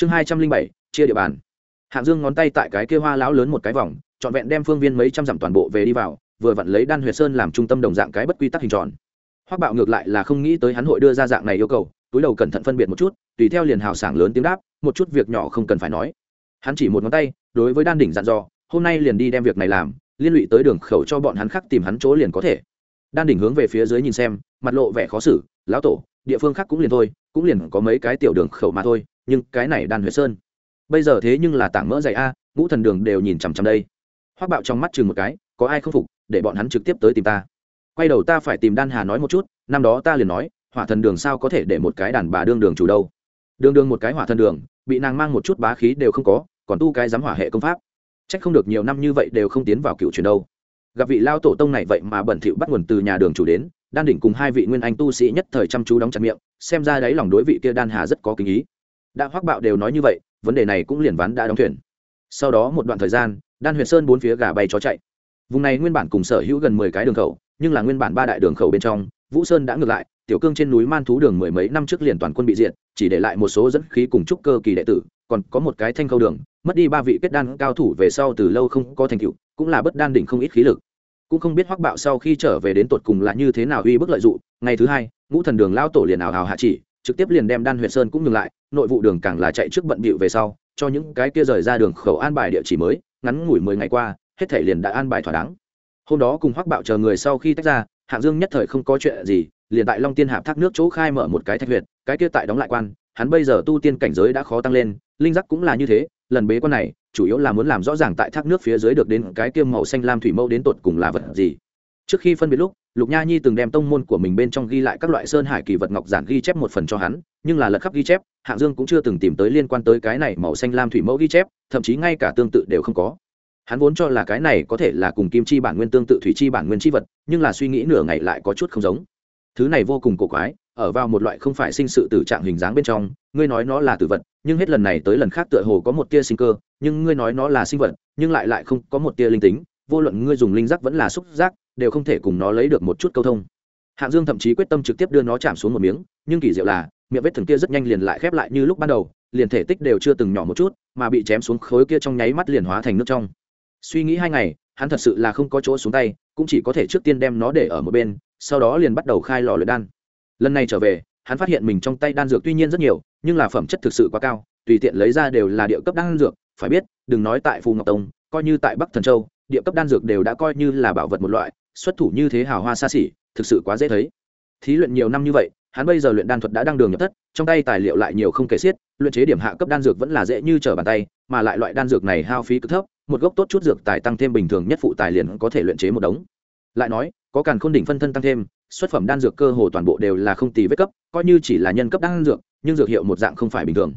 chương hai trăm linh bảy, chia địa bàn. Hạng dương ngón tay tại cái kia hoa lão lớn một cái vòng, trọn vẹn đem phương viên mấy trăm dặm toàn bộ về đi vào, vừa vặn lấy đan huyệt sơn làm trung tâm đồng dạng cái bất quy tắc hình tròn. Hoác bạo ngược lại là không nghĩ tới hắn hội đưa ra dạng này yêu cầu, túi đầu cẩn thận phân biệt một chút, tùy theo liền hào sảng lớn tiếng đáp, một chút việc nhỏ không cần phải nói. Hắn chỉ một ngón tay, đối với đan đỉnh dặn dò, hôm nay liền đi đem việc này làm, liên lụy tới đường khẩu cho bọn hắn khác tìm hắn chỗ liền có thể. Đan đỉnh hướng về phía dưới nhìn xem, mặt lộ vẻ khó xử, lão tổ địa phương khác cũng liền thôi, cũng liền có mấy cái tiểu đường khẩu mà thôi, nhưng cái này đan huyệt sơn. Bây giờ thế nhưng là tảng mỡ dày a, ngũ thần đường đều nhìn chằm chằm đây. Hoác bạo trong mắt chừng một cái, có ai không phục, để bọn hắn trực tiếp tới tìm ta. Quay đầu ta phải tìm đan hà nói một chút, năm đó ta liền nói, hỏa thần đường sao có thể để một cái đàn bà đương đường chủ đâu. Đương đương một cái hỏa thần đường, bị nàng mang một chút bá khí đều không có, còn tu cái giám hỏa hệ công pháp. Trách không được nhiều năm như vậy đều không tiến vào cựu truyền đâu. Gặp vị lao tổ tông này vậy mà bẩn thỉu bắt nguồn từ nhà đường chủ đến đan đỉnh cùng hai vị nguyên anh tu sĩ nhất thời chăm chú đóng chặt miệng, xem ra đấy lòng đối vị kia đan hà rất có kính ý. Đã hoác bạo đều nói như vậy, vấn đề này cũng liền ván đã đóng thuyền. Sau đó một đoạn thời gian, đan huyền sơn bốn phía gà bay chó chạy. Vùng này nguyên bản cùng sở hữu gần mười cái đường khẩu, nhưng là nguyên bản ba đại đường khẩu bên trong, vũ sơn đã ngược lại, tiểu cương trên núi man thú đường mười mấy năm trước liền toàn quân bị diệt, chỉ để lại một số dẫn khí cùng trúc cơ kỳ đệ tử, còn có một cái thanh khâu đường, mất đi ba vị kết đan cao thủ về sau từ lâu không có thành tựu, cũng là bất đan đỉnh không ít khí lực cũng không biết hoắc bạo sau khi trở về đến tột cùng là như thế nào uy bức lợi dụng. Ngày thứ hai, ngũ thần đường lao tổ liền ảo hào hạ chỉ, trực tiếp liền đem đan huyện sơn cũng ngừng lại, nội vụ đường càng là chạy trước bận bịu về sau, cho những cái kia rời ra đường khẩu an bài địa chỉ mới, ngắn ngủi mười ngày qua, hết thể liền đã an bài thỏa đáng. Hôm đó cùng hoắc bạo chờ người sau khi tách ra, hạng dương nhất thời không có chuyện gì, liền tại long tiên hạp thác nước chỗ khai mở một cái thạch huyệt, cái kia tại đóng lại quan, hắn bây giờ tu tiên cảnh giới đã khó tăng lên, linh giác cũng là như thế, lần bế quan này chủ yếu là muốn làm rõ ràng tại thác nước phía dưới được đến cái kia màu xanh lam thủy mẫu đến tột cùng là vật gì. Trước khi phân biệt lúc, lục nha nhi từng đem tông môn của mình bên trong ghi lại các loại sơn hải kỳ vật ngọc giản ghi chép một phần cho hắn, nhưng là lật khắp ghi chép, hạng dương cũng chưa từng tìm tới liên quan tới cái này màu xanh lam thủy mẫu ghi chép, thậm chí ngay cả tương tự đều không có. Hắn vốn cho là cái này có thể là cùng kim chi bản nguyên tương tự thủy chi bản nguyên chi vật, nhưng là suy nghĩ nửa ngày lại có chút không giống. Thứ này vô cùng cổ quái, ở vào một loại không phải sinh sự tử trạng hình dáng bên trong, ngươi nói nó là tử vật, nhưng hết lần này tới lần khác tựa hồ có một tia sinh cơ nhưng ngươi nói nó là sinh vật, nhưng lại lại không có một tia linh tính, vô luận ngươi dùng linh giác vẫn là xúc giác, đều không thể cùng nó lấy được một chút câu thông. Hạng dương thậm chí quyết tâm trực tiếp đưa nó chạm xuống một miếng, nhưng kỳ diệu là, miệng vết thương kia rất nhanh liền lại khép lại như lúc ban đầu, liền thể tích đều chưa từng nhỏ một chút, mà bị chém xuống khối kia trong nháy mắt liền hóa thành nước trong. Suy nghĩ hai ngày, hắn thật sự là không có chỗ xuống tay, cũng chỉ có thể trước tiên đem nó để ở một bên, sau đó liền bắt đầu khai lò luyện đan. Lần này trở về, hắn phát hiện mình trong tay đan dược tuy nhiên rất nhiều, nhưng là phẩm chất thực sự quá cao, tùy tiện lấy ra đều là địa cấp đan dược phải biết, đừng nói tại phù ngọc tông, coi như tại bắc thần châu, địa cấp đan dược đều đã coi như là bảo vật một loại, xuất thủ như thế hào hoa xa xỉ, thực sự quá dễ thấy. Thí luyện nhiều năm như vậy, hắn bây giờ luyện đan thuật đã đang đường nhập thất, trong tay tài liệu lại nhiều không kể xiết, luyện chế điểm hạ cấp đan dược vẫn là dễ như trở bàn tay, mà lại loại đan dược này hao phí cực thấp, một gốc tốt chút dược tài tăng thêm bình thường nhất phụ tài liền có thể luyện chế một đống. Lại nói, có càn khôn đỉnh phân thân tăng thêm, xuất phẩm đan dược cơ hồ toàn bộ đều là không tì vết cấp, coi như chỉ là nhân cấp đan dược, nhưng dược hiệu một dạng không phải bình thường.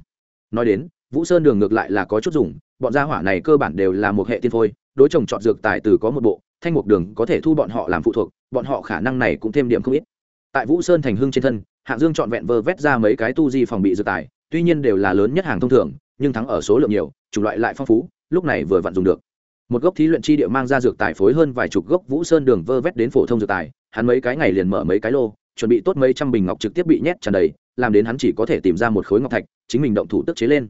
Nói đến vũ sơn đường ngược lại là có chút dùng, bọn gia hỏa này cơ bản đều là một hệ tiên phôi, đối chồng chọn dược tài từ có một bộ, thanh mục đường có thể thu bọn họ làm phụ thuộc, bọn họ khả năng này cũng thêm điểm không ít. Tại vũ sơn thành hưng trên thân, hạng dương trọn vẹn vơ vét ra mấy cái tu di phòng bị dược tài, tuy nhiên đều là lớn nhất hàng thông thường, nhưng thắng ở số lượng nhiều, chủng loại lại phong phú, lúc này vừa vặn dùng được. Một gốc thí luyện chi địa mang ra dược tài phối hơn vài chục gốc vũ sơn đường vơ vét đến phổ thông dược tài, hắn mấy cái ngày liền mở mấy cái lô, chuẩn bị tốt mấy trăm bình ngọc trực tiếp bị nhét tràn đầy, làm đến hắn chỉ có thể tìm ra một khối ngọc thạch, chính mình động thủ tức chế lên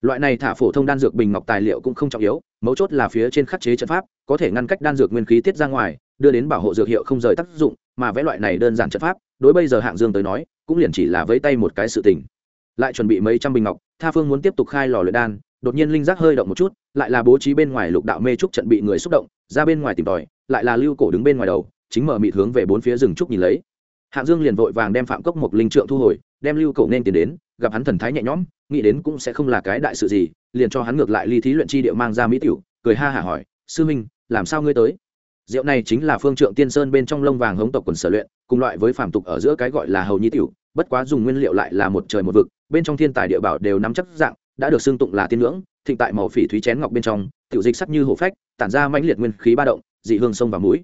loại này thả phổ thông đan dược bình ngọc tài liệu cũng không trọng yếu, mấu chốt là phía trên khắc chế trận pháp, có thể ngăn cách đan dược nguyên khí tiết ra ngoài, đưa đến bảo hộ dược hiệu không rời tác dụng, mà vẽ loại này đơn giản trận pháp, đối bây giờ hạng dương tới nói, cũng liền chỉ là vẫy tay một cái sự tình. Lại chuẩn bị mấy trăm bình ngọc, tha phương muốn tiếp tục khai lò luyện đan, đột nhiên linh giác hơi động một chút, lại là bố trí bên ngoài lục đạo mê trúc trận bị người xúc động, ra bên ngoài tìm tòi, lại là lưu cổ đứng bên ngoài đầu, chính mở mịt hướng về bốn phía rừng trúc nhìn lấy. Hạng dương liền vội vàng đem phạm cốc một linh trượng thu hồi, đem lưu cổ nên tiền đến, gặp hắn thần thái nhẹ nhõm nghĩ đến cũng sẽ không là cái đại sự gì, liền cho hắn ngược lại ly thí luyện chi địa mang ra mỹ tiểu, cười ha hả hỏi, sư minh, làm sao ngươi tới? Rượu này chính là phương trượng tiên sơn bên trong lông vàng hống tộc quần sở luyện, cùng loại với phàm tục ở giữa cái gọi là hầu nhi tiểu, bất quá dùng nguyên liệu lại là một trời một vực, bên trong thiên tài địa bảo đều nắm chắc dạng, đã được xưng tụng là tiên ngưỡng, thịnh tại màu phỉ thúy chén ngọc bên trong, tiểu dịch sắc như hổ phách, tản ra mãnh liệt nguyên khí ba động, dị hương sông vào mũi.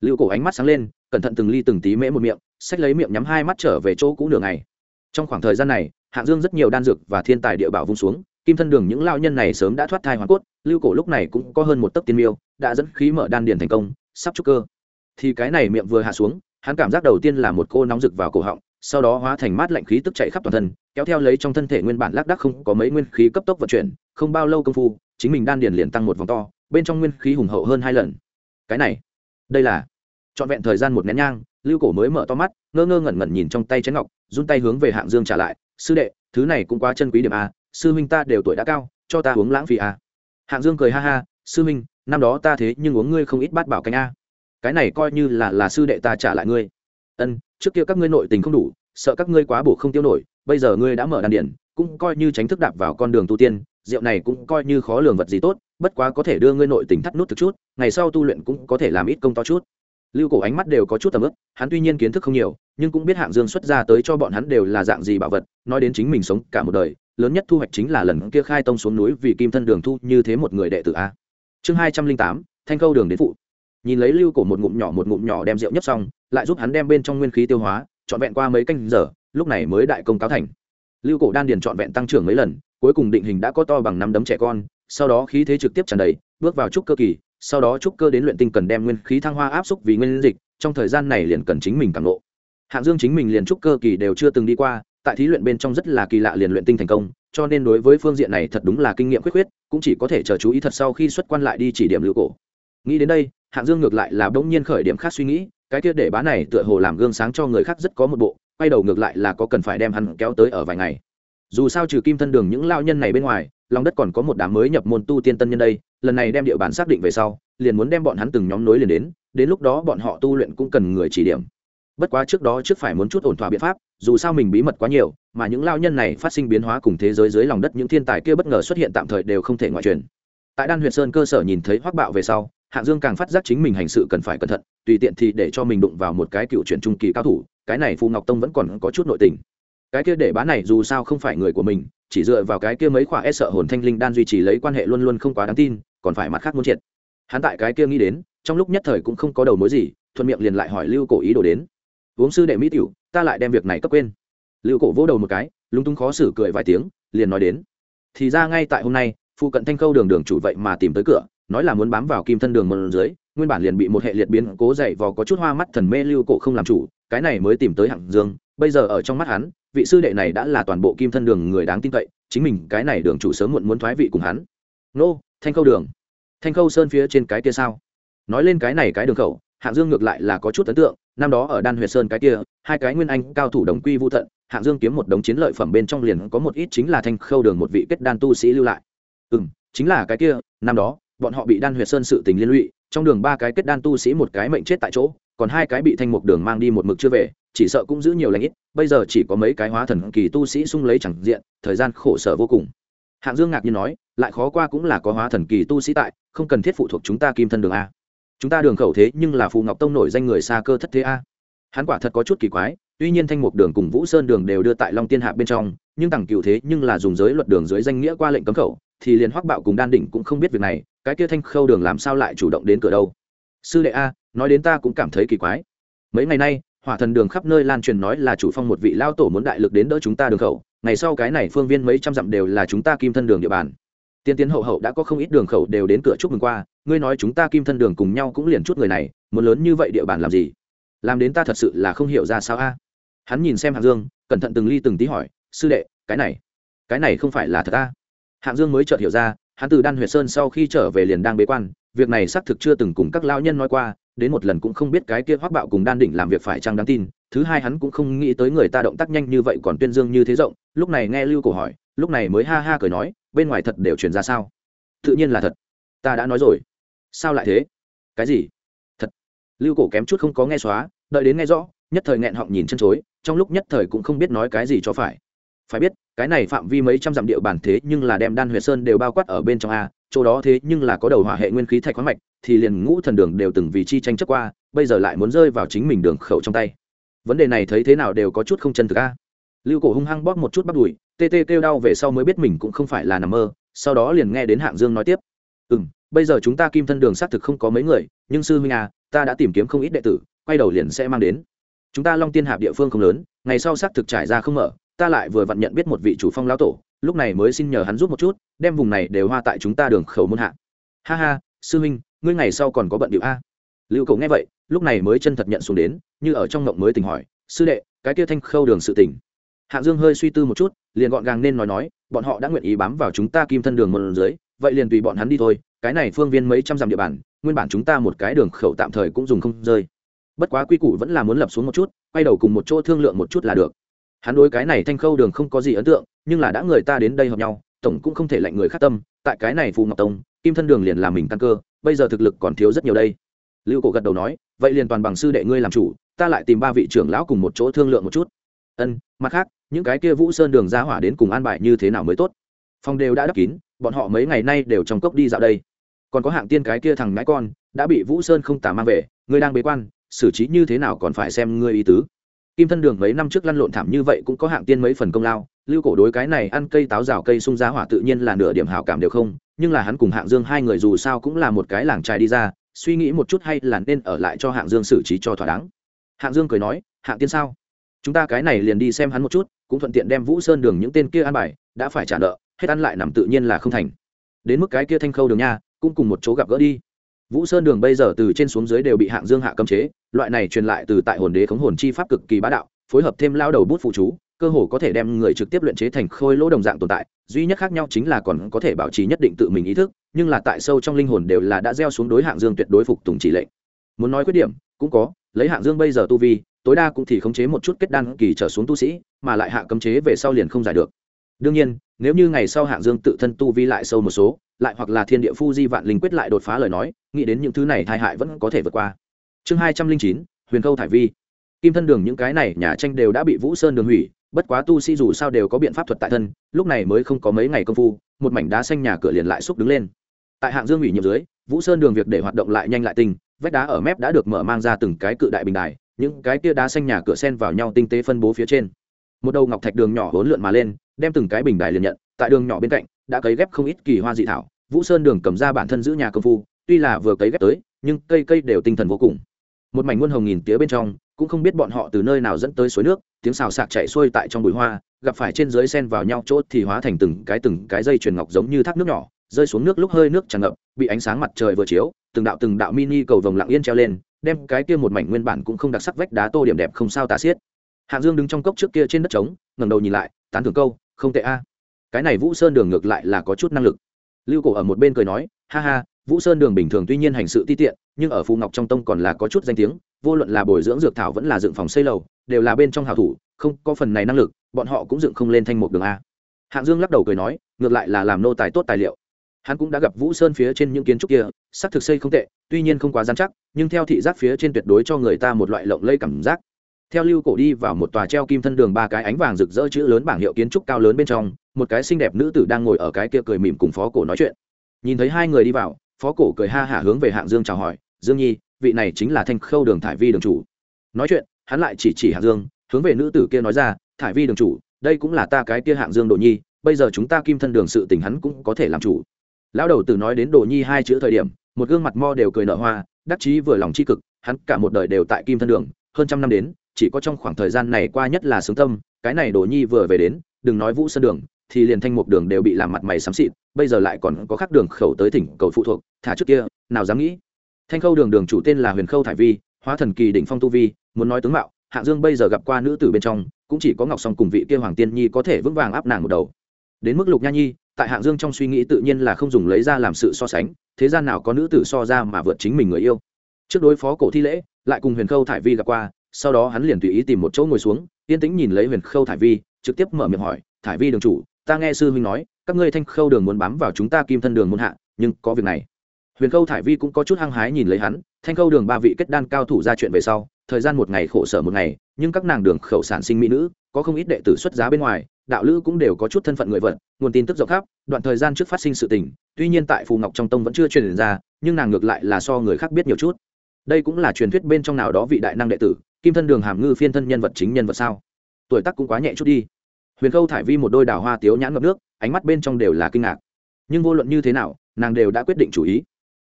Lưu cổ ánh mắt sáng lên, cẩn thận từng ly từng tí mễ một miệng, xách lấy miệng nhắm hai mắt trở về chỗ cũ nửa ngày. Trong khoảng thời gian này hạng dương rất nhiều đan dược và thiên tài địa bảo vung xuống, kim thân đường những lao nhân này sớm đã thoát thai hoàn cốt, lưu cổ lúc này cũng có hơn một tấc tiên miêu, đã dẫn khí mở đan điền thành công, sắp trúc cơ. Thì cái này miệng vừa hạ xuống, hắn cảm giác đầu tiên là một cô nóng rực vào cổ họng, sau đó hóa thành mát lạnh khí tức chạy khắp toàn thân, kéo theo lấy trong thân thể nguyên bản lác đác không có mấy nguyên khí cấp tốc vận chuyển, không bao lâu công phu, chính mình đan điền liền tăng một vòng to, bên trong nguyên khí hùng hậu hơn hai lần. Cái này, đây là, trọn vẹn thời gian một nén nhang, lưu cổ mới mở to mắt, ngơ ngơ ngẩn ngẩn nhìn trong tay chén ngọc, run tay hướng về hạng dương trả lại sư đệ, thứ này cũng quá chân quý điểm a, sư huynh ta đều tuổi đã cao, cho ta uống lãng phí a. Hạng dương cười ha ha, sư huynh, năm đó ta thế nhưng uống ngươi không ít bát bảo canh a. Cái này coi như là là sư đệ ta trả lại ngươi. Ân, trước kia các ngươi nội tình không đủ, sợ các ngươi quá bổ không tiêu nổi, bây giờ ngươi đã mở đàn điển cũng coi như tránh thức đạp vào con đường tu tiên, rượu này cũng coi như khó lường vật gì tốt, bất quá có thể đưa ngươi nội tình thắt nút thực chút, ngày sau tu luyện cũng có thể làm ít công to chút lưu cổ ánh mắt đều có chút tầm ức hắn tuy nhiên kiến thức không nhiều, nhưng cũng biết hạng dương xuất ra tới cho bọn hắn đều là dạng gì bảo vật, nói đến chính mình sống cả một đời, lớn nhất thu hoạch chính là lần kia khai tông xuống núi vì kim thân đường thu như thế một người đệ tử a. Chương hai trăm linh tám, thanh câu đường đến phụ. Nhìn lấy lưu cổ một ngụm nhỏ một ngụm nhỏ đem rượu nhấp xong, lại giúp hắn đem bên trong nguyên khí tiêu hóa, trọn vẹn qua mấy canh giờ, lúc này mới đại công cáo thành. Lưu cổ đan điền trọn vẹn tăng trưởng mấy lần, cuối cùng định hình đã có to bằng năm đấm trẻ con, sau đó khí thế trực tiếp tràn đầy, bước vào trúc cơ kỳ sau đó trúc cơ đến luyện tinh cần đem nguyên khí thăng hoa áp xúc vì nguyên dịch, trong thời gian này liền cần chính mình càng lộ hạng dương chính mình liền trúc cơ kỳ đều chưa từng đi qua, tại thí luyện bên trong rất là kỳ lạ liền luyện tinh thành công, cho nên đối với phương diện này thật đúng là kinh nghiệm khuyết khuyết, cũng chỉ có thể chờ chú ý thật sau khi xuất quan lại đi chỉ điểm lưu cổ. Nghĩ đến đây, hạng dương ngược lại là bỗng nhiên khởi điểm khác suy nghĩ, cái kia để bá này tựa hồ làm gương sáng cho người khác rất có một bộ, quay đầu ngược lại là có cần phải đem hắn kéo tới ở vài ngày. Dù sao trừ kim thân đường những lao nhân này bên ngoài lòng đất còn có một đám mới nhập môn tu tiên tân nhân đây, lần này đem địa bàn xác định về sau, liền muốn đem bọn hắn từng nhóm nối liền đến đến lúc đó bọn họ tu luyện cũng cần người chỉ điểm. Bất quá trước đó trước phải muốn chút ổn thỏa biện pháp, dù sao mình bí mật quá nhiều, mà những lao nhân này phát sinh biến hóa cùng thế giới dưới lòng đất những thiên tài kia bất ngờ xuất hiện tạm thời đều không thể ngoại truyền. Tại đan huyện sơn cơ sở nhìn thấy hoác bạo về sau, hạng dương càng phát giác chính mình hành sự cần phải cẩn thận, tùy tiện thì để cho mình đụng vào một cái cựu chuyển trung kỳ cao thủ, cái này phù ngọc tông vẫn còn có chút nội tình cái kia để bá này dù sao không phải người của mình, chỉ dựa vào cái kia mấy khoả e sợ hồn thanh linh đan duy trì lấy quan hệ luôn luôn không quá đáng tin, còn phải mặt khác muốn triệt. Hắn tại cái kia nghĩ đến, trong lúc nhất thời cũng không có đầu mối gì, thuận miệng liền lại hỏi lưu cổ ý đồ đến. Uống sư đệ mỹ tiểu, ta lại đem việc này cấp quên. Lưu cổ vỗ đầu một cái, lúng túng khó xử cười vài tiếng, liền nói đến. Thì ra ngay tại hôm nay, phụ cận thanh khâu đường đường chủ vậy mà tìm tới cửa, nói là muốn bám vào kim thân đường môn dưới, nguyên bản liền bị một hệ liệt biến cố dậy vò có chút hoa mắt thần mê lưu cổ không làm chủ, cái này mới tìm tới hạng dương bây giờ ở trong mắt hắn, vị sư đệ này đã là toàn bộ kim thân đường người đáng tin cậy, chính mình cái này đường chủ sớm muộn muốn thoái vị cùng hắn. Nô, thanh khâu đường. Thanh khâu sơn phía trên cái kia sao? Nói lên cái này cái đường khẩu, hạng dương ngược lại là có chút ấn tượng, năm đó ở đan huyệt sơn cái kia, hai cái nguyên anh cao thủ đồng quy vũ thận hạng dương kiếm một đống chiến lợi phẩm bên trong liền có một ít chính là thanh khâu đường một vị kết đan tu sĩ lưu lại. Ừ m chính là cái kia, năm đó, bọn họ bị đan huyệt sơn sự tình liên lụy, trong đường ba cái kết đan tu sĩ một cái mệnh chết tại chỗ, còn hai cái bị thanh mục đường mang đi một mực chưa về chỉ sợ cũng giữ nhiều lãnh ít, bây giờ chỉ có mấy cái hóa thần kỳ tu sĩ sung lấy chẳng diện, thời gian khổ sở vô cùng. Hạng dương ngạc nhiên nói, lại khó qua cũng là có hóa thần kỳ tu sĩ tại, không cần thiết phụ thuộc chúng ta kim thân đường a. Chúng ta đường khẩu thế nhưng là phù ngọc tông nổi danh người xa cơ thất thế a. Hắn quả thật có chút kỳ quái, tuy nhiên thanh mục đường cùng vũ sơn đường đều đưa tại long tiên hạ bên trong, nhưng tặng cựu thế nhưng là dùng giới luật đường dưới danh nghĩa qua lệnh cấm khẩu, thì liền hoắc bạo cùng đan đỉnh cũng không biết việc này, cái kia thanh khâu đường làm sao lại chủ động đến cửa đâu? Sư đệ a, nói đến ta cũng cảm thấy kỳ quái. Mấy ngày nay hỏa thần đường khắp nơi lan truyền nói là chủ phong một vị lao tổ muốn đại lực đến đỡ chúng ta đường khẩu. Ngày sau cái này phương viên mấy trăm dặm đều là chúng ta kim thân đường địa bàn. Tiên tiến hậu hậu đã có không ít đường khẩu đều đến cửa chúc mừng qua. Ngươi nói chúng ta kim thân đường cùng nhau cũng liền chút người này, muốn lớn như vậy địa bàn làm gì? Làm đến ta thật sự là không hiểu ra sao a. Hắn nhìn xem hạng dương, cẩn thận từng ly từng tí hỏi, sư đệ, cái này cái này không phải là thật ta? Hạng dương mới chợt hiểu ra, hắn từ đan huyệt sơn sau khi trở về liền đang bế quan việc này xác thực chưa từng cùng các lao nhân nói qua, đến một lần cũng không biết cái kia hoắc bạo cùng đan đỉnh làm việc phải chăng đáng tin, thứ hai hắn cũng không nghĩ tới người ta động tác nhanh như vậy còn tuyên dương như thế rộng, lúc này nghe lưu cổ hỏi, lúc này mới ha ha cười nói, bên ngoài thật đều truyền ra sao? Tự nhiên là thật. Ta đã nói rồi. Sao lại thế? Cái gì? Thật. Lưu cổ kém chút không có nghe xóa, đợi đến nghe rõ, nhất thời nghẹn họng nhìn chân chối, trong lúc nhất thời cũng không biết nói cái gì cho phải. Phải biết, cái này phạm vi mấy trăm dặm địa bàn thế nhưng là đem đan huyệt sơn đều bao quát ở bên trong a chỗ đó thế nhưng là có đầu hỏa hệ nguyên khí thạch khoáng mạch, thì liền ngũ thần đường đều từng vì chi tranh chấp qua, bây giờ lại muốn rơi vào chính mình đường khẩu trong tay. Vấn đề này thấy thế nào đều có chút không chân thực a. Lưu cổ hung hăng bóp một chút bắt đùi, tê tê kêu đau về sau mới biết mình cũng không phải là nằm mơ, sau đó liền nghe đến hạng dương nói tiếp. Ừ m bây giờ chúng ta kim thân đường xác thực không có mấy người, nhưng sư huynh à ta đã tìm kiếm không ít đệ tử, quay đầu liền sẽ mang đến. Chúng ta long tiên hạp địa phương không lớn, ngày sau xác thực trải ra không mở, ta lại vừa vặn nhận biết một vị chủ phong lão tổ lúc này mới xin nhờ hắn giúp một chút, đem vùng này đều hoa tại chúng ta đường khẩu môn hạ. Ha ha, sư huynh, ngươi ngày sau còn có bận điệu a? Lưu cầu nghe vậy, lúc này mới chân thật nhận xuống đến, như ở trong ngộng mới tình hỏi, sư đệ, cái kia thanh khâu đường sự tình. Hạng dương hơi suy tư một chút, liền gọn gàng nên nói nói, bọn họ đã nguyện ý bám vào chúng ta kim thân đường một dưới, vậy liền tùy bọn hắn đi thôi, cái này phương viên mấy trăm dặm địa bàn, nguyên bản chúng ta một cái đường khẩu tạm thời cũng dùng không rơi. Bất quá quy củ vẫn là muốn lập xuống một chút, quay đầu cùng một chỗ thương lượng một chút là được. Hắn đối cái này thanh khâu đường không có gì ấn tượng nhưng là đã người ta đến đây hợp nhau, tổng cũng không thể lệnh người khác tâm, tại cái này phù ngọc tông, kim thân đường liền làm mình căn cơ, bây giờ thực lực còn thiếu rất nhiều đây. Lưu cổ gật đầu nói, vậy liền toàn bằng sư đệ ngươi làm chủ, ta lại tìm ba vị trưởng lão cùng một chỗ thương lượng một chút. Ân, mặt khác, những cái kia vũ sơn đường ra hỏa đến cùng an bài như thế nào mới tốt? Phòng đều đã đắp kín, bọn họ mấy ngày nay đều trong cốc đi dạo đây. Còn có hạng tiên cái kia thằng ngãi con, đã bị vũ sơn không tả mang về, ngươi đang bế quan, xử trí như thế nào còn phải xem ngươi ý tứ. Kim thân đường mấy năm trước lăn lộn thảm như vậy cũng có hạng tiên mấy phần công lao lưu cổ đối cái này ăn cây táo rào cây sung giá hỏa tự nhiên là nửa điểm hảo cảm đều không, nhưng là hắn cùng hạng dương hai người dù sao cũng là một cái làng trai đi ra, suy nghĩ một chút hay là nên ở lại cho hạng dương xử trí cho thỏa đáng. Hạng dương cười nói, hạng tiên sao? Chúng ta cái này liền đi xem hắn một chút, cũng thuận tiện đem vũ sơn đường những tên kia ăn bài, đã phải trả nợ, hết ăn lại nằm tự nhiên là không thành. Đến mức cái kia thanh khâu đường nha, cũng cùng một chỗ gặp gỡ đi. Vũ sơn đường bây giờ từ trên xuống dưới đều bị hạng dương hạ cấm chế, loại này truyền lại từ tại hồn đế khống hồn chi pháp cực kỳ bá đạo, phối hợp thêm lao đầu bút phụ chú cơ hồ có thể đem người trực tiếp luyện chế thành khôi lỗ đồng dạng tồn tại, duy nhất khác nhau chính là còn có thể bảo trì nhất định tự mình ý thức, nhưng là tại sâu trong linh hồn đều là đã gieo xuống đối hạng dương tuyệt đối phục tùng chỉ lệnh. Muốn nói khuyết điểm, cũng có, lấy hạng dương bây giờ tu vi, tối đa cũng thì khống chế một chút kết đan kỳ trở xuống tu sĩ, mà lại hạ cấm chế về sau liền không giải được. Đương nhiên, nếu như ngày sau hạng dương tự thân tu vi lại sâu một số, lại hoặc là thiên địa phu di vạn linh quyết lại đột phá lời nói, nghĩ đến những thứ này tai hại vẫn có thể vượt qua. Chương hai trăm linh chín, huyền câu thải vi. Kim thân đường những cái này nhà tranh đều đã bị vũ sơn đường hủy bất quá tu sĩ dù sao đều có biện pháp thuật tại thân, lúc này mới không có mấy ngày công phu, một mảnh đá xanh nhà cửa liền lại xúc đứng lên. Tại hạng dương ủy nhiệm dưới, vũ sơn đường việc để hoạt động lại nhanh lại tinh, vách đá ở mép đã được mở mang ra từng cái cự đại bình đài, những cái kia đá xanh nhà cửa sen vào nhau tinh tế phân bố phía trên. Một đầu ngọc thạch đường nhỏ hỗn lượn mà lên, đem từng cái bình đài liền nhận, tại đường nhỏ bên cạnh, đã cấy ghép không ít kỳ hoa dị thảo, vũ sơn đường cầm ra bản thân giữ nhà công phu, tuy là vừa cấy ghép tới, nhưng cây cây đều tinh thần vô cùng. Một mảnh muôn hồng nghìn tía bên trong cũng không biết bọn họ từ nơi nào dẫn tới suối nước, tiếng xào sạc chạy xuôi tại trong bụi hoa, gặp phải trên dưới sen vào nhau chỗ thì hóa thành từng cái từng cái dây chuyền ngọc giống như thác nước nhỏ, rơi xuống nước lúc hơi nước tràn ngập, bị ánh sáng mặt trời vừa chiếu, từng đạo từng đạo mini cầu vồng lặng yên treo lên, đem cái kia một mảnh nguyên bản cũng không đặc sắc vách đá tô điểm đẹp không sao tả xiết. Hạng dương đứng trong cốc trước kia trên đất trống, ngẩng đầu nhìn lại, tán thưởng câu, không tệ a. Cái này vũ sơn đường ngược lại là có chút năng lực. Lưu cổ ở một bên cười nói, ha ha vũ sơn đường bình thường tuy nhiên hành sự ti tiện, nhưng ở phù ngọc trong tông còn là có chút danh tiếng, vô luận là bồi dưỡng dược thảo vẫn là dựng phòng xây lầu, đều là bên trong hào thủ, không có phần này năng lực, bọn họ cũng dựng không lên thanh một đường a. Hạng dương lắc đầu cười nói, ngược lại là làm nô tài tốt tài liệu. Hắn cũng đã gặp vũ sơn phía trên những kiến trúc kia sắc thực xây không tệ, tuy nhiên không quá dán chắc, nhưng theo thị giác phía trên tuyệt đối cho người ta một loại lộng lây cảm giác. Theo lưu cổ đi vào một tòa treo kim thân đường ba cái ánh vàng rực rỡ chữ lớn bảng hiệu kiến trúc cao lớn bên trong, một cái xinh đẹp nữ tử đang ngồi ở cái kia cười mỉm cùng phó cổ nói chuyện. Nhìn thấy hai người đi vào phó cổ cười ha hả hướng về hạng dương chào hỏi, dương nhi, vị này chính là thanh khâu đường thải vi đường chủ. Nói chuyện, hắn lại chỉ chỉ hạng dương, hướng về nữ tử kia nói ra, thải vi đường chủ, đây cũng là ta cái kia hạng dương đồ nhi, bây giờ chúng ta kim thân đường sự tình hắn cũng có thể làm chủ. Lão đầu tử nói đến đồ nhi hai chữ thời điểm, một gương mặt mo đều cười nở hoa, đắc chí vừa lòng c h i cực, hắn cả một đời đều tại kim thân đường, hơn trăm năm đến, chỉ có trong khoảng thời gian này qua nhất là sướng tâm, cái này đồ nhi vừa về đến, đừng nói vũ sơn đường thì liền thanh một đường đều bị làm mặt mày xám xịt, bây giờ lại còn có khác đường khẩu tới thỉnh cầu phụ thuộc, thả trước kia, nào dám nghĩ. Thanh khâu đường đường chủ tên là huyền khâu thải vi, hóa thần kỳ đỉnh phong tu vi, muốn nói tướng mạo hạng dương bây giờ gặp qua nữ tử bên trong, cũng chỉ có ngọc song cùng vị kia hoàng tiên nhi có thể vững vàng áp nàng một đầu. Đến mức lục nha nhi, tại hạng dương trong suy nghĩ tự nhiên là không dùng lấy ra làm sự so sánh, thế gian nào có nữ tử so ra mà vượt chính mình người yêu. Trước đối phó cổ thi lễ, lại cùng huyền khâu thải vi gặp qua, sau đó hắn liền tùy ý tìm một chỗ ngồi xuống, yên tĩnh nhìn lấy huyền khâu thải vi, trực tiếp mở miệng hỏi, thải vi đường chủ ta nghe sư huynh nói, các ngươi thanh khâu đường muốn bám vào chúng ta kim thân đường muốn hạ, nhưng có việc này. Huyền khâu thải vi cũng có chút hăng hái nhìn lấy hắn, thanh khâu đường ba vị kết đan cao thủ ra chuyện về sau, thời gian một ngày khổ sở một ngày, nhưng các nàng đường khẩu sản sinh mỹ nữ, có không ít đệ tử xuất giá bên ngoài, đạo lữ cũng đều có chút thân phận người vật, nguồn tin tức rộng khắp, đoạn thời gian trước phát sinh sự tình, tuy nhiên tại phù ngọc trong tông vẫn chưa truyền ra, nhưng nàng ngược lại là so người khác biết nhiều chút. Đây cũng là truyền thuyết bên trong nào đó vị đại năng đệ tử, kim thân đường hàm ngư phiên thân nhân vật chính nhân vật sao? Tuổi tác cũng quá nhẹ chút đi huyền khâu thải vi một đôi đào hoa tiếu nhãn ngập nước, ánh mắt bên trong đều là kinh ngạc. Nhưng vô luận như thế nào, nàng đều đã quyết định chủ ý.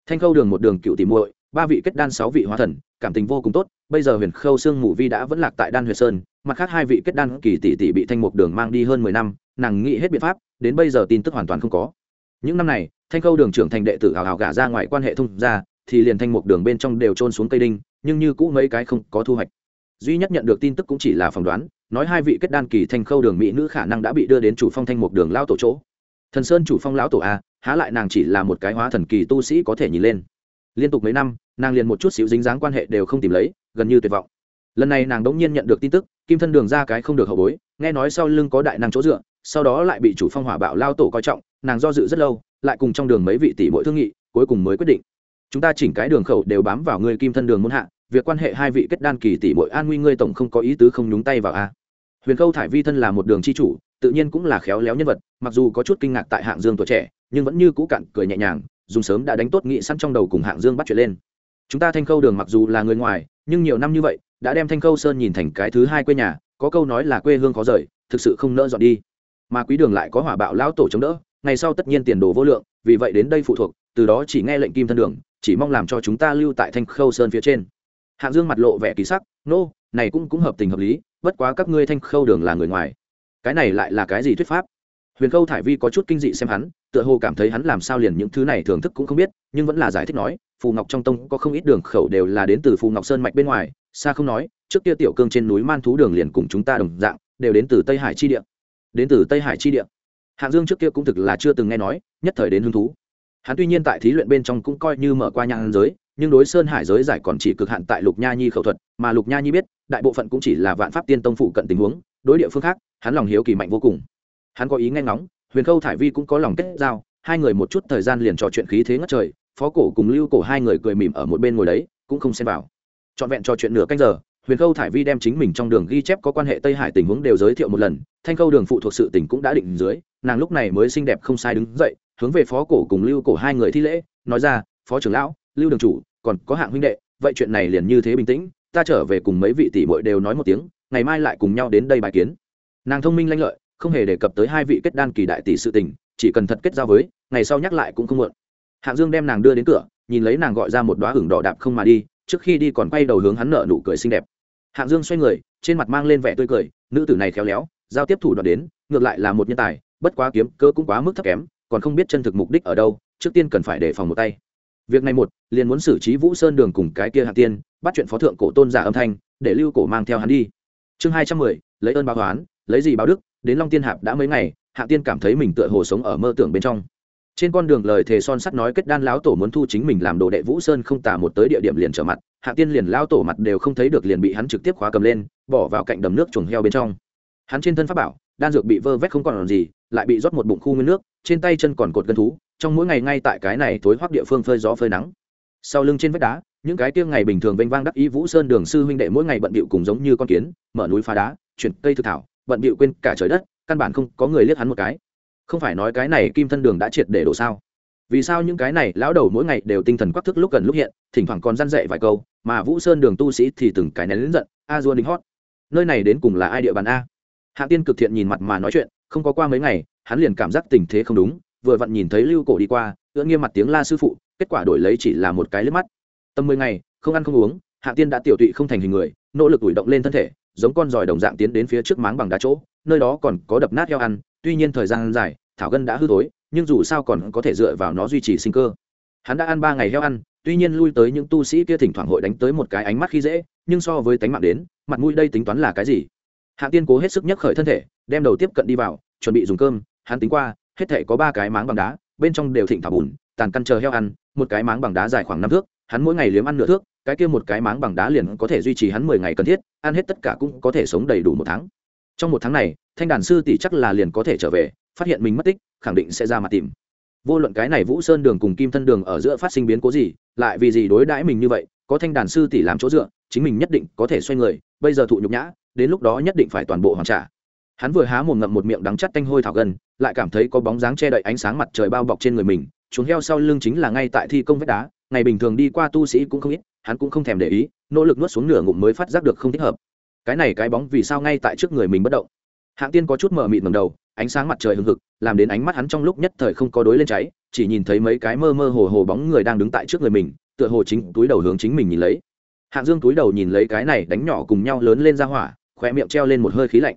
Thanh khâu đường một đường cựu tìm muội, ba vị kết đan sáu vị hóa thần, cảm tình vô cùng tốt, bây giờ huyền khâu sương mù vi đã vẫn lạc tại đan huyền sơn, mặt khác hai vị kết đan kỳ tỷ tỷ bị thanh mục đường mang đi hơn mười năm, nàng nghĩ hết biện pháp, đến bây giờ tin tức hoàn toàn không có. Những năm này, thanh khâu đường trưởng thành đệ tử hào hào gả ra ngoài quan hệ thông ra thì liền thanh mục đường bên trong đều trôn xuống cây đinh, nhưng như cũ mấy cái không có thu hoạch. Duy nhất nhận được tin tức cũng chỉ là phỏng đoán nói hai vị kết đan kỳ thanh khâu đường mỹ nữ khả năng đã bị đưa đến chủ phong thanh một đường lao tổ chỗ. Thần sơn chủ phong lão tổ a, há lại nàng chỉ là một cái hóa thần kỳ tu sĩ có thể nhìn lên. Liên tục mấy năm, nàng liền một chút xíu dính dáng quan hệ đều không tìm lấy, gần như tuyệt vọng. Lần này nàng đống nhiên nhận được tin tức, kim thân đường ra cái không được hậu bối, nghe nói sau lưng có đại năng chỗ dựa, sau đó lại bị chủ phong hỏa bạo lao tổ coi trọng, nàng do dự rất lâu, lại cùng trong đường mấy vị tỷ mỗi thương nghị, cuối cùng mới quyết định. Chúng ta chỉnh cái đường khẩu đều bám vào người kim thân đường muốn hạ, việc quan hệ hai vị kết đan kỳ tỷ mỗi an nguy ngươi tổng không có ý tứ không nhúng tay vào a huyền khâu thải vi thân là một đường c h i chủ tự nhiên cũng là khéo léo nhân vật mặc dù có chút kinh ngạc tại hạng dương tuổi trẻ nhưng vẫn như cũ cặn cười nhẹ nhàng dùng sớm đã đánh tốt nghị sẵn trong đầu cùng hạng dương bắt chuyện lên. Chúng ta thanh khâu đường mặc dù là người ngoài nhưng nhiều năm như vậy đã đem thanh khâu sơn nhìn thành cái thứ hai quê nhà có câu nói là quê hương khó rời thực sự không nỡ dọn đi. Mà quý đường lại có hỏa bạo lão tổ chống đỡ ngày sau tất nhiên tiền đồ vô lượng vì vậy đến đây phụ thuộc từ đó chỉ nghe lệnh kim thân đường chỉ mong làm cho chúng ta lưu tại thanh khâu sơn phía trên. Hạng dương mặt lộ vẻ kỳ sắc nô、no, này cũng cũng hợp tình hợp lý, bất quá các ngươi thanh khâu đường là người ngoài. Cái này lại là cái gì thuyết pháp? Huyền khâu thải vi có chút kinh dị xem hắn, tựa hồ cảm thấy hắn làm sao liền những thứ này thưởng thức cũng không biết, nhưng vẫn là giải thích nói, phù ngọc trong tông có không ít đường khẩu đều là đến từ phù ngọc sơn mạch bên ngoài, xa không nói, trước kia tiểu cương trên núi man thú đường liền cùng chúng ta đồng dạng, đều đến từ tây hải chi địa. Đến từ tây hải chi địa. Hạng dương trước kia cũng thực là chưa từng nghe nói, nhất thời đến hứng thú. Hắn tuy nhiên tại thí luyện bên trong cũng coi như mở qua nhang giới nhưng đối sơn hải giới giải còn chỉ cực hạn tại lục nha nhi khẩu thuật, mà lục nha nhi biết, đại bộ phận cũng chỉ là vạn pháp tiên tông phụ cận tình huống, đối địa phương khác, hắn lòng hiếu kỳ mạnh vô cùng. Hắn có ý nghe ngóng, huyền khâu thải vi cũng có lòng kết giao, hai người một chút thời gian liền trò chuyện khí thế ngất trời, phó cổ cùng lưu cổ hai người cười mỉm ở một bên ngồi đấy, cũng không xem vào. Trọn vẹn trò chuyện nửa canh giờ, huyền khâu thải vi đem chính mình trong đường ghi chép có quan hệ tây hải tình huống đều giới thiệu một lần, thanh khâu đường phụ thuộc sự tỉnh cũng đã định dưới, nàng lúc này mới xinh đẹp không sai đứng dậy, hướng về phó cổ cùng lưu cổ hai người thi lễ, nói ra, phó trưởng lão lưu đường chủ, còn có hạng huynh đệ, vậy chuyện này liền như thế bình tĩnh, ta trở về cùng mấy vị tỷ muội đều nói một tiếng, ngày mai lại cùng nhau đến đây bài kiến. Nàng thông minh lanh lợi, không hề đề cập tới hai vị kết đan kỳ đại tỷ sự tình, chỉ cần thật kết giao với, ngày sau nhắc lại cũng không muộn. Hạng dương đem nàng đưa đến cửa, nhìn lấy nàng gọi ra một đoá hửng đỏ đạp không mà đi, trước khi đi còn quay đầu hướng hắn nợ nụ cười xinh đẹp. Hạng dương xoay người, trên mặt mang lên vẻ tươi cười, nữ tử này khéo léo, giao tiếp thủ đoạn đến, ngược lại là một nhân tài, bất quá kiếm cơ cũng quá mức thấp kém, còn không biết chân thực mục đích ở đâu, trước tiên cần phải đề phòng một tay việc này một, liền muốn xử trí vũ sơn đường cùng cái kia Hạ tiên, bắt chuyện phó thượng cổ tôn giả âm thanh, để lưu cổ mang theo hắn đi. Chương hai trăm mười, lấy ơn báo toán lấy gì báo đức, đến long tiên hạp đã mấy ngày Hạ tiên cảm thấy mình tựa hồ sống ở mơ tưởng bên trong. Trên con đường lời thề son sắt nói kết đan lão tổ muốn thu chính mình làm đồ đệ vũ sơn không tả một tới địa điểm liền trở mặt hạ tiên liền lao tổ mặt đều không thấy được liền bị hắn trực tiếp khóa cầm lên, bỏ vào cạnh đầm nước chuồng heo bên trong. Hắn trên thân pháp bảo, đan dược bị vơ vét không còn làm gì, lại bị rót một bụng khu nguyên nước, trên tay chân còn cột gân thú trong mỗi ngày ngay tại cái này thối hoác địa phương phơi gió phơi nắng. Sau lưng trên vách đá, những cái tiêng ngày bình thường vênh vang đắc ý vũ sơn đường sư huynh đệ mỗi ngày bận bịu cùng giống như con kiến, mở núi phá đá, chuyển cây thực thảo, bận bịu quên cả trời đất, căn bản không có người liếc hắn một cái. Không phải nói cái này kim thân đường đã triệt để đổ sao? Vì sao những cái này lão đầu mỗi ngày đều tinh thần quắc thức lúc gần lúc hiện, thỉnh thoảng còn răn dậy vài câu, mà vũ sơn đường tu sĩ thì từng cái nén lớn giận, a dua đính hót, nơi này đến cùng là ai địa bàn a? Hạ tiên cực thiện nhìn mặt mà nói chuyện, không có qua mấy ngày, hắn liền cảm giác tình thế không đúng vừa vặn nhìn thấy lưu cổ đi qua, ưỡn nghiêm mặt tiếng la sư phụ, kết quả đổi lấy chỉ là một cái liếc mắt. Tầm mười ngày, không ăn không uống, hạ tiên đã tiểu tụy không thành hình người, nỗ lực ủi động lên thân thể, giống con giỏi đồng dạng tiến đến phía trước máng bằng đá chỗ, nơi đó còn có đập nát heo ăn, tuy nhiên thời gian dài, thảo gân đã hư thối, nhưng dù sao còn có thể dựa vào nó duy trì sinh cơ. Hắn đã ăn ba ngày heo ăn, tuy nhiên lui tới những tu sĩ kia thỉnh thoảng hội đánh tới một cái ánh mắt khi dễ, nhưng so với tánh mạng đến, mặt mũi đây tính toán là cái gì? Hạ tiên cố hết sức nhấc khởi thân thể, đem đầu tiếp cận đi vào, chuẩn bị dùng cơm, hắn tính qua hết thể có ba cái máng bằng đá, bên trong đều thịnh thảo bùn, tàn căn chờ heo ăn, một cái máng bằng đá dài khoảng năm thước, hắn mỗi ngày liếm ăn nửa thước, cái kia một cái máng bằng đá liền có thể duy trì hắn mười ngày cần thiết, ăn hết tất cả cũng có thể sống đầy đủ một tháng. Trong một tháng này, thanh đàn sư tỷ chắc là liền có thể trở về, phát hiện mình mất tích, khẳng định sẽ ra mặt tìm. Vô luận cái này vũ sơn đường cùng kim thân đường ở giữa phát sinh biến cố gì, lại vì gì đối đãi mình như vậy, có thanh đàn sư tỷ làm chỗ dựa, chính mình nhất định có thể xoay người, bây giờ thụ nhục nhã, đến lúc đó nhất định phải toàn bộ hoàn trả hắn vừa há mồm ngậm một miệng đắng chắt tanh hôi thảo gần, lại cảm thấy có bóng dáng che đậy ánh sáng mặt trời bao bọc trên người mình, chuồng heo sau lưng chính là ngay tại thi công vách đá, ngày bình thường đi qua tu sĩ cũng không ít, hắn cũng không thèm để ý, nỗ lực nuốt xuống nửa ngụm mới phát giác được không thích hợp. Cái này cái bóng vì sao ngay tại trước người mình bất động? Hạng tiên có chút mờ mịt ngầm đầu, ánh sáng mặt trời hừng hực, làm đến ánh mắt hắn trong lúc nhất thời không có đối lên cháy, chỉ nhìn thấy mấy cái mơ mơ hồ hồ bóng người đang đứng tại trước người mình, tựa hồ chính túi đầu hướng chính mình nhìn lấy. Hạng dương túi đầu nhìn lấy cái này đánh nhỏ cùng nhau lớn lên ra hỏa khoe miệng treo lên một hơi khí lạnh.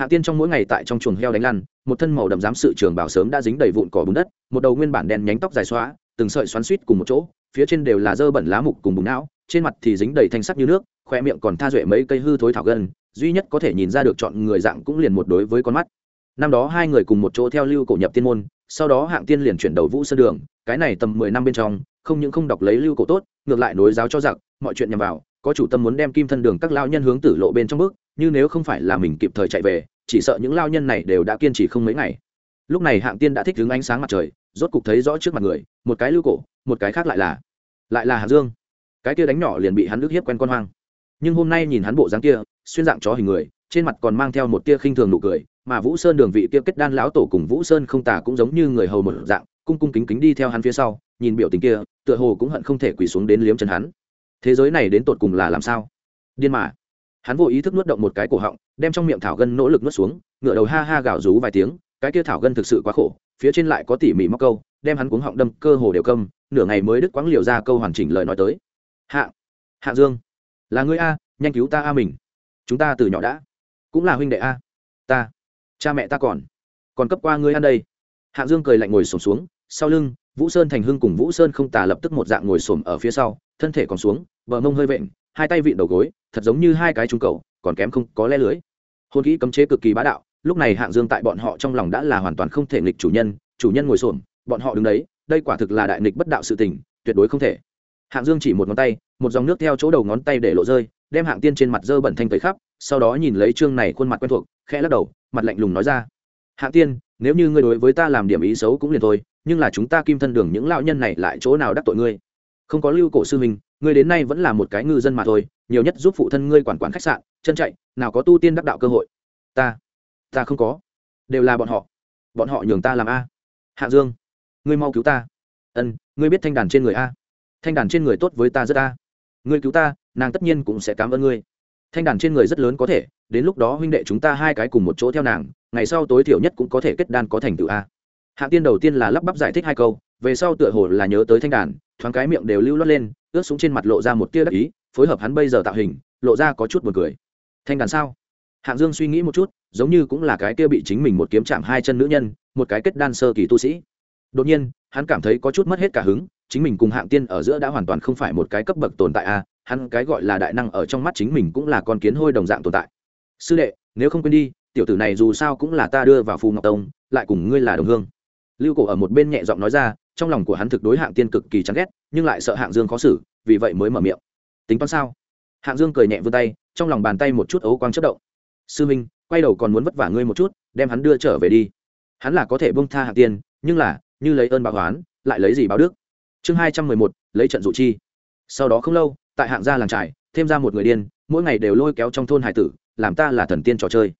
Hạ tiên trong mỗi ngày tại trong chuồng heo đánh lăn, một thân màu đậm giám sự trường bảo sớm đã dính đầy vụn cỏ bùn đất, một đầu nguyên bản đen nhánh tóc dài xóa, từng sợi xoắn suýt cùng một chỗ, phía trên đều là dơ bẩn lá mục cùng bùn não, trên mặt thì dính đầy thanh sắc như nước, khoe miệng còn tha duệ mấy cây hư thối thảo gân, duy nhất có thể nhìn ra được chọn người dạng cũng liền một đối với con mắt. Năm đó hai người cùng một chỗ theo lưu cổ nhập tiên môn, sau đó hạng tiên liền chuyển đầu vũ sơn đường, cái này tầm mười năm bên trong, không những không đọc lấy lưu cổ tốt, ngược lại nối giáo cho giặc, mọi chuyện nhằm vào, có chủ tâm muốn đem kim thân đường các lao nhân hướng tử lộ bên trong bước như nếu không phải là mình kịp thời chạy về, chỉ sợ những lao nhân này đều đã kiên trì không mấy ngày. Lúc này hạng tiên đã thích đứng ánh sáng mặt trời, rốt cục thấy rõ trước mặt người, một cái lưu cổ, một cái khác lại là lại là hạng dương. Cái kia đánh nhỏ liền bị hắn ức hiếp quen con hoang. Nhưng hôm nay nhìn hắn bộ dáng kia, xuyên dạng chó hình người, trên mặt còn mang theo một tia khinh thường nụ cười, mà vũ sơn đường vị kia kết đan lão tổ cùng vũ sơn không tả cũng giống như người hầu một dạng, cung cung kính kính đi theo hắn phía sau, nhìn biểu tình kia, tựa hồ cũng hận không thể quỳ xuống đến liếm chân hắn. Thế giới này đến tột cùng là làm sao? Điên mà hắn vô ý thức nuốt động một cái cổ họng, đem trong miệng thảo gân nỗ lực nuốt xuống ngựa đầu ha ha gào rú vài tiếng, cái kia thảo gân thực sự quá khổ, phía trên lại có tỉ mỉ móc câu, đem hắn cuống họng đâm cơ hồ đều câm, nửa ngày mới đứt quãng liều ra câu hoàn chỉnh lời nói tới. Hạ hạ dương, là ngươi a, nhanh cứu ta a mình. Chúng ta từ nhỏ đã, cũng là huynh đệ a. Ta, cha mẹ ta còn còn cấp qua ngươi ăn đây. Hạ dương cười lạnh ngồi sổm xuống, sau lưng, vũ sơn thành hưng cùng vũ sơn không tà lập tức một dạng ngồi sổm ở phía sau, thân thể còn xuống, bờ mông hơi vện, hai tay vịn đầu gối thật giống như hai cái trung cầu, còn kém không có lẽ lưới. Hôn kỹ cấm chế cực kỳ bá đạo, lúc này hạng dương tại bọn họ trong lòng đã là hoàn toàn không thể nghịch chủ nhân chủ nhân ngồi xổm, bọn họ đứng đấy, đây quả thực là đại nghịch bất đạo sự tình, tuyệt đối không thể. Hạng dương chỉ một ngón tay, một dòng nước theo chỗ đầu ngón tay để lộ rơi, đem hạng tiên trên mặt dơ bẩn thanh tới khắp, sau đó nhìn lấy chương này khuôn mặt quen thuộc, khẽ lắc đầu, mặt lạnh lùng nói ra. Hạng tiên, nếu như ngươi đối với ta làm điểm ý xấu cũng liền thôi, nhưng là chúng ta kim thân đường những lão nhân này lại chỗ nào đắc tội ngươi? Không có lưu cổ sư mình, ngươi đến nay vẫn là một cái ngư dân mà thôi nhiều nhất giúp phụ thân ngươi quản quản khách sạn chân chạy nào có tu tiên đắc đạo cơ hội. Ta ta không có. Đều là bọn họ. Bọn họ nhường ta làm a. Hạ dương ngươi mau cứu ta. Ân ngươi biết thanh đàn trên người a. Thanh đàn trên người tốt với ta rất a. Ngươi cứu ta nàng tất nhiên cũng sẽ cảm ơn ngươi. Thanh đàn trên người rất lớn có thể đến lúc đó huynh đệ chúng ta hai cái cùng một chỗ theo nàng ngày sau tối thiểu nhất cũng có thể kết đan có thành tựu a. Hạ tiên đầu tiên là lắp bắp giải thích hai câu về sau tựa hồ là nhớ tới thanh đàn thoáng cái miệng đều lưu lót lên, ướt xuống trên mặt lộ ra một tia đắc ý, phối hợp hắn bây giờ tạo hình, lộ ra có chút buồn cười. Thanh đàn sao? Hạng dương suy nghĩ một chút, giống như cũng là cái kia bị chính mình một kiếm chạm hai chân nữ nhân, một cái kết đan sơ kỳ tu sĩ. Đột nhiên, hắn cảm thấy có chút mất hết cả hứng, chính mình cùng hạng tiên ở giữa đã hoàn toàn không phải một cái cấp bậc tồn tại a hắn cái gọi là đại năng ở trong mắt chính mình cũng là con kiến hôi đồng dạng tồn tại. Sư đệ, nếu không quên đi, tiểu tử này dù sao cũng là ta đưa vào phù ngọc tông, lại cùng ngươi là đồng hương. Lưu cổ ở một bên nhẹ giọng nói ra trong lòng của hắn thực đối hạng tiên cực kỳ chán ghét, nhưng lại sợ hạng dương khó xử, vì vậy mới mở miệng. Tính toán sao? Hạng dương cười nhẹ vươn tay, trong lòng bàn tay một chút ấu quang chất động. Sư minh, quay đầu còn muốn vất vả ngươi một chút, đem hắn đưa trở về đi. Hắn là có thể bông tha hạng tiên, nhưng là, như lấy ơn báo oán, lại lấy gì báo đức? Chương hai trăm mười một, lấy trận dụ chi. Sau đó không lâu, tại hạng gia làng trải thêm ra một người điên, mỗi ngày đều lôi kéo trong thôn hải tử, làm ta là thần tiên trò chơi.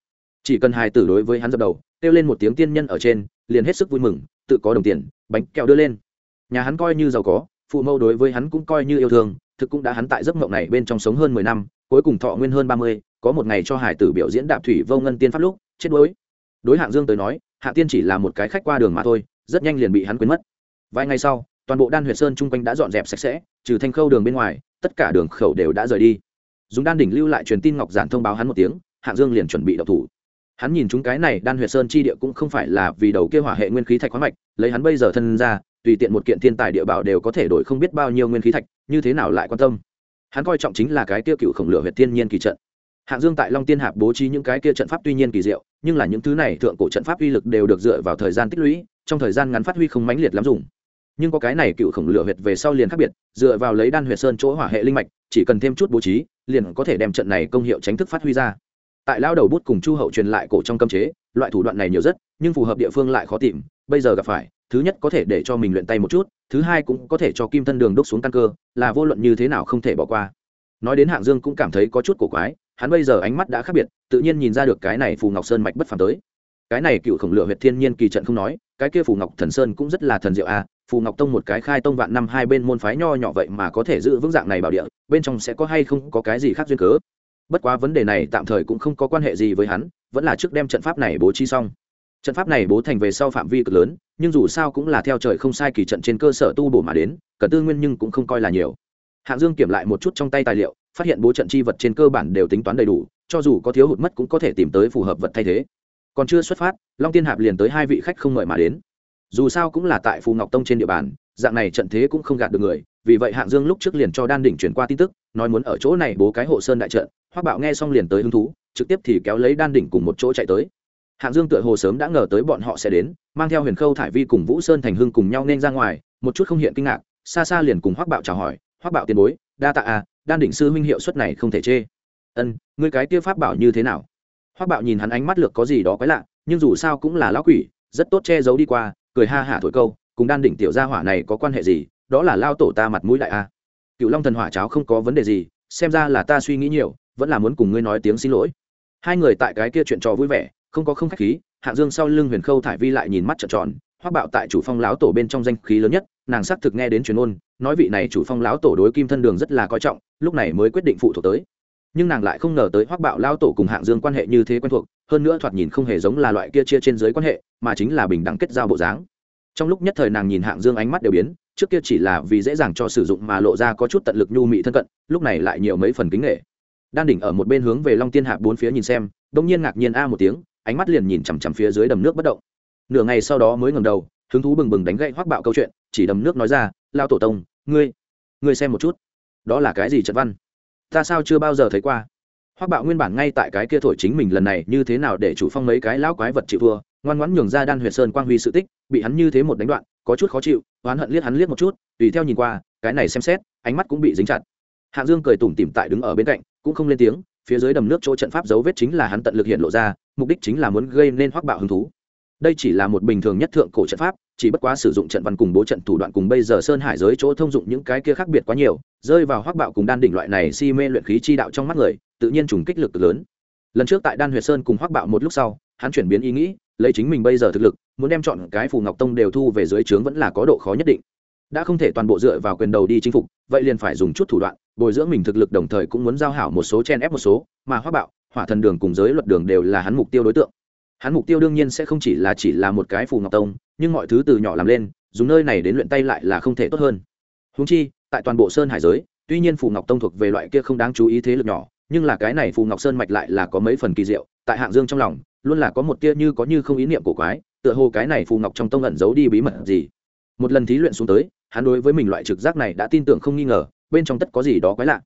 Chỉ cần hải tử đối với hắn dập đầu, kêu lên một tiếng tiên nhân ở trên, liền hết sức vui mừng tự có đồng tiền, bánh kẹo đưa lên. Nhà hắn coi như giàu có, phụ mẫu đối với hắn cũng coi như yêu thương, thực cũng đã hắn tại giấc mộng này bên trong sống hơn mười năm, cuối cùng thọ nguyên hơn ba mươi, có một ngày cho hải tử biểu diễn đạp thủy vô ngân tiên pháp lúc, chết đuối. Đối hạng dương tới nói, hạ tiên chỉ là một cái khách qua đường mà thôi, rất nhanh liền bị hắn quên mất. Vài ngày sau, toàn bộ đan huyệt sơn chung quanh đã dọn dẹp sạch sẽ, trừ thanh khâu đường bên ngoài, tất cả đường khẩu đều đã rời đi. Dùng đan đỉnh lưu lại truyền tin ngọc giản thông báo hắn một tiếng, hạng dương liền chuẩn bị đậu thủ hắn nhìn chúng cái này, đan huyệt sơn chi địa cũng không phải là vì đầu kia hỏa hệ nguyên khí thạch khoáng mạch, lấy hắn bây giờ thân ra, tùy tiện một kiện thiên tài địa bảo đều có thể đổi không biết bao nhiêu nguyên khí thạch, như thế nào lại quan tâm? Hắn coi trọng chính là cái kia cựu khổng lửa huyệt thiên nhiên kỳ trận. Hạng dương tại long tiên hạp bố trí những cái kia trận pháp tuy nhiên kỳ diệu, nhưng là những thứ này thượng cổ trận pháp uy lực đều được dựa vào thời gian tích lũy, trong thời gian ngắn phát huy không mãnh liệt lắm dùng. Nhưng có cái này cựu khổng lửa huyệt về sau liền khác biệt, dựa vào lấy đan huyệt sơn chỗ hỏa hệ linh mạch, chỉ cần thêm chút bố trí, liền có thể đem trận này công hiệu tránh thức phát huy ra tại lao đầu bút cùng chu hậu truyền lại cổ trong cấm chế, loại thủ đoạn này nhiều rất, nhưng phù hợp địa phương lại khó tìm, bây giờ gặp phải, thứ nhất có thể để cho mình luyện tay một chút, thứ hai cũng có thể cho kim thân đường đúc xuống căn cơ, là vô luận như thế nào không thể bỏ qua nói đến hạng dương cũng cảm thấy có chút cổ quái, hắn bây giờ ánh mắt đã khác biệt, tự nhiên nhìn ra được cái này phù ngọc sơn mạch bất phàm tới cái này cựu khổng lửa huyệt thiên nhiên kỳ trận không nói, cái kia phù ngọc thần sơn cũng rất là thần diệu a à. phù ngọc tông một cái khai tông vạn năm hai bên môn phái nho nhỏ vậy mà có thể giữ vững dạng này bảo địa, bên trong sẽ có hay không có cái gì khác duyên cớ bất quá vấn đề này tạm thời cũng không có quan hệ gì với hắn, vẫn là trước đem trận pháp này bố trí xong. Trận pháp này bố thành về sau phạm vi cực lớn, nhưng dù sao cũng là theo trời không sai kỳ trận trên cơ sở tu bổ mà đến, cần tư nguyên nhưng cũng không coi là nhiều. Hạng dương kiểm lại một chút trong tay tài liệu, phát hiện bố trận chi vật trên cơ bản đều tính toán đầy đủ, cho dù có thiếu hụt mất cũng có thể tìm tới phù hợp vật thay thế. Còn chưa xuất phát, long tiên hạp liền tới hai vị khách không mời mà đến. Dù sao cũng là tại phù ngọc tông trên địa bàn dạng này trận thế cũng không gạt được người, vì vậy hạng dương lúc trước liền cho đan đỉnh chuyển qua tin tức, nói muốn ở chỗ này bố cái hộ sơn đại trận hoác Bảo nghe xong liền tới hứng thú, trực tiếp thì kéo lấy đan đỉnh cùng một chỗ chạy tới. Hạng dương tựa hồ sớm đã ngờ tới bọn họ sẽ đến, mang theo huyền khâu, thải vi cùng vũ sơn, thành hưng cùng nhau nên ra ngoài, một chút không hiện kinh ngạc, xa xa liền cùng hoác Bảo chào hỏi hoác Bảo tiền bối, đa tạ à đan đỉnh sư huynh hiệu suất này không thể chê. Ân, ngươi cái kia pháp bảo như thế nào? Hoác Bảo nhìn hắn ánh mắt lược có gì đó quái lạ, nhưng dù sao cũng là lão quỷ, rất tốt che giấu đi qua, cười ha hả thổi câu cùng đan đỉnh tiểu gia hỏa này có quan hệ gì, đó là lao tổ ta mặt mũi đại a. Cựu long thần hỏa cháo không có vấn đề gì, xem ra là ta suy nghĩ nhiều, vẫn là muốn cùng ngươi nói tiếng xin lỗi. Hai người tại cái kia chuyện trò vui vẻ, không có không khách khí hạng dương sau lưng huyền khâu thải vi lại nhìn mắt trợn tròn hoác bạo tại chủ phong lão tổ bên trong danh khí lớn nhất, nàng xác thực nghe đến truyền ôn nói vị này chủ phong lão tổ đối kim thân đường rất là coi trọng, lúc này mới quyết định phụ thuộc tới. Nhưng nàng lại không ngờ tới hoác bạo lao tổ cùng hạng dương quan hệ như thế quen thuộc, hơn nữa thoạt nhìn không hề giống là loại kia chia trên dưới quan hệ, mà chính là bình đẳng kết giao bộ dáng trong lúc nhất thời nàng nhìn hạng dương ánh mắt đều biến, trước kia chỉ là vì dễ dàng cho sử dụng mà lộ ra có chút tận lực nhu mị thân cận, lúc này lại nhiều mấy phần kính nghệ. Đan đỉnh ở một bên hướng về long tiên hạ bốn phía nhìn xem, đông nhiên ngạc nhiên a một tiếng, ánh mắt liền nhìn chằm chằm phía dưới đầm nước bất động. Nửa ngày sau đó mới ngầm đầu, hứng thú bừng bừng đánh gậy hoác bạo câu chuyện, chỉ đầm nước nói ra lao tổ tông, ngươi ngươi xem một chút, đó là cái gì trận văn? Ta sao chưa bao giờ thấy qua? Hoác bạo nguyên bản ngay tại cái kia thổi chính mình lần này, như thế nào để chủ phong mấy cái lão quái vật chịu thua ngoan ngoãn nhường ra đan huyệt sơn quang huy sự tích, bị hắn như thế một đánh đoạn, có chút khó chịu, oán hận liếc hắn liếc một chút, tùy theo nhìn qua, cái này xem xét, ánh mắt cũng bị dính chặt. Hạng dương cười tủm tỉm tại đứng ở bên cạnh, cũng không lên tiếng, phía dưới đầm nước chỗ trận pháp dấu vết chính là hắn tận lực hiện lộ ra, mục đích chính là muốn gây nên hoác bạo hứng thú. Đây chỉ là một bình thường nhất thượng cổ trận pháp, chỉ bất quá sử dụng trận văn cùng bố trận thủ đoạn cùng bây giờ sơn hải giới chỗ thông dụng những cái kia khác biệt quá nhiều, rơi vào hoác bạo cùng đan đỉnh loại này si mê luyện khí chi đạo trong mắt người, tự nhiên trùng kích lực lớn. Lần trước tại đan huyệt sơn cùng hoác bạo một lúc sau, hắn chuyển biến ý nghĩ lấy chính mình bây giờ thực lực, muốn đem chọn cái phù ngọc tông đều thu về dưới trướng vẫn là có độ khó nhất định. Đã không thể toàn bộ dựa vào quyền đầu đi chinh phục, vậy liền phải dùng chút thủ đoạn, bồi dưỡng mình thực lực đồng thời cũng muốn giao hảo một số chen ép một số, mà hoác bạo, hỏa thần đường cùng giới luật đường đều là hắn mục tiêu đối tượng. Hắn mục tiêu đương nhiên sẽ không chỉ là chỉ là một cái phù ngọc tông, nhưng mọi thứ từ nhỏ làm lên, dùng nơi này đến luyện tay lại là không thể tốt hơn. Húng chi, tại toàn bộ sơn hải giới, tuy nhiên phù ngọc tông thuộc về loại kia không đáng chú ý thế lực nhỏ, nhưng là cái này phù ngọc sơn mạch lại là có mấy phần kỳ diệu, tại hạng dương trong lòng luôn là có một tia như có như không ý niệm của quái, tựa hồ cái này phù ngọc trong tông ẩn giấu đi bí mật gì. Một lần thí luyện xuống tới, hắn đối với mình loại trực giác này đã tin tưởng không nghi ngờ, bên trong tất có gì đó quái lạ.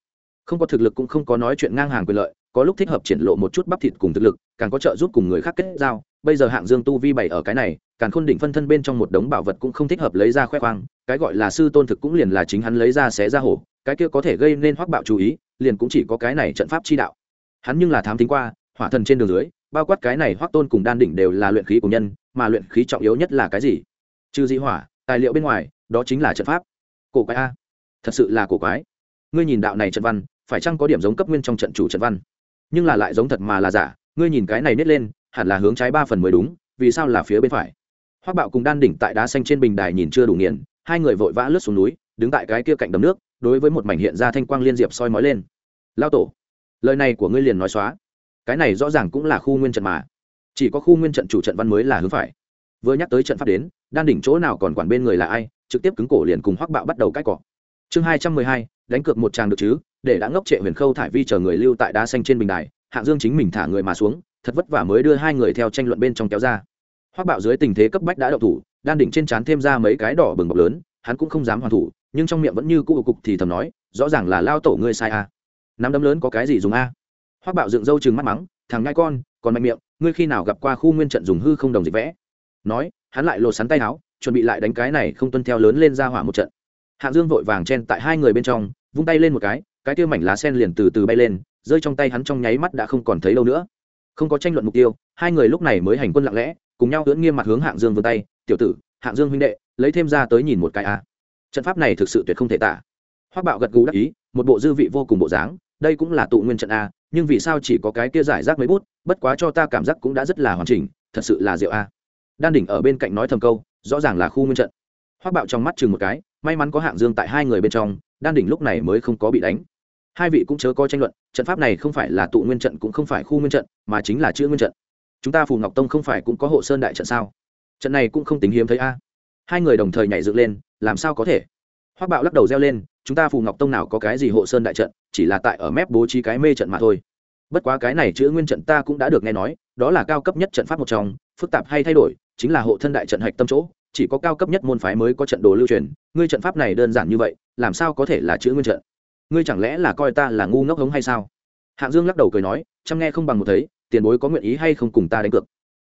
Không có thực lực cũng không có nói chuyện ngang hàng quyền lợi, có lúc thích hợp triển lộ một chút bắp thịt cùng thực lực, càng có trợ giúp cùng người khác kết giao. Bây giờ hạng dương tu vi bày ở cái này, càng khôn định phân thân bên trong một đống bảo vật cũng không thích hợp lấy ra khoe khoang, cái gọi là sư tôn thực cũng liền là chính hắn lấy ra xé ra hổ, cái kia có thể gây nên hoắc bạo chú ý, liền cũng chỉ có cái này trận pháp chi đạo. Hắn nhưng là thám tính qua, hỏa thần trên đường dưới bao quát cái này hoắc tôn cùng đan đỉnh đều là luyện khí của nhân, mà luyện khí trọng yếu nhất là cái gì? Trừ dị hỏa, tài liệu bên ngoài, đó chính là trận pháp. Cổ quái a. Thật sự là cổ quái. Ngươi nhìn đạo này trận văn, phải chăng có điểm giống cấp nguyên trong trận chủ trận văn? Nhưng là lại giống thật mà là giả, ngươi nhìn cái này nết lên, hẳn là hướng trái ba phần mới đúng, vì sao là phía bên phải? Hoắc bạo cùng đan đỉnh tại đá xanh trên bình đài nhìn chưa đủ nghiền, hai người vội vã lướt xuống núi, đứng tại cái kia cạnh đầm nước, đối với một mảnh hiện ra thanh quang liên diệp soi mói lên. Lao tổ, lời này của ngươi liền nói xóa cái này rõ ràng cũng là khu nguyên trận mà chỉ có khu nguyên trận chủ trận văn mới là hướng phải vừa nhắc tới trận pháp đến, đan đỉnh chỗ nào còn quản bên người là ai, trực tiếp cứng cổ liền cùng hoắc bạo bắt đầu cãi cọ chương hai trăm mười hai, đánh cược một tràng được chứ, để đã ngốc trệ huyền khâu thải vi chờ người lưu tại đá xanh trên bình đài hạng dương chính mình thả người mà xuống, thật vất vả mới đưa hai người theo tranh luận bên trong kéo ra hoắc bạo dưới tình thế cấp bách đã đậu thủ, đan đỉnh trên trán thêm ra mấy cái đỏ bừng bọc lớn, hắn cũng không dám hoàn thủ, nhưng trong miệng vẫn như cụ cục thì thầm nói, rõ ràng là lao tổ ngươi sai a à. nắm đấm lớn có cái gì dùng a à hoác bạo dựng râu chừng mắt mắng, thằng ngai con, còn mạnh miệng, ngươi khi nào gặp qua khu nguyên trận dùng hư không đồng dịch vẽ? Nói, hắn lại lột sắn tay áo, chuẩn bị lại đánh cái này không tuân theo lớn lên ra hỏa một trận. Hạng dương vội vàng chen tại hai người bên trong, vung tay lên một cái cái tiêu mảnh lá sen liền từ từ bay lên, rơi trong tay hắn trong nháy mắt đã không còn thấy đâu nữa. Không có tranh luận mục tiêu, hai người lúc này mới hành quân lặng lẽ, cùng nhau ưỡn nghiêm mặt hướng hạng dương vươn tay, tiểu tử, hạng dương huynh đệ, lấy thêm ra tới nhìn một cái a. Trận pháp này thực sự tuyệt không thể tả. Hoác bạo gật gù đắc ý, một bộ dư vị vô cùng bộ dáng đây cũng là tụ nguyên trận a, nhưng vì sao chỉ có cái kia giải rác mấy bút, bất quá cho ta cảm giác cũng đã rất là hoàn chỉnh, thật sự là diệu a. Đan đỉnh ở bên cạnh nói thầm câu, rõ ràng là khu nguyên trận. Hoác bạo trong mắt chừng một cái, may mắn có hạng dương tại hai người bên trong, đan đỉnh lúc này mới không có bị đánh. Hai vị cũng chớ có tranh luận, trận pháp này không phải là tụ nguyên trận cũng không phải khu nguyên trận, mà chính là chữ nguyên trận. Chúng ta phù ngọc tông không phải cũng có hộ sơn đại trận sao? Trận này cũng không tính hiếm thấy a. Hai người đồng thời nhảy dựng lên, làm sao có thể? Hoác bạo lắc đầu reo lên chúng ta phù ngọc tông nào có cái gì hộ sơn đại trận, chỉ là tại ở mép bố trí cái mê trận mà thôi. Bất quá cái này chữ nguyên trận ta cũng đã được nghe nói, đó là cao cấp nhất trận pháp một trong, phức tạp hay thay đổi, chính là hộ thân đại trận hạch tâm chỗ, chỉ có cao cấp nhất môn phái mới có trận đồ lưu truyền, ngươi trận pháp này đơn giản như vậy, làm sao có thể là chữ nguyên trận? Ngươi chẳng lẽ là coi ta là ngu ngốc hống hay sao? Hạng dương lắc đầu cười nói, chăm nghe không bằng một thấy, tiền bối có nguyện ý hay không cùng ta đánh cược?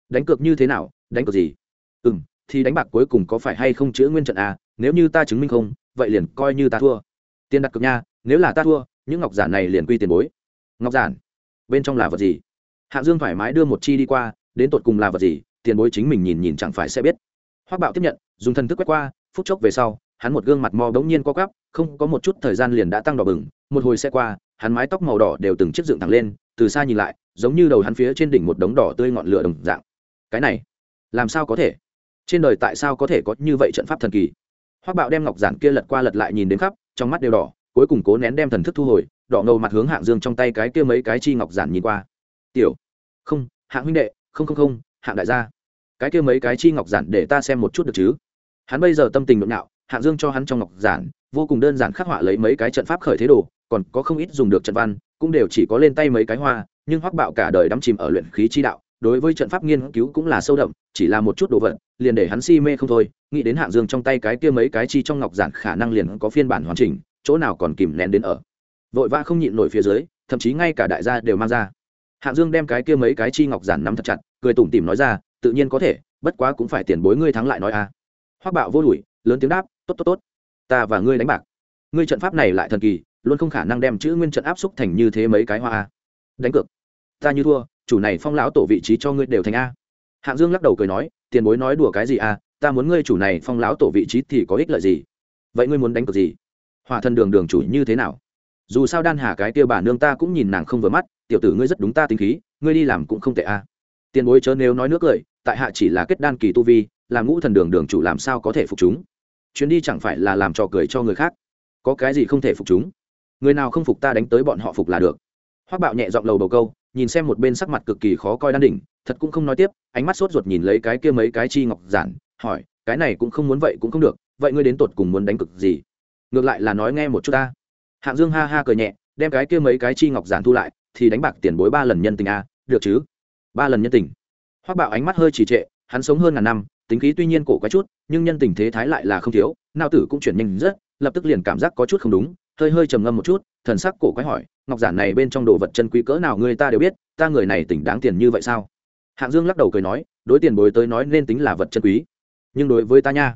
Đánh cược như thế nào, đánh cược gì? Ừ m thì đánh bạc cuối cùng có phải hay không chữ nguyên trận à nếu như ta chứng minh không, vậy liền coi như ta thua tiền đặt cược nha, nếu là ta thua, những ngọc giản này liền quy tiền bối. Ngọc giản, bên trong là vật gì? Hạ dương thoải mái đưa một chi đi qua, đến tột cùng là vật gì, tiền bối chính mình nhìn nhìn chẳng phải sẽ biết. Hoác bạo tiếp nhận, dùng thần thức quét qua, phút chốc về sau, hắn một gương mặt mò bỗng nhiên co cắp không có một chút thời gian liền đã tăng đỏ bừng, một hồi xe qua, hắn mái tóc màu đỏ đều từng chiếc dựng thẳng lên, từ xa nhìn lại, giống như đầu hắn phía trên đỉnh một đống đỏ tươi ngọn lửa đồng dạng. Cái này, làm sao có thể? Trên đời tại sao có thể có như vậy trận pháp thần kỳ? Hoác bạo đem ngọc giản kia lật qua lật lại nhìn đến khắp trong mắt đều đỏ, cuối cùng cố nén đem thần thức thu hồi, đỏ ngầu mặt hướng hạng dương trong tay cái kia mấy cái chi ngọc giản nhìn qua. Tiểu, không, hạng huynh đệ, không không không, hạng đại gia, cái kia mấy cái chi ngọc giản để ta xem một chút được chứ? Hắn bây giờ tâm tình nhộn nhạo, hạng dương cho hắn trong ngọc giản, vô cùng đơn giản khắc họa lấy mấy cái trận pháp khởi thế đồ, còn có không ít dùng được trận văn, cũng đều chỉ có lên tay mấy cái hoa, nhưng hoắc bạo cả đời đắm chìm ở luyện khí chi đạo đối với trận pháp nghiên cứu cũng là sâu đậm, chỉ là một chút đồ vật, liền để hắn si mê không thôi, nghĩ đến hạng dương trong tay cái kia mấy cái chi trong ngọc giản khả năng liền có phiên bản hoàn chỉnh, chỗ nào còn kìm nén đến ở. Vội vã không nhịn nổi phía dưới, thậm chí ngay cả đại gia đều mang ra. Hạng dương đem cái kia mấy cái chi ngọc giản nắm thật chặt, cười tủm tỉm nói ra, tự nhiên có thể, bất quá cũng phải tiền bối ngươi thắng lại nói a. À. hoắc bạo vô đuổi, lớn tiếng đáp, tốt tốt tốt. Ta và ngươi đánh bạc. Ngươi trận pháp này lại thần kỳ, luôn không khả năng đem chữ nguyên trận áp xúc thành như thế mấy cái hoa a. Đánh cược. Ta như thua chủ này phong lão tổ vị trí cho ngươi đều thành a. Hạng dương lắc đầu cười nói, tiền bối nói đùa cái gì a ta muốn ngươi chủ này phong lão tổ vị trí thì có ích lợi gì? Vậy ngươi muốn đánh cược gì? Hòa thân đường đường chủ như thế nào? Dù sao đan hà cái kia bà nương ta cũng nhìn nàng không vừa mắt, tiểu tử ngươi rất đúng ta tính khí, ngươi đi làm cũng không tệ a. Tiền bối chớ nếu nói nước cười tại hạ chỉ là kết đan kỳ tu vi, làm ngũ thần đường đường chủ làm sao có thể phục chúng? Chuyến đi chẳng phải là làm trò cười cho người khác? Có cái gì không thể phục chúng? Người nào không phục ta đánh tới bọn họ phục là được. Hoác bạo nhẹ giọng lầu bầu câu nhìn xem một bên sắc mặt cực kỳ khó coi đan đỉnh, thật cũng không nói tiếp, ánh mắt sốt ruột nhìn lấy cái kia mấy cái chi ngọc giản, hỏi, cái này cũng không muốn vậy cũng không được, vậy ngươi đến tột cùng muốn đánh cực gì? Ngược lại là nói nghe một chút ta. Hạng dương ha ha cười nhẹ, đem cái kia mấy cái chi ngọc giản thu lại, thì đánh bạc tiền bối ba lần nhân tình a, được chứ? Ba lần nhân tình. Hoác bạo ánh mắt hơi trì trệ, hắn sống hơn ngàn năm, tính khí tuy nhiên cổ quái chút, nhưng nhân tình thế thái lại là không thiếu, nao tử cũng chuyển nhanh rất, lập tức liền cảm giác có chút không đúng, hơi hơi trầm ngâm một chút, thần sắc cổ quái hỏi ngọc giản này bên trong đồ vật chân quý cỡ nào người ta đều biết, ta người này tỉnh đáng tiền như vậy sao? Hạng dương lắc đầu cười nói, đối tiền bối tới nói nên tính là vật chân quý. Nhưng đối với ta nha,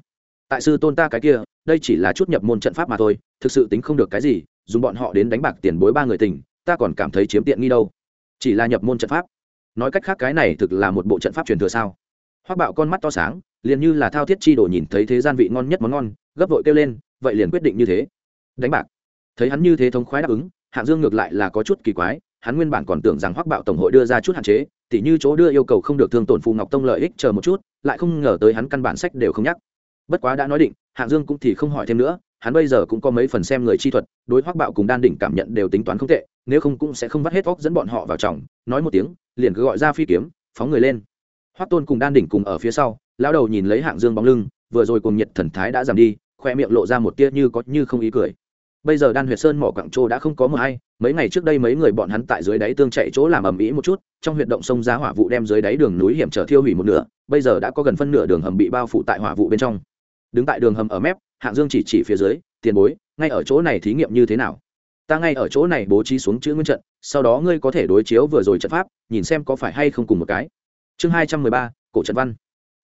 tại sư tôn ta cái kia, đây chỉ là chút nhập môn trận pháp mà thôi, thực sự tính không được cái gì, dùng bọn họ đến đánh bạc tiền bối ba người tỉnh, ta còn cảm thấy chiếm tiện nghi đâu. Chỉ là nhập môn trận pháp. Nói cách khác cái này thực là một bộ trận pháp truyền thừa sao? Hoác bạo con mắt to sáng, liền như là thao thiết chi đồ nhìn thấy thế gian vị ngon nhất món ngon, gấp vội kêu lên, vậy liền quyết định như thế. Đánh bạc. Thấy hắn như thế thống khoái đáp ứng hạng dương ngược lại là có chút kỳ quái, hắn nguyên bản còn tưởng rằng Hoắc bạo tổng hội đưa ra chút hạn chế, tỉ như chỗ đưa yêu cầu không được thương tổn phù ngọc tông lợi ích chờ một chút, lại không ngờ tới hắn căn bản sách đều không nhắc. Bất quá đã nói định, hạng dương cũng thì không hỏi thêm nữa, hắn bây giờ cũng có mấy phần xem người chi thuật, đối Hoắc bạo cùng đan đỉnh cảm nhận đều tính toán không tệ, nếu không cũng sẽ không vắt hết vóc dẫn bọn họ vào trọng nói một tiếng, liền cứ gọi ra phi kiếm, phóng người lên. Hoắc tôn cùng đan đỉnh cùng ở phía sau, lão đầu nhìn lấy hạng dương bóng lưng, vừa rồi cùng nhiệt thần thái đã giảm đi, khoe miệng lộ ra một tia như có như không ý cười bây giờ đan huyệt sơn mỏ quảng trô đã không có mờ hay mấy ngày trước đây mấy người bọn hắn tại dưới đáy tương chạy chỗ làm ầm ĩ một chút, trong huyệt động sông giá hỏa vụ đem dưới đáy đường núi hiểm trở thiêu hủy một nửa, bây giờ đã có gần phân nửa đường hầm bị bao phủ tại hỏa vụ bên trong. Đứng tại đường hầm ở mép, hạng dương chỉ chỉ phía dưới, tiền bối, ngay ở chỗ này thí nghiệm như thế nào? Ta ngay ở chỗ này bố trí xuống chữ nguyên trận, sau đó ngươi có thể đối chiếu vừa rồi trận pháp, nhìn xem có phải hay không cùng một cái. Chương hai trăm mười ba, cổ trận văn.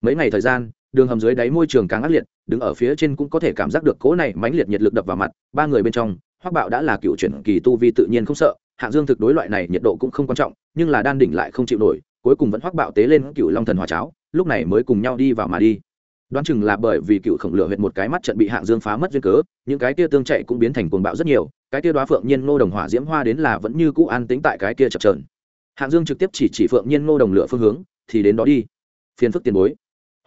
Mấy ngày thời gian đường hầm dưới đáy môi trường càng ác liệt, đứng ở phía trên cũng có thể cảm giác được cỗ này mãnh liệt nhiệt lực đập vào mặt, ba người bên trong, hoắc bạo đã là cựu chuyển kỳ tu vi tự nhiên không sợ, hạng dương thực đối loại này nhiệt độ cũng không quan trọng, nhưng là đan đỉnh lại không chịu nổi, cuối cùng vẫn hoắc bạo tế lên cựu long thần hòa cháo, lúc này mới cùng nhau đi vào mà đi. Đoán chừng là bởi vì cựu khổng lửa huyệt một cái mắt trận bị hạng dương phá mất duyên cớ, những cái kia tương chạy cũng biến thành cuồng bạo rất nhiều, cái kia đoá phượng nhiên ngô đồng hỏa diễm hoa đến là vẫn như cũ an tính tại cái kia chập trờn hạng dương trực tiếp chỉ chỉ phượng nhiên ngô đồng lửa phương hướng, thì đến đó đi. Phiền phức tiền bối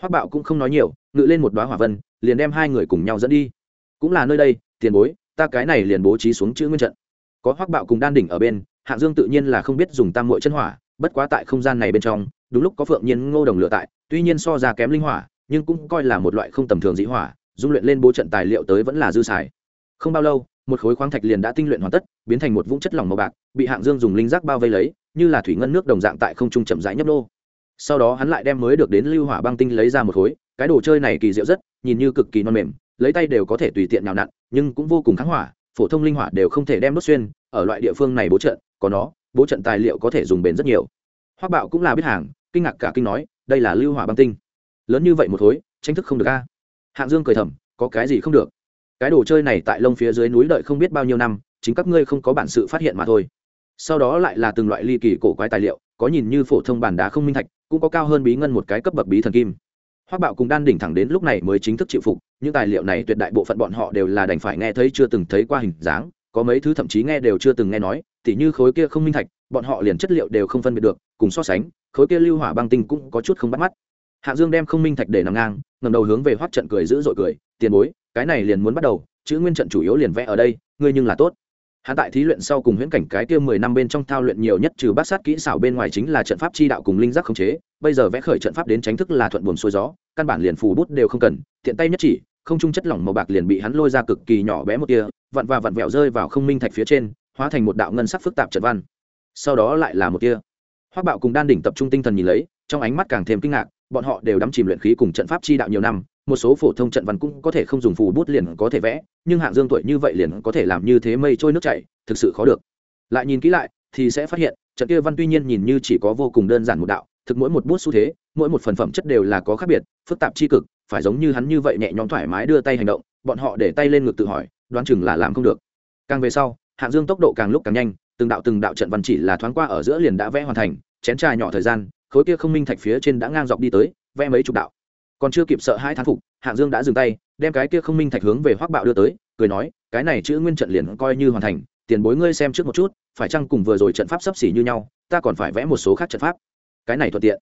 hoác bạo cũng không nói nhiều, ngự lên một đoá hỏa vân, liền đem hai người cùng nhau dẫn đi. Cũng là nơi đây, tiền bối, ta cái này liền bố trí xuống chữ nguyên trận. Có hoác bạo cùng đan đỉnh ở bên hạng dương tự nhiên là không biết dùng tam mội chân hỏa, bất quá tại không gian này bên trong, đúng lúc có phượng nhiên ngô đồng lửa tại, tuy nhiên so ra kém linh hỏa, nhưng cũng coi là một loại không tầm thường dĩ hỏa, dung luyện lên bố trận tài liệu tới vẫn là dư xài. Không bao lâu, một khối khoáng thạch liền đã tinh luyện hoàn tất, biến thành một vũng chất lỏng màu bạc, bị hạng dương dùng linh giác bao vây lấy, như là thủy ngân nước đồng dạng tại không trung chậm rãi nhấp nô sau đó hắn lại đem mới được đến lưu hỏa băng tinh lấy ra một khối, cái đồ chơi này kỳ diệu rất, nhìn như cực kỳ non mềm, lấy tay đều có thể tùy tiện nào nặn, nhưng cũng vô cùng kháng hỏa, phổ thông linh hỏa đều không thể đem đốt xuyên, ở loại địa phương này bố trận, có nó, bố trận tài liệu có thể dùng bền rất nhiều. Hoa bạo cũng là biết hàng, kinh ngạc cả kinh nói, đây là lưu hỏa băng tinh. Lớn như vậy một khối, tranh thức không được a. Hạng dương cười thầm, có cái gì không được? Cái đồ chơi này tại lông phía dưới núi đợi không biết bao nhiêu năm, chính các ngươi không có bản sự phát hiện mà thôi. Sau đó lại là từng loại ly kỳ cổ quái tài liệu, có nhìn như phổ thông bản đá không minh thạch cũng có cao hơn bí ngân một cái cấp bậc bí thần kim. Hoác bạo cùng đan đỉnh thẳng đến lúc này mới chính thức chịu phục, những tài liệu này tuyệt đại bộ phận bọn họ đều là đành phải nghe thấy chưa từng thấy qua hình dáng, có mấy thứ thậm chí nghe đều chưa từng nghe nói, tỉ như khối kia không minh thạch, bọn họ liền chất liệu đều không phân biệt được, cùng so sánh, khối kia lưu hỏa băng tinh cũng có chút không bắt mắt. Hạ dương đem không minh thạch để nằm ngang ngầm đầu hướng về hoác trận cười giữ dội cười, tiền bối, cái này liền muốn bắt đầu, chữ nguyên trận chủ yếu liền vẽ ở đây, ngươi nhưng là tốt hạ tại thí luyện sau cùng huyễn cảnh cái kia mười năm bên trong thao luyện nhiều nhất trừ bát sát kỹ xảo bên ngoài chính là trận pháp chi đạo cùng linh giác khống chế, bây giờ vẽ khởi trận pháp đến tránh thức là thuận buồm xuôi gió, căn bản liền phù bút đều không cần, tiện tay nhất chỉ, không trung chất lỏng màu bạc liền bị hắn lôi ra cực kỳ nhỏ bé một tia, vặn và vặn vẹo rơi vào không minh thạch phía trên, hóa thành một đạo ngân sắc phức tạp trận văn. Sau đó lại là một tia. Hoác bạo cùng đan đỉnh tập trung tinh thần nhìn lấy, trong ánh mắt càng thêm kinh ngạc bọn họ đều đắm chìm luyện khí cùng trận pháp chi đạo nhiều năm, một số phổ thông trận văn cũng có thể không dùng phù bút liền có thể vẽ, nhưng hạng dương tuổi như vậy liền có thể làm như thế mây trôi nước chảy, thực sự khó được. Lại nhìn kỹ lại, thì sẽ phát hiện, trận kia văn tuy nhiên nhìn như chỉ có vô cùng đơn giản một đạo, thực mỗi một bút xu thế, mỗi một phần phẩm chất đều là có khác biệt, phức tạp chi cực, phải giống như hắn như vậy nhẹ nhõm thoải mái đưa tay hành động, bọn họ để tay lên ngực tự hỏi, đoán chừng là làm không được. Càng về sau, hạng dương tốc độ càng lúc càng nhanh, từng đạo từng đạo trận văn chỉ là thoáng qua ở giữa liền đã vẽ hoàn thành, chén trà nhỏ thời gian khối kia không minh thạch phía trên đã ngang dọc đi tới, vẽ mấy chục đạo. Còn chưa kịp sợ hai thán phục, hạng dương đã dừng tay, đem cái kia không minh thạch hướng về hoác bạo đưa tới, cười nói, cái này chữ nguyên trận liền coi như hoàn thành, tiền bối ngươi xem trước một chút, phải chăng cùng vừa rồi trận pháp sấp xỉ như nhau, ta còn phải vẽ một số khác trận pháp. Cái này thuận tiện.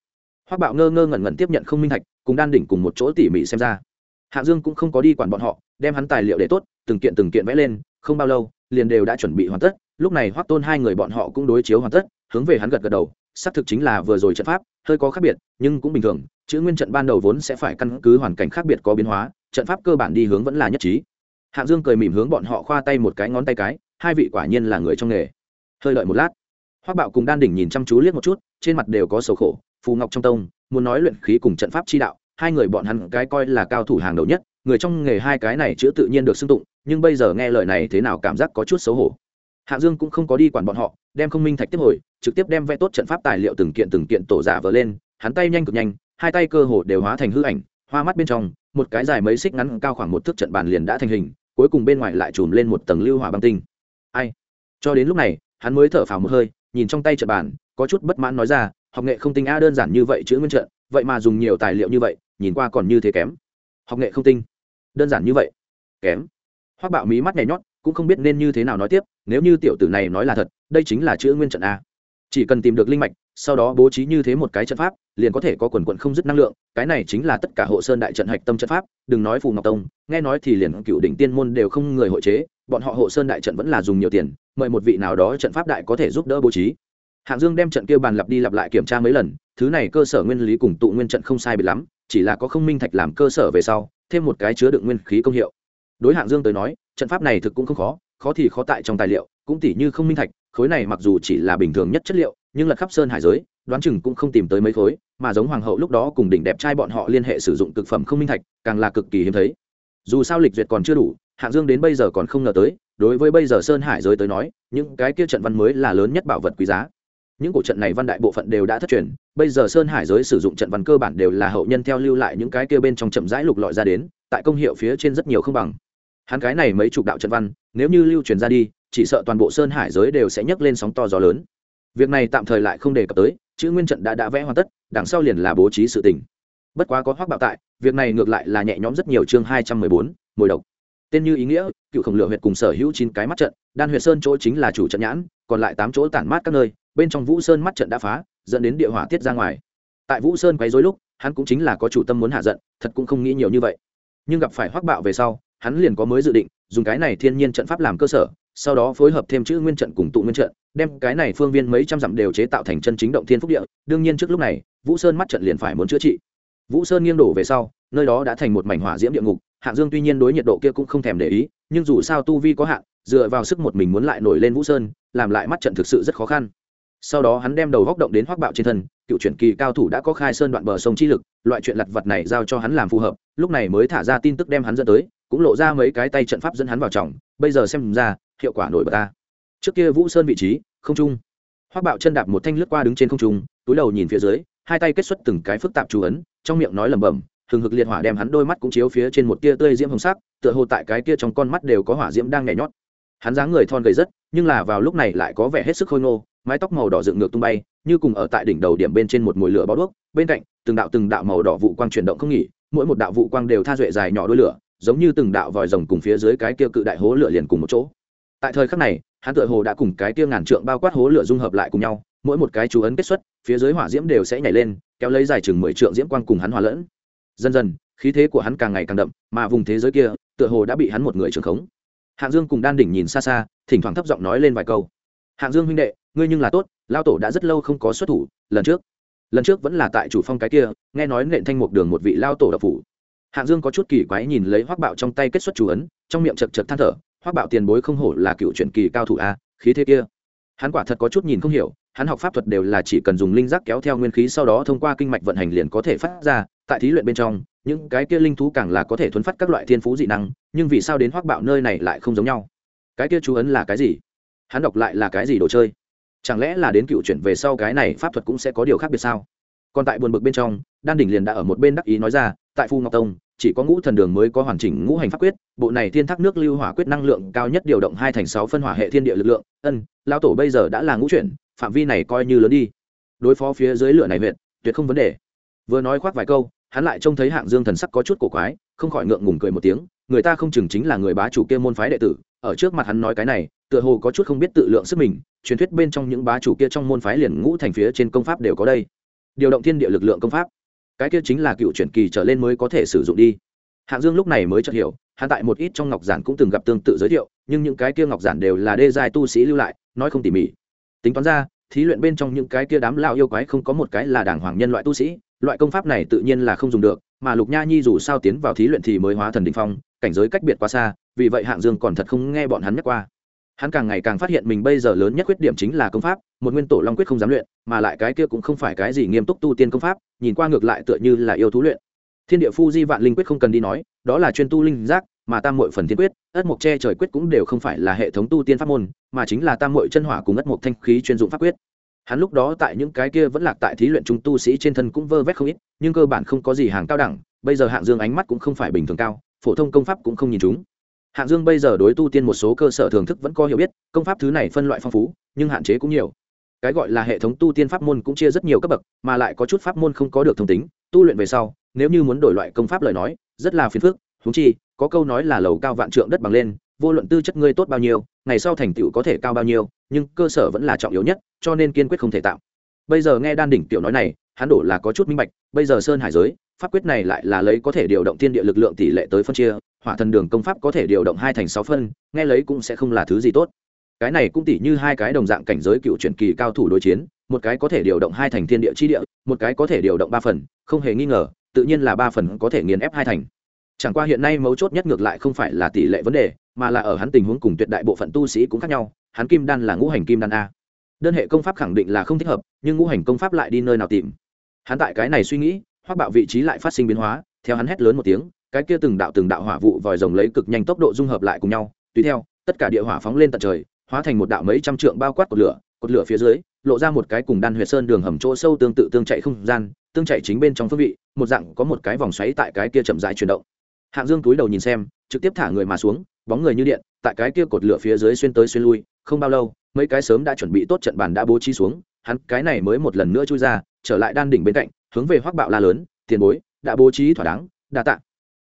Hoác bạo ngơ ngơ ngẩn ngẩn tiếp nhận không minh thạch, cùng đan đỉnh cùng một chỗ tỉ mỉ xem ra. Hạng dương cũng không có đi quản bọn họ, đem hắn tài liệu để tốt, từng kiện từng kiện vẽ lên, không bao lâu, liền đều đã chuẩn bị hoàn tất, lúc này hoác tôn hai người bọn họ cũng đối chiếu hoàn tất, hướng về hắn gật gật đầu xác thực chính là vừa rồi trận pháp, hơi có khác biệt, nhưng cũng bình thường, chữ nguyên trận ban đầu vốn sẽ phải căn cứ hoàn cảnh khác biệt có biến hóa, trận pháp cơ bản đi hướng vẫn là nhất trí. Hạng dương cười mỉm hướng bọn họ khoa tay một cái, ngón tay cái, hai vị quả nhiên là người trong nghề. Hơi đợi một lát hoác bạo cùng đan đỉnh nhìn chăm chú liếc một chút, trên mặt đều có sầu khổ, phù ngọc trong tông, muốn nói luyện khí cùng trận pháp chi đạo, hai người bọn hắn cái coi là cao thủ hàng đầu nhất, người trong nghề hai cái này chữ tự nhiên được xưng tụng, nhưng bây giờ nghe lời này thế nào cảm giác có chút xấu hổ hạng dương cũng không có đi quản bọn họ, đem không minh thạch tiếp hồi, trực tiếp đem vẽ tốt trận pháp tài liệu từng kiện từng kiện tổ giả vỡ lên, hắn tay nhanh cực nhanh, hai tay cơ hồ đều hóa thành hư ảnh, hoa mắt bên trong, một cái dài mấy xích ngắn cao khoảng một thước trận bàn liền đã thành hình, cuối cùng bên ngoài lại trùm lên một tầng lưu hỏa băng tinh. Ai? Cho đến lúc này, hắn mới thở phào một hơi, nhìn trong tay trận bàn, có chút bất mãn nói ra, học nghệ không tinh a đơn giản như vậy chữ nguyên trận, vậy mà dùng nhiều tài liệu như vậy, nhìn qua còn như thế kém. Học nghệ không tinh? Đơn giản như vậy? Kém? Hoác bạo mí mắt nhảy nhót cũng không biết nên như thế nào nói tiếp, nếu như tiểu tử này nói là thật, đây chính là chữ nguyên trận a. Chỉ cần tìm được linh mạch, sau đó bố trí như thế một cái trận pháp, liền có thể có quần quận không dứt năng lượng, cái này chính là tất cả hộ sơn đại trận hạch tâm trận pháp, đừng nói phù ngọc tông, nghe nói thì liền cựu đỉnh tiên môn đều không người hội chế, bọn họ hộ sơn đại trận vẫn là dùng nhiều tiền, mời một vị nào đó trận pháp đại có thể giúp đỡ bố trí. Hạng dương đem trận kia bàn lặp đi lặp lại kiểm tra mấy lần, thứ này cơ sở nguyên lý cùng tụ nguyên trận không sai biệt lắm, chỉ là có không minh thạch làm cơ sở về sau, thêm một cái chứa đựng nguyên khí công hiệu. Đối hạng dương tới nói trận pháp này thực cũng không khó khó thì khó tại trong tài liệu, cũng tỉ như không minh thạch, khối này mặc dù chỉ là bình thường nhất chất liệu, nhưng lật khắp sơn hải giới, đoán chừng cũng không tìm tới mấy khối, mà giống hoàng hậu lúc đó cùng đỉnh đẹp trai bọn họ liên hệ sử dụng thực phẩm không minh thạch, càng là cực kỳ hiếm thấy. Dù sao lịch duyệt còn chưa đủ, hạng dương đến bây giờ còn không ngờ tới, đối với bây giờ sơn hải giới tới nói, những cái kia trận văn mới là lớn nhất bảo vật quý giá. Những cổ trận này văn đại bộ phận đều đã thất truyền, bây giờ sơn hải giới sử dụng trận văn cơ bản đều là hậu nhân theo lưu lại những cái kia bên trong chậm rãi lục lọi ra đến, tại công hiệu phía trên rất nhiều không bằng hắn cái này mấy chục đạo trận văn, nếu như lưu truyền ra đi, chỉ sợ toàn bộ sơn hải giới đều sẽ nhấc lên sóng to gió lớn. Việc này tạm thời lại không đề cập tới, chữ nguyên trận đã đã vẽ hoàn tất, đằng sau liền là bố trí sự tình. Bất quá có hoác bạo tại, việc này ngược lại là nhẹ nhõm rất nhiều chương hai trăm mười bốn, mồi độc. Tên như ý nghĩa, cựu khổng lửa huyệt cùng sở hữu chín cái mắt trận, đan huyệt sơn chỗ chính là chủ trận nhãn, còn lại tám chỗ tản mát các nơi, bên trong vũ sơn mắt trận đã phá, dẫn đến địa hỏa tiết ra ngoài. Tại vũ sơn quấy dối lúc, hắn cũng chính là có chủ tâm muốn hạ giận, thật cũng không nghĩ nhiều như vậy. Nhưng gặp phải hoác bạo về sau hắn liền có mới dự định, dùng cái này thiên nhiên trận pháp làm cơ sở, sau đó phối hợp thêm chữ nguyên trận cùng tụ nguyên trận, đem cái này phương viên mấy trăm dặm đều chế tạo thành chân chính động thiên phúc địa. Đương nhiên trước lúc này, vũ sơn mắt trận liền phải muốn chữa trị. Vũ sơn nghiêng đổ về sau, nơi đó đã thành một mảnh hỏa diễm địa ngục, hạng dương tuy nhiên đối nhiệt độ kia cũng không thèm để ý, nhưng dù sao tu vi có hạn, dựa vào sức một mình muốn lại nổi lên vũ sơn, làm lại mắt trận thực sự rất khó khăn. Sau đó hắn đem đầu góc động đến hoác bạo trên thân, cựu chuyển kỳ cao thủ đã có khai sơn đoạn bờ sông chi lực, loại chuyện lặt vật này giao cho hắn làm phù hợp, lúc này mới thả ra tin tức đem hắn dẫn tới cũng lộ ra mấy cái tay trận pháp dẫn hắn vào trọng bây giờ xem ra, hiệu quả nổi bật ta. Trước kia vũ sơn vị trí, không trung. Hoác bạo chân đạp một thanh lướt qua đứng trên không trung, túi đầu nhìn phía dưới, hai tay kết xuất từng cái phức tạp chú ấn, trong miệng nói lẩm bẩm, hừng hực liệt hỏa đem hắn đôi mắt cũng chiếu phía trên một tia tươi diễm hồng sắc, tựa hồ tại cái kia trong con mắt đều có hỏa diễm đang nhảy nhót. Hắn dáng người thon gầy rất, nhưng là vào lúc này lại có vẻ hết sức khôi ngô, mái tóc màu đỏ dựng ngược tung bay, như cùng ở tại đỉnh đầu điểm bên trên một mùi lửa bao đuốc, bên cạnh, từng đạo từng đạo màu đỏ vụ quang chuyển động không nghỉ, mỗi một đạo vụ quang đều tha duệ dài nhỏ đôi lửa giống như từng đạo vòi rồng cùng phía dưới cái kia cự đại hố lửa liền cùng một chỗ. Tại thời khắc này, hắn tựa hồ đã cùng cái kia ngàn trượng bao quát hố lửa dung hợp lại cùng nhau, mỗi một cái chú ấn kết xuất, phía dưới hỏa diễm đều sẽ nhảy lên, kéo lấy dài chừng mười trượng diễm quang cùng hắn hòa lẫn. Dần dần, khí thế của hắn càng ngày càng đậm, mà vùng thế giới kia, tựa hồ đã bị hắn một người trưởng khống. Hạng dương cùng đan đỉnh nhìn xa xa, thỉnh thoảng thấp giọng nói lên vài câu. Hạng dương huynh đệ, ngươi nhưng là tốt lao tổ đã rất lâu không có xuất thủ, lần trước lần trước vẫn là tại chủ phong cái kia, nghe nói nện thanh mục đường một vị lao tổ đập phủ hạng dương có chút kỳ quái nhìn lấy hoác bạo trong tay kết xuất chú ấn, trong miệng chật chật than thở hoác bạo tiền bối không hổ là cựu truyền kỳ cao thủ a, khí thế kia. Hắn quả thật có chút nhìn không hiểu, hắn học pháp thuật đều là chỉ cần dùng linh giác kéo theo nguyên khí sau đó thông qua kinh mạch vận hành liền có thể phát ra, tại thí luyện bên trong, những cái kia linh thú càng là có thể thuấn phát các loại thiên phú dị năng, nhưng vì sao đến hoác bạo nơi này lại không giống nhau? Cái kia chú ấn là cái gì? Hắn đọc lại là cái gì đồ chơi? Chẳng lẽ là đến cựu chuyển về sau cái này pháp thuật cũng sẽ có điều khác biệt sao? Còn tại buồn bực bên trong, đan đỉnh liền đã ở một bên đắc ý nói ra tại phu ngọc tông, chỉ có ngũ thần đường mới có hoàn chỉnh ngũ hành pháp quyết, bộ này thiên thác nước lưu hỏa quyết năng lượng cao nhất điều động hai thành sáu phân hỏa hệ thiên địa lực lượng. Ân lao tổ bây giờ đã là ngũ chuyển, phạm vi này coi như lớn đi. Đối phó phía dưới lửa này huyện tuyệt không vấn đề. Vừa nói khoác vài câu, hắn lại trông thấy hạng dương thần sắc có chút cổ quái, không khỏi ngượng ngùng cười một tiếng, người ta không chừng chính là người bá chủ kia môn phái đệ tử, ở trước mặt hắn nói cái này, tựa hồ có chút không biết tự lượng sức mình, truyền thuyết bên trong những bá chủ kia trong môn phái liền ngũ thành phía trên công pháp đều có đây. Điều động thiên địa lực lượng công pháp cái kia chính là cựu chuyển kỳ trở lên mới có thể sử dụng đi. Hạng dương lúc này mới chợt hiểu hạ tại một ít trong ngọc giản cũng từng gặp tương tự giới thiệu, nhưng những cái kia ngọc giản đều là đê giai tu sĩ lưu lại, nói không tỉ mỉ. Tính toán ra, thí luyện bên trong những cái kia đám lao yêu quái không có một cái là đảng hoàng nhân loại tu sĩ, loại công pháp này tự nhiên là không dùng được, mà lục nha nhi dù sao tiến vào thí luyện thì mới hóa thần đình phong, cảnh giới cách biệt quá xa, vì vậy hạng dương còn thật không nghe bọn hắn nhắc qua hắn càng ngày càng phát hiện mình bây giờ lớn nhất khuyết điểm chính là công pháp, một nguyên tổ long quyết không dám luyện, mà lại cái kia cũng không phải cái gì nghiêm túc tu tiên công pháp, nhìn qua ngược lại tựa như là yêu thú luyện. Thiên địa phu di vạn linh quyết không cần đi nói, đó là chuyên tu linh giác, mà tam mội phần thiên quyết, ất mộc che trời quyết cũng đều không phải là hệ thống tu tiên pháp môn, mà chính là tam mội chân hỏa cùng ất mộc thanh khí chuyên dụng pháp quyết. Hắn lúc đó tại những cái kia vẫn lạc tại thí luyện chúng tu sĩ trên thân cũng vơ vét không ít, nhưng cơ bản không có gì hàng cao đẳng, bây giờ hạng dương ánh mắt cũng không phải bình thường cao, phổ thông công pháp cũng không nhìn chúng hạng dương bây giờ đối tu tiên một số cơ sở thưởng thức vẫn có hiểu biết, công pháp thứ này phân loại phong phú, nhưng hạn chế cũng nhiều. Cái gọi là hệ thống tu tiên pháp môn cũng chia rất nhiều cấp bậc, mà lại có chút pháp môn không có được thông tính, tu luyện về sau, nếu như muốn đổi loại công pháp lời nói, rất là phiền phức Chúng chi, có câu nói là lầu cao vạn trượng đất bằng lên, vô luận tư chất ngươi tốt bao nhiêu, ngày sau thành tựu có thể cao bao nhiêu, nhưng cơ sở vẫn là trọng yếu nhất, cho nên kiên quyết không thể tạo. Bây giờ nghe đan đỉnh tiểu nói này, hắn đổ là có chút minh bạch, bây giờ sơn hải giới pháp quyết này lại là lấy có thể điều động thiên địa lực lượng tỷ lệ tới phân chia, hỏa thần đường công pháp có thể điều động hai thành sáu phân, nghe lấy cũng sẽ không là thứ gì tốt. Cái này cũng tỷ như hai cái đồng dạng cảnh giới cựu truyền kỳ cao thủ đối chiến, một cái có thể điều động hai thành thiên địa chi địa, một cái có thể điều động ba phần, không hề nghi ngờ, tự nhiên là ba phần có thể nghiền ép hai thành. Chẳng qua hiện nay mấu chốt nhất ngược lại không phải là tỷ lệ vấn đề, mà là ở hắn tình huống cùng tuyệt đại bộ phận tu sĩ cũng khác nhau, hắn kim đan là ngũ hành kim đan a. Đơn hệ công pháp khẳng định là không thích hợp, nhưng ngũ hành công pháp lại đi nơi nào tìm? Hắn tại cái này suy nghĩ hoác bạo vị trí lại phát sinh biến hóa, theo hắn hét lớn một tiếng, cái kia từng đạo từng đạo hỏa vụ vòi rồng lấy cực nhanh tốc độ dung hợp lại cùng nhau, tùy theo, tất cả địa hỏa phóng lên tận trời, hóa thành một đạo mấy trăm trượng bao quát cột lửa cột lửa phía dưới, lộ ra một cái cùng đan huyệt sơn đường hầm chỗ sâu tương tự tương chạy không gian, tương chạy chính bên trong phương vị, một dạng có một cái vòng xoáy tại cái kia chậm rãi chuyển động. Hạng dương túi đầu nhìn xem, trực tiếp thả người mà xuống, bóng người như điện, tại cái kia cột lửa phía dưới xuyên tới xuyên lui, không bao lâu, mấy cái sớm đã chuẩn bị tốt trận bàn đã bố trí xuống, hắn cái này mới một lần nữa chui ra, trở lại đan đỉnh bên cạnh hướng về hoắc bạo la lớn, tiền bối, đã bố trí thỏa đáng, đa tạ.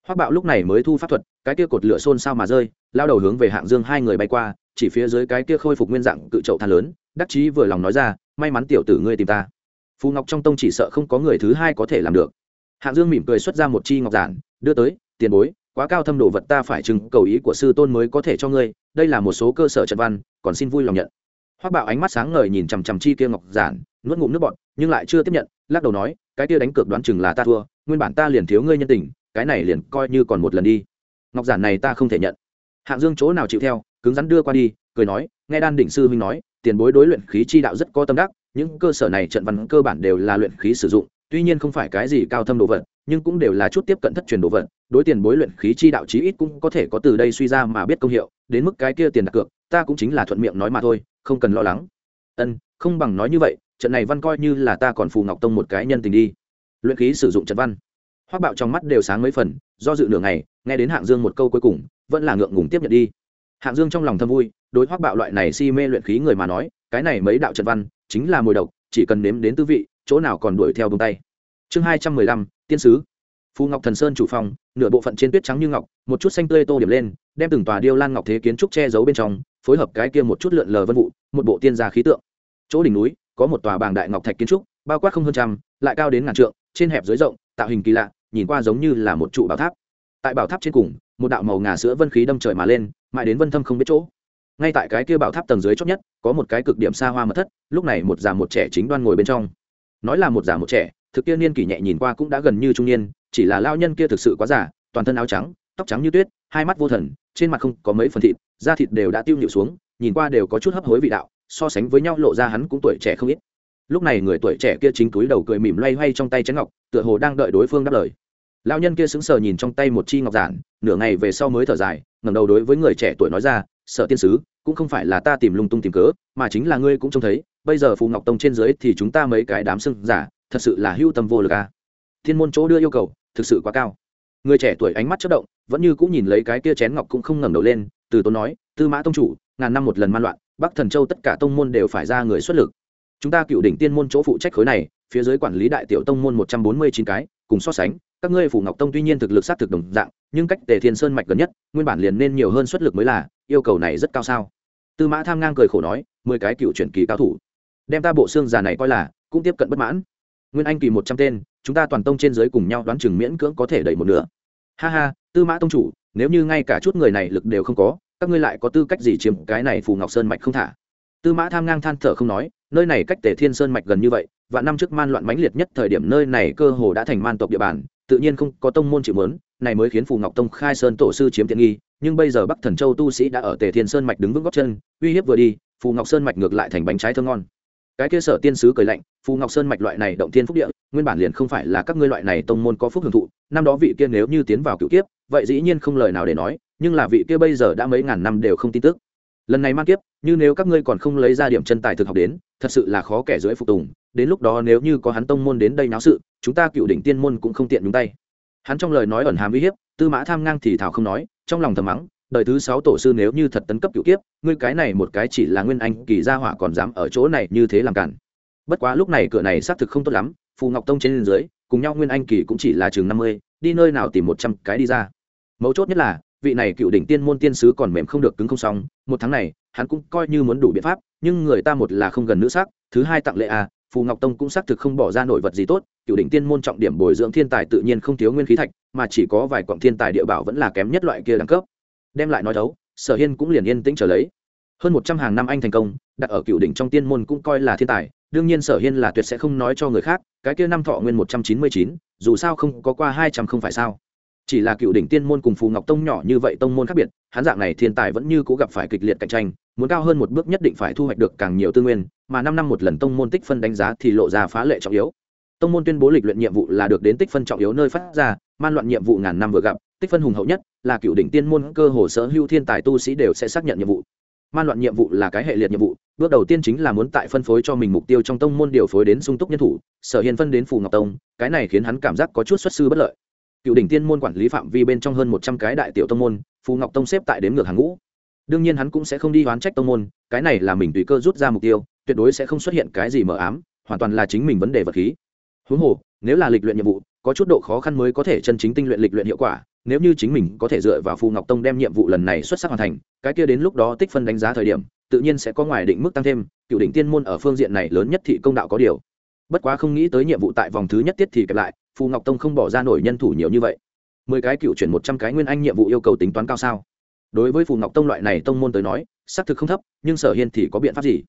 Hoắc bạo lúc này mới thu pháp thuật, cái kia cột lửa xôn sao mà rơi, lao đầu hướng về hạng dương hai người bay qua, chỉ phía dưới cái kia khôi phục nguyên dạng cự trậu than lớn, đắc chí vừa lòng nói ra, may mắn tiểu tử ngươi tìm ta. Phù ngọc trong tông chỉ sợ không có người thứ hai có thể làm được. Hạng dương mỉm cười xuất ra một chi ngọc giản, đưa tới, tiền bối, quá cao thâm đồ vật ta phải chừng, cầu ý của sư tôn mới có thể cho ngươi, đây là một số cơ sở trận văn, còn xin vui lòng nhận. Hoác bạo ánh mắt sáng ngời nhìn chằm chằm chi kia ngọc giản, nuốt ngụm nước bọt, nhưng lại chưa tiếp nhận, lắc đầu nói cái kia đánh cược đoán chừng là ta thua, nguyên bản ta liền thiếu ngươi nhân tình, cái này liền coi như còn một lần đi. Ngọc giản này ta không thể nhận. Hạng dương chỗ nào chịu theo, cứng rắn đưa qua đi, cười nói, nghe đan đỉnh sư huynh nói, tiền bối đối luyện khí chi đạo rất có tâm đắc, những cơ sở này trận văn cơ bản đều là luyện khí sử dụng, tuy nhiên không phải cái gì cao thâm đồ vật, nhưng cũng đều là chút tiếp cận thất truyền đồ vật, đối tiền bối luyện khí chi đạo chí ít cũng có thể có từ đây suy ra mà biết công hiệu, đến mức cái kia tiền đặt cược, ta cũng chính là thuận miệng nói mà thôi, không cần lo lắng. Ân, không bằng nói như vậy trận này văn coi như là ta còn phù ngọc tông một cái nhân tình đi. Luyện khí sử dụng trận văn. Hoác bạo trong mắt đều sáng mấy phần, do dự nửa ngày, nghe đến hạng dương một câu cuối cùng, vẫn là ngượng ngùng tiếp nhận đi. Hạng dương trong lòng thâm vui, đối hoác bạo loại này si mê luyện khí người mà nói, cái này mấy đạo trận văn, chính là mồi độc, chỉ cần nếm đến tư vị, chỗ nào còn đuổi theo bông tay. Chương hai trăm mười lăm, tiên sứ. Phù ngọc thần sơn chủ phòng, nửa bộ phận trên tuyết trắng như ngọc, một chút xanh tươi tô điểm lên, đem từng tòa điêu lan ngọc thế kiến trúc che giấu bên trong, phối hợp cái kia một chút lượn lờ vân vụ, một bộ tiên gia khí tượng. Chỗ đỉnh núi có một tòa bàng đại ngọc thạch kiến trúc bao quát không hơn trăm lại cao đến ngàn trượng trên hẹp dưới rộng tạo hình kỳ lạ nhìn qua giống như là một trụ bảo tháp. Tại bảo tháp trên cùng một đạo màu ngà sữa vân khí đâm trời mà lên mãi đến vân thâm không biết chỗ. Ngay tại cái kia bảo tháp tầng dưới chót nhất có một cái cực điểm xa hoa mật thất lúc này một già một trẻ chính đoan ngồi bên trong. Nói là một già một trẻ thực kia niên kỷ nhẹ nhìn qua cũng đã gần như trung niên chỉ là lao nhân kia thực sự quá già, toàn thân áo trắng tóc trắng như tuyết hai mắt vô thần trên mặt không có mấy phần thịt da thịt đều đã tiêu nhịu xuống nhìn qua đều có chút hấp hối vị đạo so sánh với nhau lộ ra hắn cũng tuổi trẻ không ít. Lúc này người tuổi trẻ kia chính túi đầu cười mỉm loay hoay trong tay chén ngọc, tựa hồ đang đợi đối phương đáp lời. Lao nhân kia sững sờ nhìn trong tay một chi ngọc giản, nửa ngày về sau mới thở dài, ngẩng đầu đối với người trẻ tuổi nói ra sợ tiên sứ, cũng không phải là ta tìm lung tung tìm cớ, mà chính là ngươi cũng trông thấy, bây giờ phù ngọc tông trên dưới thì chúng ta mấy cái đám sưng giả, thật sự là hưu tâm vô lực à. thiên môn chỗ đưa yêu cầu, thực sự quá cao. Người trẻ tuổi ánh mắt chất động, vẫn như cũng nhìn lấy cái kia chén ngọc cũng không ngẩng đầu lên, từ tốn nói, tư mã tông chủ, ngàn năm một lần man loạn bắc thần châu tất cả tông môn đều phải ra người xuất lực. Chúng ta cựu đỉnh tiên môn chỗ phụ trách khối này, phía dưới quản lý đại tiểu tông môn một trăm bốn mươi chín cái, cùng so sánh, các ngươi phủ ngọc tông tuy nhiên thực lực sát thực đồng dạng, nhưng cách tề thiên sơn mạch gần nhất, nguyên bản liền nên nhiều hơn xuất lực mới là, yêu cầu này rất cao sao? Tư mã tham ngang cười khổ nói, mười cái cựu truyền kỳ cao thủ. Đem ta bộ xương già này coi là, cũng tiếp cận bất mãn. Nguyên anh kỳ một trăm tên, chúng ta toàn tông trên giới cùng nhau đoán chừng miễn cưỡng có thể đẩy một nửa. Ha ha, tư mã tông chủ, nếu như ngay cả chút người này lực đều không có các ngươi lại có tư cách gì chiếm cái này phù ngọc sơn mạch không thả? Tư mã tham ngang than thở không nói, nơi này cách tề thiên sơn mạch gần như vậy, và năm trước man loạn mãnh liệt nhất thời điểm nơi này cơ hồ đã thành man tộc địa bàn, tự nhiên không có tông môn chịu mớn, này mới khiến phù ngọc tông khai sơn tổ sư chiếm tiện nghi, nhưng bây giờ bắc thần châu tu sĩ đã ở tề thiên sơn mạch đứng vững góc chân, uy hiếp vừa đi, phù ngọc sơn mạch ngược lại thành bánh trái thơm ngon. Cái kia sở tiên sứ cười lạnh, phù ngọc sơn mạch loại này động thiên phúc địa, nguyên bản liền không phải là các ngươi loại này tông môn có phúc hưởng thụ, năm đó vị kia nếu như tiến vào cựu kiếp, vậy dĩ nhiên không lời nào để nói nhưng là vị kia bây giờ đã mấy ngàn năm đều không tin tức. Lần này mang kiếp, như nếu các ngươi còn không lấy ra điểm chân tài thực học đến, thật sự là khó kẻ dưới phục tùng, đến lúc đó nếu như có hắn tông môn đến đây náo sự, chúng ta cựu đỉnh tiên môn cũng không tiện nhúng tay. Hắn trong lời nói ẩn hàm uy hiếp, tư mã tham ngang thì thảo không nói, trong lòng thầm mắng, đời thứ sáu tổ sư nếu như thật tấn cấp cựu kiếp, ngươi cái này một cái chỉ là nguyên anh, kỳ gia hỏa còn dám ở chỗ này như thế làm cản. Bất quá lúc này cửa này xác thực không tốt lắm, phù ngọc tông trên dưới, cùng nhau nguyên anh kỳ cũng chỉ là chừng năm mươi, đi nơi nào tìm một trăm cái đi ra. Mấu chốt nhất là vị này cựu đỉnh tiên môn tiên sứ còn mềm không được cứng không xong, một tháng này, hắn cũng coi như muốn đủ biện pháp, nhưng người ta một là không gần nữ sắc, thứ hai tặng lệ à phù ngọc tông cũng xác thực không bỏ ra nổi vật gì tốt, cựu đỉnh tiên môn trọng điểm bồi dưỡng thiên tài tự nhiên không thiếu nguyên khí thạch, mà chỉ có vài quặng thiên tài địa bảo vẫn là kém nhất loại kia đẳng cấp. Đem lại nói đấu sở hiên cũng liền yên tĩnh trở lấy. Hơn một trăm hàng năm anh thành công, đặt ở cựu đỉnh trong tiên môn cũng coi là thiên tài, đương nhiên sở hiên là tuyệt sẽ không nói cho người khác, cái kia năm thọ nguyên một trăm chín mươi chín, dù sao không có qua hai trăm không phải sao chỉ là cựu đỉnh tiên môn cùng phù ngọc tông nhỏ như vậy tông môn khác biệt, hắn dạng này thiên tài vẫn như cố gặp phải kịch liệt cạnh tranh, muốn cao hơn một bước nhất định phải thu hoạch được càng nhiều tư nguyên, mà năm năm một lần tông môn tích phân đánh giá thì lộ ra phá lệ trọng yếu. Tông môn tuyên bố lịch luyện nhiệm vụ là được đến tích phân trọng yếu nơi phát ra, man loạn nhiệm vụ ngàn năm vừa gặp, tích phân hùng hậu nhất là cựu đỉnh tiên môn cơ hồ sở hữu thiên tài tu sĩ đều sẽ xác nhận nhiệm vụ. Man loạn nhiệm vụ là cái hệ liệt nhiệm vụ, bước đầu tiên chính là muốn tại phân phối cho mình mục tiêu trong tông môn điều phối đến sung túc nhân thủ, sở hiền phân đến phù ngọc tông, cái này khiến hắn cảm giác có chút xuất sư bất lợi cựu đỉnh tiên môn quản lý phạm vi bên trong hơn một trăm cái đại tiểu tông môn, phù ngọc tông xếp tại đếm ngược hàng ngũ. Đương nhiên hắn cũng sẽ không đi oán trách tông môn, cái này là mình tùy cơ rút ra mục tiêu, tuyệt đối sẽ không xuất hiện cái gì mờ ám, hoàn toàn là chính mình vấn đề vật khí. Huống hồ, nếu là lịch luyện nhiệm vụ, có chút độ khó khăn mới có thể chân chính tinh luyện lịch luyện hiệu quả, nếu như chính mình có thể dựa vào phù ngọc tông đem nhiệm vụ lần này xuất sắc hoàn thành, cái kia đến lúc đó tích phân đánh giá thời điểm, tự nhiên sẽ có ngoài định mức tăng thêm, cựu đỉnh tiên môn ở phương diện này lớn nhất thị công đạo có điều. Bất quá không nghĩ tới nhiệm vụ tại vòng thứ nhất tiết thì kẹp lại phù ngọc tông không bỏ ra nổi nhân thủ nhiều như vậy mười cái cựu chuyển một trăm cái nguyên anh nhiệm vụ yêu cầu tính toán cao sao đối với phù ngọc tông loại này tông môn tới nói xác thực không thấp nhưng sở hiên thì có biện pháp gì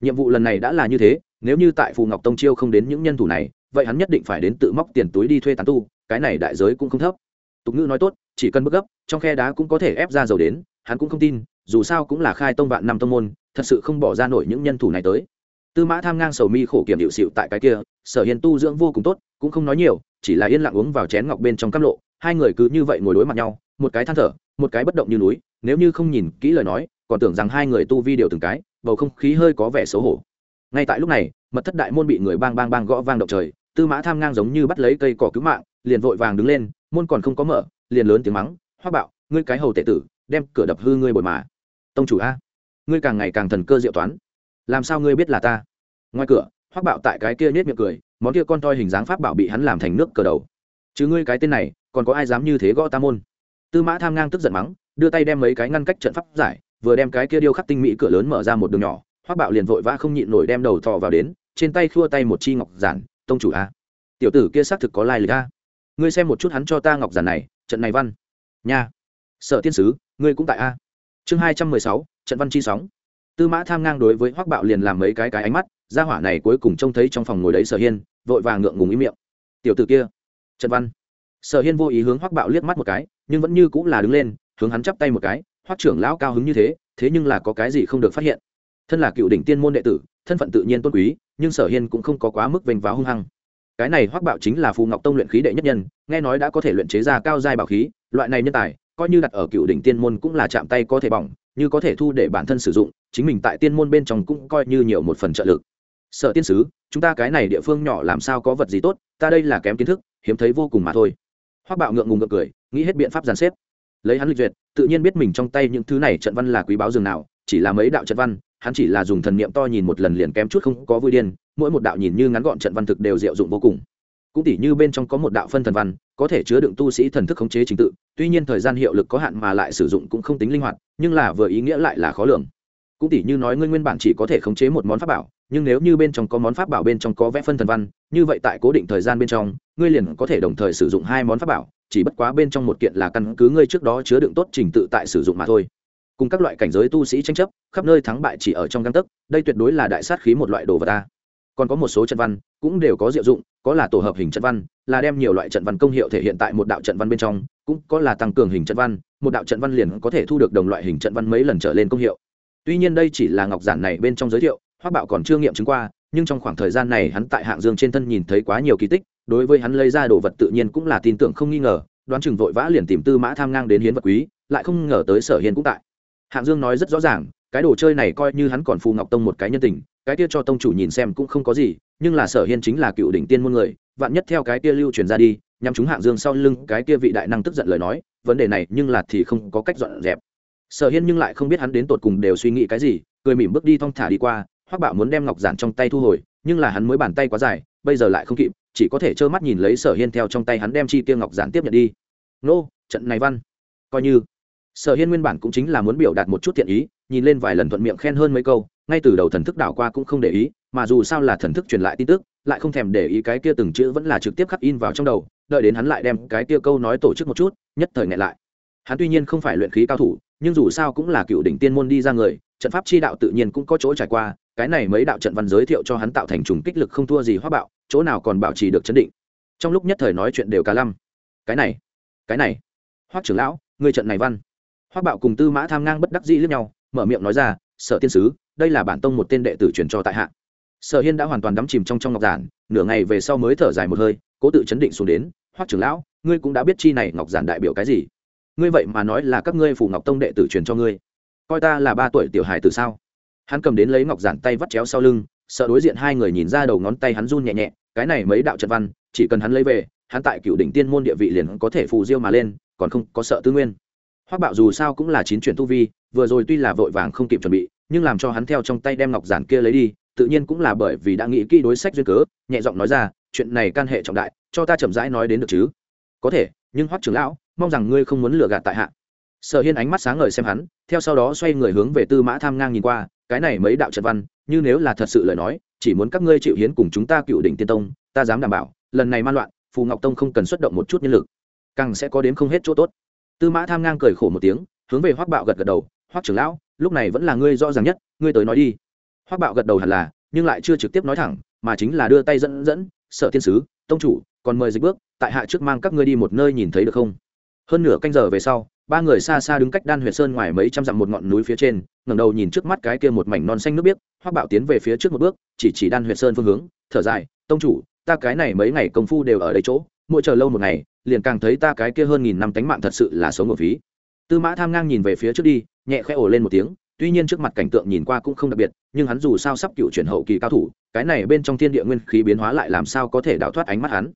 nhiệm vụ lần này đã là như thế nếu như tại phù ngọc tông chiêu không đến những nhân thủ này vậy hắn nhất định phải đến tự móc tiền túi đi thuê tán tu cái này đại giới cũng không thấp tục ngữ nói tốt chỉ cần bước gấp trong khe đá cũng có thể ép ra dầu đến hắn cũng không tin dù sao cũng là khai tông vạn năm tông môn thật sự không bỏ ra nổi những nhân thủ này tới tư mã tham ngang sầu mi khổ kiểm hiệu xịu tại cái kia sở hiền tu dưỡng vô cùng tốt cũng không nói nhiều chỉ là yên lặng uống vào chén ngọc bên trong cam lộ, hai người cứ như vậy ngồi đối mặt nhau, một cái than thở, một cái bất động như núi, nếu như không nhìn kỹ lời nói, còn tưởng rằng hai người tu vi đều từng cái, bầu không khí hơi có vẻ xấu hổ. Ngay tại lúc này, mật thất đại môn bị người bang bang bang gõ vang động trời, tư mã tham ngang giống như bắt lấy cây cỏ cứu mạng, liền vội vàng đứng lên, môn còn không có mở, liền lớn tiếng mắng hoác bạo, ngươi cái hầu tệ tử, đem cửa đập hư ngươi bồi mà. Tông chủ a, ngươi càng ngày càng thần cơ diệu toán. Làm sao ngươi biết là ta? Ngoài cửa Hoắc bạo tại cái kia nhếch miệng cười, món kia con toi hình dáng pháp bảo bị hắn làm thành nước cờ đầu. Chứ ngươi cái tên này, còn có ai dám như thế gõ ta môn? Tư mã tham ngang tức giận mắng, đưa tay đem mấy cái ngăn cách trận pháp giải, vừa đem cái kia điêu khắc tinh mỹ cửa lớn mở ra một đường nhỏ Hoắc bạo liền vội vã không nhịn nổi đem đầu thọ vào đến, trên tay khua tay một chi ngọc giản, tông chủ a, tiểu tử kia xác thực có lai lịch a. Ngươi xem một chút hắn cho ta ngọc giản này, trận này văn. Nha. Sợ tiên sứ, ngươi cũng tại a. Chương hai trăm mười sáu, trận văn chi sóng. Tư mã tham ngang đối với Hoắc bạo liền làm mấy cái cái ánh mắt gia hỏa này cuối cùng trông thấy trong phòng ngồi đấy sở hiên, vội vàng ngượng ngùng ý miệng. Tiểu tử kia. Trần văn. Sở hiên vô ý hướng hoác bạo liếc mắt một cái, nhưng vẫn như cũng là đứng lên, hướng hắn chắp tay một cái hoác trưởng lão cao hứng như thế thế nhưng là có cái gì không được phát hiện. Thân là cựu đỉnh tiên môn đệ tử, thân phận tự nhiên tôn quý, nhưng sở hiên cũng không có quá mức vênh váo hung hăng. Cái này hoác bạo chính là phù ngọc tông luyện khí đệ nhất nhân, nghe nói đã có thể luyện chế ra cao giai bảo khí, loại này nhân tài, coi như đặt ở cựu đỉnh tiên môn cũng là chạm tay có thể bỏng, như có thể thu để bản thân sử dụng, chính mình tại tiên môn bên trong cũng coi như nhiều một phần trợ lực sở tiên sứ, chúng ta cái này địa phương nhỏ làm sao có vật gì tốt, ta đây là kém kiến thức, hiếm thấy vô cùng mà thôi. Hoác bạo ngượng ngùng ngượng cười, nghĩ hết biện pháp giàn xếp. Lấy hắn lịch duyệt, tự nhiên biết mình trong tay những thứ này trận văn là quý báo dường nào, chỉ là mấy đạo trận văn, hắn chỉ là dùng thần niệm to nhìn một lần liền kém chút không có vui điên, mỗi một đạo nhìn như ngắn gọn trận văn thực đều diệu dụng vô cùng. Cũng tỉ như bên trong có một đạo phân thần văn, có thể chứa đựng tu sĩ thần thức khống chế trình tự, tuy nhiên thời gian hiệu lực có hạn mà lại sử dụng cũng không tính linh hoạt, nhưng là vừa ý nghĩa lại là khó lường. Cũng tỉ như nói ngươi nguyên bản chỉ có thể khống chế một món pháp bảo nhưng nếu như bên trong có món pháp bảo bên trong có vẽ phân thần văn, như vậy tại cố định thời gian bên trong, ngươi liền có thể đồng thời sử dụng hai món pháp bảo, chỉ bất quá bên trong một kiện là căn cứ ngươi trước đó chứa đựng tốt trình tự tại sử dụng mà thôi. Cùng các loại cảnh giới tu sĩ tranh chấp, khắp nơi thắng bại chỉ ở trong găng tấc, đây tuyệt đối là đại sát khí một loại đồ vật ta. Còn có một số trận văn, cũng đều có diệu dụng, có là tổ hợp hình trận văn, là đem nhiều loại trận văn công hiệu thể hiện tại một đạo trận văn bên trong, cũng có là tăng cường hình trận văn, một đạo trận văn liền có thể thu được đồng loại hình trận văn mấy lần trở lên công hiệu. Tuy nhiên đây chỉ là ngọc giản này bên trong giới thiệu hoác bạo còn chưa nghiệm chứng qua, nhưng trong khoảng thời gian này hắn tại hạng dương trên thân nhìn thấy quá nhiều kỳ tích, đối với hắn lấy ra đồ vật tự nhiên cũng là tin tưởng không nghi ngờ, đoán chừng vội vã liền tìm tư mã tham ngang đến hiến vật quý, lại không ngờ tới sở hiên cũng tại. Hạng dương nói rất rõ ràng, cái đồ chơi này coi như hắn còn phù ngọc tông một cái nhân tình, cái kia cho tông chủ nhìn xem cũng không có gì, nhưng là sở hiên chính là cựu đỉnh tiên môn người, vạn nhất theo cái kia lưu truyền ra đi nhằm chúng hạng dương sau lưng cái kia vị đại năng tức giận lời nói, vấn đề này nhưng là thì không có cách dọn dẹp. Sở hiên nhưng lại không biết hắn đến tột cùng đều suy nghĩ cái gì, cười mỉm bước đi thong thả đi qua hoắc bạo muốn đem ngọc giản trong tay thu hồi, nhưng là hắn mới bàn tay quá dài, bây giờ lại không kịp, chỉ có thể trơ mắt nhìn lấy sở hiên theo trong tay hắn đem chi tiêu ngọc giản tiếp nhận đi. Nô, trận này văn, coi như. Sở hiên nguyên bản cũng chính là muốn biểu đạt một chút thiện ý, nhìn lên vài lần thuận miệng khen hơn mấy câu, ngay từ đầu thần thức đảo qua cũng không để ý, mà dù sao là thần thức truyền lại tin tức, lại không thèm để ý cái kia từng chữ vẫn là trực tiếp khắc in vào trong đầu, đợi đến hắn lại đem cái kia câu nói tổ chức một chút, nhất thời ngại lại. Hắn tuy nhiên không phải luyện khí cao thủ, nhưng dù sao cũng là cựu đỉnh tiên môn đi ra người, trận pháp chi đạo tự nhiên cũng có chỗ trải qua cái này mấy đạo trận văn giới thiệu cho hắn tạo thành trùng kích lực không thua gì hóa bạo, chỗ nào còn bảo trì được chấn định. Trong lúc nhất thời nói chuyện đều cả lăm cái này cái này. Hoắc trưởng lão người trận này văn. Hoắc bạo cùng tư mã tham ngang bất đắc dĩ lẫn nhau, mở miệng nói ra, sở tiên sứ, đây là bản tông một tên đệ tử truyền cho tại hạ. Sở hiên đã hoàn toàn đắm chìm trong trong ngọc giản, nửa ngày về sau mới thở dài một hơi, cố tự chấn định xuống đến hoắc trưởng lão, ngươi cũng đã biết chi này ngọc giản đại biểu cái gì? Ngươi vậy mà nói là các ngươi phù ngọc tông đệ tử truyền cho ngươi. Coi ta là ba tuổi tiểu hài từ sao? Hắn cầm đến lấy ngọc giản tay vắt chéo sau lưng, sợ đối diện hai người nhìn ra đầu ngón tay hắn run nhẹ nhẹ, cái này mấy đạo trận văn, chỉ cần hắn lấy về, hắn tại cựu đỉnh tiên môn địa vị liền có thể phù diêu mà lên, còn không có sợ tư nguyên. Hoác bạo dù sao cũng là chín chuyển tu vi, vừa rồi tuy là vội vàng không kịp chuẩn bị, nhưng làm cho hắn theo trong tay đem ngọc giản kia lấy đi, tự nhiên cũng là bởi vì đã nghĩ kỹ đối sách duyên cớ, nhẹ giọng nói ra, chuyện này can hệ trọng đại, cho ta chậm rãi nói đến được chứ? Có thể, nhưng hoắc trưởng lão, mong rằng ngươi không muốn lừa gạt tại hạ. Sở hiên ánh mắt sáng ngời xem hắn, theo sau đó xoay người hướng về tư mã tham ngang nhìn qua cái này mấy đạo trận văn, như nếu là thật sự lời nói, chỉ muốn các ngươi chịu hiến cùng chúng ta cựu đỉnh tiên tông, ta dám đảm bảo, lần này man loạn, phù ngọc tông không cần xuất động một chút nhân lực, càng sẽ có đến không hết chỗ tốt. Tư mã tham ngang cười khổ một tiếng, hướng về hoắc bạo gật gật đầu, hoắc trưởng lão, lúc này vẫn là ngươi rõ ràng nhất, ngươi tới nói đi. Hoắc bạo gật đầu hẳn là, nhưng lại chưa trực tiếp nói thẳng, mà chính là đưa tay dẫn dẫn sợ tiên sứ, tông chủ, còn mời dịch bước, tại hạ trước mang các ngươi đi một nơi nhìn thấy được không? Hơn nửa canh giờ về sau, ba người xa xa đứng cách đan huyệt sơn ngoài mấy trăm dặm một ngọn núi phía trên, ngẩng đầu nhìn trước mắt cái kia một mảnh non xanh nước biếc, hoắc bạo tiến về phía trước một bước, chỉ chỉ đan huyệt sơn phương hướng, thở dài, tông chủ, ta cái này mấy ngày công phu đều ở đây chỗ, mỗi chờ lâu một ngày, liền càng thấy ta cái kia hơn nghìn năm tánh mạng thật sự là sống ở phí. Tư mã tham ngang nhìn về phía trước đi, nhẹ khẽ ồ lên một tiếng, tuy nhiên trước mặt cảnh tượng nhìn qua cũng không đặc biệt, nhưng hắn dù sao sắp cựu chuyển hậu kỳ cao thủ, cái này bên trong thiên địa nguyên khí biến hóa lại làm sao có thể đào thoát ánh mắt hắn.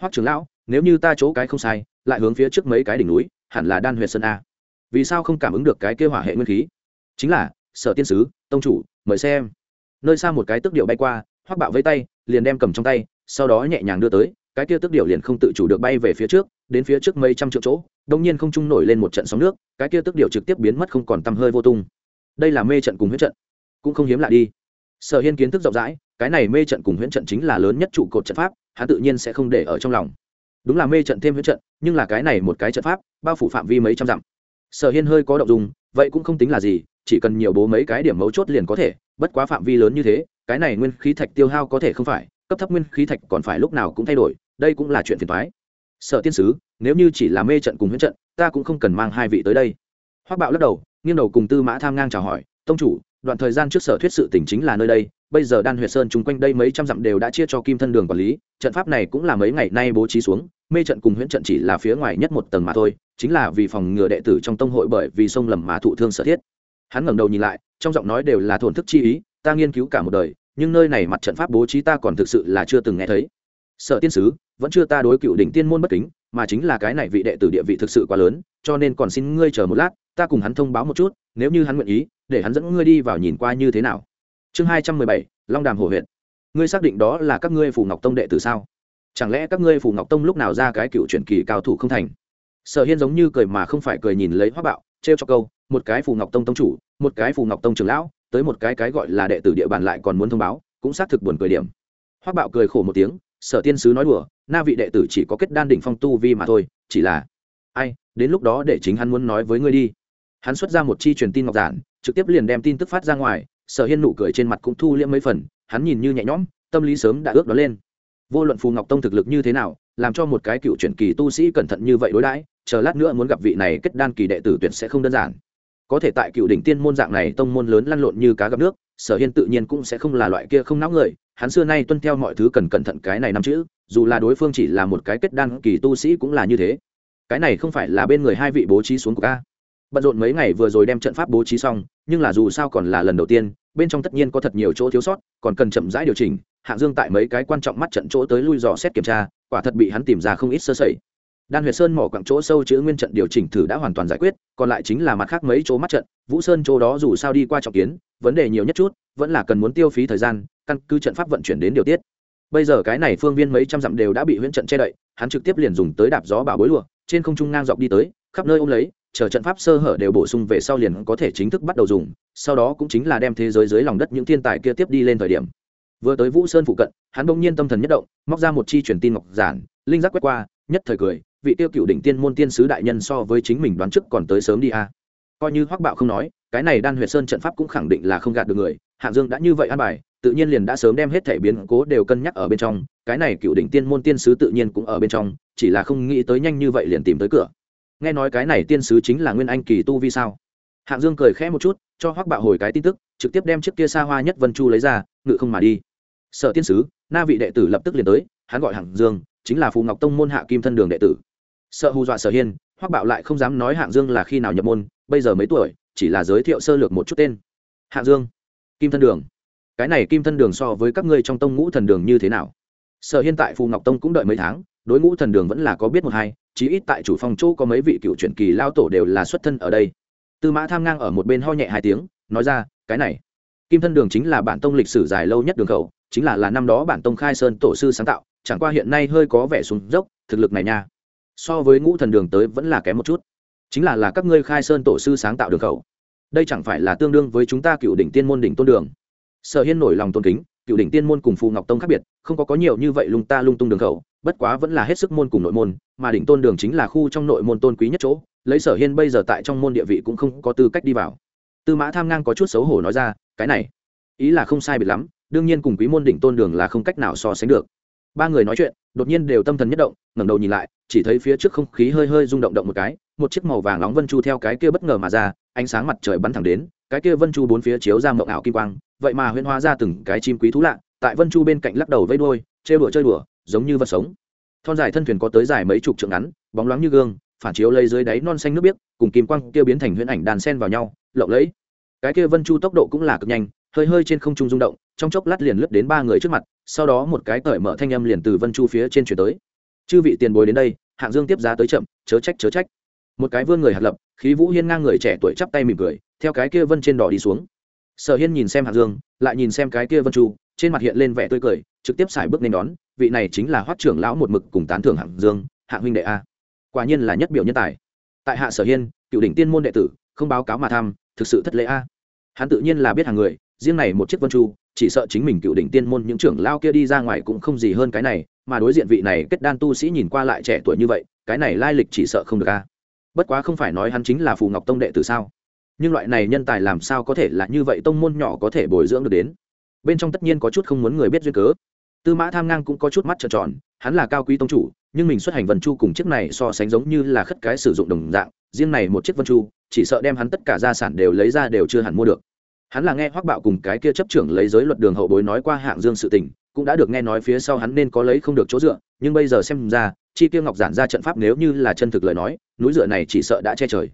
Hoắc trưởng lão nếu như ta chỗ cái không sai, lại hướng phía trước mấy cái đỉnh núi, hẳn là đan huyệt sơn a. Vì sao không cảm ứng được cái kêu hỏa hệ nguyên khí? Chính là, sở tiên sứ, tông chủ, mời xem. Nơi xa một cái tước điệu bay qua hoác bạo vây tay, liền đem cầm trong tay, sau đó nhẹ nhàng đưa tới, cái kia tước điệu liền không tự chủ được bay về phía trước, đến phía trước mấy trăm triệu chỗ đông nhiên không trung nổi lên một trận sóng nước, cái kia tước điệu trực tiếp biến mất không còn tăm hơi vô tung. Đây là mê trận cùng huyết trận. Cũng không hiếm lạ đi. Sở hiên kiến thức rộng rãi, cái này mê trận cùng huyễn trận chính là lớn nhất trụ cột trận pháp, hắn tự nhiên sẽ không để ở trong lòng đúng là mê trận thêm huyết trận, nhưng là cái này một cái trận pháp, bao phủ phạm vi mấy trăm dặm. Sở hiên hơi có động dùng vậy cũng không tính là gì, chỉ cần nhiều bố mấy cái điểm mấu chốt liền có thể, bất quá phạm vi lớn như thế, cái này nguyên khí thạch tiêu hao có thể không phải, cấp thấp nguyên khí thạch còn phải lúc nào cũng thay đổi, đây cũng là chuyện phiền thoái sở tiên sứ, nếu như chỉ là mê trận cùng huyết trận, ta cũng không cần mang hai vị tới đây. Hoác bạo lắc đầu, nghiêng đầu cùng tư mã tham ngang chào hỏi, tông chủ, đoạn thời gian trước sở thuyết sự tỉnh chính là nơi đây, bây giờ đan huyệt sơn chung quanh đây mấy trăm dặm đều đã chia cho kim thân đường quản lý, trận pháp này cũng là mấy ngày nay bố trí xuống mê trận cùng huyễn trận chỉ là phía ngoài nhất một tầng mà thôi, chính là vì phòng ngừa đệ tử trong tông hội bởi vì sông lầm mà thụ thương sở thiết. Hắn ngẩng đầu nhìn lại, trong giọng nói đều là thổn thức chi ý, ta nghiên cứu cả một đời, nhưng nơi này mặt trận pháp bố trí ta còn thực sự là chưa từng nghe thấy. Sở tiên sứ, vẫn chưa ta đối cựu đỉnh tiên môn bất kính, mà chính là cái này vị đệ tử địa vị thực sự quá lớn, cho nên còn xin ngươi chờ một lát, ta cùng hắn thông báo một chút, nếu như hắn nguyện ý, để hắn dẫn ngươi đi vào nhìn qua như thế nào. Chương hai trăm mười bảy, long đàm hồ huyện ngươi xác định đó là các ngươi phù ngọc tông đệ tử sao? Chẳng lẽ các ngươi phù ngọc tông lúc nào ra cái cựu truyền kỳ cao thủ không thành? Sở hiên giống như cười mà không phải cười nhìn lấy hoa bạo t r e o cho câu, một cái phù ngọc tông tông chủ, một cái phù ngọc tông trường lão, tới một cái cái gọi là đệ tử địa bàn lại còn muốn thông báo, cũng xác thực buồn cười điểm. Hoa bạo cười khổ một tiếng, sở tiên sứ nói đùa, na vị đệ tử chỉ có kết đan đỉnh phong tu vi mà thôi, chỉ là, ai, đến lúc đó để chính hắn muốn nói với ngươi đi. Hắn xuất ra một chi truyền tin ngọc giản, trực tiếp liền đem tin tức phát ra ngoài, sở hiên nụ cười trên mặt cũng thu liễm mấy phần, hắn nhìn như nhẹ nhõm, tâm lý sớm đã ước đó lên vô luận phù ngọc tông thực lực như thế nào, làm cho một cái cựu truyền kỳ tu sĩ cẩn thận như vậy đối đãi, chờ lát nữa muốn gặp vị này kết đan kỳ đệ tử tuyển sẽ không đơn giản. Có thể tại cựu đỉnh tiên môn dạng này tông môn lớn lăn lộn như cá gặp nước, sở hiên tự nhiên cũng sẽ không là loại kia không não người, hắn xưa nay tuân theo mọi thứ cần cẩn thận cái này năm chữ, dù là đối phương chỉ là một cái kết đan kỳ tu sĩ cũng là như thế. Cái này không phải là bên người hai vị bố trí xuống của ca. Bận rộn mấy ngày vừa rồi đem trận pháp bố trí xong, nhưng là dù sao còn là lần đầu tiên, bên trong tất nhiên có thật nhiều chỗ thiếu sót, còn cần chậm rãi điều chỉnh hạng dương tại mấy cái quan trọng mắt trận chỗ tới lui dò xét kiểm tra, quả thật bị hắn tìm ra không ít sơ sẩy. Đan huyệt sơn mỏ quặng chỗ sâu chữ nguyên trận điều chỉnh thử đã hoàn toàn giải quyết, còn lại chính là mặt khác mấy chỗ mắt trận, vũ sơn chỗ đó dù sao đi qua trọng kiến, vấn đề nhiều nhất chút, vẫn là cần muốn tiêu phí thời gian, căn cứ trận pháp vận chuyển đến điều tiết. Bây giờ cái này phương viên mấy trăm dặm đều đã bị huyễn trận che đậy, hắn trực tiếp liền dùng tới đạp gió bảo bối lụa, trên không trung ngang dọc đi tới, khắp nơi ôm lấy, chờ trận pháp sơ hở đều bổ sung về sau liền có thể chính thức bắt đầu dùng, sau đó cũng chính là đem thế giới dưới lòng đất những thiên tài kia tiếp đi lên thời điểm vừa tới vũ sơn phụ cận, hắn bỗng nhiên tâm thần nhất động, móc ra một chi truyền tin ngọc giản, linh giác quét qua, nhất thời cười, vị tiêu cựu đỉnh tiên môn tiên sứ đại nhân so với chính mình đoán trước còn tới sớm đi a à. coi như hoắc bạo không nói, cái này đan huyệt sơn trận pháp cũng khẳng định là không gạt được người hạng dương đã như vậy an bài, tự nhiên liền đã sớm đem hết thể biến cố đều cân nhắc ở bên trong, cái này cựu đỉnh tiên môn tiên sứ tự nhiên cũng ở bên trong, chỉ là không nghĩ tới nhanh như vậy liền tìm tới cửa. Nghe nói cái này tiên sứ chính là nguyên anh kỳ tu vi sao? Hạng dương cười khẽ một chút, cho hoắc bạo hồi cái tin tức, trực tiếp đem chiếc kia xa hoa nhất vân chu lấy ra, ngự không mà đi sở tiên sứ, na vị đệ tử lập tức liền tới, hắn gọi hạng dương, chính là phù ngọc tông môn hạ kim thân đường đệ tử. Sợ hù dọa sở hiên, hoắc bạo lại không dám nói hạng dương là khi nào nhập môn, bây giờ mấy tuổi, chỉ là giới thiệu sơ lược một chút tên. Hạng dương, kim thân đường. Cái này kim thân đường so với các ngươi trong tông ngũ thần đường như thế nào? Sở hiên tại phù ngọc tông cũng đợi mấy tháng, đối ngũ thần đường vẫn là có biết một hai, chí ít tại chủ phòng chỗ có mấy vị cựu truyền kỳ lao tổ đều là xuất thân ở đây. Tư mã tham ngang ở một bên ho nhẹ hai tiếng, nói ra, cái này kim thân đường chính là bản tông lịch sử dài lâu nhất đường khẩu, chính là là năm đó bản tông khai sơn tổ sư sáng tạo, chẳng qua hiện nay hơi có vẻ xuống dốc, thực lực này nha. So với ngũ thần đường tới vẫn là kém một chút. Chính là là các ngươi khai sơn tổ sư sáng tạo đường khẩu. Đây chẳng phải là tương đương với chúng ta cựu đỉnh tiên môn đỉnh tôn đường. Sở hiên nổi lòng tôn kính, cựu đỉnh tiên môn cùng phù ngọc tông khác biệt, không có có nhiều như vậy lung ta lung tung đường khẩu, bất quá vẫn là hết sức môn cùng nội môn, mà đỉnh tôn đường chính là khu trong nội môn tôn quý nhất chỗ, lấy sở hiên bây giờ tại trong môn địa vị cũng không có tư cách đi vào tư mã tham ngang có chút xấu hổ nói ra, cái này, ý là không sai biệt lắm, đương nhiên cùng quý môn đỉnh tôn đường là không cách nào so sánh được. Ba người nói chuyện, đột nhiên đều tâm thần nhất động, ngẩng đầu nhìn lại, chỉ thấy phía trước không khí hơi hơi rung động động một cái, một chiếc màu vàng nóng vân chu theo cái kia bất ngờ mà ra, ánh sáng mặt trời bắn thẳng đến, cái kia vân chu bốn phía chiếu ra mộng ảo kim quang, vậy mà huyễn hóa ra từng cái chim quý thú lạ, tại vân chu bên cạnh lắc đầu vây đôi chơi đùa chơi đùa, giống như vật sống. Thon dài thân thuyền có tới dài mấy chục trượng ngắn, bóng loáng như gương phản chiếu lấy dưới đáy non xanh nước biếc, cùng kim quang kia biến thành huyễn ảnh đàn sen vào nhau, lộng lẫy. Cái kia vân chu tốc độ cũng là cực nhanh, hơi hơi trên không trung rung động, trong chốc lát liền lướt đến ba người trước mặt, sau đó một cái cởi mở thanh âm liền từ vân chu phía trên chuyển tới. Chư vị tiền bối đến đây, hạng dương tiếp giá tới chậm, chớ trách chớ trách. Một cái vươn người hạt lập, khí vũ hiên ngang người trẻ tuổi chắp tay mỉm cười, theo cái kia vân trên đỏ đi xuống. Sở hiên nhìn xem hạng dương, lại nhìn xem cái kia vân chu, trên mặt hiện lên vẻ tươi cười, trực tiếp xài bước lên đón, vị này chính là hoát trưởng lão một mực cùng tán thưởng hạng dương, hạng huynh đệ a quả nhiên là nhất biểu nhân tài. Tại hạ sở hiên, cựu đỉnh tiên môn đệ tử, không báo cáo mà tham thực sự thất lễ a. Hắn tự nhiên là biết hàng người, riêng này một chiếc vân chu, chỉ sợ chính mình cựu đỉnh tiên môn những trưởng lao kia đi ra ngoài cũng không gì hơn cái này, mà đối diện vị này kết đan tu sĩ nhìn qua lại trẻ tuổi như vậy, cái này lai lịch chỉ sợ không được a. Bất quá không phải nói hắn chính là phù ngọc tông đệ tử sao? Nhưng loại này nhân tài làm sao có thể là như vậy tông môn nhỏ có thể bồi dưỡng được đến? Bên trong tất nhiên có chút không muốn người biết duyên cớ. Tư mã tham ngang cũng có chút mắt trợn tròn hắn là cao quý tông chủ, nhưng mình xuất hành vân chu cùng chiếc này so sánh giống như là khất cái sử dụng đồng dạng, riêng này một chiếc vân chu, chỉ sợ đem hắn tất cả gia sản đều lấy ra đều chưa hẳn mua được. Hắn là nghe hoắc bạo cùng cái kia chấp trưởng lấy giới luật đường hậu bối nói qua hạng dương sự tình, cũng đã được nghe nói phía sau hắn nên có lấy không được chỗ dựa, nhưng bây giờ xem ra, chi tiêu ngọc giản ra trận pháp nếu như là chân thực lời nói, núi dựa này chỉ sợ đã che trời.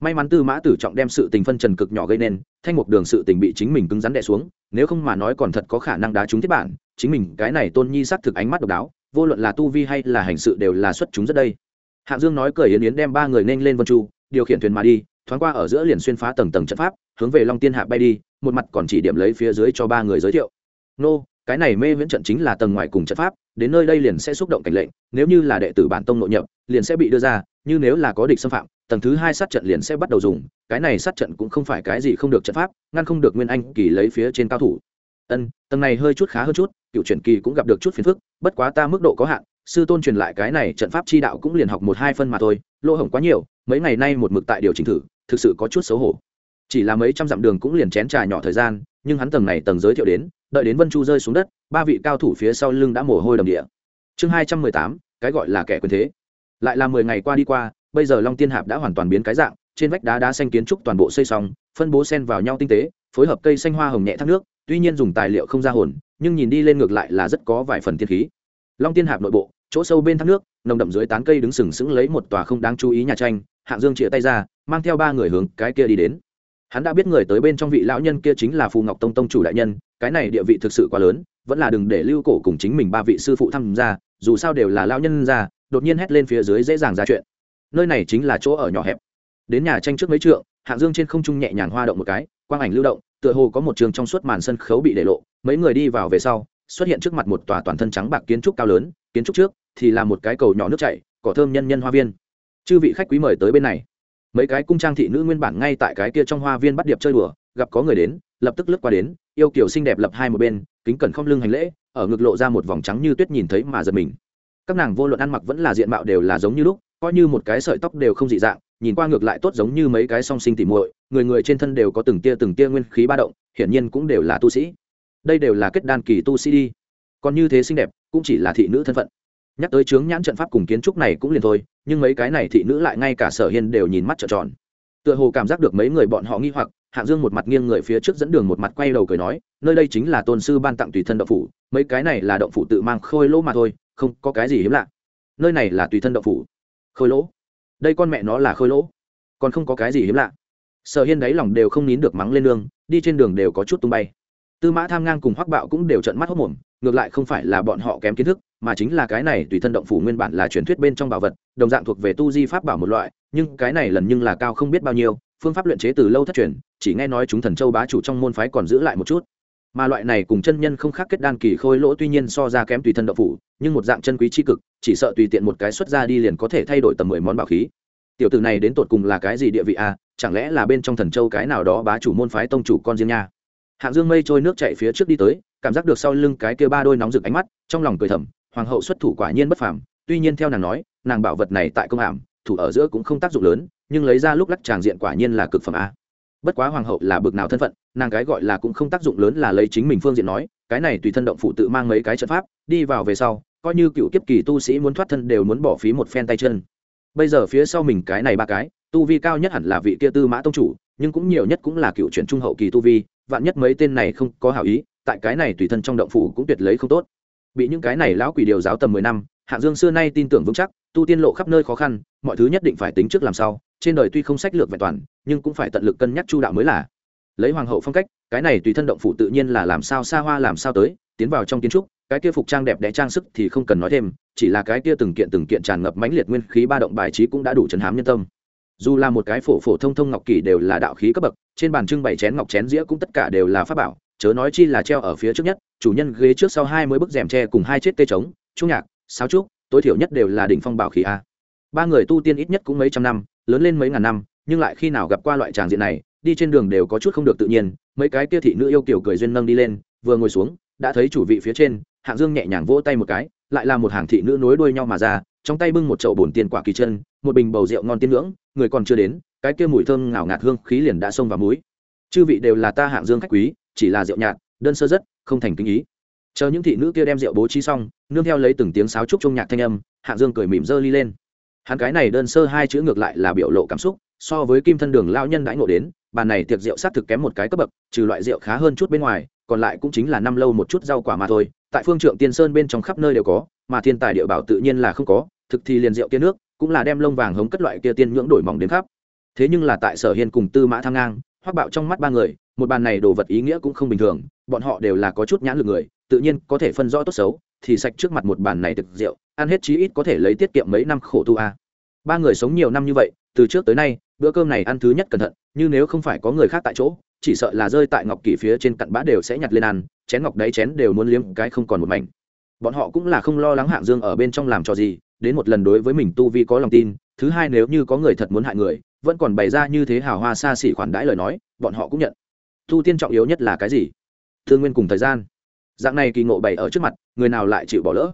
May mắn tư mã tử trọng đem sự tình phân trần cực nhỏ gây nên, thanh mục đường sự tình bị chính mình cứng rắn đè xuống, nếu không mà nói còn thật có khả năng đá trúng thiết bản, chính mình cái này tôn nhi xác thực ánh mắt độc đáo vô luận là tu vi hay là hành sự đều là xuất chúng rất đây. Hạng dương nói cười yến yến đem ba người nên lên vân chu, điều khiển thuyền mà đi, thoáng qua ở giữa liền xuyên phá tầng tầng trận pháp, hướng về long tiên hạ bay đi, một mặt còn chỉ điểm lấy phía dưới cho ba người giới thiệu. Nô, cái này mê viễn trận chính là tầng ngoài cùng trận pháp, đến nơi đây liền sẽ xúc động cảnh lệnh, nếu như là đệ tử bản tông nội nhập, liền sẽ bị đưa ra, như nếu là có địch xâm phạm, tầng thứ hai sát trận liền sẽ bắt đầu dùng, cái này sát trận cũng không phải cái gì không được trận pháp, ngăn không được nguyên anh kỳ lấy phía trên cao thủ ân, tầng này hơi chút khá hơn chút, cựu truyền kỳ cũng gặp được chút phiền phức, bất quá ta mức độ có hạn, sư tôn truyền lại cái này trận pháp chi đạo cũng liền học một hai phân mà thôi, lỗ hổng quá nhiều, mấy ngày nay một mực tại điều chỉnh thử, thực sự có chút xấu hổ. Chỉ là mấy trăm dặm đường cũng liền chén trà nhỏ thời gian, nhưng hắn tầng này tầng giới thiệu đến, đợi đến vân chu rơi xuống đất, ba vị cao thủ phía sau lưng đã mồ hôi đầm địa. Chương hai trăm mười tám, cái gọi là kẻ quyền thế. Lại là mười ngày qua đi qua, bây giờ long tiên hạp đã hoàn toàn biến cái dạng, trên vách đá đá xanh kiến trúc toàn bộ xây xong, phân bố sen vào nhau tinh tế phối hợp cây xanh hoa hồng nhẹ thác nước, tuy nhiên dùng tài liệu không ra hồn, nhưng nhìn đi lên ngược lại là rất có vài phần thiên khí. Long tiên hạp nội bộ, chỗ sâu bên thác nước, nồng đậm dưới tán cây đứng sừng sững lấy một tòa không đáng chú ý nhà tranh, hạng dương chĩa tay ra, mang theo ba người hướng cái kia đi đến. Hắn đã biết người tới bên trong vị lão nhân kia chính là phù ngọc tông tông chủ đại nhân, cái này địa vị thực sự quá lớn, vẫn là đừng để lưu cổ cùng chính mình ba vị sư phụ tham gia, dù sao đều là lão nhân ra, đột nhiên hét lên phía dưới dễ dàng ra chuyện. Nơi này chính là chỗ ở nhỏ hẹp. Đến nhà tranh trước mấy trượng, hạng dương trên không trung nhẹ nhàng hoa động một cái quang ảnh lưu động, tựa hồ có một trường trong suốt màn sân khấu bị để lộ, mấy người đi vào về sau, xuất hiện trước mặt một tòa toàn thân trắng bạc kiến trúc cao lớn, kiến trúc trước thì là một cái cầu nhỏ nước chảy, cỏ thơm nhân nhân hoa viên. Chư vị khách quý mời tới bên này. Mấy cái cung trang thị nữ nguyên bản ngay tại cái kia trong hoa viên bắt điệp chơi đùa, gặp có người đến, lập tức lướt qua đến, yêu kiểu xinh đẹp lập hai một bên, kính cẩn không lưng hành lễ, ở ngực lộ ra một vòng trắng như tuyết nhìn thấy mà giật mình. Các nàng vô luận ăn mặc vẫn là diện mạo đều là giống như lúc, coi như một cái sợi tóc đều không dị dạng, nhìn qua ngược lại tốt giống như mấy cái song sinh tỉ muội người người trên thân đều có từng tia từng tia nguyên khí ba động, hiển nhiên cũng đều là tu sĩ. Đây đều là kết đan kỳ tu sĩ đi. Còn như thế xinh đẹp, cũng chỉ là thị nữ thân phận. Nhắc tới chướng nhãn trận pháp cùng kiến trúc này cũng liền thôi, nhưng mấy cái này thị nữ lại ngay cả sở hiên đều nhìn mắt trợn tròn. Tựa hồ cảm giác được mấy người bọn họ nghi hoặc, hạng dương một mặt nghiêng người phía trước dẫn đường một mặt quay đầu cười nói, nơi đây chính là tôn sư ban tặng tùy thân động phủ, mấy cái này là động phủ tự mang khôi lỗ mà thôi, không có cái gì hiếm lạ. Nơi này là tùy thân động phủ. Khôi lỗ. Đây con mẹ nó là khôi lỗ. Còn không có cái gì hiếm lạ sở hiên đáy lòng đều không nín được mắng lên nương, đi trên đường đều có chút tung bay. Tư mã tham ngang cùng hoắc bạo cũng đều trận mắt hốc mồm, ngược lại không phải là bọn họ kém kiến thức, mà chính là cái này tùy thân động phủ nguyên bản là truyền thuyết bên trong bảo vật, đồng dạng thuộc về tu di pháp bảo một loại, nhưng cái này lần nhưng là cao không biết bao nhiêu, phương pháp luyện chế từ lâu thất truyền, chỉ nghe nói chúng thần châu bá chủ trong môn phái còn giữ lại một chút. Mà loại này cùng chân nhân không khác kết đan kỳ khôi lỗ tuy nhiên so ra kém tùy thân động phủ, nhưng một dạng chân quý tri cực, chỉ sợ tùy tiện một cái xuất ra đi liền có thể thay đổi tầm mười món bảo khí. Tiểu tử này đến tột cùng là cái gì địa vị à chẳng lẽ là bên trong thần châu cái nào đó bá chủ môn phái tông chủ con riêng nha? Hạng dương mây trôi nước chạy phía trước đi tới, cảm giác được sau lưng cái kia ba đôi nóng rực ánh mắt, trong lòng cười thầm, hoàng hậu xuất thủ quả nhiên bất phàm, tuy nhiên theo nàng nói, nàng bảo vật này tại công ảm thủ ở giữa cũng không tác dụng lớn, nhưng lấy ra lúc lắc tràng diện quả nhiên là cực phẩm a. Bất quá hoàng hậu là bực nào thân phận, nàng cái gọi là cũng không tác dụng lớn là lấy chính mình phương diện nói, cái này tùy thân động phụ tự mang mấy cái trận pháp, đi vào về sau, coi như cựu kiếp kỳ tu sĩ muốn thoát thân đều muốn bỏ phí một phen tay chân. Bây giờ phía sau mình cái này ba cái tu vi cao nhất hẳn là vị kia tư mã tông chủ, nhưng cũng nhiều nhất cũng là cựu chuyển trung hậu kỳ tu vi, vạn nhất mấy tên này không có hảo ý, tại cái này tùy thân trong động phủ cũng tuyệt lấy không tốt. Bị những cái này lão quỷ điều giáo tầm mười năm hạng dương xưa nay tin tưởng vững chắc, tu tiên lộ khắp nơi khó khăn, mọi thứ nhất định phải tính trước làm sao trên đời tuy không sách lược vẹn toàn, nhưng cũng phải tận lực cân nhắc chu đạo mới là. Lấy hoàng hậu phong cách, cái này tùy thân động phủ tự nhiên là làm sao xa hoa làm sao tới, tiến vào trong kiến trúc, cái kia phục trang đẹp đẽ trang sức thì không cần nói thêm, chỉ là cái kia từng kiện từng kiện tràn ngập mãnh liệt nguyên khí ba động bài trí cũng đã đủ chấn hám nhân tâm dù là một cái phổ phổ thông thông ngọc kỳ đều là đạo khí cấp bậc, trên bàn trưng bày chén ngọc chén dĩa cũng tất cả đều là pháp bảo, chớ nói chi là treo ở phía trước nhất, chủ nhân ghế trước sau hai mươi bức rèm tre cùng hai chiếc tê trống, trung nhạc, sáo trúc, tối thiểu nhất đều là đỉnh phong bảo khí a. Ba người tu tiên ít nhất cũng mấy trăm năm, lớn lên mấy ngàn năm, nhưng lại khi nào gặp qua loại tràng diện này, đi trên đường đều có chút không được tự nhiên, mấy cái kia thị nữ yêu kiểu cười duyên nâng đi lên, vừa ngồi xuống, đã thấy chủ vị phía trên, hạng dương nhẹ nhàng vỗ tay một cái lại là một hàng thị nữ nối đuôi nhau mà ra, trong tay bưng một chậu bồn tiền quả kỳ chân, một bình bầu rượu ngon tiên ngưỡng, người còn chưa đến, cái kia mùi thơm ngào ngạt hương khí liền đã xông vào mũi. Chư vị đều là ta hạng dương khách quý, chỉ là rượu nhạt, đơn sơ rất, không thành kinh ý. Chờ những thị nữ kia đem rượu bố trí xong, nương theo lấy từng tiếng sáo trúc trong nhạc thanh âm, hạng dương cười mỉm dơ ly lên. Hắn cái này đơn sơ hai chữ ngược lại là biểu lộ cảm xúc, so với kim thân đường lao nhân đãi ngộ đến, bàn này tiệc rượu sát thực kém một cái cấp bậc, trừ loại rượu khá hơn chút bên ngoài còn lại cũng chính là năm lâu một chút rau quả mà thôi, tại phương trượng tiên sơn bên trong khắp nơi đều có, mà thiên tài địa bảo tự nhiên là không có, thực thì liền rượu kia nước, cũng là đem lông vàng hống cất loại kia tiên nhưỡng đổi mỏng đến khắp. Thế nhưng là tại sở hiên cùng tư mã thăng ngang hoác bạo trong mắt ba người, một bàn này đồ vật ý nghĩa cũng không bình thường, bọn họ đều là có chút nhãn lực người, tự nhiên có thể phân rõ tốt xấu, thì sạch trước mặt một bàn này thực rượu, ăn hết chí ít có thể lấy tiết kiệm mấy năm khổ tu a. Ba người sống nhiều năm như vậy, từ trước tới nay, bữa cơm này ăn thứ nhất cẩn thận, như nếu không phải có người khác tại chỗ chỉ sợ là rơi tại ngọc kỳ phía trên cặn bã đều sẽ nhặt lên ăn, chén ngọc đáy chén đều muốn liếm cái không còn một mảnh. Bọn họ cũng là không lo lắng hạng dương ở bên trong làm trò gì, đến một lần đối với mình tu vi có lòng tin, thứ hai nếu như có người thật muốn hại người, vẫn còn bày ra như thế hào hoa xa xỉ khoản đãi lời nói, bọn họ cũng nhận. Tu tiên trọng yếu nhất là cái gì? Thương nguyên cùng thời gian. Dạng này kỳ ngộ bày ở trước mặt, người nào lại chịu bỏ lỡ?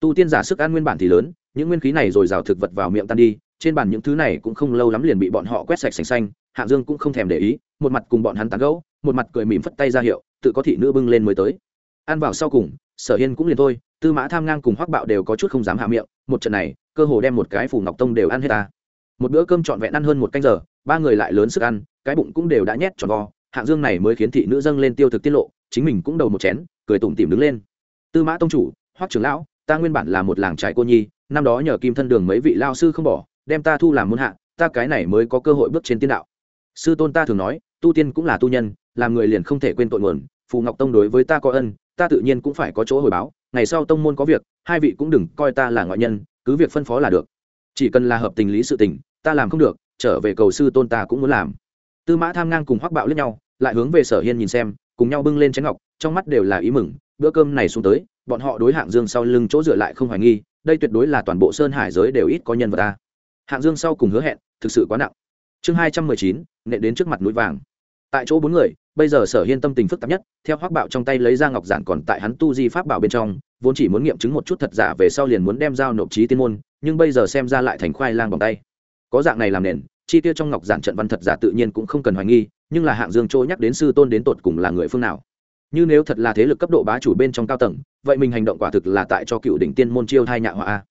Tu tiên giả sức ăn nguyên bản thì lớn, những nguyên khí này rồi rào thực vật vào miệng tan đi trên bàn những thứ này cũng không lâu lắm liền bị bọn họ quét sạch sành xanh, hạng dương cũng không thèm để ý, một mặt cùng bọn hắn tán gẫu, một mặt cười mỉm phất tay ra hiệu, tự có thị nữ bưng lên mới tới. Ăn vào sau cùng, sở hiên cũng liền thôi, tư mã tham ngang cùng hoắc bạo đều có chút không dám hạ miệng, một trận này, cơ hồ đem một cái phủ ngọc tông đều ăn hết ta. Một bữa cơm trọn vẹn ăn hơn một canh giờ, ba người lại lớn sức ăn, cái bụng cũng đều đã nhét tròn vo, hạng dương này mới khiến thị nữ dâng lên tiêu thực tiết lộ, chính mình cũng đầu một chén, cười tủm tỉm đứng lên. Tư mã tông chủ, hoắc trưởng lão, ta nguyên bản là một làng trại cô nhi, năm đó nhờ kim thân đường mấy vị lao sư không bỏ đem ta thu làm môn hạ, ta cái này mới có cơ hội bước trên tiên đạo. Sư tôn ta thường nói, tu tiên cũng là tu nhân, làm người liền không thể quên tội nguồn, phù ngọc tông đối với ta có ân, ta tự nhiên cũng phải có chỗ hồi báo, ngày sau tông môn có việc, hai vị cũng đừng coi ta là ngoại nhân, cứ việc phân phó là được. Chỉ cần là hợp tình lý sự tình, ta làm không được, trở về cầu sư tôn ta cũng muốn làm. Tư mã tham ngang cùng hoắc bạo lẫn nhau, lại hướng về sở hiên nhìn xem, cùng nhau bưng lên chén ngọc, trong mắt đều là ý mừng, bữa cơm này xuống tới, bọn họ đối hạng dương sau lưng chỗ dựa lại không hoài nghi, đây tuyệt đối là toàn bộ sơn hải giới đều ít có nhân vật ta hạng dương sau cùng hứa hẹn, thực sự quá nặng. Chương hai trăm mười chín, nện đến trước mặt núi vàng. Tại chỗ bốn người, bây giờ sở hiên tâm tình phức tạp nhất, theo hoác bạo trong tay lấy ra ngọc giản còn tại hắn tu di pháp bảo bên trong, vốn chỉ muốn nghiệm chứng một chút thật giả về sau liền muốn đem giao nộp trí tiên môn, nhưng bây giờ xem ra lại thành khoai lang bằng tay. Có dạng này làm nền, chi tiêu trong ngọc giản trận văn thật giả tự nhiên cũng không cần hoài nghi, nhưng là hạng dương chỗ nhắc đến sư tôn đến tột cùng là người phương nào? Như nếu thật là thế lực cấp độ bá chủ bên trong cao tầng, vậy mình hành động quả thực là tại cho cựu đỉnh tiên môn chiêu thai nhạ họa a.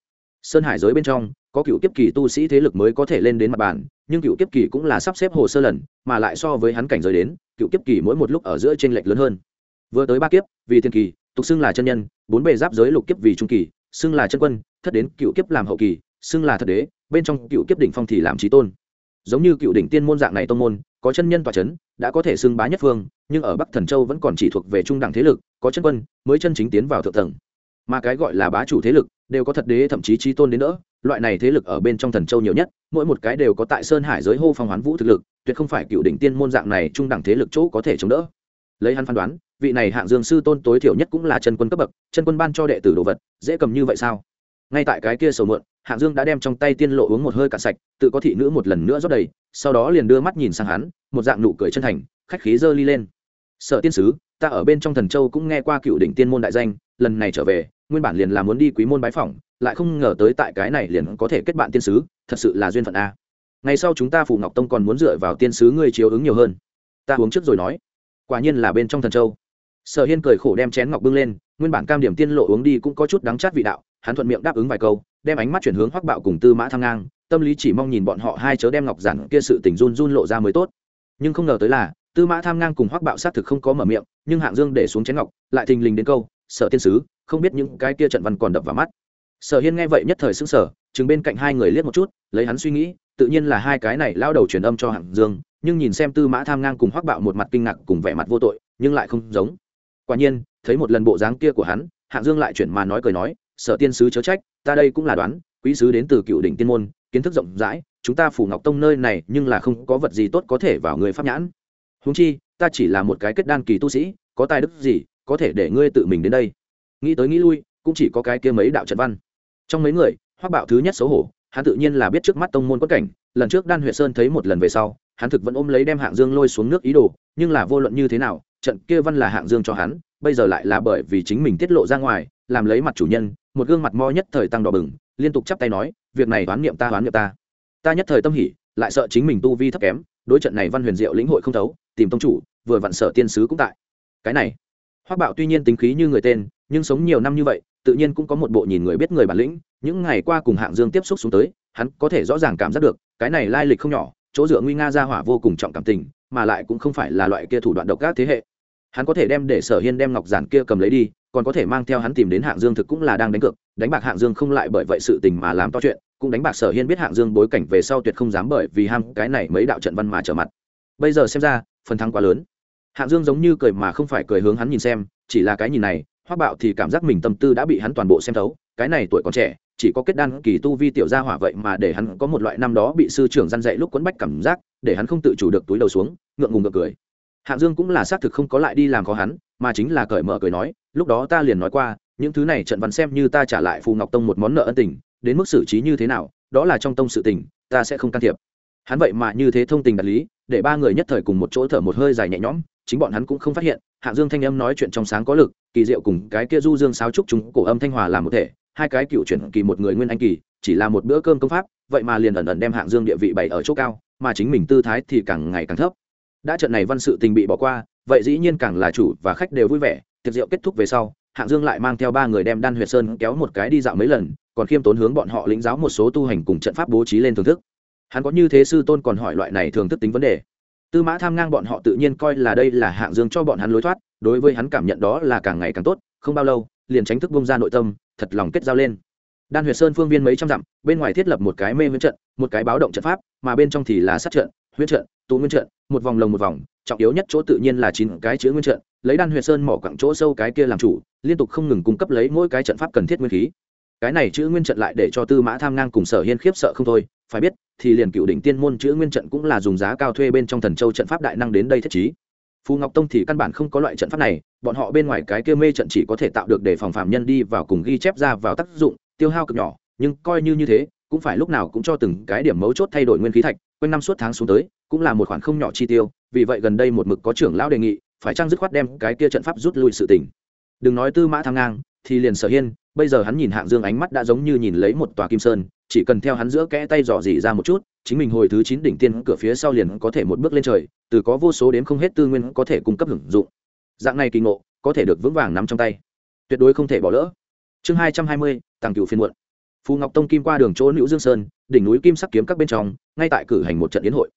Sơn hải giới bên trong có cựu kiếp kỳ tu sĩ thế lực mới có thể lên đến mặt bàn, nhưng cựu kiếp kỳ cũng là sắp xếp hồ sơ lần, mà lại so với hắn cảnh giới đến, cựu kiếp kỳ mỗi một lúc ở giữa t r ê n lệch lớn hơn. Vừa tới ba kiếp, vì thiên kỳ, tục xưng là chân nhân, bốn bề giáp giới lục kiếp vì trung kỳ, xưng là chân quân, thất đến cựu kiếp làm hậu kỳ, xưng là thật đế, bên trong cựu kiếp đỉnh phong thì làm trí tôn. Giống như cựu đỉnh tiên môn dạng này tông môn, có chân nhân tòa c h ấ n đã có thể xưng bá nhất phương, nhưng ở bắc thần châu vẫn còn chỉ thuộc về trung đẳng thế lực, có chân quân mới chân chính tiến vào thượng tầng. Mà cái gọi là bá chủ thế lực, đều có thật đế thậm chí trí tôn đến nữa loại này thế lực ở bên trong thần châu nhiều nhất, mỗi một cái đều có tại sơn hải giới hô phong hoán vũ thực lực, tuyệt không phải cựu đỉnh tiên môn dạng này trung đẳng thế lực chỗ có thể chống đỡ. Lấy hắn phán đoán, vị này hạng dương sư tôn tối thiểu nhất cũng là chân quân cấp bậc, chân quân ban cho đệ tử đồ vật, dễ cầm như vậy sao? Ngay tại cái kia sầu mượn hạng dương đã đem trong tay tiên lộ uống một hơi cạn sạch, tự có thị nữ một lần nữa rót đầy, sau đó liền đưa mắt nhìn sang hắn, một dạng nụ cười chân thành, khách khí dơ ly lên. Sợ tiên sứ, ta ở bên trong thần châu cũng nghe qua cựu đỉnh tiên môn đại danh, lần này trở về, nguyên bản liền là muốn đi quý môn bái phỏng lại không ngờ tới tại cái này liền có thể kết bạn tiên sứ, thật sự là duyên phận a. Ngày sau chúng ta phủ ngọc tông còn muốn dựa vào tiên sứ ngươi chiếu ứng nhiều hơn. Ta uống trước rồi nói. Quả nhiên là bên trong thần châu. Sở hiên cười khổ đem chén ngọc bưng lên, nguyên bản cam điểm tiên lộ uống đi cũng có chút đắng chát vị đạo, hắn thuận miệng đáp ứng vài câu, đem ánh mắt chuyển hướng hoắc bạo cùng tư mã thăng ngang, tâm lý chỉ mong nhìn bọn họ hai chớ đem ngọc giản kia sự tình run run lộ ra mới tốt. Nhưng không ngờ tới là, tư mã tham ngang cùng hoắc bạo xác thực không có mở miệng, nhưng hạng dương để xuống chén ngọc, lại thình lình đến câu, sở tiên sứ, không biết những cái kia trận văn còn đập vào mắt sở hiên nghe vậy nhất thời xứng sở chừng bên cạnh hai người liếc một chút, lấy hắn suy nghĩ, tự nhiên là hai cái này lao đầu truyền âm cho hạng dương, nhưng nhìn xem tư mã tham ngang cùng hoắc bạo một mặt kinh ngạc cùng vẻ mặt vô tội, nhưng lại không giống. Quả nhiên, thấy một lần bộ dáng kia của hắn, hạng dương lại chuyển mà nói cười nói, sở tiên sứ chớ trách, ta đây cũng là đoán, quý sứ đến từ cựu đỉnh tiên môn, kiến thức rộng rãi, chúng ta phủ ngọc tông nơi này nhưng là không có vật gì tốt có thể vào người pháp nhãn. Húng chi, ta chỉ là một cái kết đan kỳ tu sĩ, có tài đức gì, có thể để ngươi tự mình đến đây? Nghĩ tới nghĩ lui, cũng chỉ có cái kia mấy đạo trận văn trong mấy người hoác bạo thứ nhất xấu hổ, hắn tự nhiên là biết trước mắt tông môn quất cảnh, lần trước đan huệ sơn thấy một lần về sau, hắn thực vẫn ôm lấy đem hạng dương lôi xuống nước ý đồ, nhưng là vô luận như thế nào, trận kia văn là hạng dương cho hắn, bây giờ lại là bởi vì chính mình tiết lộ ra ngoài, làm lấy mặt chủ nhân, một gương mặt mo nhất thời tăng đỏ bừng, liên tục chắp tay nói, việc này đoán niệm ta đoán niệm ta. Ta nhất thời tâm hỉ, lại sợ chính mình tu vi thấp kém, đối trận này văn huyền diệu lĩnh hội không thấu, tìm tông chủ, vừa vặn sở tiên sứ cũng tại. Cái này hoác bạo tuy nhiên tính khí như người tên, nhưng sống nhiều năm như vậy tự nhiên cũng có một bộ nhìn người biết người bản lĩnh, những ngày qua cùng hạng dương tiếp xúc xuống tới, hắn có thể rõ ràng cảm giác được, cái này lai lịch không nhỏ, chỗ dựa nguy nga ra hỏa vô cùng trọng cảm tình, mà lại cũng không phải là loại kia thủ đoạn độc các thế hệ. Hắn có thể đem để sở hiên đem ngọc giản kia cầm lấy đi, còn có thể mang theo hắn tìm đến hạng dương thực cũng là đang đánh cược, đánh bạc hạng dương không lại bởi vậy sự tình mà làm to chuyện, cũng đánh bạc sở hiên biết hạng dương bối cảnh về sau tuyệt không dám bởi vì ham cái này mấy đạo trận văn mà trở mặt. Bây giờ xem ra, phần thắng quá lớn. Hạng dương giống như cười mà không phải cười hướng hắn nhìn xem, chỉ là cái nhìn này hoác bạo thì cảm giác mình tâm tư đã bị hắn toàn bộ xem thấu, cái này tuổi còn trẻ, chỉ có kết đan kỳ tu vi tiểu gia hỏa vậy mà để hắn có một loại năm đó bị sư trưởng răn dạy lúc quấn bách cảm giác, để hắn không tự chủ được túi đầu xuống, ngượng ngùng ngượng cười. Hạng dương cũng là xác thực không có lại đi làm khó hắn, mà chính là cởi mở cười nói, lúc đó ta liền nói qua, những thứ này trận văn xem như ta trả lại phù ngọc tông một món nợ ân tình, đến mức xử trí như thế nào, đó là trong tông sự tình, ta sẽ không can thiệp. Hắn vậy mà như thế thông tình đạt lý, để ba người nhất thời cùng một chỗ thở một hơi dài nhẹ nhõm chính bọn hắn cũng không phát hiện hạng dương thanh âm nói chuyện trong sáng có lực, kỳ diệu cùng cái kia du dương sáo trúc chúng cổ âm thanh hòa làm một thể, hai cái cựu chuyển kỳ một người nguyên anh kỳ, chỉ là một bữa cơm công pháp, vậy mà liền ẩn ẩn đem hạng dương địa vị bảy ở chỗ cao, mà chính mình tư thái thì càng ngày càng thấp. Đã trận này văn sự tình bị bỏ qua, vậy dĩ nhiên càng là chủ và khách đều vui vẻ, tiệc rượu kết thúc về sau hạng dương lại mang theo ba người đem đan huyệt sơn kéo một cái đi dạo mấy lần, còn khiêm tốn hướng bọn họ lĩnh giáo một số tu hành cùng trận pháp bố trí lên thưởng thức. Hắn có như thế sư tôn còn hỏi loại này thường thức tính vấn đề tư mã tham ngang bọn họ tự nhiên coi là đây là hạng dương cho bọn hắn lối thoát, đối với hắn cảm nhận đó là càng ngày càng tốt, không bao lâu, liền tránh thức bông ra nội tâm, thật lòng kết giao lên. Đan huyệt sơn phương viên mấy trăm dặm, bên ngoài thiết lập một cái mê huyễn trận, một cái báo động trận pháp, mà bên trong thì là sát trận, huyễn trận tù nguyên trận, một vòng lồng một vòng, trọng yếu nhất chỗ tự nhiên là chín cái chứa nguyên trận, lấy đan huyệt sơn mỏ quặng chỗ sâu cái kia làm chủ, liên tục không ngừng cung cấp lấy mỗi cái trận pháp cần thiết nguyên khí cái này chữ nguyên trận lại để cho tư mã tham ngang cùng sở hiên khiếp sợ không thôi, phải biết, thì liền cựu đỉnh tiên môn chữ nguyên trận cũng là dùng giá cao thuê bên trong thần châu trận pháp đại năng đến đây thiết trí. Phù ngọc tông thì căn bản không có loại trận pháp này, bọn họ bên ngoài cái kia mê trận chỉ có thể tạo được để phòng phạm nhân đi vào cùng ghi chép ra vào tác dụng, tiêu hao cực nhỏ, nhưng coi như như thế, cũng phải lúc nào cũng cho từng cái điểm mấu chốt thay đổi nguyên khí thạch, quanh năm suốt tháng xuống tới, cũng là một khoản không nhỏ chi tiêu, vì vậy gần đây một mực có trưởng lão đề nghị, phải trang dứt khoát đem cái kia trận pháp rút lui sự tỉnh đừng nói tư mã tham ngang, thì liền sở hiên bây giờ hắn nhìn hạng dương ánh mắt đã giống như nhìn lấy một tòa kim sơn, chỉ cần theo hắn giữa kẽ tay dò dỉ ra một chút, chính mình hồi thứ chín đỉnh tiên cửa phía sau liền có thể một bước lên trời, từ có vô số đến không hết tư nguyên có thể cung cấp hưởng dụng. Dạng này kỳ ngộ, có thể được vững vàng nắm trong tay. Tuyệt đối không thể bỏ lỡ. Chương hai trăm hai mươi, tàng cựu phiên muộn. Phù ngọc tông kim qua đường chỗ nữ dương sơn, đỉnh núi kim sắc kiếm các bên trong, ngay tại cử hành một trận yến hội.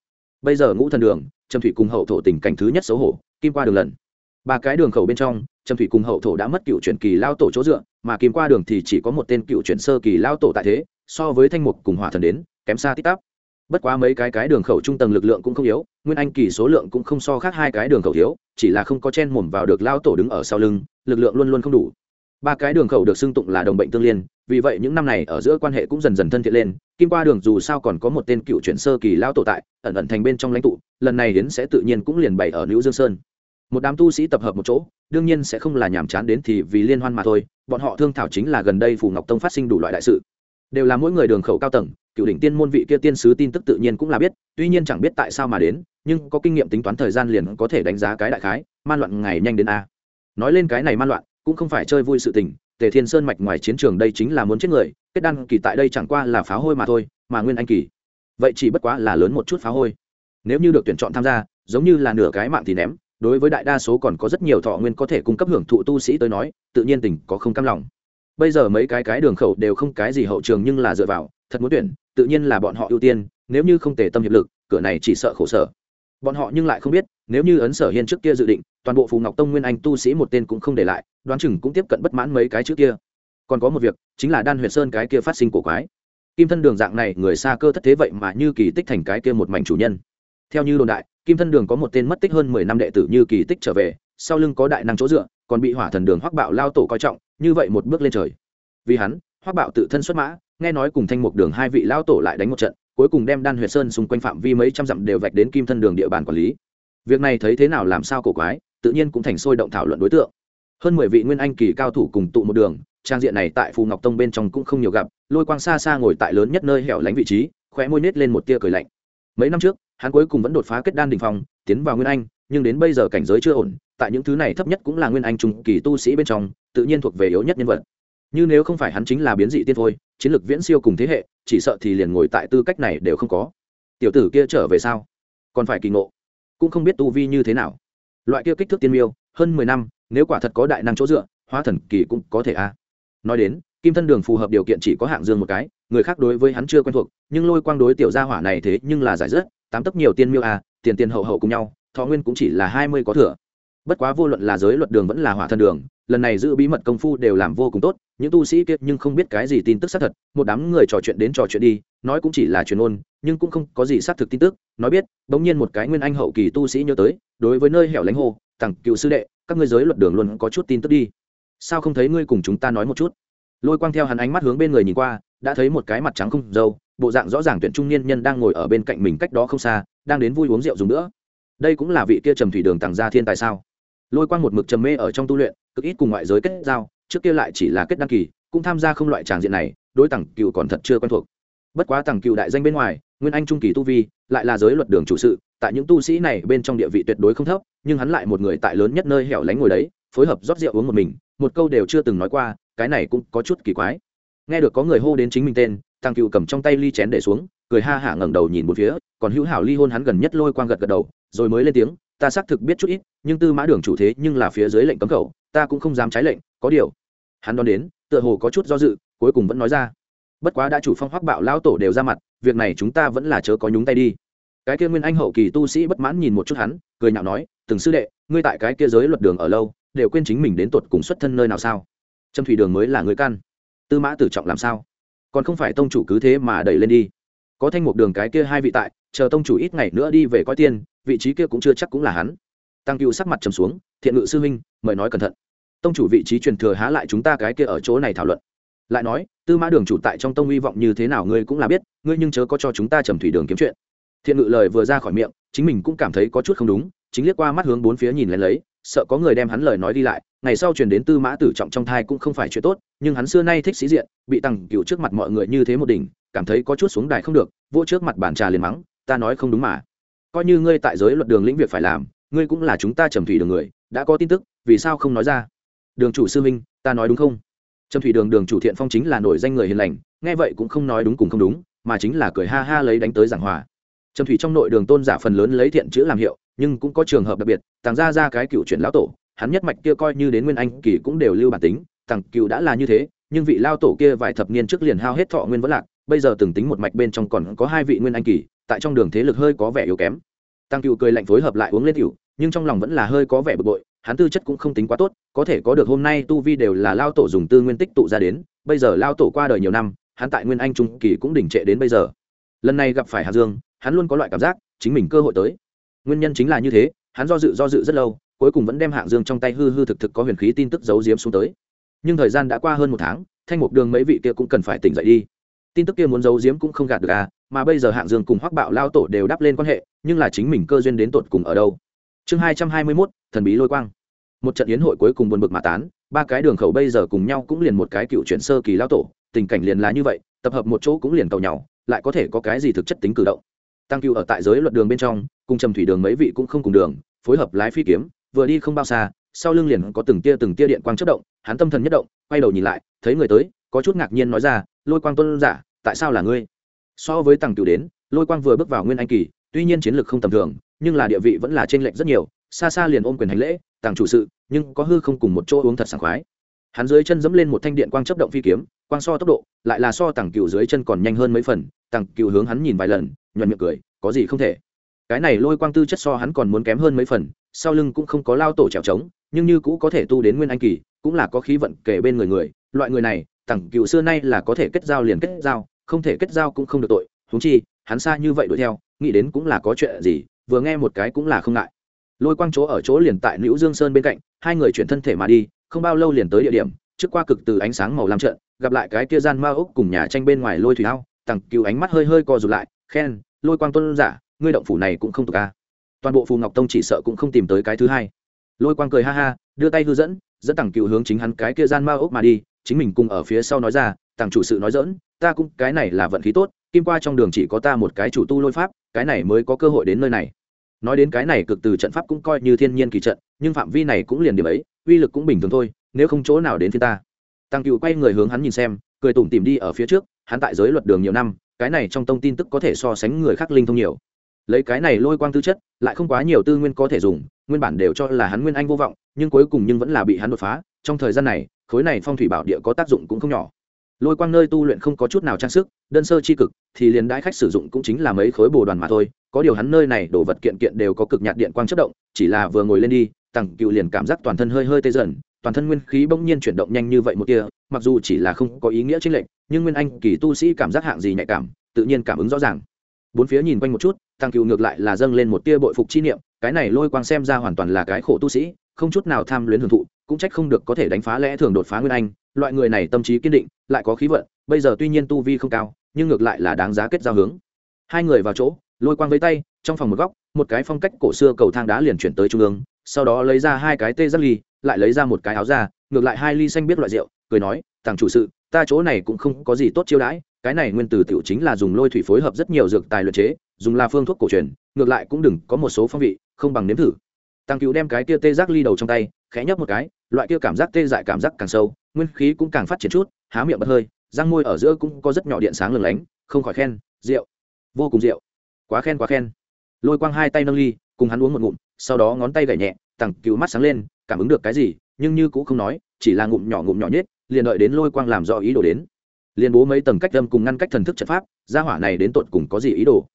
Bây giờ ngũ thần đường, trầm thủy cùng hậu thổ tình cảnh thứ nhất xấu hổ, kim qua đường lần ba cái đường khẩu bên trong, trầm thủy cùng hậu thổ đã mất cựu chuyển kỳ lao tổ chỗ dựa, mà kim qua đường thì chỉ có một tên cựu chuyển sơ kỳ lao tổ tại thế, so với thanh mục cùng hỏa thần đến, kém xa tít tắp. Bất quá mấy cái cái đường khẩu trung tầng lực lượng cũng không yếu, nguyên anh kỳ số lượng cũng không so khác hai cái đường khẩu thiếu, chỉ là không có chen mồm vào được lao tổ đứng ở sau lưng, lực lượng luôn luôn không đủ. Ba cái đường khẩu được xưng tụng là đồng bệnh tương liên, vì vậy những năm này ở giữa quan hệ cũng dần dần thân thiện lên, kim qua đường dù sao còn có một tên cựu chuyển sơ kỳ lao tổ tại, ẩn ẩn thành bên trong lãnh tụ, lần này đến sẽ tự nhiên cũng liền bày ở nữ dương sơn một đám tu sĩ tập hợp một chỗ, đương nhiên sẽ không là nhàm chán đến thì vì liên hoan mà thôi, bọn họ thương thảo chính là gần đây phù ngọc tông phát sinh đủ loại đại sự. Đều là mỗi người đường khẩu cao tầng, cựu đỉnh tiên môn vị kia tiên sứ tin tức tự nhiên cũng là biết, tuy nhiên chẳng biết tại sao mà đến, nhưng có kinh nghiệm tính toán thời gian liền có thể đánh giá cái đại khái, man loạn ngày nhanh đến a. Nói lên cái này man loạn, cũng không phải chơi vui sự tình, tề thiên sơn mạch ngoài chiến trường đây chính là muốn chết người, kết đăng kỳ tại đây chẳng qua là pháo hôi mà thôi, mà nguyên anh kỳ. Vậy chỉ bất quá là lớn một chút pháo hôi. Nếu như được tuyển chọn tham gia, giống như là nửa cái mạng thì ném đối với đại đa số còn có rất nhiều thọ nguyên có thể cung cấp hưởng thụ tu sĩ tới nói, tự nhiên tình có không cam lòng. Bây giờ mấy cái cái đường khẩu đều không cái gì hậu trường nhưng là dựa vào, thật muốn tuyển, tự nhiên là bọn họ ưu tiên, nếu như không tề tâm hiệp lực, cửa này chỉ sợ khổ sở. Bọn họ nhưng lại không biết, nếu như ấn sở hiên trước kia dự định, toàn bộ phù ngọc tông nguyên anh tu sĩ một tên cũng không để lại, đoán chừng cũng tiếp cận bất mãn mấy cái trước kia. Còn có một việc, chính là đan huyền sơn cái kia phát sinh của quái. Kim thân đường dạng này người xa cơ thất thế vậy mà như kỳ tích thành cái kia một mảnh chủ nhân. Theo như đồn đại kim thân đường có một tên mất tích hơn mười năm đệ tử như kỳ tích trở về, sau lưng có đại năng chỗ dựa, còn bị hỏa thần đường hoắc bạo lao tổ coi trọng, như vậy một bước lên trời. Vì hắn, hoắc bạo tự thân xuất mã, nghe nói cùng thanh mục đường hai vị lao tổ lại đánh một trận, cuối cùng đem đan huyệt sơn xung quanh phạm vi mấy trăm dặm đều vạch đến kim thân đường địa bàn quản lý. Việc này thấy thế nào làm sao cổ quái, tự nhiên cũng thành sôi động thảo luận đối tượng. Hơn mười vị nguyên anh kỳ cao thủ cùng tụ một đường, trang diện này tại phù ngọc tông bên trong cũng không nhiều gặp, lôi quang xa xa ngồi tại lớn nhất nơi hẻo lánh vị trí, khóe môi nết lên một tia cười lạnh mấy năm trước, hắn cuối cùng vẫn đột phá kết đan đình phong, tiến vào nguyên anh, nhưng đến bây giờ cảnh giới chưa ổn, tại những thứ này thấp nhất cũng là nguyên anh trung kỳ tu sĩ bên trong, tự nhiên thuộc về yếu nhất nhân vật. Như nếu không phải hắn chính là biến dị tiên thôi, chiến lược viễn siêu cùng thế hệ, chỉ sợ thì liền ngồi tại tư cách này đều không có. Tiểu tử kia trở về sao? Còn phải kỳ ngộ. Cũng không biết tu vi như thế nào. Loại kia kích thước tiên miêu, hơn mười năm, nếu quả thật có đại năng chỗ dựa, hóa thần kỳ cũng có thể a nói đến kim thân đường phù hợp điều kiện chỉ có hạng dương một cái người khác đối với hắn chưa quen thuộc nhưng lôi quang đối tiểu gia hỏa này thế nhưng là giải rớt tám tấc nhiều tiên miêu à, tiền tiền hậu hậu cùng nhau thọ nguyên cũng chỉ là hai mươi có thừa. Bất quá vô luận là giới luật đường vẫn là hỏa thân đường lần này giữ bí mật công phu đều làm vô cùng tốt những tu sĩ kiệt nhưng không biết cái gì tin tức xác thật một đám người trò chuyện đến trò chuyện đi nói cũng chỉ là truyền ôn nhưng cũng không có gì xác thực tin tức nói biết bỗng nhiên một cái nguyên anh hậu kỳ tu sĩ nhớ tới đối với nơi hẻo lánh hồ tặng cựu sư đệ các ngươi giới luật đường luôn có chút tin tức đi. Sao không thấy ngươi cùng chúng ta nói một chút? Lôi quang theo hắn ánh mắt hướng bên người nhìn qua, đã thấy một cái mặt trắng không dâu, bộ dạng rõ ràng tuyển trung niên nhân đang ngồi ở bên cạnh mình cách đó không xa, đang đến vui uống rượu dùng nữa. Đây cũng là vị kia trầm thủy đường tàng gia thiên tài sao? Lôi quang một mực trầm mê ở trong tu luyện, cực ít cùng ngoại giới kết giao, trước kia lại chỉ là kết đăng kỳ, cũng tham gia không loại tràng diện này, đối tặng cựu còn thật chưa quen thuộc. Bất quá tặng cựu đại danh bên ngoài, nguyên anh trung kỳ tu vi, lại là giới luật đường chủ sự, tại những tu sĩ này bên trong địa vị tuyệt đối không thấp, nhưng hắn lại một người tại lớn nhất nơi hẻo lánh ngồi đấy, phối hợp rót rượu uống một mình, một câu đều chưa từng nói qua cái này cũng có chút kỳ quái. Nghe được có người hô đến chính mình tên tăng cựu cầm trong tay ly chén để xuống, cười ha hả ngẩng đầu nhìn một phía, còn hữu hảo ly hôn hắn gần nhất lôi quang gật gật đầu, rồi mới lên tiếng, ta xác thực biết chút ít, nhưng tư mã đường chủ thế nhưng là phía dưới lệnh cấm khẩu, ta cũng không dám trái lệnh, có điều. Hắn đón đến, tựa hồ có chút do dự, cuối cùng vẫn nói ra, bất quá đã chủ phong hoắc bạo lão tổ đều ra mặt, việc này chúng ta vẫn là chớ có nhúng tay đi. Cái kia nguyên anh hậu kỳ tu sĩ bất mãn nhìn một chút hắn, cười nhạo nói, từng sư đệ, ngươi tại cái kia giới luật đường ở lâu, đều quên chính mình đến tột cùng xuất thân nơi nào sao? Trâm thủy đường mới là người căn tư mã tử trọng làm sao? Còn không phải tông chủ cứ thế mà đẩy lên đi. Có thanh mục đường cái kia hai vị tại, chờ tông chủ ít ngày nữa đi về coi tiên vị trí kia cũng chưa chắc cũng là hắn. Tăng cựu sắc mặt trầm xuống, thiện ngự sư huynh, mời nói cẩn thận. Tông chủ vị trí truyền thừa há lại chúng ta cái kia ở chỗ này thảo luận. Lại nói, tư mã đường chủ tại trong tông hy vọng như thế nào ngươi cũng là biết, ngươi nhưng chớ có cho chúng ta trầm thủy đường kiếm chuyện. Thiện ngự lời vừa ra khỏi miệng, chính mình cũng cảm thấy có chút không đúng, chính liếc qua mắt hướng bốn phía nhìn lên lấy sợ có người đem hắn lời nói đi lại, ngày sau truyền đến tư mã tử trọng trong thai cũng không phải chuyện tốt, nhưng hắn xưa nay thích sĩ diện, bị tăng cựu trước mặt mọi người như thế một đỉnh, cảm thấy có chút xuống đài không được vô trước mặt bàn trà liền mắng, ta nói không đúng mà. Coi như ngươi tại giới luật đường lĩnh việc phải làm, ngươi cũng là chúng ta trầm thủy đường người, đã có tin tức, vì sao không nói ra? Đường chủ sư minh ta nói đúng không? Trầm thủy đường đường chủ thiện phong chính là nổi danh người hiền lành, nghe vậy cũng không nói đúng cùng không đúng, mà chính là cười ha ha lấy đánh tới giảng hòa. Trầm thủy trong nội đường tôn giả phần lớn lấy thiện chữ làm hiệu nhưng cũng có trường hợp đặc biệt tàng ra ra cái cựu chuyển lão tổ, hắn nhất mạch kia coi như đến nguyên anh kỳ cũng đều lưu bản tính tàng cựu đã là như thế, nhưng vị lao tổ kia vài thập niên trước liền hao hết thọ nguyên vẫn lạc, bây giờ từng tính một mạch bên trong còn có hai vị nguyên anh kỳ, tại trong đường thế lực hơi có vẻ yếu kém. Tăng cựu cười lạnh phối hợp lại uống lên cựu nhưng trong lòng vẫn là hơi có vẻ bực bội, hắn tư chất cũng không tính quá tốt, có thể có được hôm nay tu vi đều là lao tổ dùng tư nguyên tích tụ ra đến, bây giờ lao tổ qua đời nhiều năm, hắn tại nguyên anh trung kỳ cũng đỉnh trệ đến bây giờ. Lần này gặp phải hà dương, hắn luôn có loại cảm giác, chính mình cơ hội tới nguyên nhân chính là như thế, hắn do dự do dự rất lâu, cuối cùng vẫn đem hạng dương trong tay hư hư thực thực có huyền khí tin tức giấu giếm xuống tới. Nhưng thời gian đã qua hơn một tháng, thanh mục đường mấy vị kia cũng cần phải tỉnh dậy đi. Tin tức kia muốn giấu giếm cũng không gạt được à mà bây giờ hạng dương cùng hoắc bạo lao tổ đều đáp lên quan hệ, nhưng là chính mình cơ duyên đến tột cùng ở đâu? Chương hai trăm hai mươi mốt, thần bí lôi quang. Một trận yến hội cuối cùng buồn bực mà tán, ba cái đường khẩu bây giờ cùng nhau cũng liền một cái cựu chuyển sơ kỳ lao tổ, tình cảnh liền là như vậy, tập hợp một chỗ cũng liền cầu nhau, lại có thể có cái gì thực chất tính cử động? Tăng cựu ở tại giới luật đường bên trong, cùng trầm thủy đường mấy vị cũng không cùng đường, phối hợp lái phi kiếm, vừa đi không bao xa, sau lưng liền có từng tia từng tia điện quang chất động, hắn tâm thần nhất động, quay đầu nhìn lại, thấy người tới, có chút ngạc nhiên nói ra, lôi quang tôn giả, tại sao là ngươi? So với tăng cựu đến, lôi quang vừa bước vào nguyên anh kỳ, tuy nhiên chiến lược không tầm thường, nhưng là địa vị vẫn là trên lệnh rất nhiều, xa xa liền ôm quyền hành lễ, tàng chủ sự, nhưng có hư không cùng một chỗ uống thật sảng khoái. Hắn dưới chân dẫm lên một thanh điện quang chấp động phi kiếm, quang so tốc độ, lại là so tàng cựu dưới chân còn nhanh hơn mấy phần, tàng cựu hướng hắn nhìn vài lần nhuận miệng cười, có gì không thể? Cái này lôi quang tư chất so hắn còn muốn kém hơn mấy phần, sau lưng cũng không có lao tổ trèo trống, nhưng như cũ có thể tu đến nguyên anh kỳ, cũng là có khí vận kể bên người người. Loại người này tặng cựu xưa nay là có thể kết giao liền kết giao, không thể kết giao cũng không được tội. Húng chi, hắn xa như vậy đuổi theo, nghĩ đến cũng là có chuyện gì, vừa nghe một cái cũng là không ngại. Lôi quang chỗ ở chỗ liền tại nữ dương sơn bên cạnh, hai người chuyển thân thể mà đi, không bao lâu liền tới địa điểm, trước qua cực từ ánh sáng màu lam trận, gặp lại cái kia gian ma ốc cùng nhà tranh bên ngoài lôi thủy ao tặng cựu ánh mắt hơi hơi co rụt lại khen, lôi quang tuân giả, ngươi động phủ này cũng không tục ca toàn bộ phù ngọc tông chỉ sợ cũng không tìm tới cái thứ hai. Lôi quang cười ha ha, đưa tay hư dẫn dẫn tặng cựu hướng chính hắn cái kia gian ma ốc mà đi, chính mình cùng ở phía sau nói ra tặng chủ sự nói dỡn ta cũng, cái này là vận khí tốt, kim qua trong đường chỉ có ta một cái chủ tu lôi pháp, cái này mới có cơ hội đến nơi này. Nói đến cái này cực từ trận pháp cũng coi như thiên nhiên kỳ trận, nhưng phạm vi này cũng liền điểm ấy, uy lực cũng bình thường thôi, nếu không chỗ nào đến thiên ta. Tăng cựu quay người hướng hắn nhìn xem, cười tủm tìm đi ở phía trước, hắn tại giới luật đường nhiều năm cái này trong tông tin tức có thể so sánh người khác linh thông nhiều. Lấy cái này lôi quang tư chất, lại không quá nhiều tư nguyên có thể dùng, nguyên bản đều cho là hắn nguyên anh vô vọng, nhưng cuối cùng nhưng vẫn là bị hắn đột phá. Trong thời gian này, khối này phong thủy bảo địa có tác dụng cũng không nhỏ. Lôi quang nơi tu luyện không có chút nào trang sức, đơn sơ chi cực, thì liền đãi khách sử dụng cũng chính là mấy khối bồ đoàn mà thôi. Có điều hắn nơi này đổ vật kiện kiện đều có cực nhạt điện quang chất động, chỉ là vừa ngồi lên đi tặng cựu liền cảm giác toàn thân hơi hơi tê dần toàn thân nguyên khí bỗng nhiên chuyển động nhanh như vậy một kia mặc dù chỉ là không có ý nghĩa chính lệnh nhưng nguyên anh kỳ tu sĩ cảm giác hạng gì nhạy cảm, tự nhiên cảm ứng rõ ràng. Bốn phía nhìn quanh một chút tăng cựu ngược lại là dâng lên một tia bội phục chi niệm, cái này lôi quang xem ra hoàn toàn là cái khổ tu sĩ, không chút nào tham luyến hưởng thụ, cũng trách không được có thể đánh phá lẽ thường đột phá nguyên anh, loại người này tâm trí kiên định, lại có khí vận, bây giờ tuy nhiên tu vi không cao, nhưng ngược lại là đáng giá kết giao hướng. Hai người vào chỗ, lôi quang với tay, trong phòng một góc, một cái phong cách cổ xưa cầu thang đá liền chuyển tới trung ương, sau đó lấy ra hai cái tê giác ly lại lấy ra một cái áo ra ngược lại hai ly xanh biết loại rượu, cười nói, tàng chủ sự, ta chỗ này cũng không có gì tốt chiêu đãi, cái này nguyên từ tiểu chính là dùng lôi thủy phối hợp rất nhiều dược tài luyện chế, dùng là phương thuốc cổ truyền, ngược lại cũng đừng có một số phong vị, không bằng nếm thử. Tăng cứu đem cái kia tê giác ly đầu trong tay, khẽ nhấp một cái, loại kia cảm giác tê dại cảm giác càng sâu, nguyên khí cũng càng phát triển chút, há miệng bật hơi, răng môi ở giữa cũng có rất nhỏ điện sáng lừng lánh, không khỏi khen, rượu, vô cùng rượu, quá khen quá khen. Lôi quang hai tay nâng ly, cùng hắn uống một ngụm, sau đó ngón tay gảy nhẹ tăng cứu mắt sáng lên cảm ứng được cái gì, nhưng như cũng không nói, chỉ là ngụm nhỏ ngụm nhỏ nhất liền đợi đến lôi quang làm rõ ý đồ đến. Liền bố mấy tầng cách âm cùng ngăn cách thần thức trận pháp, gia hỏa này đến tột cùng có gì ý đồ?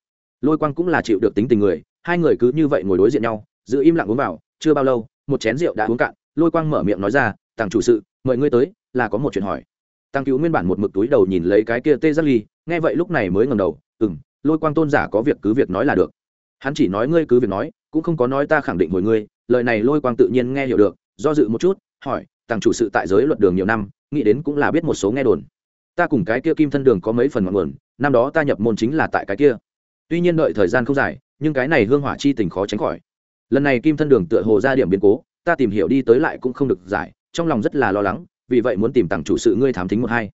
Lôi quang cũng là chịu được tính tình người, hai người cứ như vậy ngồi đối diện nhau, giữ im lặng uống vào, chưa bao lâu, một chén rượu đã uống cạn, lôi quang mở miệng nói ra, tàng chủ sự, mời ngươi tới, là có một chuyện hỏi. Tăng cứu nguyên bản một mực túi đầu nhìn lấy cái kia tê giác ly, nghe vậy lúc này mới ngầm đầu ừ m lôi quang tôn giả có việc cứ việc nói là được. Hắn chỉ nói ngươi cứ việc nói cũng không có nói ta khẳng định hồi ngươi, lời này lôi quang tự nhiên nghe hiểu được, do dự một chút, hỏi, tàng chủ sự tại giới luật đường nhiều năm, nghĩ đến cũng là biết một số nghe đồn. Ta cùng cái kia kim thân đường có mấy phần ngọn nguồn, năm đó ta nhập môn chính là tại cái kia. Tuy nhiên đợi thời gian không dài, nhưng cái này hương hỏa chi tình khó tránh khỏi. Lần này kim thân đường tựa hồ ra điểm biến cố, ta tìm hiểu đi tới lại cũng không được giải, trong lòng rất là lo lắng, vì vậy muốn tìm tặng chủ sự ngươi thám thính một hai.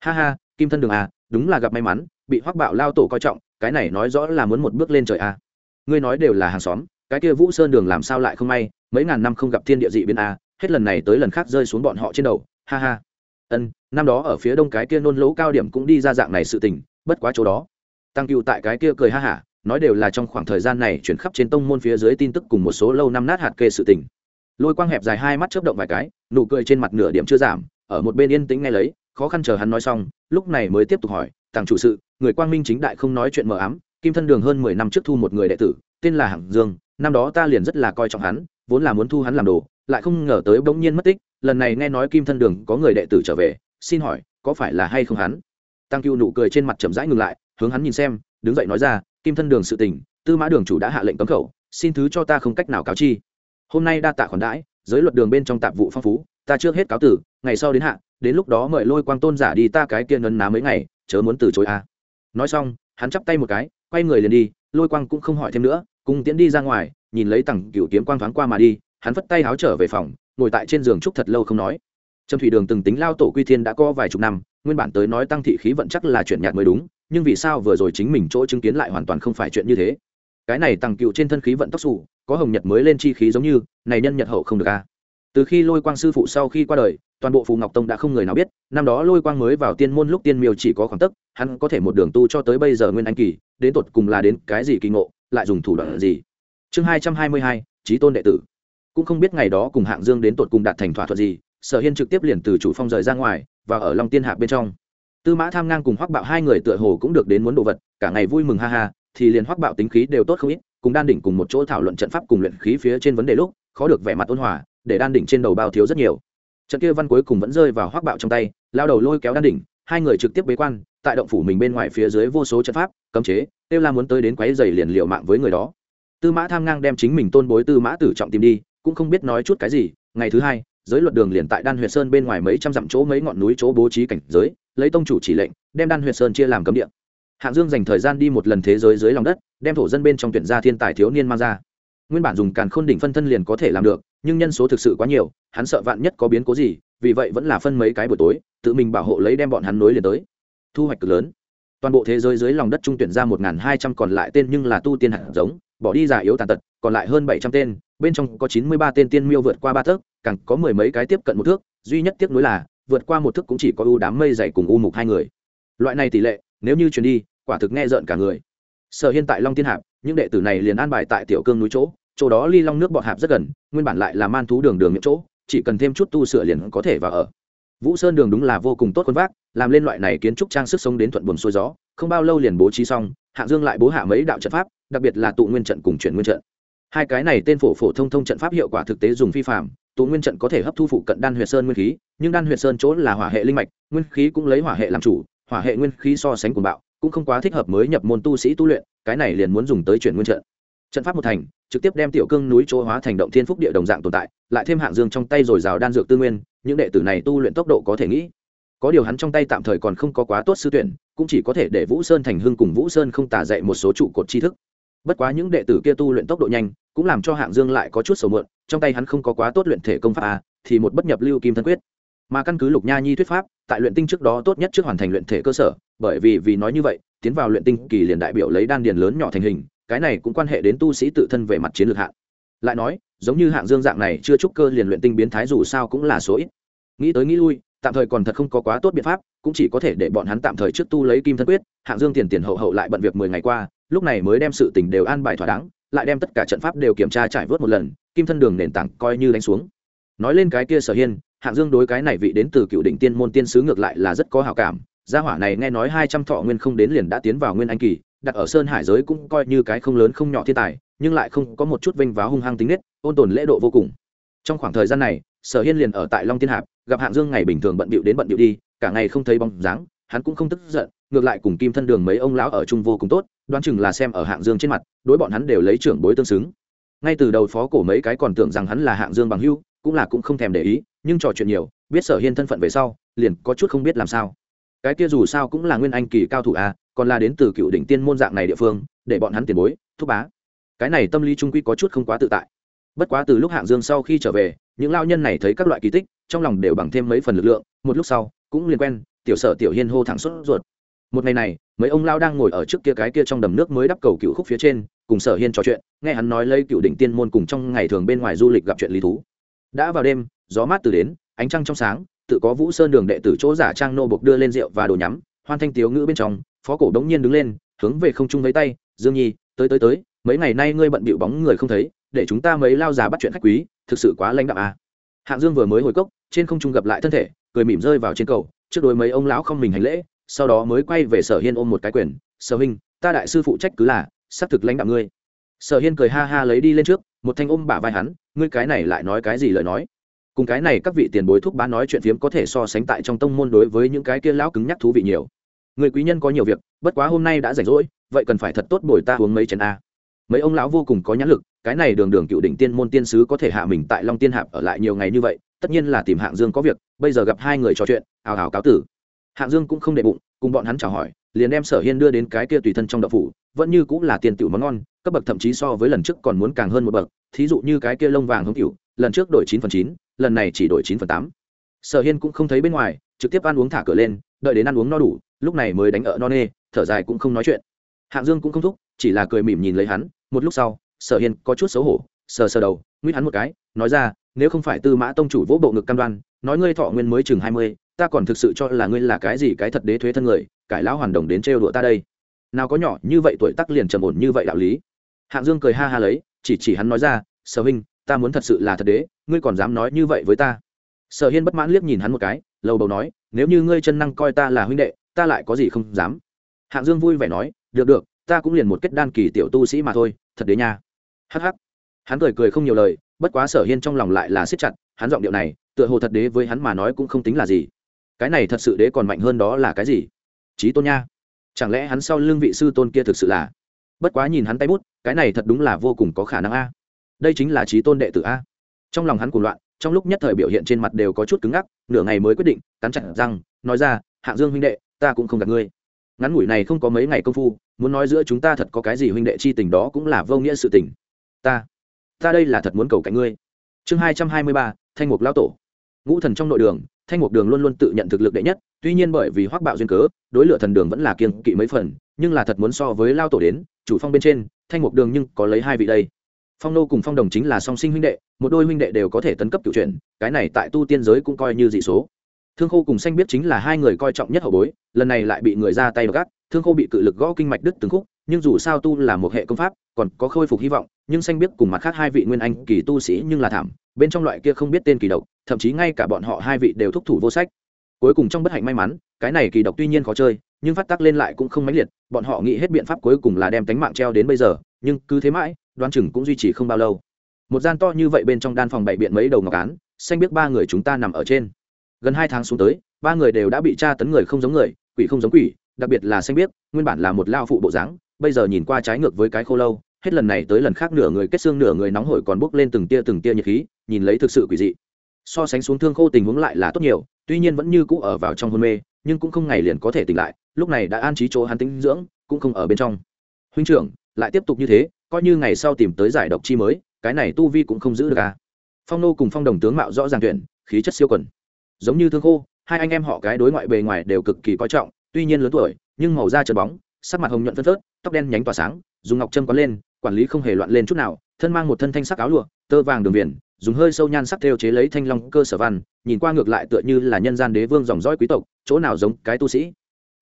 Ha ha, kim thân đường à đúng là gặp may mắn, bị hoắc bạo lao tổ coi trọng, cái này nói rõ là muốn một bước lên trời à. Ngươi nói đều là hàng xóm cái kia vũ sơn đường làm sao lại không may mấy ngàn năm không gặp thiên địa dị biến a, hết lần này tới lần khác rơi xuống bọn họ trên đầu ha ha. Ân năm đó ở phía đông cái kia nôn lỗ cao điểm cũng đi ra dạng này sự tình bất quá chỗ đó. Tăng cựu tại cái kia cười ha hả nói đều là trong khoảng thời gian này chuyển khắp trên tông môn phía dưới tin tức cùng một số lâu năm nát hạt kê sự tình. Lôi quang hẹp dài hai mắt chớp động vài cái nụ cười trên mặt nửa điểm chưa giảm ở một bên yên tĩnh nghe lấy khó khăn chờ hắn nói xong lúc này mới tiếp tục hỏi tàng chủ sự người quang minh chính đại không nói chuyện mờ ám kim thân đường hơn mười năm trước thu một người đệ tử tên là hạng dương năm đó ta liền rất là coi trọng hắn, vốn là muốn thu hắn làm đồ, lại không ngờ tới bỗng nhiên mất tích, lần này nghe nói kim thân đường có người đệ tử trở về, xin hỏi, có phải là hay không hắn? Tăng cưu nụ cười trên mặt chậm rãi ngừng lại, hướng hắn nhìn xem, đứng dậy nói ra, kim thân đường sự tình, tư mã đường chủ đã hạ lệnh cấm khẩu, xin thứ cho ta không cách nào cáo chi. Hôm nay đa tạ khoản đãi, giới luật đường bên trong tạp vụ phong phú, ta trước hết cáo tử, ngày sau đến hạ, đến lúc đó mời lôi quang tôn giả đi ta cái kia nấn ná mấy ngày, chớ muốn từ chối a. Nói xong, hắn chắp tay một cái, quay người liền đi, lôi quang cũng không hỏi thêm nữa cùng tiễn đi ra ngoài, nhìn lấy tằng cựu kiếm quang thoáng qua mà đi, hắn vất tay háo trở về phòng, ngồi tại trên giường trúc thật lâu không nói. Trầm thủy đường từng tính lao tổ quy thiên đã có vài chục năm, nguyên bản tới nói tăng thị khí vận chắc là chuyện nhạt mới đúng, nhưng vì sao vừa rồi chính mình chỗ chứng kiến lại hoàn toàn không phải chuyện như thế? Cái này tăng cựu trên thân khí vận tóc xù, có hồng nhật mới lên chi khí giống như, này nhân nhật hậu không được a từ khi lôi quang sư phụ sau khi qua đời, toàn bộ phù ngọc tông đã không người nào biết, năm đó lôi quang mới vào tiên môn lúc tiên miêu chỉ có khoảng tấc, hắn có thể một đường tu cho tới bây giờ nguyên anh kỳ, đến tột cùng là đến cái gì kỳ ngộ? Lại dùng thủ đoạn gì? Chương hai trăm hai mươi hai trí tôn đệ tử. Cũng không biết ngày đó cùng hạng dương đến tột cùng đạt thành thỏa thuận gì, sở hiên trực tiếp liền từ chủ phong rời ra ngoài và ở long tiên hạ bên trong. Tư mã tham ngang cùng hoắc bạo hai người tựa hồ cũng được đến muốn đồ vật, cả ngày vui mừng ha ha, thì liền hoắc bạo tính khí đều tốt không ít, cùng đan đỉnh cùng một chỗ thảo luận trận pháp cùng luyện khí phía trên vấn đề lúc, khó được vẻ mặt ôn hòa, để đan đỉnh trên đầu bao thiếu rất nhiều. Trận kia văn cuối cùng vẫn rơi vào hoác bạo trong tay, lao đầu lôi kéo đan đỉnh, hai người trực tiếp bế quan tại động phủ mình bên ngoài phía dưới vô số trận pháp, cấm chế têu la muốn tới đến quáy dày liền liệu mạng với người đó. Tư mã tham ngang đem chính mình tôn bối tư mã tử trọng tìm đi, cũng không biết nói chút cái gì. Ngày thứ hai, giới luật đường liền tại đan huyệt sơn bên ngoài mấy trăm dặm chỗ mấy ngọn núi chỗ bố trí cảnh giới, lấy tông chủ chỉ lệnh, đem đan huyệt sơn chia làm cấm địa. Hạng dương dành thời gian đi một lần thế giới dưới lòng đất, đem thổ dân bên trong tuyển gia thiên tài thiếu niên mang ra. Nguyên bản dùng càn khôn đỉnh phân thân liền có thể làm được, nhưng nhân số thực sự quá nhiều, hắn sợ vạn nhất có biến cố gì, vì vậy vẫn là phân mấy cái buổi tối, tự mình bảo hộ lấy đem bọn hắn nối liền tới thu hoạch cực lớn. Toàn bộ thế giới dưới lòng đất trung tuyển ra một hai trăm còn lại tên nhưng là tu tiên hạt giống, bỏ đi già yếu tàn tật, còn lại hơn bảy trăm tên, bên trong có chín mươi ba tên tiên miêu vượt qua ba thước, càng có mười mấy cái tiếp cận một thước. Duy nhất tiếc nuối là, vượt qua một thước cũng chỉ có u đám mây dày cùng u mục hai người. Loại này tỷ lệ, nếu như chuyển đi, quả thực nghe rợn cả người. Sở hiên tại long tiên hạp, những đệ tử này liền an bài tại tiểu cương núi chỗ chỗ đó ly long nước bọt hạp rất gần, nguyên bản lại là man thú đường đường miệng chỗ, chỉ cần thêm chút tu sửa liền có thể vào ở. Vũ sơn đường đúng là vô cùng tốt quân vác làm lên loại này kiến trúc trang sức sống đến thuận buồn xuôi gió, không bao lâu liền bố trí xong hạ dương lại bố hạ mấy đạo trận pháp, đặc biệt là tụ nguyên trận cùng chuyển nguyên trận. Hai cái này tên phổ phổ thông thông trận pháp hiệu quả thực tế dùng phi phạm tụ nguyên trận có thể hấp thu phụ cận đan huyệt sơn nguyên khí, nhưng đan huyệt sơn chỗ là hỏa hệ linh mạch, nguyên khí cũng lấy hỏa hệ làm chủ, hỏa hệ nguyên khí so sánh cùng bạo, cũng không quá thích hợp mới nhập môn tu sĩ tu luyện, cái này liền muốn dùng tới chuyển nguyên trận. Trận pháp một thành, trực tiếp đem tiểu cương núi chỗ hóa thành động thiên phúc địa đồng dạng tồn tại, lại thêm hạng dương trong tay rồi rào đan dược tư nguyên, những đệ tử này tu luyện tốc độ có thể nghĩ có điều hắn trong tay tạm thời còn không có quá tốt sư tuyển, cũng chỉ có thể để vũ sơn thành hưng cùng vũ sơn không tả dạy một số trụ cột tri thức. Bất quá những đệ tử kia tu luyện tốc độ nhanh, cũng làm cho hạng dương lại có chút sầu mượn trong tay hắn không có quá tốt luyện thể công pháp a thì một bất nhập lưu kim thân quyết. Mà căn cứ lục nha nhi thuyết pháp, tại luyện tinh trước đó tốt nhất trước hoàn thành luyện thể cơ sở, bởi vì vì nói như vậy, tiến vào luyện tinh kỳ liền đại biểu lấy đan điền lớn nhỏ thành hình, cái này cũng quan hệ đến tu sĩ tự thân về mặt chiến lược hạng lại nói, giống như hạng dương dạng này chưa trúc cơ liền luyện tinh biến thái dù sao cũng là số ít. Nghĩ tới nghĩ lui tạm thời còn thật không có quá tốt biện pháp, cũng chỉ có thể để bọn hắn tạm thời trước tu lấy kim thân quyết, hạng dương tiền tiền hậu hậu lại bận việc mười ngày qua, lúc này mới đem sự tình đều an bài thỏa đáng, lại đem tất cả trận pháp đều kiểm tra trải vớt một lần, kim thân đường nền tảng coi như đánh xuống. Nói lên cái kia sở hiên, hạng dương đối cái này vị đến từ cựu định tiên môn tiên sứ ngược lại là rất có hào cảm, gia hỏa này nghe nói hai trăm thọ nguyên không đến liền đã tiến vào nguyên anh kỳ, đặt ở sơn hải giới cũng coi như cái không lớn không nhỏ thiên tài, nhưng lại không có một chút vinh váo hung hăng tính nết, ôn tồn lễ độ vô cùng. Trong khoảng thời gian này, sở hiên liền ở tại long tiên hạp gặp hạng dương ngày bình thường bận bịu đến bận bịu đi, cả ngày không thấy bóng dáng, hắn cũng không tức giận, ngược lại cùng kim thân đường mấy ông lão ở chung vô cùng tốt, đoán chừng là xem ở hạng dương trên mặt, đối bọn hắn đều lấy trưởng bối tương xứng. Ngay từ đầu phó cổ mấy cái còn tưởng rằng hắn là hạng dương bằng hưu cũng là cũng không thèm để ý, nhưng trò chuyện nhiều, biết sở hiên thân phận về sau, liền có chút không biết làm sao. Cái kia dù sao cũng là nguyên anh kỳ cao thủ à còn là đến từ cựu đỉnh tiên môn dạng này địa phương, để bọn hắn tiền bối, thúc bá. Cái này tâm lý trung quy có chút không quá tự tại. Bất quá từ lúc hạng dương sau khi trở về những lao nhân này thấy các loại kỳ tích, trong lòng đều bằng thêm mấy phần lực lượng, một lúc sau, cũng liền quen, tiểu sở tiểu hiên hô thẳng suốt ruột. Một ngày này, mấy ông lao đang ngồi ở trước kia cái kia trong đầm nước mới đắp cầu cựu khúc phía trên, cùng sở hiên trò chuyện, nghe hắn nói lấy cựu đỉnh tiên môn cùng trong ngày thường bên ngoài du lịch gặp chuyện lý thú. Đã vào đêm, gió mát từ đến, ánh trăng trong sáng, tự có vũ sơn đường đệ tử chỗ giả trang nô bộc đưa lên rượu và đồ nhắm, hoan thanh tiếu ngữ bên trong, phó cổ đống nhiên đứng lên, hướng về không trung lấy tay, dương nhi, tới tới tới, mấy ngày nay ngươi bận bịu bóng người không thấy để chúng ta mấy lao già bắt chuyện khách quý, thực sự quá lãnh đạm à. hạng dương vừa mới hồi cốc, trên không trung gặp lại thân thể, cười mỉm rơi vào trên cầu, trước đôi mấy ông lão không mình hành lễ, sau đó mới quay về sở hiên ôm một cái quyền, sở huynh, ta đại sư phụ trách cứ là, xác thực lãnh đạo ngươi. Sở hiên cười ha ha lấy đi lên trước, một thanh ôm bả vai hắn, ngươi cái này lại nói cái gì lời nói? Cùng cái này các vị tiền bối thúc bá nói chuyện phiếm có thể so sánh tại trong tông môn đối với những cái kia lão cứng nhắc thú vị nhiều. Người quý nhân có nhiều việc, bất quá hôm nay đã rảnh rỗi, vậy cần phải thật tốt bồi ta uống mấy chén a mấy ông lão vô cùng có nhãn lực, cái này đường đường cựu đỉnh tiên môn tiên sứ có thể hạ mình tại long tiên hạp ở lại nhiều ngày như vậy, tất nhiên là tìm hạng dương có việc, bây giờ gặp hai người trò chuyện, ào ào cáo tử. Hạng dương cũng không đệ bụng, cùng bọn hắn chào hỏi, liền đem sở hiên đưa đến cái kia tùy thân trong đậu phủ, vẫn như cũng là tiền tiểu món ngon, cấp bậc thậm chí so với lần trước còn muốn càng hơn một bậc, thí dụ như cái kia lông vàng hống tiểu lần trước đổi chín phần chín, lần này chỉ đổi chín phần tám. Sở hiên cũng không thấy bên ngoài, trực tiếp ăn uống thả cửa lên, đợi đến ăn uống no đủ, lúc này mới đánh ở no nê, thở dài cũng không nói chuyện. Hạng dương cũng không thúc, chỉ là cười mỉm nhìn lấy hắn một lúc sau, sở hiên có chút xấu hổ, sờ sờ đầu nguyễn hắn một cái, nói ra, nếu không phải tư mã tông chủ vỗ bộ ngực cam đoan, nói ngươi thọ nguyên mới chừng hai mươi, ta còn thực sự cho là ngươi là cái gì cái thật đế thuế thân người, cải lão hoàn đồng đến trêu đùa ta đây. Nào có nhỏ như vậy tuổi tắc liền trầm ổn như vậy đạo lý. Hạng dương cười ha ha lấy, chỉ chỉ hắn nói ra, sở huynh, ta muốn thật sự là thật đế, ngươi còn dám nói như vậy với ta? Sở hiên bất mãn liếc nhìn hắn một cái, lầu bầu nói, nếu như ngươi chân năng coi ta là huynh đệ, ta lại có gì không dám? Hạng dương vui vẻ nói, được được ta cũng liền một kết đan kỳ tiểu tu sĩ mà thôi, thật đấy nha. Hắc hắc. Hắn cười cười không nhiều lời, bất quá sở hiên trong lòng lại là siết chặt, hắn giọng điệu này, tựa hồ thật đế với hắn mà nói cũng không tính là gì. Cái này thật sự đế còn mạnh hơn đó là cái gì? Trí tôn nha. Chẳng lẽ hắn sau lưng vị sư tôn kia thực sự là? Bất quá nhìn hắn tay bút, cái này thật đúng là vô cùng có khả năng a. Đây chính là trí tôn đệ tử a. Trong lòng hắn cuồng loạn, trong lúc nhất thời biểu hiện trên mặt đều có chút cứng ngắc, nửa ngày mới quyết định, cắn chặt răng, nói ra, hạng dương huynh đệ, ta cũng không gặp ngươi. Ngắn ngủi này không có mấy ngày công phu muốn nói giữa chúng ta thật có cái gì huynh đệ chi tình đó cũng là vô nghĩa sự tình. Ta ta đây là thật muốn cầu cạnh ngươi. Chương hai trăm hai mươi ba, thanh mục lao tổ. Ngũ thần trong nội đường, thanh mục đường luôn luôn tự nhận thực lực đệ nhất, tuy nhiên bởi vì hoác bạo duyên cớ, đối lửa thần đường vẫn là kiên kỵ mấy phần, nhưng là thật muốn so với lao tổ đến, chủ phong bên trên, thanh mục đường nhưng có lấy hai vị đây. Phong nô cùng phong đồng chính là song sinh huynh đệ, một đôi huynh đệ đều có thể tấn cấp cựu chuyển, cái này tại tu tiên giới cũng coi như dị số. Thương khô cùng xanh biết chính là hai người coi trọng nhất hậu bối, lần này lại bị người ra tay gác thương khô bị cự lực gõ kinh mạch đứt từng khúc, nhưng dù sao tu là một hệ công pháp, còn có khôi phục hy vọng, nhưng xanh biết cùng mặt khác hai vị nguyên anh kỳ tu sĩ nhưng là thảm, bên trong loại kia không biết tên kỳ độc, thậm chí ngay cả bọn họ hai vị đều thúc thủ vô sách. Cuối cùng trong bất hạnh may mắn, cái này kỳ độc tuy nhiên khó chơi, nhưng phát tác lên lại cũng không mãnh liệt, bọn họ nghĩ hết biện pháp cuối cùng là đem tánh mạng treo đến bây giờ, nhưng cứ thế mãi đoan chừng cũng duy trì không bao lâu. Một gian to như vậy bên trong đan phòng bảy biện mấy đầu ngọc án, xanh biết ba người chúng ta nằm ở trên. Gần hai tháng xuống tới, ba người đều đã bị tra tấn người không giống người, quỷ không giống quỷ đặc biệt là xanh biết nguyên bản là một lao phụ bộ dáng, bây giờ nhìn qua trái ngược với cái khô lâu, hết lần này tới lần khác nửa người kết xương nửa người nóng hổi còn bốc lên từng tia từng tia nhiệt khí, nhìn lấy thực sự quỷ dị. So sánh xuống thương khô tình huống lại là tốt nhiều, tuy nhiên vẫn như cũ ở vào trong hôn mê, nhưng cũng không ngày liền có thể tỉnh lại, lúc này đã an trí chỗ hắn tính dưỡng, cũng không ở bên trong. Huynh trưởng, lại tiếp tục như thế, coi như ngày sau tìm tới giải độc chi mới, cái này tu vi cũng không giữ được à? Phong nô cùng phong đồng tướng mạo rõ ràng tuyển, khí chất siêu quần. Giống như thương khô, hai anh em họ cái đối ngoại bề ngoài đều cực kỳ coi trọng tuy nhiên lớn tuổi, nhưng màu da trơn bóng, sắc mặt hồng nhuận phân phớt, tóc đen nhánh tỏa sáng, dùng ngọc trâm có lên, quản lý không hề loạn lên chút nào, thân mang một thân thanh sắc áo lụa, tơ vàng đường viền dùng hơi sâu nhan sắc theo chế lấy thanh long cơ sở văn, nhìn qua ngược lại tựa như là nhân gian đế vương dòng dõi quý tộc, chỗ nào giống cái tu sĩ.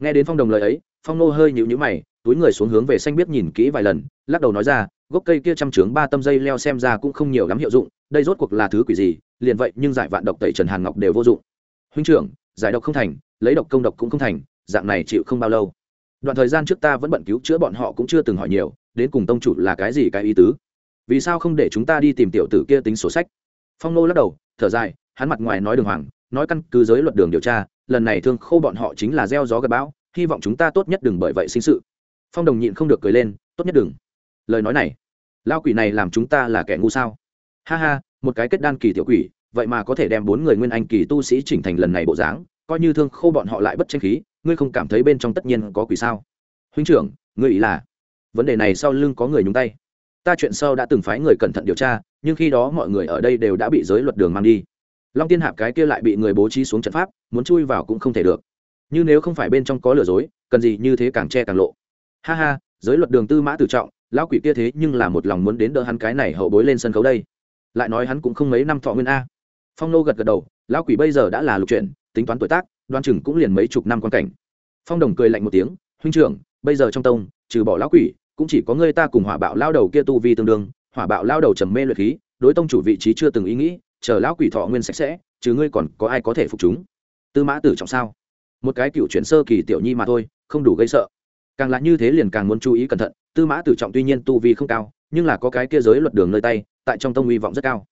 Nghe đến phong đồng lời ấy, phong nô hơi nhịu nhữ mày, túi người xuống hướng về xanh biết nhìn kỹ vài lần, lắc đầu nói ra, gốc cây kia trăm trướng ba tâm dây leo xem ra cũng không nhiều lắm hiệu dụng, đây rốt cuộc là thứ quỷ gì, liền vậy nhưng giải vạn độc tẩy trần hàn ngọc đều vô dụng. Huynh trưởng, giải độc không thành, lấy độc công độc cũng không thành dạng này chịu không bao lâu. Đoạn thời gian trước ta vẫn bận cứu chữa bọn họ cũng chưa từng hỏi nhiều, đến cùng tông chủ là cái gì cái ý tứ? Vì sao không để chúng ta đi tìm tiểu tử kia tính sổ sách? Phong nô lắc đầu, thở dài, hắn mặt ngoài nói đường hoàng, nói căn cứ giới luật đường điều tra, lần này thương khô bọn họ chính là gieo gió gặp bão, hy vọng chúng ta tốt nhất đừng bởi vậy sinh sự. Phong đồng nhịn không được cười lên, tốt nhất đừng. Lời nói này lao quỷ này làm chúng ta là kẻ ngu sao? Ha ha, một cái kết đan kỳ tiểu quỷ, vậy mà có thể đem bốn người nguyên anh kỳ tu sĩ chỉnh thành lần này bộ dáng, coi như thương khô bọn họ lại bất tranh khí ngươi không cảm thấy bên trong tất nhiên có quỷ sao? Huynh trưởng, ngươi ý là, vấn đề này sau lưng có người nhúng tay. Ta chuyện sau đã từng phái người cẩn thận điều tra, nhưng khi đó mọi người ở đây đều đã bị giới luật đường mang đi. Long tiên hạp cái kia lại bị người bố trí xuống trận pháp, muốn chui vào cũng không thể được. Như nếu không phải bên trong có lừa dối, cần gì như thế càng che càng lộ. Ha ha, giới luật đường tư mã tử trọng, lão quỷ kia thế nhưng là một lòng muốn đến đỡ hắn cái này hậu bối lên sân khấu đây. Lại nói hắn cũng không mấy năm thọ nguyên a. Phong nô gật gật đầu, lão quỷ bây giờ đã là lục chuyện tính toán tuổi tác đoan chừng cũng liền mấy chục năm quan cảnh. Phong đồng cười lạnh một tiếng, huynh trưởng, bây giờ trong tông, trừ bỏ lão quỷ, cũng chỉ có ngươi ta cùng hỏa bạo lao đầu kia tu vi tương đương. Hỏa bạo lao đầu trầm mê luyện khí, đối tông chủ vị trí chưa từng ý nghĩ, chờ lão quỷ thọ nguyên sạch sẽ chứ ngươi còn có ai có thể phục chúng? Tư mã tử trọng sao? Một cái cựu chuyển sơ kỳ tiểu nhi mà thôi, không đủ gây sợ. Càng là như thế liền càng muốn chú ý cẩn thận, tư mã tử trọng tuy nhiên tu vi không cao, nhưng là có cái kia giới luật đường nơi tay, tại trong tông hy vọng rất cao.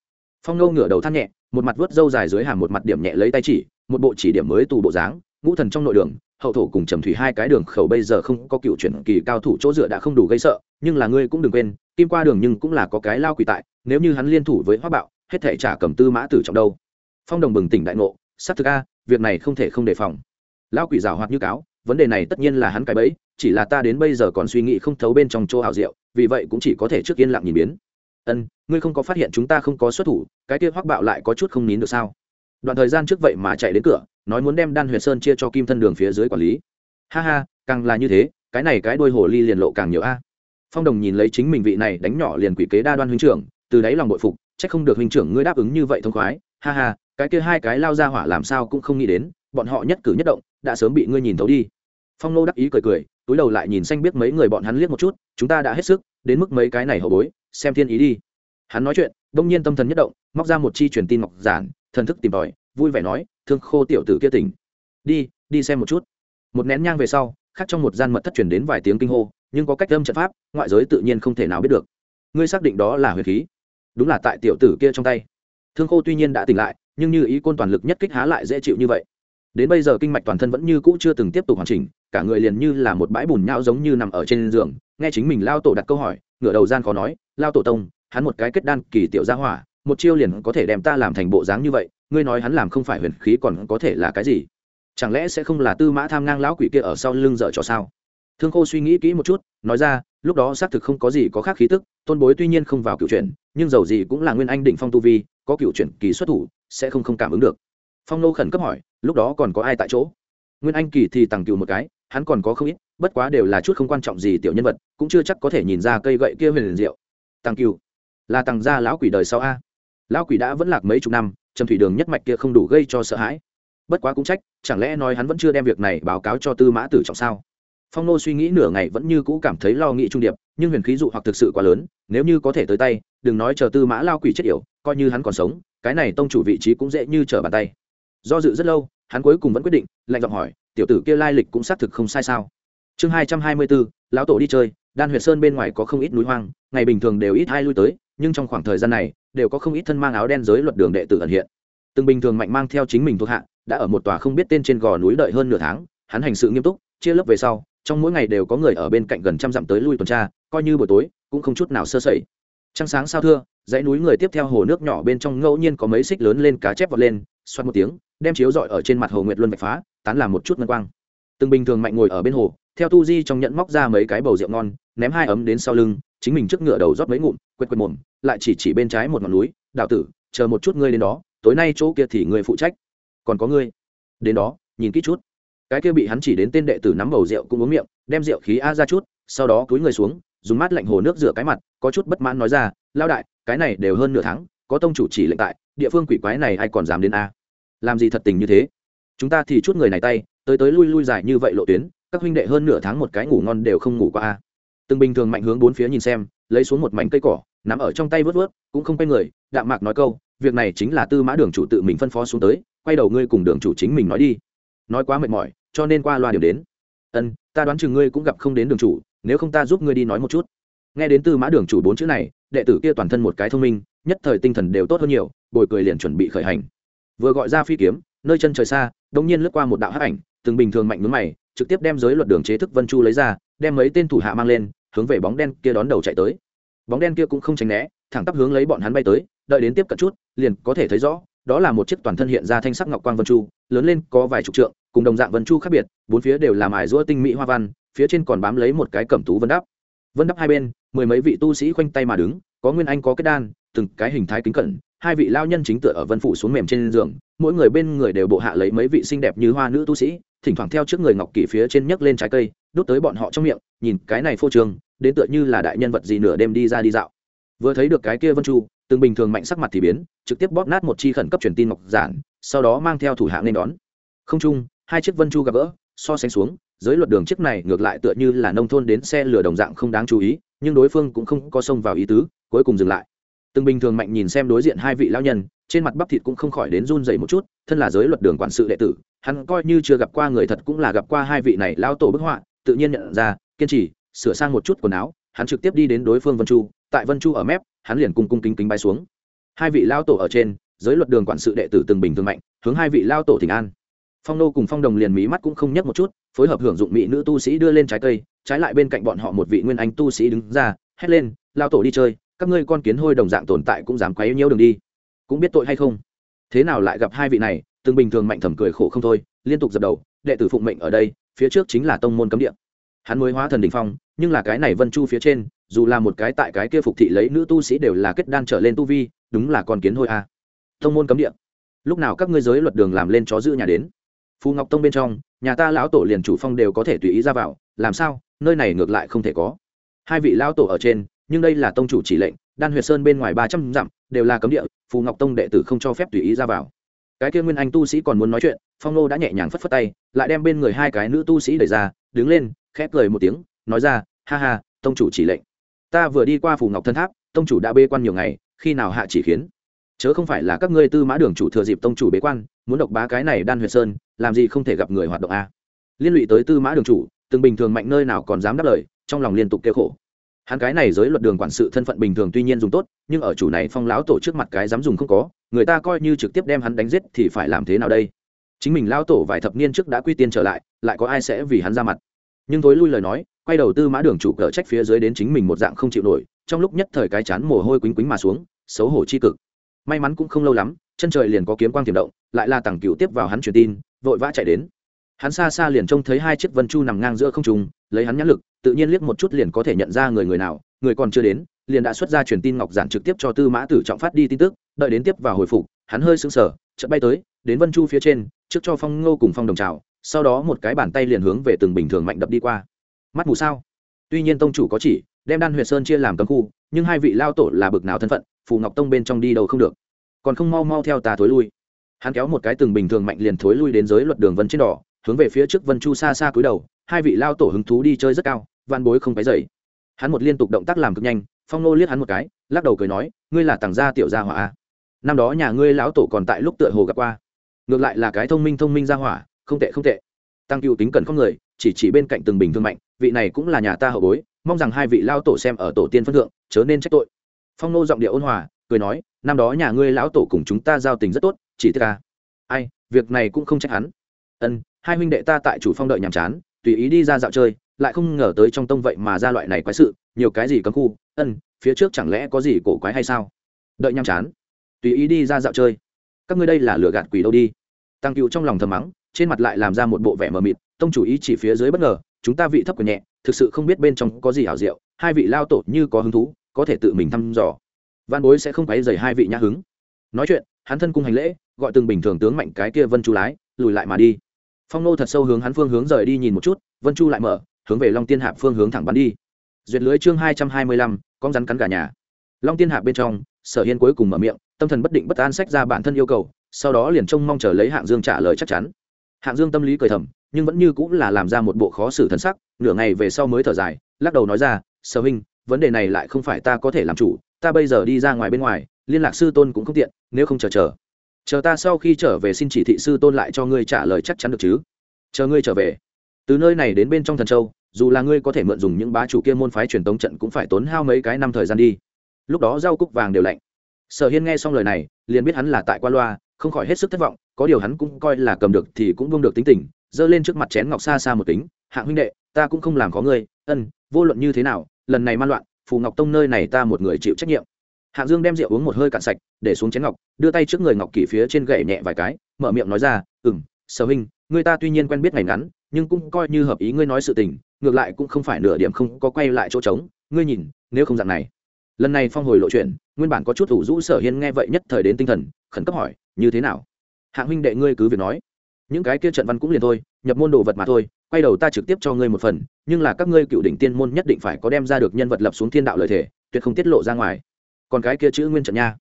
Phong ngâu ngửa đầu than nhẹ, một mặt vớt râu dài dưới hàm một mặt điểm nhẹ lấy tay chỉ một bộ chỉ điểm mới tù bộ dáng, ngũ thần trong nội đường, hậu thổ cùng trầm thủy hai cái đường khẩu bây giờ không có cựu chuyển kỳ cao thủ chỗ dựa đã không đủ gây sợ, nhưng là ngươi cũng đừng quên, kim qua đường nhưng cũng là có cái lao quỷ tại, nếu như hắn liên thủ với hoa bạo, hết thể trả cầm tư mã tử trọng đâu. Phong đồng bừng tỉnh đại ngộ, xác thực a, việc này không thể không đề phòng. Lao quỷ rào hoạt như cáo, vấn đề này tất nhiên là hắn cái bẫy, chỉ là ta đến bây giờ còn suy nghĩ không thấu bên trong chỗ hào diệu, vì vậy cũng chỉ có thể trước yên lặng nhìn biến. Ân, ngươi không có phát hiện chúng ta không có xuất thủ, cái kia hoắc bạo lại có chút không nín được sao? Đoạn thời gian trước vậy mà chạy đến cửa, nói muốn đem đan huyền sơn chia cho kim thân đường phía dưới quản lý. Ha ha, càng là như thế, cái này cái đôi hồ ly liền lộ càng nhiều a. Phong đồng nhìn lấy chính mình vị này đánh nhỏ liền quỷ kế đa đoan huynh trưởng, từ đáy lòng bội phục c h ắ c không được huynh trưởng ngươi đáp ứng như vậy thông khoái. Ha ha, cái kia hai cái lao ra hỏa làm sao cũng không nghĩ đến, bọn họ nhất cử nhất động, đã sớm bị ngươi nhìn thấu đi. Phong nô đắc ý cười cười, túi đầu lại nhìn xanh biết mấy người bọn hắn liếc một chút, chúng ta đã hết sức, đến mức mấy cái này hậu bối, xem thiên ý đi. Hắn nói chuyện, đông nhiên tâm thần nhất động, móc ra một chi truyền tin ngọc giản thần thức tìm tòi, vui vẻ nói, thương khô tiểu tử kia tỉnh. Đi đi xem một chút. Một nén nhang về sau, khác trong một gian mật thất truyền đến vài tiếng kinh hô, nhưng có cách âm trận pháp, ngoại giới tự nhiên không thể nào biết được. Ngươi xác định đó là huyền khí. Đúng là tại tiểu tử kia trong tay. Thương khô tuy nhiên đã tỉnh lại, nhưng như ý côn toàn lực nhất kích há lại dễ chịu như vậy. Đến bây giờ kinh mạch toàn thân vẫn như cũ chưa từng tiếp tục hoàn chỉnh, cả người liền như là một bãi bùn nhão giống như nằm ở trên giường, nghe chính mình lao tổ đặt câu hỏi, ngửa đầu gian khó nói, lao tổ tông, hắn một cái kết đan kỳ tiểu gia hỏa một chiêu liền có thể đem ta làm thành bộ dáng như vậy, ngươi nói hắn làm không phải huyền khí còn có thể là cái gì? Chẳng lẽ sẽ không là tư mã tham ngang lão quỷ kia ở sau lưng dở trò sao? Thương khô suy nghĩ kỹ một chút, nói ra, lúc đó xác thực không có gì có khác khí tức, tôn bối tuy nhiên không vào cựu chuyển nhưng dầu gì cũng là nguyên anh định phong tu vi, có cựu chuyển kỳ xuất thủ, sẽ không không cảm ứng được. Phong nô khẩn cấp hỏi, lúc đó còn có ai tại chỗ? Nguyên anh kỳ thì tàng cựu một cái, hắn còn có không ít, bất quá đều là chút không quan trọng gì tiểu nhân vật, cũng chưa chắc có thể nhìn ra cây gậy kia huyền liền diệu. Tàng cựu là tàng gia lão quỷ đời sau a? Lão quỷ đã vẫn lạc mấy chục năm, trầm thủy đường nhất mạch kia không đủ gây cho sợ hãi. Bất quá cũng trách, chẳng lẽ nói hắn vẫn chưa đem việc này báo cáo cho tư mã tử trọng sao? Phong nô suy nghĩ nửa ngày vẫn như cũ cảm thấy lo nghĩ trung điệp, nhưng huyền khí dụ hoặc thực sự quá lớn, nếu như có thể tới tay, đừng nói chờ tư mã lao quỷ chết yểu, coi như hắn còn sống, cái này tông chủ vị trí cũng dễ như trở bàn tay. Do dự rất lâu, hắn cuối cùng vẫn quyết định, lạnh giọng hỏi, tiểu tử kia lai lịch cũng xác thực không sai sao? Chương hai trăm hai mươi bốn, lão tổ đi chơi, đan huyệt sơn bên ngoài có không ít núi hoang, ngày bình thường đều ít hai lui tới, nhưng trong khoảng thời gian này đều có không ít thân mang áo đen giới luật đường đệ tử ẩn hiện. Từng bình thường mạnh mang theo chính mình thuộc hạ, đã ở một tòa không biết tên trên gò núi đợi hơn nửa tháng, hắn hành sự nghiêm túc, chia lớp về sau, trong mỗi ngày đều có người ở bên cạnh gần trăm dặm tới lui tuần tra, coi như buổi tối, cũng không chút nào sơ sẩy. Trăng sáng sao thưa, dãy núi người tiếp theo hồ nước nhỏ bên trong ngẫu nhiên có mấy xích lớn lên cá chép vọt lên, xoát một tiếng, đem chiếu dọi ở trên mặt hồ nguyệt luân vạch phá, tán làm một chút ngân quang. Từng bình thường mạnh ngồi ở bên hồ, theo tu di trong nhẫn móc ra mấy cái bầu rượu ngon, ném hai ấm đến sau lưng, chính mình trước ngựa đầu rót mấy ngụm, quệt quệt mồm lại chỉ chỉ bên trái một ngọn núi đạo tử, chờ một chút ngươi đến đó, tối nay chỗ kia thì ngươi phụ trách. Còn có ngươi. Đến đó, nhìn kỹ chút. Cái kia bị hắn chỉ đến tên đệ tử nắm bầu rượu cũng uống miệng, đem rượu khí a ra chút, sau đó cúi người xuống, dùng mát lạnh hồ nước rửa cái mặt, có chút bất mãn nói ra lao đại, cái này đều hơn nửa tháng, có tông chủ chỉ lệnh tại, địa phương quỷ quái này ai còn dám đến a? Làm gì thật tình như thế? Chúng ta thì chút người này tay, tới tới lui lui dài như vậy lộ tuyến, các huynh đệ hơn nửa tháng một cái ngủ ngon đều không ngủ qua a. Từng bình thường mạnh hướng bốn phía nhìn xem, lấy xuống một mảnh cây cỏ nắm ở trong tay vớt vớt, cũng không quay người, đạm mạc nói câu, việc này chính là tư mã đường chủ tự mình phân phó xuống tới, quay đầu ngươi cùng đường chủ chính mình nói đi. Nói quá mệt mỏi, cho nên qua loa điểm đến. Ân, ta đoán chừng ngươi cũng gặp không đến đường chủ, nếu không ta giúp ngươi đi nói một chút. Nghe đến tư mã đường chủ bốn chữ này, đệ tử kia toàn thân một cái thông minh, nhất thời tinh thần đều tốt hơn nhiều, bồi cười liền chuẩn bị khởi hành. Vừa gọi ra phi kiếm, nơi chân trời xa đông nhiên lướt qua một đạo hắc ảnh, từng bình thường mạnh mướn mày, trực tiếp đem giới luật đường chế thức vân chu lấy ra, đem mấy tên thủ hạ mang lên, hướng về bóng đen kia đón đầu chạy tới bóng đen kia cũng không tránh né, thẳng tắp hướng lấy bọn hắn bay tới, đợi đến tiếp cận chút, liền có thể thấy rõ, đó là một chiếc toàn thân hiện ra thanh sắc ngọc quang vân chu, lớn lên có vài chục trượng, cùng đồng dạng vân chu khác biệt, bốn phía đều làm ải rũa tinh mỹ hoa văn, phía trên còn bám lấy một cái cẩm tú vân đắp. Vân đắp hai bên, mười mấy vị tu sĩ khoanh tay mà đứng, có nguyên anh, có kết đan, từng cái hình thái kính cẩn, hai vị lao nhân chính tựa ở vân phủ xuống mềm trên giường, mỗi người bên người đều bộ hạ lấy mấy vị xinh đẹp như hoa nữ tu sĩ, thỉnh thoảng theo trước người ngọc kỳ phía trên nhấc lên trái cây, đút tới bọn họ trong miệng, nhìn cái này phô trường đến tựa như là đại nhân vật gì nửa đêm đi ra đi dạo. Vừa thấy được cái kia vân chu, từng bình thường mạnh sắc mặt thì biến, trực tiếp bóp nát một chi khẩn cấp truyền tin ngọc giản, sau đó mang theo thủ hạng nên đón. Không chung, hai chiếc vân chu gặp gỡ, so sánh xuống, giới luật đường chiếc này ngược lại tựa như là nông thôn đến xe lửa đồng dạng không đáng chú ý, nhưng đối phương cũng không có xông vào ý tứ, cuối cùng dừng lại. Từng bình thường mạnh nhìn xem đối diện hai vị lão nhân, trên mặt bắp thịt cũng không khỏi đến run dày một chút, thân là giới luật đường quản sự đệ tử, hắn coi như chưa gặp qua người thật cũng là gặp qua hai vị này lao tổ bức họa, tự nhiên nhận ra, kiên trì sửa sang một chút quần áo, hắn trực tiếp đi đến đối phương vân chu, tại vân chu ở mép, hắn liền cung cung kính kính bay xuống. Hai vị lao tổ ở trên, giới luật đường quản sự đệ tử từng bình thường mạnh, hướng hai vị lao tổ thỉnh an. Phong nô cùng phong đồng liền mí mắt cũng không nhấc một chút, phối hợp hưởng dụng mỹ nữ tu sĩ đưa lên trái cây, trái lại bên cạnh bọn họ một vị nguyên anh tu sĩ đứng ra, hét lên, lao tổ đi chơi, các ngươi con kiến hôi đồng dạng tồn tại cũng dám quấy nhiễu đường đi. Cũng biết tội hay không? Thế nào lại gặp hai vị này, từng bình thường mạnh thầm cười khổ không thôi, liên tục dập đầu, đệ tử phụng mệnh ở đây, phía trước chính là tông môn cấm địa hắn mới hóa thần đình phong, nhưng là cái này vân chu phía trên, dù là một cái tại cái kia phục thị lấy nữ tu sĩ đều là kết đan trở lên tu vi, đúng là con kiến hôi a. À. môn cấm địa. Lúc nào các ngươi giới luật đường làm lên chó giữ nhà đến? Phù ngọc tông bên trong, nhà ta lão tổ liền chủ phong đều có thể tùy ý ra vào, làm sao? Nơi này ngược lại không thể có. Hai vị lão tổ ở trên, nhưng đây là tông chủ chỉ lệnh, đan huyệt sơn bên ngoài ba trăm dặm, đều là cấm địa, phù ngọc tông đệ tử không cho phép tùy ý ra vào. Cái kia nguyên anh tu sĩ còn muốn nói chuyện, phong nô đã nhẹ nhàng phất phất tay, lại đem bên người hai cái nữ tu sĩ đẩy ra, đứng lên khép cười một tiếng, nói ra, ha ha, tông chủ chỉ lệnh. Ta vừa đi qua phủ ngọc thân tháp, tông chủ đã bê quan nhiều ngày, khi nào hạ chỉ khiến? Chớ không phải là các ngươi tư mã đường chủ thừa dịp tông chủ bế quan, muốn độc bá cái này đan huyệt sơn, làm gì không thể gặp người hoạt động a? Liên lụy tới tư mã đường chủ, từng bình thường mạnh nơi nào còn dám đáp lời, trong lòng liên tục kêu khổ. Hắn cái này giới luật đường quản sự thân phận bình thường tuy nhiên dùng tốt, nhưng ở chủ này phong lão tổ trước mặt cái dám dùng không có, người ta coi như trực tiếp đem hắn đánh giết thì phải làm thế nào đây? Chính mình lao tổ vài thập niên trước đã quy tiên trở lại lại có ai sẽ vì hắn ra mặt? Nhưng thối lui lời nói, quay đầu tư mã đường chủ cờ trách phía dưới đến chính mình một dạng không chịu nổi, trong lúc nhất thời cái chán mồ hôi quýnh quýnh mà xuống, xấu hổ chi cực. May mắn cũng không lâu lắm, chân trời liền có kiếm quang tiềm động, lại là tàng cựu tiếp vào hắn truyền tin, vội vã chạy đến. Hắn xa xa liền trông thấy hai chiếc vân chu nằm ngang giữa không trùng lấy hắn nhãn lực, tự nhiên liếc một chút liền có thể nhận ra người người nào, người còn chưa đến, liền đã xuất ra truyền tin ngọc giản trực tiếp cho tư mã tử trọng phát đi tin tức, đợi đến tiếp và hồi phục, hắn hơi sững sờ, chợt bay tới, đến vân chu phía trên, trước cho phong ngô cùng phong đồng trào sau đó một cái bàn tay liền hướng về từng bình thường mạnh đập đi qua. Mắt mù sao? Tuy nhiên tông chủ có chỉ, đem đan huyệt sơn chia làm cấm khu, nhưng hai vị lao tổ là bực nào thân phận, phù ngọc tông bên trong đi đâu không được. Còn không mau mau theo ta thối lui. Hắn kéo một cái từng bình thường mạnh liền thối lui đến giới luật đường vân trên đỏ, hướng về phía trước vân chu xa xa cúi đầu, hai vị lao tổ hứng thú đi chơi rất cao van bối không cái dậy. Hắn một liên tục động tác làm cực nhanh, phong nô liếc hắn một cái, lắc đầu cười nói, ngươi là tàng gia tiểu gia hỏa à? năm đó nhà ngươi lão tổ còn tại lúc tựa hồ gặp qua. Ngược lại là cái thông minh thông minh gia hỏa không tệ không tệ. Tăng cựu tính cần không người, chỉ chỉ bên cạnh từng bình thương mạnh, vị này cũng là nhà ta hậu bối, mong rằng hai vị lao tổ xem ở tổ tiên phân thượng, chớ nên trách tội. Phong nô giọng địa ôn hòa, cười nói, năm đó nhà ngươi lão tổ cùng chúng ta giao tình rất tốt, chỉ tức ca ai, việc này cũng không trách hắn. Ân, hai huynh đệ ta tại chủ phong đợi nhàm chán, tùy ý đi ra dạo chơi, lại không ngờ tới trong tông vậy mà ra loại này quái sự, nhiều cái gì cấm khu, ân, phía trước chẳng lẽ có gì cổ quái hay sao? Đợi nhàm chán, tùy ý đi ra dạo chơi. Các ngươi đây là lừa gạt quỷ đâu đi. Tăng cựu trong lòng thầm mắng trên mặt lại làm ra một bộ vẻ mờ mịt, tông chủ ý chỉ phía dưới bất ngờ, chúng ta vị thấp của nhẹ, thực sự không biết bên trong có gì hảo diệu, hai vị lao tổ như có hứng thú, có thể tự mình thăm dò. Văn bối sẽ không quấy dày hai vị nhã hứng. Nói chuyện, hắn thân cung hành lễ, gọi từng bình thường tướng mạnh cái kia vân chu lái, lùi lại mà đi. Phong nô thật sâu hướng hắn phương hướng rời đi nhìn một chút, vân chu lại mở, hướng về long tiên hạp phương hướng thẳng bắn đi. Duyệt lưới chương hai trăm hai mươi lăm, con rắn cắn cả nhà. Long tiên hạp bên trong, sở hiên cuối cùng mở miệng, tâm thần bất định bất an sách ra bản thân yêu cầu, sau đó liền trông mong chờ lấy hạng dương trả lời chắc chắn hạng dương tâm lý cười thầm, nhưng vẫn như cũng là làm ra một bộ khó xử thân sắc, nửa ngày về sau mới thở dài, lắc đầu nói ra, sở huynh, vấn đề này lại không phải ta có thể làm chủ, ta bây giờ đi ra ngoài bên ngoài, liên lạc sư tôn cũng không tiện, nếu không chờ chờ. Chờ ta sau khi trở về xin chỉ thị sư tôn lại cho ngươi trả lời chắc chắn được chứ. Chờ ngươi trở về. Từ nơi này đến bên trong thần châu, dù là ngươi có thể mượn dùng những bá chủ kia môn phái truyền tống trận cũng phải tốn hao mấy cái năm thời gian đi. Lúc đó rau cúc vàng đều lạnh. Sở hiên nghe xong lời này, liền biết hắn là tại qua loa, không khỏi hết sức thất vọng có điều hắn cũng coi là cầm được thì cũng buông được tính tình, giơ lên trước mặt chén ngọc xa xa một tính hạng huynh đệ, ta cũng không làm có ngươi, ân, vô luận như thế nào, lần này man loạn, phù ngọc tông nơi này ta một người chịu trách nhiệm. Hạng dương đem rượu uống một hơi cạn sạch, để xuống chén ngọc, đưa tay trước người ngọc kỷ phía trên gậy nhẹ vài cái, mở miệng nói ra ừ m sở huynh người ta tuy nhiên quen biết ngày ngắn, nhưng cũng coi như hợp ý ngươi nói sự tình, ngược lại cũng không phải nửa điểm không có quay lại chỗ trống, ngươi nhìn, nếu không dạng này. Lần này phong hồi lộ chuyện, nguyên bản có chút thủ rũ sở hiên nghe vậy nhất thời đến tinh thần, khẩn cấp hỏi, như thế nào? Hạng huynh đệ ngươi cứ việc nói. Những cái kia trận văn cũng liền thôi, nhập môn đồ vật mà thôi, quay đầu ta trực tiếp cho ngươi một phần, nhưng là các ngươi cựu đỉnh tiên môn nhất định phải có đem ra được nhân vật lập xuống thiên đạo lợi thể, tuyệt không tiết lộ ra ngoài. Còn cái kia chữ nguyên trận nha.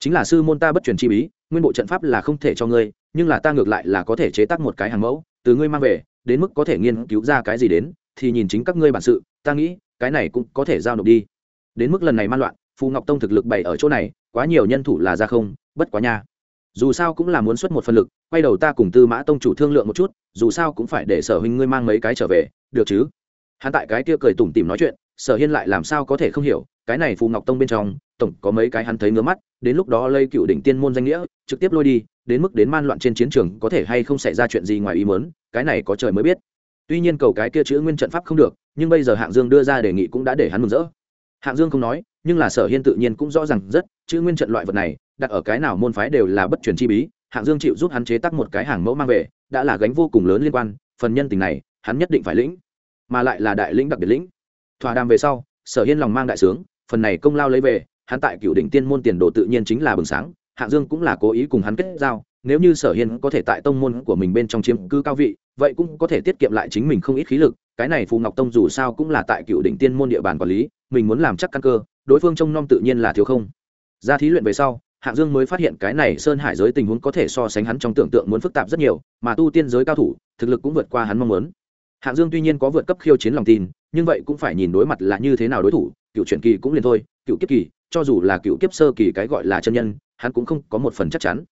Chính là sư môn ta bất truyền chi bí, nguyên bộ trận pháp là không thể cho ngươi, nhưng là ta ngược lại là có thể chế tác một cái hàng mẫu, từ ngươi mang về, đến mức có thể nghiên cứu ra cái gì đến, thì nhìn chính các ngươi bản sự, ta nghĩ, cái này cũng có thể giao nộp đi. Đến mức lần này man loạn, phù ngọc tông thực lực bày ở chỗ này, quá nhiều nhân thủ là ra không, bất quá nha dù sao cũng là muốn xuất một phần lực, quay đầu ta cùng tư mã tông chủ thương lượng một chút, dù sao cũng phải để sở huynh ngươi mang mấy cái trở về, được chứ? Hắn tại cái kia cười tủm tỉm nói chuyện, sở hiên lại làm sao có thể không hiểu, cái này phù ngọc tông bên trong, tổng có mấy cái hắn thấy ngứa mắt, đến lúc đó lây cựu đỉnh tiên môn danh nghĩa, trực tiếp lôi đi, đến mức đến man loạn trên chiến trường có thể hay không xảy ra chuyện gì ngoài ý mớn cái này có trời mới biết. Tuy nhiên cầu cái kia chữ nguyên trận pháp không được, nhưng bây giờ hạng dương đưa ra đề nghị cũng đã để hắn mừng rỡ. Hạng dương không nói, nhưng là sở hiên tự nhiên cũng rõ ràng rất, chữ nguyên trận loại vật này đặt ở cái nào môn phái đều là bất truyền chi bí, hạng dương chịu giúp hắn chế tác một cái hàng mẫu mang về, đã là gánh vô cùng lớn liên quan, phần nhân tình này, hắn nhất định phải lĩnh, mà lại là đại lĩnh đặc biệt lĩnh. Thỏa đàm về sau, sở hiên lòng mang đại sướng, phần này công lao lấy về, hắn tại cựu đỉnh tiên môn tiền đồ tự nhiên chính là bừng sáng, hạng dương cũng là cố ý cùng hắn kết giao, nếu như sở hiên có thể tại tông môn của mình bên trong chiếm cư cao vị, vậy cũng có thể tiết kiệm lại chính mình không ít khí lực, cái này phù ngọc tông dù sao cũng là tại cựu đỉnh tiên môn địa bàn quản lý, mình muốn làm chắc căn cơ, đối phương trông nom tự nhiên là thiếu không. Ra thí luyện về sau hạng dương mới phát hiện cái này sơn hải giới tình huống có thể so sánh hắn trong tưởng tượng muốn phức tạp rất nhiều, mà tu tiên giới cao thủ, thực lực cũng vượt qua hắn mong muốn. Hạng dương tuy nhiên có vượt cấp khiêu chiến lòng tin, nhưng vậy cũng phải nhìn đối mặt là như thế nào đối thủ, cựu truyền kỳ cũng liền thôi, cựu kiếp kỳ, cho dù là cựu kiếp sơ kỳ cái gọi là chân nhân, hắn cũng không có một phần chắc chắn.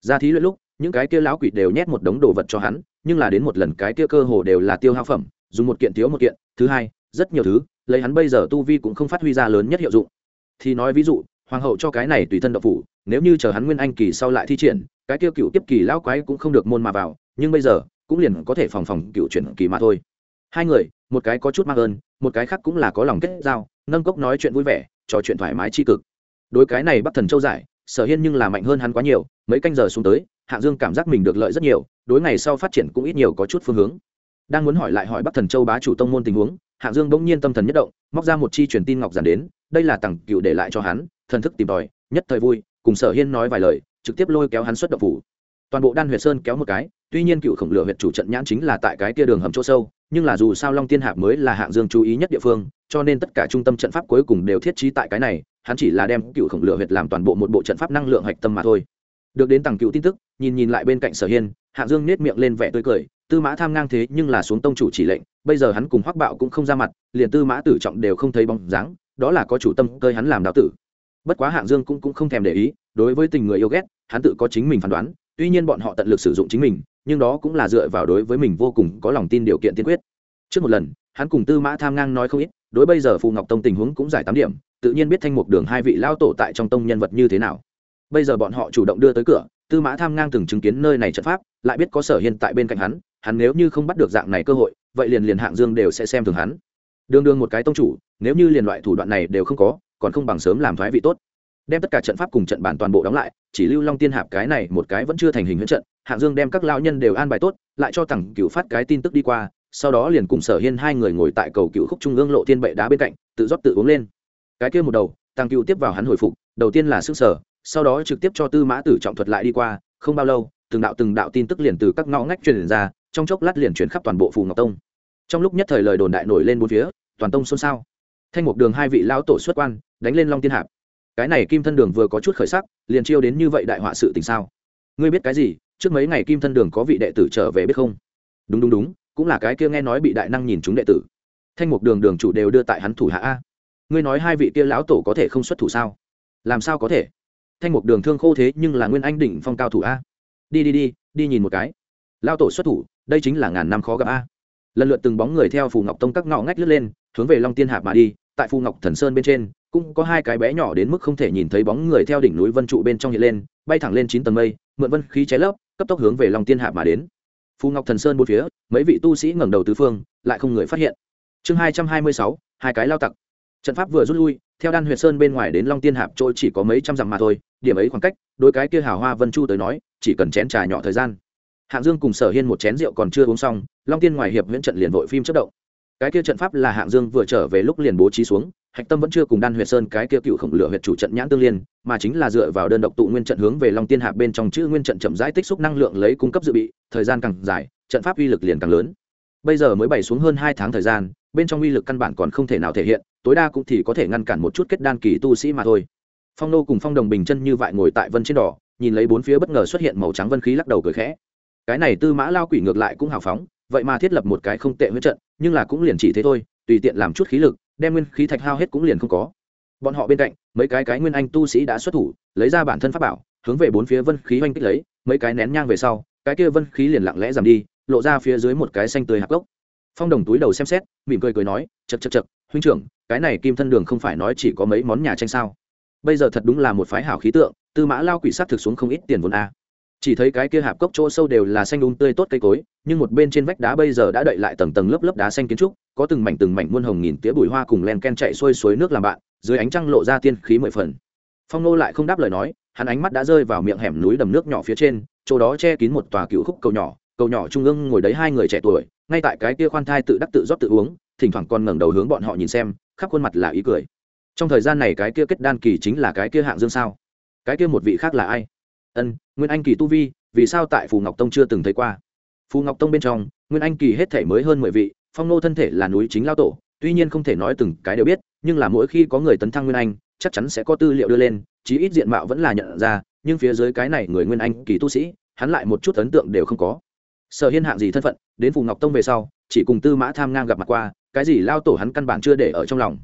Ra thí luyện lúc, những cái kia lão quỷ đều nhét một đống đồ vật cho hắn, nhưng là đến một lần cái kia cơ hồ đều là tiêu hao phẩm, dùng một kiện thiếu một kiện, thứ hai, rất nhiều thứ, lấy hắn bây giờ tu vi cũng không phát huy ra lớn nhất hiệu dụng. Thì nói ví dụ, hoàng hậu cho cái này tùy thân độc phủ nếu như chờ hắn nguyên anh kỳ sau lại thi triển, cái kia cựu tiếp kỳ lão quái cũng không được môn mà vào, nhưng bây giờ, cũng liền có thể phòng phòng cựu chuyển kỳ mà thôi. Hai người, một cái có chút mạc ơn, một cái khác cũng là có lòng kết giao, nâng cốc nói chuyện vui vẻ, trò chuyện thoải mái tri cực. Đối cái này bắc thần châu giải, sở hiên nhưng là mạnh hơn hắn quá nhiều, mấy canh giờ xuống tới hạng dương cảm giác mình được lợi rất nhiều, đối ngày sau phát triển cũng ít nhiều có chút phương hướng. Đang muốn hỏi lại hỏi bắc thần châu bá chủ tông môn tình huống hạng dương bỗng nhiên tâm thần nhất động, móc ra một chi truyền tin ngọc giản đến, đây là tặng cựu để lại cho hắn, thần thức tìm tòi, nhất thời vui cùng sở hiên nói vài lời, trực tiếp lôi kéo hắn xuất động phủ. Toàn bộ đan huyệt sơn kéo một cái, tuy nhiên cựu khổng lửa huyệt chủ trận nhãn chính là tại cái tia đường hầm chỗ sâu, nhưng là dù sao long tiên hạp mới là hạng dương chú ý nhất địa phương, cho nên tất cả trung tâm trận pháp cuối cùng đều thiết trí tại cái này, hắn chỉ là đem cựu khổng lửa huyệt làm toàn bộ một bộ trận pháp năng lượng hạch tâm mà thôi. Được đến tặng cựu tin tức, nhìn nhìn lại bên cạnh sở hiên, hạng dương nết miệng lên vẻ tươi cười, tư mã tham ngang thế nhưng là xuống tông chủ chỉ lệnh, bây giờ hắn cùng hoắc bạo cũng không ra mặt, liền tư mã tử trọng đều không thấy bóng dáng, đó là có chủ tâm cơi hắn làm đạo tử bất quá hạng dương cũng, cũng không thèm để ý đối với tình người yêu ghét hắn tự có chính mình phán đoán tuy nhiên bọn họ tận lực sử dụng chính mình nhưng đó cũng là dựa vào đối với mình vô cùng có lòng tin điều kiện tiên quyết. Trước một lần hắn cùng tư mã tham ngang nói không ít đối bây giờ phù ngọc tông tình huống cũng giải tám điểm tự nhiên biết thanh mục đường hai vị lao tổ tại trong tông nhân vật như thế nào. Bây giờ bọn họ chủ động đưa tới cửa tư mã tham ngang từng chứng kiến nơi này trận pháp lại biết có sở hiên tại bên cạnh hắn hắn nếu như không bắt được dạng này cơ hội vậy liền liền hạng dương đều sẽ xem thường hắn. Đương đương một cái tông chủ nếu như liền loại thủ đoạn này đều không có còn không bằng sớm làm thoái vị tốt. Đem tất cả trận pháp cùng trận bản toàn bộ đóng lại, chỉ lưu long tiên hạp cái này một cái vẫn chưa thành hình huyễn trận, hạng dương đem các lao nhân đều an bài tốt, lại cho thẳng cựu phát cái tin tức đi qua, sau đó liền cùng sở hiên hai người ngồi tại cầu cựu khúc trung ương lộ thiên bệ đá bên cạnh, tự rót tự uống lên. Cái kia một đầu tăng cựu tiếp vào hắn hồi phục, đầu tiên là sức sở, sau đó trực tiếp cho tư mã tử trọng thuật lại đi qua, không bao lâu, từng đạo từng đạo tin tức liền từ các ngõ ngách truyền ra, trong chốc lát liền chuyển khắp toàn bộ phù ngọc tông. Trong lúc nhất thời lời đồn đại nổi lên bốn phía, toàn tông xôn xao thanh mục đường hai vị lão tổ xuất quan, đánh lên long tiên hạp. Cái này kim thân đường vừa có chút khởi sắc, liền chiêu đến như vậy đại họa sự tình sao? Ngươi biết cái gì? Trước mấy ngày kim thân đường có vị đệ tử trở về biết không? Đúng đúng đúng, cũng là cái kia nghe nói bị đại năng nhìn chúng đệ tử. Thanh mục đường đường chủ đều đưa tại hắn thủ hạ a. Ngươi nói hai vị kia lão tổ có thể không xuất thủ sao? Làm sao có thể? Thanh mục đường thương khô thế nhưng là nguyên anh đỉnh phong cao thủ a. Đi đi đi đi nhìn một cái. Lao tổ xuất thủ, đây chính là ngàn năm khó gặp a. Lần lượt từng bóng người theo phù ngọc tông các ngõ ngách lướt lên, hướng về long tiên hạp mà đi tại phù ngọc thần sơn bên trên, cũng có hai cái bé nhỏ đến mức không thể nhìn thấy bóng người theo đỉnh núi vân trụ bên trong hiện lên, bay thẳng lên chín tầng mây, mượn vân khí cháy lấp, cấp tốc hướng về long tiên hạp mà đến. Phù ngọc thần sơn bốn phía, mấy vị tu sĩ ngẩng đầu tứ phương, lại không người phát hiện. Chương hai trăm hai mươi sáu, hai cái lao tặc. Trận pháp vừa rút lui, theo đan huyệt sơn bên ngoài đến long tiên hạp trôi chỉ có mấy trăm dặm mà thôi, điểm ấy khoảng cách đôi cái kia hào hoa vân chu tới nói, chỉ cần chén trà nhỏ thời gian. Hạng dương cùng sở hiên một chén rượu còn chưa uống xong, long tiên ngoài hiệp viễn trận liền vội phim chất động cái kia trận pháp là hạng dương vừa trở về lúc liền bố trí xuống, hạch tâm vẫn chưa cùng đan huyệt sơn cái kia cựu khổng lửa huyệt chủ trận nhãn tương liên, mà chính là dựa vào đơn độc tụ nguyên trận hướng về long tiên hạ bên trong chữ nguyên trận chậm rãi tích xúc năng lượng lấy cung cấp dự bị, thời gian càng dài, trận pháp uy lực liền càng lớn. Bây giờ mới bày xuống hơn hai tháng thời gian, bên trong uy lực căn bản còn không thể nào thể hiện, tối đa cũng thì có thể ngăn cản một chút kết đan kỳ tu sĩ mà thôi. Phong nô cùng phong đồng bình chân như vậy ngồi tại vân trên đỏ, nhìn lấy bốn phía bất ngờ xuất hiện màu trắng vân khí lắc đầu cười khẽ. Cái này tư mã lao quỷ ngược lại cũng hào phóng vậy mà thiết lập một cái không tệ huyết trận, nhưng là cũng liền chỉ thế thôi, tùy tiện làm chút khí lực, đem nguyên khí thạch hao hết cũng liền không có. Bọn họ bên cạnh, mấy cái cái nguyên anh tu sĩ đã xuất thủ, lấy ra bản thân pháp bảo, hướng về bốn phía vân khí oanh kích lấy, mấy cái nén nhang về sau, cái kia vân khí liền lặng lẽ giảm đi, lộ ra phía dưới một cái xanh tươi hạc gốc. Phong đồng túi đầu xem xét, mỉm cười cười nói chật chật chật huynh trưởng, cái này kim thân đường không phải nói chỉ có mấy món nhà tranh sao? Bây giờ thật đúng là một phái hảo khí tượng, tư mã lao quỷ sát thực xuống không ít tiền vốn a. Chỉ thấy cái kia hạp cốc chỗ sâu đều là xanh đun tươi tốt cây cối nhưng một bên trên vách đá bây giờ đã đậy lại tầng tầng lớp lớp đá xanh kiến trúc, có từng mảnh từng mảnh muôn hồng nghìn tía bụi hoa cùng len ken chạy xuôi suối nước làm bạn, dưới ánh trăng lộ ra tiên khí mười phần. Phong nô lại không đáp lời nói, hắn ánh mắt đã rơi vào miệng hẻm núi đầm nước nhỏ phía trên, chỗ đó che kín một tòa cựu khúc cầu nhỏ cầu nhỏ trung ương ngồi đấy hai người trẻ tuổi, ngay tại cái kia khoan thai tự đắc tự rót tự uống, thỉnh thoảng còn ngẩng đầu hướng bọn họ nhìn xem, khắp khuôn mặt là ý cười. Trong thời gian này cái kia kết đan kỳ chính là cái kia hạng dương sao? Cái kia một vị khác là ai? Ân, nguyên anh kỳ tu vi, vì sao tại phù ngọc tông chưa từng thấy qua? Phù ngọc tông bên trong, nguyên anh kỳ hết thể mới hơn mười vị, phong nô thân thể là núi chính lao tổ, tuy nhiên không thể nói từng cái đều biết, nhưng là mỗi khi có người tấn thăng nguyên anh, chắc chắn sẽ có tư liệu đưa lên, chí ít diện mạo vẫn là nhận ra, nhưng phía dưới cái này người nguyên anh kỳ tu sĩ, hắn lại một chút ấn tượng đều không có. Sở hiên hạng gì thân phận, đến phù ngọc tông về sau, chỉ cùng tư mã tham ngang gặp mặt qua, cái gì lao tổ hắn căn bản chưa để ở trong lòng.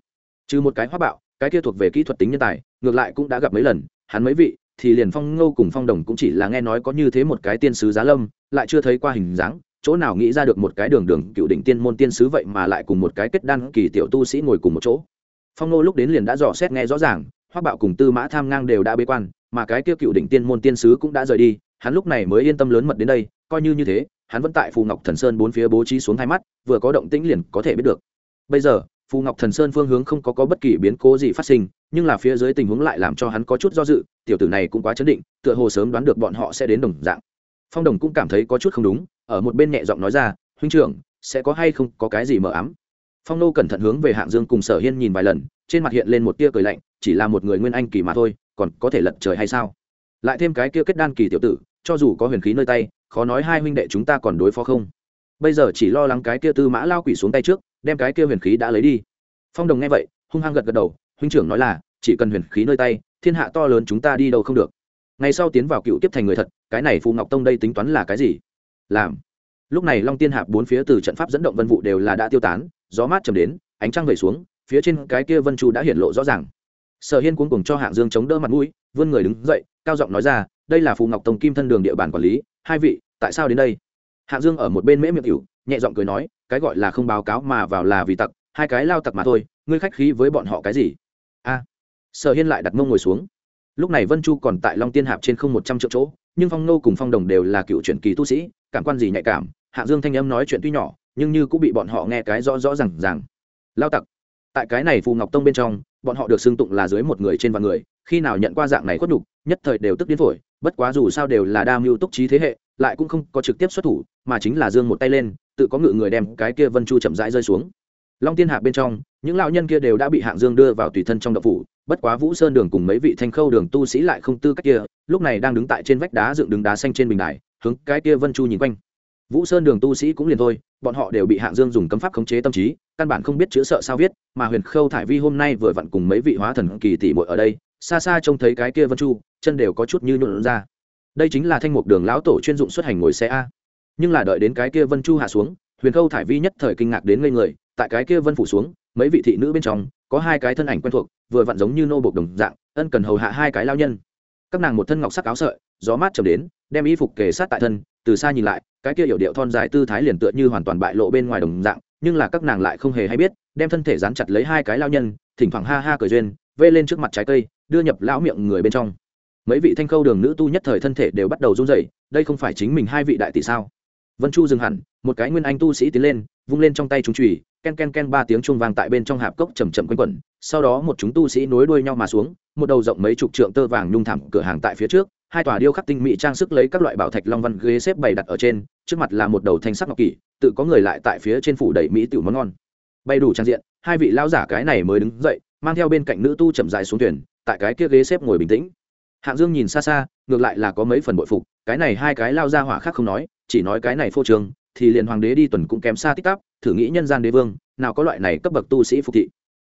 Trừ một cái hoa bạo, cái kia thuộc về kỹ thuật tính nhân tài, ngược lại cũng đã gặp mấy lần, hắn mấy vị thì liền phong ngô cùng phong đồng cũng chỉ là nghe nói có như thế một cái tiên sứ giá lâm lại chưa thấy qua hình dáng chỗ nào nghĩ ra được một cái đường đường cựu đỉnh tiên môn tiên sứ vậy mà lại cùng một cái kết đan kỳ tiểu tu sĩ ngồi cùng một chỗ. Phong ngô lúc đến liền đã dò xét nghe rõ ràng hoác bạo cùng tư mã tham ngang đều đã bế quan mà cái kia cựu đỉnh tiên môn tiên sứ cũng đã rời đi hắn lúc này mới yên tâm lớn mật đến đây coi như như thế hắn vẫn tại phù ngọc thần sơn bốn phía bố trí xuống hai mắt vừa có động tĩnh liền có thể biết được. Bây giờ phù ngọc thần sơn phương hướng không có, có bất kỳ biến cố gì phát sinh nhưng là phía dưới tình huống lại làm cho hắn có chút do dự tiểu tử này cũng quá chấn định, tựa hồ sớm đoán được bọn họ sẽ đến đồng dạng. Phong đồng cũng cảm thấy có chút không đúng, ở một bên nhẹ giọng nói ra, huynh trưởng, sẽ có hay không có cái gì mờ ám? Phong nô cẩn thận hướng về hạng dương cùng sở hiên nhìn vài lần, trên mặt hiện lên một tia cười lạnh, chỉ là một người nguyên anh kỳ mà thôi, còn có thể lật trời hay sao? Lại thêm cái kia kết đan kỳ tiểu tử, cho dù có huyền khí nơi tay, khó nói hai huynh đệ chúng ta còn đối phó không. Bây giờ chỉ lo lắng cái kia tư mã lao quỷ xuống tay trước, đem cái kia huyền khí đã lấy đi. Phong đồng nghe vậy, hung hăng gật gật đầu, huynh trưởng nói là, chỉ cần huyền khí nơi tay thiên hạ to lớn chúng ta đi đâu không được. Ngày sau tiến vào cựu tiếp thành người thật, cái này phù ngọc tông đây tính toán là cái gì? Làm. Lúc này long tiên hạp bốn phía từ trận pháp dẫn động vân vụ đều là đã tiêu tán, gió mát chầm đến, ánh trăng về xuống, phía trên cái kia vân chu đã hiện lộ rõ ràng. Sở hiên cuống cùng cho hạng dương chống đỡ mặt mũi, vươn người đứng dậy, cao giọng nói ra, đây là phù ngọc tông kim thân đường địa bàn quản lý, hai vị, tại sao đến đây? Hạng dương ở một bên mễ miệng cựu nhẹ giọng cười nói, cái gọi là không báo cáo mà vào là vì tặc, hai cái lao tặc mà thôi, ngươi khách khí với bọn họ cái gì? A sở hiên lại đặt mông ngồi xuống. Lúc này vân chu còn tại long tiên hạp trên không một trăm triệu chỗ, nhưng phong nô cùng phong đồng đều là cựu truyền kỳ tu sĩ, cảm quan gì nhạy cảm, Hạ dương thanh âm nói chuyện tuy nhỏ, nhưng như cũng bị bọn họ nghe cái rõ rõ r à n g rằng lao tặc, tại cái này phù ngọc tông bên trong, bọn họ được xưng tụng là dưới một người trên vạn người, khi nào nhận qua dạng này khuất nhục, nhất thời đều tức điên phổi, bất quá dù sao đều là đa mưu túc trí thế hệ, lại cũng không có trực tiếp xuất thủ, mà chính là dương một tay lên, tự có ngự người đem cái kia vân chu chậm rãi rơi xuống. Long tiên hạc bên trong, những lão nhân kia đều đã bị hạng dương đưa vào tùy thân trong đậu phủ bất quá vũ sơn đường cùng mấy vị thanh khâu đường tu sĩ lại không tư cách kia, lúc này đang đứng tại trên vách đá dựng đứng đá xanh trên bình đài, hướng cái kia vân chu nhìn quanh. Vũ sơn đường tu sĩ cũng liền thôi, bọn họ đều bị hạng dương dùng cấm pháp khống chế tâm trí, căn bản không biết chữ sợ sao viết, mà huyền khâu thải vi hôm nay vừa vặn cùng mấy vị hóa thần kỳ tỷ muội ở đây, xa xa trông thấy cái kia vân chu, chân đều có chút như nhuộn ra. Đây chính là thanh mục đường lão tổ chuyên dụng xuất hành ngồi xe a. Nhưng là đợi đến cái kia vân chu hạ xuống, huyền khâu thải vi nhất thời kinh ngạc đến ngây người, tại cái kia vân phủ xuống mấy vị thị nữ bên trong, có hai cái thân ảnh quen thuộc, vừa vặn giống như nô bộc đồng dạng, ân cần hầu hạ hai cái lao nhân. Các nàng một thân ngọc sắc áo sợi, gió mát chầm đến, đem y phục kề sát tại thân, từ xa nhìn lại, cái kia yểu điệu thon dài tư thái liền tựa như hoàn toàn bại lộ bên ngoài đồng dạng, nhưng là các nàng lại không hề hay biết, đem thân thể dán chặt lấy hai cái lao nhân, thỉnh thoảng ha ha cười duyên, vê lên trước mặt trái cây, đưa nhập lão miệng người bên trong. Mấy vị thanh khâu đường nữ tu nhất thời thân thể đều bắt đầu run rẩy, đây không phải chính mình hai vị đại tỷ sao? Vân chu dừng hẳn, một cái nguyên anh tu sĩ tiến lên vung lên trong tay chúng chùy, ken ken ken ba tiếng chuông vang tại bên trong hạp cốc chầm chậm quanh quẩn. Sau đó một chúng tu sĩ nối đuôi nhau mà xuống, một đầu rộng mấy chục trượng tơ vàng nhung thảm cửa hàng tại phía trước, hai tòa điêu khắc tinh mỹ trang sức lấy các loại bảo thạch long văn ghế xếp bày đặt ở trên, trước mặt là một đầu thanh sắc ngọc kỷ, tự có người lại tại phía trên phủ đầy mỹ tiểu món ngon. Bay đủ trang diện, hai vị lão giả cái này mới đứng dậy, mang theo bên cạnh nữ tu chậm dài xuống thuyền, tại cái kia ghế xếp ngồi bình tĩnh. Hạng dương nhìn xa xa, ngược lại là có mấy phần bội phục, cái này hai cái lao ra hỏa khác không nói, chỉ nói cái này phô trường thì liền hoàng đế đi tuần cũng kém xa tích tắp, thử nghĩ nhân gian đế vương, nào có loại này cấp bậc tu sĩ phục thị.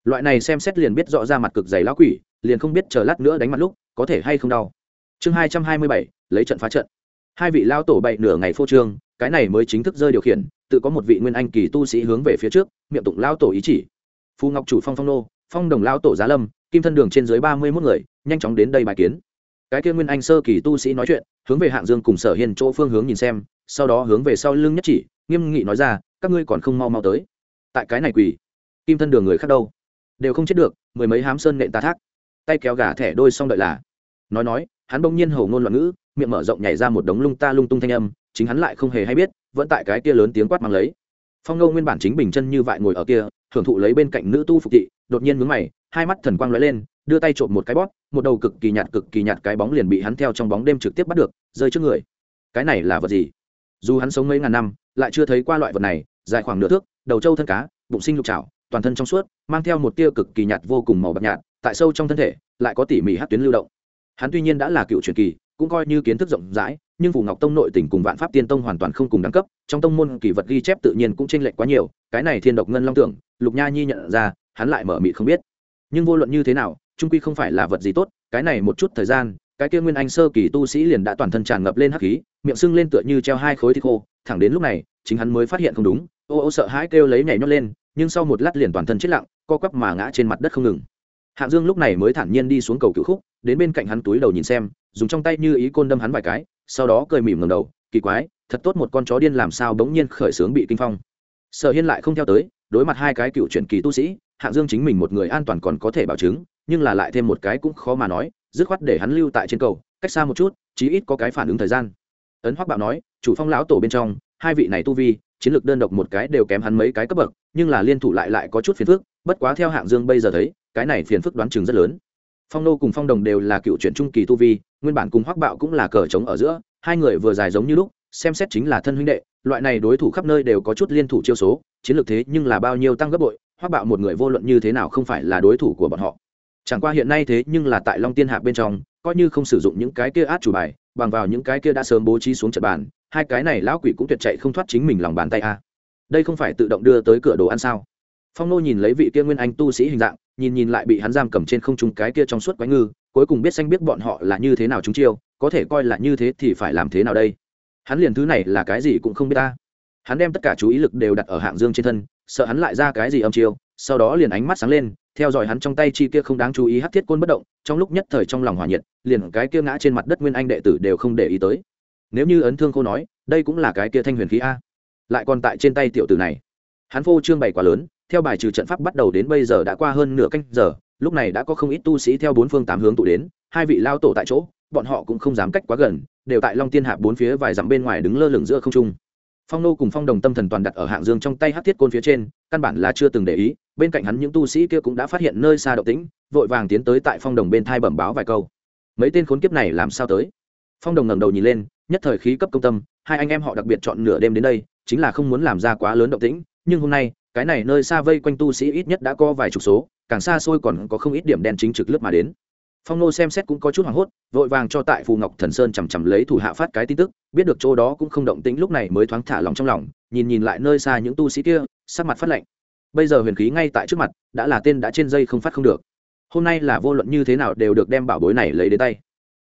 Loại này xem xét liền biết rõ ra mặt cực dày lão quỷ, liền không biết chờ lát nữa đánh mặt lúc, có thể hay không đau. Chương hai trăm hai mươi bảy, lấy trận phá trận. Hai vị lao tổ bậy nửa ngày phô trương, cái này mới chính thức rơi điều khiển, tự có một vị nguyên anh kỳ tu sĩ hướng về phía trước, miệng tụng lao tổ ý chỉ. Phù ngọc chủ phong phong nô, phong đồng lao tổ giá lâm, kim thân đường trên dưới ba mươi mốt người, nhanh chóng đến đây bài kiến. Cái kia nguyên anh sơ kỳ tu sĩ nói chuyện, hướng về hạng dương cùng sở hiền chỗ phương hướng nhìn xem sau đó hướng về sau lưng nhất chỉ, nghiêm nghị nói ra, các ngươi còn không mau mau tới. Tại cái này quỳ, kim thân đường người khác đâu? Đều không chết được, mười mấy hám sơn nện ta thác. Tay kéo gà thẻ đôi xong đợi là. Nói nói, hắn bỗng nhiên hầu ngôn loạn ngữ, miệng mở rộng nhảy ra một đống lung ta lung tung thanh âm, chính hắn lại không hề hay biết, vẫn tại cái kia lớn tiếng quát mang lấy. Phong ngâu nguyên bản chính bình chân như vậy ngồi ở kia, thưởng thụ lấy bên cạnh nữ tu phục thị, đột nhiên mướn mày, hai mắt thần quang lóe lên, đưa tay trộm một cái bóp, một đầu cực kỳ nhạt cực kỳ nhạt cái bóng liền bị hắn theo trong bóng đêm trực tiếp bắt được, rơi trước người. Cái này là vật gì? Dù hắn sống mấy ngàn năm, lại chưa thấy qua loại vật này, dài khoảng nửa thước, đầu trâu thân cá, bụng sinh lục trào toàn thân trong suốt, mang theo một tia cực kỳ nhạt vô cùng màu bạc nhạt, tại sâu trong thân thể, lại có tỉ mỉ hát tuyến lưu động. Hắn tuy nhiên đã là cựu truyền kỳ, cũng coi như kiến thức rộng rãi, nhưng phù ngọc tông nội tỉnh cùng vạn pháp tiên tông hoàn toàn không cùng đẳng cấp, trong tông môn kỳ vật ghi chép tự nhiên cũng tranh lệch quá nhiều, cái này thiên độc ngân long tưởng lục nha nhi nhận ra, hắn lại mở mị không biết. Nhưng vô luận như thế nào trung quy không phải là vật gì tốt, cái này một chút thời gian cái kia nguyên anh sơ kỳ tu sĩ liền đã toàn thân tràn ngập lên hắc khí, miệng sưng lên tựa như treo hai khối thịt khô. Thẳng đến lúc này, chính hắn mới phát hiện không đúng. Ô ô sợ hãi kêu lấy nhảy nhót lên, nhưng sau một lát liền toàn thân chết lặng, co quắp mà ngã trên mặt đất không ngừng. Hạng dương lúc này mới thản nhiên đi xuống cầu cựu khúc, đến bên cạnh hắn túi đầu nhìn xem, dùng trong tay như ý côn đâm hắn vài cái, sau đó cười mỉm ngầm đầu, kỳ quái, thật tốt một con chó điên làm sao bỗng nhiên khởi sướng bị kinh phong. Sở hiên lại không theo tới, đối mặt hai cái cựu truyền kỳ tu sĩ, hạng dương chính mình một người an toàn còn có thể bảo chứng, nhưng là lại thêm một cái cũng khó mà nói dứt khoát để hắn lưu tại trên cầu, cách xa một chút, chí ít có cái phản ứng thời gian. Ấn hoắc bạo nói, chủ phong lão tổ bên trong, hai vị này tu vi, chiến lược đơn độc một cái đều kém hắn mấy cái cấp bậc, nhưng là liên thủ lại lại có chút phiền phức, bất quá theo hạng dương bây giờ thấy, cái này phiền phức đoán chừng rất lớn. Phong nô cùng phong đồng đều là cựu truyện trung kỳ tu vi, nguyên bản cùng hoắc bạo cũng là cờ trống ở giữa, hai người vừa dài giống như lúc, xem xét chính là thân huynh đệ, loại này đối thủ khắp nơi đều có chút liên thủ chiêu số, chiến lược thế nhưng là bao nhiêu tăng gấp bội, hoắc bạo một người vô luận như thế nào không phải là đối thủ của bọn họ chẳng qua hiện nay thế nhưng là tại long tiên hạ bên trong, coi như không sử dụng những cái kia át chủ bài, bằng vào những cái kia đã sớm bố trí xuống trận bàn, hai cái này lão quỷ cũng tuyệt chạy không thoát chính mình lòng bàn tay a. Đây không phải tự động đưa tới cửa đồ ăn sao? Phong nô nhìn lấy vị kia nguyên anh tu sĩ hình dạng, nhìn nhìn lại bị hắn giam cầm trên không trung cái kia trong suốt quái ngư, cuối cùng biết xanh biết bọn họ là như thế nào chúng chiêu, có thể coi là như thế thì phải làm thế nào đây? Hắn liền thứ này là cái gì cũng không biết ta. Hắn đem tất cả chú ý lực đều đặt ở hạng dương trên thân, sợ hắn lại ra cái gì âm chiêu, sau đó liền ánh mắt sáng lên theo dõi hắn trong tay chi kia không đáng chú ý hắc thiết côn bất động, trong lúc nhất thời trong lòng hòa nhiệt, liền cái kia ngã trên mặt đất nguyên anh đệ tử đều không để ý tới. Nếu như ấn thương cô nói, đây cũng là cái kia thanh huyền khí a. Lại còn tại trên tay tiểu tử này. Hắn phô trương bày quá lớn, theo bài trừ trận pháp bắt đầu đến bây giờ đã qua hơn nửa canh giờ, lúc này đã có không ít tu sĩ theo bốn phương tám hướng tụ đến, hai vị lao tổ tại chỗ, bọn họ cũng không dám cách quá gần, đều tại long tiên hạ bốn phía vài dặm bên ngoài đứng lơ lửng giữa không trung. Phong nô cùng phong đồng tâm thần toàn đặt ở hạng dương trong tay hát thiết côn phía trên, căn bản là chưa từng để ý bên cạnh hắn những tu sĩ kia cũng đã phát hiện nơi xa động tĩnh, vội vàng tiến tới tại phong đồng bên thai bẩm báo vài câu. Mấy tên khốn kiếp này làm sao tới? Phong đồng ngẩng đầu nhìn lên, nhất thời khí cấp công tâm, hai anh em họ đặc biệt chọn nửa đêm đến đây, chính là không muốn làm ra quá lớn động tĩnh, nhưng hôm nay, cái này nơi xa vây quanh tu sĩ ít nhất đã có vài chục số, càng xa xôi còn có không ít điểm đen chính trực lướt mà đến. Phong nô xem xét cũng có chút hoảng hốt, vội vàng cho tại phù ngọc thần sơn chằm chằm lấy thủ hạ phát cái tin tức, biết được chỗ đó cũng không động tĩnh lúc này mới thoáng thả lòng trong lòng, nhìn nhìn lại nơi xa những tu sĩ kia, sắc mặt phát lạnh bây giờ huyền khí ngay tại trước mặt, đã là tên đã trên dây không phát không được. Hôm nay là vô luận như thế nào đều được đem bảo bối này lấy đến tay.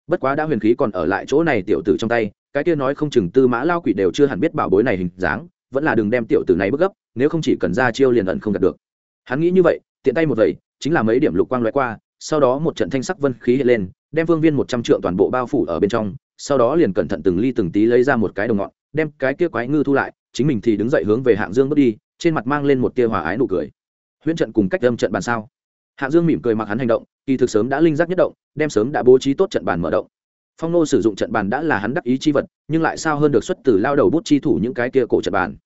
Bất quá đã huyền khí còn ở lại chỗ này tiểu tử trong tay, cái kia nói không chừng tư mã lao quỷ đều chưa hẳn biết bảo bối này hình dáng, vẫn là đừng đem tiểu tử này bức gấp, nếu không chỉ cần ra chiêu liền ẩn không đạt được. Hắn nghĩ như vậy, tiện tay một vậy chính là mấy điểm lục quang loại qua, sau đó một trận thanh sắc vân khí hiện lên, đem vương viên một trăm trượng toàn bộ bao phủ ở bên trong, sau đó liền cẩn thận từng ly từng tí lấy ra một cái đồng ngọn, đem cái kia quái ngư thu lại, chính mình thì đứng dậy hướng về hạng dương bước đi trên mặt mang lên một tia hòa ái nụ cười. Huyễn trận cùng cách âm trận bàn sao? Hạ dương mỉm cười mặc hắn hành động, kỳ thực sớm đã linh giác nhất động, đem sớm đã bố trí tốt trận bàn mở động. Phong nô sử dụng trận bàn đã là hắn đắc ý chi vật, nhưng lại sao hơn được xuất từ lao đầu bút chi thủ những cái kia cổ trận bàn.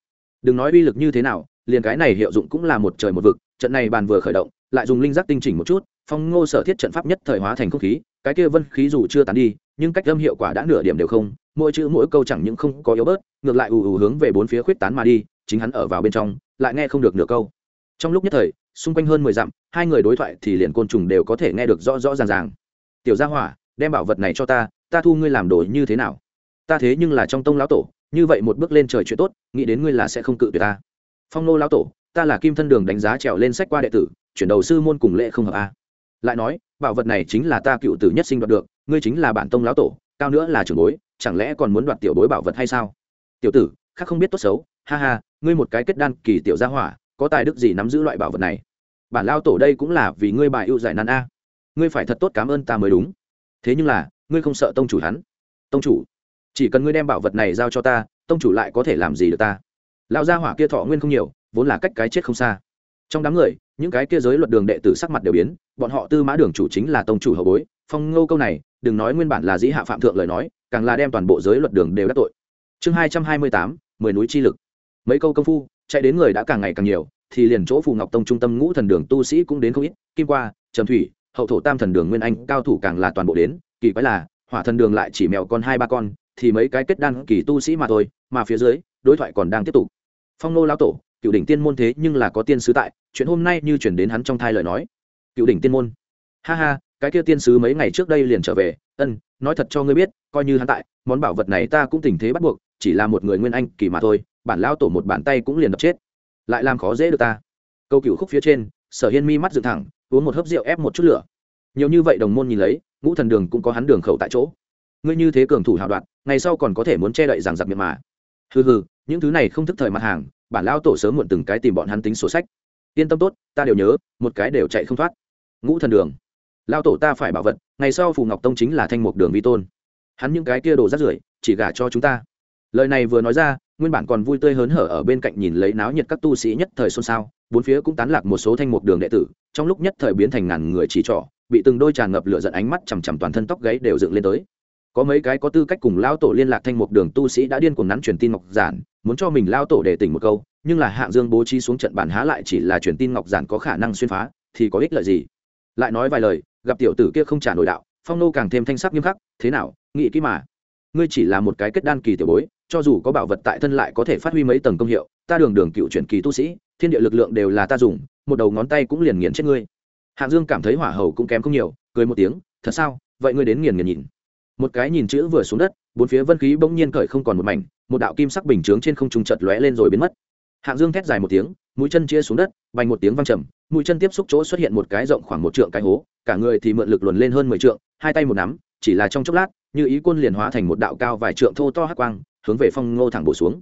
Đừng nói uy lực như thế nào, liền cái này hiệu dụng cũng là một trời một vực, trận này bàn vừa khởi động, lại dùng linh giác tinh chỉnh một chút, phong ngô sở thiết trận pháp nhất thời hóa thành không khí, cái kia vân khí dù chưa tán đi, nhưng cách âm hiệu quả đã nửa điểm đều không, mỗi chữ mỗi câu chẳng những không có yếu bớt, ngược lại ù ù hướng về bốn phía khuyết tán mà đi, chính hắn ở vào bên trong lại nghe không được nửa câu. Trong lúc nhất thời, xung quanh hơn mười dặm, hai người đối thoại thì liền côn trùng đều có thể nghe được rõ rõ ràng ràng. Tiểu gia hỏa, đem bảo vật này cho ta ta thu ngươi làm đồ như thế nào? Ta thế nhưng là trong tông lão tổ, như vậy một bước lên trời chuyện tốt, nghĩ đến ngươi là sẽ không cự tuyệt ta. Phong nô lão tổ, ta là kim thân đường đánh giá trèo lên sách qua đệ tử, chuyển đầu sư môn cùng lệ không hợp a. Lại nói, bảo vật này chính là ta cựu tử nhất sinh đoạt được, ngươi chính là bản tông lão tổ, cao nữa là trưởng bối, chẳng lẽ còn muốn đoạt tiểu bối bảo vật hay sao? Tiểu tử, khác không biết tốt xấu, ha ha ngươi một cái kết đan kỳ tiểu gia hỏa, có tài đức gì nắm giữ loại bảo vật này? Bản lao tổ đây cũng là vì ngươi bài ưu giải nan a. Ngươi phải thật tốt cảm ơn ta mới đúng. Thế nhưng là, ngươi không sợ tông chủ hắn? Tông chủ, chỉ cần ngươi đem bảo vật này giao cho ta, tông chủ lại có thể làm gì được ta? Lão gia hỏa kia thọ nguyên không nhiều, vốn là cách cái chết không xa. Trong đám người, những cái kia giới luật đường đệ tử sắc mặt đều biến, bọn họ tư mã đường chủ chính là tông chủ hậu bối, phong ngô câu này, đừng nói nguyên bản là dĩ hạ phạm thượng lời nói, càng là đem toàn bộ giới luật đường đều đắc tội. Chương hai trăm hai mươi tám, mười núi chi lực mấy câu công phu, chạy đến người đã càng ngày càng nhiều, thì liền chỗ phù ngọc tông trung tâm ngũ thần đường tu sĩ cũng đến không ít. Kim qua, trầm thủy, hậu thổ tam thần đường nguyên anh cao thủ càng là toàn bộ đến. Kỳ quái là, hỏa thần đường lại chỉ mèo con hai ba con, thì mấy cái kết đan kỳ tu sĩ mà thôi, mà phía dưới, đối thoại còn đang tiếp tục. Phong nô lão tổ, cựu đỉnh tiên môn thế nhưng là có tiên sứ tại, chuyện hôm nay như chuyển đến hắn trong thai lời nói. Cựu đỉnh tiên môn. Ha ha, cái kia tiên sứ mấy ngày trước đây liền trở về. Ân, nói thật cho ngươi biết, coi như hắn tại, món bảo vật này ta cũng tình thế bắt buộc, chỉ là một người nguyên anh kỳ mà thôi bản lao tổ một bàn tay cũng liền đập chết. Lại làm khó dễ được ta. Câu cựu khúc phía trên, sở hiên mi mắt dựng thẳng, uống một hớp rượu ép một chút lửa. Nhiều như vậy đồng môn nhìn lấy, ngũ thần đường cũng có hắn đường khẩu tại chỗ. Ngươi như thế cường thủ hào đoạn ngày sau còn có thể muốn che đậy rằng giặc miệng mà. Hừ hừ, những thứ này không thức thời mặt hàng, bản lao tổ sớm muộn từng cái tìm bọn hắn tính sổ sách. Yên tâm tốt, ta đều nhớ, một cái đều chạy không thoát. Ngũ thần đường. Lao tổ ta phải bảo vật, ngày sau phù ngọc tông chính là thanh mục đường vi tôn. Hắn những cái kia đồ rắt rưởi, chỉ gả cho chúng ta. Lời này vừa nói ra nguyên bản còn vui tươi hớn hở ở bên cạnh nhìn lấy náo nhiệt các tu sĩ nhất thời xôn xao, bốn phía cũng tán lạc một số thanh mục đường đệ tử, trong lúc nhất thời biến thành ngàn người chỉ trỏ, bị từng đôi tràn ngập lửa giận ánh mắt chằm chằm toàn thân tóc gáy đều dựng lên tới. Có mấy cái có tư cách cùng lao tổ liên lạc thanh mục đường tu sĩ đã điên cuồng nắn truyền tin ngọc giản, muốn cho mình lao tổ để tỉnh một câu, nhưng là hạng dương bố trí xuống trận bản há lại chỉ là truyền tin ngọc giản có khả năng xuyên phá, thì có ích lợi gì? Lại nói vài lời, gặp tiểu tử kia không trả nổi đạo, phong nô càng thêm thanh sắc nghiêm khắc, thế nào, nghĩ kỹ mà ngươi chỉ là một cái kết đan kỳ tiểu bối, cho dù có bảo vật tại thân lại có thể phát huy mấy tầng công hiệu, ta đường đường cựu chuyển kỳ tu sĩ, thiên địa lực lượng đều là ta dùng, một đầu ngón tay cũng liền nghiền chết ngươi. Hạng dương cảm thấy hỏa hầu cũng kém không nhiều, cười một tiếng, thật sao? Vậy ngươi đến nghiền nghiền nhìn. Một cái nhìn chữ vừa xuống đất, bốn phía vân khí bỗng nhiên cởi không còn một mảnh, một đạo kim sắc bình chướng trên không trung chợt lóe lên rồi biến mất. Hạng dương thét dài một tiếng, mũi chân chia xuống đất, bành một tiếng văng trầm, mũi chân tiếp xúc chỗ xuất hiện một cái rộng khoảng một trượng cái hố, cả người thì mượn lực luồn lên hơn mười trượng, hai tay một nắm, chỉ là trong chốc lát như ý quân liền hóa thành một đạo cao vài trượng thô to hắc quang, hướng về phong ngô thẳng bổ xuống.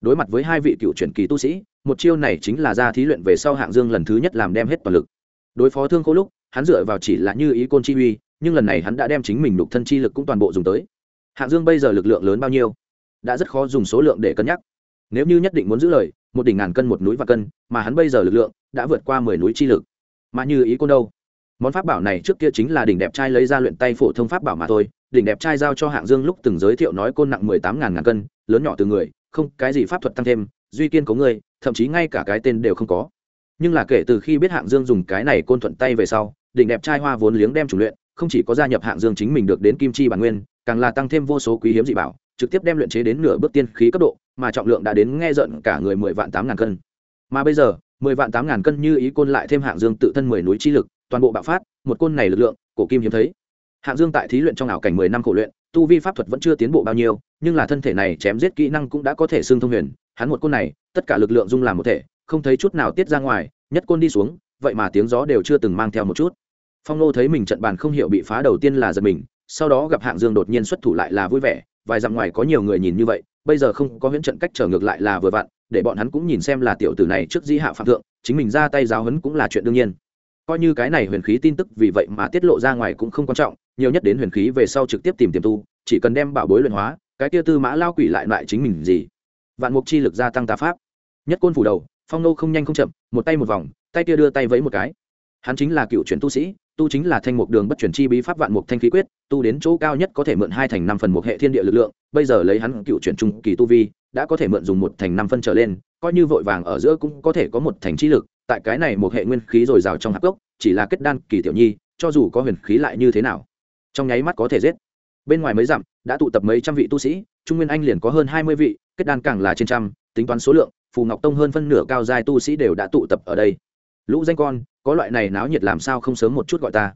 Đối mặt với hai vị cựu truyền kỳ tu sĩ, một chiêu này chính là ra thí luyện về sau hạng dương lần thứ nhất làm đem hết toàn lực. Đối phó thương khô lúc, hắn dựa vào chỉ là như ý côn chi uy, nhưng lần này hắn đã đem chính mình lục thân chi lực cũng toàn bộ dùng tới. Hạng dương bây giờ lực lượng lớn bao nhiêu? Đã rất khó dùng số lượng để cân nhắc. Nếu như nhất định muốn giữ lời, một đỉnh ngàn cân một núi và cân, mà hắn bây giờ lực lượng đã vượt qua mười núi chi lực. Mà như ý côn đâu? Món pháp bảo này trước kia chính là đỉnh đẹp trai lấy ra luyện tay phổ thông pháp bảo mà thôi đỉnh đẹp trai giao cho hạng dương lúc từng giới thiệu nói côn nặng mười tám ngàn ngàn cân, lớn nhỏ từ người, không cái gì pháp thuật tăng thêm, duy kiên có người, thậm chí ngay cả cái tên đều không có. Nhưng là kể từ khi biết hạng dương dùng cái này côn thuận tay về sau, đỉnh đẹp trai hoa vốn liếng đem chủ luyện, không chỉ có gia nhập hạng dương chính mình được đến kim chi bản nguyên, càng là tăng thêm vô số quý hiếm dị bảo, trực tiếp đem luyện chế đến nửa bước tiên khí cấp độ, mà trọng lượng đã đến nghe giận cả người mười vạn tám ngàn cân. Mà bây giờ, mười vạn tám ngàn cân như ý côn lại thêm hạng dương tự thân mười núi chi lực, toàn bộ bạo phát, một côn này lực lượng, cổ kim hiếm thấy hạng dương tại thí luyện trong ảo cảnh mười năm khổ luyện, tu vi pháp thuật vẫn chưa tiến bộ bao nhiêu, nhưng là thân thể này chém giết kỹ năng cũng đã có thể xương thông huyền, hắn một côn này, tất cả lực lượng dung làm một thể, không thấy chút nào tiết ra ngoài, nhất côn đi xuống, vậy mà tiếng gió đều chưa từng mang theo một chút. Phong nô thấy mình trận bàn không hiểu bị phá đầu tiên là giật mình, sau đó gặp hạng dương đột nhiên xuất thủ lại là vui vẻ, vài dặm ngoài có nhiều người nhìn như vậy, bây giờ không có huyễn trận cách trở ngược lại là vừa vặn, để bọn hắn cũng nhìn xem là tiểu tử này trước di hạ phạm thượng, chính mình ra tay giáo hấn cũng là chuyện đương nhiên. Coi như cái này huyền khí tin tức vì vậy mà tiết lộ ra ngoài cũng không quan trọng nhiều nhất đến huyền khí về sau trực tiếp tìm tiềm tu, chỉ cần đem bảo bối luyện hóa, cái kia tư mã lao quỷ lại loại chính mình gì? Vạn mục chi lực gia tăng tá pháp. Nhất côn phủ đầu, phong nô không nhanh không chậm, một tay một vòng, tay kia đưa tay vẫy một cái. Hắn chính là cựu truyền tu sĩ, tu chính là thanh mục đường bất chuyển chi bí pháp vạn mục thanh khí quyết, tu đến chỗ cao nhất có thể mượn hai thành năm phần một hệ thiên địa lực lượng, bây giờ lấy hắn cựu chuyển trung kỳ tu vi, đã có thể mượn dùng một thành năm phân trở lên, coi như vội vàng ở giữa cũng có thể có một thành chi lực, tại cái này một hệ nguyên khí dồi dào trong hạp gốc, chỉ là kết đan kỳ tiểu nhi, cho dù có huyền khí lại như thế nào? Trong nháy mắt có thể giết. Bên ngoài mấy dặm, đã tụ tập mấy trăm vị tu sĩ, trung nguyên anh liền có hơn hai mươi vị, kết đan càng là trên trăm, tính toán số lượng, phù ngọc tông hơn phân nửa cao giai tu sĩ đều đã tụ tập ở đây. Lũ danh con, có loại này náo nhiệt làm sao không sớm một chút gọi ta.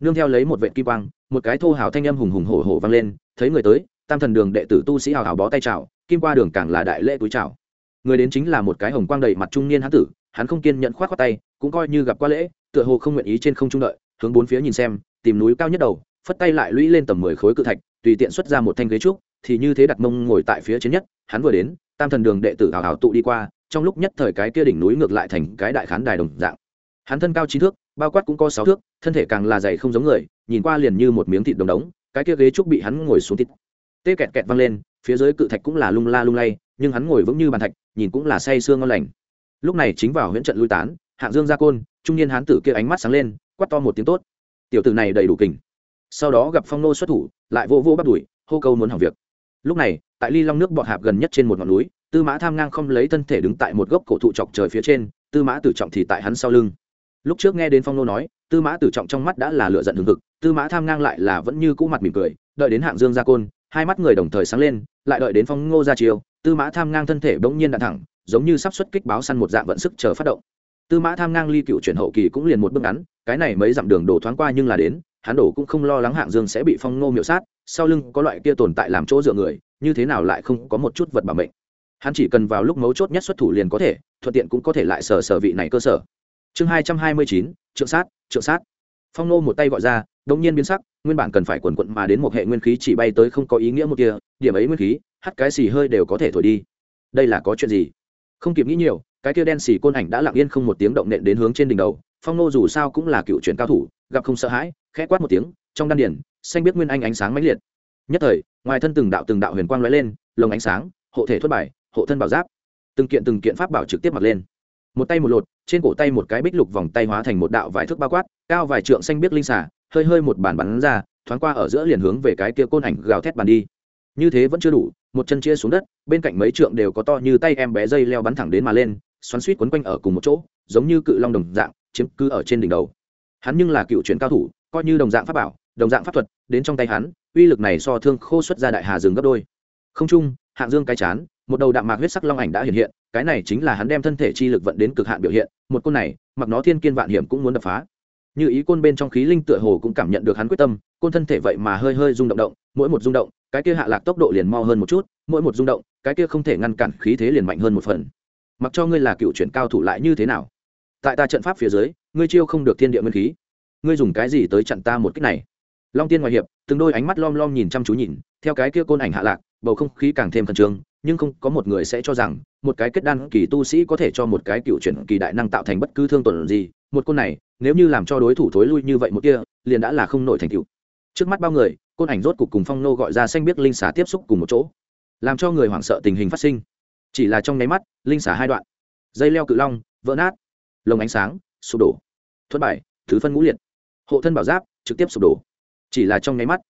Nương theo lấy một vệ kim quang, một cái thô hào thanh âm hùng hùng hổ hổ vang lên, thấy người tới, tam thần đường đệ tử tu sĩ hào hào bó tay chào, kim qua đường càng là đại lễ túi chào. Người đến chính là một cái hồng quang đầy mặt trung niên hán tử, hắn không kiên nhận khoát khoát tay, cũng coi như gặp qua lễ, tựa hồ không nguyện ý trên không trung đợi, hướng bốn phía nhìn xem, tìm núi cao nhất đầu phất tay lại lũy lên tầm mười khối cự thạch, tùy tiện xuất ra một thanh ghế trúc, thì như thế đặt mông ngồi tại phía trên nhất, hắn vừa đến, tam thần đường đệ tử hào hào tụ đi qua, trong lúc nhất thời cái kia đỉnh núi ngược lại thành cái đại khán đài đồng dạng. Hắn thân cao chín thước, bao quát cũng có sáu thước, thân thể càng là dày không giống người, nhìn qua liền như một miếng thịt đồng đống, cái kia ghế trúc bị hắn ngồi xuống thịt. Tê kẹt kẹt văng lên, phía dưới cự thạch cũng là lung la lung lay, nhưng hắn ngồi vững như bàn thạch, nhìn cũng là say sương ngon lành. Lúc này chính vào huyễn trận lui tán, hạng dương gia côn, trung niên hán tử kia ánh mắt sáng lên quắt to một tiếng tốt. Tiểu tử này đầy đủ kình sau đó gặp phong nô xuất thủ, lại vô vô bắt đuổi, hô câu muốn hỏng việc. Lúc này, tại ly long nước bọt hạp gần nhất trên một ngọn núi, tư mã tham ngang không lấy thân thể đứng tại một gốc cổ thụ chọc trời phía trên, tư mã tử trọng thì tại hắn sau lưng. Lúc trước nghe đến phong nô nói, tư mã tử trọng trong mắt đã là lựa giận hừng hực, tư mã tham ngang lại là vẫn như cũ mặt mỉm cười, đợi đến hạng dương gia côn, hai mắt người đồng thời sáng lên, lại đợi đến phong ngô ra chiều tư mã tham ngang thân thể bỗng nhiên đạn thẳng, giống như sắp xuất kích báo săn một dạng vận sức chờ phát động. Tư mã tham ngang ly cựu chuyển hậu kỳ cũng liền một bước ngắn, cái này mấy dặm đường đổ thoáng qua nhưng là đến hắn đổ cũng không lo lắng hạng dương sẽ bị phong Nô miệu sát, sau lưng có loại kia tồn tại làm chỗ dựa người, như thế nào lại không có một chút vật bảo mệnh. Hắn chỉ cần vào lúc mấu chốt nhất xuất thủ liền có thể, thuận tiện cũng có thể lại sở sở vị này cơ sở. Chương hai trăm hai mươi chín, trượng sát trượng sát. Phong nô một tay gọi ra đông nhiên biến sắc, nguyên bản cần phải quần quận mà đến một hệ nguyên khí chỉ bay tới không có ý nghĩa một kia, điểm ấy nguyên khí, hắt cái xì hơi đều có thể thổi đi. Đây là có chuyện gì? Không kịp nghĩ nhiều, cái kia đen xì côn ảnh đã lặng yên không một tiếng động nện đến hướng trên đỉnh đầu, phong nô dù sao cũng là cựu chuyển cao thủ, gặp không sợ hãi khẽ quát một tiếng, trong đan điển xanh biết nguyên anh ánh sáng mãnh liệt. Nhất thời, ngoài thân từng đạo từng đạo huyền quang lóe lên, lồng ánh sáng, hộ thể thoát bài, hộ thân bảo giáp. Từng kiện từng kiện pháp bảo trực tiếp mặc lên. Một tay một lột, trên cổ tay một cái bích lục vòng tay hóa thành một đạo vải thước bao quát, cao vài trượng xanh biết linh xả hơi hơi một bản bắn ra, thoáng qua ở giữa liền hướng về cái kia côn ảnh gào thét bàn đi. Như thế vẫn chưa đủ, một chân chia xuống đất, bên cạnh mấy trượng đều có to như tay em bé dây leo bắn thẳng đến mà lên, xoắn suýt quấn quanh ở cùng một chỗ, giống như cự long đồng dạng, chiếm cứ ở trên đỉnh đầu. Hắn nhưng là cựu chuyển cao thủ coi như đồng dạng pháp bảo, đồng dạng pháp thuật, đến trong tay hắn, uy lực này so thương khô xuất ra đại hà rừng gấp đôi. Không chung, hạng dương cái chán, một đầu đạm mạc huyết sắc long ảnh đã hiện hiện, cái này chính là hắn đem thân thể chi lực vận đến cực hạn biểu hiện, một côn này, mặc nó thiên kiên vạn hiểm cũng muốn đập phá. Như ý côn bên trong khí linh tựa hồ cũng cảm nhận được hắn quyết tâm, côn thân thể vậy mà hơi hơi rung động động, mỗi một rung động, cái kia hạ lạc tốc độ liền mau hơn một chút, mỗi một rung động, cái kia không thể ngăn cản khí thế liền mạnh hơn một phần. Mặc cho ngươi là cựu chuyển cao thủ lại như thế nào? Tại ta trận pháp phía dưới, ngươi chiêu không được thiên địa nguyên khí ngươi dùng cái gì tới chặn ta một cách này? Long tiên ngoài hiệp, từng đôi ánh mắt lom lom nhìn chăm chú nhìn, theo cái kia côn ảnh hạ lạc, bầu không khí càng thêm khẩn trương, nhưng không, có một người sẽ cho rằng, một cái kết đan kỳ tu sĩ có thể cho một cái cựu chuyển kỳ đại năng tạo thành bất cứ thương tổn gì, một côn này, nếu như làm cho đối thủ thối lui như vậy một kia, liền đã là không nổi thành cựu trước mắt bao người, côn ảnh rốt cục cùng phong nô gọi ra xanh biết linh xả tiếp xúc cùng một chỗ, làm cho người hoảng sợ tình hình phát sinh. Chỉ là trong nháy mắt, linh xả hai đoạn, dây leo cự long, vỡ nát, lồng ánh sáng, sụp đổ. Thuất bài, thứ phân ngũ liệt hộ thân bảo giáp, trực tiếp sụp đổ. Chỉ là trong nháy mắt,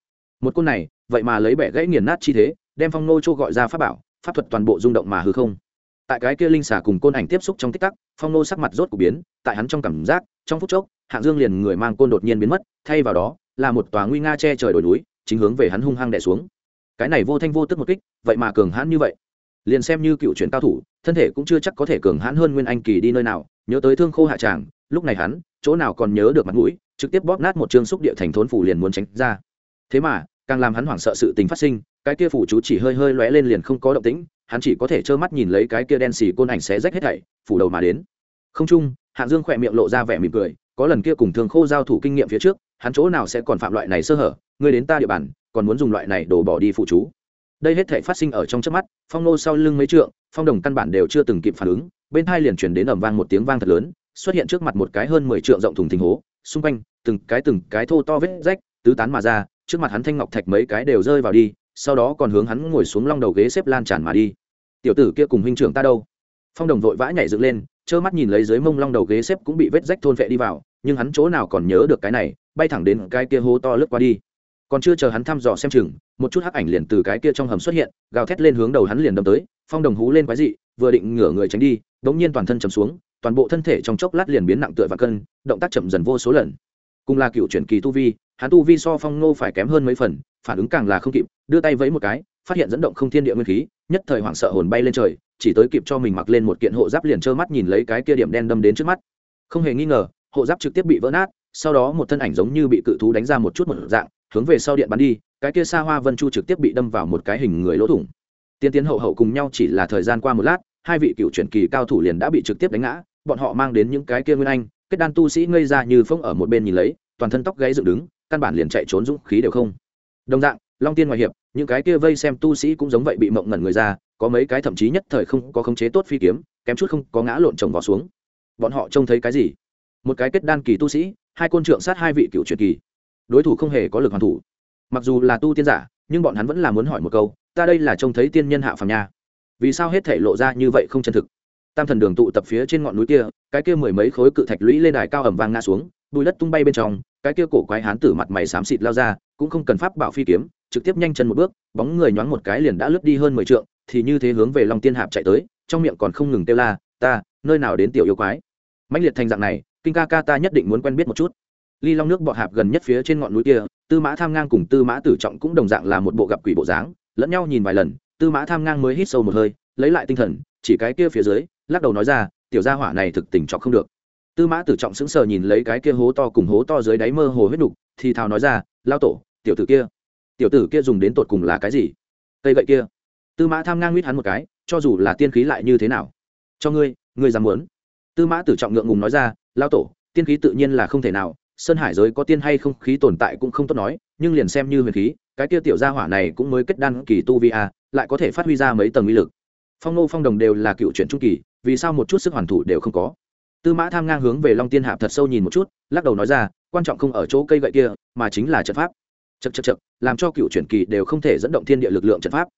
một côn này, vậy mà lấy bẻ gãy nghiền nát chi thế, đem phong nô châu gọi ra pháp bảo, pháp thuật toàn bộ rung động mà hư không. Tại cái kia linh xả cùng côn ảnh tiếp xúc trong tích tắc, phong nô sắc mặt rốt của biến, tại hắn trong cảm giác, trong phút chốc, hạng dương liền người mang côn đột nhiên biến mất, thay vào đó, là một tòa nguy nga che trời đồi núi, chính hướng về hắn hung hăng đè xuống. Cái này vô thanh vô tức một kích, vậy mà cường hãn như vậy. Liền xem như cựu chuyển cao thủ, thân thể cũng chưa chắc có thể cường hãn hơn nguyên anh kỳ đi nơi nào, nhớ tới thương khô hạ tràng, lúc này hắn, chỗ nào còn nhớ được mặt mũi trực tiếp bóp nát một chương xúc địa thành thốn phủ liền muốn tránh ra. Thế mà, càng làm hắn hoảng sợ sự tình phát sinh, cái kia phủ chú chỉ hơi hơi lóe lên liền không có động tĩnh, hắn chỉ có thể trơ mắt nhìn lấy cái kia đen xì côn ảnh xé rách hết thảy, phủ đầu mà đến. Không chung, hạng dương khỏe miệng lộ ra vẻ mỉm cười, có lần kia cùng thương khô giao thủ kinh nghiệm phía trước, hắn chỗ nào sẽ còn phạm loại này sơ hở, ngươi đến ta địa bàn, còn muốn dùng loại này đổ bỏ đi phụ chú. Đây hết thể phát sinh ở trong trước mắt, phong nô sau lưng mấy trượng, phong đồng căn bản đều chưa từng kịp phản ứng, bên hai liền chuyển đến ẩm vang một tiếng vang thật lớn, xuất hiện trước mặt một cái hơn mười trượng rộng thùng thình hố xung quanh, từng cái từng cái thô to vết rách, tứ tán mà ra, trước mặt hắn thanh ngọc thạch mấy cái đều rơi vào đi, sau đó còn hướng hắn ngồi xuống long đầu ghế xếp lan tràn mà đi. Tiểu tử kia cùng huynh trưởng ta đâu? Phong đồng vội vã nhảy dựng lên, trơ mắt nhìn lấy dưới mông long đầu ghế xếp cũng bị vết rách thôn vệ đi vào, nhưng hắn chỗ nào còn nhớ được cái này, bay thẳng đến cái kia hố to lướt qua đi. Còn chưa chờ hắn thăm dò xem chừng, một chút hắc ảnh liền từ cái kia trong hầm xuất hiện, gào thét lên hướng đầu hắn liền đâm tới, phong đồng hú lên quái dị, vừa định ngửa người tránh đi đ ỗ n g nhiên toàn thân chầm xuống toàn bộ thân thể trong chốc lát liền biến nặng tựa và cân, động tác chậm dần vô số lần. Cùng là cựu chuyển kỳ tu vi, hắn tu vi so phong ngô phải kém hơn mấy phần, phản ứng càng là không kịp, đưa tay vẫy một cái, phát hiện dẫn động không thiên địa nguyên khí, nhất thời hoảng sợ hồn bay lên trời, chỉ tới kịp cho mình mặc lên một kiện hộ giáp liền trơ mắt nhìn lấy cái kia điểm đen đâm đến trước mắt. Không hề nghi ngờ, hộ giáp trực tiếp bị vỡ nát, sau đó một thân ảnh giống như bị cự thú đánh ra một chút một dạng, hướng về sau điện bắn đi, cái kia xa hoa vân chu trực tiếp bị đâm vào một cái hình người lỗ thủng. Tiên tiến hậu hậu cùng nhau chỉ là thời gian qua một lát, hai vị cựu truyền kỳ cao thủ liền đã bị trực tiếp đánh ngã bọn họ mang đến những cái kia nguyên anh, kết đan tu sĩ ngây ra như phông ở một bên nhìn lấy, toàn thân tóc gáy dựng đứng, căn bản liền chạy trốn dũng khí đều không. Đồng dạng, long tiên ngoại hiệp, những cái kia vây xem tu sĩ cũng giống vậy bị mộng ngẩn người ra, có mấy cái thậm chí nhất thời không có khống chế tốt phi kiếm, kém chút không có ngã lộn chồng vào xuống. Bọn họ trông thấy cái gì? Một cái kết đan kỳ tu sĩ, hai côn trượng sát hai vị cựu truyền kỳ. Đối thủ không hề có lực hoàn thủ. Mặc dù là tu tiên giả, nhưng bọn hắn vẫn là muốn hỏi một câu, ta đây là trông thấy tiên nhân hạ phàm nha. Vì sao hết thể lộ ra như vậy không chân thực? Tam thần đường tụ tập phía trên ngọn núi kia, cái kia mười mấy khối cự thạch lũy lên đài cao ẩm vang ngã xuống, bùi đất tung bay bên trong, cái kia cổ quái hán tử mặt mày xám xịt lao ra, cũng không cần pháp bảo phi kiếm, trực tiếp nhanh chân một bước, bóng người nhoáng một cái liền đã lướt đi hơn mười trượng, thì như thế hướng về long tiên hạp chạy tới, trong miệng còn không ngừng kêu la, ta, nơi nào đến tiểu yêu quái? Mãnh liệt thành dạng này, kinh ca ca ta nhất định muốn quen biết một chút. Ly long nước bọ hạp gần nhất phía trên ngọn núi kia, tư mã tham ngang cùng tư mã tử trọng cũng đồng dạng là một bộ gặp quỷ bộ dáng, lẫn nhau nhìn vài lần, tư mã tham ngang mới hít sâu một hơi, lấy lại tinh thần, chỉ cái kia phía dưới lắc đầu nói ra, tiểu gia hỏa này thực tình trọng không được. Tư mã tử trọng sững sờ nhìn lấy cái kia hố to cùng hố to dưới đáy mơ hồ huyết đục thì thào nói ra, lao tổ, tiểu tử kia, tiểu tử kia dùng đến tột cùng là cái gì? Cây gậy kia. Tư mã tham ngang nguyết hắn một cái, cho dù là tiên khí lại như thế nào, cho ngươi ngươi dám muốn? Tư mã tử trọng ngượng ngùng nói ra, lao tổ, tiên khí tự nhiên là không thể nào, sơn hải giới có tiên hay không khí tồn tại cũng không tốt nói, nhưng liền xem như huyền khí, cái kia tiểu gia hỏa này cũng mới kết đan kỳ tu vi a lại có thể phát huy ra mấy tầng uy lực phong nô phong đồng đều là cựu truyện trung kỳ, vì sao một chút sức hoàn thủ đều không có? Tư mã tham ngang hướng về long tiên hạp thật sâu nhìn một chút, lắc đầu nói ra, quan trọng không ở chỗ cây gậy kia, mà chính là trận pháp. Chật chật chật làm cho cựu chuyển kỳ đều không thể dẫn động thiên địa lực lượng trận pháp.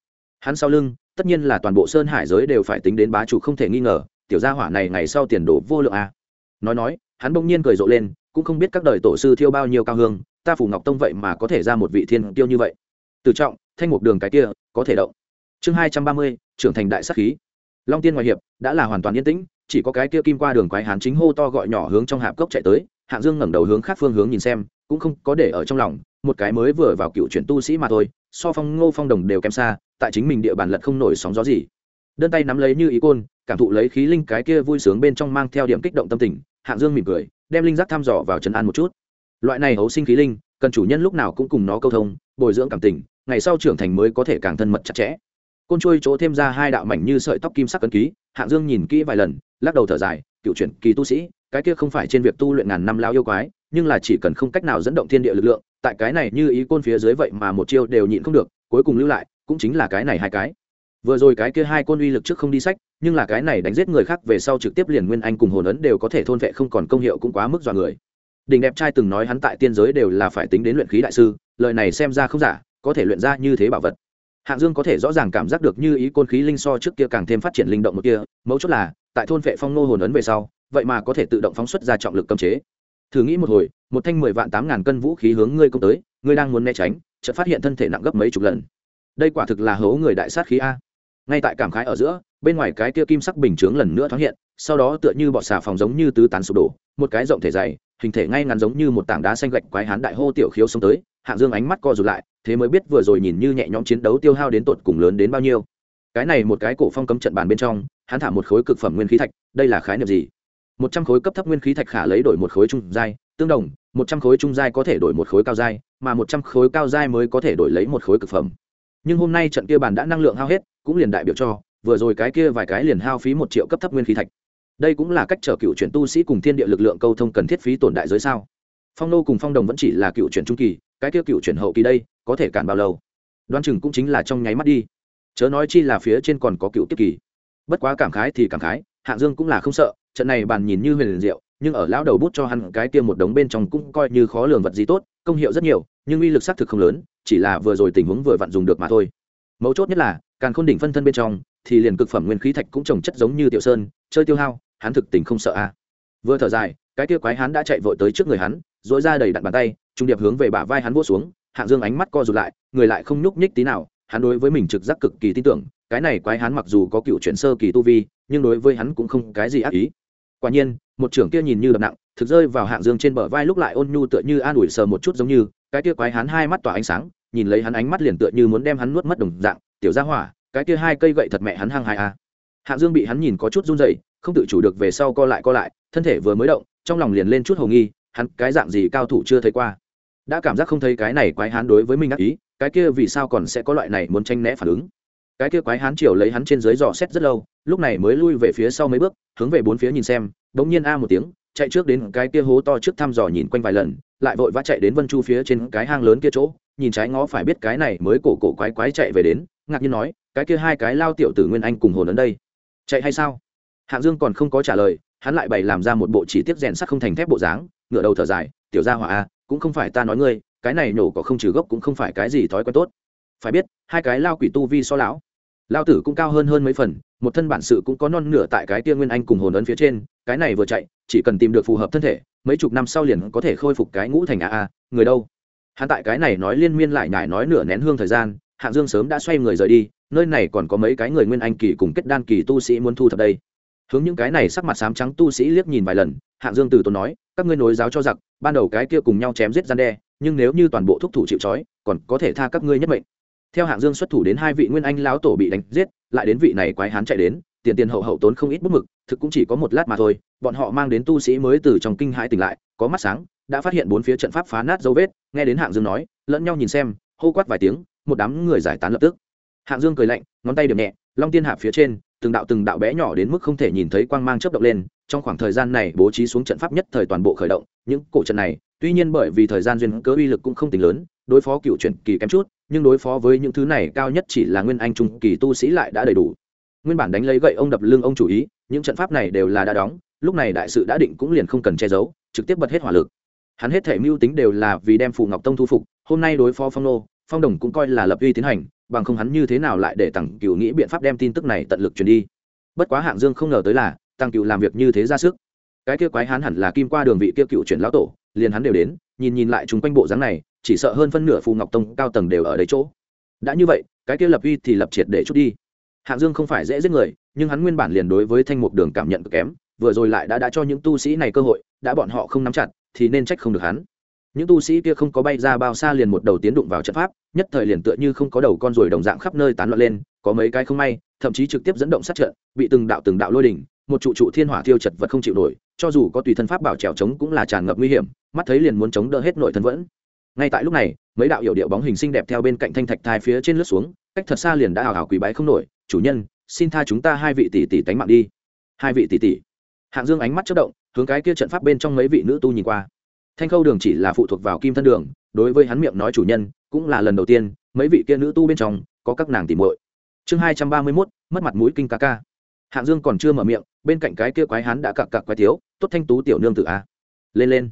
Hắn sau lưng, tất nhiên là toàn bộ sơn hải giới đều phải tính đến bá chủ không thể nghi ngờ, tiểu gia hỏa này ngày sau tiền đổ vô lượng a. Nói nói, hắn bỗng nhiên cười rộ lên, cũng không biết các đời tổ sư thiêu bao nhiêu cao hương, ta phủ ngọc tông vậy mà có thể ra một vị thiên tiêu như vậy. Từ trọng, thanh mục đường cái kia, có thể động chương hai trăm ba mươi, trưởng thành đại sắc khí. Long tiên ngoại hiệp, đã là hoàn toàn yên tĩnh, chỉ có cái kia kim qua đường quái hán chính hô to gọi nhỏ hướng trong hạp cốc chạy tới, hạng dương ngẩng đầu hướng khác phương hướng nhìn xem, cũng không có để ở trong lòng, một cái mới vừa vào cựu chuyển tu sĩ mà thôi, so phong ngô phong đồng đều kém xa, tại chính mình địa bàn lật không nổi sóng gió gì. Đơn tay nắm lấy như ý côn, cảm thụ lấy khí linh cái kia vui sướng bên trong mang theo điểm kích động tâm tình, hạng dương mỉm cười, đem linh giác thăm dò vào trấn an một chút. Loại này hấu sinh khí linh, cần chủ nhân lúc nào cũng cùng nó câu thông, bồi dưỡng cảm tình, ngày sau trưởng thành mới có thể càng thân mật chặt chẽ côn trôi chỗ thêm ra hai đạo mảnh như sợi tóc kim sắc cấn ký, hạng dương nhìn kỹ vài lần, lắc đầu thở dài, cựu chuyển kỳ tu sĩ, cái kia không phải trên việc tu luyện ngàn năm lao yêu quái, nhưng là chỉ cần không cách nào dẫn động thiên địa lực lượng, tại cái này như ý côn phía dưới vậy mà một chiêu đều nhịn không được, cuối cùng lưu lại, cũng chính là cái này hai cái. Vừa rồi cái kia hai côn uy lực trước không đi sách, nhưng là cái này đánh giết người khác về sau trực tiếp liền nguyên anh cùng hồn ấn đều có thể thôn vệ không còn công hiệu cũng quá mức dọa người. Đình đẹp trai từng nói hắn tại tiên giới đều là phải tính đến luyện khí đại sư, lời này xem ra không giả, có thể luyện ra như thế bảo vật hạng dương có thể rõ ràng cảm giác được như ý côn khí linh so trước kia càng thêm phát triển linh động một kia, mấu chốt là, tại thôn vệ phong nô hồn ấn về sau, vậy mà có thể tự động phóng xuất ra trọng lực cấm chế. Thử nghĩ một hồi, một thanh mười vạn tám ngàn cân vũ khí hướng ngươi công tới, ngươi đang muốn né tránh, chợt phát hiện thân thể nặng gấp mấy chục lần. Đây quả thực là hố người đại sát khí a. Ngay tại cảm khái ở giữa, bên ngoài cái kia kim sắc bình chướng lần nữa thoáng hiện, sau đó tựa như bọ xà phòng giống như tứ tán sụp đổ, một cái rộng thể dày hình thể ngay ngắn giống như một tảng đá xanh gạch quái hán đại hô tiểu khiếu xông tới, hạng dương ánh mắt co rụt lại, thế mới biết vừa rồi nhìn như nhẹ nhõm chiến đấu tiêu hao đến tột cùng lớn đến bao nhiêu. Cái này một cái cổ phong cấm trận bàn bên trong, hắn thả một khối cực phẩm nguyên khí thạch, đây là khái niệm gì? Một trăm khối cấp thấp nguyên khí thạch khả lấy đổi một khối trung giai, tương đồng, một trăm khối trung giai có thể đổi một khối cao giai, mà một trăm khối cao giai mới có thể đổi lấy một khối cực phẩm. Nhưng hôm nay trận kia bàn đã năng lượng hao hết, cũng liền đại biểu cho, vừa rồi cái kia vài cái liền hao phí một triệu cấp thấp nguyên khí thạch đây cũng là cách trở cựu chuyển tu sĩ cùng thiên địa lực lượng câu thông cần thiết phí tổn đại giới sao? Phong nô cùng phong đồng vẫn chỉ là cựu chuyển trung kỳ, cái kia cựu chuyển hậu kỳ đây, có thể cản bao lâu? Đoan chừng cũng chính là trong nháy mắt đi. Chớ nói chi là phía trên còn có cựu tiếp kỳ. Bất quá cảm khái thì cảm khái, hạng dương cũng là không sợ, trận này bàn nhìn như huyền liền diệu, nhưng ở lão đầu bút cho hắn cái kia một đống bên trong cũng coi như khó lường vật gì tốt, công hiệu rất nhiều, nhưng uy lực xác thực không lớn, chỉ là vừa rồi tình huống vừa vặn dùng được mà thôi. Mấu chốt nhất là càng khôn đỉnh phân thân bên trong, thì liền cực phẩm nguyên khí thạch cũng trồng chất giống như tiểu sơn, chơi tiêu hao hắn thực tình không sợ a. Vừa thở dài, cái kia quái hắn đã chạy vội tới trước người hắn dỗi ra đầy đặn bàn tay, trung điệp hướng về bả vai hắn vỗ xuống, hạng dương ánh mắt co rụt lại, người lại không nhúc nhích tí nào, hắn đối với mình trực giác cực kỳ tin tưởng, cái này quái hắn mặc dù có cựu chuyển sơ kỳ tu vi, nhưng đối với hắn cũng không cái gì ác ý. Quả nhiên, một trưởng kia nhìn như đập nặng, thực rơi vào hạng dương trên bờ vai lúc lại ôn nhu tựa như an ủi sờ một chút giống như, cái kia quái hắn hai mắt tỏa ánh sáng, nhìn lấy hắn ánh mắt liền tựa như muốn đem hắn nuốt mất đồng dạng, tiểu ra hỏa, cái kia hai cây gậy thật mẹ hắn hăng hai a. Hạng dương bị hắn nhìn có chút run dậy không tự chủ được về sau co lại co lại, thân thể vừa mới động, trong lòng liền lên chút hầu nghi, hắn cái dạng gì cao thủ chưa thấy qua. Đã cảm giác không thấy cái này quái hắn đối với mình ác ý, cái kia vì sao còn sẽ có loại này muốn tranh né phản ứng? Cái kia quái hán chiều lấy hắn trên dưới dò xét rất lâu, lúc này mới lui về phía sau mấy bước, hướng về bốn phía nhìn xem, bỗng nhiên a một tiếng, chạy trước đến cái kia hố to trước thăm dò nhìn quanh vài lần, lại vội vã chạy đến vân chu phía trên cái hang lớn kia chỗ, nhìn trái ngó phải biết cái này mới cổ cổ quái quái chạy về đến, ngạc nhiên nói, cái kia hai cái lao tiểu tử nguyên anh cùng hồn ấn đây, chạy hay sao? Hạng dương còn không có trả lời, hắn lại bày làm ra một bộ chỉ tiết rèn sắt không thành thép bộ dáng ngựa đầu thở dài, tiểu gia hỏa a cũng không phải ta nói ngươi, cái này nhổ có không trừ gốc cũng không phải cái gì thói quen tốt. Phải biết, hai cái lao quỷ tu vi so lão, lao tử cũng cao hơn hơn mấy phần, một thân bản sự cũng có non nửa tại cái tia nguyên anh cùng hồn ấn phía trên, cái này vừa chạy, chỉ cần tìm được phù hợp thân thể, mấy chục năm sau liền có thể khôi phục cái ngũ thành a a, người đâu? Hắn tại cái này nói liên miên lại nhải nói nửa nén hương thời gian, hạng dương sớm đã xoay người rời đi, nơi này còn có mấy cái người nguyên anh kỳ cùng kết đan kỳ tu sĩ muốn thu thập đây hướng những cái này sắc mặt sám trắng tu sĩ liếc nhìn vài lần, hạng dương từ tốn nói, các ngươi nối giáo cho giặc, ban đầu cái kia cùng nhau chém giết gian đe, nhưng nếu như toàn bộ thúc thủ chịu trói, còn có thể tha các ngươi nhất mệnh. Theo hạng dương xuất thủ đến hai vị nguyên anh lão tổ bị đánh giết, lại đến vị này quái hán chạy đến, tiền tiền hậu hậu tốn không ít bút mực, thực cũng chỉ có một lát mà thôi, bọn họ mang đến tu sĩ mới từ trong kinh hãi tỉnh lại, có mắt sáng, đã phát hiện bốn phía trận pháp phá nát dấu vết, nghe đến hạng dương nói, lẫn nhau nhìn xem, hô quát vài tiếng, một đám người giải tán lập tức. Hạng dương cười lạnh, ngón tay điểm nhẹ, long tiên hạp phía trên từng đạo từng đạo bé nhỏ đến mức không thể nhìn thấy quang mang chớp động lên, trong khoảng thời gian này bố trí xuống trận pháp nhất thời toàn bộ khởi động, những cổ trận này, tuy nhiên bởi vì thời gian duyên cớ uy lực cũng không tính lớn, đối phó cựu chuyển kỳ kém chút, nhưng đối phó với những thứ này cao nhất chỉ là nguyên anh trung kỳ tu sĩ lại đã đầy đủ. Nguyên bản đánh lấy gậy ông đập lưng ông chủ ý, những trận pháp này đều là đã đóng, lúc này đại sự đã định cũng liền không cần che giấu, trực tiếp bật hết hỏa lực. Hắn hết thể mưu tính đều là vì đem phù ngọc tông thu phục, hôm nay đối phó phong nô, phong đồng cũng coi là lập uy tiến hành bằng không hắn như thế nào lại để tăng cựu nghĩ biện pháp đem tin tức này tận lực truyền đi. Bất quá hạng dương không ngờ tới là tăng cựu làm việc như thế ra sức. Cái kia quái hắn hẳn là kim qua đường vị kia cựu chuyển lão tổ, liền hắn đều đến, nhìn nhìn lại chúng quanh bộ dáng này, chỉ sợ hơn phân nửa phù ngọc tông cao tầng đều ở đấy chỗ. Đã như vậy, cái kia lập uy thì lập triệt để chút đi. Hạng dương không phải dễ giết người, nhưng hắn nguyên bản liền đối với thanh mục đường cảm nhận cực kém, vừa rồi lại đã đã cho những tu sĩ này cơ hội, đã bọn họ không nắm chặt, thì nên trách không được hắn những tu sĩ kia không có bay ra bao xa liền một đầu tiến đụng vào trận pháp, nhất thời liền tựa như không có đầu con ruồi đồng dạng khắp nơi tán loạn lên, có mấy cái không may, thậm chí trực tiếp dẫn động sát trận, bị từng đạo từng đạo lôi đỉnh, một trụ trụ thiên hỏa thiêu chật vật không chịu nổi, cho dù có tùy thân pháp bảo trèo chống cũng là tràn ngập nguy hiểm, mắt thấy liền muốn chống đỡ hết nội thân vẫn. Ngay tại lúc này, mấy đạo hiệu điệu bóng hình xinh đẹp theo bên cạnh thanh thạch thai phía trên lướt xuống, cách thật xa liền đã hào hào quỳ bái không nổi, chủ nhân, xin tha chúng ta hai vị tỷ tỷ tánh mạng đi. Hai vị tỷ tỷ. Hạng dương ánh mắt chất động, hướng cái kia trận pháp bên trong mấy vị nữ tu nhìn qua thanh khâu đường chỉ là phụ thuộc vào kim thân đường, đối với hắn miệng nói chủ nhân, cũng là lần đầu tiên, mấy vị kia nữ tu bên trong, có các nàng tìm muội. Chương hai trăm ba mươi mốt, mất mặt mũi kinh ca ca. Hạng dương còn chưa mở miệng, bên cạnh cái kia quái hắn đã cặc cặc quái thiếu, tốt thanh tú tiểu nương tự a à. lên lên,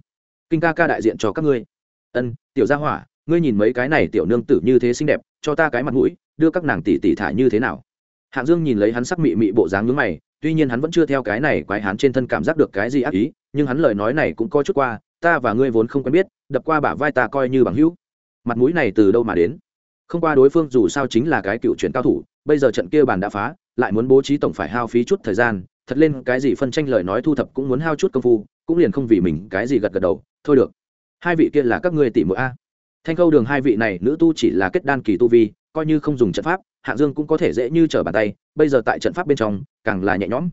kinh ca ca đại diện cho các ngươi. Ân, tiểu gia hỏa, ngươi nhìn mấy cái này tiểu nương tử như thế xinh đẹp, cho ta cái mặt mũi, đưa các nàng tỷ tỷ thả như thế nào? Hạng dương nhìn lấy hắn sắc mị mị bộ dáng nhướng mày, tuy nhiên hắn vẫn chưa theo cái này quái hắn trên thân cảm giác được cái gì ác ý, nhưng hắn lời nói này cũng có chút qua ta và ngươi vốn không quen biết, đập qua bả vai ta coi như bằng hữu. Mặt mũi này từ đâu mà đến? Không qua đối phương dù sao chính là cái cựu chuyển cao thủ, bây giờ trận kia bàn đã phá, lại muốn bố trí tổng phải hao phí chút thời gian, thật lên cái gì phân tranh lời nói thu thập cũng muốn hao chút công phu, cũng liền không vì mình cái gì gật gật đầu, thôi được. Hai vị kia là các ngươi tỷ muội a. Thanh khâu đường hai vị này nữ tu chỉ là kết đan kỳ tu vi, coi như không dùng trận pháp hạng dương cũng có thể dễ như trở bàn tay, bây giờ tại trận pháp bên trong, càng là nhẹ nhõm.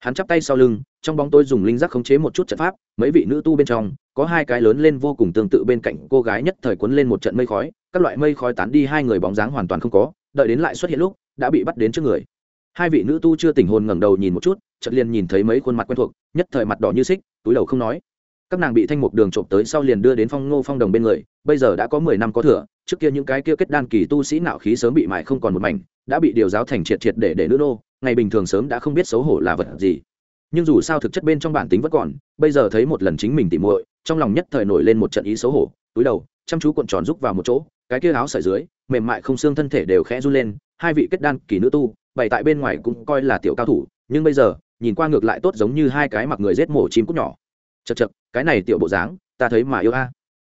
Hắn chắp tay sau lưng trong bóng tôi dùng linh giác khống chế một chút trận pháp, mấy vị nữ tu bên trong, có hai cái lớn lên vô cùng tương tự bên cạnh cô gái nhất thời cuốn lên một trận mây khói, các loại mây khói tán đi hai người bóng dáng hoàn toàn không có, đợi đến lại xuất hiện lúc, đã bị bắt đến trước người. Hai vị nữ tu chưa tỉnh hồn ngẩng đầu nhìn một chút, chợt liền nhìn thấy mấy khuôn mặt quen thuộc, nhất thời mặt đỏ như xích, túi đầu không nói. Các nàng bị thanh mục đường trộm tới sau liền đưa đến phong ngô phong đồng bên người, bây giờ đã có mười năm có thừa, trước kia những cái kia kết đan kỳ tu sĩ nạo khí sớm bị mại không còn một mảnh, đã bị điều giáo thành triệt triệt để để nữ nô, ngày bình thường sớm đã không biết xấu hổ là vật gì nhưng dù sao thực chất bên trong bản tính vẫn còn, bây giờ thấy một lần chính mình tìm muội, trong lòng nhất thời nổi lên một trận ý xấu hổ, túi đầu, chăm chú cuộn tròn rúc vào một chỗ, cái kia áo sợi dưới, mềm mại không xương thân thể đều khẽ run lên, hai vị kết đan kỳ nữ tu, bày tại bên ngoài cũng coi là tiểu cao thủ, nhưng bây giờ, nhìn qua ngược lại tốt giống như hai cái mặc người rết mổ chim cút nhỏ. Chật chật cái này tiểu bộ dáng, ta thấy mà yêu a.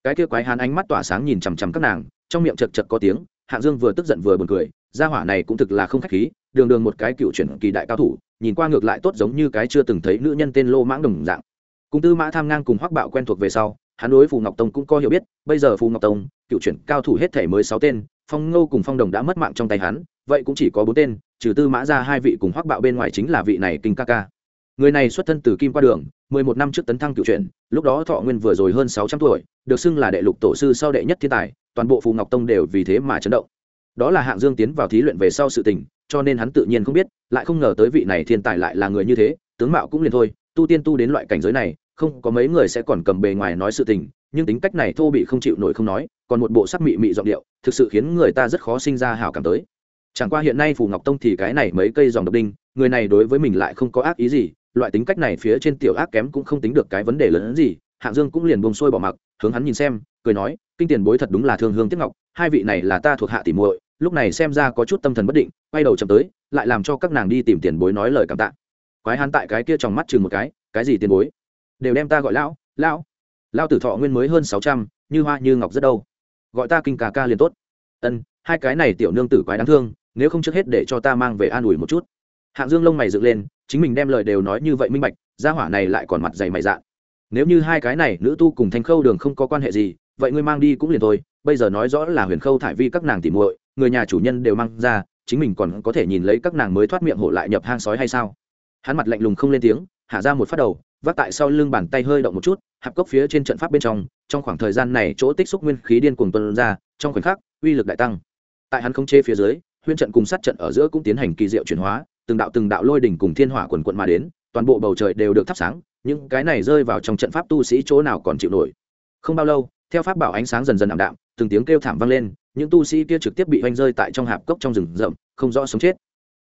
Cái kia quái hán ánh mắt tỏa sáng nhìn chằm chằm các nàng, trong miệng chật chật có tiếng, hạng dương vừa tức giận vừa buồn cười, gia hỏa này cũng thực là không khách khí đường đường một cái cựu chuyển kỳ đại cao thủ, nhìn qua ngược lại tốt giống như cái chưa từng thấy nữ nhân tên lô mãng đồng dạng. Cùng tư mã tham ngang cùng hoắc bạo quen thuộc về sau, hắn đối phù ngọc tông cũng có hiểu biết, bây giờ phù ngọc tông, cựu chuyển cao thủ hết thể mới sáu tên, phong ngô cùng phong đồng đã mất mạng trong tay hắn, vậy cũng chỉ có bốn tên, trừ tư mã ra hai vị cùng hoắc bạo bên ngoài chính là vị này kinh ca ca. Người này xuất thân từ kim qua đường, mười một năm trước tấn thăng cựu chuyển, lúc đó thọ nguyên vừa rồi hơn sáu trăm tuổi, được xưng là đệ lục tổ sư sau đệ nhất thiên tài, toàn bộ phù ngọc tông đều vì thế mà chấn động. Đó là hạng dương tiến vào thí luyện về sau sự tình cho nên hắn tự nhiên không biết, lại không ngờ tới vị này thiên tài lại là người như thế, tướng mạo cũng liền thôi, tu tiên tu đến loại cảnh giới này, không có mấy người sẽ còn cầm bề ngoài nói sự tình, nhưng tính cách này thô bị không chịu nổi không nói, còn một bộ sắc mị mị giọng điệu, thực sự khiến người ta rất khó sinh ra hảo cảm tới. Chẳng qua hiện nay phù ngọc tông thì cái này mấy cây dòng độc đinh, người này đối với mình lại không có ác ý gì, loại tính cách này phía trên tiểu ác kém cũng không tính được cái vấn đề lớn hơn gì, hạng dương cũng liền buông xuôi bỏ mặc, hướng hắn nhìn xem, cười nói, kinh tiền bối thật đúng là thương hương tiếc ngọc, hai vị này là ta thuộc hạ tỉ muội lúc này xem ra có chút tâm thần bất định, quay đầu chậm tới, lại làm cho các nàng đi tìm tiền bối nói lời cảm tạ. Quái hắn tại cái kia trong mắt chừng một cái cái gì tiền bối? Đều đem ta gọi lão lão. Lao tử thọ nguyên mới hơn sáu trăm, như hoa như ngọc rất đâu. Gọi ta kinh cà ca liền tốt. Ân, hai cái này tiểu nương tử quái đáng thương, nếu không trước hết để cho ta mang về an ủi một chút. Hạng dương lông mày dựng lên, chính mình đem lời đều nói như vậy minh bạch, gia hỏa này lại còn mặt dày mày dạn. Nếu như hai cái này nữ tu cùng thanh khâu đường không có quan hệ gì, vậy ngươi mang đi cũng liền thôi, bây giờ nói rõ là huyền khâu thải vi các nàng tìm muội người nhà chủ nhân đều mang ra, chính mình còn có thể nhìn lấy các nàng mới thoát miệng hộ lại nhập hang sói hay sao? Hắn mặt lạnh lùng không lên tiếng, hạ ra một phát đầu, vác tại sau lưng bàn tay hơi động một chút, hạp cốc phía trên trận pháp bên trong trong khoảng thời gian này chỗ tích xúc nguyên khí điên cuồng tuân ra, trong khoảnh khắc, uy lực đại tăng. Tại hắn không chê phía dưới huyên trận cùng sát trận ở giữa cũng tiến hành kỳ diệu chuyển hóa, từng đạo từng đạo lôi đỉnh cùng thiên hỏa quần quận mà đến, toàn bộ bầu trời đều được thắp sáng, những cái này rơi vào trong trận pháp tu sĩ chỗ nào còn chịu nổi. Không bao lâu, theo pháp bảo ánh sáng dần dần ảm đạm từng tiếng kêu thảm vang lên, những tu sĩ kia trực tiếp bị oanh rơi tại trong hạp cốc trong rừng rậm, không rõ sống chết.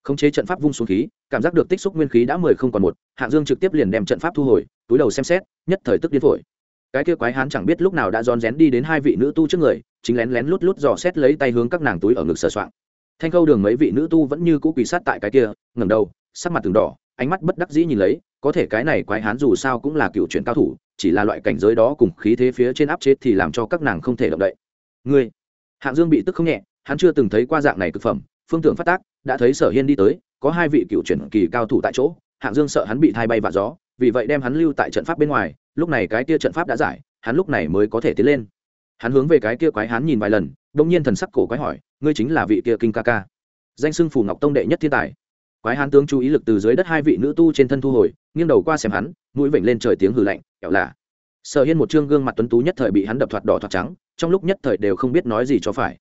Khống chế trận pháp vung xuống khí, cảm giác được tích xúc nguyên khí đã mười không còn một, hạng dương trực tiếp liền đem trận pháp thu hồi, túi đầu xem xét, nhất thời tức điên phổi. Cái kia quái hán chẳng biết lúc nào đã rón rén đi đến hai vị nữ tu trước người, chính lén lén lút lút dò xét lấy tay hướng các nàng túi ở ngực sờ soạng. Thanh khâu đường mấy vị nữ tu vẫn như cũ quỳ sát tại cái kia, ngẩng đầu, sắc mặt từng đỏ, ánh mắt bất đắc dĩ nhìn lấy, có thể cái này quái hán dù sao cũng là cựu chuyển cao thủ, chỉ là loại cảnh giới đó cùng khí thế phía trên áp chế thì làm cho các nàng không thể động đậy ngươi. Hạng dương bị tức không nhẹ, hắn chưa từng thấy qua dạng này thực phẩm, phương tưởng phát tác, đã thấy sở hiên đi tới, có hai vị cựu chuyển kỳ cao thủ tại chỗ, hạng dương sợ hắn bị thay bay và gió, vì vậy đem hắn lưu tại trận pháp bên ngoài, lúc này cái kia trận pháp đã giải, hắn lúc này mới có thể tiến lên. Hắn hướng về cái kia quái hắn nhìn vài lần đông nhiên thần sắc cổ quái hỏi, ngươi chính là vị kia kinh ca ca? Danh xưng phù ngọc tông đệ nhất thiên tài. Quái hán tướng chú ý lực từ dưới đất hai vị nữ tu trên thân thu hồi, nghiêng đầu qua xem hắn, mũi vểnh lên trời tiếng hừ lạnh kẹo lạ. Sở hiên một trương gương mặt tuấn tú nhất thời bị hắn đập thoạt đỏ thoạt trắng trong lúc nhất thời đều không biết nói gì cho phải.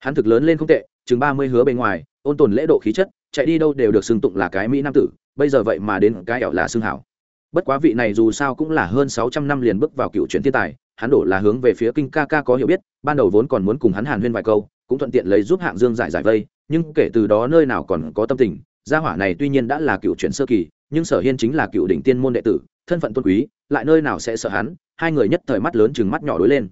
Hắn thực lớn lên không tệ, chừng ba mươi hứa bên ngoài, ôn tồn lễ độ khí chất, chạy đi đâu đều được xưng tụng là cái mỹ nam tử, bây giờ vậy mà đến cái ẻo là xưng hảo. Bất quá vị này dù sao cũng là hơn sáu trăm năm liền bước vào cựu chuyển thiên tài, hắn đổ là hướng về phía kinh ca ca có hiểu biết, ban đầu vốn còn muốn cùng hắn hàn huyên vài câu, cũng thuận tiện lấy giúp hạng dương giải giải vây, nhưng kể từ đó nơi nào còn có tâm tình, gia hỏa này tuy nhiên đã là cựu chuyển sơ kỳ, nhưng sở hiên chính là cựu đỉnh tiên môn đệ tử, thân phận tôn quý, lại nơi nào sẽ sợ hắn, hai người nhất thời mắt lớn chừng mắt nhỏ đối lên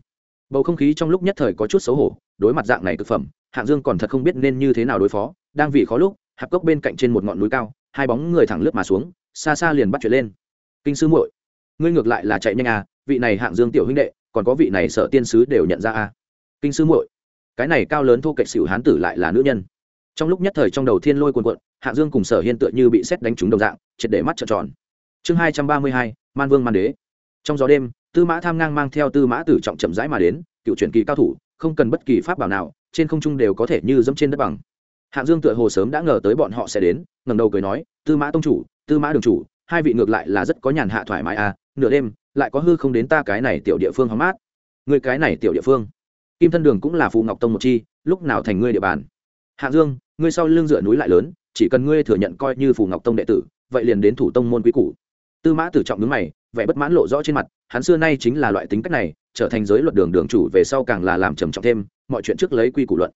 bầu không khí trong lúc nhất thời có chút xấu hổ, đối mặt dạng này thực phẩm, hạng dương còn thật không biết nên như thế nào đối phó, đang vì khó lúc, hạp cốc bên cạnh trên một ngọn núi cao, hai bóng người thẳng lướt mà xuống, xa xa liền bắt chuyện lên. Kinh sư muội, ngươi ngược lại là chạy nhanh à vị này hạng dương tiểu huynh đệ, còn có vị này sợ tiên sứ đều nhận ra à. Kinh sư muội, cái này cao lớn thô kệch xỉu hán tử lại là nữ nhân. Trong lúc nhất thời trong đầu thiên lôi cuồn cuộn, hạng dương cùng sở hiên tựa như bị xét đánh trúng đồng dạng, triệt để mắt trợn tròn. Chương hai trăm ba mươi hai, man vương man đế. Trong gió đêm tư mã tham ngang mang theo tư mã tử trọng chậm rãi mà đến, cựu truyền kỳ cao thủ, không cần bất kỳ pháp bảo nào, trên không trung đều có thể như dẫm trên đất bằng. Hạng dương tựa hồ sớm đã ngờ tới bọn họ sẽ đến ngầm đầu cười nói, tư mã tông chủ, tư mã đường chủ, hai vị ngược lại là rất có nhàn hạ thoải mái à nửa đêm, lại có hư không đến ta cái này tiểu địa phương hóng mát. Người cái này tiểu địa phương? Kim thân đường cũng là phù ngọc tông một chi, lúc nào thành ngươi địa bàn? Hạng dương, ngươi sau lưng dựa núi lại lớn, chỉ cần ngươi thừa nhận coi như phù ngọc tông đệ tử, vậy liền đến thủ tông môn quý cũ tư mã tử trọng đứng mày vẻ bất mãn lộ rõ trên mặt, hắn xưa nay chính là loại tính cách này, trở thành giới luật đường đường chủ về sau càng là làm trầm trọng thêm, mọi chuyện trước lấy quy củ luận.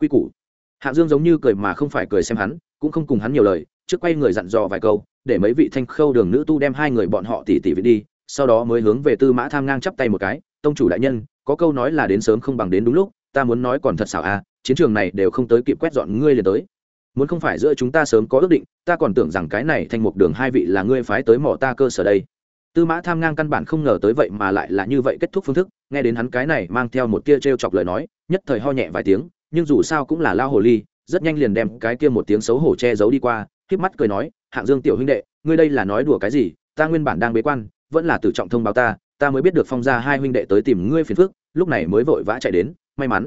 Quy củ? Hạng dương giống như cười mà không phải cười xem hắn, cũng không cùng hắn nhiều lời, trước quay người dặn dò vài câu, để mấy vị thanh khâu đường nữ tu đem hai người bọn họ tỉ tỉ vị đi, sau đó mới hướng về tư mã tham ngang chắp tay một cái, tông chủ đại nhân, có câu nói là đến sớm không bằng đến đúng lúc, ta muốn nói còn thật xảo à chiến trường này đều không tới kịp quét dọn ngươi liền tới. Muốn không phải giữa chúng ta sớm có ước định, ta còn tưởng rằng cái này thành một đường hai vị là ngươi phái tới mỏ ta cơ sở đây tư mã tham ngang căn bản không ngờ tới vậy mà lại là như vậy kết thúc phương thức, nghe đến hắn cái này mang theo một tia t r e o chọc lời nói, nhất thời ho nhẹ vài tiếng, nhưng dù sao cũng là lao hồ ly, rất nhanh liền đem cái kia một tiếng xấu hổ che giấu đi qua k mắt cười nói, hạng dương tiểu huynh đệ, ngươi đây là nói đùa cái gì? Ta nguyên bản đang bế quan, vẫn là tử trọng thông báo ta ta mới biết được phong ra hai huynh đệ tới tìm ngươi phiền phức, lúc này mới vội vã chạy đến, may mắn,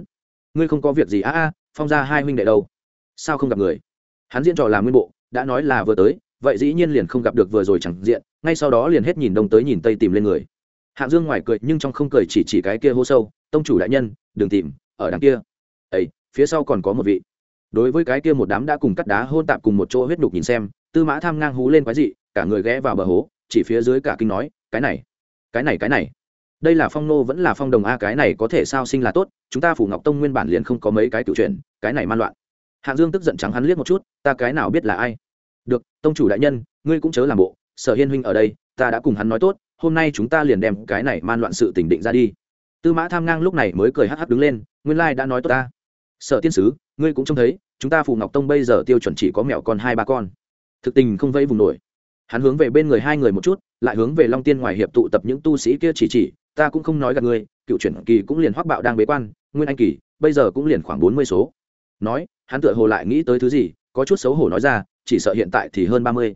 ngươi không có việc gì, a a, phong ra hai huynh đệ đâu? Sao không gặp người? Hắn diễn trò làm nguyên bộ, đã nói là vừa tới, vậy dĩ nhiên liền không gặp được vừa rồi chẳng diện ngay sau đó liền hết nhìn đông tới nhìn tây tìm lên người. Hạng dương ngoài cười nhưng trong không cười chỉ chỉ cái kia hô sâu, tông chủ đại nhân, đừng tìm, ở đằng kia. Ấy phía sau còn có một vị. Đối với cái kia một đám đã cùng cắt đá hôn tạp cùng một chỗ huyết đục nhìn xem, tư mã tham ngang hú lên quái dị, cả người ghé vào bờ hố, chỉ phía dưới cả kinh nói, cái này cái này cái này. Đây là phong nô vẫn là phong đồng a, cái này có thể sao sinh là tốt, chúng ta phủ ngọc tông nguyên bản liền không có mấy cái tiểu chuyện, cái này man loạn. Hạng dương tức giận trắng hắn liếc một chút, ta cái nào biết là ai? Được, tông chủ đại nhân, ngươi cũng chớ làm bộ sở hiên huynh ở đây, ta đã cùng hắn nói tốt, hôm nay chúng ta liền đem cái này man loạn sự tỉnh định ra đi. Tư mã tham ngang lúc này mới cười hắc hắc đứng lên, nguyên lai đã nói tốt ta. Sở tiên sứ, ngươi cũng trông thấy, chúng ta phù ngọc tông bây giờ tiêu chuẩn chỉ có mẹo con hai ba con. Thực tình không vây vùng nổi. Hắn hướng về bên người hai người một chút, lại hướng về long tiên ngoài hiệp tụ tập những tu sĩ kia chỉ chỉ, ta cũng không nói gặp ngươi, cựu chuyển kỳ cũng liền hoắc bạo đang bế quan, nguyên anh kỳ, bây giờ cũng liền khoảng bốn mươi số. Nói, hắn tựa hồ lại nghĩ tới thứ gì, có chút xấu hổ nói ra, chỉ sợ hiện tại thì hơn ba mươi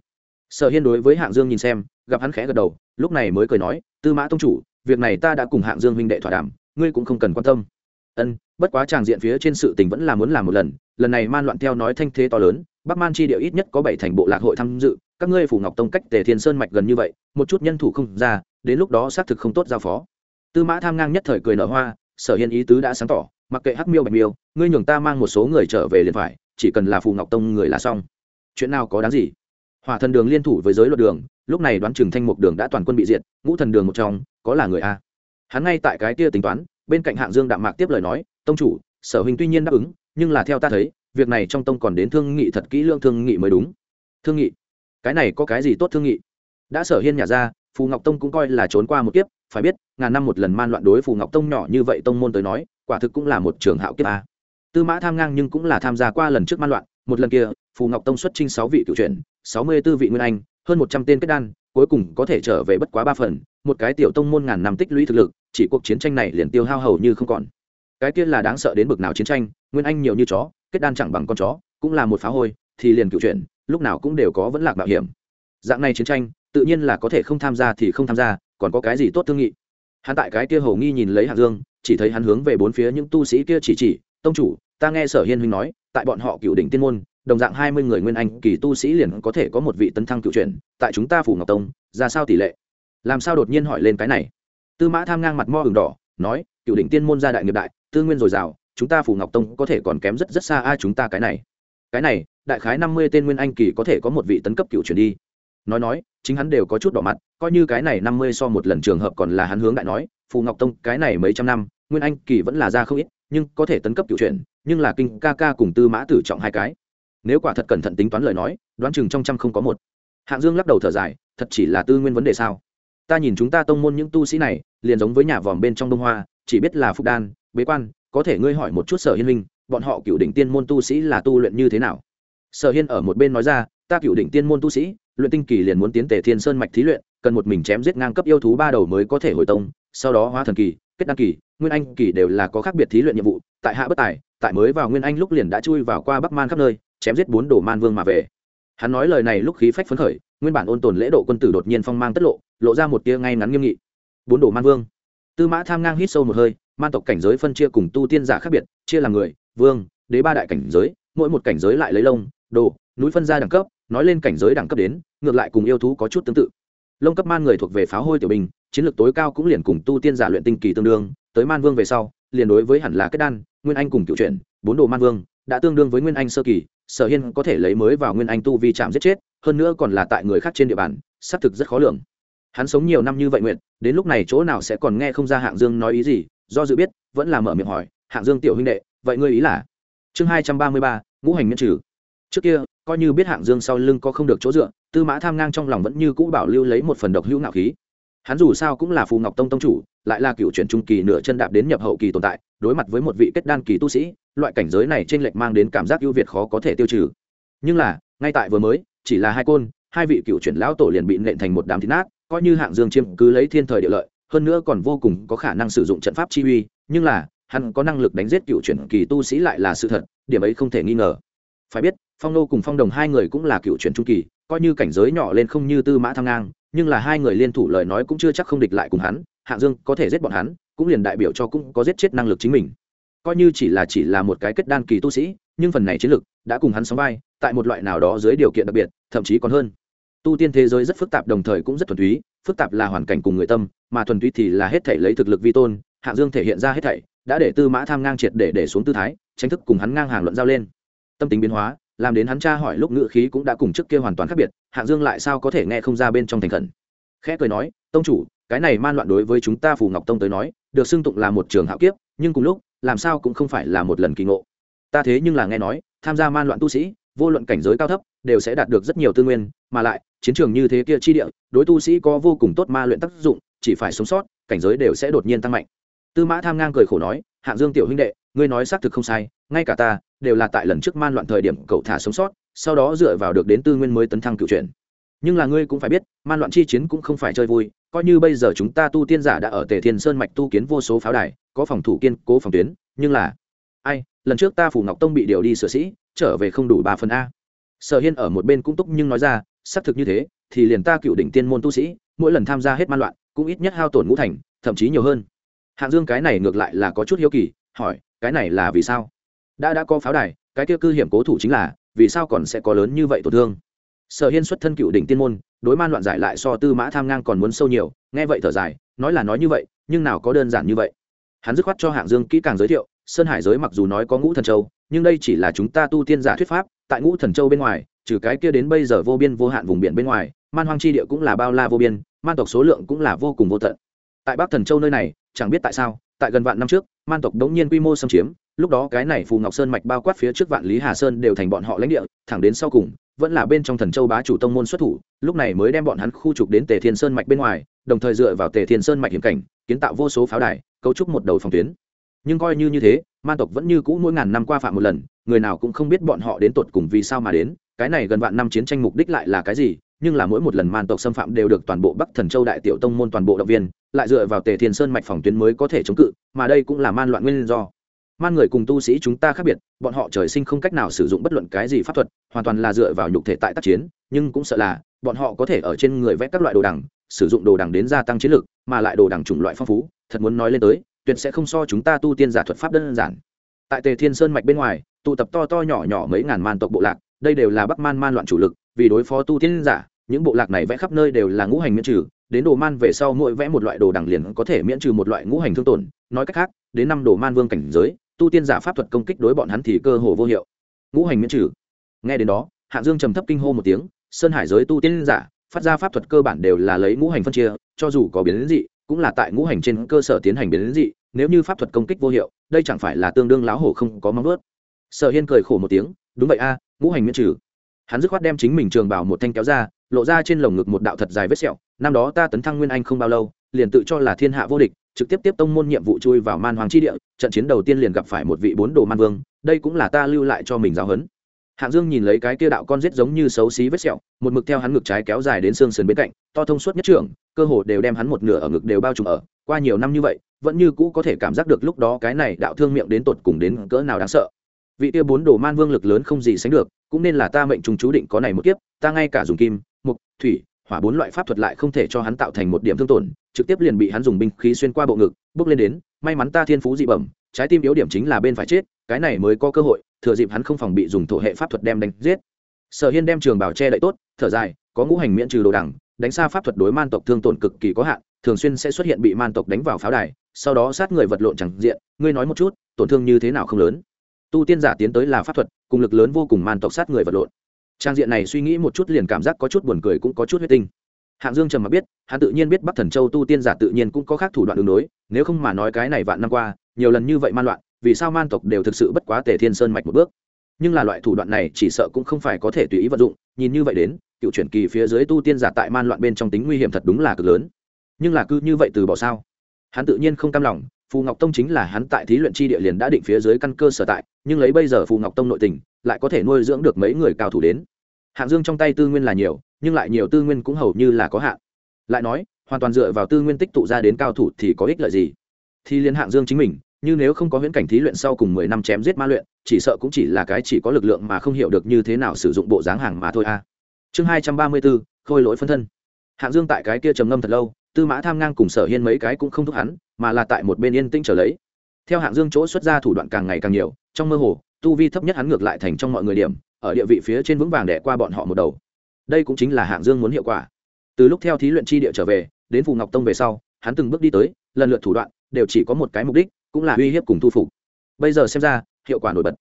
sở hiên đối với hạng dương nhìn xem, gặp hắn khẽ gật đầu, lúc này mới cười nói, tư mã tông chủ, việc này ta đã cùng hạng dương huynh đệ thỏa đàm, ngươi cũng không cần quan tâm. Ân, bất quá tràng diện phía trên sự tình vẫn là muốn làm một lần lần này man loạn theo nói thanh thế to lớn, bắc man chi địa ít nhất có bảy thành bộ lạc hội tham dự, các ngươi phủ ngọc tông cách tề thiên sơn mạch gần như vậy, một chút nhân thủ không ra, đến lúc đó xác thực không tốt giao phó. Tư mã tham ngang nhất thời cười nở hoa, sở hiên ý tứ đã sáng tỏ, mặc kệ hắc miêu, bạch miêu, ngươi nhường ta mang một số người trở về liền phải, chỉ cần là phù ngọc tông người là xong. Chuyện nào có đáng gì? Hỏa thần đường liên thủ với giới luật đường, lúc này đoán chừng thanh mục đường đã toàn quân bị diệt, ngũ thần đường một trong, có là người a. Hắn ngay tại cái kia tính toán, bên cạnh hạng dương đạm mạc tiếp lời nói, tông chủ, sở huynh tuy nhiên đáp ứng, nhưng là theo ta thấy, việc này trong tông còn đến thương nghị thật kỹ lương thương nghị mới đúng. Thương nghị? Cái này có cái gì tốt thương nghị? Đã sở hiên nhà ra, phù ngọc tông cũng coi là trốn qua một kiếp, phải biết, ngàn năm một lần man loạn đối phù ngọc tông nhỏ như vậy tông môn tới nói, quả thực cũng là một trường hạo kiếp a. Tư mã tham ngang nhưng cũng là tham gia qua lần trước man loạn, một lần kia, phù ngọc tông xuất trinh sáu vị cựu truyền sáu mươi b ố vị nguyên anh, hơn một trăm tên kết đan, cuối cùng có thể trở về bất quá ba phần, một cái tiểu tông môn ngàn năm tích lũy thực lực, chỉ cuộc chiến tranh này liền tiêu hao hầu như không còn. Cái kia là đáng sợ đến bực nào chiến tranh, nguyên anh nhiều như chó, kết đan chẳng bằng con chó, cũng là một phá hôi, thì liền cựu chuyện, lúc nào cũng đều có vẫn lạc mạo hiểm. Dạng này chiến tranh, tự nhiên là có thể không tham gia thì không tham gia, còn có cái gì tốt thương nghị? Hắn tại cái kia hầu nghi nhìn lấy hạng dương, chỉ thấy hắn hướng về bốn phía những tu sĩ kia chỉ chỉ, tông chủ, ta nghe sở hiên huynh nói, tại bọn họ cựu đỉnh tiên môn đồng dạng hai mươi người nguyên anh kỳ tu sĩ liền có thể có một vị tấn thăng cựu chuyển, tại chúng ta phủ ngọc tông, ra sao tỷ lệ? Làm sao đột nhiên hỏi lên cái này? Tư mã tham ngang mặt mo hừng đỏ, nói, cựu đỉnh tiên môn gia đại nghiệp đại, tư nguyên dồi dào, chúng ta phủ ngọc tông có thể còn kém rất rất xa ai chúng ta cái này. Cái này, đại khái năm mươi tên nguyên anh kỳ có thể có một vị tấn cấp cựu chuyển đi. Nói nói, chính hắn đều có chút đỏ mặt, coi như cái này năm mươi so một lần trường hợp còn là hắn hướng đại nói phù ngọc tông, cái này mấy trăm năm, nguyên anh kỳ vẫn là ra không ít, nhưng có thể tấn cấp cựu chuyển, nhưng là kinh ca ca cùng tư mã tử trọng hai cái nếu quả thật cẩn thận tính toán lời nói, đoán chừng trong trăm không có một. Hạng dương lắc đầu thở dài, thật chỉ là tư nguyên vấn đề sao? Ta nhìn chúng ta tông môn những tu sĩ này, liền giống với nhà vòm bên trong đông hoa, chỉ biết là phúc đan, bế quan, có thể ngươi hỏi một chút sở hiên minh, bọn họ cựu đỉnh tiên môn tu sĩ là tu luyện như thế nào? Sở hiên ở một bên nói ra, ta cựu đỉnh tiên môn tu sĩ, luyện tinh kỳ liền muốn tiến tề thiên sơn mạch thí luyện, cần một mình chém giết ngang cấp yêu thú ba đầu mới có thể hồi tông, sau đó hóa thần kỳ, kết đăng kỳ, nguyên anh kỳ đều là có khác biệt thí luyện nhiệm vụ, tại hạ bất tài, tại mới vào nguyên anh lúc liền đã chui vào qua bắc man khắp nơi chém giết bốn đồ man vương mà về. Hắn nói lời này lúc khí phách phấn khởi, nguyên bản ôn tồn lễ độ quân tử đột nhiên phong mang tất lộ lộ ra một tia ngay ngắn nghiêm nghị. Bốn đồ man vương. Tư mã tham ngang hít sâu một hơi, man tộc cảnh giới phân chia cùng tu tiên giả khác biệt, chia làm người, vương, đế ba đại cảnh giới, mỗi một cảnh giới lại lấy lông, đồ, núi phân ra đẳng cấp, nói lên cảnh giới đẳng cấp đến, ngược lại cùng yêu thú có chút tương tự. Lông cấp man người thuộc về pháo hôi tiểu bình, chiến lược tối cao cũng liền cùng tu tiên giả luyện tinh kỳ tương đương, tới man vương về sau, liền đối với hẳn là kết đan, nguyên anh cùng cựu truyện bốn đồ man vương, đã tương đương với nguyên anh sơ kỳ sở hiên có thể lấy mới vào nguyên anh tu vi chạm giết chết, hơn nữa còn là tại người khác trên địa bàn, xác thực rất khó lường. Hắn sống nhiều năm như vậy nguyện, đến lúc này chỗ nào sẽ còn nghe không ra hạng dương nói ý gì, do dự biết, vẫn là mở miệng hỏi, hạng dương tiểu huynh đệ, vậy ngươi ý là? Chương hai trăm ba mươi ba, ngũ hành miễn trừ. Trước kia, coi như biết hạng dương sau lưng có không được chỗ dựa, tư mã tham ngang trong lòng vẫn như cũ bảo lưu lấy một phần độc hữu ngạo khí. Hắn dù sao cũng là phù ngọc tông tông chủ, lại là cựu chuyển trung kỳ nửa chân đạp đến nhập hậu kỳ tồn tại đối mặt với một vị kết đan kỳ tu sĩ, loại cảnh giới này trên lệch mang đến cảm giác ưu việt khó có thể tiêu trừ. Nhưng là, ngay tại vừa mới, chỉ là hai côn, hai vị cựu chuyển lão tổ liền bị nện thành một đám thịt nát, coi như hạng dương chiêm cứ lấy thiên thời địa lợi, hơn nữa còn vô cùng có khả năng sử dụng trận pháp chi uy, nhưng là, hắn có năng lực đánh giết cựu chuyển kỳ tu sĩ lại là sự thật, điểm ấy không thể nghi ngờ. Phải biết, phong nô cùng phong đồng hai người cũng là cựu chuyển trung kỳ, coi như cảnh giới nhỏ lên không như tư mã thăng ngang, nhưng là hai người liên thủ lời nói cũng chưa chắc không địch lại cùng hắn, hạng dương có thể giết bọn hắn cũng liền đại biểu cho cũng có giết chết năng lực chính mình. Coi như chỉ là chỉ là một cái kết đan kỳ tu sĩ, nhưng phần này chiến lực đã cùng hắn sóng vai, tại một loại nào đó dưới điều kiện đặc biệt, thậm chí còn hơn. Tu tiên thế giới rất phức tạp đồng thời cũng rất thuần túy, phức tạp là hoàn cảnh cùng người tâm, mà thuần túy thì là hết thể lấy thực lực vi tôn, Hạ dương thể hiện ra hết thảy, đã để tư mã tham ngang triệt để để xuống tư thái, tranh thức cùng hắn ngang hàng luận giao lên. Tâm tính biến hóa, làm đến hắn tra hỏi lúc ngữ khí cũng đã cùng trước kia hoàn toàn khác biệt, Hạ dương lại sao có thể nghe không ra bên trong thành khẩn. Khẽ cười nói, tông chủ, cái này man loạn đối với chúng ta phù ngọc tông tới nói được xưng tụng là một trường hạo kiếp, nhưng cùng lúc, làm sao cũng không phải là một lần kỳ ngộ. Ta thế nhưng là nghe nói, tham gia man loạn tu sĩ, vô luận cảnh giới cao thấp, đều sẽ đạt được rất nhiều tư nguyên, mà lại, chiến trường như thế kia chi địa, đối tu sĩ có vô cùng tốt ma luyện tác dụng, chỉ phải sống sót, cảnh giới đều sẽ đột nhiên tăng mạnh. Tư mã tham ngang cười khổ nói, hạng dương tiểu huynh đệ, ngươi nói xác thực không sai, ngay cả ta, đều là tại lần trước man loạn thời điểm cậu thả sống sót, sau đó dựa vào được đến tư nguyên mới tấn thăng cựu chuyển nhưng là ngươi cũng phải biết, man loạn chi chiến cũng không phải chơi vui coi như bây giờ chúng ta tu tiên giả đã ở tề thiên sơn mạch tu kiến vô số pháo đài, có phòng thủ kiên cố phòng tuyến, nhưng là, ai, lần trước ta phủ ngọc tông bị điều đi sửa sĩ, trở về không đủ ba phần a. Sở hiên ở một bên cũng túc nhưng nói ra, xác thực như thế, thì liền ta cựu đỉnh tiên môn tu sĩ, mỗi lần tham gia hết man loạn, cũng ít nhất hao tổn ngũ thành, thậm chí nhiều hơn. Hạng dương cái này ngược lại là có chút hiếu kỳ, hỏi, cái này là vì sao? Đã đã có pháo đài, cái kia cư hiểm cố thủ chính là, vì sao còn sẽ có lớn như vậy tổn thương? Sở hiên xuất thân cựu đỉnh tiên môn, đối man loạn giải lại so tư mã tham ngang còn muốn sâu nhiều, nghe vậy thở dài, nói là nói như vậy, nhưng nào có đơn giản như vậy. Hắn dứt khoát cho hạng dương kỹ càng giới thiệu, sơn hải giới mặc dù nói có ngũ thần châu, nhưng đây chỉ là chúng ta tu tiên giả thuyết pháp, tại ngũ thần châu bên ngoài, trừ cái kia đến bây giờ vô biên vô hạn vùng biển bên ngoài, man hoang chi địa cũng là bao la vô biên man tộc số lượng cũng là vô cùng vô tận. Tại bắc thần châu nơi này, chẳng biết tại sao tại gần vạn năm trước, man tộc đống nhiên quy mô xâm chiếm, lúc đó cái này phù ngọc sơn mạch bao quát phía trước vạn lý hà sơn đều thành bọn họ lãnh địa, thẳng đến sau cùng, vẫn là bên trong thần châu bá chủ tông môn xuất thủ, lúc này mới đem bọn hắn khu trục đến tề thiên sơn mạch bên ngoài, đồng thời dựa vào tề thiên sơn mạch hiểm cảnh, kiến tạo vô số pháo đài, cấu trúc một đầu phòng tuyến. Nhưng coi như như thế, man tộc vẫn như cũ mỗi ngàn năm qua phạm một lần, người nào cũng không biết bọn họ đến tột cùng vì sao mà đến, cái này gần vạn năm chiến tranh mục đích lại là cái gì nhưng là mỗi một lần man tộc xâm phạm đều được toàn bộ bắc thần châu đại tiểu tông môn toàn bộ động viên, lại dựa vào tề thiên sơn mạch phòng tuyến mới có thể chống cự, mà đây cũng là man loạn nguyên do. Man người cùng tu sĩ chúng ta khác biệt, bọn họ trời sinh không cách nào sử dụng bất luận cái gì pháp thuật, hoàn toàn là dựa vào nhục thể tại tác chiến, nhưng cũng sợ là, bọn họ có thể ở trên người vẽ các loại đồ đằng, sử dụng đồ đằng đến gia tăng chiến lực, mà lại đồ đằng chủng loại phong phú, thật muốn nói lên tới, tuyệt sẽ không so chúng ta tu tiên giả thuật pháp đơn giản. Tại tề thiên sơn mạch bên ngoài, tụ tập to to nhỏ nhỏ mấy ngàn man tộc bộ lạc, đây đều là bắc man man loạn chủ lực vì đối phó tu tiên giả, những bộ lạc này vẽ khắp nơi đều là ngũ hành miễn trừ, đến đồ man về sau mỗi vẽ một loại đồ đằng liền có thể miễn trừ một loại ngũ hành thương tổn. Nói cách khác, đến năm đồ man vương cảnh giới, tu tiên giả pháp thuật công kích đối bọn hắn thì cơ hồ vô hiệu. Ngũ hành miễn trừ. Nghe đến đó hạng dương trầm thấp kinh hô một tiếng, sơn hải giới tu tiên giả, phát ra pháp thuật cơ bản đều là lấy ngũ hành phân chia, cho dù có biến dị, cũng là tại ngũ hành trên cơ sở tiến hành biến dị, nếu như pháp thuật công kích vô hiệu, đây chẳng phải là tương đương láo hổ không có móng vớt sở hiên cười khổ một tiếng, đúng vậy a, ngũ hành miễn trừ hắn dứt khoát đem chính mình trường bảo một thanh kéo ra, lộ ra trên lồng ngực một đạo thật dài vết sẹo. Năm đó ta tấn thăng nguyên anh không bao lâu, liền tự cho là thiên hạ vô địch, trực tiếp tiếp tông môn nhiệm vụ chui vào man hoàng chi địa, trận chiến đầu tiên liền gặp phải một vị bốn đồ man vương, đây cũng là ta lưu lại cho mình giáo huấn. Hạng dương nhìn lấy cái kia đạo con rết giống như xấu xí vết sẹo, một mực theo hắn ngực trái kéo dài đến xương sườn bên cạnh, to thông suốt nhất trưởng, cơ hồ đều đem hắn một nửa ở ngực đều bao trùm ở. Qua nhiều năm như vậy, vẫn như cũ có thể cảm giác được lúc đó cái này đạo thương miệng đến tột cùng đến cỡ nào đáng sợ. Vị tia bốn đồ man vương lực lớn không gì sánh được cũng nên là ta mệnh trùng chú định có này một kiếp, ta ngay cả dùng kim, mục, thủy, hỏa bốn loại pháp thuật lại không thể cho hắn tạo thành một điểm thương tổn, trực tiếp liền bị hắn dùng binh khí xuyên qua bộ ngực, bước lên đến, may mắn ta thiên phú dị bẩm, trái tim yếu điểm chính là bên phải chết, cái này mới có cơ hội, thừa dịp hắn không phòng bị dùng thổ hệ pháp thuật đem đánh giết. Sở hiên đem trường bảo che đậy tốt, thở dài, có ngũ hành miễn trừ đồ đẳng, đánh xa pháp thuật đối man tộc thương tổn cực kỳ có hạn, thường xuyên sẽ xuất hiện bị man tộc đánh vào pháo đài, sau đó sát người vật lộn chẳng diện, ngươi nói một chút, tổn thương như thế nào không lớn? Tu tiên giả tiến tới là pháp thuật, cùng lực lớn vô cùng man tộc sát người vật lộn. Trang diện này suy nghĩ một chút liền cảm giác có chút buồn cười cũng có chút huyết tinh. Hạng dương trầm mặc biết, hắn tự nhiên biết bắc thần châu tu tiên giả tự nhiên cũng có khác thủ đoạn đường đối, nếu không mà nói cái này vạn năm qua, nhiều lần như vậy man loạn, vì sao man tộc đều thực sự bất quá tề thiên sơn mạch một bước? Nhưng là loại thủ đoạn này chỉ sợ cũng không phải có thể tùy ý vận dụng, nhìn như vậy đến, cựu chuyển kỳ phía dưới tu tiên giả tại man loạn bên trong tính nguy hiểm thật đúng là cực lớn. Nhưng là cứ như vậy từ bỏ sao? Hắn tự nhiên không cam lòng phù ngọc tông chính là hắn tại thí luyện chi địa liền đã định phía dưới căn cơ sở tại, nhưng lấy bây giờ phù ngọc tông nội tình, lại có thể nuôi dưỡng được mấy người cao thủ đến. Hạng dương trong tay tư nguyên là nhiều, nhưng lại nhiều tư nguyên cũng hầu như là có hạn. Lại nói, hoàn toàn dựa vào tư nguyên tích tụ ra đến cao thủ thì có ích lợi gì? Thì liên hạng dương chính mình, như nếu không có huyễn cảnh thí luyện sau cùng mười năm chém giết ma luyện, chỉ sợ cũng chỉ là cái chỉ có lực lượng mà không hiểu được như thế nào sử dụng bộ dáng hàng mà thôi a. Chương hai trăm ba mươi bốn, khôi lỗi phân thân. Hạng dương tại cái kia trầm ngâm thật lâu tư mã tham ngang cùng sở hiên mấy cái cũng không thúc hắn, mà là tại một bên yên tĩnh trở lấy. Theo hạng dương chỗ xuất ra thủ đoạn càng ngày càng nhiều, trong mơ hồ, tu vi thấp nhất hắn ngược lại thành trong mọi người điểm, ở địa vị phía trên vững vàng đẻ qua bọn họ một đầu. Đây cũng chính là hạng dương muốn hiệu quả. Từ lúc theo thí luyện chi địa trở về, đến phù ngọc tông về sau, hắn từng bước đi tới, lần lượt thủ đoạn đều chỉ có một cái mục đích, cũng là uy hiếp cùng thu phục. Bây giờ xem ra, hiệu quả nổi bật.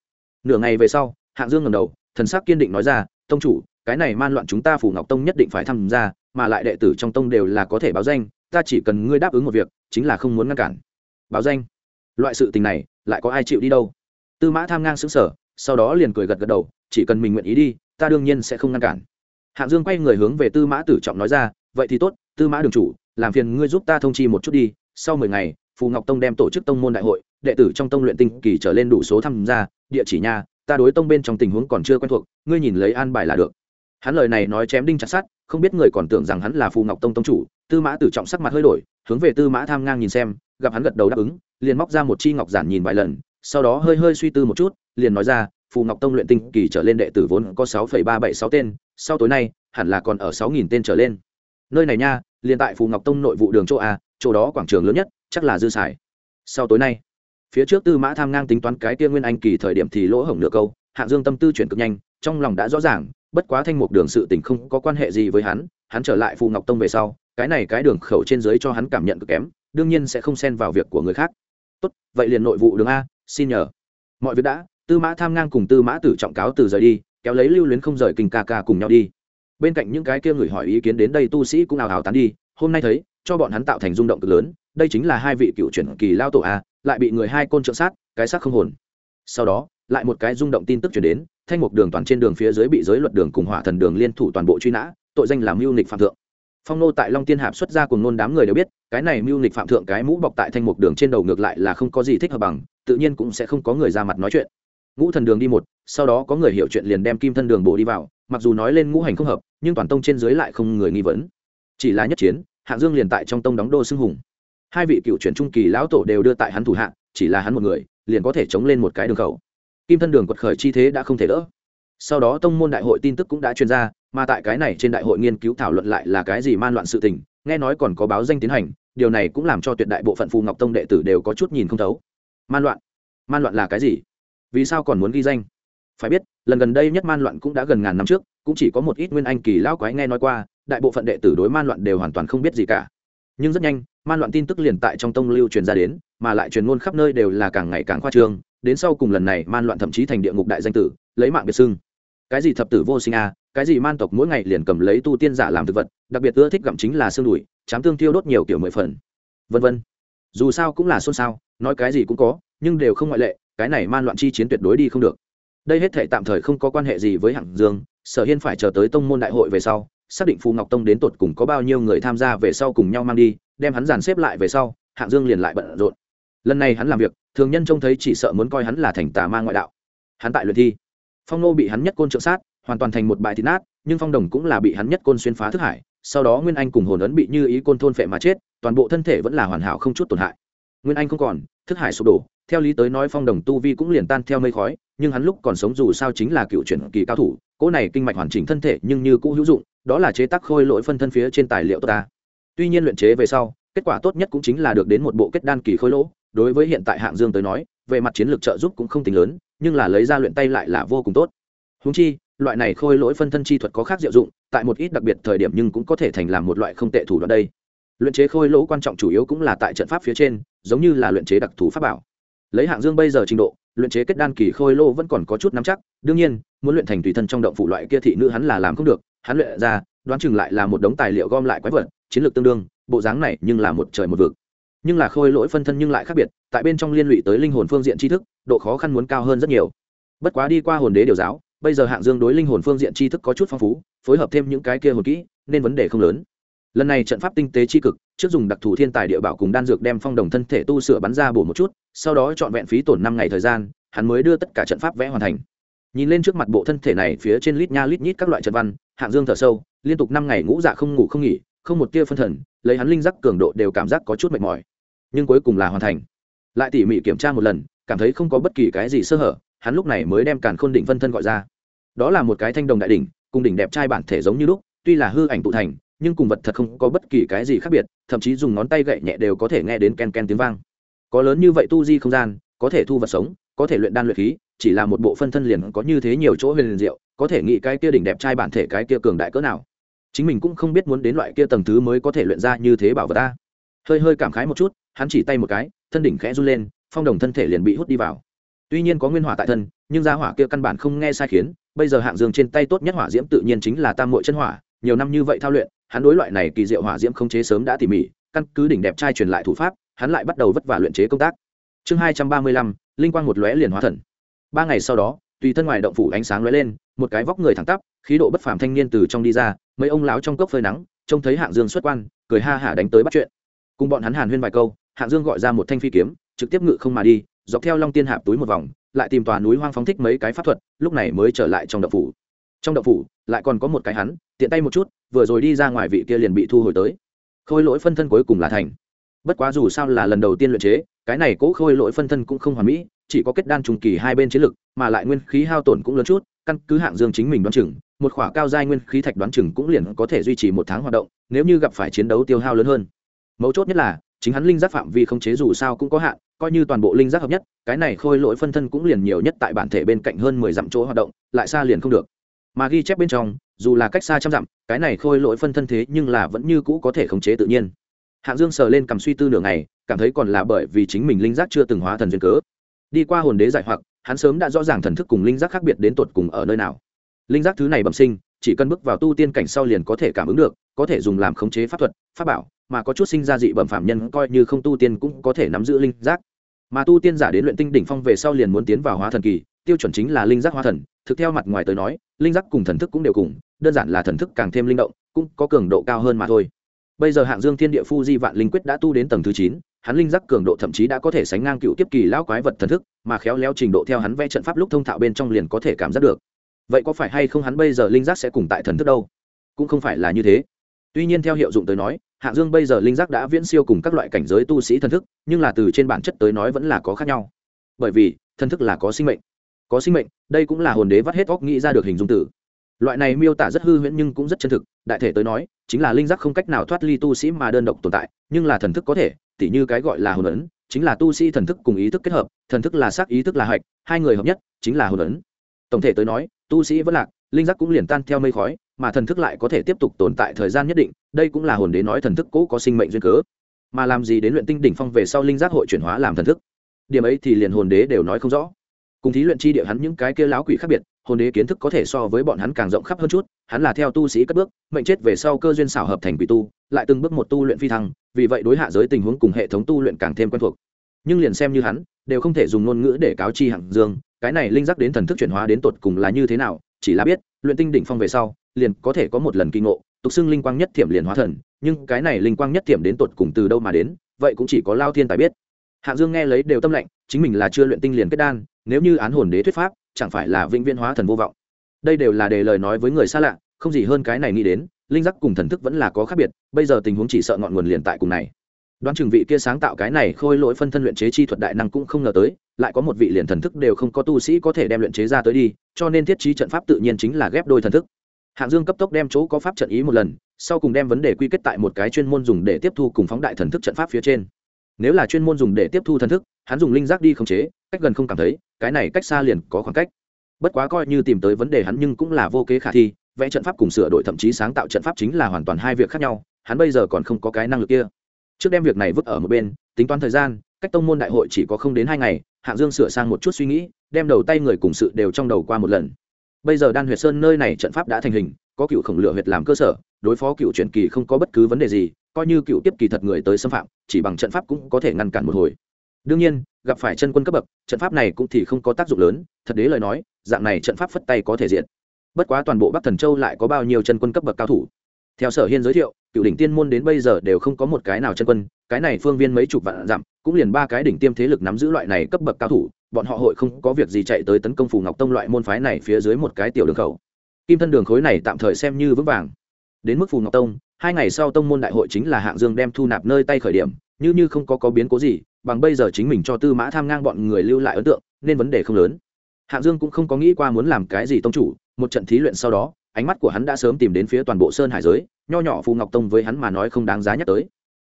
Nửa ngày về sau, hạng dương ngầm đầu, thần sắc kiên định nói ra, tông chủ cái này man loạn chúng ta phủ ngọc tông nhất định phải tham gia, mà lại đệ tử trong tông đều là có thể báo danh, ta chỉ cần ngươi đáp ứng một việc, chính là không muốn ngăn cản. Báo danh? Loại sự tình này, lại có ai chịu đi đâu? Tư mã tham ngang xứng sở sau đó liền cười gật gật đầu, chỉ cần mình nguyện ý đi, ta đương nhiên sẽ không ngăn cản. Hạng dương quay người hướng về tư mã tử trọng nói ra, vậy thì tốt, tư mã đường chủ, làm phiền ngươi giúp ta thông chi một chút đi, sau mười ngày, phù ngọc tông đem tổ chức tông môn đại hội, đệ tử trong tông luyện tinh kỳ trở lên đủ số tham gia, địa chỉ nha, ta đối tông bên trong tình huống còn chưa quen thuộc, ngươi nhìn lấy an bài là được hắn lời này nói chém đinh chặt sát không biết người còn tưởng rằng hắn là phù ngọc tông tông chủ, tư mã tử trọng sắc mặt hơi đổi, hướng về tư mã tham ngang nhìn xem, gặp hắn gật đầu đáp ứng, liền móc ra một chi ngọc giản nhìn vài lần, sau đó hơi hơi suy tư một chút, liền nói ra, phù ngọc tông luyện tinh kỳ trở lên đệ tử vốn có sáu phẩy ba bảy sáu tên, sau tối nay, hẳn là còn ở sáu nghìn tên trở lên. Nơi này nha, liền tại phù ngọc tông nội vụ đường chỗ a, chỗ đó quảng trường lớn nhất, chắc là dư xài sau tối nay, phía trước tư mã tham ngang tính toán cái kia nguyên anh kỳ thời điểm thì lỗ hổng nửa câu hạng dương tâm tư chuyển cực nhanh, trong lòng đã rõ ràng, bất quá thanh mục đường sự tình không có quan hệ gì với hắn hắn trở lại phù ngọc tông về sau, cái này cái đường khẩu trên dưới cho hắn cảm nhận cực kém, đương nhiên sẽ không xen vào việc của người khác. Tốt, vậy liền nội vụ đường a, xin nhờ. Mọi việc đã, tư mã tham ngang cùng tư mã tử trọng cáo từ rời đi, kéo lấy lưu luyến không rời kinh ca ca cùng nhau đi. Bên cạnh những cái kia người hỏi ý kiến đến đây tu sĩ cũng ào ào tán đi, hôm nay thấy, cho bọn hắn tạo thành rung động cực lớn, đây chính là hai vị cựu chuyển kỳ lao tổ a, lại bị người hai côn trượng sát, cái xác không hồn. Sau đó lại một cái rung động tin tức chuyển đến, thanh mục đường toàn trên đường phía dưới bị giới luật đường cùng hỏa thần đường liên thủ toàn bộ truy nã, tội danh làm mưu nịch phạm thượng. Phong nô tại long tiên hạp xuất ra cùng nôn đám người đều biết, cái này mưu nịch phạm thượng cái mũ bọc tại thanh mục đường trên đầu ngược lại là không có gì thích hợp bằng, tự nhiên cũng sẽ không có người ra mặt nói chuyện. Ngũ thần đường đi một, sau đó có người hiểu chuyện liền đem kim thân đường bộ đi vào, mặc dù nói lên ngũ hành không hợp, nhưng toàn tông trên dưới lại không người nghi vấn. Chỉ là nhất chiến, hạng dương liền tại trong tông đóng đô xưng hùng. Hai vị cựu chuyển trung kỳ lão tổ đều đưa tại hắn thủ hạng chỉ là hắn một người, liền có thể chống lên một cái đường khẩu kim thân đường quật khởi chi thế đã không thể đỡ. Sau đó tông môn đại hội tin tức cũng đã truyền ra, mà tại cái này trên đại hội nghiên cứu thảo luận lại là cái gì man loạn sự tình, nghe nói còn có báo danh tiến hành, điều này cũng làm cho tuyệt đại bộ phận phù ngọc tông đệ tử đều có chút nhìn không thấu. Man loạn? Man loạn là cái gì? Vì sao còn muốn ghi danh? Phải biết, lần gần đây nhất man loạn cũng đã gần ngàn năm trước, cũng chỉ có một ít nguyên anh kỳ lão quái nghe nói qua, đại bộ phận đệ tử đối man loạn đều hoàn toàn không biết gì cả. Nhưng rất nhanh, man loạn tin tức liền tại trong tông lưu truyền ra đến, mà lại truyền ngôn khắp nơi đều là càng ngày càng khoa trương đến sau cùng lần này man loạn thậm chí thành địa ngục đại danh tử, lấy mạng biệt xưng. Cái gì thập tử vô sinh a, cái gì man tộc mỗi ngày liền cầm lấy tu tiên giả làm thực vật, đặc biệt ưa thích gặm chính là xương đùi, chám tương tiêu đốt nhiều kiểu mười phần. Vân vân. Dù sao cũng là xôn xao, nói cái gì cũng có, nhưng đều không ngoại lệ, cái này man loạn chi chiến tuyệt đối đi không được. Đây hết thể tạm thời không có quan hệ gì với hạng dương, sở hiên phải chờ tới tông môn đại hội về sau, xác định phù ngọc tông đến tột cùng có bao nhiêu người tham gia về sau cùng nhau mang đi, đem hắn dàn xếp lại về sau, hạng dương liền lại bận rộn lần này hắn làm việc, thường nhân trông thấy chỉ sợ muốn coi hắn là thành tà ma ngoại đạo. Hắn tại luyện thi. Phong nô bị hắn nhất côn trượng sát, hoàn toàn thành một bại thịt nát, nhưng phong đồng cũng là bị hắn nhất côn xuyên phá thức hải, sau đó nguyên anh cùng hồn ấn bị như ý côn thôn phệ mà chết, toàn bộ thân thể vẫn là hoàn hảo không chút tổn hại. Nguyên anh không còn, thức hải sụp đổ, theo lý tới nói phong đồng tu vi cũng liền tan theo mây khói, nhưng hắn lúc còn sống dù sao chính là cựu chuyển kỳ cao thủ, cỗ này kinh mạch hoàn chỉnh thân thể nhưng như cũ hữu dụng, đó là chế tác khôi lỗi phân thân phía trên tài liệu tốt ta. Tuy nhiên luyện chế về sau, kết quả tốt nhất cũng chính là được đến một bộ kết đan kỳ khôi lỗ đối với hiện tại hạng dương tới nói, về mặt chiến lược trợ giúp cũng không tính lớn, nhưng là lấy ra luyện tay lại là vô cùng tốt. Húng chi, loại này khôi lỗi phân thân chi thuật có khác diệu dụng, tại một ít đặc biệt thời điểm nhưng cũng có thể thành làm một loại không tệ thủ đoạn đây. Luyện chế khôi lỗ quan trọng chủ yếu cũng là tại trận pháp phía trên, giống như là luyện chế đặc thù pháp bảo. Lấy hạng dương bây giờ trình độ, luyện chế kết đan kỳ khôi lô vẫn còn có chút nắm chắc, đương nhiên, muốn luyện thành tùy thân trong động phủ loại kia thị nữ hắn là làm không được, hắn luyện ra, đoán chừng lại là một đống tài liệu gom lại quái vật, chiến lược tương đương, bộ dáng này nhưng là một trời một vực nhưng là khôi lỗi phân thân nhưng lại khác biệt, tại bên trong liên lụy tới linh hồn phương diện tri thức, độ khó khăn muốn cao hơn rất nhiều. Bất quá đi qua hồn đế điều giáo, bây giờ hạng dương đối linh hồn phương diện tri thức có chút phong phú, phối hợp thêm những cái kia hồn kỹ, nên vấn đề không lớn. Lần này trận pháp tinh tế tri cực, trước dùng đặc thù thiên tài địa bảo cùng đan dược đem phong đồng thân thể tu sửa bắn ra bổ một chút, sau đó chọn vẹn phí tổn năm ngày thời gian, hắn mới đưa tất cả trận pháp vẽ hoàn thành. Nhìn lên trước mặt bộ thân thể này phía trên lít nha lít nhít các loại trận văn, hạng dương thở sâu, liên tục năm ngày ngũ dạ không ngủ không nghỉ, không một tia phân thần, lấy hắn linh giác cường độ đều cảm giác có chút mệt mỏi nhưng cuối cùng là hoàn thành. Lại tỉ mỉ kiểm tra một lần, cảm thấy không có bất kỳ cái gì sơ hở, hắn lúc này mới đem càn khôn đỉnh phân thân gọi ra. Đó là một cái thanh đồng đại đỉnh, cùng đỉnh đẹp trai bản thể giống như lúc, tuy là hư ảnh tụ thành, nhưng cùng vật thật không có bất kỳ cái gì khác biệt, thậm chí dùng ngón tay gậy nhẹ đều có thể nghe đến ken ken tiếng vang. Có lớn như vậy tu di không gian, có thể thu vật sống, có thể luyện đan luyện khí, chỉ là một bộ phân thân liền có như thế nhiều chỗ huyền liền diệu, có thể nghĩ cái kia đỉnh đẹp trai bản thể cái kia cường đại cỡ nào. Chính mình cũng không biết muốn đến loại kia tầng thứ mới có thể luyện ra như thế bảo vật ta. Hơi hơi cảm khái một chút hắn chỉ tay một cái, thân đỉnh khẽ run lên, phong đồng thân thể liền bị hút đi vào. Tuy nhiên có nguyên hỏa tại thân, nhưng gia hỏa kia căn bản không nghe sai khiến, bây giờ hạng dương trên tay tốt nhất hỏa diễm tự nhiên chính là tam mội chân hỏa, nhiều năm như vậy thao luyện, hắn đối loại này kỳ diệu hỏa diễm không chế sớm đã tỉ mỉ, căn cứ đỉnh đẹp trai truyền lại thủ pháp, hắn lại bắt đầu vất vả luyện chế công tác. Chương hai trăm ba mươi lăm, linh quang một lóe liền hóa thần. Ba ngày sau đó, tùy thân ngoài động phủ ánh sáng lóe lên, một cái vóc người thẳng tắp, khí độ bất phàm thanh niên từ trong đi ra, mấy ông láo trong cốc phơi nắng, trông thấy hạng dương xuất quan, cười ha hả đánh tới bắt chuyện. Cùng bọn hắn hàn huyên vài câu hạng dương gọi ra một thanh phi kiếm, trực tiếp ngự không mà đi, dọc theo long tiên hạp túi một vòng, lại tìm tòa núi hoang phóng thích mấy cái pháp thuật, lúc này mới trở lại trong động phủ. Trong động phủ, lại còn có một cái hắn, tiện tay một chút, vừa rồi đi ra ngoài vị kia liền bị thu hồi tới. Khôi lỗi phân thân cuối cùng là thành. Bất quá dù sao là lần đầu tiên luyện chế, cái này cố khôi lỗi phân thân cũng không hoàn mỹ, chỉ có kết đan trùng kỳ hai bên chiến lực, mà lại nguyên khí hao tổn cũng lớn chút, căn cứ hạng dương chính mình đoán chừng, một khỏa cao giai nguyên khí thạch đoán chừng cũng liền có thể duy trì một tháng hoạt động, nếu như gặp phải chiến đấu tiêu hao lớn hơn. Mấu chốt nhất là chính hắn linh giác phạm vi không chế dù sao cũng có hạn, coi như toàn bộ linh giác hợp nhất, cái này khôi lỗi phân thân cũng liền nhiều nhất tại bản thể bên cạnh hơn mười dặm chỗ hoạt động, lại xa liền không được. Mà ghi chép bên trong, dù là cách xa trăm dặm, cái này khôi lỗi phân thân thế nhưng là vẫn như cũ có thể khống chế tự nhiên. Hạng dương sờ lên cầm suy tư nửa ngày, cảm thấy còn là bởi vì chính mình linh giác chưa từng hóa thần duyên cớ. Đi qua hồn đế giải hoặc, hắn sớm đã rõ ràng thần thức cùng linh giác khác biệt đến tột cùng ở nơi nào. Linh giác thứ này bẩm sinh, chỉ cần bước vào tu tiên cảnh sau liền có thể cảm ứng được, có thể dùng làm khống chế pháp thuật, pháp bảo mà có chút sinh ra dị bẩm phạm nhân coi như không tu tiên cũng có thể nắm giữ linh giác. Mà tu tiên giả đến luyện tinh đỉnh phong về sau liền muốn tiến vào hóa thần kỳ, tiêu chuẩn chính là linh giác hóa thần. Thực theo mặt ngoài tới nói, linh giác cùng thần thức cũng đều cùng, đơn giản là thần thức càng thêm linh động, cũng có cường độ cao hơn mà thôi. Bây giờ hạng dương thiên địa phu di vạn linh quyết đã tu đến tầng thứ chín, hắn linh giác cường độ thậm chí đã có thể sánh ngang cựu tiếp kỳ lão quái vật thần thức, mà khéo léo trình độ theo hắn vẽ trận pháp lúc thông thạo bên trong liền có thể cảm giác được. Vậy có phải hay không hắn bây giờ linh giác sẽ cùng tại thần thức đâu? Cũng không phải là như thế. Tuy nhiên theo hiệu dụng tới nói hạng dương bây giờ linh giác đã viễn siêu cùng các loại cảnh giới tu sĩ thần thức, nhưng là từ trên bản chất tới nói vẫn là có khác nhau. Bởi vì, thần thức là có sinh mệnh. Có sinh mệnh, đây cũng là hồn đế vắt hết óc nghĩ ra được hình dung tử loại này miêu tả rất hư huyễn nhưng cũng rất chân thực, đại thể tới nói, chính là linh giác không cách nào thoát ly tu sĩ mà đơn độc tồn tại, nhưng là thần thức có thể, tỉ như cái gọi là hồn ấn, chính là tu sĩ thần thức cùng ý thức kết hợp, thần thức là sắc ý thức là hạch, hai người hợp nhất, chính là hồn ấn. Tổng thể tới nói, tu sĩ vẫn lạc linh giác cũng liền tan theo mây khói, mà thần thức lại có thể tiếp tục tồn tại thời gian nhất định, đây cũng là hồn đế nói thần thức cũ có sinh mệnh duyên cớ. Mà làm gì đến luyện tinh đỉnh phong về sau linh giác hội chuyển hóa làm thần thức? Điểm ấy thì liền hồn đế đều nói không rõ. Cùng thí luyện chi địa hắn những cái kia láo quỷ khác biệt, hồn đế kiến thức có thể so với bọn hắn càng rộng khắp hơn chút, hắn là theo tu sĩ cất bước, mệnh chết về sau cơ duyên xảo hợp thành quỷ tu, lại từng bước một tu luyện phi thăng, vì vậy đối hạ giới tình huống cùng hệ thống tu luyện càng thêm quen thuộc. Nhưng liền xem như hắn, đều không thể dùng ngôn ngữ để cáo chi hạng dương, cái này linh giác đến thần thức chuyển hóa đến tột cùng là như thế nào chỉ là biết, luyện tinh đỉnh phong về sau, liền có thể có một lần kinh ngộ, tục xưng linh quang nhất thiểm liền hóa thần, nhưng cái này linh quang nhất thiểm đến tột cùng từ đâu mà đến, vậy cũng chỉ có lao thiên tài biết. Hạng dương nghe lấy đều tâm lệnh, chính mình là chưa luyện tinh liền kết đan, nếu như án hồn đế thuyết pháp, chẳng phải là vĩnh viễn hóa thần vô vọng. Đây đều là đề lời nói với người xa lạ, không gì hơn cái này nghĩ đến, linh giác cùng thần thức vẫn là có khác biệt, bây giờ tình huống chỉ sợ ngọn nguồn liền tại cùng này đoán chừng vị kia sáng tạo cái này khôi lỗi phân thân luyện chế chi thuật đại năng cũng không ngờ tới, lại có một vị liền thần thức đều không có tu sĩ có thể đem luyện chế ra tới đi, cho nên thiết trí trận pháp tự nhiên chính là ghép đôi thần thức. Hạng dương cấp tốc đem chỗ có pháp trận ý một lần, sau cùng đem vấn đề quy kết tại một cái chuyên môn dùng để tiếp thu cùng phóng đại thần thức trận pháp phía trên. Nếu là chuyên môn dùng để tiếp thu thần thức, hắn dùng linh giác đi khống chế, cách gần không cảm thấy, cái này cách xa liền có khoảng cách. Bất quá coi như tìm tới vấn đề hắn nhưng cũng là vô kế khả thi, vẽ trận pháp cùng sửa đổi thậm chí sáng tạo trận pháp chính là hoàn toàn hai việc khác nhau, hắn bây giờ còn không có cái năng lực kia trước đem việc này vứt ở một bên, tính toán thời gian, cách tông môn đại hội chỉ có không đến hai ngày, hạng dương sửa sang một chút suy nghĩ, đem đầu tay người cùng sự đều trong đầu qua một lần. Bây giờ đan huyệt sơn nơi này trận pháp đã thành hình, có cựu khổng lửa huyệt làm cơ sở, đối phó cựu truyền kỳ không có bất cứ vấn đề gì, coi như cựu tiếp kỳ thật người tới xâm phạm, chỉ bằng trận pháp cũng có thể ngăn cản một hồi. Đương nhiên, gặp phải chân quân cấp bậc, trận pháp này cũng thì không có tác dụng lớn, thật đế lời nói, dạng này trận pháp phất tay có thể diện bất quá toàn bộ bắc thần châu lại có bao nhiêu chân quân cấp bậc cao thủ? Theo sở hiên giới thiệu cựu đỉnh tiên môn đến bây giờ đều không có một cái nào chân quân, cái này phương viên mấy chục vạn dặm, cũng liền ba cái đỉnh tiêm thế lực nắm giữ loại này cấp bậc cao thủ, bọn họ hội không có việc gì chạy tới tấn công phù ngọc tông loại môn phái này phía dưới một cái tiểu đường khẩu. Kim thân đường khối này tạm thời xem như vững vàng. Đến mức phù ngọc tông, hai ngày sau tông môn đại hội chính là hạng dương đem thu nạp nơi tay khởi điểm, như như không có có biến cố gì, bằng bây giờ chính mình cho tư mã tham ngang bọn người lưu lại ấn tượng, nên vấn đề không lớn. Hạng dương cũng không có nghĩ qua muốn làm cái gì tông chủ, một trận thí luyện sau đó, ánh mắt của hắn đã sớm tìm đến phía toàn bộ sơn hải giới nho nhỏ phù ngọc tông với hắn mà nói không đáng giá nhắc tới.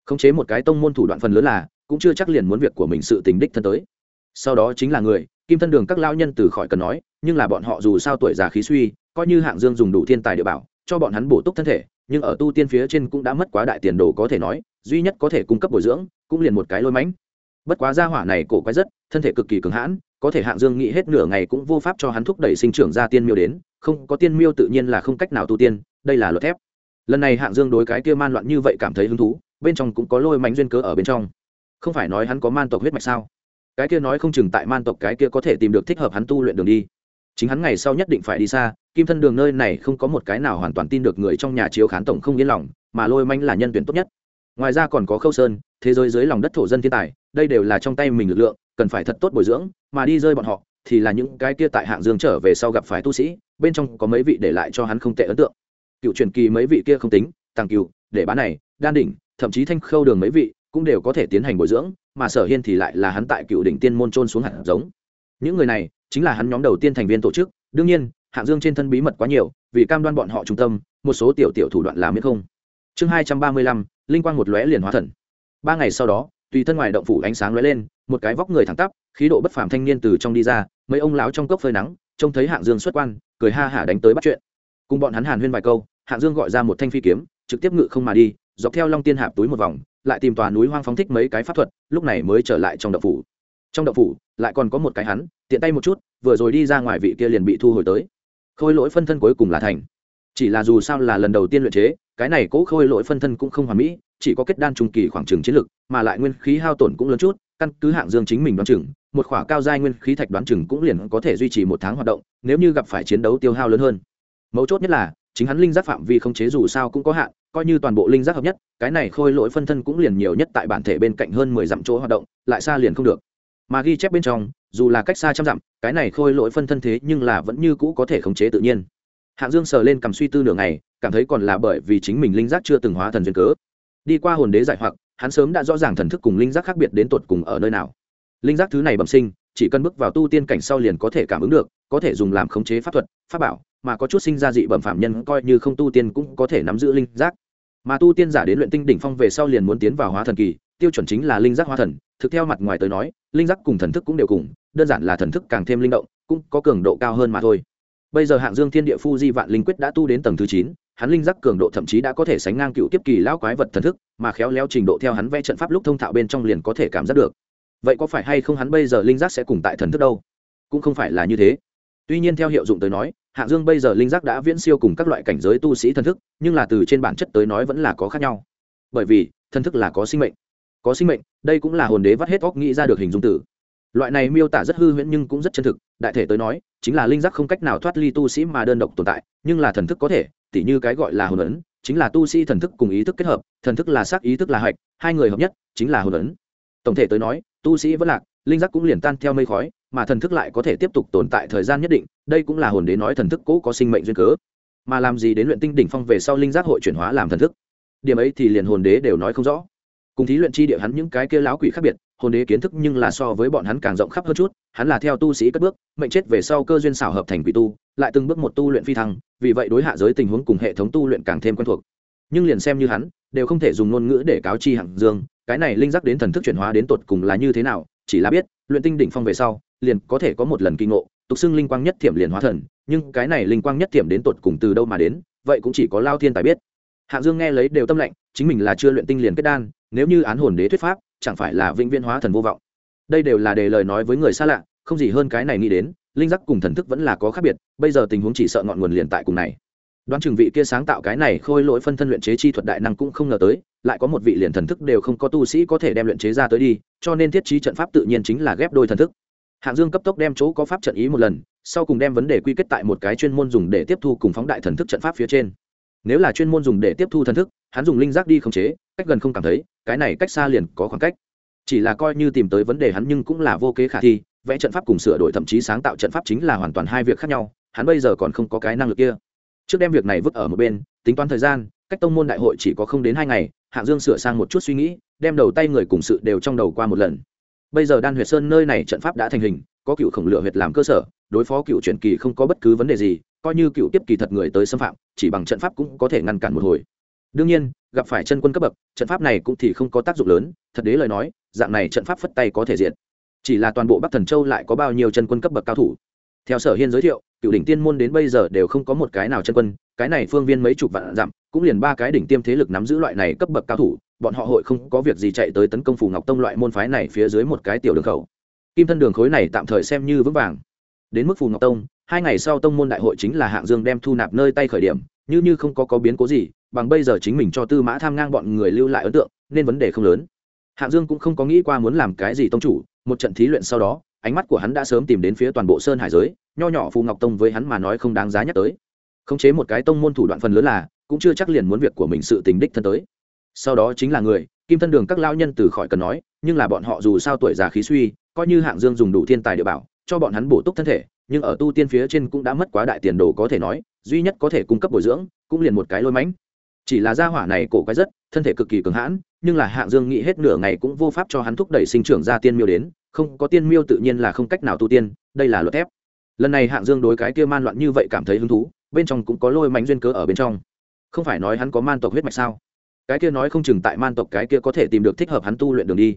Khống chế một cái tông môn thủ đoạn phần lớn là, cũng chưa chắc liền muốn việc của mình sự tình đích thân tới. Sau đó chính là người, kim thân đường các lao nhân từ khỏi cần nói, nhưng là bọn họ dù sao tuổi già khí suy, coi như hạng dương dùng đủ thiên tài địa bảo, cho bọn hắn bổ túc thân thể, nhưng ở tu tiên phía trên cũng đã mất quá đại tiền đồ có thể nói, duy nhất có thể cung cấp bồi dưỡng, cũng liền một cái lôi mánh. bất quá gia hỏa này cổ quái rất, thân thể cực kỳ cứng hãn, có thể hạng dương nghĩ hết nửa ngày cũng vô pháp cho hắn thúc đẩy sinh trưởng ra tiên miêu đến, không có tiên miêu tự nhiên là không cách nào tu tiên, đây là luật thép lần này hạng dương đối cái kia man loạn như vậy cảm thấy hứng thú, bên trong cũng có lôi mánh duyên cớ ở bên trong. Không phải nói hắn có man tộc huyết mạch sao? Cái kia nói không chừng tại man tộc cái kia có thể tìm được thích hợp hắn tu luyện đường đi. Chính hắn ngày sau nhất định phải đi xa, kim thân đường nơi này không có một cái nào hoàn toàn tin được người trong nhà chiếu khán tổng không yên lòng, mà lôi manh là nhân tuyển tốt nhất. Ngoài ra còn có khâu sơn, thế giới dưới lòng đất thổ dân thiên tài, đây đều là trong tay mình lực lượng, cần phải thật tốt bồi dưỡng, mà đi rơi bọn họ thì là những cái kia tại hạng dương trở về sau gặp phải tu sĩ, bên trong có mấy vị để lại cho hắn không tệ ấn tượng cựu truyền kỳ mấy vị kia không tính, tàng cựu, để bán này, đan đỉnh, thậm chí thanh khâu đường mấy vị, cũng đều có thể tiến hành bồi dưỡng, mà sở hiên thì lại là hắn tại cựu đỉnh tiên môn trôn xuống hạt giống. Những người này, chính là hắn nhóm đầu tiên thành viên tổ chức, đương nhiên, hạng dương trên thân bí mật quá nhiều, vì cam đoan bọn họ trung tâm, một số tiểu tiểu thủ đoạn làm miễn không. Chương hai trăm ba mươi lăm, linh quang một lóe liền hóa thần. Ba ngày sau đó, tùy thân ngoài động phủ ánh sáng lóe lên, một cái vóc người thẳng tắp, khí độ bất phàm thanh niên từ trong đi ra, mấy ông lão trong cốc phơi nắng, trông thấy hạng dương xuất quan, cười ha hả đánh tới bắt chuyện. Cùng bọn hắn hàn huyên vài câu hạng dương gọi ra một thanh phi kiếm, trực tiếp ngự không mà đi, dọc theo long tiên hạp túi một vòng, lại tìm tòa núi hoang phóng thích mấy cái pháp thuật, lúc này mới trở lại trong động phủ. Trong động phủ, lại còn có một cái hắn, tiện tay một chút, vừa rồi đi ra ngoài vị kia liền bị thu hồi tới. Khôi lỗi phân thân cuối cùng là thành. Chỉ là dù sao là lần đầu tiên luyện chế, cái này cố khôi lỗi phân thân cũng không hoàn mỹ, chỉ có kết đan trung kỳ khoảng trừng chiến lực, mà lại nguyên khí hao tổn cũng lớn chút, căn cứ hạng dương chính mình đoán chừng, một khỏa cao giai nguyên khí thạch đoán chừng cũng liền có thể duy trì một tháng hoạt động, nếu như gặp phải chiến đấu tiêu hao lớn hơn. Mấu chốt nhất là chính hắn linh giác phạm vi không chế dù sao cũng có hạn, coi như toàn bộ linh giác hợp nhất, cái này khôi lỗi phân thân cũng liền nhiều nhất tại bản thể bên cạnh hơn mười dặm chỗ hoạt động, lại xa liền không được. Mà ghi chép bên trong, dù là cách xa trăm dặm, cái này khôi lỗi phân thân thế nhưng là vẫn như cũ có thể khống chế tự nhiên. Hạng dương sờ lên cầm suy tư nửa ngày, cảm thấy còn là bởi vì chính mình linh giác chưa từng hóa thần duyên cớ. Đi qua hồn đế giải hoặc, hắn sớm đã rõ ràng thần thức cùng linh giác khác biệt đến tột cùng ở nơi nào. Linh giác thứ này bẩm sinh, chỉ cần bước vào tu tiên cảnh sau liền có thể cảm ứng được, có thể dùng làm khống chế pháp thuật, pháp bảo mà có chút sinh ra dị bẩm phạm nhân coi như không tu tiên cũng có thể nắm giữ linh giác. Mà tu tiên giả đến luyện tinh đỉnh phong về sau liền muốn tiến vào hóa thần kỳ, tiêu chuẩn chính là linh giác hóa thần. Thực theo mặt ngoài tới nói, linh giác cùng thần thức cũng đều cùng, đơn giản là thần thức càng thêm linh động, cũng có cường độ cao hơn mà thôi. Bây giờ hạng dương thiên địa phu di vạn linh quyết đã tu đến tầng thứ chín, hắn linh giác cường độ thậm chí đã có thể sánh ngang cựu kiếp kỳ lão quái vật thần thức, mà khéo léo trình độ theo hắn vẽ trận pháp lúc thông thạo bên trong liền có thể cảm giác được. Vậy có phải hay không hắn bây giờ linh giác sẽ cùng tại thần thức đâu? Cũng không phải là như thế tuy nhiên theo hiệu dụng tới nói hạng dương bây giờ linh giác đã viễn siêu cùng các loại cảnh giới tu sĩ thần thức, nhưng là từ trên bản chất tới nói vẫn là có khác nhau. Bởi vì, thần thức là có sinh mệnh. Có sinh mệnh, đây cũng là hồn đế vắt hết óc nghĩ ra được hình dung tử loại này miêu tả rất hư huyễn nhưng cũng rất chân thực, đại thể tới nói, chính là linh giác không cách nào thoát ly tu sĩ mà đơn độc tồn tại, nhưng là thần thức có thể, tỉ như cái gọi là hồn ấn, chính là tu sĩ thần thức cùng ý thức kết hợp, thần thức là sắc ý thức là hạch, hai người hợp nhất, chính là hồn ấn. Tổng thể tới nói, tu sĩ vẫn lạc, linh giác cũng liền tan theo mây khói mà thần thức lại có thể tiếp tục tồn tại thời gian nhất định, đây cũng là hồn đế nói thần thức cũ có sinh mệnh duyên cớ. Mà làm gì đến luyện tinh đỉnh phong về sau linh giác hội chuyển hóa làm thần thức? Điểm ấy thì liền hồn đế đều nói không rõ. Cùng thí luyện chi địa hắn những cái kia láo quỷ khác biệt, hồn đế kiến thức nhưng là so với bọn hắn càng rộng khắp hơn chút, hắn là theo tu sĩ cất bước, mệnh chết về sau cơ duyên xảo hợp thành quỷ tu, lại từng bước một tu luyện phi thăng, vì vậy đối hạ giới tình huống cùng hệ thống tu luyện càng thêm quen thuộc. Nhưng liền xem như hắn, đều không thể dùng ngôn ngữ để cáo chi hạng dương, cái này linh giác đến thần thức chuyển hóa đến tột cùng là như thế nào, chỉ là biết, luyện tinh đỉnh phong về sau liền có thể có một lần kinh ngộ, tục xưng linh quang nhất thiểm liền hóa thần, nhưng cái này linh quang nhất thiểm đến tột cùng từ đâu mà đến, vậy cũng chỉ có lao thiên tài biết. Hạng dương nghe lấy đều tâm lệnh, chính mình là chưa luyện tinh liền kết đan, nếu như án hồn đế thuyết pháp, chẳng phải là vĩnh viễn hóa thần vô vọng. Đây đều là đề lời nói với người xa lạ, không gì hơn cái này nghĩ đến, linh giác cùng thần thức vẫn là có khác biệt, bây giờ tình huống chỉ sợ ngọn nguồn liền tại cùng này. Đoán chừng vị kia sáng tạo cái này khôi lỗi phân thân luyện chế chi thuật đại năng cũng không ngờ tới, lại có một vị liền thần thức đều không có tu sĩ có thể đem luyện chế ra tới đi, cho nên thiết trí trận pháp tự nhiên chính là ghép đôi thần thức hạng dương cấp tốc đem chỗ có pháp trận ý một lần, sau cùng đem vấn đề quy kết tại một cái chuyên môn dùng để tiếp thu cùng phóng đại thần thức trận pháp phía trên. Nếu là chuyên môn dùng để tiếp thu thần thức, hắn dùng linh giác đi khống chế, cách gần không cảm thấy, cái này cách xa liền có khoảng cách. Chỉ là coi như tìm tới vấn đề hắn nhưng cũng là vô kế khả thi, vẽ trận pháp cùng sửa đổi thậm chí sáng tạo trận pháp chính là hoàn toàn hai việc khác nhau, hắn bây giờ còn không có cái năng lực kia. Trước đem việc này vứt ở một bên, tính toán thời gian, cách tông môn đại hội chỉ có không đến hai ngày, hạng dương sửa sang một chút suy nghĩ, đem đầu tay người cùng sự đều trong đầu qua một lần bây giờ đan huyệt sơn nơi này trận pháp đã thành hình, có cựu khổng lửa huyệt làm cơ sở, đối phó cựu truyền kỳ không có bất cứ vấn đề gì, coi như cựu tiếp kỳ thật người tới xâm phạm, chỉ bằng trận pháp cũng có thể ngăn cản một hồi. Đương nhiên, gặp phải chân quân cấp bậc, trận pháp này cũng thì không có tác dụng lớn, thật đế lời nói, dạng này trận pháp phất tay có thể diện chỉ là toàn bộ bắc thần châu lại có bao nhiêu chân quân cấp bậc cao thủ? Theo sở hiên giới thiệu, cựu đỉnh tiên môn đến bây giờ đều không có một cái nào chân quân, cái này phương viên mấy chục vạn dặm, cũng liền ba cái đỉnh tiêm thế lực nắm giữ loại này cấp bậc cao thủ bọn họ hội không có việc gì chạy tới tấn công phù ngọc tông loại môn phái này phía dưới một cái tiểu đường khẩu. Kim thân đường khối này tạm thời xem như vững vàng. Đến mức phù ngọc tông, hai ngày sau tông môn đại hội chính là hạng dương đem thu nạp nơi tay khởi điểm, như như không có có biến cố gì, bằng bây giờ chính mình cho tư mã tham ngang bọn người lưu lại ấn tượng, nên vấn đề không lớn. Hạng dương cũng không có nghĩ qua muốn làm cái gì tông chủ, một trận thí luyện sau đó, ánh mắt của hắn đã sớm tìm đến phía toàn bộ sơn hải giới, nho nhỏ phù ngọc tông với hắn mà nói không đáng giá nhắc tới. Khống chế một cái tông môn thủ đoạn phần lớn là, cũng chưa chắc liền muốn việc của mình sự tình đích thân tới sau đó chính là người, kim thân đường các lao nhân từ khỏi cần nói, nhưng là bọn họ dù sao tuổi già khí suy, coi như hạng dương dùng đủ thiên tài địa bảo, cho bọn hắn bổ túc thân thể, nhưng ở tu tiên phía trên cũng đã mất quá đại tiền đồ có thể nói, duy nhất có thể cung cấp bồi dưỡng, cũng liền một cái lôi mánh chỉ là gia hỏa này cổ quái rất, thân thể cực kỳ cường hãn, nhưng là hạng dương nghĩ hết nửa ngày cũng vô pháp cho hắn thúc đẩy sinh trưởng ra tiên miêu đến, không có tiên miêu tự nhiên là không cách nào tu tiên, đây là luật thép. Lần này hạng dương đối cái kia man loạn như vậy cảm thấy hứng thú, bên trong cũng có lôi mánh duyên cớ ở bên trong. Không phải nói hắn có man tộc huyết mạch sao? Cái kia nói không chừng tại man tộc cái kia có thể tìm được thích hợp hắn tu luyện đường đi.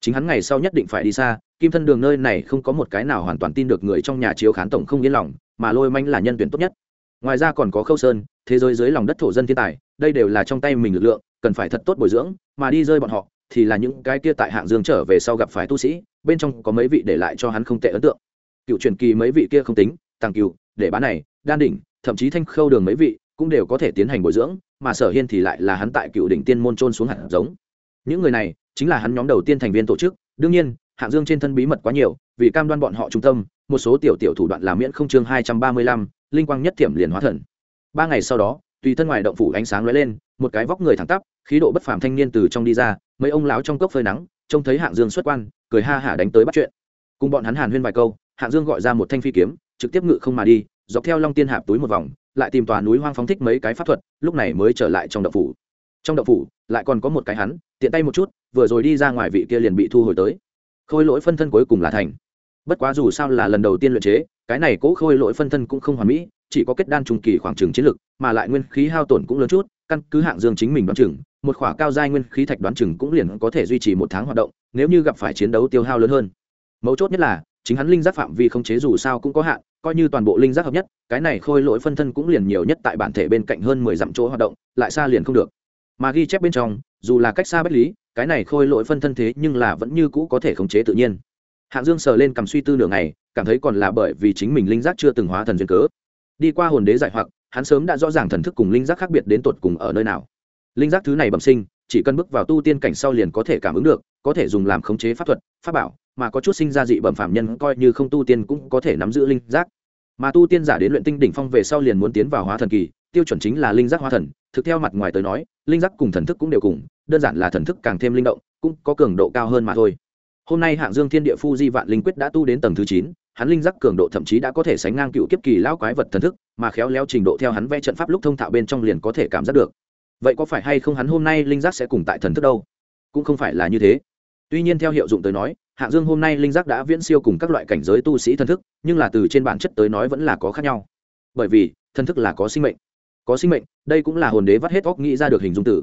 Chính hắn ngày sau nhất định phải đi xa, kim thân đường nơi này không có một cái nào hoàn toàn tin được người trong nhà chiếu khán tổng không yên lòng, mà lôi manh là nhân tuyển tốt nhất. Ngoài ra còn có khâu sơn, thế giới dưới lòng đất thổ dân thiên tài, đây đều là trong tay mình lực lượng, cần phải thật tốt bồi dưỡng, mà đi rơi bọn họ thì là những cái kia tại hạng dương trở về sau gặp phải tu sĩ, bên trong có mấy vị để lại cho hắn không tệ ấn tượng. Cựu truyền kỳ mấy vị kia không tính, tàng cựu, để bán này, đan đỉnh, thậm chí thanh khâu đường mấy vị cũng đều có thể tiến hành bồi dưỡng mà sở hiên thì lại là hắn tại cựu đỉnh tiên môn trôn xuống hạt giống. Những người này chính là hắn nhóm đầu tiên thành viên tổ chức. Đương nhiên, hạng dương trên thân bí mật quá nhiều, vì cam đoan bọn họ trung tâm, một số tiểu tiểu thủ đoạn làm miễn không chương hai trăm ba mươi lăm, linh quang nhất thiểm liền hóa thần. Ba ngày sau đó, tùy thân ngoài động phủ ánh sáng lóe lên, một cái vóc người thẳng tắp, khí độ bất phàm thanh niên từ trong đi ra, mấy ông lão trong cốc phơi nắng, trông thấy hạng dương xuất quan, cười ha hả đánh tới bắt chuyện. Cùng bọn hắn hàn huyên vài câu, hạng dương gọi ra một thanh phi kiếm, trực tiếp ngự không mà đi, dọc theo long tiên hạp túi một vòng lại tìm tòa núi hoang phóng thích mấy cái pháp thuật, lúc này mới trở lại trong đậu phủ. Trong đậu phủ, lại còn có một cái hắn, tiện tay một chút, vừa rồi đi ra ngoài vị kia liền bị thu hồi tới. Khôi lỗi phân thân cuối cùng là thành. Bất quá dù sao là lần đầu tiên luyện chế, cái này cố khôi lỗi phân thân cũng không hoàn mỹ, chỉ có kết đan trùng kỳ khoảng trừng chiến lực, mà lại nguyên khí hao tổn cũng lớn chút, căn cứ hạng dương chính mình đoán chừng, một khỏa cao giai nguyên khí thạch đoán chừng cũng liền có thể duy trì một tháng hoạt động, nếu như gặp phải chiến đấu tiêu hao lớn hơn. Mấu chốt nhất là chính hắn linh giác phạm vi không chế dù sao cũng có hạn, coi như toàn bộ linh giác hợp nhất, cái này khôi lỗi phân thân cũng liền nhiều nhất tại bản thể bên cạnh hơn mười dặm chỗ hoạt động, lại xa liền không được. Mà ghi chép bên trong, dù là cách xa bất lý, cái này khôi lỗi phân thân thế nhưng là vẫn như cũ có thể khống chế tự nhiên. Hạng dương sờ lên cầm suy tư nửa ngày, cảm thấy còn là bởi vì chính mình linh giác chưa từng hóa thần duyên cớ. Đi qua hồn đế giải hoặc, hắn sớm đã rõ ràng thần thức cùng linh giác khác biệt đến tột cùng ở nơi nào. Linh giác thứ này bẩm sinh chỉ cần bước vào tu tiên cảnh sau liền có thể cảm ứng được, có thể dùng làm khống chế pháp thuật, pháp bảo, mà có chút sinh ra dị bẩm phạm nhân coi như không tu tiên cũng có thể nắm giữ linh giác. Mà tu tiên giả đến luyện tinh đỉnh phong về sau liền muốn tiến vào hóa thần kỳ, tiêu chuẩn chính là linh giác hóa thần, thực theo mặt ngoài tới nói, linh giác cùng thần thức cũng đều cùng, đơn giản là thần thức càng thêm linh động, cũng có cường độ cao hơn mà thôi. Hôm nay hạng dương thiên địa phu di vạn linh quyết đã tu đến tầng thứ chín, hắn linh giác cường độ thậm chí đã có thể sánh ngang cựu kiếp kỳ lão quái vật thần thức, mà khéo léo trình độ theo hắn vẽ trận pháp lúc thông thạo bên trong liền có thể cảm giác được vậy có phải hay không hắn hôm nay linh giác sẽ cùng tại thần thức đâu? Cũng không phải là như thế. Tuy nhiên theo hiệu dụng tới nói, hạng dương hôm nay linh giác đã viễn siêu cùng các loại cảnh giới tu sĩ thần thức, nhưng là từ trên bản chất tới nói vẫn là có khác nhau. Bởi vì, thần thức là có sinh mệnh. Có sinh mệnh, đây cũng là hồn đế vắt hết óc nghĩ ra được hình dung tử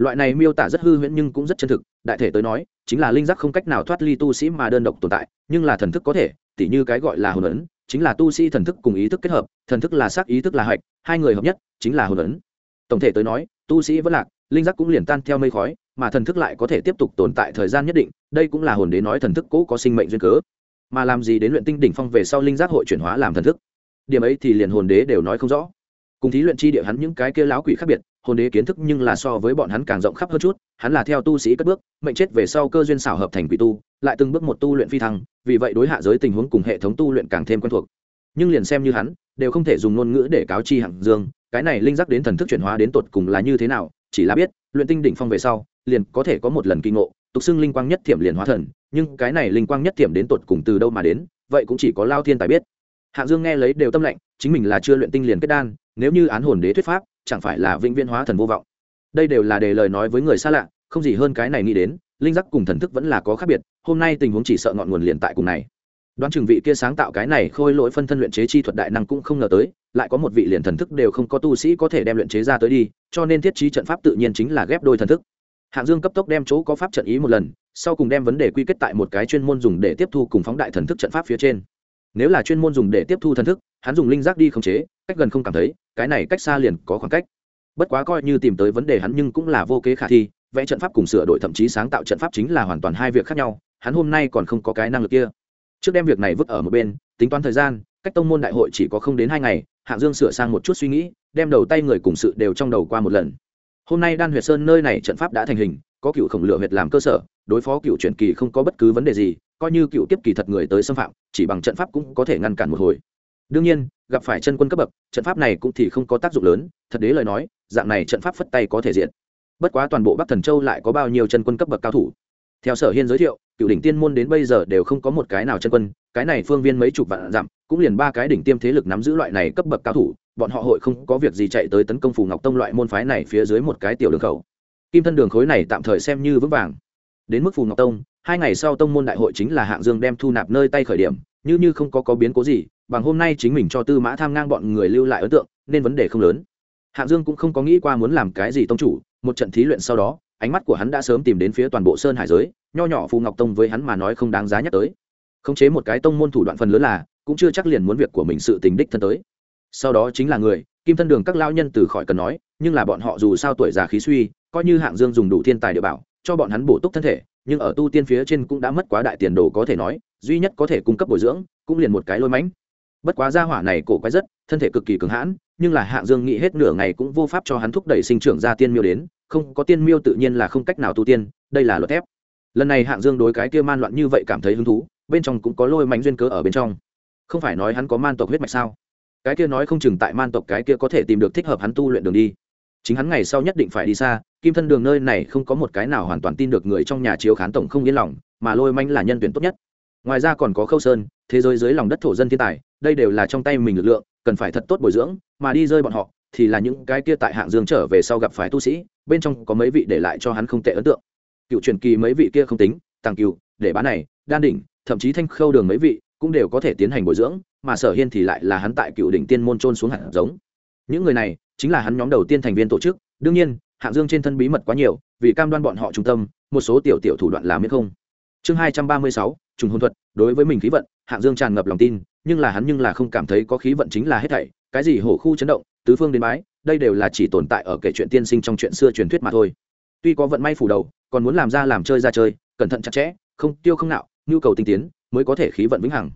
loại này miêu tả rất hư huyễn nhưng cũng rất chân thực, đại thể tới nói, chính là linh giác không cách nào thoát ly tu sĩ mà đơn độc tồn tại, nhưng là thần thức có thể, tỉ như cái gọi là hồn ấn, chính là tu sĩ thần thức cùng ý thức kết hợp, thần thức là sắc ý thức là hạch, hai người hợp nhất, chính là hồn ấn. Tổng thể tới nói tu sĩ vẫn lạc, linh giác cũng liền tan theo mây khói, mà thần thức lại có thể tiếp tục tồn tại thời gian nhất định, đây cũng là hồn đế nói thần thức cũ có sinh mệnh duyên cớ. Mà làm gì đến luyện tinh đỉnh phong về sau linh giác hội chuyển hóa làm thần thức? Điểm ấy thì liền hồn đế đều nói không rõ. Cùng thí luyện chi địa hắn những cái kia láo quỷ khác biệt, hồn đế kiến thức nhưng là so với bọn hắn càng rộng khắp hơn chút, hắn là theo tu sĩ cất bước, mệnh chết về sau cơ duyên xảo hợp thành quỷ tu, lại từng bước một tu luyện phi thăng, vì vậy đối hạ giới tình huống cùng hệ thống tu luyện càng thêm quen thuộc. Nhưng liền xem như hắn, đều không thể dùng ngôn ngữ để cáo chi hạng dương cái này linh giác đến thần thức chuyển hóa đến tột cùng là như thế nào, chỉ là biết, luyện tinh đỉnh phong về sau, liền có thể có một lần kinh ngộ, tục xưng linh quang nhất thiểm liền hóa thần, nhưng cái này linh quang nhất thiểm đến tột cùng từ đâu mà đến, vậy cũng chỉ có lao thiên tài biết. Hạng dương nghe lấy đều tâm lệnh, chính mình là chưa luyện tinh liền kết đan, nếu như án hồn đế thuyết pháp, chẳng phải là vĩnh viễn hóa thần vô vọng. Đây đều là đề lời nói với người xa lạ, không gì hơn cái này nghĩ đến, linh giác cùng thần thức vẫn là có khác biệt, hôm nay tình huống chỉ sợ ngọn nguồn liền tại cùng này. Đoán chừng vị kia sáng tạo cái này khôi lỗi phân thân luyện chế chi thuật đại năng cũng không ngờ tới lại có một vị liền thần thức đều không có tu sĩ có thể đem luyện chế ra tới đi, cho nên thiết trí trận pháp tự nhiên chính là ghép đôi thần thức. Hạng dương cấp tốc đem chỗ có pháp trận ý một lần, sau cùng đem vấn đề quy kết tại một cái chuyên môn dùng để tiếp thu cùng phóng đại thần thức trận pháp phía trên. Nếu là chuyên môn dùng để tiếp thu thần thức, hắn dùng linh giác đi khống chế, cách gần không cảm thấy, cái này cách xa liền có khoảng cách. Bất quá coi như tìm tới vấn đề hắn nhưng cũng là vô kế khả thi, vẽ trận pháp cùng sửa đổi thậm chí sáng tạo trận pháp chính là hoàn toàn hai việc khác nhau, hắn hôm nay còn không có cái năng lực kia. Trước đem việc này vứt ở một bên, tính toán thời gian, cách tông môn đại hội chỉ có không đến hai ngày hạng dương sửa sang một chút suy nghĩ, đem đầu tay người cùng sự đều trong đầu qua một lần. Hôm nay đan huyệt sơn nơi này trận pháp đã thành hình, có cựu khổng lửa huyệt làm cơ sở, đối phó cựu truyền kỳ không có bất cứ vấn đề gì, coi như cựu tiếp kỳ thật người tới xâm phạm, chỉ bằng trận pháp cũng có thể ngăn cản một hồi. Đương nhiên, gặp phải chân quân cấp bậc, trận pháp này cũng thì không có tác dụng lớn, thật đế lời nói, dạng này trận pháp phất tay có thể diện. Bất quá toàn bộ bắc thần châu lại có bao nhiêu chân quân cấp bậc cao thủ? Theo sở hiên giới thiệu, cựu đỉnh tiên môn đến bây giờ đều không có một cái nào chân quân, cái này phương viên mấy chục vạn dặm, cũng liền ba cái đỉnh tiêm thế lực nắm giữ loại này cấp bậc cao thủ, bọn họ hội không có việc gì chạy tới tấn công phù ngọc tông loại môn phái này phía dưới một cái tiểu đường khẩu. Kim thân đường khối này tạm thời xem như vững vàng. Đến mức phù ngọc tông, hai ngày sau tông môn đại hội chính là hạng dương đem thu nạp nơi tay khởi điểm, như như không có có biến cố gì, bằng hôm nay chính mình cho tư mã tham ngang bọn người lưu lại ấn tượng, nên vấn đề không lớn. Hạng dương cũng không có nghĩ qua muốn làm cái gì tông chủ, một trận thí luyện sau đó ánh mắt của hắn đã sớm tìm đến phía toàn bộ sơn hải giới, nho nhỏ phù ngọc tông với hắn mà nói không đáng giá nhắc tới. Khống chế một cái tông môn thủ đoạn phần lớn là, cũng chưa chắc liền muốn việc của mình sự tình đích thân tới. Sau đó chính là người, kim thân đường các lao nhân từ khỏi cần nói, nhưng là bọn họ dù sao tuổi già khí suy, coi như hạng dương dùng đủ thiên tài địa bảo, cho bọn hắn bổ túc thân thể, nhưng ở tu tiên phía trên cũng đã mất quá đại tiền đồ có thể nói, duy nhất có thể cung cấp bồi dưỡng, cũng liền một cái lôi mánh bất quá gia hỏa này cổ quái rất, thân thể cực kỳ cứng hãn, nhưng là hạng dương nghĩ hết nửa ngày cũng vô pháp cho hắn thúc đẩy sinh trưởng ra tiên miêu đến không có tiên miêu tự nhiên là không cách nào tu tiên, đây là luật thép. Lần này hạng dương đối cái kia man loạn như vậy cảm thấy hứng thú, bên trong cũng có lôi mánh duyên cớ ở bên trong. Không phải nói hắn có man tộc huyết mạch sao? Cái kia nói không chừng tại man tộc cái kia có thể tìm được thích hợp hắn tu luyện đường đi. Chính hắn ngày sau nhất định phải đi xa, kim thân đường nơi này không có một cái nào hoàn toàn tin được người trong nhà chiếu khán tổng không yên lòng, mà lôi manh là nhân tuyển tốt nhất. Ngoài ra còn có khâu sơn, thế giới dưới lòng đất thổ dân thiên tài, đây đều là trong tay mình lực lượng, cần phải thật tốt bồi dưỡng, mà đi rơi bọn họ, thì là những cái kia tại hạng dương trở về sau gặp phải tu sĩ bên trong có mấy vị để lại cho hắn không tệ ấn tượng. Cựu truyền kỳ mấy vị kia không tính, tàng cựu, để bán này, đan đỉnh, thậm chí thanh khâu đường mấy vị cũng đều có thể tiến hành bồi dưỡng, mà sở hiên thì lại là hắn tại cựu đỉnh tiên môn trôn xuống hạt giống. Những người này chính là hắn nhóm đầu tiên thành viên tổ chức, đương nhiên, hạng dương trên thân bí mật quá nhiều, vì cam đoan bọn họ trung tâm, một số tiểu tiểu thủ đoạn làm miễn không. Chương hai trăm ba mươi sáu, trùng hôn thuật, đối với mình khí vận, hạng dương tràn ngập lòng tin, nhưng là hắn nhưng là không cảm thấy có khí vận chính là hết thảy, cái gì hổ khu chấn động tứ phương đến bái, đây đều là chỉ tồn tại ở kể chuyện tiên sinh trong chuyện xưa truyền thuyết mà thôi. Tuy có vận may phủ đầu, còn muốn làm ra làm chơi ra chơi, cẩn thận chặt chẽ, không tiêu không nạo, nhu cầu tinh tiến, mới có thể khí vận vĩnh hằng.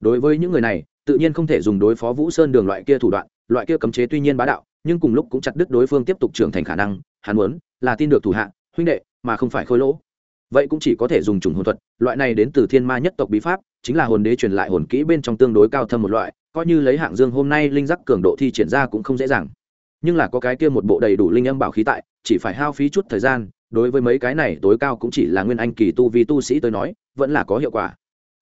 Đối với những người này, tự nhiên không thể dùng đối phó vũ sơn đường loại kia thủ đoạn, loại kia cấm chế tuy nhiên bá đạo, nhưng cùng lúc cũng chặt đứt đối phương tiếp tục trưởng thành khả năng, hắn muốn là tin được thủ hạ, huynh đệ, mà không phải khôi lỗ. Vậy cũng chỉ có thể dùng trùng hồn thuật, loại này đến từ thiên ma nhất tộc bí pháp, chính là hồn đế truyền lại hồn kỹ bên trong tương đối cao thâm một loại coi như lấy hạng dương hôm nay linh giác cường độ thi triển ra cũng không dễ dàng. Nhưng là có cái kia một bộ đầy đủ linh âm bảo khí tại, chỉ phải hao phí chút thời gian, đối với mấy cái này tối cao cũng chỉ là nguyên anh kỳ tu vi tu sĩ tôi nói, vẫn là có hiệu quả.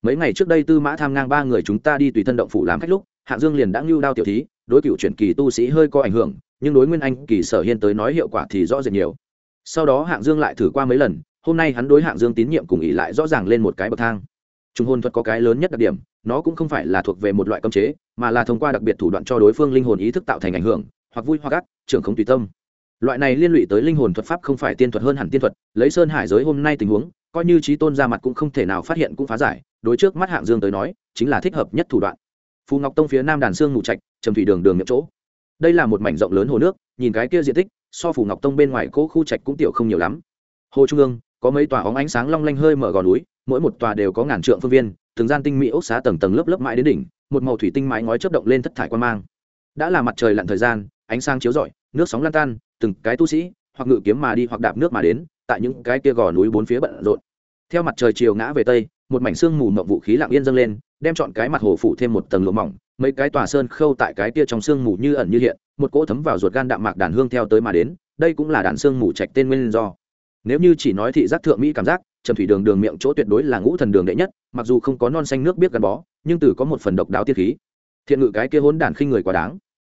Mấy ngày trước đây tư mã tham ngang ba người chúng ta đi tùy thân động phủ làm khách lúc, hạng dương liền đã ngưu đao tiểu thí, đối cựu chuyển kỳ tu sĩ hơi có ảnh hưởng, nhưng đối nguyên anh kỳ sở hiên tới nói hiệu quả thì rõ rệt nhiều. Sau đó hạng dương lại thử qua mấy lần, hôm nay hắn đối hạng dương tín nhiệm cùng ỉ lại rõ ràng lên một cái bậc thang. Trung hôn thuật có cái lớn nhất đặc điểm, nó cũng không phải là thuộc về một loại cấm chế mà là thông qua đặc biệt thủ đoạn cho đối phương linh hồn ý thức tạo thành ảnh hưởng, hoặc vui hoặc gắt trưởng không tùy tâm. Loại này liên lụy tới linh hồn thuật pháp không phải tiên thuật hơn hẳn tiên thuật, lấy sơn hải giới hôm nay tình huống, coi như trí tôn ra mặt cũng không thể nào phát hiện cũng phá giải, đối trước mắt hạng dương tới nói, chính là thích hợp nhất thủ đoạn. Phù ngọc tông phía nam đàn sương ngủ trạch, trầm thủy đường đường miệng chỗ. Đây là một mảnh rộng lớn hồ nước, nhìn cái kia diện tích, so phù ngọc tông bên ngoài cỗ khu trạch cũng tiểu không nhiều lắm. Hồ trung ương, có mấy tòa óng ánh sáng long lanh hơi mở gò núi, mỗi một tòa đều có ngàn trượng phương viên, từng gian tinh mỹ ốc xá tầng tầng lớp lớp mãi đến đỉnh một màu thủy tinh mái ngói chớp động lên thất thải quan mang. Đã là mặt trời lặn thời gian, ánh sáng chiếu rọi, nước sóng lan tan, từng cái tu sĩ, hoặc ngự kiếm mà đi hoặc đạp nước mà đến, tại những cái kia gò núi bốn phía bận rộn. Theo mặt trời chiều ngã về tây, một mảnh sương mù mộng vũ khí lặng yên dâng lên, đem chọn cái mặt hồ phủ thêm một tầng lụa mỏng, mấy cái tòa sơn khâu tại cái kia trong sương mù như ẩn như hiện, một cỗ thấm vào ruột gan đạm mạc đàn hương theo tới mà đến, đây cũng là đàn sương mù trạch tên nguyên do. Nếu như chỉ nói thị giác thượng mỹ cảm giác trầm thủy đường đường miệng chỗ tuyệt đối là ngũ thần đường đệ nhất, mặc dù không có non xanh nước biết gắn bó, nhưng từ có một phần độc đáo tiết khí. Thiện ngự cái kia hỗn đản khinh người quá đáng.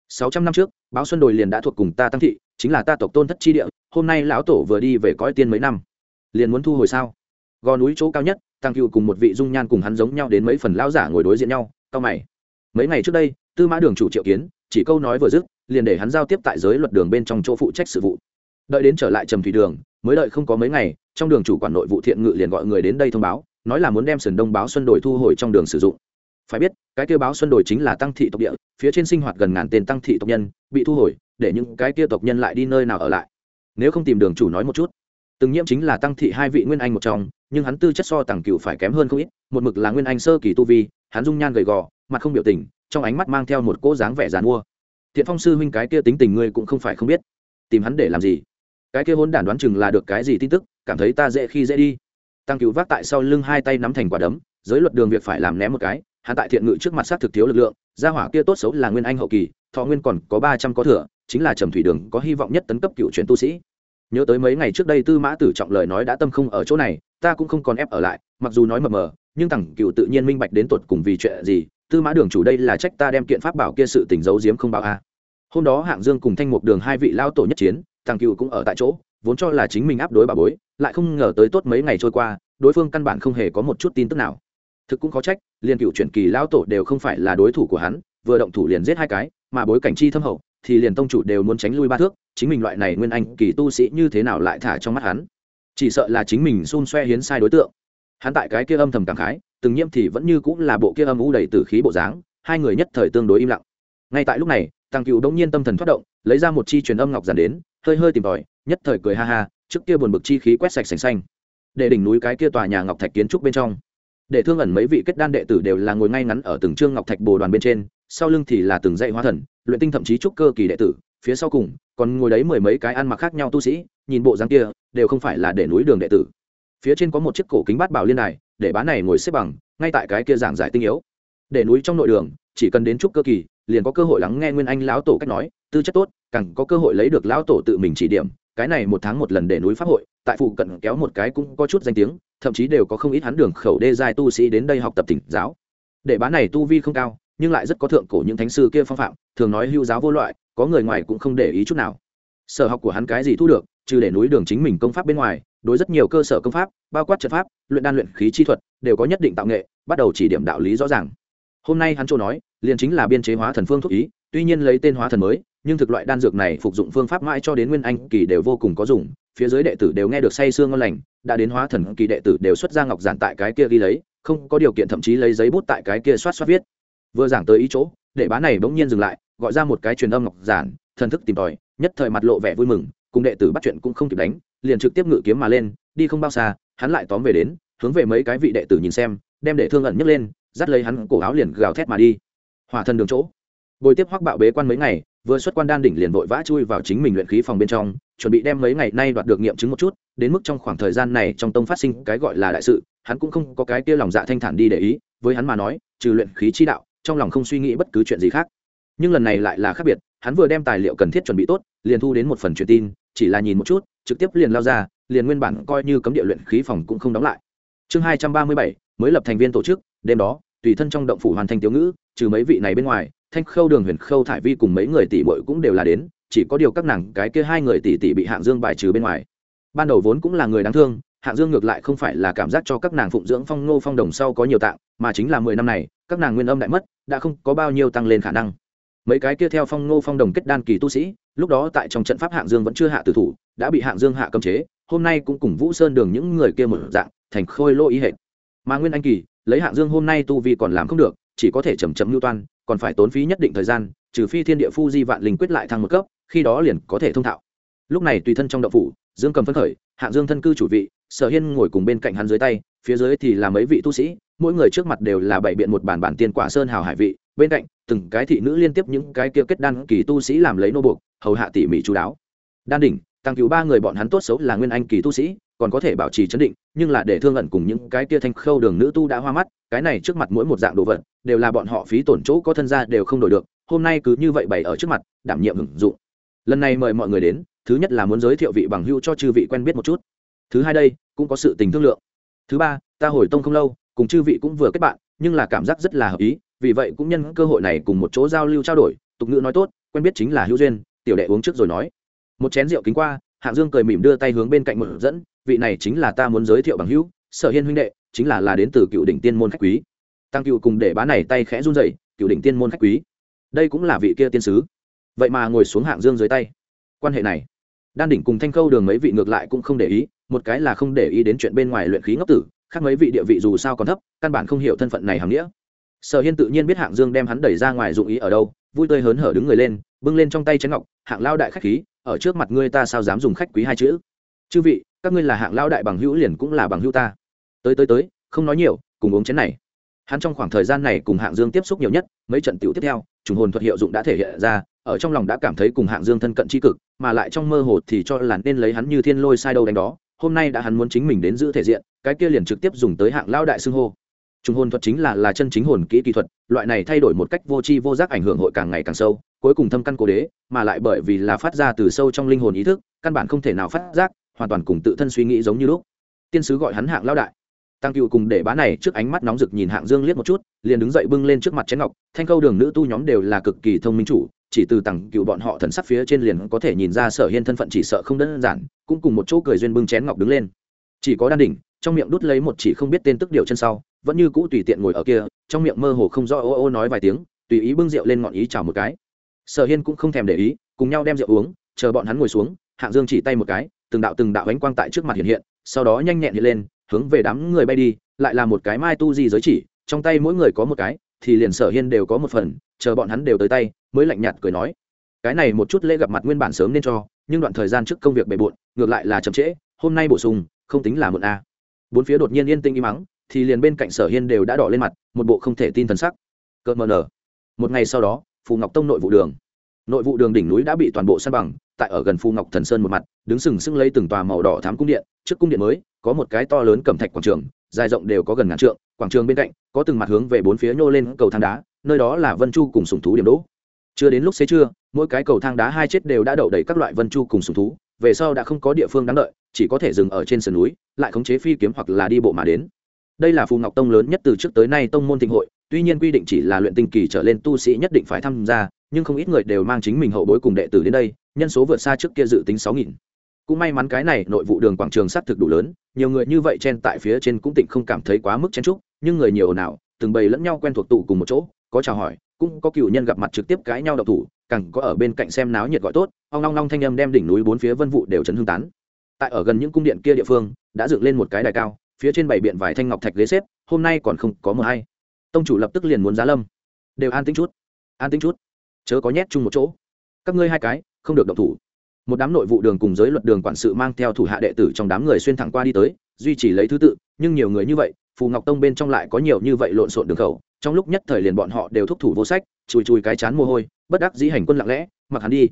Sáu trăm năm trước, báo xuân đồi liền đã thuộc cùng ta tăng thị, chính là ta tộc tôn thất chi địa, hôm nay lão tổ vừa đi về cõi tiên mấy năm. Liền muốn thu hồi sao? Gò núi chỗ cao nhất, tăng cựu cùng một vị dung nhan cùng hắn giống nhau đến mấy phần lão giả ngồi đối diện nhau, cao mày. Mấy ngày trước đây, tư mã đường chủ triệu kiến, chỉ câu nói vừa dứt, liền để hắn giao tiếp tại giới luật đường bên trong chỗ phụ trách sự vụ. Đợi đến trở lại trầm thủy đường mới đợi không có mấy ngày, trong đường chủ quản nội vụ thiện ngự liền gọi người đến đây thông báo, nói là muốn đem sườn đông báo xuân đồi thu hồi trong đường sử dụng. Phải biết, cái kêu báo xuân đồi chính là tăng thị tộc địa, phía trên sinh hoạt gần ngàn tên tăng thị tộc nhân bị thu hồi, để những cái kia tộc nhân lại đi nơi nào ở lại. Nếu không tìm đường chủ nói một chút. Từng nhiễm chính là tăng thị hai vị nguyên anh một trong, nhưng hắn tư chất so tàng cựu phải kém hơn không ít, một mực là nguyên anh sơ kỳ tu vi, hắn dung nhan gầy gò, mặt không biểu tình, trong ánh mắt mang theo một cỗ dáng vẻ dàn mua. Thiện phong sư huynh cái kia tính tình ngươi cũng không phải không biết. Tìm hắn để làm gì? Cái kia hôn đản đoán chừng là được cái gì tin tức, cảm thấy ta dễ khi dễ đi. Tăng cựu vác tại sau lưng hai tay nắm thành quả đấm, giới luật đường việc phải làm ném một cái hạ tại thiện ngự trước mặt sát thực thiếu lực lượng, gia hỏa kia tốt xấu là nguyên anh hậu kỳ, thọ nguyên còn có ba trăm có thừa, chính là trầm thủy đường có hy vọng nhất tấn cấp cựu truyền tu sĩ. Nhớ tới mấy ngày trước đây tư mã tử trọng lời nói đã tâm không ở chỗ này, ta cũng không còn ép ở lại, mặc dù nói mờ mờ, nhưng thằng cựu tự nhiên minh bạch đến tột cùng vì chuyện gì, tư mã đường chủ đây là trách ta đem kiện pháp bảo kia sự tình giấu giếm không bảo a. Hôm đó hạng dương cùng thanh mục đường hai vị lao tổ nhất chiến thằng cựu cũng ở tại chỗ, vốn cho là chính mình áp đối bà bối, lại không ngờ tới tốt mấy ngày trôi qua, đối phương căn bản không hề có một chút tin tức nào. Thực cũng có trách, liền cựu chuyển kỳ lao tổ đều không phải là đối thủ của hắn, vừa động thủ liền giết hai cái, mà bối cảnh chi thâm hậu, thì liền tông chủ đều muốn tránh lui ba thước, chính mình loại này nguyên anh kỳ tu sĩ như thế nào lại thả trong mắt hắn? Chỉ sợ là chính mình xun xoe hiến sai đối tượng. Hắn tại cái kia âm thầm cảm khái, từng nhiễm thì vẫn như cũng là bộ kia âm u đầy tử khí bộ dáng, hai người nhất thời tương đối im lặng. Ngay tại lúc này tăng cựu đống nhiên tâm thần thoát động, lấy ra một chi truyền âm ngọc giản đến hơi hơi tìm tòi, nhất thời cười ha ha, trước kia buồn bực chi khí quét sạch sành xanh. Để đỉnh núi cái kia tòa nhà ngọc thạch kiến trúc bên trong. Để thương ẩn mấy vị kết đan đệ tử đều là ngồi ngay ngắn ở từng trương ngọc thạch bồ đoàn bên trên, sau lưng thì là từng dạy hóa thần, luyện tinh thậm chí trúc cơ kỳ đệ tử, phía sau cùng, còn ngồi đấy mười mấy cái ăn mặc khác nhau tu sĩ, nhìn bộ dáng kia, đều không phải là để núi đường đệ tử. Phía trên có một chiếc cổ kính bát bảo liên đài, để bán này ngồi xếp bằng, ngay tại cái kia giảng giải tinh yếu. Để núi trong nội đường, chỉ cần đến trúc cơ kỳ, liền có cơ hội lắng nghe nguyên anh lão tổ cách nói, tư chất tốt càng có cơ hội lấy được lão tổ tự mình chỉ điểm, cái này một tháng một lần để núi pháp hội, tại phụ cận kéo một cái cũng có chút danh tiếng, thậm chí đều có không ít hắn đường khẩu đê giai tu sĩ đến đây học tập tỉnh giáo. Để bán này tu vi không cao, nhưng lại rất có thượng cổ những thánh sư kia phong phạm, thường nói hưu giáo vô loại, có người ngoài cũng không để ý chút nào. Sở học của hắn cái gì thu được, trừ để núi đường chính mình công pháp bên ngoài, đối rất nhiều cơ sở công pháp, bao quát trận pháp, luyện đan luyện khí chi thuật, đều có nhất định tạo nghệ, bắt đầu chỉ điểm đạo lý rõ ràng. Hôm nay hắn châu nói, liền chính là biên chế hóa thần phương thuốc ý, tuy nhiên lấy tên hóa thần mới nhưng thực loại đan dược này phục dụng phương pháp mãi cho đến nguyên anh kỳ đều vô cùng có dùng, phía dưới đệ tử đều nghe được say sương ngon lành, đã đến hóa thần kỳ đệ tử đều xuất ra ngọc giản tại cái kia ghi lấy, không có điều kiện thậm chí lấy giấy bút tại cái kia soát soát viết. Vừa giảng tới ý chỗ, đệ bá này bỗng nhiên dừng lại, gọi ra một cái truyền âm ngọc giản, thần thức tìm tòi, nhất thời mặt lộ vẻ vui mừng, cùng đệ tử bắt chuyện cũng không kịp đánh, liền trực tiếp ngự kiếm mà lên, đi không bao xa, hắn lại tóm về đến, hướng về mấy cái vị đệ tử nhìn xem, đem đệ thương ẩn nhấc lên, dắt lấy hắn cổ áo liền gào thét mà đi. Hỏa thần đường chỗ. Bồi tiếp hoắc bạo bế quan mấy ngày vừa xuất quan đan đỉnh liền vội vã chui vào chính mình luyện khí phòng bên trong, chuẩn bị đem mấy ngày nay đoạt được nghiệm chứng một chút, đến mức trong khoảng thời gian này trong tông phát sinh cái gọi là đại sự, hắn cũng không có cái kia lòng dạ thanh thản đi để ý, với hắn mà nói, trừ luyện khí chi đạo, trong lòng không suy nghĩ bất cứ chuyện gì khác. Nhưng lần này lại là khác biệt, hắn vừa đem tài liệu cần thiết chuẩn bị tốt, liền thu đến một phần truyền tin, chỉ là nhìn một chút, trực tiếp liền lao ra, liền nguyên bản coi như cấm địa luyện khí phòng cũng không đóng lại. Chương hai trăm ba mươi bảy, mới lập thành viên tổ chức, đêm đó, tùy thân trong động phủ hoàn thành tiểu ngữ, trừ mấy vị này bên ngoài thanh khâu đường, huyền khâu thải vi cùng mấy người tỷ bội cũng đều là đến, chỉ có điều các nàng, cái kia hai người tỷ tỷ bị hạng dương bài trừ bên ngoài. Ban đầu vốn cũng là người đáng thương, hạng dương ngược lại không phải là cảm giác cho các nàng phụng dưỡng phong ngô phong đồng sau có nhiều tạng, mà chính là mười năm này, các nàng nguyên âm đại mất, đã không có bao nhiêu tăng lên khả năng. Mấy cái kia theo phong ngô phong đồng kết đan kỳ tu sĩ, lúc đó tại trong trận pháp hạng dương vẫn chưa hạ tử thủ, đã bị hạng dương hạ cấm chế, hôm nay cũng cùng vũ sơn đường những người kia một dạng, thành khôi lô ý hệ mà nguyên anh kỳ, lấy hạng dương hôm nay tu vi còn làm không được, chỉ có thể chầm chậm lưu toan còn phải tốn phí nhất định thời gian, trừ phi thiên địa phu di vạn linh quyết lại thăng một cấp, khi đó liền có thể thông thạo. Lúc này tùy thân trong đậu phủ, dương cầm phấn khởi hạng dương thân cư chủ vị, sở hiên ngồi cùng bên cạnh hắn dưới tay, phía dưới thì là mấy vị tu sĩ, mỗi người trước mặt đều là bảy biện một bản bản tiên quả sơn hào hải vị, bên cạnh, từng cái thị nữ liên tiếp những cái kia kết đan kỳ tu sĩ làm lấy nô buộc, hầu hạ tỉ mỉ chú đáo. Đan đỉnh, tăng cứu ba người bọn hắn tốt xấu là nguyên anh kỳ tu sĩ còn có thể bảo trì chấn định, nhưng là để thương ẩn cùng những cái kia thanh khâu đường nữ tu đã hoa mắt, cái này trước mặt mỗi một dạng đồ vật, đều là bọn họ phí tổn chỗ có thân gia đều không đổi được, hôm nay cứ như vậy bày ở trước mặt, đảm nhiệm hưởng dụng. Lần này mời mọi người đến, thứ nhất là muốn giới thiệu vị bằng hưu cho chư vị quen biết một chút. Thứ hai đây, cũng có sự tình thương lượng. Thứ ba, ta hồi tông không lâu, cùng chư vị cũng vừa kết bạn, nhưng là cảm giác rất là hợp ý, vì vậy cũng nhân cơ hội này cùng một chỗ giao lưu trao đổi, tục ngữ nói tốt, quen biết chính là hữu duyên, tiểu đệ uống trước rồi nói. Một chén rượu kính qua hạng dương cười mỉm đưa tay hướng bên cạnh mở dẫn, vị này chính là ta muốn giới thiệu bằng hữu, sở hiên huynh đệ, chính là là đến từ cựu đỉnh tiên môn khách quý. Tăng cựu cùng để bá này tay khẽ run dậy cựu đỉnh tiên môn khách quý. Đây cũng là vị kia tiên sứ. Vậy mà ngồi xuống hạng dương dưới tay. Quan hệ này, đan đỉnh cùng thanh khâu đường mấy vị ngược lại cũng không để ý, một cái là không để ý đến chuyện bên ngoài luyện khí ngốc tử, khác mấy vị địa vị dù sao còn thấp, căn bản không hiểu thân phận này hàm nghĩa. Sở hiên tự nhiên biết hạng dương đem hắn đẩy ra ngoài dụng ý ở đâu, vui tươi hớn hở đứng người lên bưng lên trong tay chén ngọc, hạng lao đại khách khí, ở trước mặt ngươi ta sao dám dùng khách quý hai chữ? Chư vị, các ngươi là hạng lao đại bằng hữu liền cũng là bằng hữu ta. Tới tới tới, không nói nhiều, cùng uống chén này. Hắn trong khoảng thời gian này cùng hạng dương tiếp xúc nhiều nhất, mấy trận tiểu tiếp theo, trùng hồn thuật hiệu dụng đã thể hiện ra, ở trong lòng đã cảm thấy cùng hạng dương thân cận tri cực, mà lại trong mơ hồ thì cho là nên lấy hắn như thiên lôi sai đâu đánh đó, hôm nay đã hắn muốn chính mình đến giữ thể diện, cái kia liền trực tiếp dùng tới hạng lao đại xưng hô. Trùng hồn thuật chính là là chân chính hồn kỹ kỹ thuật, loại này thay đổi một cách vô tri vô giác ảnh hưởng hội càng ngày càng sâu cuối cùng thâm căn cố đế, mà lại bởi vì là phát ra từ sâu trong linh hồn ý thức, căn bản không thể nào phát giác, hoàn toàn cùng tự thân suy nghĩ giống như lúc. Tiên sứ gọi hắn hạng lao đại. Tăng cựu cùng để bá này trước ánh mắt nóng rực nhìn hạng dương liếc một chút, liền đứng dậy bưng lên trước mặt chén ngọc, thanh câu đường nữ tu nhóm đều là cực kỳ thông minh chủ, chỉ từ tăng cựu bọn họ thần sắc phía trên liền có thể nhìn ra sở hiên thân phận chỉ sợ không đơn giản, cũng cùng một chỗ cười duyên bưng chén ngọc đứng lên. Chỉ có đan đỉnh, trong miệng đút lấy một chỉ không biết tên tức điệu chân sau, vẫn như cũ tùy tiện ngồi ở kia, trong miệng mơ hồ không rõ ô ô nói vài tiếng, tùy ý bưng rượu lên ngọn ý chào một cái sở hiên cũng không thèm để ý, cùng nhau đem rượu uống, chờ bọn hắn ngồi xuống, hạng dương chỉ tay một cái, từng đạo từng đạo ánh quang tại trước mặt hiện hiện, sau đó nhanh nhẹn hiện lên, hướng về đám người bay đi, lại là một cái mai tu di giới chỉ, trong tay mỗi người có một cái, thì liền sở hiên đều có một phần, chờ bọn hắn đều tới tay, mới lạnh nhạt cười nói. Cái này một chút lễ gặp mặt nguyên bản sớm nên cho, nhưng đoạn thời gian trước công việc bề bộn, ngược lại là chậm trễ, hôm nay bổ sung, không tính là một a à. bốn phía đột nhiên yên tĩnh im mắng, thì liền bên cạnh sở hiên đều đã đỏ lên mặt, một bộ không thể tin thần sắc. Cợt mờ nở. Một ngày sau đó phù ngọc tông nội vụ đường. Nội vụ đường đỉnh núi đã bị toàn bộ san bằng, tại ở gần phù ngọc thần sơn một mặt, đứng sừng sững lấy từng tòa màu đỏ thám cung điện. Trước cung điện mới, có một cái to lớn cẩm thạch quảng trường, dài rộng đều có gần ngàn trượng, quảng trường bên cạnh, có từng mặt hướng về bốn phía nhô lên cầu thang đá, nơi đó là vân chu cùng sùng thú điểm đỗ. Chưa đến lúc xế trưa, mỗi cái cầu thang đá hai chết đều đã đậu đầy các loại vân chu cùng sùng thú, về sau đã không có địa phương đáng đợi, chỉ có thể dừng ở trên sườn núi, lại khống chế phi kiếm hoặc là đi bộ mà đến. Đây là phù ngọc tông lớn nhất từ trước tới nay tông môn thịnh hội tuy nhiên quy định chỉ là luyện tinh kỳ trở lên tu sĩ nhất định phải tham gia, nhưng không ít người đều mang chính mình hậu bối cùng đệ tử đến đây, nhân số vượt xa trước kia dự tính sáu nghìn. Cũng may mắn cái này, nội vụ đường quảng trường s á t thực đủ lớn, nhiều người như vậy chen tại phía trên cũng tịnh không cảm thấy quá mức chen trúc nhưng người nhiều nào từng bầy lẫn nhau quen thuộc tụ cùng một chỗ, có chào hỏi, cũng có cựu nhân gặp mặt trực tiếp cãi nhau đậu thủ, càng có ở bên cạnh xem náo nhiệt gọi tốt, ong long long thanh âm đem đỉnh núi bốn phía vân vụ đều chấn hương tán. Tại ở gần những cung điện kia địa phương, đã dựng lên một cái đài cao, phía trên bảy biện vài thanh ngọc thạch ghế xếp, hôm nay còn không có mờ hay tông chủ lập tức liền muốn giá lâm. Đều an tính chút, an tính chút. Chớ có nhét chung một chỗ. Các ngươi hai cái, không được động thủ. Một đám nội vụ đường cùng giới luật đường quản sự mang theo thủ hạ đệ tử trong đám người xuyên thẳng qua đi tới, duy trì lấy thứ tự, nhưng nhiều người như vậy, phù ngọc tông bên trong lại có nhiều như vậy lộn xộn đường khẩu, trong lúc nhất thời liền bọn họ đều thúc thủ vô sách, chùi chùi cái chán mồ hôi, bất đắc dĩ hành quân lặng lẽ, mặc hắn đi.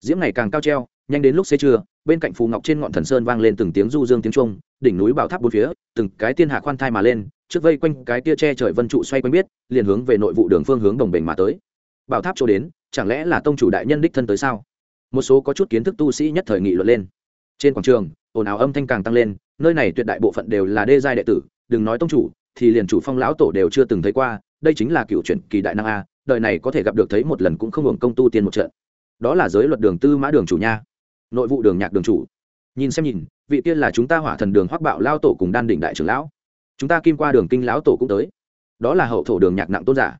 Diễm ngày càng cao treo, nhanh đến lúc xế trưa, bên cạnh phù ngọc trên ngọn thần sơn vang lên từng tiếng du dương tiếng trung đỉnh núi bảo tháp bốn phía, từng cái tiên hạ khoan thai mà lên trước vây quanh cái tia che trời vân trụ xoay quanh biết, liền hướng về nội vụ đường phương hướng đồng bình mà tới. Bảo tháp chỗ đến, chẳng lẽ là tông chủ đại nhân đích thân tới sao? Một số có chút kiến thức tu sĩ nhất thời nghị luận lên. Trên quảng trường, ồn ào âm thanh càng tăng lên, nơi này tuyệt đại bộ phận đều là đê giai đệ tử, đừng nói tông chủ, thì liền chủ phong lão tổ đều chưa từng thấy qua, đây chính là cựu chuyển kỳ đại năng a, đời này có thể gặp được thấy một lần cũng không hưởng công tu tiên một trận. Đó là giới luật đường tư mã đường chủ nha. Nội vụ đường nhạc đường chủ. Nhìn xem nhìn, vị tiên là chúng ta hỏa thần đường hoắc bạo lao tổ cùng đan đỉnh đại trưởng lão chúng ta kim qua đường kinh lão tổ cũng tới. Đó là hậu thổ đường nhạc nặng tôn giả.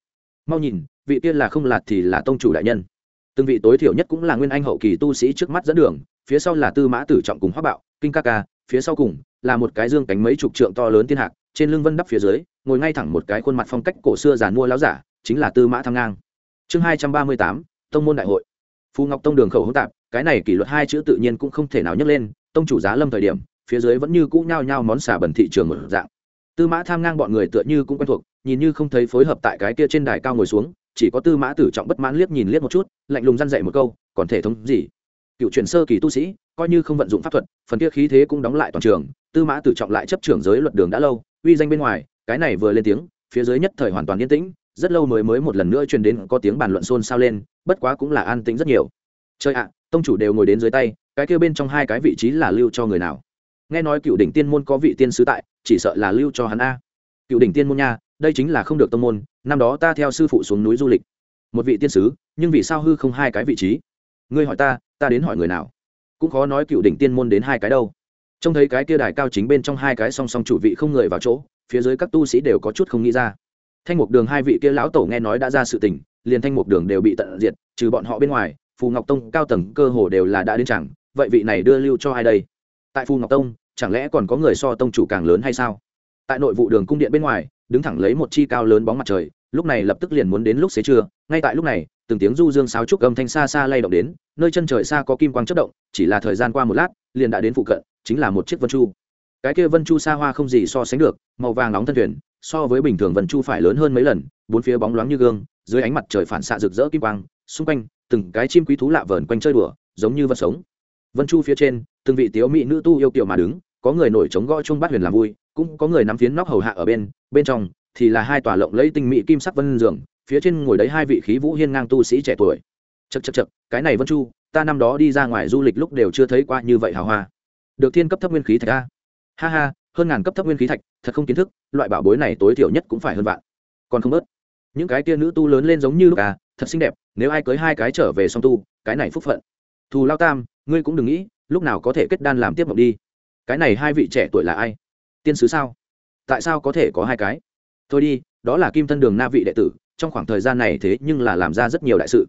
Mau nhìn, vị tiên là không lạt thì là tông chủ đại nhân. Từng vị tối thiểu nhất cũng là nguyên anh hậu kỳ tu sĩ trước mắt dẫn đường, phía sau là tư mã tử trọng cùng hóa bạo, kinh ca ca, phía sau cùng là một cái dương cánh mấy chục trượng to lớn thiên hạc, trên lưng vân đắp phía dưới, ngồi ngay thẳng một cái khuôn mặt phong cách cổ xưa giàn mua láo giả, chính là tư mã thăng ngang. Chương hai trăm ba mươi tám, tông môn đại hội. Phù ngọc tông đường khẩu hỗn tạp, cái này kỷ luật hai chữ tự nhiên cũng không thể nào nhấc lên, tông chủ giá lâm thời điểm, phía dưới vẫn như cũ nhao nhao món xà bẩn thị trường một dạng tư mã tham ngang bọn người tựa như cũng quen thuộc, nhìn như không thấy phối hợp tại cái kia trên đài cao ngồi xuống, chỉ có tư mã tử trọng bất mãn liếc nhìn liếc một chút, lạnh lùng răn dậy một câu, còn thể thống gì? Cựu truyền sơ kỳ tu sĩ, coi như không vận dụng pháp thuật, phần kia khí thế cũng đóng lại toàn trường. Tư mã tử trọng lại chấp trưởng giới luật đường đã lâu, uy danh bên ngoài, cái này vừa lên tiếng, phía dưới nhất thời hoàn toàn yên tĩnh, rất lâu mới mới một lần nữa truyền đến có tiếng bàn luận xôn xao lên, bất quá cũng là an tĩnh rất nhiều. Chơi ạ, tông chủ đều ngồi đến dưới tay, cái kia bên trong hai cái vị trí là lưu cho người nào? Nghe nói cựu đỉnh tiên môn có vị tiên sứ tại, chỉ sợ là lưu cho hắn a. Cựu đỉnh tiên môn nha, đây chính là không được tông môn, năm đó ta theo sư phụ xuống núi du lịch. Một vị tiên sứ, nhưng vì sao hư không hai cái vị trí? Ngươi hỏi ta ta đến hỏi người nào? Cũng khó nói cựu đỉnh tiên môn đến hai cái đâu. Trông thấy cái kia đài cao chính bên trong hai cái song song chủ vị không người vào chỗ, phía dưới các tu sĩ đều có chút không nghĩ ra. Thanh mục đường hai vị kia lão tổ nghe nói đã ra sự tình, liền thanh mục đường đều bị tận diệt, trừ bọn họ bên ngoài, phù ngọc tông cao tầng cơ hồ đều là đã đến chẳng, vậy vị này đưa lưu cho ai đây? Tại phù ngọc tông, chẳng lẽ còn có người so tông chủ càng lớn hay sao? Tại nội vụ đường cung điện bên ngoài, đứng thẳng lấy một chi cao lớn bóng mặt trời, lúc này lập tức liền muốn đến lúc xế trưa, ngay tại lúc này, từng tiếng du dương sáo trúc âm thanh xa xa lay động đến, nơi chân trời xa có kim quang chất động, chỉ là thời gian qua một lát, liền đã đến phụ cận, chính là một chiếc vân chu. Cái kia vân chu xa hoa không gì so sánh được, màu vàng nóng thân thuyền, so với bình thường vân chu phải lớn hơn mấy lần, bốn phía bóng loáng như gương, dưới ánh mặt trời phản xạ rực rỡ kim quang, xung quanh, từng cái chim quý thú lạ vờn quanh chơi đùa, giống như vật sống. Vân chu phía trên từng vị tiếu mỹ nữ tu yêu kiều mà đứng, có người nổi trống gõ chung bát huyền làm vui, cũng có người nắm phiến nóc hầu hạ ở bên bên trong thì là hai tòa lộng lẫy tinh mỹ kim sắc vân giường, phía trên ngồi đấy hai vị khí vũ hiên ngang tu sĩ trẻ tuổi. Chật chật chật cái này vân chu, ta năm đó đi ra ngoài du lịch lúc đều chưa thấy qua như vậy hào hoa. Được thiên cấp thấp nguyên khí thạch a. Ha ha, hơn ngàn cấp thấp nguyên khí thạch, thật không kiến thức, loại bảo bối này tối thiểu nhất cũng phải hơn vạn. Còn không bớt, những cái tia nữ tu lớn lên giống như lúc à thật xinh đẹp, nếu ai cưới hai cái trở về song tu, cái này phúc phận. Thù lao tam, ngươi cũng đừng nghĩ lúc nào có thể kết đan làm tiếp mộng đi? Cái này hai vị trẻ tuổi là ai? Tiên sứ sao? Tại sao có thể có hai cái? Thôi đi, đó là kim thân đường na vị đệ tử, trong khoảng thời gian này thế nhưng là làm ra rất nhiều đại sự.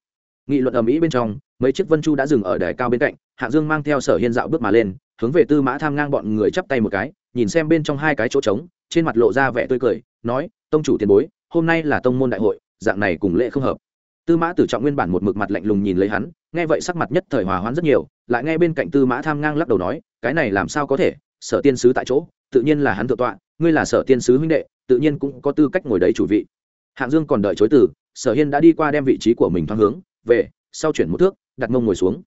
Nghị luận ầm ĩ bên trong, mấy chiếc vân chu đã dừng ở đài cao bên cạnh hạng dương mang theo sở hiên dạo bước mà lên, hướng về tư mã tham ngang bọn người chắp tay một cái, nhìn xem bên trong hai cái chỗ trống, trên mặt lộ ra vẻ tươi cười, nói, tông chủ tiền bối, hôm nay là tông môn đại hội, dạng này cùng lễ không hợp. Tư mã tử trọng nguyên bản một mực mặt lạnh lùng nhìn lấy hắn nghe vậy sắc mặt nhất thời hòa hoãn rất nhiều, lại nghe bên cạnh tư mã tham ngang lắc đầu nói, cái này làm sao có thể? Sở tiên sứ tại chỗ, tự nhiên là hắn thượng tọa, ngươi là sở tiên sứ huynh đệ, tự nhiên cũng có tư cách ngồi đấy chủ vị. Hạng dương còn đợi chối từ, sở hiên đã đi qua đem vị trí của mình thoáng hướng, về, sau chuyển một thước, đặt mông ngồi xuống.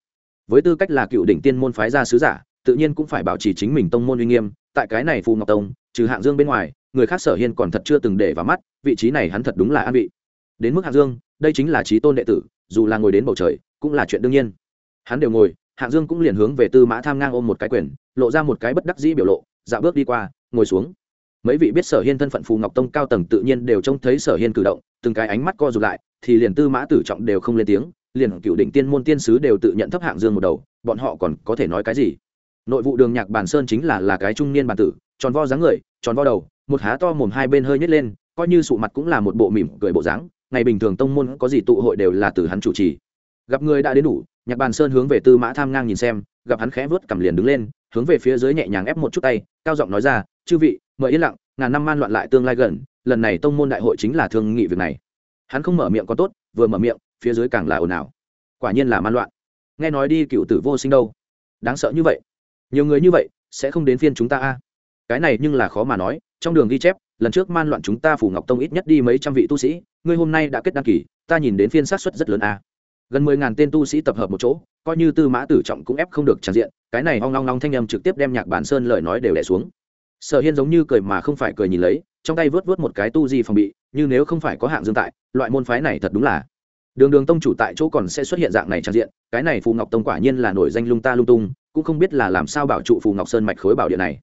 Với tư cách là cựu đỉnh tiên môn phái gia sứ giả, tự nhiên cũng phải bảo trì chính mình tông môn uy nghiêm, tại cái này phù ngọc tông, trừ hạng dương bên ngoài, người khác sở hiên còn thật chưa từng để vào mắt, vị trí này hắn thật đúng là an vị. Đến mức hạng dương, đây chính là trí tôn đệ tử, dù là ngồi đến bầu trời cũng là chuyện đương nhiên. Hắn đều ngồi, hạng dương cũng liền hướng về tư mã tham ngang ôm một cái quyền, lộ ra một cái bất đắc dĩ biểu lộ dạo bước đi qua, ngồi xuống. Mấy vị biết sở hiên thân phận phù ngọc tông cao tầng tự nhiên đều trông thấy sở hiên cử động, từng cái ánh mắt co rụt lại, thì liền tư mã tử trọng đều không lên tiếng, liền cựu định tiên môn tiên sứ đều tự nhận thấp hạng dương một đầu, bọn họ còn có thể nói cái gì? Nội vụ đường nhạc bản sơn chính là là cái trung niên bản tử, tròn vo dáng người, tròn vo đầu, một há to mồm hai bên hơi nhét lên, coi như sụ mặt cũng là một bộ mỉm cười bộ dáng, ngày bình thường tông môn có gì tụ hội đều là từ hắn chủ trì gặp người đã đến đủ, nhạc bàn sơn hướng về tư mã tham ngang nhìn xem, gặp hắn khẽ vớt cầm liền đứng lên, hướng về phía dưới nhẹ nhàng ép một chút tay, cao giọng nói ra, chư vị, mời yên lặng, ngàn năm man loạn lại tương lai gần, lần này tông môn đại hội chính là thương nghị việc này. Hắn không mở miệng có tốt, vừa mở miệng, phía dưới càng là ồn ào. Quả nhiên là man loạn. Nghe nói đi cựu tử vô sinh đâu. Đáng sợ như vậy. Nhiều người như vậy, sẽ không đến phiên chúng ta a? Cái này nhưng là khó mà nói, trong đường ghi chép, lần trước man loạn chúng ta phủ ngọc tông ít nhất đi mấy trăm vị tu sĩ, ngươi hôm nay đã kết đăng kỳ, ta nhìn đến phiên sát xuất rất lớn a gần mười ngàn tên tu sĩ tập hợp một chỗ, coi như tư mã tử trọng cũng ép không được tràn diện, cái này hoang long long thanh âm trực tiếp đem nhạc bản sơn lời nói đều đẻ xuống. Sở hiên giống như cười mà không phải cười nhìn lấy, trong tay vớt vớt một cái tu di phòng bị, như nếu không phải có hạng dương tại, loại môn phái này thật đúng là. Đường đường tông chủ tại chỗ còn sẽ xuất hiện dạng này tràn diện, cái này phù ngọc tông quả nhiên là nổi danh lung ta lung tung, cũng không biết là làm sao bảo trụ phù ngọc sơn mạch khối bảo địa này.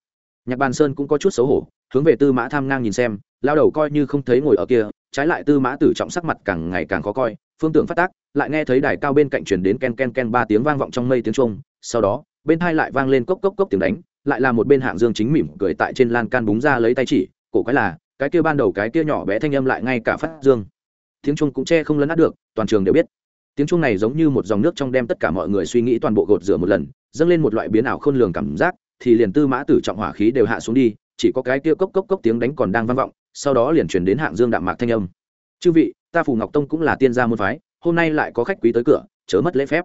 Nhạc bàn sơn cũng có chút xấu hổ, hướng về tư mã tham ngang nhìn xem, lao đầu coi như không thấy ngồi ở kia, trái lại tư mã tử trọng sắc mặt càng ngày càng khó coi phương tưởng phát tác, lại nghe thấy đài cao bên cạnh chuyển đến ken ken ken ba tiếng vang vọng trong mây tiếng trung sau đó, bên hai lại vang lên cốc cốc cốc tiếng đánh, lại là một bên hạng dương chính mỉm cười tại trên lan can búng ra lấy tay chỉ, cổ quái là, cái kia ban đầu cái kia nhỏ bé thanh âm lại ngay cả phát dương. Tiếng trung cũng che không lấn át được, toàn trường đều biết. Tiếng trung này giống như một dòng nước trong đem tất cả mọi người suy nghĩ toàn bộ gột rửa một lần, dâng lên một loại biến ảo khôn lường cảm giác, thì liền tư mã tử trọng hỏa khí đều hạ xuống đi, chỉ có cái kia cốc cốc cốc tiếng đánh còn đang vang vọng, sau đó liền chuyển đến hạng dương đạm mạc thanh âm. Chư vị ta phù ngọc tông cũng là tiên gia môn phái, hôm nay lại có khách quý tới cửa, chớ mất lễ phép.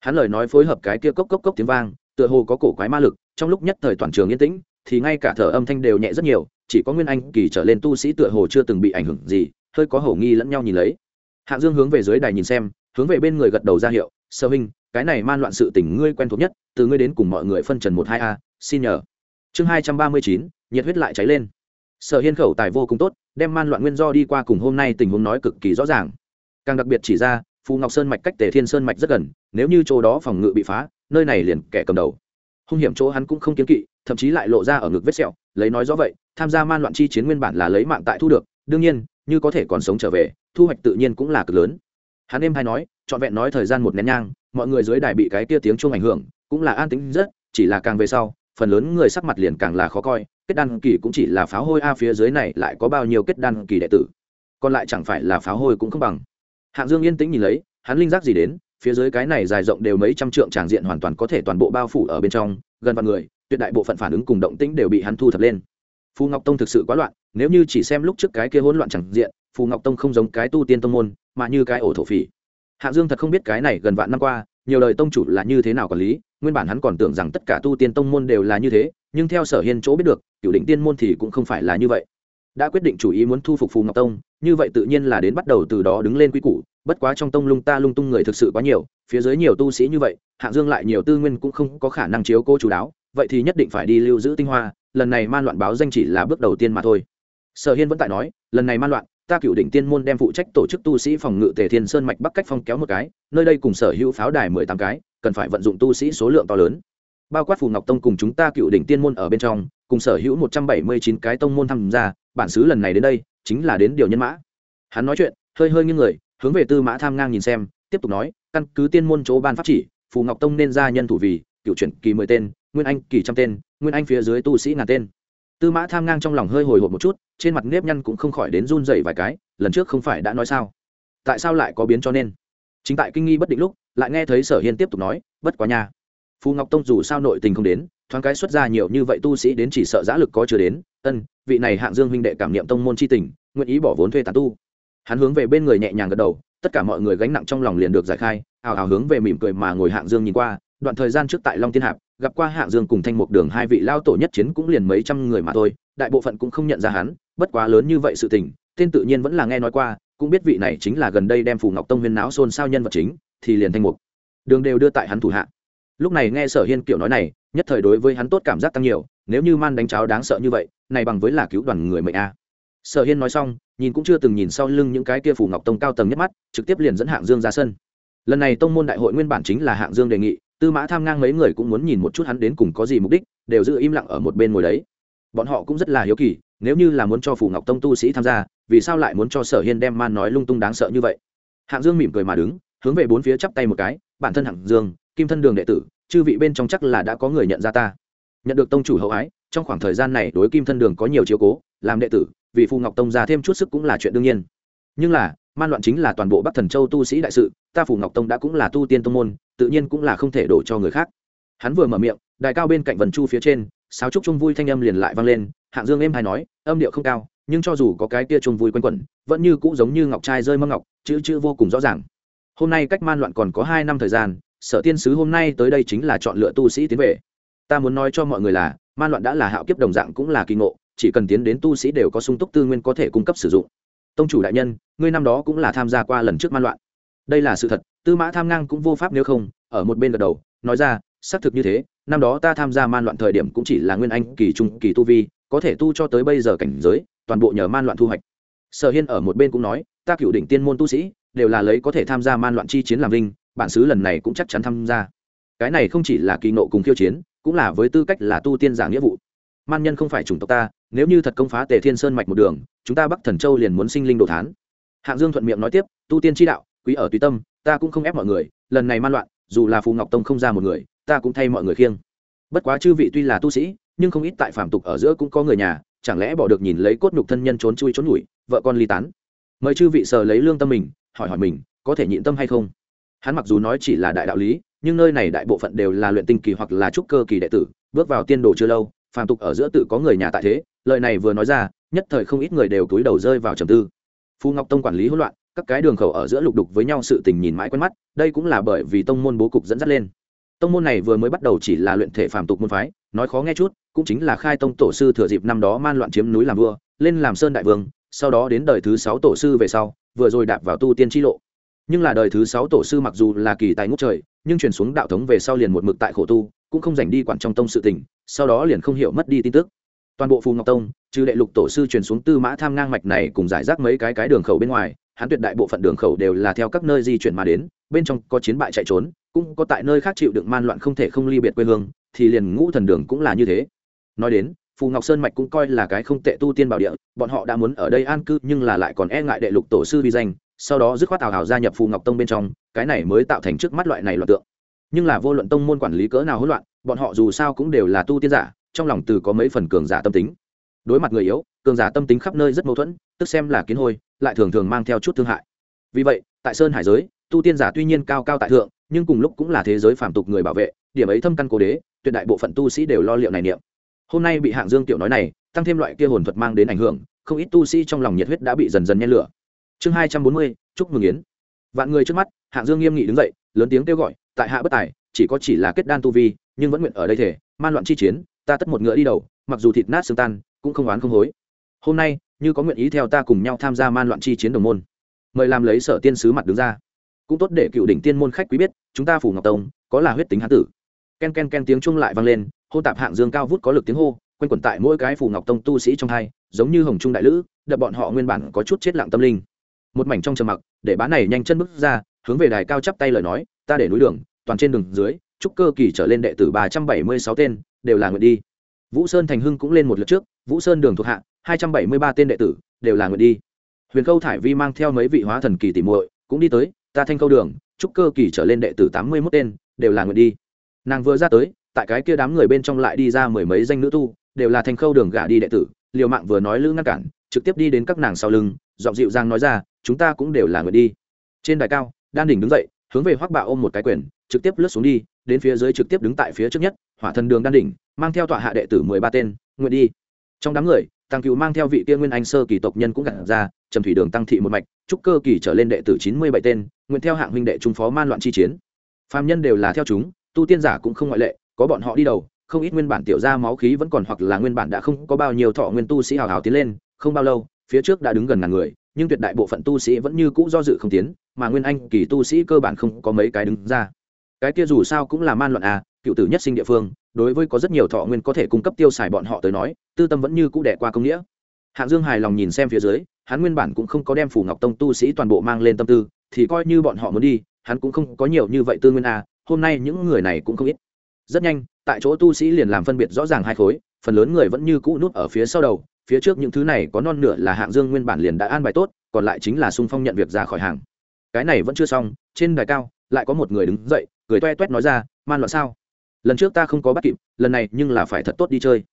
Hắn lời nói phối hợp cái kia cốc cốc cốc tiếng vang, tựa hồ có cổ quái ma lực, trong lúc nhất thời toàn trường yên tĩnh, thì ngay cả thở âm thanh đều nhẹ rất nhiều, chỉ có nguyên anh kỳ trở lên tu sĩ tựa hồ chưa từng bị ảnh hưởng gì, hơi có hổ nghi lẫn nhau nhìn lấy. Hạng dương hướng về dưới đài nhìn xem, hướng về bên người gật đầu ra hiệu sơ huynh, cái này man loạn sự tình ngươi quen thuộc nhất, từ ngươi đến cùng mọi người phân trần một hai a, xin nhờ. Chương hai trăm ba mươi chín, nhiệt huyết lại cháy lên sở hiên khẩu tài vô cùng tốt, đem man loạn nguyên do đi qua cùng hôm nay tình huống nói cực kỳ rõ ràng. Càng đặc biệt chỉ ra, phù ngọc sơn mạch cách tề thiên sơn mạch rất gần, nếu như chỗ đó phòng ngự bị phá, nơi này liền kẻ cầm đầu. Hung hiểm chỗ hắn cũng không kiến kỵ, thậm chí lại lộ ra ở ngực vết sẹo, lấy nói rõ vậy, tham gia man loạn chi chiến nguyên bản là lấy mạng tại thu được, đương nhiên, như có thể còn sống trở về, thu hoạch tự nhiên cũng là cực lớn. Hắn em hay nói, trọn vẹn nói thời gian một nén nhang, mọi người dưới đài bị cái kia tiếng chuông ảnh hưởng, cũng là an tính rất, chỉ là càng về sau, phần lớn người sắc mặt liền càng là khó coi kết đan kỳ cũng chỉ là pháo hôi, a, phía dưới này lại có bao nhiêu kết đan kỳ đệ tử? Còn lại chẳng phải là pháo hôi cũng không bằng. Hạng dương yên tĩnh nhìn lấy, hắn linh giác gì đến, phía dưới cái này dài rộng đều mấy trăm trượng tràng diện hoàn toàn có thể toàn bộ bao phủ ở bên trong, gần vạn người, tuyệt đại bộ phận phản ứng cùng động tĩnh đều bị hắn thu thập lên. Phù ngọc tông thực sự quá loạn, nếu như chỉ xem lúc trước cái kia hỗn loạn chẳng diện, phù ngọc tông không giống cái tu tiên tông môn, mà như cái ổ thổ phỉ. Hạng dương thật không biết cái này gần vạn năm qua, nhiều lời tông chủ là như thế nào quản lý, nguyên bản hắn còn tưởng rằng tất cả tu tiên tông môn đều là như thế, nhưng theo sở hiên chỗ biết được cựu đỉnh tiên môn thì cũng không phải là như vậy. Đã quyết định chủ ý muốn thu phục phù ngọc tông, như vậy tự nhiên là đến bắt đầu từ đó đứng lên quy củ, bất quá trong tông lung ta lung tung người thực sự quá nhiều, phía dưới nhiều tu sĩ như vậy, hạng dương lại nhiều tư nguyên cũng không có khả năng chiếu cô chú đáo, vậy thì nhất định phải đi lưu giữ tinh hoa, lần này man loạn báo danh chỉ là bước đầu tiên mà thôi. Sở hiên vẫn tại nói, lần này man loạn, ta cựu đỉnh tiên môn đem phụ trách tổ chức tu sĩ phòng ngự tề thiên sơn mạch bắc cách phong kéo một cái, nơi đây cùng sở hữu pháo đài mười tám cái, cần phải vận dụng tu sĩ số lượng to lớn. Bao quát phù ngọc tông cùng chúng ta cựu đỉnh tiên môn ở bên trong cùng sở hữu một trăm bảy mươi chín cái tông môn tham gia, bản xứ lần này đến đây chính là đến điều nhân mã. Hắn nói chuyện, hơi hơi nghiêng người, hướng về tư mã tham ngang nhìn xem, tiếp tục nói, căn cứ tiên môn chỗ ban pháp chỉ, phù ngọc tông nên ra nhân thủ vì, cựu chuyển kỳ mười tên, nguyên anh kỳ trăm tên, nguyên anh phía dưới tu sĩ ngàn tên. Tư mã tham ngang trong lòng hơi hồi hộp một chút, trên mặt nếp nhăn cũng không khỏi đến run rẩy vài cái, lần trước không phải đã nói sao? Tại sao lại có biến cho nên? Chính tại kinh nghi bất định lúc, lại nghe thấy sở hiên tiếp tục nói, bất quá nha, phù ngọc tông dù sao nội tình không đến thoáng cái xuất ra nhiều như vậy tu sĩ đến chỉ sợ giã lực có chưa đến, ân, vị này hạng dương huynh đệ cảm niệm tông môn c h i tình, nguyện ý bỏ vốn thuê tàn tu. Hắn hướng về bên người nhẹ nhàng gật đầu, tất cả mọi người gánh nặng trong lòng liền được giải khai ào ào hướng về mỉm cười mà ngồi hạng dương nhìn qua, đoạn thời gian trước tại long tiên hạp, gặp qua hạng dương cùng thanh mục đường hai vị lao tổ nhất chiến cũng liền mấy trăm người mà thôi, đại bộ phận cũng không nhận ra hắn, bất quá lớn như vậy sự tình, tên tự nhiên vẫn là nghe nói qua, cũng biết vị này chính là gần đây đem phù ngọc tông huyên náo xôn xao nhân vật chính, thì liền thanh mục đường đều đưa tại hắn thủ hạ. Lúc này nghe sở hiên kiểu nói này nhất thời đối với hắn tốt cảm giác tăng nhiều, nếu như man đánh cháo đáng sợ như vậy, này bằng với là cứu đoàn người mệnh a. Sở hiên nói xong, nhìn cũng chưa từng nhìn sau lưng những cái kia phù ngọc tông cao tầng nhất mắt, trực tiếp liền dẫn hạng dương ra sân. Lần này tông môn đại hội nguyên bản chính là hạng dương đề nghị, tư mã tham ngang mấy người cũng muốn nhìn một chút hắn đến cùng có gì mục đích, đều giữ im lặng ở một bên ngồi đấy. Bọn họ cũng rất là hiếu kỳ, nếu như là muốn cho phủ ngọc tông tu sĩ tham gia, vì sao lại muốn cho sở hiên đem man nói lung tung đáng sợ như vậy? Hạng dương mỉm cười mà đứng, hướng về bốn phía chắp tay một cái, bản thân hạng dương, kim thân đường đệ tử chư vị bên trong chắc là đã có người nhận ra ta. Nhận được tông chủ hậu ái, trong khoảng thời gian này đối kim thân đường có nhiều chiếu cố, làm đệ tử, vì phù ngọc tông ra thêm chút sức cũng là chuyện đương nhiên. Nhưng là, man loạn chính là toàn bộ bắc thần châu tu sĩ đại sự, ta phù ngọc tông đã cũng là tu tiên tông môn, tự nhiên cũng là không thể đổ cho người khác. Hắn vừa mở miệng, đài cao bên cạnh vần chu phía trên, sáo trúc chung vui thanh âm liền lại vang lên, hạng dương êm hay nói, âm điệu không cao, nhưng cho dù có cái kia chung vui quanh quẩn, vẫn như cũ giống như ngọc trai rơi mâm ngọc, chữ chữ vô cùng rõ ràng. Hôm nay cách man loạn còn có hai năm thời gian sở tiên sứ hôm nay tới đây chính là chọn lựa tu sĩ tiến về. Ta muốn nói cho mọi người là, man loạn đã là hạo kiếp đồng dạng cũng là kỳ ngộ, chỉ cần tiến đến tu sĩ đều có sung túc tư nguyên có thể cung cấp sử dụng. Tông chủ đại nhân, ngươi năm đó cũng là tham gia qua lần trước man loạn. Đây là sự thật, tư mã tham ngang cũng vô pháp nếu không, ở một bên gật đầu, nói ra, xác thực như thế, năm đó ta tham gia man loạn thời điểm cũng chỉ là nguyên anh, kỳ trung, kỳ tu vi, có thể tu cho tới bây giờ cảnh giới, toàn bộ nhờ man loạn thu hoạch. Sở hiên ở một bên cũng nói, ta cựu đỉnh tiên môn tu sĩ, đều là lấy có thể tham gia man loạn chi chiến làm linh bản xứ lần này cũng chắc chắn tham gia. Cái này không chỉ là kỳ nộ cùng khiêu chiến, cũng là với tư cách là tu tiên giả nghĩa vụ. Man nhân không phải chủng tộc ta, nếu như thật công phá tề thiên sơn mạch một đường, chúng ta bắc thần châu liền muốn sinh linh đồ thán. Hạng dương thuận miệng nói tiếp, tu tiên tri đạo, quý ở tùy tâm, ta cũng không ép mọi người, lần này man loạn, dù là phù ngọc tông không ra một người, ta cũng thay mọi người khiêng. Bất quá chư vị tuy là tu sĩ, nhưng không ít tại phạm tục ở giữa cũng có người nhà, chẳng lẽ bỏ được nhìn lấy cốt nhục thân nhân trốn chui trốn nhủi, vợ con ly tán? Mời chư vị sờ lấy lương tâm mình, hỏi hỏi mình, có thể nhịn tâm hay không? Hắn mặc dù nói chỉ là đại đạo lý, nhưng nơi này đại bộ phận đều là luyện tinh kỳ hoặc là trúc cơ kỳ đệ tử, bước vào tiên đồ chưa lâu, phàm tục ở giữa tự có người nhà tại thế, lời này vừa nói ra, nhất thời không ít người đều túi đầu rơi vào trầm tư. Phu ngọc tông quản lý hỗn loạn, các cái đường khẩu ở giữa lục đục với nhau sự tình nhìn mãi quen mắt, đây cũng là bởi vì tông môn bố cục dẫn dắt lên. Tông môn này vừa mới bắt đầu chỉ là luyện thể phàm tục môn phái, nói khó nghe chút, cũng chính là khai tông tổ sư thừa dịp năm đó man loạn chiếm núi làm vua, lên làm sơn đại vương, sau đó đến đời thứ sáu tổ sư về sau, vừa rồi đạp vào tu tiên tri lộ nhưng là đời thứ sáu tổ sư mặc dù là kỳ tài ngút trời, nhưng truyền xuống đạo thống về sau liền một mực tại khổ tu, cũng không dành đi quản trong tông sự tình, sau đó liền không hiểu mất đi tin tức. Toàn bộ phù ngọc tông, trừ đệ lục tổ sư truyền xuống tư mã tham ngang mạch này cùng giải rác mấy cái cái đường khẩu bên ngoài, hắn tuyệt đại bộ phận đường khẩu đều là theo các nơi di chuyển mà đến, bên trong có chiến bại chạy trốn, cũng có tại nơi khác chịu đựng man loạn không thể không ly biệt quê hương, thì liền ngũ thần đường cũng là như thế. Nói đến, phù ngọc sơn mạch cũng coi là cái không tệ tu tiên bảo địa, bọn họ đã muốn ở đây an cư nhưng là lại còn e ngại đệ lục tổ sư vi danh sau đó dứt khoát tào hào gia nhập phù ngọc tông bên trong, cái này mới tạo thành trước mắt loại này loạn tượng. Nhưng là vô luận tông môn quản lý cỡ nào hỗn loạn, bọn họ dù sao cũng đều là tu tiên giả, trong lòng từ có mấy phần cường giả tâm tính. Đối mặt người yếu, cường giả tâm tính khắp nơi rất mâu thuẫn, tức xem là kiến hôi, lại thường thường mang theo chút thương hại. Vì vậy, tại sơn hải giới, tu tiên giả tuy nhiên cao cao tại thượng, nhưng cùng lúc cũng là thế giới phản tục người bảo vệ, điểm ấy thâm căn cố đế, tuyệt đại bộ phận tu sĩ đều lo liệu này niệm. Hôm nay bị hạng dương tiểu nói này, tăng thêm loại kia hồn thuật mang đến ảnh hưởng, không ít tu sĩ trong lòng nhiệt huyết đã bị dần dần nhen lửa chương hai trăm bốn mươi, chúc mừng yến. Vạn người trước mắt, hạng dương nghiêm nghị đứng dậy, lớn tiếng kêu gọi, tại hạ bất tài, chỉ có chỉ là kết đan tu vi, nhưng vẫn nguyện ở đây thể, man loạn chi chiến, ta tất một ngựa đi đầu, mặc dù thịt nát xương tan, cũng không oán không hối. Hôm nay, như có nguyện ý theo ta cùng nhau tham gia man loạn chi chiến đồng môn, mời làm lấy sở tiên sứ mặt đứng ra. Cũng tốt để cựu đỉnh tiên môn khách quý biết, chúng ta phủ ngọc tông, có là huyết tính hán tử. Ken ken ken tiếng chung lại vang lên hô tạp hạng dương cao vút có lực tiếng hô, quanh quẩn tại mỗi cái phủ ngọc tông tu sĩ trong hai, giống như hồng trung đại lữ, đập bọn họ nguyên bản có chút chết lặng tâm linh một mảnh trong trầm mặc, để bá này nhanh chân bước ra, hướng về đài cao chắp tay lời nói, ta để núi đường, toàn trên đường dưới trúc cơ kỳ trở lên đệ tử ba trăm bảy mươi sáu tên, đều là nguyện đi. Vũ sơn thành hưng cũng lên một lượt trước, vũ sơn đường thuộc hạ, hai trăm bảy mươi ba tên đệ tử, đều là nguyện đi. Huyền câu thải vi mang theo mấy vị hóa thần kỳ tỉ muội cũng đi tới, ta thanh câu đường trúc cơ kỳ trở lên đệ tử tám mươi mốt tên, đều là nguyện đi. Nàng vừa ra tới, tại cái kia đám người bên trong lại đi ra mười mấy danh nữ tu, đều là thanh khâu đường gả đi đệ tử, liều mạng vừa nói lữ ngăn cản, trực tiếp đi đến các nàng sau lưng giọng dịu dàng nói ra, chúng ta cũng đều là người đi. Trên đài cao, đan đỉnh đứng dậy, hướng về hoắc bạo ôm một cái quyền, trực tiếp lướt xuống đi, đến phía dưới trực tiếp đứng tại phía trước nhất, hỏa thần đường đan đỉnh, mang theo tọa hạ đệ tử mười ba tên, nguyện đi. Trong đám người, tăng cựu mang theo vị tiên nguyên anh sơ kỳ tộc nhân cũng gặt ra, trầm thủy đường tăng thị một mạch, trúc cơ kỳ trở lên đệ tử chín mươi bảy tên, nguyện theo hạng huynh đệ trung phó man loạn chi chiến. Phạm nhân đều là theo chúng, tu tiên giả cũng không ngoại lệ, có bọn họ đi đầu, không ít nguyên bản tiểu ra máu khí vẫn còn hoặc là nguyên bản đã không có bao nhiêu thọ nguyên tu sĩ hào hào tiến lên, không bao lâu phía trước đã đứng gần ngàn người, nhưng tuyệt đại bộ phận tu sĩ vẫn như cũ do dự không tiến, mà nguyên anh kỳ tu sĩ cơ bản không có mấy cái đứng ra. Cái kia dù sao cũng là man luận à cựu tử nhất sinh địa phương, đối với có rất nhiều thọ nguyên có thể cung cấp tiêu xài bọn họ tới nói, tư tâm vẫn như cũ đẻ qua công nghĩa. Hạng dương hài lòng nhìn xem phía dưới, hắn nguyên bản cũng không có đem phủ ngọc tông tu sĩ toàn bộ mang lên tâm tư, thì coi như bọn họ muốn đi, hắn cũng không có nhiều như vậy tư nguyên à hôm nay những người này cũng không ít. Rất nhanh tại chỗ tu sĩ liền làm phân biệt rõ ràng hai khối, phần lớn người vẫn như cũ nút ở phía sau đầu, phía trước những thứ này có non nửa là hạng dương nguyên bản liền đã an bài tốt, còn lại chính là sung phong nhận việc ra khỏi hàng. Cái này vẫn chưa xong, trên đài cao, lại có một người đứng dậy, cười toe toét nói ra, man loạn sao? Lần trước ta không có bắt kịp, lần này nhưng là phải thật tốt đi chơi.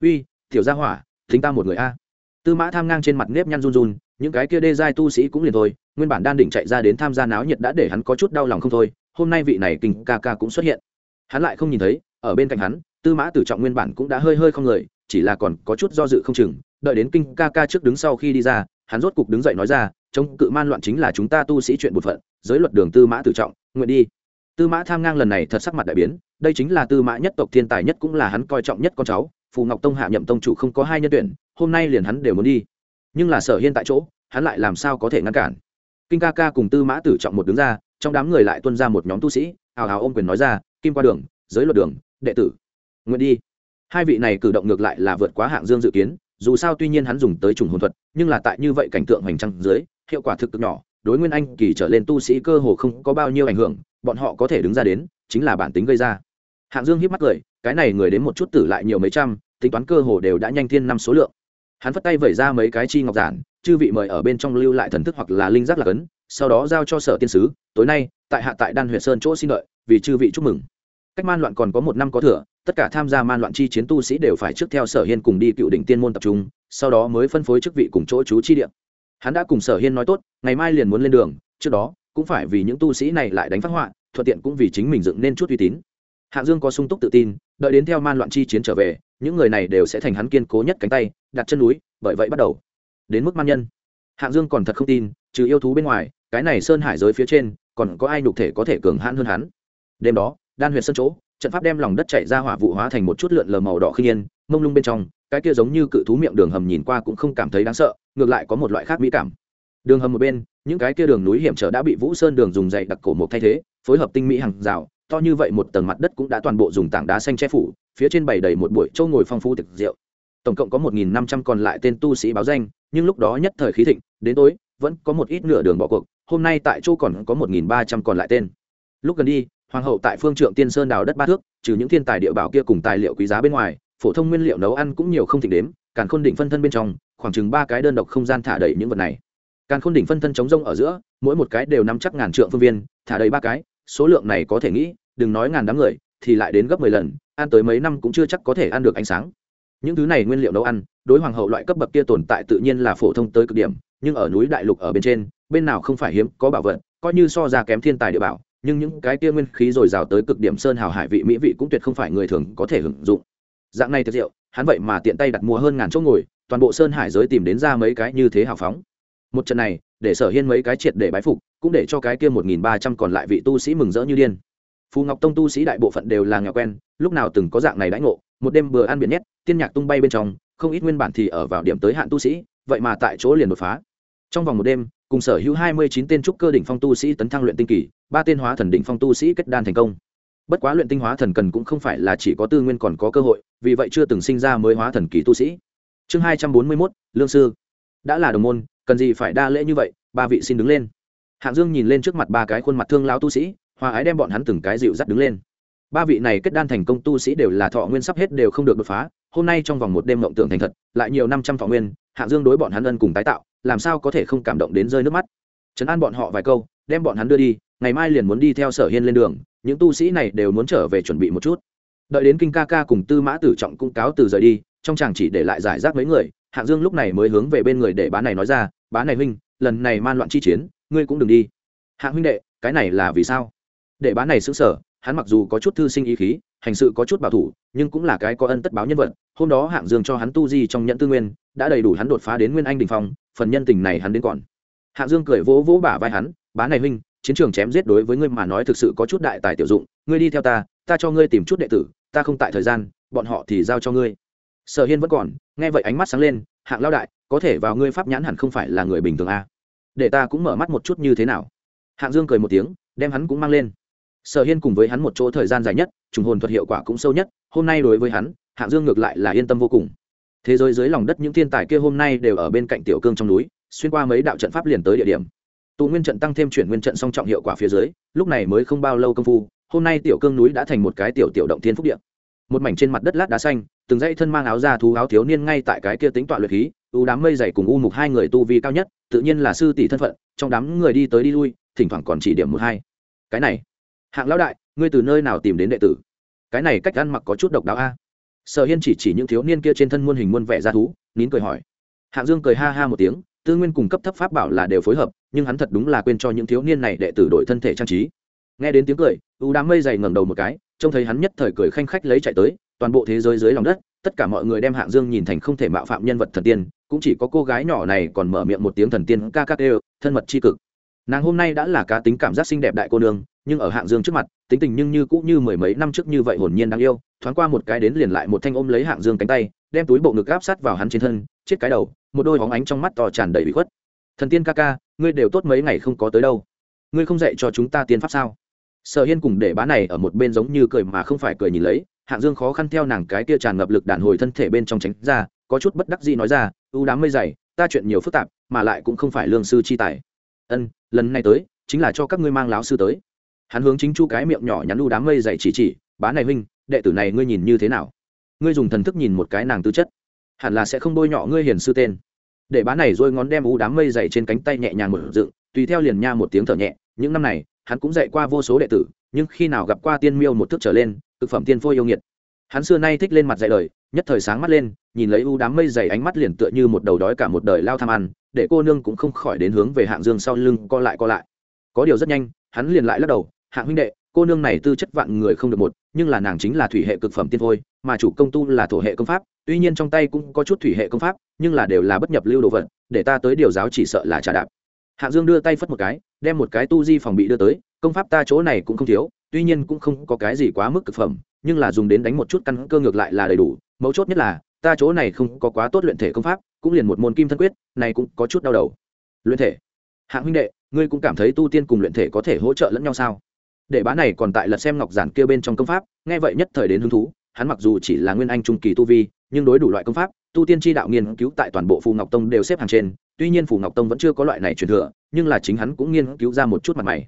Uy, tiểu gia hỏa, thính ta một người a. Tư mã tham ngang trên mặt nếp nhăn run run, những cái kia đê giai tu sĩ cũng liền thôi, nguyên bản đan đỉnh chạy ra đến tham gia náo nhiệt đã để hắn có chút đau lòng không thôi, hôm nay vị này kinh ca ca cũng xuất hiện. Hắn lại không nhìn thấy ở bên cạnh hắn, tư mã tử trọng nguyên bản cũng đã hơi hơi không người, chỉ là còn có chút do dự không chừng, đợi đến kinh ca ca trước đứng sau khi đi ra, hắn rốt cục đứng dậy nói ra, chống cự man loạn chính là chúng ta tu sĩ chuyện bột phận, giới luật đường tư mã tử trọng, nguyện đi. Tư mã tham ngang lần này thật sắc mặt đại biến, đây chính là tư mã nhất tộc thiên tài nhất cũng là hắn coi trọng nhất con cháu, phù ngọc tông hạ nhậm tông chủ không có hai nhân tuyển, hôm nay liền hắn đều muốn đi. Nhưng là sở hiên tại chỗ, hắn lại làm sao có thể ngăn cản? Kinh ca ca cùng tư mã tử trọng một đứng ra, trong đám người lại tuân ra một nhóm tu sĩ, hào hào ôm quyền nói ra, kim qua đường, giới luật đường đệ tử. Nguyện đi. Hai vị này cử động ngược lại là vượt quá hạng dương dự kiến, dù sao tuy nhiên hắn dùng tới trùng hồn thuật, nhưng là tại như vậy cảnh tượng hoành trăng dưới, hiệu quả thực cực nhỏ, đối nguyên anh kỳ trở lên tu sĩ cơ hồ không có bao nhiêu ảnh hưởng, bọn họ có thể đứng ra đến, chính là bản tính gây ra. Hạng dương hiếp mắt cười, cái này người đến một chút tử lại nhiều mấy trăm, tính toán cơ hồ đều đã nhanh thiên năm số lượng. Hắn phất tay vẩy ra mấy cái chi ngọc giản, chư vị mời ở bên trong lưu lại thần thức hoặc là linh giác là cấn, sau đó giao cho sở tiên sứ, tối nay, tại hạ tại đan huyện sơn chỗ xin lợi vì chư vị chúc mừng cách man loạn còn có một năm có thừa, tất cả tham gia man loạn chi chiến tu sĩ đều phải trước theo sở hiên cùng đi cựu đỉnh tiên môn tập trung, sau đó mới phân phối chức vị cùng chỗ chú chi điện hắn đã cùng sở hiên nói tốt, ngày mai liền muốn lên đường, trước đó, cũng phải vì những tu sĩ này lại đánh phát họa, thuận tiện cũng vì chính mình dựng nên chút uy tín. Hạng dương có sung túc tự tin, đợi đến theo man loạn chi chiến trở về, những người này đều sẽ thành hắn kiên cố nhất cánh tay, đặt chân núi, bởi vậy bắt đầu. Đến mức man nhân. Hạng dương còn thật không tin, trừ yêu thú bên ngoài, cái này sơn hải giới phía trên, còn có ai nhục thể có thể cường hãn hơn hắn? Đêm đó đan huyệt sân chỗ, trận pháp đem lòng đất chạy ra hỏa vụ hóa thành một chút lượn lờ màu đỏ khi nhiên mông lung bên trong, cái kia giống như cự thú miệng đường hầm nhìn qua cũng không cảm thấy đáng sợ, ngược lại có một loại khác mỹ cảm. Đường hầm một bên, những cái kia đường núi hiểm trở đã bị vũ sơn đường dùng dày đặc cổ một thay thế, phối hợp tinh mỹ hàng rào, to như vậy một tầng mặt đất cũng đã toàn bộ dùng tảng đá xanh che phủ, phía trên bày đầy một buổi châu ngồi phong phú thực rượu. Tổng cộng có một nghìn năm trăm còn lại tên tu sĩ báo danh, nhưng lúc đó nhất thời khí thịnh, đến tối, vẫn có một ít nửa đường bỏ cuộc, hôm nay tại châu còn có một nghìn ba trăm còn lại tên. Lúc gần đi hoàng hậu tại phương trượng tiên sơn đào đất ba thước, trừ những thiên tài địa bảo kia cùng tài liệu quý giá bên ngoài, phổ thông nguyên liệu nấu ăn cũng nhiều không thỉnh đếm, càn khôn đỉnh phân thân bên trong, khoảng chừng ba cái đơn độc không gian thả đầy những vật này. Càn khôn đỉnh phân thân chống rông ở giữa, mỗi một cái đều nắm chắc ngàn trượng phương viên, thả đầy ba cái, số lượng này có thể nghĩ, đừng nói ngàn đám người, thì lại đến gấp mười lần, ăn tới mấy năm cũng chưa chắc có thể ăn được ánh sáng. Những thứ này nguyên liệu nấu ăn, đối hoàng hậu loại cấp bậc kia tồn tại tự nhiên là phổ thông tới cực điểm, nhưng ở núi đại lục ở bên trên, bên nào không phải hiếm, có bảo vật, coi như so ra kém thiên tài địa bảo nhưng những cái kia nguyên khí dồi dào tới cực điểm sơn hào hải vị mỹ vị cũng tuyệt không phải người thường có thể hưởng dụng. Dạng này thật rượu hắn vậy mà tiện tay đặt mua hơn ngàn chỗ ngồi, toàn bộ sơn hải giới tìm đến ra mấy cái như thế hào phóng. Một trận này, để sở hiên mấy cái triệt để bái phục, cũng để cho cái kia một nghìn ba trăm còn lại vị tu sĩ mừng rỡ như điên. Phù ngọc tông tu sĩ đại bộ phận đều là nghèo quen, lúc nào từng có dạng này đãi ngộ, một đêm vừa ăn biển nhét, tiên nhạc tung bay bên trong, không ít nguyên bản thì ở vào điểm tới hạn tu sĩ, vậy mà tại chỗ liền đột phá. Trong vòng một đêm cùng sở hữu hai mươi chín tên trúc cơ đỉnh phong tu sĩ tấn thăng luyện tinh kỳ, ba tên hóa thần đỉnh phong tu sĩ kết đan thành công. Bất quá luyện tinh hóa thần cần cũng không phải là chỉ có tư nguyên còn có cơ hội, vì vậy chưa từng sinh ra mới hóa thần kỳ tu sĩ. Chương hai trăm bốn mươi mốt, lương sư. Đã là đồng môn, cần gì phải đa lễ như vậy, ba vị xin đứng lên. Hạng dương nhìn lên trước mặt ba cái khuôn mặt thương lão tu sĩ, hòa ái đem bọn hắn từng cái dịu dắt đứng lên. Ba vị này kết đan thành công tu sĩ đều là thọ nguyên sắp hết đều không được đột phá, hôm nay trong vòng một đêm mộng tưởng thành thật, lại nhiều năm trăm thọ nguyên, hạng dương đối bọn hắn ân cùng tái tạo làm sao có thể không cảm động đến rơi nước mắt? Trấn an bọn họ vài câu, đem bọn hắn đưa đi, ngày mai liền muốn đi theo sở hiên lên đường, những tu sĩ này đều muốn trở về chuẩn bị một chút. Đợi đến kinh ca ca cùng tư mã tử trọng cung cáo từ rời đi, trong chàng chỉ để lại giải rác mấy người hạng dương lúc này mới hướng về bên người để bá này nói ra, bá này huynh, lần này man loạn chi chiến, ngươi cũng đừng đi. Hạng huynh đệ, cái này là vì sao? Để bá này xứng sở hắn mặc dù có chút thư sinh ý khí, hành sự có chút bảo thủ, nhưng cũng là cái có ân tất báo nhân vật. Hôm đó hạng dương cho hắn tu di trong nhận tư nguyên, đã đầy đủ hắn đột phá đến nguyên anh đình phong, phần nhân tình này hắn đến còn. Hạng dương cười vỗ vỗ bả vai hắn, bá này huynh, chiến trường chém giết đối với ngươi mà nói thực sự có chút đại tài tiểu dụng, ngươi đi theo ta ta cho ngươi tìm chút đệ tử, ta không tại thời gian, bọn họ thì giao cho ngươi. Sở hiên vẫn còn, nghe vậy ánh mắt sáng lên, hạng lao đại, có thể vào ngươi pháp nhãn hẳn không phải là người bình thường a à? để ta cũng mở mắt một chút như thế nào. Hạng dương cười một tiếng, đem hắn cũng mang lên sở hiên cùng với hắn một chỗ thời gian dài nhất, trùng hồn thuật hiệu quả cũng sâu nhất, hôm nay đối với hắn, hạng dương ngược lại là yên tâm vô cùng. Thế giới dưới lòng đất những thiên tài kia hôm nay đều ở bên cạnh tiểu cương trong núi, xuyên qua mấy đạo trận pháp liền tới địa điểm. Tụ nguyên trận tăng thêm chuyển nguyên trận song trọng hiệu quả phía dưới, lúc này mới không bao lâu công phu, hôm nay tiểu cương núi đã thành một cái tiểu tiểu động thiên phúc địa. một mảnh trên mặt đất lát đá xanh, từng dãy thân mang áo da thú áo thiếu niên ngay tại cái kia tính tọa luyện khí, u đám mây dày cùng u mục hai người tu vi cao nhất, tự nhiên là sư tỷ thân phận, trong đám người đi tới đi lui, thỉnh thoảng còn chỉ điểm một hai. Cái này hạng lão đại, ngươi từ nơi nào tìm đến đệ tử? Cái này cách ăn mặc có chút độc đáo a. Sở hiên chỉ chỉ những thiếu niên kia trên thân muôn hình muôn vẻ ra thú, nín cười hỏi. Hạng dương cười ha ha một tiếng, tư nguyên cùng cấp thấp pháp bảo là đều phối hợp, nhưng hắn thật đúng là quên cho những thiếu niên này đệ tử đổi thân thể trang trí. Nghe đến tiếng cười, u đám mây dày ngẩng đầu một cái, trông thấy hắn nhất thời cười khanh khách lấy chạy tới, toàn bộ thế giới dưới lòng đất, tất cả mọi người đem hạng dương nhìn thành không thể mạo phạm nhân vật thần tiên, cũng chỉ có cô gái nhỏ này còn mở miệng một tiếng thần tiên ca ca đều thân mật c cực. Nàng hôm nay đã là cá tính cảm giác xinh đẹp đại cô nương nhưng ở hạng dương trước mặt, tính tình nhưng như cũ như mười mấy năm trước như vậy hồn nhiên đáng yêu, thoáng qua một cái đến liền lại một thanh ôm lấy hạng dương cánh tay, đem túi bộ ngực áp sát vào hắn trên thân, chết cái đầu, một đôi hóng ánh trong mắt to tràn đầy bị khuất. Thần tiên ca ca, ngươi đều tốt mấy ngày không có tới đâu. Ngươi không dạy cho chúng ta tiên pháp sao? Sở hiên cùng để bá này ở một bên giống như cười mà không phải cười nhìn lấy, hạng dương khó khăn theo nàng cái kia tràn ngập lực đàn hồi thân thể bên trong tránh ra, có chút bất đắc dĩ nói ra ưu đám mây dày, ta chuyện nhiều phức tạp, mà lại cũng không phải lương sư chi tài. Ân, lần này tới, chính là cho các ngươi mang láo sư tới hắn hướng chính chu cái miệng nhỏ nhắn u đám mây dày chỉ chỉ, bá này huynh, đệ tử này ngươi nhìn như thế nào? Ngươi dùng thần thức nhìn một cái nàng tư chất. Hẳn là sẽ không bôi nhọ ngươi hiền sư tên. Để bá này rồi ngón đem u đám mây dày trên cánh tay nhẹ nhàng một dựng, tùy theo liền nha một tiếng thở nhẹ. Những năm này, hắn cũng dạy qua vô số đệ tử, nhưng khi nào gặp qua tiên miêu một thước trở lên thực phẩm tiên phôi yêu nghiệt. Hắn xưa nay thích lên mặt dạy lời, nhất thời sáng mắt lên, nhìn lấy u đám mây dày ánh mắt liền tựa như một đầu đói cả một đời lao tham ăn, để cô nương cũng không khỏi đến hướng về hạng dương sau lưng co lại co lại. Có điều rất nhanh, hắn liền lại lắc đầu hạng huynh đệ, cô nương này tư chất vạn người không được một, nhưng là nàng chính là thủy hệ cực phẩm tiên thôi, mà chủ công tu là thổ hệ công pháp, tuy nhiên trong tay cũng có chút thủy hệ công pháp, nhưng là đều là bất nhập lưu đồ vật, để ta tới điều giáo chỉ sợ là trà đạp. Hạng dương đưa tay phất một cái, đem một cái tu di phòng bị đưa tới, công pháp ta chỗ này cũng không thiếu, tuy nhiên cũng không có cái gì quá mức cực phẩm, nhưng là dùng đến đánh một chút căn cơ ngược lại là đầy đủ, mấu chốt nhất là, ta chỗ này không có quá tốt luyện thể công pháp, cũng liền một môn kim thân quyết, này cũng có chút đau đầu. Luyện thể. Hạng huynh đệ, ngươi cũng cảm thấy tu tiên cùng luyện thể có thể hỗ trợ lẫn nhau sao? Để bá này còn tại lật xem ngọc giản kia bên trong công pháp, nghe vậy nhất thời đến hứng thú, hắn mặc dù chỉ là nguyên anh trung kỳ tu vi, nhưng đối đủ loại công pháp, tu tiên tri đạo nghiên cứu tại toàn bộ phù ngọc tông đều xếp hàng trên, tuy nhiên phù ngọc tông vẫn chưa có loại này truyền thừa, nhưng là chính hắn cũng nghiên cứu ra một chút mặt mày.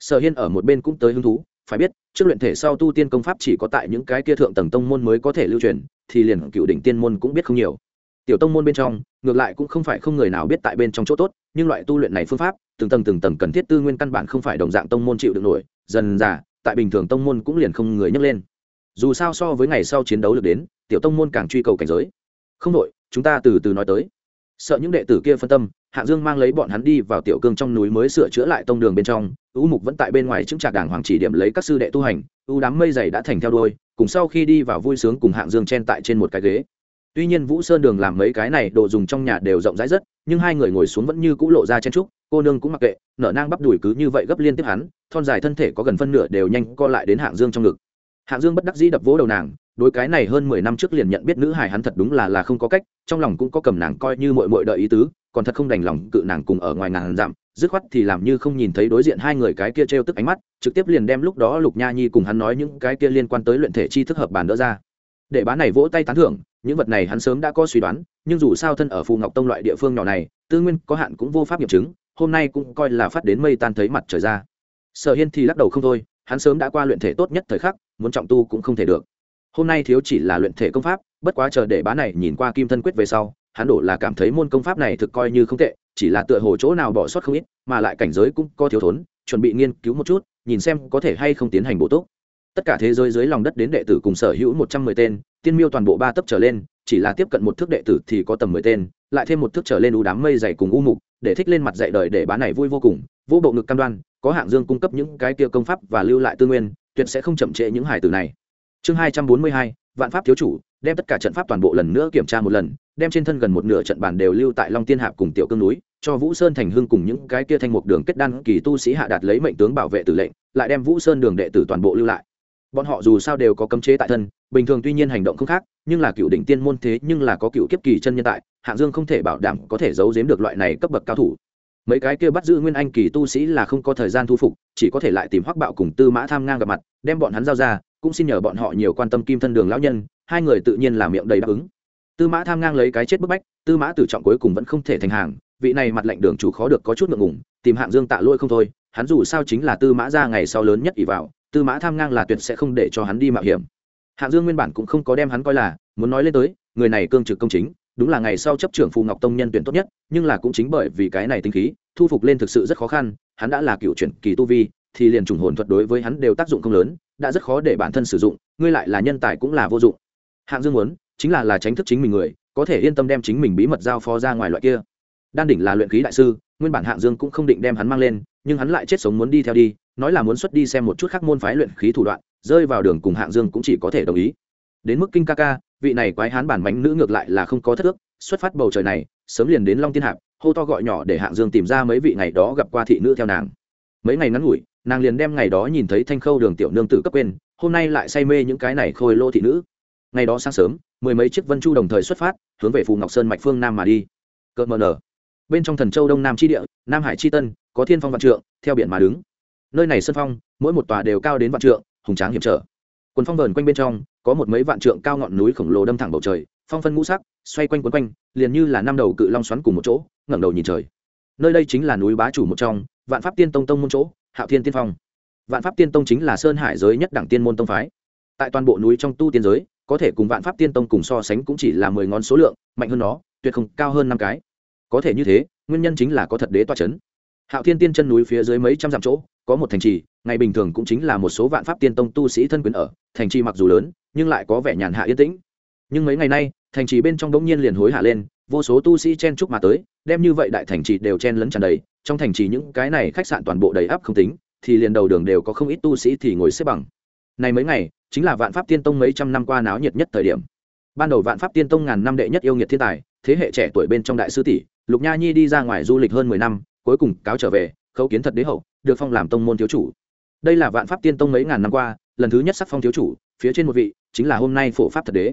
Sở hiên ở một bên cũng tới hứng thú, phải biết, trước luyện thể sau tu tiên công pháp chỉ có tại những cái kia thượng tầng tông môn mới có thể lưu truyền, thì liền cựu đỉnh tiên môn cũng biết không nhiều. Tiểu tông môn bên trong, ngược lại cũng không phải không người nào biết tại bên trong chỗ tốt, nhưng loại tu luyện này phương pháp, từng tầng từng tầng cần thiết tư nguyên căn bản không phải đồng dạng tông môn chịu được nổi dần dà, tại bình thường tông môn cũng liền không người nhấc lên. Dù sao so với ngày sau chiến đấu được đến, tiểu tông môn càng truy cầu cảnh giới. Không đội chúng ta từ từ nói tới. Sợ những đệ tử kia phân tâm hạng dương mang lấy bọn hắn đi vào tiểu cương trong núi mới sửa chữa lại tông đường bên trong. Ưu mục vẫn tại bên ngoài chứng trạc đảng hoàng chỉ điểm lấy các sư đệ tu hành. Ưu đám mây dày đã thành theo đôi cùng sau khi đi vào vui sướng cùng hạng dương chen tại trên một cái ghế tuy nhiên vũ sơn đường làm mấy cái này đồ dùng trong nhà đều rộng rãi rất, nhưng hai người ngồi xuống vẫn như cũ lộ ra chen trúc, cô nương cũng mặc kệ, nở nang bắp đùi cứ như vậy gấp liên tiếp hắn, thon dài thân thể có gần phân nửa đều nhanh co lại đến hạng dương trong ngực. Hạng dương bất đắc dĩ đập vỗ đầu nàng, đối cái này hơn mười năm trước liền nhận biết nữ hải hắn thật đúng là là không có cách, trong lòng cũng có cầm nàng coi như mội mội đợi ý tứ, còn thật không đành lòng cự nàng cùng ở ngoài ngàn dặm, dứt khoát thì làm như không nhìn thấy đối diện hai người cái kia trêu tức ánh mắt, trực tiếp liền đem lúc đó lục nha nhi cùng hắn nói những cái kia liên quan tới luyện thể chi thức hợp bàn đỡ ra để bá này vỗ tay tán thưởng, những vật này hắn sớm đã có suy đoán, nhưng dù sao thân ở phù ngọc tông loại địa phương nhỏ này, tư nguyên có hạn cũng vô pháp nghiệm chứng, hôm nay cũng coi là phát đến mây tan thấy mặt trời ra. Sở hiên thì lắc đầu không thôi, hắn sớm đã qua luyện thể tốt nhất thời khắc, muốn trọng tu cũng không thể được. Hôm nay thiếu chỉ là luyện thể công pháp, bất quá chờ để bá này nhìn qua kim thân quyết về sau, hắn đổ là cảm thấy môn công pháp này thực coi như không tệ, chỉ là tựa hồ chỗ nào bỏ sót không ít, mà lại cảnh giới cũng có thiếu thốn, chuẩn bị nghiên cứu một chút, nhìn xem có thể hay không tiến hành bổ túc tất cả thế giới dưới lòng đất đến đệ tử cùng sở hữu một trăm mười tên, tiên miêu toàn bộ ba tấp trở lên, chỉ là tiếp cận một thước đệ tử thì có tầm mười tên, lại thêm một thước trở lên u đám mây dày cùng u mục, để thích lên mặt dạy đời để bán này vui vô cùng vũ bộ ngực cam đoan, có hạng dương cung cấp những cái kia công pháp và lưu lại tư nguyên, tuyệt sẽ không chậm trễ những hải tử này. Chương hai trăm bốn mươi hai, vạn pháp thiếu chủ, đem tất cả trận pháp toàn bộ lần nữa kiểm tra một lần, đem trên thân gần một nửa trận bàn đều lưu tại long tiên hạp cùng tiểu cương núi, cho vũ sơn thành hưng cùng những cái kia thanh mục đường kết đan kỳ tu sĩ hạ đạt lấy mệnh tướng bảo vệ tử lệnh, lại đem vũ sơn đường đệ tử toàn bộ lưu lại bọn họ dù sao đều có cấm chế tại thân, bình thường tuy nhiên hành động không khác, nhưng là cựu đỉnh tiên môn thế nhưng là có cựu kiếp kỳ chân nhân tại, hạng dương không thể bảo đảm có thể giấu giếm được loại này cấp bậc cao thủ. Mấy cái kia bắt giữ nguyên anh kỳ tu sĩ là không có thời gian thu phục, chỉ có thể lại tìm hoắc bạo cùng tư mã tham ngang gặp mặt, đem bọn hắn giao ra, cũng xin nhờ bọn họ nhiều quan tâm kim thân đường lão nhân, hai người tự nhiên là miệng đầy đáp ứng. Tư mã tham ngang lấy cái chết bức bách, tư mã tử trọng cuối cùng vẫn không thể thành hàng, vị này mặt lệnh đường chủ khó được có chút ngượng ngùng, tìm hạng dương tạ lôi không thôi, hắn dù sao chính là tư mã ra ngày sau lớn nhất ỷ vào tư mã tham ngang là tuyệt sẽ không để cho hắn đi mạo hiểm. Hạng dương nguyên bản cũng không có đem hắn coi là, muốn nói lên tới, người này cương trực công chính, đúng là ngày sau chấp trưởng phù ngọc tông nhân tuyển tốt nhất, nhưng là cũng chính bởi vì cái này tinh khí, thu phục lên thực sự rất khó khăn, hắn đã là cựu chuyển kỳ tu vi, thì liền trùng hồn thuật đối với hắn đều tác dụng không lớn, đã rất khó để bản thân sử dụng, ngươi lại là nhân tài cũng là vô dụng. Hạng dương muốn, chính là là tránh thức chính mình người, có thể yên tâm đem chính mình bí mật giao phó ra ngoài loại kia. Đan đỉnh là luyện khí đại sư, nguyên bản hạng dương cũng không định đem hắn mang lên, nhưng hắn lại chết sống muốn đi theo đi nói là muốn xuất đi xem một chút khác môn phái luyện khí thủ đoạn, rơi vào đường cùng hạng dương cũng chỉ có thể đồng ý. Đến mức kinh ca ca, vị này quái hán bản bánh nữ ngược lại là không có thất ước, xuất phát bầu trời này, sớm liền đến long tiên hạp, hô to gọi nhỏ để hạng dương tìm ra mấy vị ngày đó gặp qua thị nữ theo nàng. Mấy ngày ngắn ngủi, nàng liền đem ngày đó nhìn thấy thanh khâu đường tiểu nương tử cấp quên, hôm nay lại say mê những cái này khôi lô thị nữ. Ngày đó sáng sớm, mười mấy chiếc vân chu đồng thời xuất phát, hướng về phù ngọc sơn mạch phương nam mà đi. Cợt mờ nở. Bên trong thần châu đông nam tri địa, nam hải tri tân, có thiên phong vạn trượng, theo biển mà đứng nơi này sân phong, mỗi một tòa đều cao đến vạn trượng, hùng tráng hiểm trở. Quần phong vờn quanh bên trong, có một mấy vạn trượng cao ngọn núi khổng lồ đâm thẳng bầu trời, phong phân ngũ sắc, xoay quanh quấn quanh, liền như là năm đầu cự long xoắn cùng một chỗ, ngẩng đầu nhìn trời. Nơi đây chính là núi bá chủ một trong, vạn pháp tiên tông tông môn chỗ, hạo thiên tiên phong. Vạn pháp tiên tông chính là sơn hải giới nhất đẳng tiên môn tông phái. Tại toàn bộ núi trong tu tiên giới, có thể cùng vạn pháp tiên tông cùng so sánh cũng chỉ là mười ngón số lượng, mạnh hơn nó, tuyệt không cao hơn năm cái. Có thể như thế, nguyên nhân chính là có thật đế toa c h ấ n hạo thiên tiên chân núi phía dưới mấy trăm dặm chỗ, có một thành trì, ngày bình thường cũng chính là một số vạn pháp tiên tông tu sĩ thân quyến ở. Thành trì mặc dù lớn, nhưng lại có vẻ nhàn hạ yên tĩnh. Nhưng mấy ngày nay, thành trì bên trong đống nhiên liền hối hạ lên, vô số tu sĩ chen chúc mà tới, đem như vậy đại thành trì đều chen lấn tràn đầy. Trong thành trì những cái này khách sạn toàn bộ đầy áp không tính, thì liền đầu đường đều có không ít tu sĩ thì ngồi xếp bằng. Này mấy ngày, chính là vạn pháp tiên tông mấy trăm năm qua náo nhiệt nhất thời điểm. Ban đầu vạn pháp tiên tông ngàn năm đệ nhất yêu nghiệt thiên tài, thế hệ trẻ tuổi bên trong đại sư tỷ, lục nha nhi đi ra ngoài du lịch hơn mười năm cuối cùng cáo trở về, khấu kiến thật đế hậu, được phong làm tông môn thiếu chủ. Đây là vạn pháp tiên tông mấy ngàn năm qua, lần thứ nhất sắc phong thiếu chủ, phía trên một vị, chính là hôm nay phổ pháp thật đế.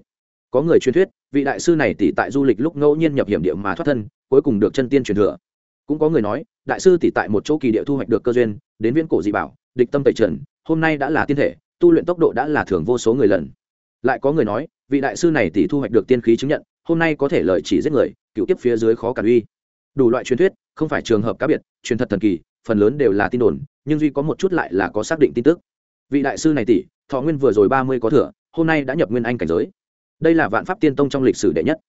Có người truyền thuyết, vị đại sư này tỷ tại du lịch lúc ngẫu nhiên nhập hiểm địa mà thoát thân, cuối cùng được chân tiên truyền thừa. Cũng có người nói, đại sư tỷ tại một chỗ kỳ địa thu hoạch được cơ duyên, đến viễn cổ dị bảo, địch tâm tẩy trần, hôm nay đã là tiên thể, tu luyện tốc độ đã là thường vô số người lần. Lại có người nói, vị đại sư này tỷ thu hoạch được tiên khí chứng nhận, hôm nay có thể lợi chỉ giết người, cựu tiếp phía dưới khó cản uy. Đủ loại truyền thuyết không phải trường hợp cá biệt, truyền thật thần kỳ, phần lớn đều là tin đồn, nhưng duy có một chút lại là có xác định tin tức. Vị đại sư này tỷ, thọ nguyên vừa rồi ba mươi có thừa, hôm nay đã nhập nguyên anh cảnh giới. Đây là vạn pháp tiên tông trong lịch sử đệ nhất.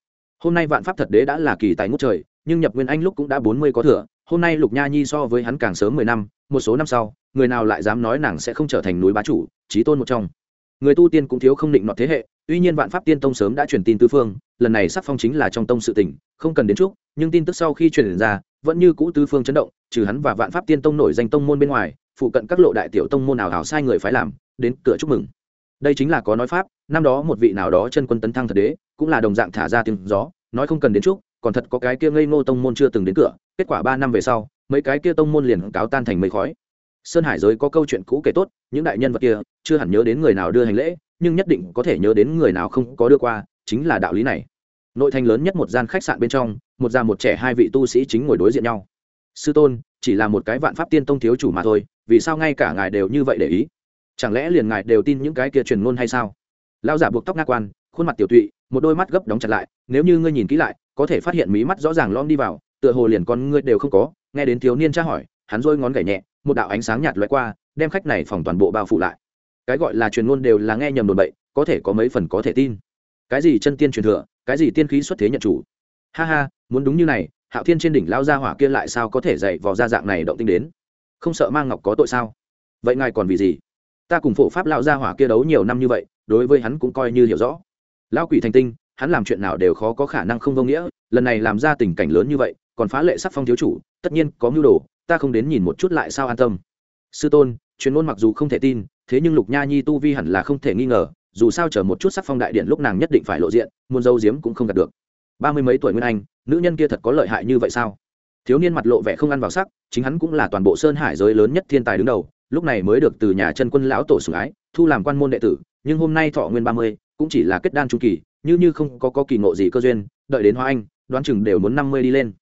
Hôm nay vạn pháp thật đế đã là kỳ tài ngút trời, nhưng nhập nguyên anh lúc cũng đã bốn mươi có thừa, hôm nay lục nha nhi so với hắn càng sớm mười năm, một số năm sau, người nào lại dám nói nàng sẽ không trở thành núi bá chủ trí tôn một trong. Người tu tiên cũng thiếu không định nọ thế hệ, tuy nhiên vạn pháp tiên tông sớm đã truyền tin tư phương, lần này sắc phong chính là trong tông sự tỉnh không cần đến chúc nhưng tin tức sau khi truyền ra vẫn như cũ tứ phương chấn động, trừ hắn và vạn pháp tiên tông nổi danh tông môn bên ngoài, phụ cận các lộ đại tiểu tông môn nào hào sai người phải làm, đến cửa chúc mừng. Đây chính là có nói pháp, năm đó một vị nào đó chân quân tấn thăng thật đế, cũng là đồng dạng thả ra tiếng gió, nói không cần đến chúc, còn thật có cái kia ngây ngô tông môn chưa từng đến cửa, kết quả ba năm về sau, mấy cái kia tông môn liền cáo tan thành mây khói. Sơn hải giới có câu chuyện cũ kể tốt, những đại nhân vật kia, chưa hẳn nhớ đến người nào đưa hành lễ, nhưng nhất định có thể nhớ đến người nào không có đưa qua, chính là đạo lý này. Nội thành lớn nhất một gian khách sạn bên trong một già một trẻ hai vị tu sĩ chính ngồi đối diện nhau. Sư tôn, chỉ là một cái vạn pháp tiên tông thiếu chủ mà thôi, vì sao ngay cả ngài đều như vậy để ý? Chẳng lẽ liền ngài đều tin những cái kia truyền ngôn hay sao? Lao giả buộc tóc nga quan, khuôn mặt tiểu tụy, một đôi mắt gấp đóng chặt lại, nếu như ngươi nhìn kỹ lại, có thể phát hiện mí mắt rõ ràng lom đi vào, tựa hồ liền con ngươi đều không có, nghe đến thiếu niên tra hỏi, hắn rôi ngón gảy nhẹ, một đạo ánh sáng nhạt loại qua, đem khách này phòng toàn bộ bao phủ lại. Cái gọi là truyền ngôn đều là nghe nhầm đồn bậy, có thể có mấy phần có thể tin. Cái gì chân tiên truyền thừa, cái gì tiên khí xuất thế nhận chủ? Ha ha, muốn đúng như này, hạo thiên trên đỉnh lao ra hỏa kia lại sao có thể dạy vò ra dạng này động tinh đến? Không sợ mang ngọc có tội sao? Vậy ngài còn vì gì? Ta cùng phổ pháp lao ra hỏa kia đấu nhiều năm như vậy, đối với hắn cũng coi như hiểu rõ. Lao quỷ thành tinh, hắn làm chuyện nào đều khó có khả năng không vô nghĩa, lần này làm ra tình cảnh lớn như vậy, còn phá lệ sắc phong thiếu chủ, tất nhiên có mưu đồ, ta không đến nhìn một chút lại sao an tâm. Sư tôn chuyên môn mặc dù không thể tin, thế nhưng lục nha nhi tu vi hẳn là không thể nghi ngờ, dù sao chờ một chút sắc phong đại điện lúc nàng nhất định phải lộ diện muôn dâu diếm cũng không đạt được ba mươi mấy tuổi nguyên anh nữ nhân kia thật có lợi hại như vậy sao? Thiếu niên mặt lộ vẻ không ăn vào sắc chính hắn cũng là toàn bộ sơn hải giới lớn nhất thiên tài đứng đầu lúc này mới được từ nhà chân quân lão tổ sủng ái thu làm quan môn đệ tử nhưng hôm nay thọ nguyên ba mươi cũng chỉ là kết đan trung kỳ như như không có, có kỳ ngộ gì cơ duyên đợi đến hoa anh đoán chừng đều muốn năm mươi đi lên.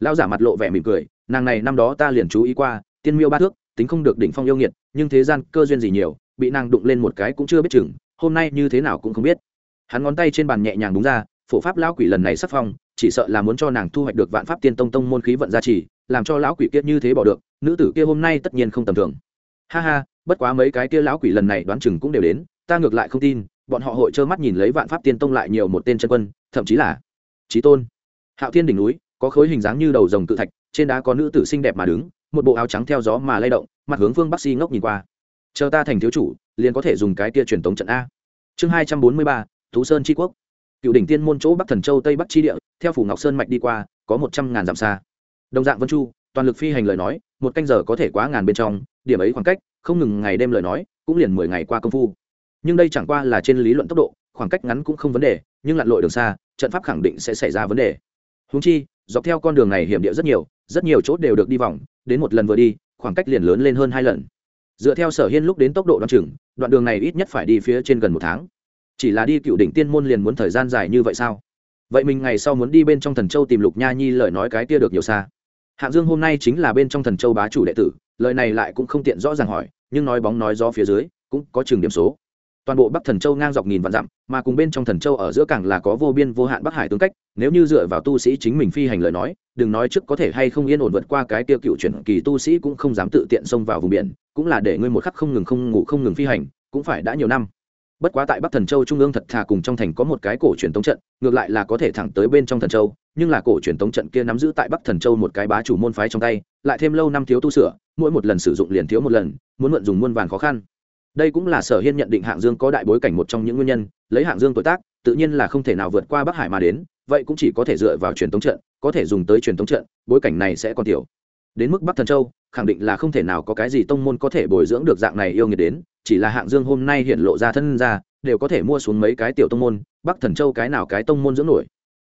Lão giả mặt lộ vẻ mỉm cười nàng này năm đó ta liền chú ý qua tiên miêu ba thước tính không được đỉnh phong yêu nghiệt nhưng thế gian cơ duyên gì nhiều bị nàng đụng lên một cái cũng chưa biết chừng hôm nay như thế nào cũng không biết. Hắn ngón tay trên bàn nhẹ nhàng đúng ra phổ pháp lão quỷ lần này sắc phong, chỉ sợ là muốn cho nàng thu hoạch được vạn pháp tiên tông tông môn khí vận gia trì, làm cho lão quỷ kia như thế bỏ được, nữ tử kia hôm nay tất nhiên không tầm thường. Ha ha, bất quá mấy cái kia lão quỷ lần này đoán chừng cũng đều đến, ta ngược lại không tin, bọn họ hội trơ mắt nhìn lấy vạn pháp tiên tông lại nhiều một tên chân quân, thậm chí là trí tôn. Hạo thiên đỉnh núi, có khối hình dáng như đầu rồng tự thạch, trên đá có nữ tử xinh đẹp mà đứng, một bộ áo trắng theo gió mà lay động, mặt hướng phương bắc si ngốc nhìn qua. Chờ ta thành thiếu chủ, liền có thể dùng cái kia truyền tống trận a. Chương hai trăm bốn mươi ba, thú sơn tri quốc cựu đỉnh tiên môn chỗ bắc thần châu tây bắc Chi địa, theo phủ ngọc sơn mạch đi qua, có một trăm ngàn dặm xa. Đồng dạng vân chu, toàn lực phi hành lời nói, một canh giờ có thể quá ngàn bên trong, điểm ấy khoảng cách, không ngừng ngày đêm lời nói, cũng liền mười ngày qua công phu. Nhưng đây chẳng qua là trên lý luận tốc độ, khoảng cách ngắn cũng không vấn đề, nhưng lặn lội đường xa, trận pháp khẳng định sẽ xảy ra vấn đề. Húng chi, dọc theo con đường này hiểm địa rất nhiều rất nhiều chốt đều được đi vòng, đến một lần vừa đi, khoảng cách liền lớn lên hơn hai lần. Dựa theo sở hiên lúc đến tốc độ đ o á n chừng, đoạn đường này ít nhất phải đi phía trên gần một tháng chỉ là đi cựu đỉnh tiên môn liền muốn thời gian dài như vậy sao? Vậy mình ngày sau muốn đi bên trong thần châu tìm lục nha nhi lời nói cái kia được nhiều xa. Hạng dương hôm nay chính là bên trong thần châu bá chủ đệ tử, lời này lại cũng không tiện rõ ràng hỏi, nhưng nói bóng nói gió phía dưới, cũng có chừng điểm số. Toàn bộ bắc thần châu ngang dọc nghìn vạn dặm, mà cùng bên trong thần châu ở giữa cảng là có vô biên vô hạn bắc hải tương cách, nếu như dựa vào tu sĩ chính mình phi hành lời nói, đừng nói trước có thể hay không yên ổn vượt qua cái tiêu cựu chuyển kỳ tu sĩ cũng không dám tự tiện xông vào vùng biển, cũng là để ngươi một khắc không ngừng không ngủ không ngừng phi hành, cũng phải đã nhiều năm bất quá tại bắc thần châu trung ương thật thà cùng trong thành có một cái cổ truyền tống trận, ngược lại là có thể thẳng tới bên trong thần châu, nhưng là cổ truyền tống trận kia nắm giữ tại bắc thần châu một cái bá chủ môn phái trong tay, lại thêm lâu năm thiếu tu sửa, mỗi một lần sử dụng liền thiếu một lần, muốn mượn dùng muôn vàn khó khăn. Đây cũng là sở hiên nhận định hạng dương có đại bối cảnh một trong những nguyên nhân, lấy hạng dương tuổi tác, tự nhiên là không thể nào vượt qua bắc hải mà đến, vậy cũng chỉ có thể dựa vào truyền tống trận, có thể dùng tới truyền tống trận, bối cảnh này sẽ còn tiểu. Đến mức bắc thần châu, khẳng định là không thể nào có cái gì tông môn có thể bồi dưỡng được dạng này yêu nghiệt đến chỉ là hạng dương hôm nay hiện lộ ra thân ra, đều có thể mua xuống mấy cái tiểu tông môn, bắc thần châu cái nào cái tông môn dưỡng nổi.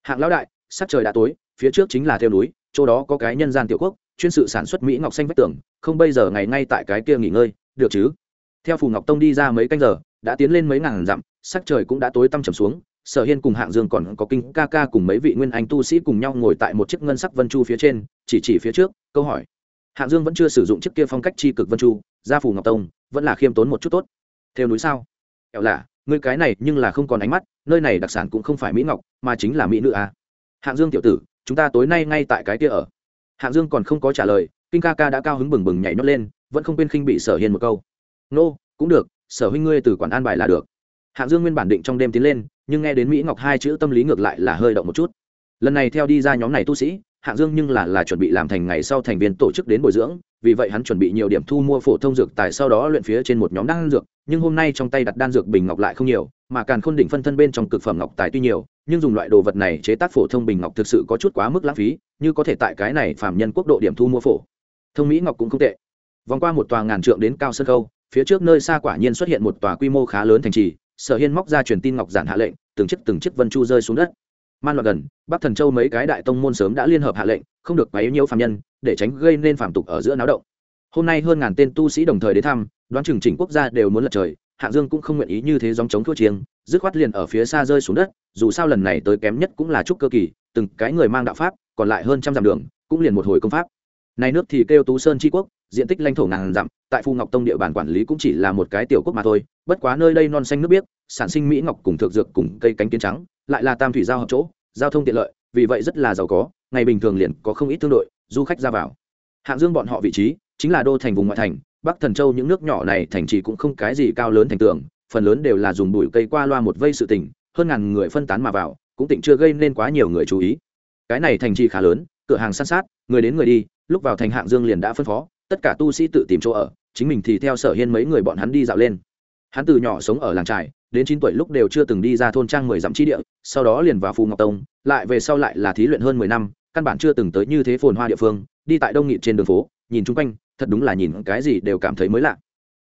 Hạng lão đại sắc trời đã tối, phía trước chính là theo núi, chỗ đó có cái nhân gian tiểu quốc, chuyên sự sản xuất mỹ ngọc xanh vách tường, không bây giờ ngày ngay tại cái kia nghỉ ngơi, được chứ? Theo phù ngọc tông đi ra mấy canh giờ, đã tiến lên mấy ngàn dặm, sắc trời cũng đã tối tăm trầm xuống, sở hiên cùng hạng dương còn có kinh ca ca cùng mấy vị nguyên anh tu sĩ cùng nhau ngồi tại một chiếc ngân sắc vân chu phía trên, chỉ chỉ phía trước, câu hỏi hạng dương vẫn chưa sử dụng chiếc kia phong cách c h i cực vân chu, gia phủ ngọc tông, vẫn là khiêm tốn một chút tốt. Theo núi sao? Kẹo lạ, ngươi cái này nhưng là không còn ánh mắt, nơi này đặc sản cũng không phải mỹ ngọc, mà chính là mỹ nữ à. hạng dương tiểu tử, chúng ta tối nay ngay tại cái kia ở. Hạng dương còn không có trả lời, kinh ca ca đã cao hứng bừng bừng nhảy nhót lên, vẫn không quên khinh bị sở hiền một câu. Nô, cũng được, sở huynh ngươi từ quản an bài là được. Hạng dương nguyên bản định trong đêm tiến lên, nhưng nghe đến mỹ ngọc hai chữ tâm lý ngược lại là hơi động một chút. Lần này theo đi ra nhóm này tu sĩ hạng dương nhưng là là chuẩn bị làm thành ngày sau thành viên tổ chức đến bồi dưỡng, vì vậy hắn chuẩn bị nhiều điểm thu mua phổ thông dược tài sau đó luyện phía trên một nhóm đan dược, nhưng hôm nay trong tay đặt đan dược bình ngọc lại không nhiều, mà càng khôn đỉnh phân thân bên trong cực phẩm ngọc tài tuy nhiều, nhưng dùng loại đồ vật này chế tác phổ thông bình ngọc thực sự có chút quá mức lãng phí, như có thể tại cái này phạm nhân quốc độ điểm thu mua phổ. Thông mỹ ngọc cũng không tệ. Vòng qua một tòa ngàn trượng đến cao sân khâu, phía trước nơi xa quả nhiên xuất hiện một tòa quy mô khá lớn thành trì, sở hiên móc ra truyền tin ngọc giản hạ lệnh, từng chiếc từng chiếc vân chu rơi xuống đất man loạn gần, bắc thần châu mấy cái đại tông môn sớm đã liên hợp hạ lệnh, không được bấy nhiêu phạm nhân, để tránh gây nên phạm tục ở giữa náo động. Hôm nay hơn ngàn tên tu sĩ đồng thời đến thăm, đoán chừng chỉnh quốc gia đều muốn lật trời, hạng dương cũng không nguyện ý như thế dòng chống thua chiêng, dứt khoát liền ở phía xa rơi xuống đất, dù sao lần này tới kém nhất cũng là trúc cơ kỳ, từng cái người mang đạo pháp, còn lại hơn trăm dặm đường, cũng liền một hồi công pháp. Nay nước thì kêu tú sơn tri quốc, diện tích lãnh thổ ngàn dặm, tại Phu ngọc tông địa bàn quản lý cũng chỉ là một cái tiểu quốc mà thôi, bất quá nơi đây non xanh nước biếc, sản sinh mỹ ngọc cùng thượng dược cùng cây cánh kiến trắng lại là tam thủy giao hợp chỗ, giao thông tiện lợi, vì vậy rất là giàu có, ngày bình thường liền có không ít thương đội, du khách ra vào. Hạng dương bọn họ vị trí chính là đô thành vùng ngoại thành, bắc thần châu những nước nhỏ này thành trì cũng không cái gì cao lớn thành tường, phần lớn đều là dùng bụi cây qua loa một vây sự tình, hơn ngàn người phân tán mà vào, cũng tỉnh chưa gây nên quá nhiều người chú ý. Cái này thành trì khá lớn, cửa hàng san sát, người đến người đi, lúc vào thành hạng dương liền đã phân phó, tất cả tu sĩ tự tìm chỗ ở, chính mình thì theo sở hiên mấy người bọn hắn đi dạo lên. Hắn từ nhỏ sống ở làng trài đến chín tuổi lúc đều chưa từng đi ra thôn trang mười dặm chi địa, sau đó liền vào phù ngọc tông, lại về sau lại là thí luyện hơn mười năm, căn bản chưa từng tới như thế phồn hoa địa phương, đi tại đông nghị trên đường phố, nhìn chung quanh, thật đúng là nhìn cái gì đều cảm thấy mới lạ.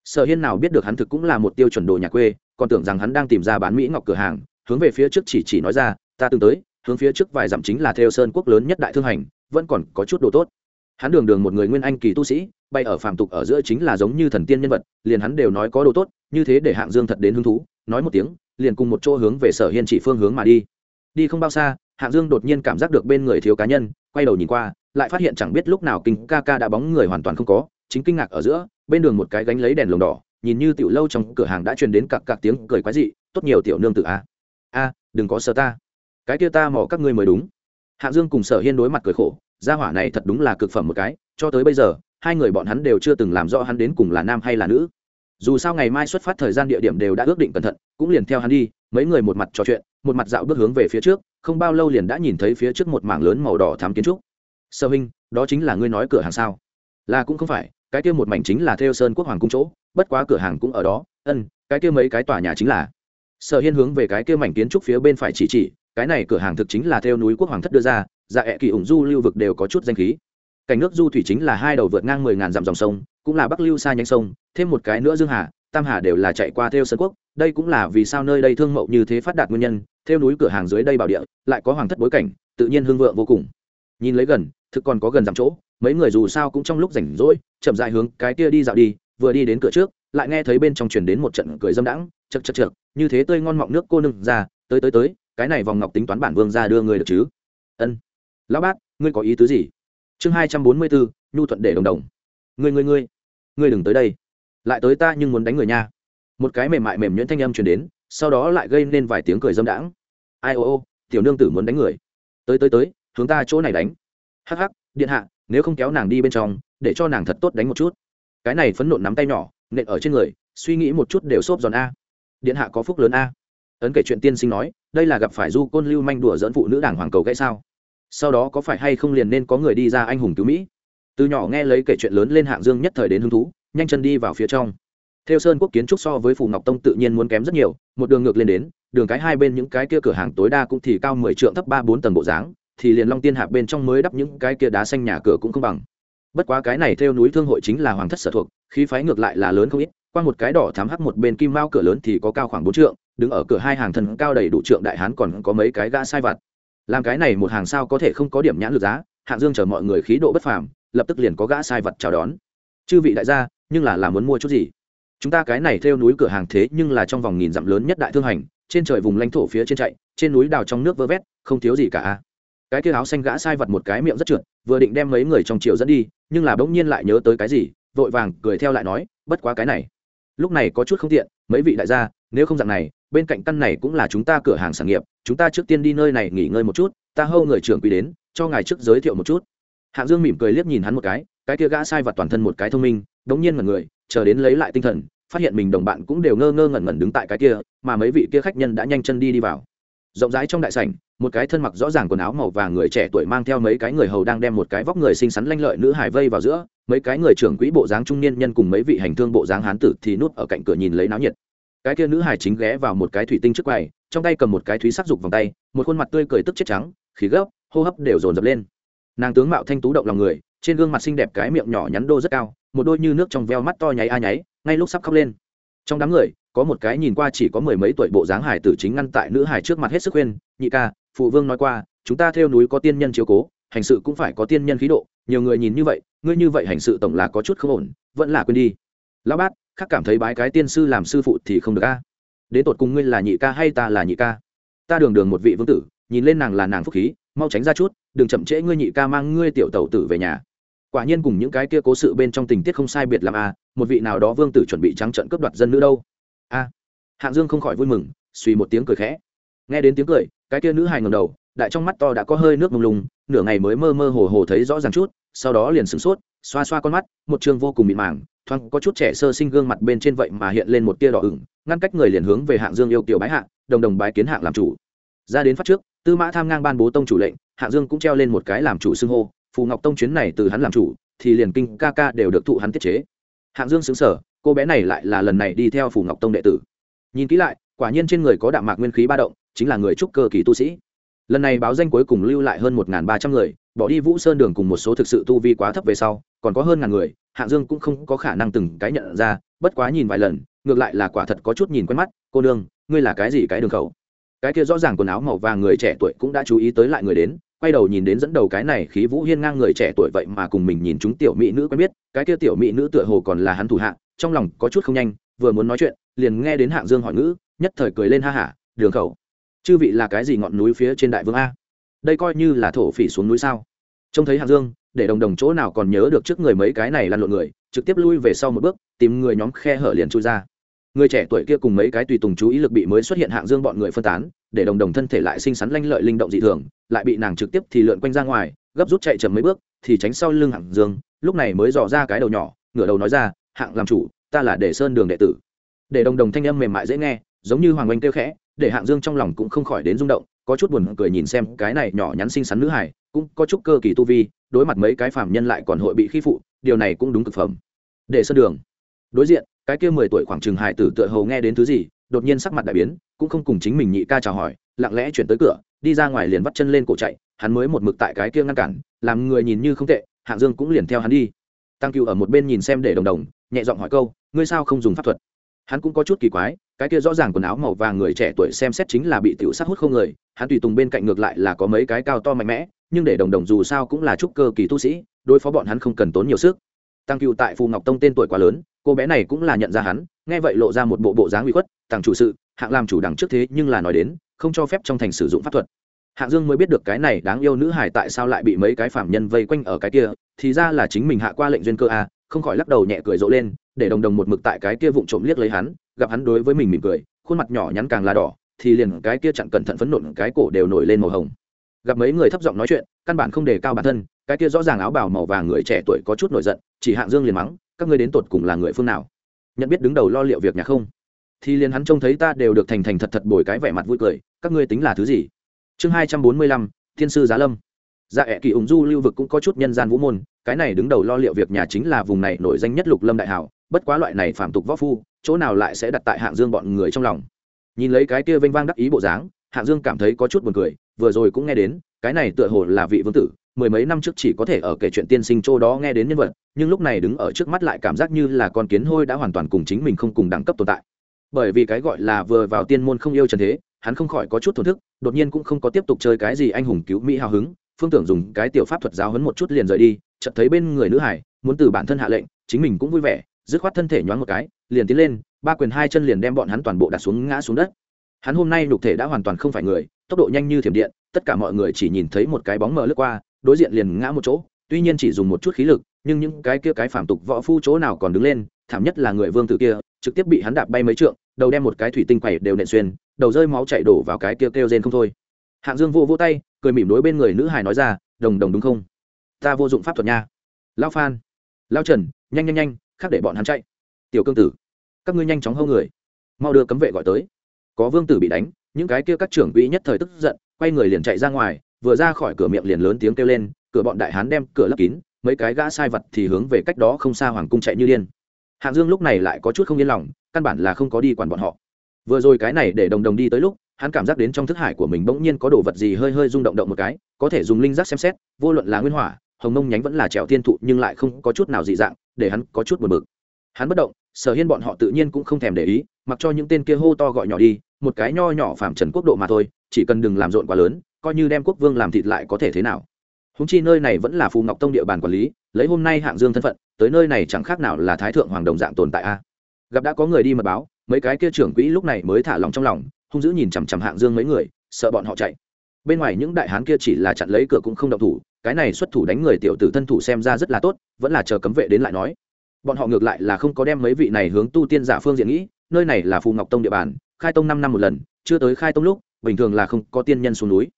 Sở hiên nào biết được hắn thực cũng là một tiêu chuẩn đồ nhà quê, còn tưởng rằng hắn đang tìm ra bán mỹ ngọc cửa hàng, hướng về phía trước chỉ chỉ nói ra, ta từng tới, hướng phía trước vài dặm chính là theo sơn quốc lớn nhất đại thương hành, vẫn còn có chút đồ tốt. Hắn đường đường một người nguyên anh kỳ tu sĩ, bay ở phàm tục ở giữa chính là giống như thần tiên nhân vật, liền hắn đều nói có đồ tốt, như thế để hạng dương thật đến hứng thú nói một tiếng, liền cùng một chỗ hướng về sở hiên chỉ phương hướng mà đi. Đi không bao xa, hạng dương đột nhiên cảm giác được bên người thiếu cá nhân, quay đầu nhìn qua, lại phát hiện chẳng biết lúc nào kinh ca ca đã bóng người hoàn toàn không có, chính kinh ngạc ở giữa, bên đường một cái gánh lấy đèn lồng đỏ, nhìn như tiểu lâu trong cửa hàng đã truyền đến cặc cặc tiếng cười quái dị, tốt nhiều tiểu nương tự a. A, đừng có sợ ta. Cái kia ta mỏ các ngươi mới đúng. Hạng dương cùng sở hiên đối mặt cười khổ, gia hỏa này thật đúng là cực phẩm một cái, cho tới bây giờ, hai người bọn hắn đều chưa từng làm rõ hắn đến cùng là nam hay là nữ dù sao ngày mai xuất phát thời gian địa điểm đều đã ước định cẩn thận, cũng liền theo hắn đi, mấy người một mặt trò chuyện, một mặt dạo bước hướng về phía trước, không bao lâu liền đã nhìn thấy phía trước một mảng lớn màu đỏ thám kiến trúc. Sơ huynh, đó chính là ngươi nói cửa hàng sao? Là cũng không phải, cái kia một mảnh chính là theo sơn quốc hoàng cung chỗ, bất quá cửa hàng cũng ở đó. Ân cái kia mấy cái tòa nhà chính là. Sở hiên hướng về cái kia mảnh kiến trúc phía bên phải chỉ chỉ, cái này cửa hàng thực chính là theo núi quốc hoàng thất đưa ra dạ ẹ kỳ ủng du lưu vực đều có chút danh khí. Cảnh nước du thủy chính là hai đầu vượt ngang mười ngàn dặm dòng sông, cũng là bắc lưu xa nhánh sông thêm một cái nữa dương hà, tam hà đều là chạy qua theo sơn quốc, đây cũng là vì sao nơi đây thương mậu như thế phát đạt nguyên nhân, theo núi cửa hàng dưới đây bảo địa, lại có hoàng thất bối cảnh, tự nhiên hương vượng vô cùng. Nhìn lấy gần, thực còn có gần dặm chỗ, mấy người dù sao cũng trong lúc rảnh rỗi, chậm dại hướng cái kia đi dạo đi, vừa đi đến cửa trước, lại nghe thấy bên trong truyền đến một trận cười dâm đãng, chật chật chật như thế tươi ngon mọng nước cô nương ra, tới tới tới, cái này vòng ngọc tính toán bản vương ra đưa người được chứ? Ân. Lão bát, ngươi có ý tứ gì? Chương hai trăm bốn mươi bốn, nhu thuận để đồng đồng. Ngươi ngươi ngươi ngươi đừng tới đây lại tới ta nhưng muốn đánh người nha. Một cái mềm mại mềm nhuyễn thanh âm truyền đến, sau đó lại gây nên vài tiếng cười dâm đãng. Ai ô ô, tiểu nương tử muốn đánh người. Tới tới tới, hướng ta chỗ này đánh. Hắc hắc, điện hạ, nếu không kéo nàng đi bên trong, để cho nàng thật tốt đánh một chút. Cái này phấn nộn nắm tay nhỏ, nện ở trên người, suy nghĩ một chút đều xốp giòn a. Điện hạ có phúc lớn a. Ấn kể chuyện tiên sinh nói, đây là gặp phải du côn lưu manh đùa dẫn phụ nữ đảng hoàng cầu gãy sao? Sau đó có phải hay không liền nên có người đi ra anh hùng cứu mỹ? Từ nhỏ nghe lấy kể chuyện lớn lên hạng dương nhất thời đến hứng thú nhanh chân đi vào phía trong. Theo sơn quốc kiến trúc so với phù ngọc tông tự nhiên muốn kém rất nhiều, một đường ngược lên đến, đường cái hai bên những cái kia cửa hàng tối đa cũng thì cao mười trượng thấp ba bốn tầng bộ dáng, thì liền long tiên hạp bên trong mới đắp những cái kia đá xanh nhà cửa cũng không bằng. Bất quá cái này theo núi thương hội chính là hoàng thất sở thuộc, khí phái ngược lại là lớn không ít, qua một cái đỏ thám hắc một bên kim mao cửa lớn thì có cao khoảng bốn trượng, đứng ở cửa hai hàng thần cao đầy đủ trượng đại hán còn có mấy cái gã sai vặt. Làm cái này một hàng sao có thể không có điểm nhãn lược giá, hạng dương chờ mọi người khí độ bất phàm, lập tức liền có gã sai vật chào đón. Chư vị đại gia nhưng là là muốn mua chút gì? Chúng ta cái này theo núi cửa hàng thế nhưng là trong vòng nghìn dặm lớn nhất đại thương hành, trên trời vùng lãnh thổ phía trên chạy, trên núi đào trong nước vơ vét, không thiếu gì cả cái kia áo xanh gã sai vật một cái miệng rất trượt, vừa định đem mấy người trong triều dẫn đi, nhưng là bỗng nhiên lại nhớ tới cái gì, vội vàng cười theo lại nói, bất quá cái này, lúc này có chút không tiện, mấy vị đại gia, nếu không dạng này, bên cạnh căn này cũng là chúng ta cửa hàng sản nghiệp, chúng ta trước tiên đi nơi này nghỉ ngơi một chút, ta hâu người trưởng quý đến, cho ngài trước giới thiệu một chút hạng dương mỉm cười liếc nhìn hắn một cái cái kia gã sai vật toàn thân một cái thông minh, đống nhiên mà người, chờ đến lấy lại tinh thần, phát hiện mình đồng bạn cũng đều ngơ ngơ ngẩn ngẩn đứng tại cái kia, mà mấy vị kia khách nhân đã nhanh chân đi đi vào. Rộng rãi trong đại sảnh, một cái thân mặc rõ ràng quần áo màu vàng người trẻ tuổi mang theo mấy cái người hầu đang đem một cái vóc người xinh xắn lanh lợi nữ hải vây vào giữa, mấy cái người trưởng quỹ bộ dáng trung niên nhân cùng mấy vị hành thương bộ dáng hán tử thì núp ở cạnh cửa nhìn lấy náo nhiệt. Cái kia nữ hải chính ghé vào một cái thủy tinh trước quầy, trong tay cầm một cái thúy sắc dục vòng tay, một khuôn mặt tươi cười tức chết trắng, khí gấp, hô hấp đều dồn dập lên nàng tướng mạo thanh tú động lòng người, trên gương mặt xinh đẹp cái miệng nhỏ nhắn đô rất cao, một đôi như nước trong veo mắt to nháy a nháy, ngay lúc sắp khóc lên. Trong đám người, có một cái nhìn qua chỉ có mười mấy tuổi bộ dáng hải tử chính ngăn tại nữ hải trước mặt hết sức khuyên, nhị ca, phụ vương nói qua, chúng ta theo núi có tiên nhân chiếu cố, hành sự cũng phải có tiên nhân khí độ, nhiều người nhìn như vậy, ngươi như vậy hành sự tổng là có chút không ổn, vẫn là quên đi. Lão bát, khác cảm thấy bái cái tiên sư làm sư phụ thì không được a. Đến tột cùng ngươi là nhị ca hay ta là nhị ca? Ta đường đường một vị vương tử, nhìn lên nàng là nàng phúc khí mau tránh ra chút, đừng chậm trễ ngươi nhị ca mang ngươi tiểu tẩu tử về nhà. Quả nhiên cùng những cái kia cố sự bên trong tình tiết không sai biệt làm a à, một vị nào đó vương tử chuẩn bị trắng trận cướp đoạt dân nữ đâu. A. Hạng dương không khỏi vui mừng, suy một tiếng cười khẽ. Nghe đến tiếng cười, cái kia nữ hài ngầm đầu, đại trong mắt to đã có hơi nước mông lung, nửa ngày mới mơ mơ hồ hồ thấy rõ ràng chút, sau đó liền sửng sốt, xoa xoa con mắt, một chương vô cùng mịn màng, thoáng có chút trẻ sơ sinh gương mặt bên trên vậy mà hiện lên một tia đỏ ửng, ngăn cách người liền hướng về hạng dương yêu tiểu bái hạ, đồng đồng bái kiến hạng làm chủ. Ra đến phát trước tư mã tham ngang ban bố tông chủ lệnh hạng dương cũng treo lên một cái làm chủ xưng hô, phù ngọc tông chuyến này từ hắn làm chủ, thì liền kinh ca ca đều được thụ hắn tiết chế. Hạng dương xứng sở cô bé này lại là lần này đi theo phù ngọc tông đệ tử. Nhìn kỹ lại, quả nhiên trên người có đạm mạc nguyên khí ba động, chính là người trúc cơ kỳ tu sĩ. Lần này báo danh cuối cùng lưu lại hơn một ba trăm người, bỏ đi vũ sơn đường cùng một số thực sự tu vi quá thấp về sau, còn có hơn ngàn người hạng dương cũng không có khả năng từng cái nhận ra, bất quá nhìn vài lần, ngược lại là quả thật có chút nhìn quen mắt, cô nương, ngươi là cái gì cái đường khẩu? Cái kia rõ ràng quần áo màu vàng người trẻ tuổi cũng đã chú ý tới lại người đến, quay đầu nhìn đến dẫn đầu cái này khí vũ hiên ngang người trẻ tuổi vậy mà cùng mình nhìn chúng tiểu mỹ nữ quen biết, cái kia tiểu mỹ nữ tựa hồ còn là hắn thủ hạ, trong lòng có chút không nhanh, vừa muốn nói chuyện, liền nghe đến hạng dương hỏi ngữ, nhất thời cười lên ha hả, đường khẩu, chư vị là cái gì ngọn núi phía trên đại vương a? Đây coi như là thổ phỉ xuống núi sao? Trông thấy hạng dương, để đồng đồng chỗ nào còn nhớ được trước người mấy cái này lăn lộn người, trực tiếp lui về sau một bước, tìm người nhóm khe hở liền chui ra người trẻ tuổi kia cùng mấy cái tùy tùng chú ý lực bị mới xuất hiện hạng dương bọn người phân tán, để đồng đồng thân thể lại xinh xắn lanh lợi linh động dị thường, lại bị nàng trực tiếp thì lượn quanh ra ngoài, gấp rút chạy chậm mấy bước, thì tránh sau lưng hạng dương, lúc này mới dò ra cái đầu nhỏ, ngửa đầu nói ra, hạng làm chủ, ta là để sơn đường đệ tử. Để đồng đồng thanh âm mềm mại dễ nghe, giống như hoàng oanh kêu khẽ, để hạng dương trong lòng cũng không khỏi đến rung động, có chút buồn cười nhìn xem cái này nhỏ nhắn xinh xắn nữ hải cũng có chút cơ kỳ tu vi, đối mặt mấy cái phàm nhân lại còn hội bị khi phụ, điều này cũng đúng thực phẩm. Để sơn đường, đối diện cái kia mười tuổi khoảng chừng hải tử tựa hầu nghe đến thứ gì, đột nhiên sắc mặt đại biến, cũng không cùng chính mình nhị ca chào hỏi, lặng lẽ chuyển tới cửa, đi ra ngoài liền vắt chân lên cổ chạy, hắn mới một mực tại cái kia ngăn cản, làm người nhìn như không tệ, hạng dương cũng liền theo hắn đi. Tăng cựu ở một bên nhìn xem để đồng đồng, nhẹ giọng hỏi câu, ngươi sao không dùng pháp thuật? Hắn cũng có chút kỳ quái, cái kia rõ ràng quần áo màu vàng người trẻ tuổi xem xét chính là bị tiểu sát hút không người, hắn tùy tùng bên cạnh ngược lại là có mấy cái cao to mạnh mẽ, nhưng để đồng đồng dù sao cũng là trúc cơ kỳ tu sĩ, đối phó bọn hắn không cần tốn nhiều sức. Tăng cựu tại phù ngọc tông tên tuổi quá lớn cô bé này cũng là nhận ra hắn, nghe vậy lộ ra một bộ bộ dáng uy khuất tặng chủ sự, hạng làm chủ đằng trước thế nhưng là nói đến, không cho phép trong thành sử dụng pháp thuật. Hạng dương mới biết được cái này đáng yêu nữ hải tại sao lại bị mấy cái phạm nhân vây quanh ở cái kia, thì ra là chính mình hạ qua lệnh duyên cơ a, không khỏi lắc đầu nhẹ cười rộ lên, để đồng đồng một mực tại cái kia vụng trộm liếc lấy hắn, gặp hắn đối với mình mỉm cười, khuôn mặt nhỏ nhắn càng là đỏ, thì liền cái kia chặn cẩn thận phấn nộn cái cổ đều nổi lên màu hồng. Gặp mấy người thấp giọng nói chuyện, căn bản không đề cao bản thân, cái kia rõ ràng áo bào màu vàng người trẻ tuổi có chút nổi giận, chỉ hạng dương liền mắng các ngươi đến tột cùng là người phương nào? Nhận biết đứng đầu lo liệu việc nhà không? Thì liền hắn trông thấy ta đều được thành thành thật thật bồi cái vẻ mặt vui cười, các ngươi tính là thứ gì? Chương hai trăm bốn mươi lăm, thiên sư giá lâm. Dạ ẹ kỳ ủng du lưu vực cũng có chút nhân gian vũ môn, cái này đứng đầu lo liệu việc nhà chính là vùng này nổi danh nhất lục lâm đại hảo, bất quá loại này phản tục võ phu, chỗ nào lại sẽ đặt tại hạng dương bọn người trong lòng? Nhìn lấy cái kia vênh vang đắc ý bộ dáng, hạng dương cảm thấy có chút buồn cười, vừa rồi cũng nghe đến, cái này tựa hồ là vị vương tử mười mấy năm trước chỉ có thể ở kể chuyện tiên sinh châu đó nghe đến nhân vật, nhưng lúc này đứng ở trước mắt lại cảm giác như là con kiến hôi đã hoàn toàn cùng chính mình không cùng đẳng cấp tồn tại. Bởi vì cái gọi là vừa vào tiên môn không yêu trần thế, hắn không khỏi có chút thổn thức, đột nhiên cũng không có tiếp tục chơi cái gì anh hùng cứu mỹ hào hứng, phương tưởng dùng cái tiểu pháp thuật giáo hấn một chút liền rời đi, chợt thấy bên người nữ hải, muốn từ bản thân hạ lệnh, chính mình cũng vui vẻ, dứt khoát thân thể nhoáng một cái, liền tiến lên, ba quyền hai chân liền đem bọn hắn toàn bộ đặt xuống ngã xuống đất. Hắn hôm nay nhục thể đã hoàn toàn không phải người, tốc độ nhanh như thiểm điện, tất cả mọi người chỉ nhìn thấy một cái bóng mờ lướt qua đối diện liền ngã một chỗ, tuy nhiên chỉ dùng một chút khí lực, nhưng những cái kia cái phản tục võ phu chỗ nào còn đứng lên, thảm nhất là người vương tử kia, trực tiếp bị hắn đạp bay mấy trượng, đầu đem một cái thủy tinh quẩy đều nện xuyên, đầu rơi máu chảy đổ vào cái kia kêu rên không thôi. Hạng dương vô vô tay, cười mỉm đối bên người nữ hài nói ra, đồng đồng đúng không? Ta vô dụng pháp thuật nha. Lao phan. Lao trần, nhanh nhanh nhanh, khác để bọn hắn chạy. Tiểu cương tử, các ngươi nhanh chóng hâu người, mau đưa cấm vệ gọi tới. Có vương tử bị đánh, những cái kia các trưởng quỹ nhất thời tức giận, quay người liền chạy ra ngoài vừa ra khỏi cửa miệng liền lớn tiếng kêu lên, cửa bọn đại hán đem cửa lấp kín, mấy cái gã sai vật thì hướng về cách đó không xa hoàng cung chạy như điên. Hạng dương lúc này lại có chút không yên lòng, căn bản là không có đi quản bọn họ. Vừa rồi cái này để đồng đồng đi tới lúc, hắn cảm giác đến trong thức hải của mình bỗng nhiên có đồ vật gì hơi hơi rung động động một cái, có thể dùng linh giác xem xét, vô luận là nguyên hỏa, hồng mông nhánh vẫn là trèo thiên thụ nhưng lại không có chút nào dị dạng, để hắn có chút buồn bực. Hắn bất động, sở hiên bọn họ tự nhiên cũng không thèm để ý, mặc cho những tên kia hô to gọi nhỏ đi, một cái nho nhỏ phạm trần quốc độ mà thôi, chỉ cần đừng làm rộn quá lớn coi như đem quốc vương làm thịt lại có thể thế nào. Húng chi nơi này vẫn là phù ngọc tông địa bàn quản lý, lấy hôm nay hạng dương thân phận, tới nơi này chẳng khác nào là thái thượng hoàng đồng dạng tồn tại a. Gặp đã có người đi mật báo, mấy cái kia trưởng quỹ lúc này mới thả lòng trong lòng, hung dữ nhìn chằm chằm hạng dương mấy người, sợ bọn họ chạy. Bên ngoài những đại hán kia chỉ là chặn lấy cửa cũng không động thủ, cái này xuất thủ đánh người tiểu tử thân thủ xem ra rất là tốt, vẫn là chờ cấm vệ đến lại nói. Bọn họ ngược lại là không có đem mấy vị này hướng tu tiên giả phương diện nghĩ, nơi này là phù ngọc tông địa bàn, khai tông năm năm một lần, chưa tới khai tông lúc, bình thường là không có tiên nhân xuống núi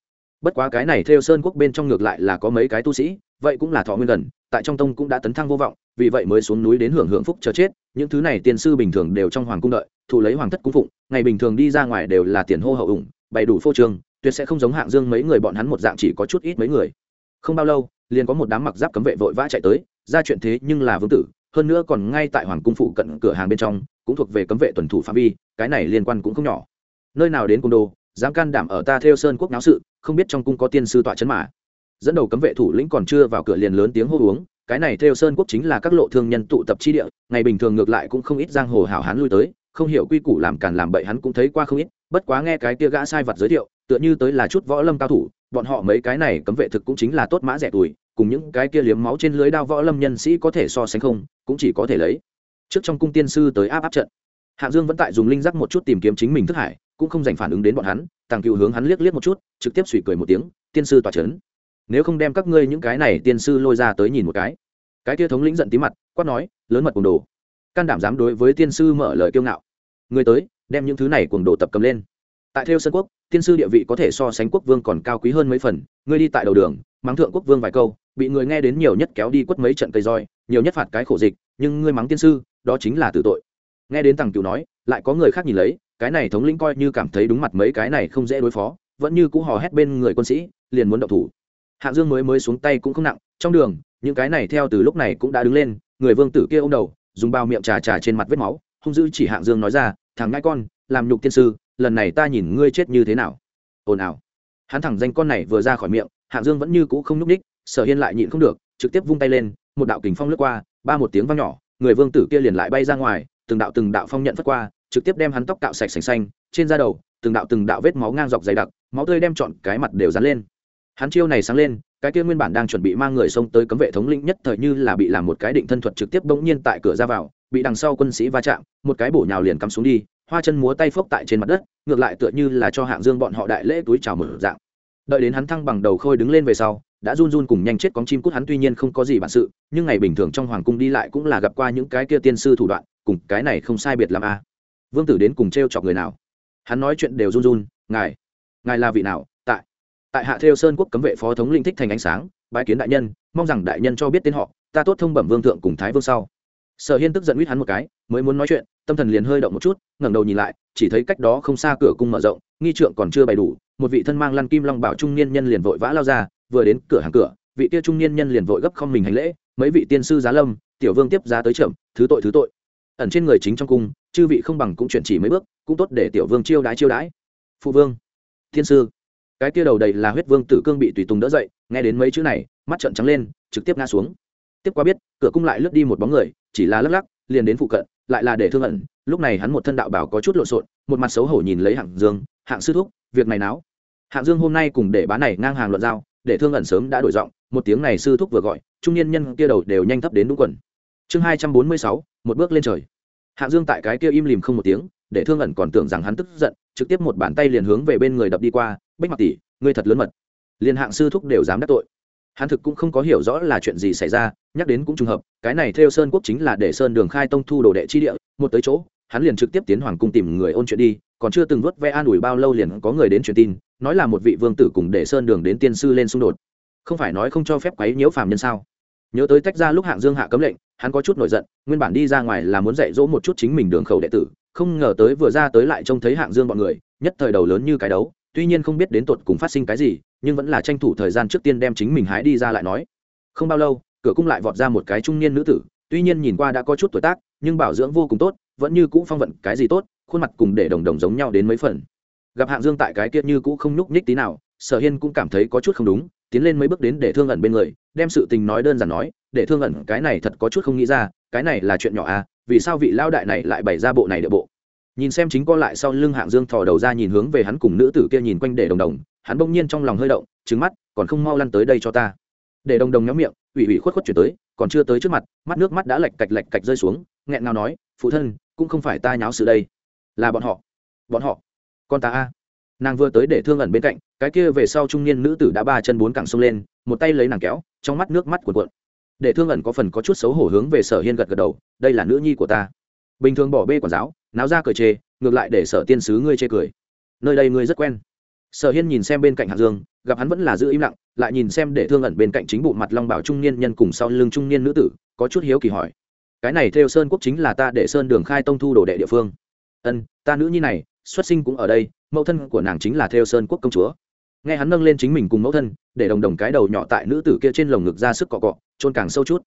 bất quá cái này theo sơn quốc bên trong ngược lại là có mấy cái tu sĩ, vậy cũng là thọ nguyên gần, tại trong tông cũng đã tấn thăng vô vọng, vì vậy mới xuống núi đến hưởng hưởng phúc chờ chết, những thứ này tiên sư bình thường đều trong hoàng cung đợi, thụ lấy hoàng thất cung phụng, ngày bình thường đi ra ngoài đều là tiền hô hậu ủng, bày đủ phô trương, tuyệt sẽ không giống hạng dương mấy người bọn hắn một dạng chỉ có chút ít mấy người. Không bao lâu, liền có một đám mặc giáp cấm vệ vội vã chạy tới, ra chuyện thế nhưng là vương tử, hơn nữa còn ngay tại hoàng cung phụ cận cửa hàng bên trong, cũng thuộc về cấm vệ tuần thủ phạm vi, cái này liên quan cũng không nhỏ. Nơi nào đến cung đô dám can đảm ở ta theo sơn quốc náo sự, không biết trong cung có tiên sư tọa chấn mà. Dẫn đầu cấm vệ thủ lĩnh còn chưa vào cửa liền lớn tiếng hô uống, cái này theo sơn quốc chính là các lộ thương nhân tụ tập chi địa, ngày bình thường ngược lại cũng không ít giang hồ hảo hán lui tới, không hiểu quy củ làm càn làm bậy hắn cũng thấy qua không ít, bất quá nghe cái kia gã sai vật giới thiệu, tựa như tới là chút võ lâm cao thủ, bọn họ mấy cái này cấm vệ thực cũng chính là tốt mã rẻ tuổi, cùng những cái kia liếm máu trên lưới đao võ lâm nhân sĩ có thể so sánh không, cũng chỉ có thể lấy. Trước trong cung tiên sư tới áp áp trận. Hạng dương vẫn tại dùng linh giác một chút tìm kiếm chính mình thức hải cũng không dành phản ứng đến bọn hắn, tàng cựu hướng hắn liếc liếc một chút, trực tiếp suy cười một tiếng, tiên sư tỏa c nếu không đem các ngươi những cái này tiên sư lôi ra tới nhìn một cái. Cái kia thống lĩnh giận tí mặt, quát nói, lớn mật cuồng đồ, can đảm dám đối với tiên sư mở lời kiêu ngạo. Người tới, đem những thứ này cuồng đồ tập cầm lên. Tại theo sân quốc, tiên sư địa vị có thể so sánh quốc vương còn cao quý hơn mấy phần, ngươi đi tại đầu đường, mắng thượng quốc vương vài câu, bị người nghe đến nhiều nhất kéo đi quất mấy trận cây roi, nhiều nhất phạt cái khổ dịch, nhưng ngươi mắng tiên sư, đó chính là tử tội. Nghe đến tằng cựu nói, lại có người khác nhìn lấy cái này thống lĩnh coi như cảm thấy đúng mặt mấy cái này không dễ đối phó, vẫn như cũ hò hét bên người quân sĩ, liền muốn động thủ. Hạng dương mới mới xuống tay cũng không nặng, trong đường, những cái này theo từ lúc này cũng đã đứng lên, người vương tử kia ô m đầu, dùng bao miệng trà trà trên mặt vết máu, hung dữ chỉ hạng dương nói ra, thằng ngai con, làm nhục tiên sư, lần này ta nhìn ngươi chết như thế nào. Ồn ào. Hắn thẳng danh con này vừa ra khỏi miệng, hạng dương vẫn như cũ không nhúc ních sở hiên lại nhịn không được, trực tiếp vung tay lên, một đạo kình phong lướt qua, ba một tiếng vang nhỏ, người vương tử kia liền lại bay ra ngoài, từng đạo từng đạo phong nhận phất qua trực tiếp đem hắn tóc cạo sạch sành xanh, trên da đầu, từng đạo từng đạo vết máu ngang dọc dày đặc, máu tươi đem trọn cái mặt đều dán lên. Hắn chiêu này sáng lên, cái kia nguyên bản đang chuẩn bị mang người xông tới cấm vệ thống lĩnh nhất thời như là bị làm một cái định thân thuật trực tiếp bỗng nhiên tại cửa ra vào, bị đằng sau quân sĩ va chạm, một cái bổ nhào liền cắm xuống đi, hoa chân múa tay phốc tại trên mặt đất, ngược lại tựa như là cho hạng dương bọn họ đại lễ túi chào mở dạng. Đợi đến hắn thăng bằng đầu khôi đứng lên về sau, đã run run cùng nhanh chết cóng chim cút hắn tuy nhiên không có gì bản sự, nhưng ngày bình thường trong hoàng cung đi lại cũng là gặp qua những cái kia tiên sư thủ đoạn, cùng cái này không sai biệt làm a à vương tử đến cùng t r e o chọc người nào? Hắn nói chuyện đều run run, ngài ngài là vị nào? Tại tại hạ theo sơn quốc cấm vệ phó thống linh thích thành ánh sáng, bái kiến đại nhân, mong rằng đại nhân cho biết tên họ, ta tốt thông bẩm vương thượng cùng thái vương sau. Sở hiên tức giận huýt hắn một cái, mới muốn nói chuyện, tâm thần liền hơi động một chút, ngẩng đầu nhìn lại, chỉ thấy cách đó không xa cửa cung mở rộng, nghi trượng còn chưa bày đủ, một vị thân mang lăn kim long bảo trung niên nhân liền vội vã lao ra, vừa đến cửa hàng cửa, vị tia trung niên nhân liền vội gấp không mình hành lễ, mấy vị tiên sư giá lâm, tiểu vương tiếp giá tới trưởng, thứ tội thứ tội ẩn trên người chính trong cung, chư vị không bằng cũng chuyển chỉ mấy bước, cũng tốt để tiểu vương chiêu đái chiêu đái phụ vương, thiên sư, cái kia đầu đầy là huyết vương tử cương bị tùy tùng đỡ dậy, nghe đến mấy chữ này, mắt trợn trắng lên, trực tiếp ngã xuống. Tiếp qua biết, cửa cung lại lướt đi một bóng người, chỉ là lắc lắc, liền đến phụ cận, lại là để thương ẩn. Lúc này hắn một thân đạo bảo có chút lộn xộn, một mặt xấu hổ nhìn lấy hạng dương, hạng sư thúc, việc này náo. Hạng dương hôm nay cùng để bán này ngang hàng luận giao, để thương ẩn sớm đã đổi giọng, một tiếng này sư thúc vừa gọi, trung niên nhân kia đầu đều nhanh thấp đến đúng quần chương hai trăm bốn mươi sáu, một bước lên trời. Hạng dương tại cái kia im lìm không một tiếng, để thương ẩn còn tưởng rằng hắn tức giận, trực tiếp một bàn tay liền hướng về bên người đập đi qua bách mặc tỷ, ngươi thật lớn mật. Liền hạng sư thúc đều dám đắc tội. Hắn thực cũng không có hiểu rõ là chuyện gì xảy ra, nhắc đến cũng trùng hợp, cái này theo sơn quốc chính là để sơn đường khai tông thu đồ đệ chi địa, một tới chỗ, hắn liền trực tiếp tiến hoàng cung tìm người ôn chuyện đi, còn chưa từng vớt ve an ủi bao lâu liền có người đến truyền tin, nói là một vị vương tử cùng để sơn đường đến tiên sư lên xung đột. Không phải nói không cho phép quấy nhiễu phàm nhân sao? Nhớ tới tách ra lúc hạng dương hạ cấm lệnh, hắn có chút nổi giận, nguyên bản đi ra ngoài là muốn dạy dỗ một chút chính mình đường khẩu đệ tử, không ngờ tới vừa ra tới lại trông thấy hạng dương bọn người, nhất thời đầu lớn như cái đấu, tuy nhiên không biết đến tột cùng phát sinh cái gì, nhưng vẫn là tranh thủ thời gian trước tiên đem chính mình hái đi ra lại nói. Không bao lâu, cửa cung lại vọt ra một cái trung niên nữ tử, tuy nhiên nhìn qua đã có chút tuổi tác, nhưng bảo dưỡng vô cùng tốt, vẫn như cũ phong vận cái gì tốt, khuôn mặt cùng để đồng đồng giống nhau đến mấy phần. Gặp hạng dương tại cái kia như cũ không nhúc nhích tí nào, sở hiên cũng cảm thấy có chút không đúng tiến lên mấy bước đến để thương ẩn bên người, đem sự tình nói đơn giản nói, để thương ẩn cái này thật có chút không nghĩ ra, cái này là chuyện nhỏ à vì sao vị lao đại này lại bày ra bộ này địa bộ? Nhìn xem chính co lại sau lưng hạng dương thò đầu ra nhìn hướng về hắn cùng nữ tử kia nhìn quanh để đồng đồng, hắn bỗng nhiên trong lòng hơi động trứng mắt, còn không mau lăn tới đây cho ta. Để đồng đồng nhóm miệng, ủy ủy khuất khuất chuyển tới, còn chưa tới trước mặt, mắt nước mắt đã lạch cạch lạch cạch rơi xuống, nghẹn ngào nói, phụ thân, cũng không phải ta nháo sự đây. Là bọn họ. Bọn họ. Con ta a. Nàng vừa tới để thương ẩn bên cạnh cái kia về sau trung niên nữ tử đã ba chân bốn cẳng xông lên, một tay lấy nàng kéo, trong mắt nước mắt cuộn cuộn. Để thương ẩn có phần có chút xấu hổ hướng về sở hiên gật gật đầu, đây là nữ nhi của ta. Bình thường bỏ bê quản giáo, náo ra cười chê, ngược lại để sở tiên sứ ngươi chê cười. Nơi đây ngươi rất quen. Sở hiên nhìn xem bên cạnh hạc dương, gặp hắn vẫn là giữ im lặng, lại nhìn xem để thương ẩn bên cạnh chính bộ mặt long bảo trung niên nhân cùng sau lưng trung niên nữ tử, có chút hiếu kỳ hỏi. Cái này theo sơn quốc chính là ta để sơn đường khai tông thu đồ đệ địa phương. Ân, ta nữ nhi này, xuất sinh cũng ở đây, mẫu thân của nàng chính là theo sơn quốc công chúa nghe hắn nâng lên chính mình cùng mẫu thân, để đồng đồng cái đầu nhỏ tại nữ tử kia trên lồng ngực ra sức cọ cọ trôn càng sâu chút.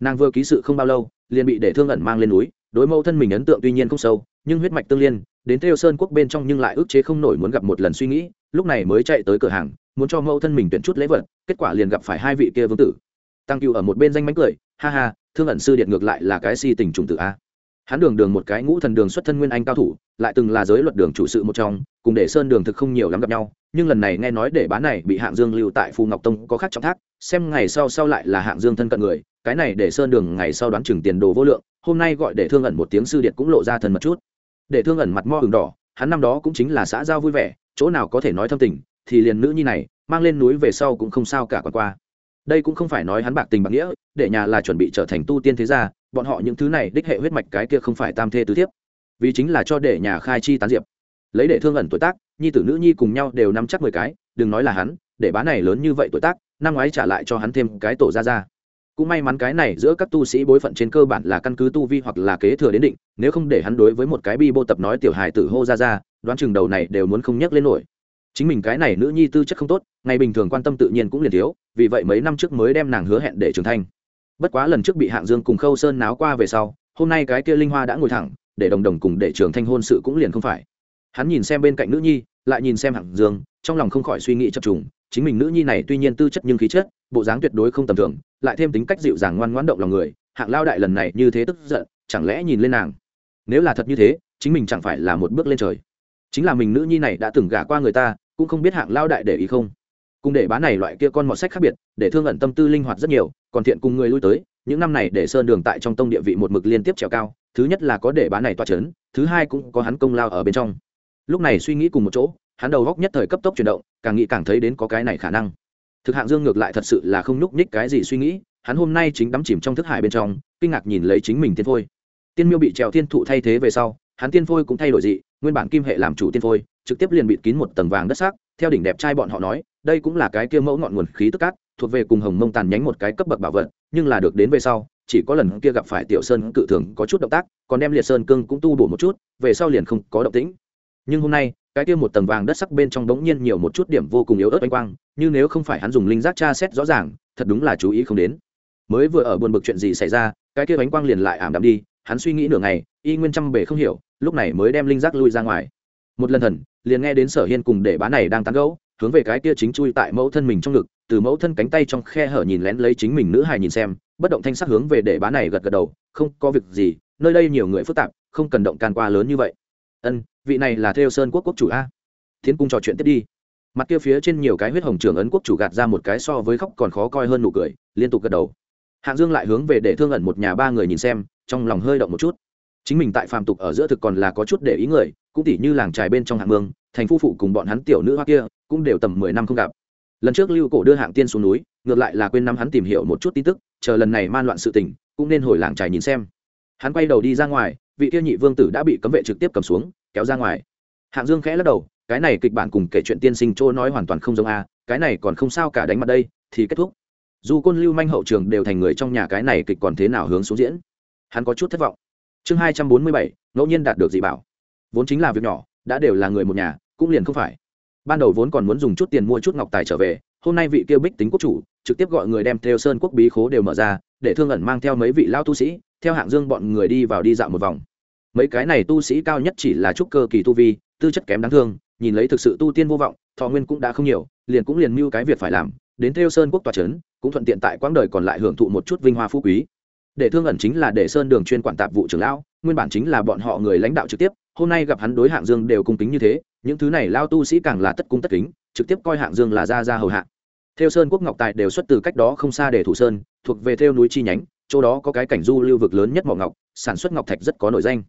Nàng vừa ký sự không bao lâu, liền bị để thương ẩn mang lên núi, đối mẫu thân mình ấn tượng tuy nhiên không sâu, nhưng huyết mạch tương liên, đến theo sơn quốc bên trong nhưng lại ức chế không nổi muốn gặp một lần suy nghĩ, lúc này mới chạy tới cửa hàng, muốn cho mẫu thân mình tuyển chút lễ vật, kết quả liền gặp phải hai vị kia vương tử. Tăng cựu ở một bên danh mánh cười, ha ha, thương ẩn sư điện ngược lại là cái si tình trùng tử a hắn đường đường một cái ngũ thần đường xuất thân nguyên anh cao thủ, lại từng là giới luật đường chủ sự một trong, cùng để sơn đường thực không nhiều lắm gặp nhau, nhưng lần này nghe nói để bán này bị hạng dương lưu tại phù ngọc tông có khác trọng thác, xem ngày sau sau lại là hạng dương thân cận người, cái này để sơn đường ngày sau đoán chừng tiền đồ vô lượng, hôm nay gọi để thương ẩn một tiếng sư điện cũng lộ ra thần một chút. Để thương ẩn mặt mo hừng đỏ, hắn năm đó cũng chính là xã giao vui vẻ, chỗ nào có thể nói thâm tình, thì liền nữ nhi này, mang lên núi về sau cũng không sao cả còn qua. Đây cũng không phải nói hắn bạc tình bạc nghĩa để nhà là chuẩn bị trở thành tu tiên thế gia, bọn họ những thứ này đích hệ huyết mạch cái kia không phải tam thê tứ thiếp, vì chính là cho để nhà khai chi tán diệp. Lấy để thương ẩn tuổi tác, nhi tử nữ nhi cùng nhau đều nắm chắc mười cái, đừng nói là hắn, để bá này lớn như vậy tuổi tác, năm ngoái trả lại cho hắn thêm cái tổ ra ra cũng may mắn cái này giữa các tu sĩ bối phận trên cơ bản là căn cứ tu vi hoặc là kế thừa đến định, nếu không để hắn đối với một cái bi bô tập nói tiểu hài tử hô ra ra đoán chừng đầu này đều muốn không nhắc lên nổi. Chính mình cái này nữ nhi tư chất không tốt, ngày bình thường quan tâm tự nhiên cũng liền thiếu, vì vậy mấy năm trước mới đem nàng hứa hẹn để trưởng thành bất quá lần trước bị hạng dương cùng khâu sơn náo qua về sau, hôm nay cái kia linh hoa đã ngồi thẳng, để đồng đồng cùng để trường thanh hôn sự cũng liền không phải. Hắn nhìn xem bên cạnh nữ nhi, lại nhìn xem hạng dương, trong lòng không khỏi suy nghĩ chập trùng, chính mình nữ nhi này tuy nhiên tư chất nhưng khí chất, bộ dáng tuyệt đối không tầm thường, lại thêm tính cách dịu dàng ngoan ngoãn động lòng người, hạng lao đại lần này như thế tức giận, chẳng lẽ nhìn lên nàng? Nếu là thật như thế, chính mình chẳng phải là một bước lên trời. Chính là mình nữ nhi này đã từng gả qua người ta, cũng không biết hạng lao đại để ý không? Cùng để bán này loại kia con mọt sách khác biệt, để thương ẩn tâm tư linh hoạt rất nhiều, còn thiện cùng người lui tới, những năm này để sơn đường tại trong tông địa vị một mực liên tiếp trèo cao, thứ nhất là có để bán này toa c h ấ n thứ hai cũng có hắn công lao ở bên trong. Lúc này suy nghĩ cùng một chỗ, hắn đầu góc nhất thời cấp tốc chuyển động, càng nghĩ càng thấy đến có cái này khả năng. Thực hạng dương ngược lại thật sự là không nhúc nhích cái gì suy nghĩ, hắn hôm nay chính đắm chìm trong thức hải bên trong, kinh ngạc nhìn lấy chính mình tiên phôi. Tiên miêu bị trèo thiên thụ thay thế về sau, hắn tiên phôi cũng thay đổi dị, nguyên bản kim hệ làm chủ tiên phôi, trực tiếp liền bịt kín một tầng vàng đất sắc theo đỉnh đẹp trai bọn họ nói, đây cũng là cái kia mẫu ngọn nguồn khí tức cát, thuộc về cùng hồng mông tàn nhánh một cái cấp bậc bảo vật, nhưng là được đến về sau, chỉ có lần kia gặp phải tiểu sơn cự thường có chút động tác, còn đem liệt sơn cương cũng tu bổ một chút, về sau liền không có động tĩnh. Nhưng hôm nay, cái kia một tầng vàng đất sắc bên trong đống nhiên nhiều một chút điểm vô cùng yếu ớt oanh quang, như nếu không phải hắn dùng linh giác tra xét rõ ràng, thật đúng là chú ý không đến. Mới vừa ở buồn bực chuyện gì xảy ra, cái kia oanh quang liền lại ảm đạm đi, hắn suy nghĩ nửa ngày, y nguyên trăm bể không hiểu, lúc này mới đem linh giác lui ra ngoài một lần thần, liền nghe đến sở hiên cùng để bá này đang tán gẫu, hướng về cái kia chính chui tại mẫu thân mình trong ngực, từ mẫu thân cánh tay trong khe hở nhìn lén lấy chính mình nữ hài nhìn xem, bất động thanh sắc hướng về để bá này gật gật đầu, không có việc gì, nơi đây nhiều người phức tạp, không cần động can qua lớn như vậy. Ân, vị này là theo sơn quốc quốc chủ a. Thiên cung trò chuyện tiếp đi. Mặt kia phía trên nhiều cái huyết hồng trưởng ấn quốc chủ gạt ra một cái so với khóc còn khó coi hơn nụ cười, liên tục gật đầu. Hạng dương lại hướng về để thương ẩn một nhà ba người nhìn xem, trong lòng hơi động một chút. Chính mình tại phàm tục ở giữa thực còn là có chút để ý người cũng tỉ như làng trài bên trong hạng mương, thành phu phụ cùng bọn hắn tiểu nữ hoa kia cũng đều tầm mười năm không gặp. Lần trước lưu cổ đưa hạng tiên xuống núi, ngược lại là quên năm hắn tìm hiểu một chút tin tức, chờ lần này man loạn sự tình, cũng nên hồi làng trài nhìn xem. Hắn quay đầu đi ra ngoài, vị kia nhị vương tử đã bị cấm vệ trực tiếp cầm xuống, kéo ra ngoài. Hạng dương khẽ lắc đầu, cái này kịch bản cùng kể chuyện tiên sinh chỗ nói hoàn toàn không giống a, cái này còn không sao cả đánh mặt đây, thì kết thúc. Dù côn lưu manh hậu trường đều thành người trong nhà cái này kịch còn thế nào hướng xuống diễn. Hắn có chút thất vọng. Chương hai trăm bốn mươi bảy, ngẫu nhiên đạt được dị bảo vốn chính là việc nhỏ, đã đều là người một nhà, cũng liền không phải. Ban đầu vốn còn muốn dùng chút tiền mua chút ngọc tài trở về, hôm nay vị kia bích tính quốc chủ, trực tiếp gọi người đem theo sơn quốc bí khố đều mở ra, để thương ẩn mang theo mấy vị lao tu sĩ, theo hạng dương bọn người đi vào đi dạo một vòng. Mấy cái này tu sĩ cao nhất chỉ là trúc cơ kỳ tu vi, tư chất kém đáng thương, nhìn lấy thực sự tu tiên vô vọng, thọ nguyên cũng đã không nhiều, liền cũng liền mưu cái việc phải làm, đến theo sơn quốc tòa trấn, cũng thuận tiện tại quãng đời còn lại hưởng thụ một chút vinh hoa phú quý. Để thương ẩn chính là để sơn đường chuyên quản tạp vụ trưởng lão nguyên bản chính là bọn họ người lãnh đạo trực tiếp, hôm nay gặp hắn đối hạng dương đều cung kính như thế, những thứ này lao tu sĩ càng là tất cung tất kính, trực tiếp coi hạng dương là ra ra hầu hạ. Theo sơn quốc ngọc tài đều xuất từ cách đó không xa để thủ sơn, thuộc về theo núi chi nhánh, chỗ đó có cái cảnh du lưu vực lớn nhất mỏ ngọc, sản xuất ngọc thạch rất có nổi danh.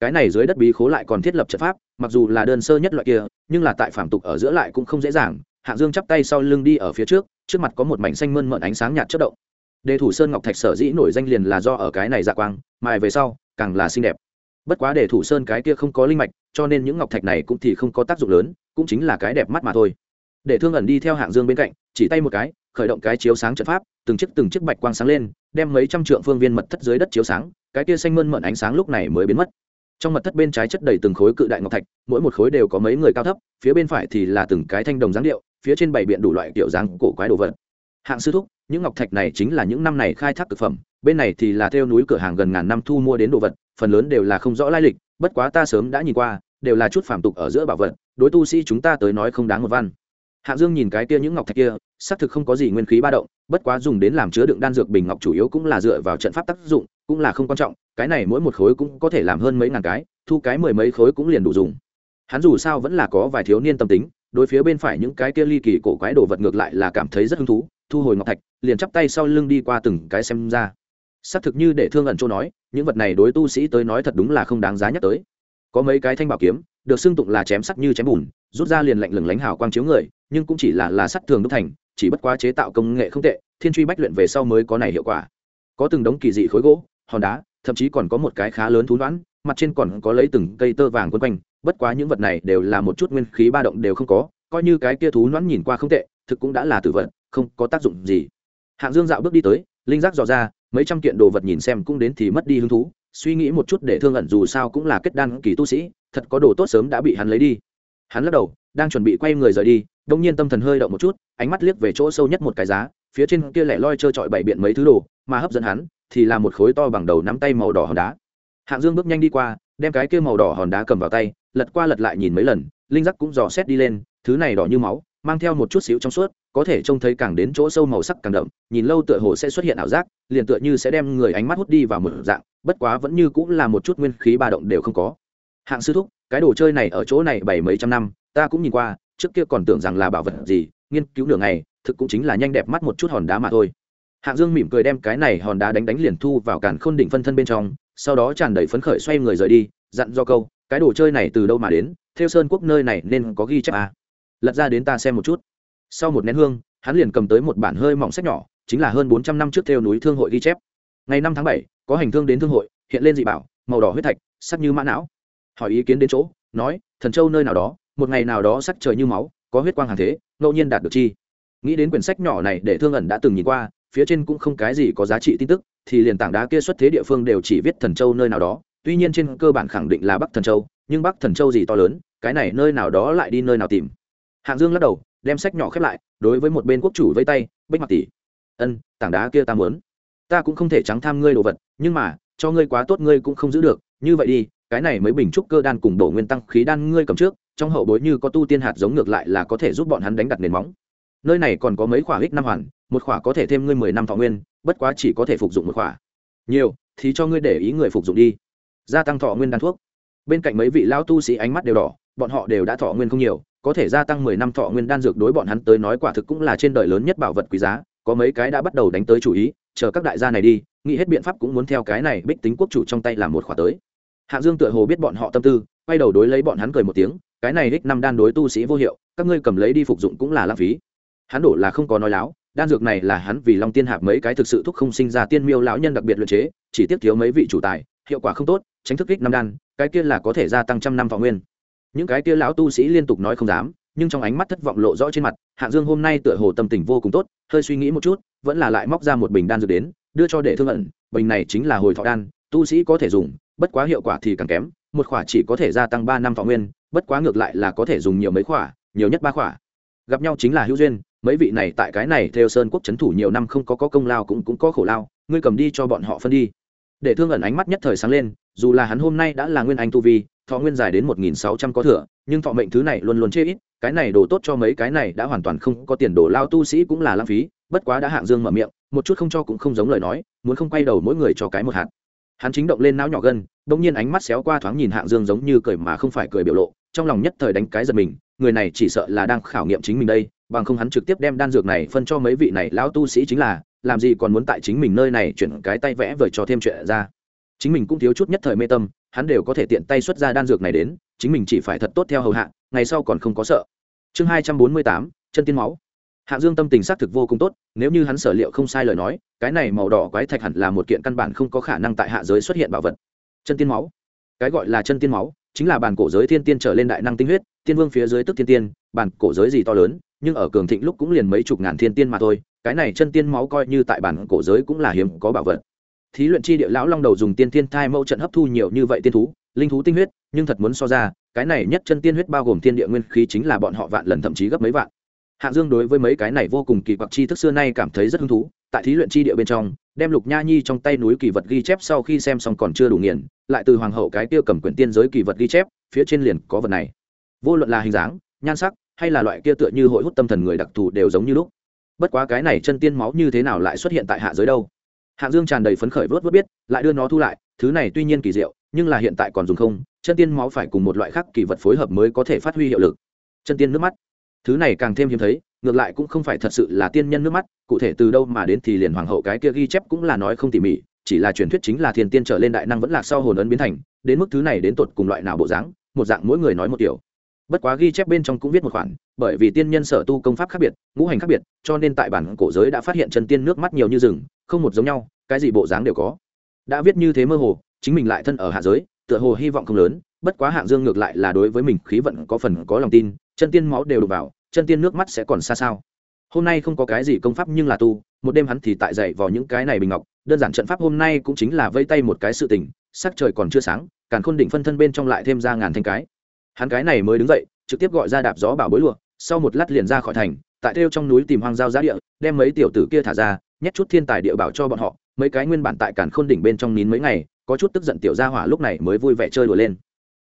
Cái này dưới đất bí khố lại còn thiết lập trận pháp, mặc dù là đơn sơ nhất loại kia, nhưng là tại phạm tục ở giữa lại cũng không dễ dàng, hạng dương chắp tay sau lưng đi ở phía trước trước mặt có một mảnh xanh mơn mận ánh sáng nhạt chất động. Đề thủ sơn ngọc thạch sở dĩ nổi danh liền là do ở cái này dạ quang mài về sau càng là xinh đẹp. Bất quá để thủ sơn cái kia không có linh mạch, cho nên những ngọc thạch này cũng thì không có tác dụng lớn, cũng chính là cái đẹp mắt mà thôi. Để thương ẩn đi theo hạng dương bên cạnh, chỉ tay một cái, khởi động cái chiếu sáng trận pháp, từng chiếc từng chiếc bạch quang sáng lên, đem mấy trăm trượng phương viên mật thất dưới đất chiếu sáng, cái kia xanh mơn mận ánh sáng lúc này mới biến mất. Trong mật thất bên trái chất đầy từng khối cự đại ngọc thạch, mỗi một khối đều có mấy người cao thấp, phía bên phải thì là từng cái thanh đồng dáng điệu, phía trên bảy biện đủ loại kiểu dáng cổ quái đồ vật. Hạng sư thúc, những ngọc thạch này chính là những năm này khai thác thực phẩm bên này thì là theo núi cửa hàng gần ngàn năm thu mua đến đồ vật, phần lớn đều là không rõ lai lịch, bất quá ta sớm đã nhìn qua, đều là chút phản tục ở giữa bảo vật, đối tu sĩ chúng ta tới nói không đáng một văn. Hạ dương nhìn cái kia những ngọc thạch kia, xác thực không có gì nguyên khí ba động, bất quá dùng đến làm chứa đựng đan dược bình ngọc chủ yếu cũng là dựa vào trận pháp tác dụng, cũng là không quan trọng, cái này mỗi một khối cũng có thể làm hơn mấy ngàn cái, thu cái mười mấy khối cũng liền đủ dùng. Hắn dù sao vẫn là có vài thiếu niên tâm tính, đối phía bên phải những cái kia ly kỳ cổ quái đồ vật ngược lại là cảm thấy rất hứng thú, thu hồi ngọc thạch, liền chắp tay sau lưng đi qua từng cái xem ra xác thực như để thương ẩn chỗ nói, những vật này đối tu sĩ tới nói thật đúng là không đáng giá nhắc tới. Có mấy cái thanh bảo kiếm, được xưng tụng là chém sắt như chém bùn, rút ra liền lạnh lừng lánh hào quang chiếu người, nhưng cũng chỉ là là sắt thường đúc thành, chỉ bất quá chế tạo công nghệ không tệ, thiên truy bách luyện về sau mới có này hiệu quả. Có từng đống kỳ dị khối gỗ, hòn đá, thậm chí còn có một cái khá lớn thú đoán, mặt trên còn có lấy từng cây tơ vàng quấn quanh, bất quá những vật này đều là một chút nguyên khí ba động đều không có, coi như cái kia thú đoán nhìn qua không tệ, thực cũng đã là tử vật, không có tác dụng gì. Hạng dương dạo bước đi tới linh giác dò ra, mấy trăm kiện đồ vật nhìn xem cũng đến thì mất đi hứng thú, suy nghĩ một chút để thương ẩn dù sao cũng là kết đan kỳ tu sĩ, thật có đồ tốt sớm đã bị hắn lấy đi. Hắn lắc đầu, đang chuẩn bị quay người rời đi, đông nhiên tâm thần hơi động một chút, ánh mắt liếc về chỗ sâu nhất một cái giá, phía trên kia lẻ loi trơ trọi bảy biện mấy thứ đồ, mà hấp dẫn hắn, thì là một khối to bằng đầu nắm tay màu đỏ hòn đá. Hạng dương bước nhanh đi qua, đem cái kia màu đỏ hòn đá cầm vào tay, lật qua lật lại nhìn mấy lần, linh giác cũng dò xét đi lên, thứ này đỏ như máu mang theo một chút xíu trong suốt, có thể trông thấy càng đến chỗ sâu màu sắc càng đậm, nhìn lâu tựa hồ sẽ xuất hiện ảo giác, liền tựa như sẽ đem người ánh mắt hút đi vào một dạng, bất quá vẫn như cũng là một chút nguyên khí ba động đều không có hạng sư thúc, cái đồ chơi này ở chỗ này bảy mấy trăm năm, ta cũng nhìn qua, trước kia còn tưởng rằng là bảo vật gì, nghiên cứu nửa ngày, thực cũng chính là nhanh đẹp mắt một chút hòn đá mà thôi hạng dương mỉm cười đem cái này hòn đá đánh đánh liền thu vào cản khôn đỉnh phân thân bên trong, sau đó tràn đầy phấn khởi xoay người rời đi, dặn do câu, cái đồ chơi này từ đâu mà đến, theo sơn quốc nơi này nên có ghi chép à lật ra đến ta xem một chút. Sau một nén hương, hắn liền cầm tới một bản hơi mỏng sách nhỏ, chính là hơn bốn trăm năm trước theo núi thương hội ghi chép. Ngày năm tháng bảy, có hành thương đến thương hội, hiện lên dị bảo, màu đỏ huyết thạch, sắc như mã não. Hỏi ý kiến đến chỗ, nói, thần châu nơi nào đó, một ngày nào đó sắc trời như máu, có huyết quang hàng thế, ngẫu nhiên đạt được chi? Nghĩ đến quyển sách nhỏ này để thương ẩn đã từng nhìn qua, phía trên cũng không cái gì có giá trị tin tức, thì liền tảng đá kia xuất thế địa phương đều chỉ viết thần châu nơi nào đó. Tuy nhiên trên cơ bản khẳng định là bắc thần châu, nhưng bắc thần châu gì to lớn, cái này nơi nào đó lại đi nơi nào tìm? Hạng dương lắc đầu, đem sách nhỏ khép lại, đối với một bên quốc chủ vây tay, bích mặt tỷ, ân, tảng đá kia ta muốn. Ta cũng không thể trắng tham ngươi đồ vật, nhưng mà, cho ngươi quá tốt ngươi cũng không giữ được. Như vậy đi, cái này mới bình trúc cơ đan cùng đổ nguyên tăng khí đan ngươi cầm trước, trong hậu bối như có tu tiên hạt giống ngược lại là có thể giúp bọn hắn đánh đặt nền móng. Nơi này còn có mấy khỏa hích năm hoàn, một khỏa có thể thêm ngươi mười năm thọ nguyên, bất quá chỉ có thể phục dụng một khỏa. Nhiều, thì cho ngươi để ý người phục dụng đi. Gia tăng thọ nguyên đan thuốc. Bên cạnh mấy vị lão tu sĩ ánh mắt đều đỏ, bọn họ đều đã thọ nguyên không nhiều có thể gia tăng mười năm thọ nguyên đan dược đối bọn hắn tới nói quả thực cũng là trên đời lớn nhất bảo vật quý giá, có mấy cái đã bắt đầu đánh tới chủ ý, chờ các đại gia này đi, nghĩ hết biện pháp cũng muốn theo cái này bích tính quốc chủ trong tay làm một khóa tới. Hạ dương tựa hồ biết bọn họ tâm tư, quay đầu đối lấy bọn hắn cười một tiếng, cái này đích năm đan đối tu sĩ vô hiệu, các ngươi cầm lấy đi phục dụng cũng là lãng phí. Hắn đổ là không có nói láo, đan dược này là hắn vì long tiên hạp mấy cái thực sự thúc không sinh ra tiên miêu lão nhân đặc biệt luyện chế, chỉ tiếc thiếu mấy vị chủ tài, hiệu quả không tốt, tránh thức kích năm đan, cái kia là có thể gia tăng trăm năm võ nguyên những cái kia lão tu sĩ liên tục nói không dám, nhưng trong ánh mắt thất vọng lộ rõ trên mặt, hạng dương hôm nay tựa hồ tâm tình vô cùng tốt, hơi suy nghĩ một chút, vẫn là lại móc ra một bình đan dược đến, đưa cho để thương ẩn, bình này chính là hồi thọ đan, tu sĩ có thể dùng, bất quá hiệu quả thì càng kém, một khỏa chỉ có thể gia tăng ba năm thọ nguyên, bất quá ngược lại là có thể dùng nhiều mấy khỏa, nhiều nhất ba khỏa. Gặp nhau chính là hữu duyên, mấy vị này tại cái này theo sơn quốc c h ấ n thủ nhiều năm không có có công lao cũng cũng có khổ lao, ngươi cầm đi cho bọn họ phân đi. Để thương ẩn ánh mắt nhất thời sáng lên, dù là hắn hôm nay đã là nguyên anh tu vi thọ nguyên dài đến một nghìn sáu trăm có thừa, nhưng thọ mệnh thứ này luôn luôn chê ít, cái này đồ tốt cho mấy cái này đã hoàn toàn không có tiền đồ lao tu sĩ cũng là lãng phí, bất quá đã hạng dương mở miệng, một chút không cho cũng không giống lời nói, muốn không quay đầu mỗi người cho cái một hạt. Hắn chính động lên não nhỏ gân, bỗng nhiên ánh mắt xéo qua thoáng nhìn hạng dương giống như cười mà không phải cười biểu lộ, trong lòng nhất thời đánh cái giật mình, người này chỉ sợ là đang khảo nghiệm chính mình đây, bằng không hắn trực tiếp đem đan dược này phân cho mấy vị này lão tu sĩ chính là, làm gì còn muốn tại chính mình nơi này chuyển cái tay vẽ vời cho thêm chuyện ra chính mình cũng thiếu chút nhất thời mê tâm hắn đều có thể tiện tay xuất ra đan dược này đến chính mình chỉ phải thật tốt theo hầu hạ ngày sau còn không có sợ chương hai trăm bốn mươi tám chân tiên máu Hạ Dương tâm tình xác thực vô cùng tốt, nếu như hắn sở liệu không sai lời nói, cái này màu đỏ quái thạch hẳn là một kiện căn bản không có khả năng tại hạ giới xuất hiện bảo vật. Chân tiên máu. Cái gọi là chân tiên máu, chính là bản cổ giới thiên tiên trở lên đại năng tinh huyết, tiên vương phía dưới tức thiên tiên, bản cổ giới gì to lớn, nhưng ở cường thịnh lúc cũng liền mấy chục ngàn thiên tiên mà thôi, cái này chân tiên máu coi như tại bản cổ giới cũng là hiếm có bảo vật. Thí luyện chi địa lão long đầu dùng tiên thiên thai mẫu trận hấp thu nhiều như vậy tiên thú, linh thú tinh huyết, nhưng thật muốn so ra, cái này nhất chân tiên huyết bao gồm thiên địa nguyên khí chính là bọn họ vạn lần thậm chí gấp mấy vạn. Hạng dương đối với mấy cái này vô cùng kỳ quặc chi thức xưa nay cảm thấy rất hứng thú tại thí luyện chi địa bên trong đem lục nha nhi trong tay núi kỳ vật ghi chép sau khi xem xong còn chưa đủ nghiền lại từ hoàng hậu cái tiêu cầm quyển tiên giới kỳ vật ghi chép phía trên liền có vật này. Vô luận là hình dáng nhan sắc hay là loại kia tựa như hội hút tâm thần người đặc thù đều giống như lúc. Bất quá cái này chân tiên máu như thế nào lại xuất hiện tại hạ giới đâu? Hạng dương tràn đầy phấn khởi vớt vớt biết, lại đưa nó thu lại, thứ này tuy nhiên kỳ diệu, nhưng là hiện tại còn dùng không, chân tiên máu phải cùng một loại khác kỳ vật phối hợp mới có thể phát huy hiệu lực. Chân tiên nước mắt. Thứ này càng thêm hiếm thấy, ngược lại cũng không phải thật sự là tiên nhân nước mắt, cụ thể từ đâu mà đến thì liền hoàng hậu cái kia ghi chép cũng là nói không tỉ mỉ, chỉ là truyền thuyết chính là thiên tiên trở lên đại năng vẫn là sau hồn ấn biến thành, đến mức thứ này đến tột cùng loại nào bộ dáng, một dạng mỗi người nói một kiểu. Bất quá ghi chép bên trong cũng viết một khoản, bởi vì tiên nhân sở tu công pháp khác biệt, ngũ hành khác biệt, cho nên tại bản cổ giới đã phát hiện chân tiên nước mắt nhiều như rừng không một giống nhau, cái gì bộ dáng đều có. Đã viết như thế mơ hồ, chính mình lại thân ở hạ giới, tựa hồ hy vọng không lớn, bất quá hạng dương ngược lại là đối với mình khí vận có phần có lòng tin, chân tiên máu đều đục vào, chân tiên nước mắt sẽ còn xa sao. Hôm nay không có cái gì công pháp nhưng là tu, một đêm hắn thì tại dậy vào những cái này bình ngọc, đơn giản trận pháp hôm nay cũng chính là vây tay một cái sự tình, sắc trời còn chưa sáng, càn khôn đỉnh phân thân bên trong lại thêm ra ngàn thanh cái. Hắn cái này mới đứng dậy, trực tiếp gọi ra đạp gió bảo bối lụa, sau một lát liền ra khỏi thành, tại theo trong núi tìm hoang giao giá địa, đem mấy tiểu tử kia thả ra nhét chút thiên tài địa bảo cho bọn họ, mấy cái nguyên bản tại càn khôn đỉnh bên trong nín mấy ngày, có chút tức giận tiểu gia hỏa lúc này mới vui vẻ chơi đùa lên.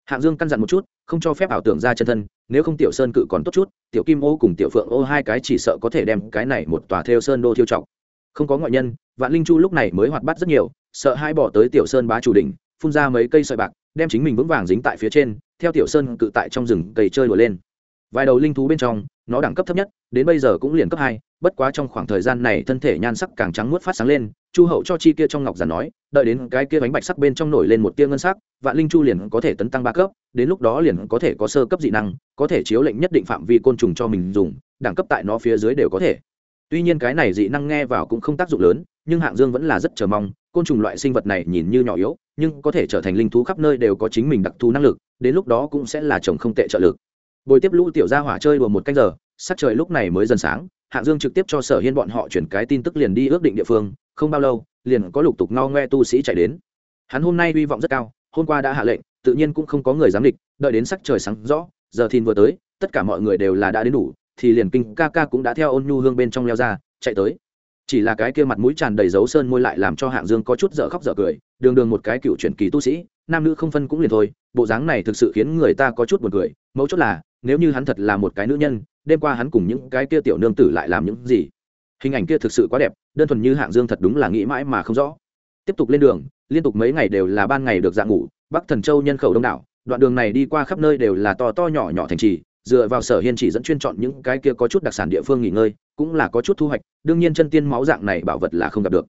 Hạng dương căn dặn một chút, không cho phép ảo tưởng ra chân thân, nếu không tiểu sơn cự còn tốt chút, tiểu kim ô cùng tiểu phượng ô hai cái chỉ sợ có thể đem cái này một tòa theo sơn đô thiêu trọng. Không có ngoại nhân, vạn linh chu lúc này mới hoạt bát rất nhiều, sợ hai bỏ tới tiểu sơn bá chủ đỉnh, phun ra mấy cây sợi bạc, đem chính mình vững vàng dính tại phía trên, theo tiểu sơn cự tại trong rừng cây chơi đùa lên vài đầu linh thú bên trong, nó đẳng cấp thấp nhất, đến bây giờ cũng liền cấp hai, bất quá trong khoảng thời gian này thân thể nhan sắc càng trắng muốt phát sáng lên, chu hậu cho chi kia trong ngọc giản nói, đợi đến cái kia bánh bạch sắc bên trong nổi lên một tia ngân sắc, vạn linh chu liền có thể tấn tăng ba cấp, đến lúc đó liền có thể có sơ cấp dị năng, có thể chiếu lệnh nhất định phạm vi côn trùng cho mình dùng, đẳng cấp tại nó phía dưới đều có thể. Tuy nhiên cái này dị năng nghe vào cũng không tác dụng lớn, nhưng hạng dương vẫn là rất chờ mong, côn trùng loại sinh vật này nhìn như nhỏ yếu, nhưng có thể trở thành linh thú khắp nơi đều có chính mình đặc thù năng lực, đến lúc đó cũng sẽ là chồng không tệ trợ lực bồi tiếp lũ tiểu gia hỏa chơi đùa một canh giờ, sắc trời lúc này mới dần sáng hạng dương trực tiếp cho sở hiên bọn họ chuyển cái tin tức liền đi ước định địa phương, không bao lâu, liền có lục tục no ngoe tu sĩ chạy đến. Hắn hôm nay hy vọng rất cao, hôm qua đã hạ lệnh, tự nhiên cũng không có người dám địch, đợi đến sắc trời sáng rõ, giờ thìn vừa tới, tất cả mọi người đều là đã đến đủ, thì liền kinh ca ca cũng đã theo ôn nhu hương bên trong leo ra, chạy tới. Chỉ là cái kia mặt mũi tràn đầy dấu sơn môi lại làm cho hạng dương có chút dở khóc dở cười, đường đường một cái cựu truyền kỳ tu sĩ, nam nữ không phân cũng liền thôi, bộ dáng này thực sự khiến người ta có chút buồn cười, mấu chốt là nếu như hắn thật là một cái nữ nhân, đêm qua hắn cùng những cái kia tiểu nương tử lại làm những gì? Hình ảnh kia thực sự quá đẹp, đơn thuần như hạng dương thật đúng là nghĩ mãi mà không rõ. Tiếp tục lên đường, liên tục mấy ngày đều là ban ngày được dạng ngủ, bắc thần châu nhân khẩu đông đảo, đoạn đường này đi qua khắp nơi đều là to to nhỏ nhỏ thành trì, dựa vào sở hiên chỉ dẫn chuyên chọn những cái kia có chút đặc sản địa phương nghỉ ngơi, cũng là có chút thu hoạch, đương nhiên chân tiên máu dạng này bảo vật là không gặp được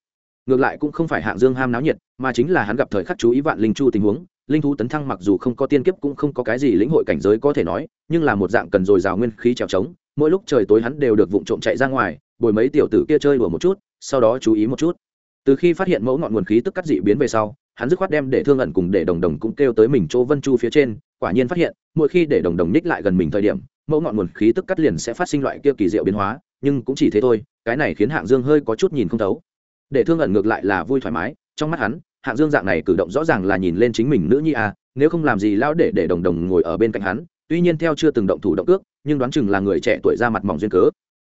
ngược lại cũng không phải hạng dương ham náo nhiệt, mà chính là hắn gặp thời khắc chú ý vạn linh chu tình huống, linh thú tấn thăng mặc dù không có tiên kiếp cũng không có cái gì lĩnh hội cảnh giới có thể nói, nhưng là một dạng cần dồi dào nguyên khí trèo trống, mỗi lúc trời tối hắn đều được vụng trộm chạy ra ngoài, bồi mấy tiểu tử kia chơi đùa một chút, sau đó chú ý một chút. Từ khi phát hiện mẫu ngọn nguồn khí tức cắt dị biến về sau, hắn dứt khoát đem để thương ẩn cùng để đồng đồng cũng kêu tới mình chỗ vân chu phía trên, quả nhiên phát hiện, mỗi khi để đồng đồng ních lại gần mình thời điểm, mẫu ngọn nguồn khí tức cắt liền sẽ phát sinh loại kia kỳ diệu biến hóa, nhưng cũng chỉ thế thôi, cái này khiến hạng dương hơi có chút nhìn không thấu để thương ẩn ngược lại là vui thoải mái, trong mắt hắn, hạng dương dạng này cử động rõ ràng là nhìn lên chính mình nữ nhi à nếu không làm gì lão để để đồng đồng ngồi ở bên cạnh hắn, tuy nhiên theo chưa từng động thủ động ước nhưng đoán chừng là người trẻ tuổi ra mặt mỏng duyên cớ.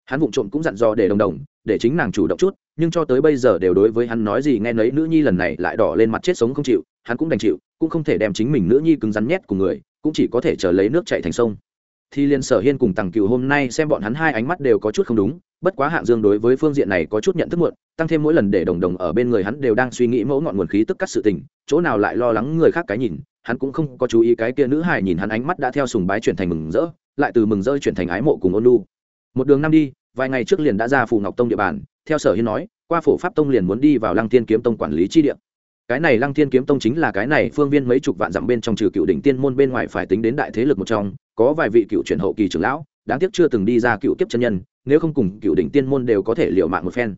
Hắn vụng trộm cũng dặn dò để đồng đồng, để chính nàng chủ động chút, nhưng cho tới bây giờ đều đối với hắn nói gì nghe nấy nữ nhi lần này lại đỏ lên mặt chết sống không chịu, hắn cũng đành chịu, cũng không thể đem chính mình nữ nhi cứng rắn nhét cùng người, cũng chỉ có thể chờ lấy nước chạy thành sông. Thì liên sở hiên cùng tằng cựu hôm nay xem bọn hắn hai ánh mắt đều có chút không đúng bất quá hạng dương đối với phương diện này có chút nhận thức muộn, tăng thêm mỗi lần để đồng đồng ở bên người hắn đều đang suy nghĩ mẫu ngọn nguồn khí tức cắt sự tình, chỗ nào lại lo lắng người khác cái nhìn, hắn cũng không có chú ý cái kia nữ hài nhìn hắn ánh mắt đã theo sùng bái chuyển thành mừng rỡ, lại từ mừng rỡ chuyển thành ái mộ cùng ôn lu một đường năm đi, vài ngày trước liền đã ra phù ngọc tông địa bàn, theo sở hiên nói, qua phổ pháp tông liền muốn đi vào lăng thiên kiếm tông quản lý chi địa. Cái này lăng thiên kiếm tông chính là cái này phương viên mấy chục vạn dặm bên trong trừ cựu đỉnh tiên môn bên ngoài phải tính đến đại thế lực một trong, có vài vị cựu truyền hậu kỳ trưởng lão, đáng tiếc chưa từng đi ra cựu kiếp chân nhân nếu không cùng cựu đỉnh tiên môn đều có thể liệu mạng một phen.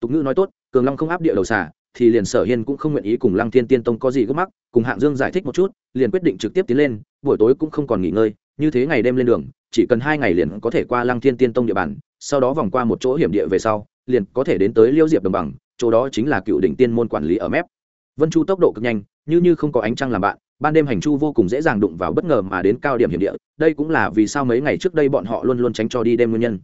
Tục ngữ nói tốt, cường long không áp địa đầu xả thì liền sở hiên cũng không nguyện ý cùng lăng thiên tiên tông có gì gấp mắc, cùng hạng dương giải thích một chút, liền quyết định trực tiếp tiến lên, buổi tối cũng không còn nghỉ ngơi, như thế ngày đêm lên đường, chỉ cần hai ngày liền có thể qua lăng thiên tiên tông địa bàn, sau đó vòng qua một chỗ hiểm địa về sau, liền có thể đến tới liêu diệp đồng bằng, chỗ đó chính là cựu đỉnh tiên môn quản lý ở mép. Vân chu tốc độ cực nhanh, như như không có ánh trăng làm bạn, ban đêm hành chu vô cùng dễ dàng đụng vào bất ngờ mà đến cao điểm hiểm địa, đây cũng là vì sao mấy ngày trước đây bọn họ luôn luôn tránh cho đi đêm nguyên nhân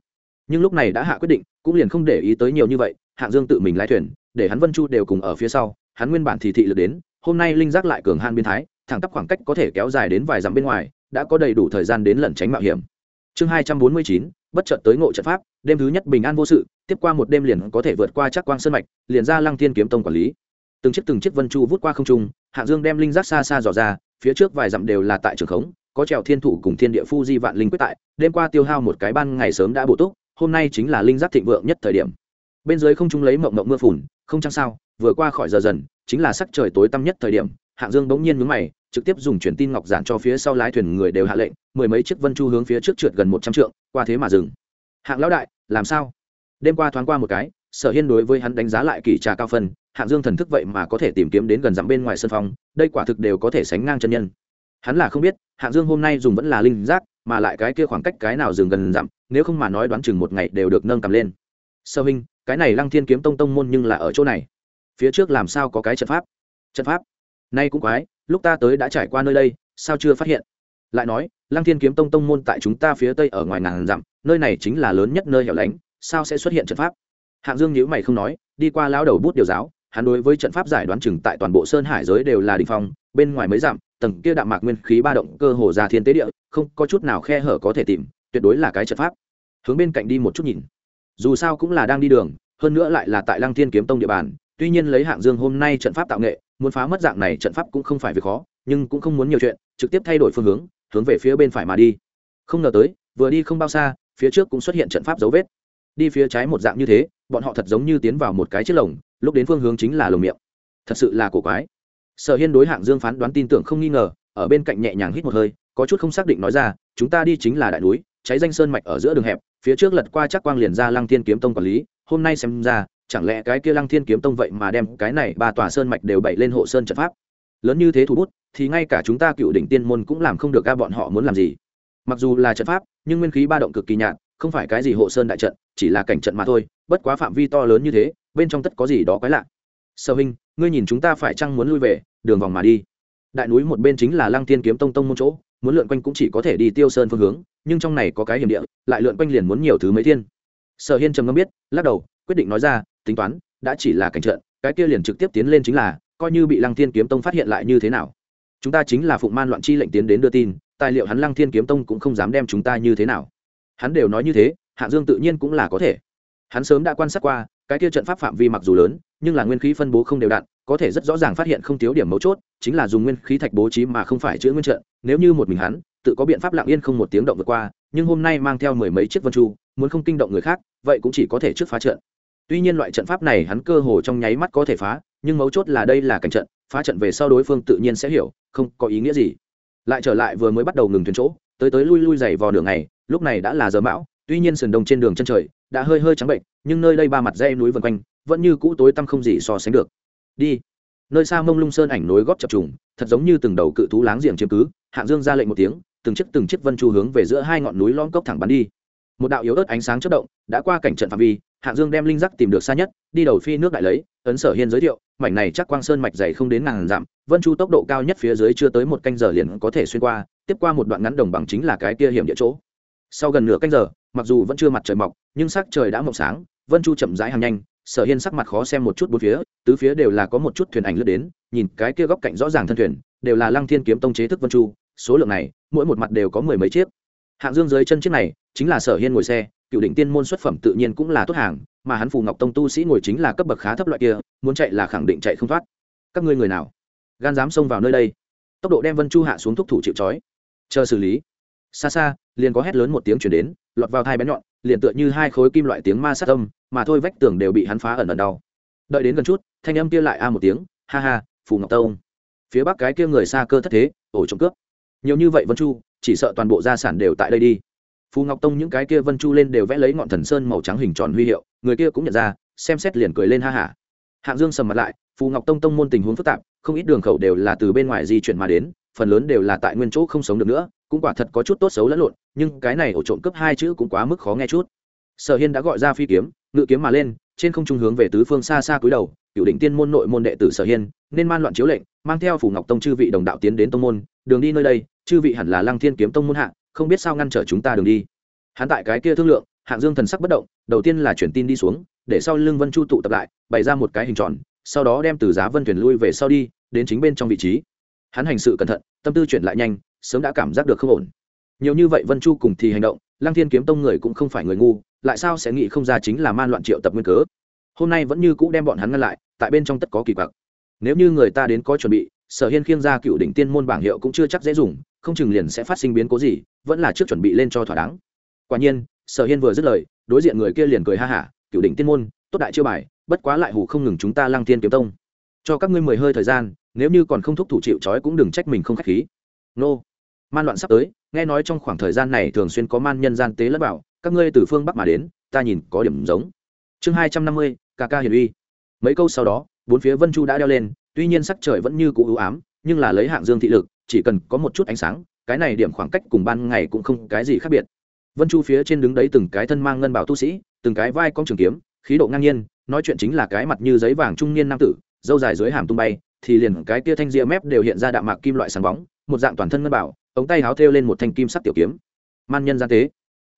nhưng lúc này đã hạ quyết định, cũng liền không để ý tới nhiều như vậy, hạng dương tự mình lái thuyền, để hắn vân chu đều cùng ở phía sau, hắn nguyên bản thì thị lực đến, hôm nay linh giác lại cường han biên thái, thẳng tắp khoảng cách có thể kéo dài đến vài dặm bên ngoài, đã có đầy đủ thời gian đến lẩn tránh mạo hiểm. Chương hai trăm bốn mươi chín, bất chợt tới ngộ trận pháp, đêm thứ nhất bình an vô sự, tiếp qua một đêm liền có thể vượt qua chắc quang sơn mạch, liền ra lăng thiên kiếm tông quản lý. Từng chiếc từng chiếc vân chu vút qua không trung, hạng dương đem linh giác xa xa dò ra, phía trước vài dặm đều là tại trường khống, có trèo thiên thủ cùng thiên địa phu di vạn linh quyết tại, đêm qua tiêu hao một cái ban ngày sớm đã bổ túc hôm nay chính là linh giác thịnh vượng nhất thời điểm. Bên dưới không trung lấy mộng mộng mưa phùn, không chăng sao, vừa qua khỏi giờ dần, chính là sắc trời tối tăm nhất thời điểm, hạng dương bỗng nhiên mướn mày, trực tiếp dùng truyền tin ngọc giản cho phía sau lái thuyền người đều hạ lệnh, mười mấy chiếc vân chu hướng phía trước trượt gần một trăm trượng, qua thế mà dừng. Hạng lão đại, làm sao? Đêm qua thoáng qua một cái, sở hiên đối với hắn đánh giá lại kỳ trà cao phân, hạng dương thần thức vậy mà có thể tìm kiếm đến gần dặm bên ngoài sân phong đây quả thực đều có thể sánh ngang chân nhân. Hắn là không biết, hạng dương hôm nay dùng vẫn là linh giác, mà lại cái kia khoảng cách cái nào dừng gần dặm nếu không mà nói đoán chừng một ngày đều được nâng cầm lên. Sơ huynh, cái này lăng thiên kiếm tông tông môn nhưng là ở chỗ này. Phía trước làm sao có cái trận pháp? Trận pháp? Nay cũng quái, lúc ta tới đã trải qua nơi đây, sao chưa phát hiện? Lại nói, lăng thiên kiếm tông tông môn tại chúng ta phía tây ở ngoài ngàn dặm, nơi này chính là lớn nhất nơi hẻo lánh, sao sẽ xuất hiện trận pháp? Hạng dương nhữ mày không nói, đi qua lão đầu bút điều giáo, hắn đối với trận pháp giải đoán chừng tại toàn bộ sơn hải giới đều là đình phong, bên ngoài mấy dặm, tầng kia đạm mạc nguyên khí ba động cơ hồ ra thiên tế địa, không có chút nào khe hở có thể tìm tuyệt đối là cái trận pháp. Hướng bên cạnh đi một chút nhìn. Dù sao cũng là đang đi đường, hơn nữa lại là tại lăng thiên kiếm tông địa bàn, tuy nhiên lấy hạng dương hôm nay trận pháp tạo nghệ, muốn phá mất dạng này trận pháp cũng không phải việc khó, nhưng cũng không muốn nhiều chuyện, trực tiếp thay đổi phương hướng hướng về phía bên phải mà đi. Không ngờ tới, vừa đi không bao xa, phía trước cũng xuất hiện trận pháp dấu vết. Đi phía trái một dạng như thế, bọn họ thật giống như tiến vào một cái chiếc lồng, lúc đến phương hướng chính là lồng miệng. Thật sự là cổ quái. Sở hiên đối hạng dương phán đoán tin tưởng không nghi ngờ, ở bên cạnh nhẹ nhàng hít một hơi, có chút không xác định nói ra, chúng ta đi chính là đại núi cháy danh sơn mạch ở giữa đường hẹp, phía trước lật qua chắc quang liền ra lăng thiên kiếm tông quản lý, hôm nay xem ra, chẳng lẽ cái kia lăng thiên kiếm tông vậy mà đem cái này ba tòa sơn mạch đều bậy lên hộ sơn trận pháp? Lớn như thế thủ bút, thì ngay cả chúng ta cựu đỉnh tiên môn cũng làm không được ca bọn họ muốn làm gì? Mặc dù là trận pháp, nhưng nguyên khí ba động cực kỳ nhạt, không phải cái gì hộ sơn đại trận, chỉ là cảnh trận mà thôi, bất quá phạm vi to lớn như thế, bên trong tất có gì đó quái lạ. Sở huynh, ngươi nhìn chúng ta phải chăng muốn lui về, đường vòng mà đi? Đại núi một bên chính là lăng tiên kiếm tông tông môn chỗ, muốn lượn quanh cũng chỉ có thể đi tiêu sơn phương hướng, nhưng trong này có cái hiểm địa, lại lượn quanh liền muốn nhiều thứ mấy thiên. Sở hiên trầm ngâm biết, lắc đầu, quyết định nói ra, tính toán, đã chỉ là cảnh trận, cái kia liền trực tiếp tiến lên chính là, coi như bị lăng thiên kiếm tông phát hiện lại như thế nào. Chúng ta chính là phụng man loạn chi lệnh tiến đến đưa tin, tài liệu hắn lăng thiên kiếm tông cũng không dám đem chúng ta như thế nào. Hắn đều nói như thế, hạ dương tự nhiên cũng là có thể. Hắn sớm đã quan sát qua, cái kia trận pháp phạm vi mặc dù lớn nhưng là nguyên khí phân bố không đều đặn, có thể rất rõ ràng phát hiện không thiếu điểm mấu chốt, chính là dùng nguyên khí thạch bố trí mà không phải chữa nguyên trận, nếu như một mình hắn, tự có biện pháp lặng yên không một tiếng động vượt qua, nhưng hôm nay mang theo mười mấy chiếc vân chu, muốn không kinh động người khác, vậy cũng chỉ có thể trước phá trận. Tuy nhiên loại trận pháp này hắn cơ hồ trong nháy mắt có thể phá, nhưng mấu chốt là đây là cảnh trận, phá trận về sau đối phương tự nhiên sẽ hiểu, không có ý nghĩa gì. Lại trở lại vừa mới bắt đầu ngừng thuyền chỗ, tới tới lui lui dày vò đường này lúc này đã là giờ mão, tuy nhiên sườn đông trên đường chân trời đã hơi hơi trắng bệnh, nhưng nơi đây ba mặt dây núi vân quanh, vẫn như cũ tối tăm không gì so sánh được. Đi. Nơi xa mông lung sơn ảnh nối góp chập trùng, thật giống như từng đầu cự thú láng giềng chiếm cứ, hạng dương ra lệnh một tiếng, từng chiếc từng chiếc vân chu hướng về giữa hai ngọn núi lõm cốc thẳng bắn đi. Một đạo yếu ớt ánh sáng chất động đã qua cảnh trận phạm vi, hạng dương đem linh giác tìm được xa nhất, đi đầu phi nước đại lấy, ấn sở hiên giới thiệu, mảnh này chắc quang sơn mạch dày không đến ngàn dặm, vân chu tốc độ cao nhất phía dưới chưa tới một canh giờ liền có thể xuyên qua, tiếp qua một đoạn ngắn đồng bằng chính là cái kia hiểm địa chỗ. Sau gần nửa canh giờ, mặc dù vẫn chưa mặt trời mọc nhưng sắc trời đã mọc sáng, vân chu chậm rãi hàng nhanh, sở hiên sắc mặt khó xem một chút bốn phía, tứ phía đều là có một chút thuyền ảnh lướt đến, nhìn cái kia góc cạnh rõ ràng thân thuyền, đều là lăng thiên kiếm tông chế thức vân chu, số lượng này, mỗi một mặt đều có mười mấy chiếc. Hạng dương dưới chân chiếc này, chính là sở hiên ngồi xe, cựu định tiên môn xuất phẩm tự nhiên cũng là tốt hàng, mà hắn phù ngọc tông tu sĩ ngồi chính là cấp bậc khá thấp loại kia, muốn chạy là khẳng định chạy không thoát. Các ngươi người nào? Gan dám xông vào nơi đây. Tốc độ đem vân chu hạ xuống thúc thủ chịu trói. Chờ xử lý. Xa xa, liền có hét lớn một tiếng chuyển đến, lọt vào thai bén nhọn liền tựa như hai khối kim loại tiếng ma sát âm, mà thôi vách tường đều bị hắn phá ẩn ẩn đau. Đợi đến gần chút, thanh âm kia lại a một tiếng, ha ha, phù ngọc tông. Phía bắc cái kia người xa cơ thất thế, ổ trộm cướp. Nhiều như vậy vân chu, chỉ sợ toàn bộ gia sản đều tại đây đi. Phù ngọc tông những cái kia vân chu lên đều vẽ lấy ngọn thần sơn màu trắng hình tròn huy hiệu, người kia cũng nhận ra, xem xét liền cười lên ha hả hạng dương sầm mặt lại, phù ngọc tông tông môn tình huống phức tạp, không ít đường khẩu đều là từ bên ngoài di chuyển mà đến phần lớn đều là tại nguyên chỗ không sống được nữa, cũng quả thật có chút tốt xấu lẫn lộn, nhưng cái này ổ trộm cướp hai chữ cũng quá mức khó nghe chút. Sở hiên đã gọi ra phi kiếm, ngự kiếm mà lên, trên không trung hướng về tứ phương xa xa cúi đầu, cựu định tiên môn nội môn đệ tử sở hiên, nên man loạn chiếu lệnh, mang theo phủ ngọc tông chư vị đồng đạo tiến đến tông môn, đường đi nơi đây, chư vị hẳn là lăng thiên kiếm tông môn hạ, không biết sao ngăn trở chúng ta đường đi. Hắn tại cái kia thương lượng, hạng dương thần sắc bất động, đầu tiên là chuyển tin đi xuống, để sau lưng vân chu tụ tập lại, bày ra một cái hình tròn, sau đó đem từ giá vân thuyền lui về sau đi, đến chính bên trong vị trí hắn hành sự cẩn thận, tâm tư chuyển lại nhanh, sớm đã cảm giác được không ổn. Nhiều như vậy vân chu cùng thì hành động, lăng thiên kiếm tông người cũng không phải người ngu, lại sao sẽ nghĩ không ra chính là man loạn triệu tập nguyên cớ? Hôm nay vẫn như cũ đem bọn hắn ngăn lại, tại bên trong tất có kỳ quặc. Nếu như người ta đến có chuẩn bị, sở hiên khiêng ra cựu đỉnh tiên môn bảng hiệu cũng chưa chắc dễ dùng, không chừng liền sẽ phát sinh biến cố gì, vẫn là trước chuẩn bị lên cho thỏa đáng. Quả nhiên, sở hiên vừa dứt lời, đối diện người kia liền cười ha hả, cựu đỉnh tiên môn, tốt đại chiêu bài, bất quá lại hủ không ngừng chúng ta lăng thiên kiếm tông cho các ngươi mười hơi thời gian, nếu như còn không thúc thủ chịu trói cũng đừng trách mình không k h á c h khí. Nô. Man loạn sắp tới, nghe nói trong khoảng thời gian này thường xuyên có man nhân gian tế lẫn bảo, các ngươi từ phương bắc mà đến, ta nhìn có điểm giống. Chương hai trăm năm mươi, ca ca hiền uy. Mấy câu sau đó, bốn phía vân chu đã đeo lên, tuy nhiên sắc trời vẫn như cũ ưu ám, nhưng là lấy hạng dương thị lực, chỉ cần có một chút ánh sáng, cái này điểm khoảng cách cùng ban ngày cũng không cái gì khác biệt. Vân chu phía trên đứng đấy từng cái thân mang ngân bảo tu sĩ, từng cái vai con trường kiếm, khí độ ngang nhiên, nói chuyện chính là cái mặt như giấy vàng trung niên nam tử dâu dài dưới hàm tung bay, thì liền cái tia thanh ria mép đều hiện ra đạm mạc kim loại sáng bóng, một dạng toàn thân ngân bảo, ống tay háo thêu lên một thanh kim sắc tiểu kiếm. Man nhân gian tế.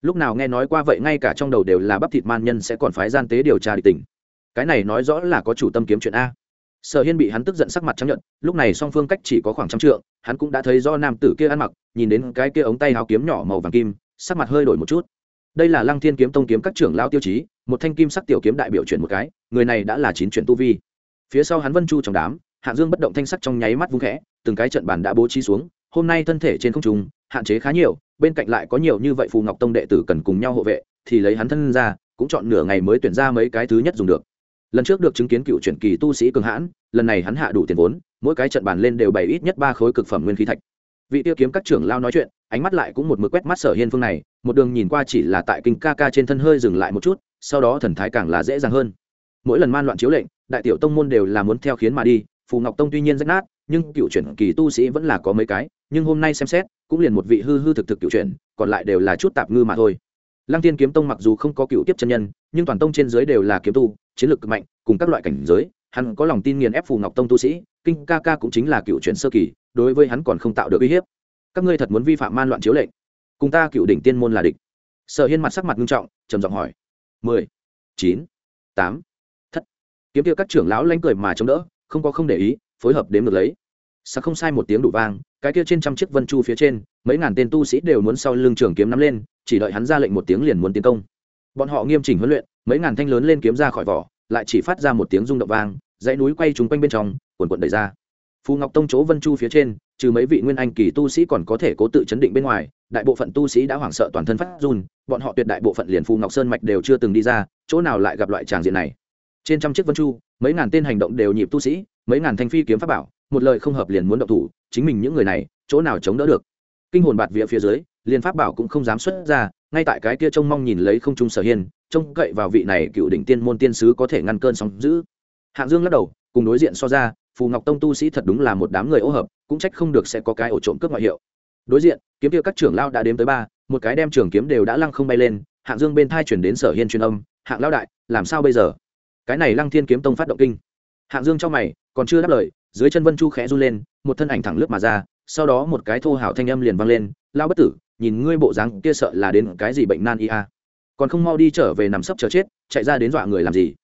Lúc nào nghe nói qua vậy, ngay cả trong đầu đều là bắp thịt man nhân sẽ còn phái gian tế điều tra địch tình. Cái này nói rõ là có chủ tâm kiếm chuyện a. Sở hiên bị hắn tức giận sắc mặt chấp nhận lúc này song phương cách chỉ có khoảng trăm trượng, hắn cũng đã thấy do nam tử kia ăn mặc, nhìn đến cái kia ống tay háo kiếm nhỏ màu vàng kim, sắc mặt hơi đổi một chút. Đây là lăng thiên kiếm tông kiếm các trưởng lao tiêu chí, một thanh kim sắc tiểu kiếm đại biểu chuyển một cái, người này đã là chín chuyển tu vi phía sau hắn vân chu trong đám, hạ dương bất động thanh sắc trong nháy mắt vung khẽ, từng cái trận bàn đã bố trí xuống, hôm nay thân thể trên không trung, hạn chế khá nhiều, bên cạnh lại có nhiều như vậy phù ngọc tông đệ tử cần cùng nhau hộ vệ, thì lấy hắn thân ra, cũng chọn nửa ngày mới tuyển ra mấy cái thứ nhất dùng được. Lần trước được chứng kiến cựu chuyển kỳ tu sĩ cường hãn, lần này hắn hạ đủ tiền vốn, mỗi cái trận bàn lên đều bày ít nhất ba khối cực phẩm nguyên khí thạch. Vị tiêu kiếm các trưởng lao nói chuyện, ánh mắt lại cũng một mực quét mắt sở hiên phương này, một đường nhìn qua chỉ là tại kinh ca ca trên thân hơi dừng lại một chút, sau đó thần thái càng là dễ dàng hơn. Mỗi lần man loạn chiếu lệnh đại tiểu tông môn đều là muốn theo khiến mà đi, phù ngọc tông tuy nhiên rách nát, nhưng cựu chuyển kỳ tu sĩ vẫn là có mấy cái, nhưng hôm nay xem xét, cũng liền một vị hư hư thực thực cựu chuyển, còn lại đều là chút tạp ngư mà thôi. Lăng tiên kiếm tông mặc dù không có cựu tiếp chân nhân, nhưng toàn tông trên dưới đều là kiếm tu, chiến lược mạnh, cùng các loại cảnh giới, hắn có lòng tin nghiền ép phù ngọc tông tu sĩ, kinh ca ca cũng chính là cựu chuyển sơ kỳ, đối với hắn còn không tạo được uy hiếp. Các ngươi thật muốn vi phạm man loạn chiếu lệnh. Cùng ta cựu đỉnh tiên môn là địch. Sở hiên mặt sắc mặt nghiêm trọng, trầm giọng hỏi. Mười, chín, tám kiếm kia các trưởng lão lanh cười mà chống đỡ, không có không để ý, phối hợp đếm được lấy. Sắc không sai một tiếng đủ vang, cái kia trên trăm chiếc vân chu phía trên, mấy ngàn tên tu sĩ đều muốn sau lưng trường kiếm nắm lên, chỉ đợi hắn ra lệnh một tiếng liền muốn tiến công. Bọn họ nghiêm chỉnh huấn luyện, mấy ngàn thanh lớn lên kiếm ra khỏi vỏ, lại chỉ phát ra một tiếng rung động vang, dãy núi quay trúng quanh bên trong quần quần đẩy ra. Phù ngọc tông chỗ vân chu phía trên, trừ mấy vị nguyên anh kỳ tu sĩ còn có thể cố tự chấn định bên ngoài, đại bộ phận tu sĩ đã hoảng sợ toàn thân phát run, bọn họ tuyệt đại bộ phận liền phù ngọc sơn mạch đều chưa từng đi ra, chỗ nào lại gặp loại tràng diện này? Trên trăm chiếc vân chu, mấy ngàn tên hành động đều nhịp tu sĩ, mấy ngàn thanh phi kiếm pháp bảo, một lời không hợp liền muốn động thủ, chính mình những người này, chỗ nào chống đỡ được? Kinh hồn bạt vía phía dưới, liền pháp bảo cũng không dám xuất ra, ngay tại cái kia trông mong nhìn lấy không trung sở hiên, trông cậy vào vị này cựu đỉnh tiên môn tiên sứ có thể ngăn cơn sóng giữ hạng dương lắc đầu, cùng đối diện so ra, phù ngọc tông tu sĩ thật đúng là một đám người ô hợp, cũng trách không được sẽ có cái ổ trộm cướp ngoại hiệu. Đối diện, kiếm tiêu các trưởng lao đã đếm tới ba, một cái đem trưởng kiếm đều đã lăng không bay lên, hạng dương bên thai chuyển đến sở hiên truyền âm, hạng lao đại, làm sao bây giờ? Cái này lăng thiên kiếm tông phát động kinh. Hạng dương cho mày, còn chưa đáp lời, dưới chân vân chu khẽ run lên, một thân ảnh thẳng lướt mà ra, sau đó một cái thô hào thanh âm liền vang lên lao bất tử, nhìn ngươi bộ dáng kia sợ là đến cái gì bệnh nan ia còn không mau đi trở về nằm sấp chờ chết, chạy ra đến dọa người làm gì?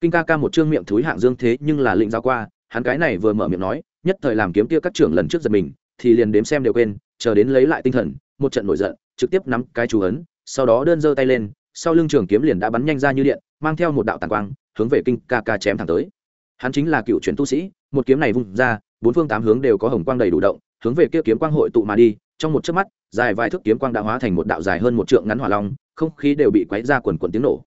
Kinh ca ca một trương miệng thúi hạng dương thế nhưng là lĩnh giao qua, hắn cái này vừa mở miệng nói, nhất thời làm kiếm kia các trưởng lần trước giật mình, thì liền đếm xem đều quên, chờ đến lấy lại tinh thần, một trận nổi giận, trực tiếp nắm cái chú ấn, sau đó đơn giơ tay lên sau lưng trường kiếm liền đã bắn nhanh ra như điện, mang theo một đạo tàn quang, hướng về kinh ca ca chém thẳng tới. Hắn chính là cựu truyền tu sĩ, một kiếm này vung ra, bốn phương tám hướng đều có hồng quang đầy đủ động, hướng về kia kiếm quang hội tụ mà đi, trong một chớp mắt, dài vài thước kiếm quang đã hóa thành một đạo dài hơn một trượng ngắn hỏa long, không khí đều bị quấy ra quần quần tiếng nổ.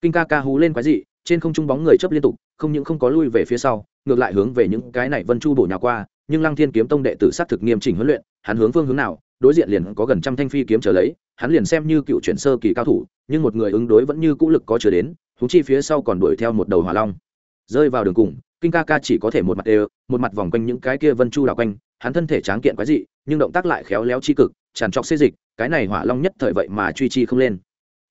Kinh ca ca hú lên quái dị, trên không trung bóng người chớp liên tục, không những không có lui về phía sau, ngược lại hướng về những cái này vân chu bổ nhào qua, nhưng lăng thiên kiếm tông đệ tử sát thực nghiêm chỉnh huấn luyện, hắn hướng phương hướng nào đối diện liền có gần trăm thanh phi kiếm trở lấy, hắn liền xem như cựu chuyển sơ kỳ cao thủ, nhưng một người ứng đối vẫn như cũ lực có chưa đến húng chi phía sau còn đuổi theo một đầu hỏa long. Rơi vào đường cùng, kinh ca ca chỉ có thể một mặt đều, một mặt vòng quanh những cái kia vân chu đào quanh, hắn thân thể tráng kiện quái dị, nhưng động tác lại khéo léo chi cực, tràn trọc xê dịch, cái này hỏa long nhất thời vậy mà truy chi không lên.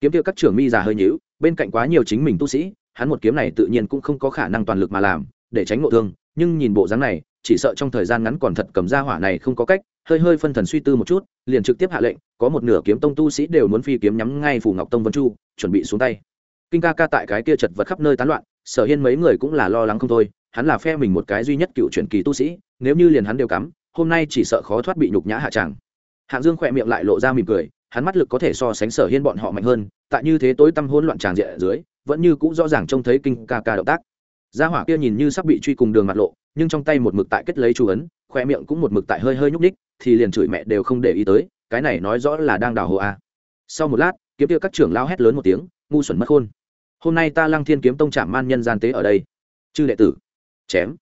Kiếm tiêu các trưởng mi già hơi nhíu, bên cạnh quá nhiều chính mình tu sĩ, hắn một kiếm này tự nhiên cũng không có khả năng toàn lực mà làm, để tránh ngộ thương, nhưng nhìn bộ dáng này, chỉ sợ trong thời gian ngắn còn thật cầm ra hỏa này không có cách hơi hơi phân thần suy tư một chút, liền trực tiếp hạ lệnh, có một nửa kiếm tông tu sĩ đều muốn phi kiếm nhắm ngay phủ ngọc tông vân chu, chuẩn bị xuống tay. Kinh ca ca tại cái kia chật vật khắp nơi tán loạn, sở hiên mấy người cũng là lo lắng không thôi, hắn là phe mình một cái duy nhất cựu truyền kỳ tu sĩ, nếu như liền hắn đều cắm, hôm nay chỉ sợ khó thoát bị nhục nhã hạ tràng. Hạng dương khỏe miệng lại lộ ra mỉm cười, hắn mắt lực có thể so sánh sở hiên bọn họ mạnh hơn, tại như thế tối tăm hỗn loạn tràng diện ở dưới, vẫn như cũng rõ ràng trông thấy kinh ca ca động tác. Gia hỏa kia nhìn như sắp bị truy cùng đường mặt lộ, nhưng trong tay một mực tại kết lấy chú ấn khoe miệng cũng một mực tại hơi hơi nhúc ních thì liền chửi mẹ đều không để ý tới, cái này nói rõ là đang đào hồ a à. sau một lát, kiếm tiêu các trưởng lao hét lớn một tiếng, ngu xuẩn mất khôn. Hôm nay ta lăng thiên kiếm tông trạm man nhân gian tế ở đây. Chư đệ tử, chém.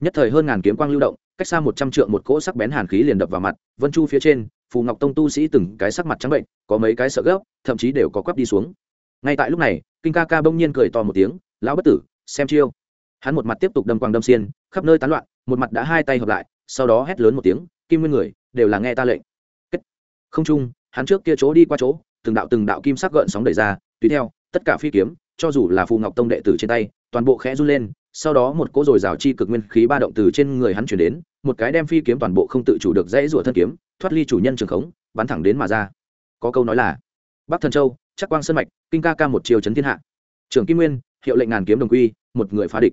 Nhất thời hơn ngàn kiếm quang lưu động, cách xa một trăm trượng một cỗ sắc bén hàn khí liền đập vào mặt, vân chu phía trên, phù ngọc tông tu sĩ từng cái sắc mặt trắng bệnh, có mấy cái sợ gấp, thậm chí đều có quắp đi xuống. Ngay tại lúc này, kinh ca ca bỗng nhiên cười to một tiếng, lão bất tử, xem chiêu. Hắn một mặt tiếp tục đâm quang đâm xiên, khắp nơi tán loạn, một mặt đã hai tay hợp lại, sau đó hét lớn một tiếng, kim nguyên người đều là nghe ta lệnh. Kết. không chung, hắn trước kia chỗ đi qua chỗ, từng đạo từng đạo kim sắc gợn sóng đẩy ra, tùy theo, tất cả phi kiếm, cho dù là phù ngọc tông đệ tử trên tay, toàn bộ khẽ run lên, sau đó một cỗ dồi dào chi cực nguyên khí ba động từ trên người hắn chuyển đến, một cái đem phi kiếm toàn bộ không tự chủ được dãy rủa thân kiếm, thoát ly chủ nhân trường khống, bắn thẳng đến mà ra. Có câu nói là, bắc thần châu, chắc quang sơn mạch, kinh ca ca một chiều chấn thiên hạ. Trưởng kim nguyên, hiệu lệnh ngàn kiếm đồng quy, một người phá địch.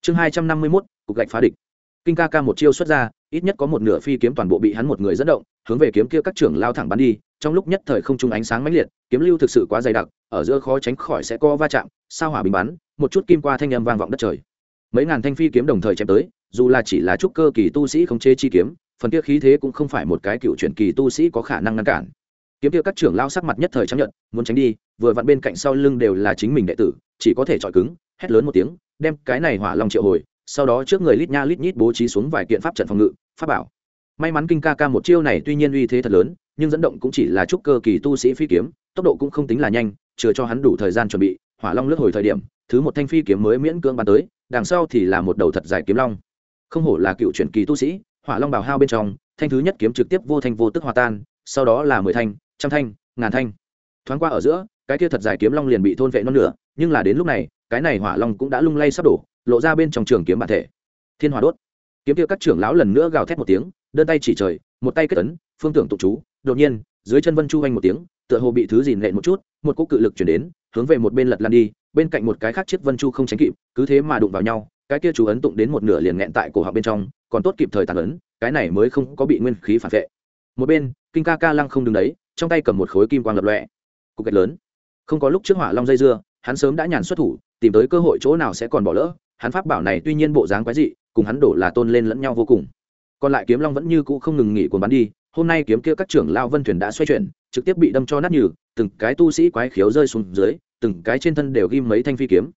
Chương hai trăm năm mươi mốt, cục gạch phá địch kinh ca ca một chiêu xuất ra, ít nhất có một nửa phi kiếm toàn bộ bị hắn một người dẫn động, hướng về kiếm kia các trưởng lao thẳng bắn đi. Trong lúc nhất thời không trung ánh sáng mãnh liệt, kiếm lưu thực sự quá dày đặc, ở giữa khó tránh khỏi sẽ co va chạm, sao hỏa bình bắn, một chút kim qua thanh âm vang vọng đất trời. Mấy ngàn thanh phi kiếm đồng thời chém tới, dù là chỉ là trúc cơ kỳ tu sĩ không chế chi kiếm, phần kia khí thế cũng không phải một cái cựu chuyển kỳ tu sĩ có khả năng ngăn cản. Kiếm kia các trưởng lao sắc mặt nhất thời chấp nhận muốn tránh đi, vừa vặn bên cạnh sau lưng đều là chính mình đệ tử, chỉ có thể chọi cứng, hét lớn một tiếng, đem cái này hỏa long triệu hồi sau đó trước người lít nha lít nhít bố trí xuống vài kiện pháp trận phòng ngự, pháp bảo. May mắn kinh ca ca một chiêu này tuy nhiên uy thế thật lớn, nhưng dẫn động cũng chỉ là trúc cơ kỳ tu sĩ phi kiếm, tốc độ cũng không tính là nhanh, chừa cho hắn đủ thời gian chuẩn bị, hỏa long lướt hồi thời điểm, thứ một thanh phi kiếm mới miễn cưỡng bắn tới, đằng sau thì là một đầu thật dài kiếm long. Không hổ là cựu truyền kỳ tu sĩ, hỏa long bào hao bên trong, thanh thứ nhất kiếm trực tiếp vô thanh vô tức hòa tan, sau đó là mười thanh, trăm thanh, ngàn thanh. Thoáng qua ở giữa, cái kia thật dài kiếm long liền bị thôn vệ non nửa, nhưng là đến lúc này, cái này hỏa long cũng đã lung lay sắp đổ lộ ra bên trong trường kiếm bản thể. Thiên hỏa đốt. Kiếm kia các trưởng lão lần nữa gào thét một tiếng, đơn tay chỉ trời, một tay kết ấn, phương tưởng tụ chú. Đột nhiên, dưới chân vân chu hoành một tiếng, tựa hồ bị thứ gì nện một chút, một cỗ cự lực chuyển đến, hướng về một bên lật lan đi, bên cạnh một cái khác chiếc vân chu không tránh kịp, cứ thế mà đụng vào nhau, cái kia chú ấn tụng đến một nửa liền nghẹn tại cổ họng bên trong, còn tốt kịp thời tàn ấn, cái này mới không có bị nguyên khí phản vệ. Một bên, kinh ca ca lăng không đứng đấy, trong tay cầm một khối kim quang lập lọe cục gạch lớn. Không có lúc trước hỏa long dây dưa, hắn sớm đã nhàn xuất thủ, tìm tới cơ hội chỗ nào sẽ còn bỏ lỡ hắn pháp bảo này tuy nhiên bộ dáng quái dị, cùng hắn đổ là tôn lên lẫn nhau vô cùng. Còn lại kiếm long vẫn như cũ không ngừng nghỉ cuốn bắn đi, hôm nay kiếm kia các trưởng lao vân thuyền đã xoay chuyển, trực tiếp bị đâm cho nát nhừ, từng cái tu sĩ quái khiếu rơi xuống dưới, từng cái trên thân đều ghim mấy thanh phi kiếm.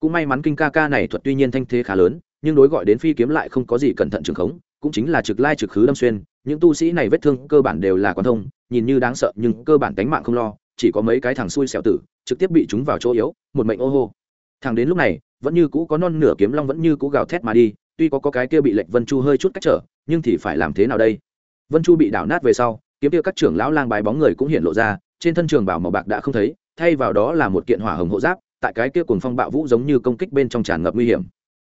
Cũng may mắn kinh ca ca này thuật tuy nhiên thanh thế khá lớn, nhưng đối gọi đến phi kiếm lại không có gì cẩn thận trường khống, cũng chính là trực lai trực khứ đâm xuyên, những tu sĩ này vết thương cơ bản đều là quan thông, nhìn như đáng sợ nhưng cơ bản tánh mạng không lo, chỉ có mấy cái thằng xui xẻo tử, trực tiếp bị chúng vào chỗ yếu, một mệnh ô hô. Thằng đến lúc này vẫn như cũ có non nửa kiếm long vẫn như cũ gào thét mà đi tuy có, có cái kia bị lệnh vân chu hơi chút cách trở nhưng thì phải làm thế nào đây? Vân chu bị đảo nát về sau kiếm kia các trưởng lão lang bài bóng người cũng hiện lộ ra trên thân trường bảo màu bạc đã không thấy thay vào đó là một kiện hỏa hồng hộ giáp tại cái kia cùng phong bạo vũ giống như công kích bên trong tràn ngập nguy hiểm.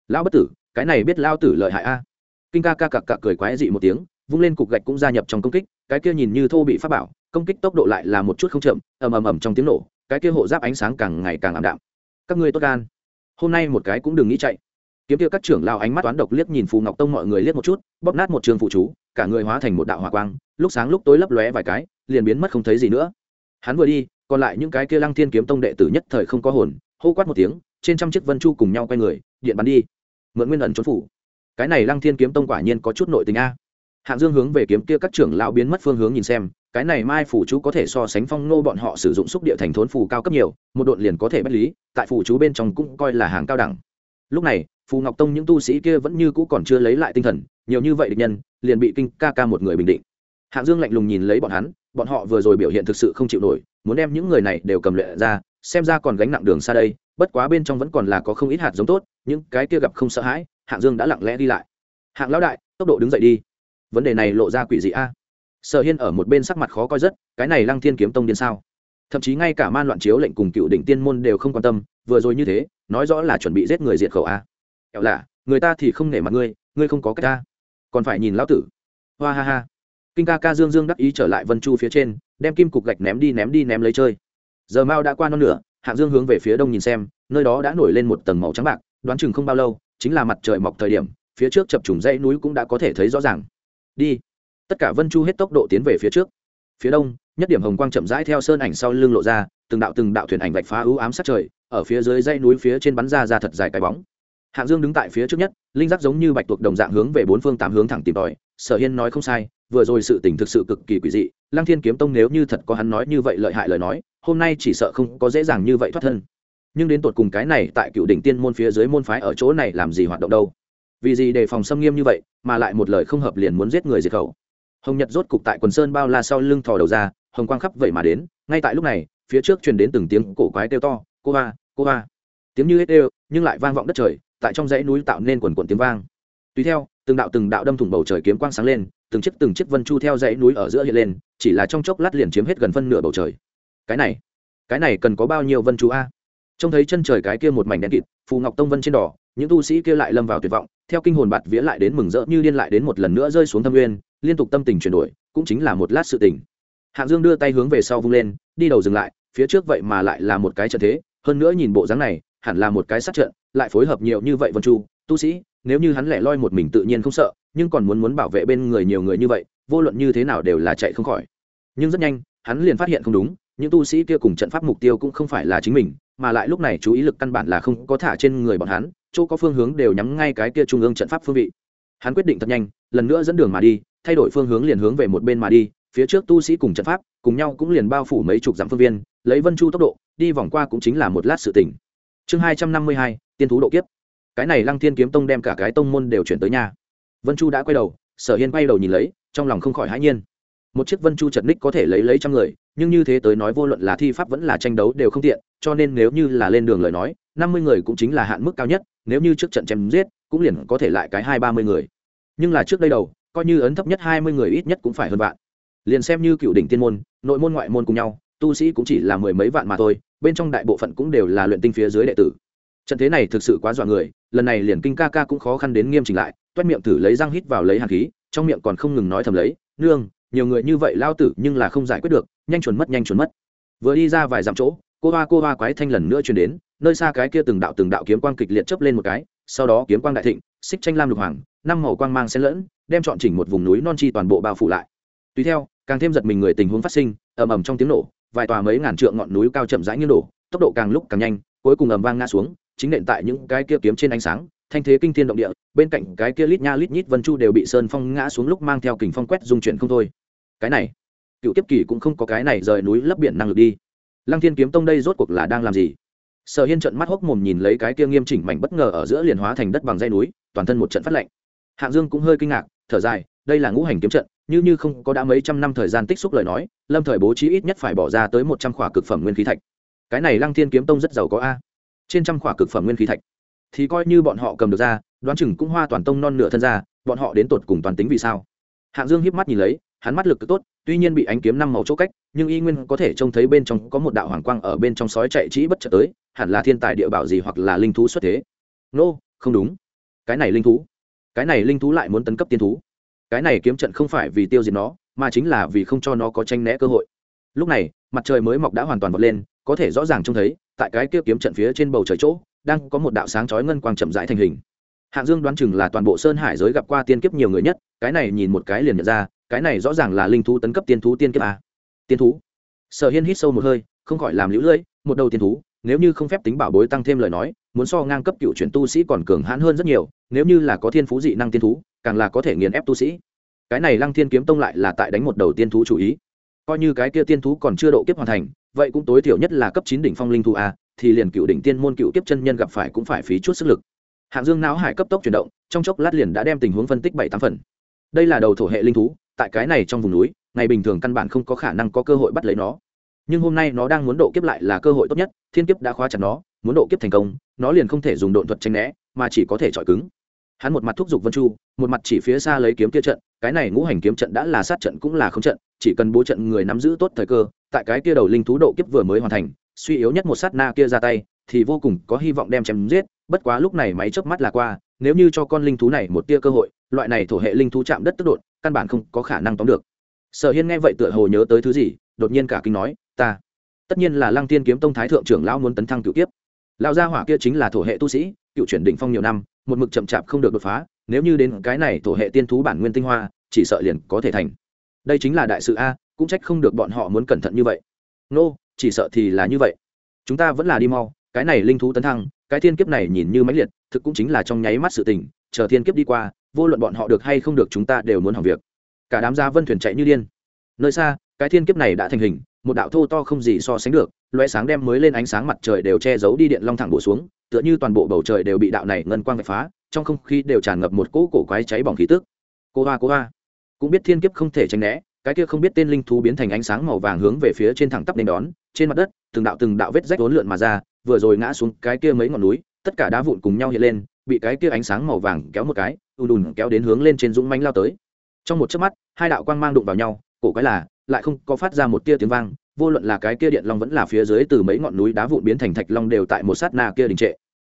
Lão bất tử cái này biết lao tử lợi hại a? Kinh ca ca cặc cặc cười quái dị một tiếng vung lên cục gạch cũng gia nhập trong công kích cái kia nhìn như thô bị phát bảo công kích tốc độ lại là một chút không chậm ầm ầm ầm trong tiếng nổ cái kia hộ giáp ánh sáng càng ngày càng ảm đạm. Các ngươi tốt gan hôm nay một cái cũng đừng nghĩ chạy. Kiếm kia các trưởng lao ánh mắt toán độc liếc nhìn phù ngọc tông mọi người liếc một chút, bóp nát một trường phụ chú, cả người hóa thành một đạo hỏa quang, lúc sáng lúc tối lấp lóe vài cái, liền biến mất không thấy gì nữa. Hắn vừa đi, còn lại những cái kia lăng thiên kiếm tông đệ tử nhất thời không có hồn, hô quát một tiếng, trên trăm chiếc vân chu cùng nhau quay người, điện bắn đi. Mượn nguyên ẩn trốn phủ. Cái này lăng thiên kiếm tông quả nhiên có chút nội tình a. Hạng dương hướng về kiếm kia các trưởng lão biến mất phương hướng nhìn xem cái này mai phủ chú có thể so sánh phong nô bọn họ sử dụng xúc địa thành thốn phù cao cấp nhiều, một độn liền có thể bất lý, tại phủ chú bên trong cũng coi là hàng cao đẳng. Lúc này, phù ngọc tông những tu sĩ kia vẫn như cũ còn chưa lấy lại tinh thần, nhiều như vậy địch nhân, liền bị kinh ca ca một người bình định. Hạng dương lạnh lùng nhìn lấy bọn hắn, bọn họ vừa rồi biểu hiện thực sự không chịu nổi, muốn đem những người này đều cầm lệ ra, xem ra còn gánh nặng đường xa đây, bất quá bên trong vẫn còn là có không ít hạt giống tốt, những cái kia gặp không sợ hãi, hạng dương đã lặng lẽ đi lại. Hạng lão đại, tốc độ đứng dậy đi. Vấn đề này lộ ra quỷ dị a sở hiên ở một bên sắc mặt khó coi rất, cái này lăng thiên kiếm tông điên sao? Thậm chí ngay cả man loạn chiếu lệnh cùng cựu đỉnh tiên môn đều không quan tâm, vừa rồi như thế, nói rõ là chuẩn bị giết người diệt khẩu a kẹo lạ, người ta thì không nể mặt ngươi ngươi không có cách ta. Còn phải nhìn lão tử. Hoa ha ha. Kinh ca ca dương dương đắc ý trở lại vân chu phía trên, đem kim cục gạch ném đi ném đi ném lấy chơi. Giờ mao đã qua non nửa, hạng dương hướng về phía đông nhìn xem, nơi đó đã nổi lên một tầng màu trắng bạc, đoán chừng không bao lâu, chính là mặt trời mọc thời điểm, phía trước chập trùng dãy núi cũng đã có thể thấy rõ ràng. Đi tất cả vân chu hết tốc độ tiến về phía trước. Phía đông, nhất điểm hồng quang chậm rãi theo sơn ảnh sau lưng lộ ra, từng đạo từng đạo thuyền ảnh vạch phá ưu ám sát trời, ở phía dưới dãy núi phía trên bắn ra ra thật dài cái bóng. Hạng dương đứng tại phía trước nhất, linh giác giống như bạch tuộc đồng dạng hướng về bốn phương tám hướng thẳng tìm tòi, sở hiên nói không sai, vừa rồi sự tình thực sự cực kỳ quỷ dị, lăng thiên kiếm tông nếu như thật có hắn nói như vậy lợi hại lời nói, hôm nay chỉ sợ không có dễ dàng như vậy thoát thân. Nhưng đến tột cùng cái này tại cựu đỉnh tiên môn phía dưới môn phái ở chỗ này làm gì hoạt động đâu? Vì gì đề phòng xâm nghiêm như vậy, mà lại một lời không hợp liền muốn giết người diệt khẩu? Hồng nhật rốt cục tại quần sơn bao la sau lưng thò đầu ra, hồng quang khắp vậy mà đến. Ngay tại lúc này, phía trước truyền đến từng tiếng cổ quái kêu to, cô ba cô ba tiếng như hết đều, nhưng lại vang vọng đất trời, tại trong dãy núi tạo nên quần quần tiếng vang. Tùy theo, từng đạo từng đạo đâm thủng bầu trời kiếm quang sáng lên, từng chiếc từng chiếc vân chu theo dãy núi ở giữa hiện lên, chỉ là trong chốc lát liền chiếm hết gần phân nửa bầu trời. Cái này cái này cần có bao nhiêu vân chú a? Trông thấy chân trời cái kia một mảnh đen kịt, phù ngọc tông vân trên đỏ, những tu sĩ kia lại lâm vào tuyệt vọng, theo kinh hồn bạt vía lại đến mừng rỡ, như điên lại đến một lần nữa rơi xuống thâm nguyên liên tục tâm tình chuyển đổi, cũng chính là một lát sự tình. Hạng dương đưa tay hướng về sau vung lên, đi đầu dừng lại, phía trước vậy mà lại là một cái trận thế, hơn nữa nhìn bộ dáng này, hẳn là một cái sát trận, lại phối hợp nhiều như vậy vân chu, tu sĩ, nếu như hắn lẻ loi một mình tự nhiên không sợ, nhưng còn muốn muốn bảo vệ bên người nhiều người như vậy, vô luận như thế nào đều là chạy không khỏi. Nhưng rất nhanh, hắn liền phát hiện không đúng, những tu sĩ kia cùng trận pháp mục tiêu cũng không phải là chính mình, mà lại lúc này chú ý lực căn bản là không có thả trên người bọn hắn, chỗ có phương hướng đều nhắm ngay cái kia trung ương trận pháp phương vị. Hắn quyết định thật nhanh, lần nữa dẫn đường mà đi thay đổi phương hướng liền hướng về một bên mà đi, phía trước tu sĩ cùng trận pháp, cùng nhau cũng liền bao phủ mấy chục dặm phương viên, lấy vân chu tốc độ, đi vòng qua cũng chính là một lát sự tỉnh chương hai trăm năm mươi hai, tiên thú độ kiếp. Cái này lăng thiên kiếm tông đem cả cái tông môn đều chuyển tới nhà. Vân chu đã quay đầu, sở hiên quay đầu nhìn lấy, trong lòng không khỏi hãi nhiên. Một chiếc vân chu chật ních có thể lấy lấy trăm người, nhưng như thế tới nói vô luận là thi pháp vẫn là tranh đấu đều không tiện, cho nên nếu như là lên đường lời nói, năm mươi người cũng chính là hạn mức cao nhất, nếu như trước trận chém giết, cũng liền có thể lại cái hai ba mươi người. Nhưng là trước đây đầu coi như ấn thấp nhất hai mươi người ít nhất cũng phải hơn vạn. Liền xem như cựu đỉnh tiên môn, nội môn ngoại môn cùng nhau, tu sĩ cũng chỉ là mười mấy vạn mà thôi, bên trong đại bộ phận cũng đều là luyện tinh phía dưới đệ tử. Trận thế này thực sự quá dọa người, lần này liền kinh ca ca cũng khó khăn đến nghiêm chỉnh lại, toét miệng thử lấy răng hít vào lấy hàn khí, trong miệng còn không ngừng nói thầm lấy, nương, nhiều người như vậy lao tử nhưng là không giải quyết được, nhanh chuẩn mất, nhanh chuẩn mất. Vừa đi ra vài dặm chỗ, cô hoa cô hoa quái thanh lần nữa chuyển đến, nơi xa cái kia từng đạo từng đạo kiếm quang kịch liệt chớp lên một cái, sau đó kiếm quang đại thịnh xích tranh lam lục hoàng, năm màu quang mang xen lẫn, đem chọn chỉnh một vùng núi non chi toàn bộ bao phủ lại. Tùy theo, càng thêm giật mình người tình huống phát sinh, ầm ầm trong tiếng nổ, vài tòa mấy ngàn trượng ngọn núi cao chậm rãi như đổ, tốc độ càng lúc càng nhanh, cuối cùng ầm vang ngã xuống, chính nện tại những cái kia kiếm trên ánh sáng, thanh thế kinh thiên động địa, bên cạnh cái kia lít nha lít nhít vân chu đều bị sơn phong ngã xuống lúc mang theo kình phong quét dung chuyển không thôi. Cái này, cựu tiếp kỳ cũng không có cái này rời núi lấp biển năng lực đi. Lăng thiên kiếm tông đây rốt cuộc là đang làm gì? Sở hiên trận mắt hốc mồm nhìn lấy cái kia nghiêm chỉnh mảnh bất ngờ ở giữa liền hóa thành đất bằng dây núi toàn thân một trận phát lạnh. Hạng dương cũng hơi kinh ngạc thở dài đây là ngũ hành kiếm trận như như không có đã mấy trăm năm thời gian tích xúc lời nói lâm thời bố trí ít nhất phải bỏ ra tới một trăm khỏa cực phẩm nguyên khí thạch. Cái này lăng thiên kiếm tông rất giàu có a. Trên trăm khỏa cực phẩm nguyên khí thạch thì coi như bọn họ cầm được ra đoán chừng cũng hoa toàn tông non nửa thân ra bọn họ đến tột cùng toàn tính vì sao? Hạng dương hiếp mắt nhìn lấy hắn mắt lực cực tốt tuy nhiên bị ánh kiếm năm màu chỗ cách nhưng y nguyên có thể trông thấy bên trong có một đạo hoàng quang ở bên trong sói chạy trĩ bất chợt tới hẳn là thiên tài địa bảo gì hoặc là linh thú xuất thế. Nô、no, không đúng cái này linh thú, cái này linh thú lại muốn tấn cấp tiên thú. Cái này kiếm trận không phải vì tiêu diệt nó, mà chính là vì không cho nó có tranh né cơ hội. Lúc này, mặt trời mới mọc đã hoàn toàn vọt lên, có thể rõ ràng trông thấy, tại cái kia kiếm trận phía trên bầu trời chỗ, đang có một đạo sáng chói ngân quang chậm rãi thành hình. Hạng dương đoán chừng là toàn bộ sơn hải giới gặp qua tiên kiếp nhiều người nhất, cái này nhìn một cái liền nhận ra, cái này rõ ràng là linh thú tấn cấp tiên thú tiên kiếp a. Tiên thú. Sở hiên hít sâu một hơi, không khỏi làm lũ lưỡi, một đầu tiên thú, nếu như không phép tính bảo bối tăng thêm lời nói muốn so ngang cấp cựu chuyển tu sĩ còn cường hãn hơn rất nhiều, nếu như là có thiên phú dị năng tiên thú, càng là có thể nghiền ép tu sĩ. Cái này lăng thiên kiếm tông lại là tại đánh một đầu tiên thú chủ ý. Coi như cái kia tiên thú còn chưa độ kiếp hoàn thành, vậy cũng tối thiểu nhất là cấp chín đỉnh phong linh thú a, thì liền cựu đỉnh tiên môn cựu kiếp chân nhân gặp phải cũng phải phí chút sức lực. Hạng dương não hải cấp tốc chuyển động, trong chốc lát liền đã đem tình huống phân tích bảy tám phần. Đây là đầu thổ hệ linh thú, tại cái này trong vùng núi, ngày bình thường căn bản không có khả năng có cơ hội bắt lấy nó. Nhưng hôm nay nó đang muốn độ kiếp lại là cơ hội tốt nhất, thiên kiếp đã khóa chặt nó muốn độ kiếp thành công, nó liền không thể dùng độn thuật tranh né, mà chỉ có thể chọi cứng hắn một mặt thúc giục vân chu, một mặt chỉ phía xa lấy kiếm kia trận, cái này ngũ hành kiếm trận đã là sát trận cũng là không trận, chỉ cần bố trận người nắm giữ tốt thời cơ, tại cái kia đầu linh thú độ kiếp vừa mới hoàn thành, suy yếu nhất một sát na kia ra tay, thì vô cùng có hy vọng đem chém giết, bất quá lúc này máy chớp mắt là qua, nếu như cho con linh thú này một tia cơ hội, loại này thổ hệ linh thú chạm đất tức đột căn bản không có khả năng tóm được sở hiên nghe vậy tựa hồ nhớ tới thứ gì, đột nhiên cả kinh nói, ta, tất nhiên là lăng tiên kiếm tông thái thượng trưởng lão muốn tấn thăng cựu kiếp lão gia hỏa kia chính là thổ hệ tu sĩ cựu chuyển đỉnh phong nhiều năm một mực chậm chạp không được đột phá nếu như đến cái này thổ hệ tiên thú bản nguyên tinh hoa chỉ sợ liền có thể thành. Đây chính là đại sự a cũng trách không được bọn họ muốn cẩn thận như vậy. Nô、no, chỉ sợ thì là như vậy. Chúng ta vẫn là đi mau cái này linh thú tấn thăng cái thiên kiếp này nhìn như mãnh liệt thực cũng chính là trong nháy mắt sự tình chờ thiên kiếp đi qua vô luận bọn họ được hay không được chúng ta đều muốn hỏng việc. Cả đám gia vân thuyền chạy như điên. Nơi xa cái thiên kiếp này đã thành hình một đạo thô to không gì so sánh được loe sáng đem mới lên ánh sáng mặt trời đều che giấu đi điện long thẳng bổ xuống, tựa như toàn bộ bầu trời đều bị đạo này ngân quang vạch phá, trong không khí đều tràn ngập một cỗ cổ quái cháy bỏng khí tức. Cô hoa cô hoa. Cũng biết thiên kiếp không thể tránh né, cái kia không biết tên linh thú biến thành ánh sáng màu vàng hướng về phía trên thẳng tắp nên đón, trên mặt đất, từng đạo từng đạo vết rách hỗn lượn mà ra, vừa rồi ngã xuống cái kia mấy ngọn núi, tất cả đá vụn cùng nhau hiện lên, bị cái kia ánh sáng màu vàng kéo một cái, ùn ùn kéo đến hướng lên trên dũng mánh lao tới. Trong một chớp mắt, hai đạo quang mang đụng vào nhau, cổ quái là lại không có phát ra một tia tiếng vang, vô luận là cái kia điện long vẫn là phía dưới từ mấy ngọn núi đá vụn biến thành thạch long đều tại một sát na kia đình trệ.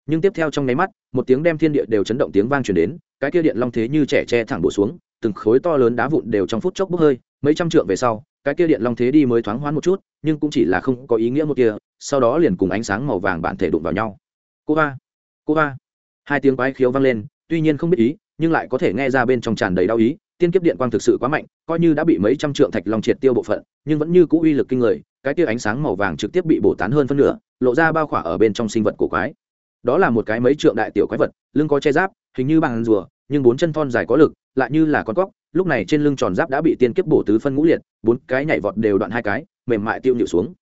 Nhưng tiếp theo trong nháy mắt, một tiếng đem thiên địa đều chấn động tiếng vang truyền đến, cái kia điện long thế như trẻ che thẳng bổ xuống, từng khối to lớn đá vụn đều trong phút chốc bốc hơi, mấy trăm trượng về sau, cái kia điện long thế đi mới thoáng hoán một chút, nhưng cũng chỉ là không có ý nghĩa một kia, sau đó liền cùng ánh sáng màu vàng bản thể đụng vào nhau. Cô ba cô ba. Hai tiếng quái khiếu vang lên, tuy nhiên không biết ý, nhưng lại có thể nghe ra bên trong tràn đầy đau ý tiên kiếp điện quang thực sự quá mạnh, coi như đã bị mấy trăm trượng thạch long triệt tiêu bộ phận, nhưng vẫn như cũ uy lực kinh người, cái tia ánh sáng màu vàng trực tiếp bị bổ tán hơn phân nửa, lộ ra bao khỏa ở bên trong sinh vật của quái. Đó là một cái mấy trượng đại tiểu quái vật, lưng có che giáp, hình như bằng rùa, nhưng bốn chân thon dài có lực, lại như là con cóc, lúc này trên lưng tròn giáp đã bị tiên kiếp bổ tứ phân ngũ liệt, bốn cái nhảy vọt đều đoạn hai cái, mềm mại tiêu nhịu xuống.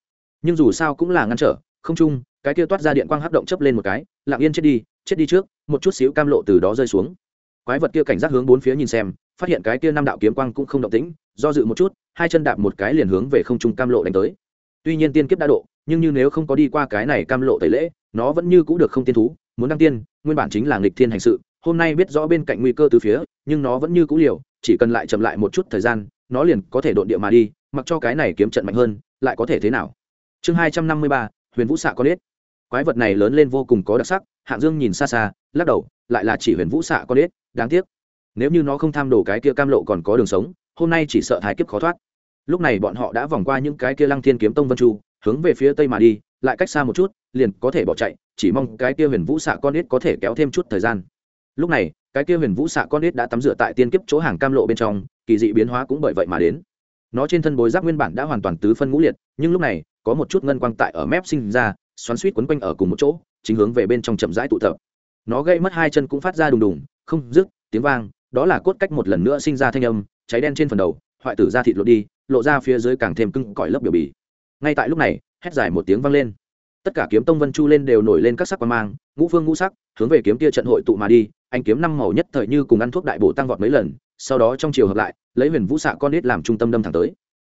Nhưng dù sao cũng là ngăn trở, không chung, cái kia toát ra điện quang hấp động chấp lên một cái, lặng yên chết đi chết đi trước, một chút xíu cam lộ từ đó rơi xuống. Quái vật kia cảnh giác hướng bốn phía nhìn xem phát hiện cái kia năm đạo kiếm quang cũng không động tĩnh, do dự một chút, hai chân đạp một cái liền hướng về không trung cam lộ đánh tới. Tuy nhiên tiên kiếp đã độ, nhưng như nếu không có đi qua cái này cam lộ tẩy lễ, nó vẫn như cũ được không tiên thú, muốn đăng tiên, nguyên bản chính là nghịch thiên hành sự, hôm nay biết rõ bên cạnh nguy cơ từ phía, nhưng nó vẫn như cũ liều, chỉ cần lại chậm lại một chút thời gian, nó liền có thể độn địa mà đi, mặc cho cái này kiếm trận mạnh hơn, lại có thể thế nào? Chương hai trăm năm mươi ba, huyền vũ xạ con ếch. Quái vật này lớn lên vô cùng có đặc sắc, hạng dương nhìn xa xa, lắc đầu, lại là chỉ huyền vũ xạ con ếch, đáng tiếc nếu như nó không tham đồ cái kia cam lộ còn có đường sống, hôm nay chỉ sợ thái kiếp khó thoát. Lúc này bọn họ đã vòng qua những cái kia lăng thiên kiếm tông vân chu, hướng về phía tây mà đi, lại cách xa một chút, liền có thể bỏ chạy, chỉ mong cái kia huyền vũ xạ con ít có thể kéo thêm chút thời gian. Lúc này, cái kia huyền vũ xạ con ít đã tắm rửa tại tiên kiếp chỗ hàng cam lộ bên trong, kỳ dị biến hóa cũng bởi vậy mà đến. Nó trên thân bối giáp nguyên bản đã hoàn toàn tứ phân ngũ liệt, nhưng lúc này, có một chút ngân quang tại ở mép sinh ra, xoắn suýt quấn quanh ở cùng một chỗ, chính hướng về bên trong chậm rãi tụ tập. Nó gây mất hai chân cũng phát ra đùng đùng, không dứt, tiếng vang đó là cốt cách một lần nữa sinh ra thanh âm, cháy đen trên phần đầu, hoại tử ra thịt lộ đi, lộ ra phía dưới càng thêm cưng cõi lớp biểu bì. Ngay tại lúc này, hét dài một tiếng vang lên. Tất cả kiếm tông vân chu lên đều nổi lên các sắc quan mang, ngũ phương ngũ sắc, hướng về kiếm kia trận hội tụ mà đi, anh kiếm năm màu nhất thời như cùng ăn thuốc đại bổ tăng vọt mấy lần, sau đó trong chiều hợp lại, lấy huyền vũ xạ con nít làm trung tâm đâm thẳng tới.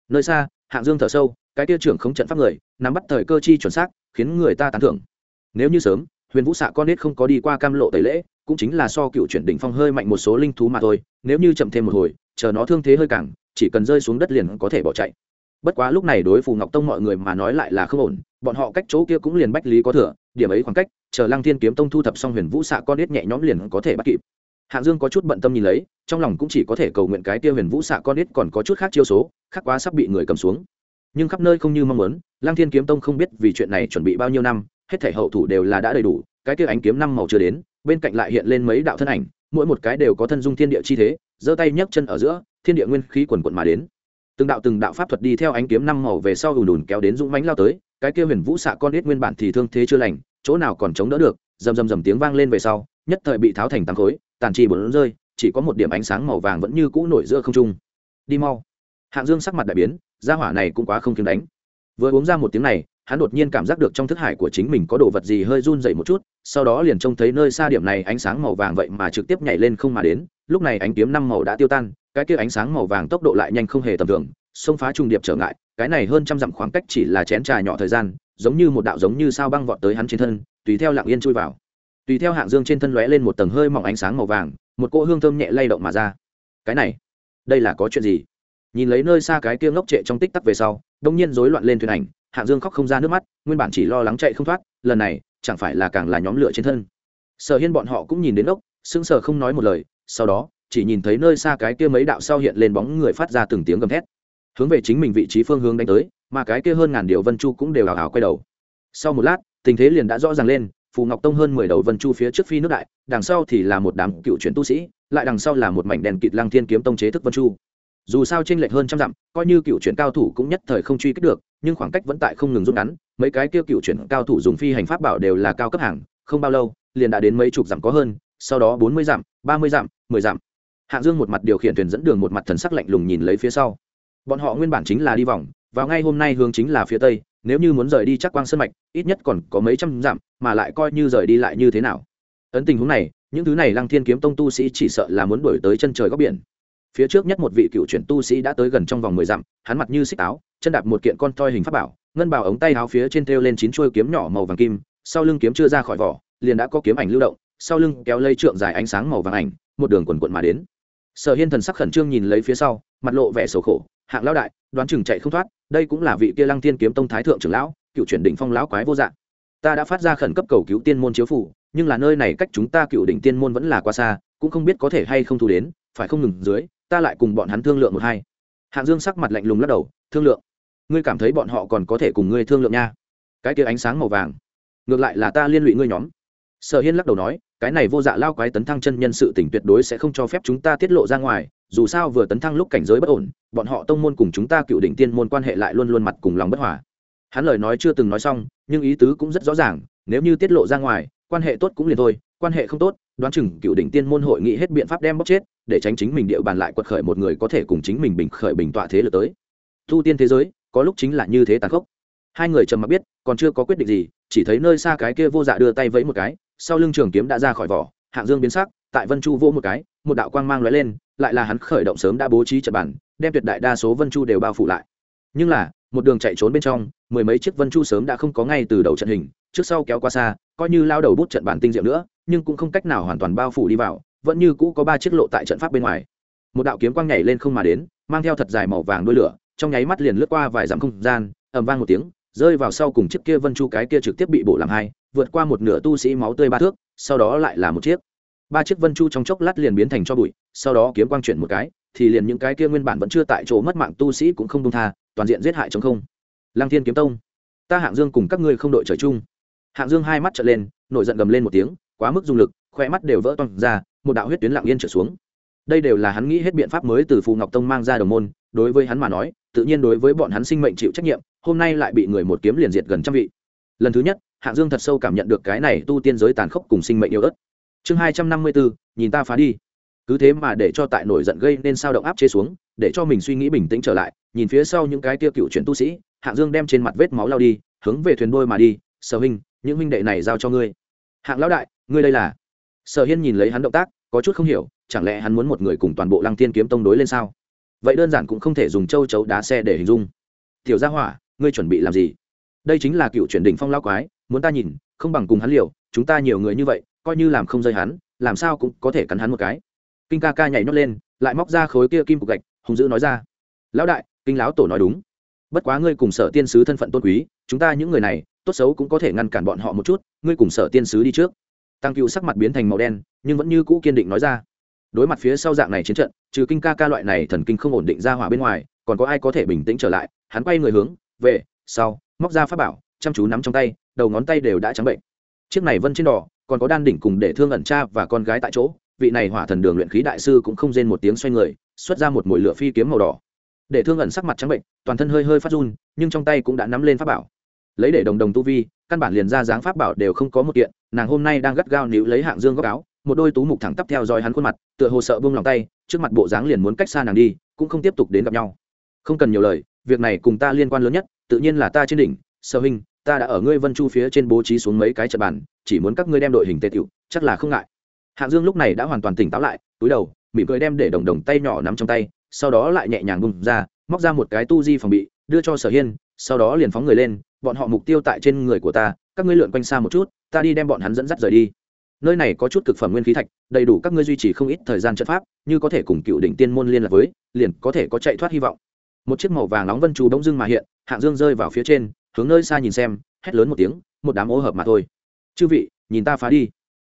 Nơi xa, hạng dương thở sâu, cái tia trưởng không trận pháp người, nắm bắt thời cơ chi chuẩn xác, khiến người ta tán thưởng. Nếu như sớm, huyền vũ xạ con nít không có đi qua cam lộ tẩy lễ cũng chính là so cựu chuyển đỉnh phong hơi mạnh một số linh thú mà thôi, nếu như chậm thêm một hồi, chờ nó thương thế hơi càng, chỉ cần rơi xuống đất liền có thể bỏ chạy. Bất quá lúc này đối phù ngọc tông mọi người mà nói lại là không ổn, bọn họ cách chỗ kia cũng liền bách lý có thừa, điểm ấy khoảng cách, chờ lăng thiên kiếm tông thu thập xong huyền vũ xạ con nết nhẹ nhõm liền có thể bắt kịp. Hạng dương có chút bận tâm nhìn lấy, trong lòng cũng chỉ có thể cầu nguyện cái tiêu huyền vũ xạ con nết còn có chút khác chiêu số, khác quá sắp bị người cầm xuống. Nhưng khắp nơi không như mong muốn, lăng thiên kiếm tông không biết vì chuyện này chuẩn bị bao nhiêu năm, hết thể hậu thủ đều là đã đầy đủ, cái kia ánh kiếm năm màu chưa đến bên cạnh lại hiện lên mấy đạo thân ảnh, mỗi một cái đều có thân dung thiên địa chi thế, giơ tay nhấc chân ở giữa, thiên địa nguyên khí quần quận mà đến. Từng đạo từng đạo pháp thuật đi theo ánh kiếm năm màu về sau ùn đùn kéo đến dũng mánh lao tới, cái kia huyền vũ xạ con ít nguyên bản thì thương thế chưa lành, chỗ nào còn chống đỡ được, rầm rầm rầm tiếng vang lên về sau, nhất thời bị tháo thành tám khối, tàn chi bốn rơi, chỉ có một điểm ánh sáng màu vàng vẫn như cũ nổi giữa không trung. Đi mau. Hạng dương sắc mặt đại biến, gia hỏa này cũng quá không kiếm đánh. Vừa uống ra một tiếng này hắn đột nhiên cảm giác được trong thức hải của chính mình có đồ vật gì hơi run dậy một chút, sau đó liền trông thấy nơi xa điểm này ánh sáng màu vàng vậy mà trực tiếp nhảy lên không mà đến. Lúc này ánh kiếm năm màu đã tiêu tan, cái kia ánh sáng màu vàng tốc độ lại nhanh không hề tầm thường, xông phá trùng điệp trở ngại, cái này hơn trăm dặm khoảng cách chỉ là chén trà nhỏ thời gian, giống như một đạo giống như sao băng vọt tới hắn trên thân, tùy theo lặng yên chui vào. Tùy theo hạng dương trên thân lóe lên một tầng hơi mỏng ánh sáng màu vàng, một cỗ hương thơm nhẹ lay động mà ra. Cái này, đây là có chuyện gì? Nhìn lấy nơi xa cái kia ngốc trệ trong tích tắc về sau, đông nhiên rối loạn lên thuyền ảnh hạng dương khóc không ra nước mắt, nguyên bản chỉ lo lắng chạy không thoát, lần này, chẳng phải là càng là nhóm lửa trên thân. Sở hiên bọn họ cũng nhìn đến ốc, sững sờ không nói một lời, sau đó, chỉ nhìn thấy nơi xa cái kia mấy đạo sau hiện lên bóng người phát ra từng tiếng gầm thét. Hướng về chính mình vị trí phương hướng đánh tới, mà cái kia hơn ngàn điều vân chu cũng đều hào hào quay đầu. Sau một lát, tình thế liền đã rõ ràng lên, phù ngọc tông hơn mười đầu vân chu phía trước phi nước đại, đằng sau thì là một đám cựu truyền tu sĩ, lại đằng sau là một mảnh đèn kịt lăng thiên kiếm tông chế thức vân chu dù sao tranh lệch hơn trăm dặm, coi như cựu chuyển cao thủ cũng nhất thời không truy kích được, nhưng khoảng cách vẫn tại không ngừng rút ngắn, mấy cái kia cựu chuyển cao thủ dùng phi hành pháp bảo đều là cao cấp hàng, không bao lâu, liền đã đến mấy chục dặm có hơn, sau đó bốn mươi dặm, ba mươi dặm, mười dặm. Hạng dương một mặt điều khiển thuyền dẫn đường một mặt thần sắc lạnh lùng nhìn lấy phía sau. Bọn họ nguyên bản chính là đi vòng, vào ngay hôm nay hướng chính là phía tây, nếu như muốn rời đi chắc quang sân mạch, ít nhất còn có mấy trăm dặm, mà lại coi như rời đi lại như thế nào. Ấn tình huống này, những thứ này lăng thiên kiếm tông tu sĩ chỉ sợ là muốn đuổi tới chân trời góc biển phía trước nhất một vị cựu chuyển tu sĩ đã tới gần trong vòng mười dặm, hắn mặt như xích áo, chân đạp một kiện con toi hình pháp bảo, ngân bảo ống tay áo phía trên thêu lên chín chuôi kiếm nhỏ màu vàng kim, sau lưng kiếm chưa ra khỏi vỏ, liền đã có kiếm ảnh lưu động, sau lưng kéo lây trượng dài ánh sáng màu vàng ảnh, một đường quần quận mà đến. Sở hiên thần sắc khẩn trương nhìn lấy phía sau, mặt lộ vẻ sầu khổ, hạng lão đại, đoán chừng chạy không thoát, đây cũng là vị kia lăng tiên kiếm tông thái thượng trưởng lão, cựu chuyển đỉnh phong lão quái vô dạng. Ta đã phát ra khẩn cấp cầu cứu tiên môn chiếu phủ, nhưng là nơi này cách chúng ta cựu đỉnh tiên môn vẫn là quá xa, cũng không biết có thể hay không thu đến, phải không ngừng dưới ta lại cùng bọn hắn thương lượng một hai. Hạng dương sắc mặt lạnh lùng lắc đầu, thương lượng? Ngươi cảm thấy bọn họ còn có thể cùng ngươi thương lượng nha. Cái kia ánh sáng màu vàng. Ngược lại là ta liên lụy ngươi nhóm. Sở hiên lắc đầu nói, cái này vô dạ lao quái tấn thăng chân nhân sự tỉnh tuyệt đối sẽ không cho phép chúng ta tiết lộ ra ngoài, dù sao vừa tấn thăng lúc cảnh giới bất ổn, bọn họ tông môn cùng chúng ta cựu đỉnh tiên môn quan hệ lại luôn luôn mặt cùng lòng bất hòa. Hắn lời nói chưa từng nói xong, nhưng ý tứ cũng rất rõ ràng, nếu như tiết lộ ra ngoài, quan hệ tốt cũng liền thôi, quan hệ không tốt đoán chừng cựu đỉnh tiên môn hội nghị hết biện pháp đem bóc chết, để tránh chính mình địa bàn lại quật khởi một người có thể cùng chính mình bình khởi bình tọa thế lực tới. Thu tiên thế giới, có lúc chính là như thế tàn khốc. Hai người trầm mặc biết, còn chưa có quyết định gì, chỉ thấy nơi xa cái kia vô dạ đưa tay vẫy một cái, sau lưng trường kiếm đã ra khỏi vỏ, hạng dương biến sắc, tại vân chu vô một cái, một đạo quang mang lóe lên, lại là hắn khởi động sớm đã bố trí trận bản đem tuyệt đại đa số vân chu đều bao phủ lại. Nhưng là, một đường chạy trốn bên trong, mười mấy chiếc vân chu sớm đã không có ngay từ đầu trận hình, trước sau kéo qua xa, coi như lao đầu bút trận bản tinh diệu nữa nhưng cũng không cách nào hoàn toàn bao phủ đi vào, vẫn như cũ có ba chiếc lộ tại trận pháp bên ngoài. Một đạo kiếm quang nhảy lên không mà đến, mang theo thật dài màu vàng đuôi lửa, trong nháy mắt liền lướt qua vài dặm không gian, ầm vang một tiếng, rơi vào sau cùng chiếc kia vân chu cái kia trực tiếp bị bổ làm hai, vượt qua một nửa tu sĩ máu tươi ba thước, sau đó lại là một chiếc. Ba chiếc vân chu trong chốc lát liền biến thành cho bụi, sau đó kiếm quang chuyển một cái, thì liền những cái kia nguyên bản vẫn chưa tại chỗ mất mạng tu sĩ cũng không đông tha, toàn diện giết hại chống không. Lang thiên kiếm tông, ta hạng dương cùng các ngươi không đội trời chung. Hạng dương hai mắt trở lên, nổi giận gầm lên một tiếng quá mức dùng lực, khoe mắt đều vỡ toang ra, một đạo huyết tuyến lặng yên trở xuống. Đây đều là hắn nghĩ hết biện pháp mới từ phù ngọc tông mang ra đồng môn, đối với hắn mà nói, tự nhiên đối với bọn hắn sinh mệnh chịu trách nhiệm, hôm nay lại bị người một kiếm liền diệt gần trăm vị. Lần thứ nhất, hạng dương thật sâu cảm nhận được cái này tu tiên giới tàn khốc cùng sinh mệnh yêu ớt. Chương hai trăm năm mươi bốn nhìn ta phá đi. Cứ thế mà để cho tại nổi giận gây nên sao động áp chế xuống, để cho mình suy nghĩ bình tĩnh trở lại, nhìn phía sau những cái tiêu cựu chuyển tu sĩ, hạng dương đem trên mặt vết máu lao đi, hướng về thuyền đôi mà đi, sở hình những huynh đệ này giao cho ngươi. Hạng lão đại ngươi đây là? Sở hiên nhìn lấy hắn động tác, có chút không hiểu, chẳng lẽ hắn muốn một người cùng toàn bộ lăng Thiên kiếm tông đối lên sao? Vậy đơn giản cũng không thể dùng châu chấu đá xe để hình dung. Tiểu gia hỏa, ngươi chuẩn bị làm gì? Đây chính là cựu chuyển đỉnh phong lao quái, muốn ta nhìn, không bằng cùng hắn liều, chúng ta nhiều người như vậy, coi như làm không rơi hắn, làm sao cũng có thể cắn hắn một cái. Kinh ca ca nhảy nhót lên, lại móc ra khối kia kim cục gạch hùng dữ nói ra. Lão đại, kinh lão tổ nói đúng. Bất quá ngươi cùng sở tiên sứ thân phận tôn quý, chúng ta những người này, tốt xấu cũng có thể ngăn cản bọn họ một chút, ngươi cùng sở tiên sứ đi trước tăng cựu sắc mặt biến thành màu đen, nhưng vẫn như cũ kiên định nói ra. Đối mặt phía sau dạng này chiến trận, trừ kinh ca ca loại này thần kinh không ổn định ra hỏa bên ngoài, còn có ai có thể bình tĩnh trở lại? Hắn quay người hướng về sau, móc ra pháp bảo, chăm chú nắm trong tay, đầu ngón tay đều đã trắng bệnh. Chiếc này vân trên đỏ, còn có đan đỉnh cùng để thương ẩn cha và con gái tại chỗ. Vị này hỏa thần đường luyện khí đại sư cũng không rên một tiếng xoay người, xuất ra một mũi lửa phi kiếm màu đỏ. Để thương ẩn sắc mặt trắng bệnh, toàn thân hơi hơi phát run, nhưng trong tay cũng đã nắm lên pháp bảo lấy để đồng đồng tu vi, căn bản liền ra dáng pháp bảo đều không có một kiện, nàng hôm nay đang gắt gao níu lấy hạng dương góc áo, một đôi tú mục thẳng tắp theo dõi hắn khuôn mặt, tựa hồ sợ buông lòng tay, trước mặt bộ dáng liền muốn cách xa nàng đi, cũng không tiếp tục đến gặp nhau. Không cần nhiều lời, việc này cùng ta liên quan lớn nhất, tự nhiên là ta trên đỉnh sơ huynh ta đã ở ngươi vân chu phía trên bố trí xuống mấy cái trận bàn, chỉ muốn các ngươi đem đội hình tê tiểu, chắc là không ngại. Hạng dương lúc này đã hoàn toàn tỉnh táo lại, túi đầu, mỉm cười đem để đồng đồng tay nhỏ nắm trong tay, sau đó lại nhẹ nhàng bung ra, móc ra một cái tu di phòng bị, đưa cho sở hiên, sau đó liền phóng người lên bọn họ mục tiêu tại trên người của ta, các ngươi lượn quanh xa một chút, ta đi đem bọn hắn dẫn dắt rời đi. Nơi này có chút cực phẩm nguyên khí thạch, đầy đủ các ngươi duy trì không ít thời gian trận pháp, như có thể cùng cựu đỉnh tiên môn liên lạc với, liền có thể có chạy thoát hy vọng. Một chiếc màu vàng nóng vân trù bỗng dưng mà hiện, hạng dương rơi vào phía trên, hướng nơi xa nhìn xem, hét lớn một tiếng, một đám ô hợp mà thôi. Chư vị, nhìn ta phá đi.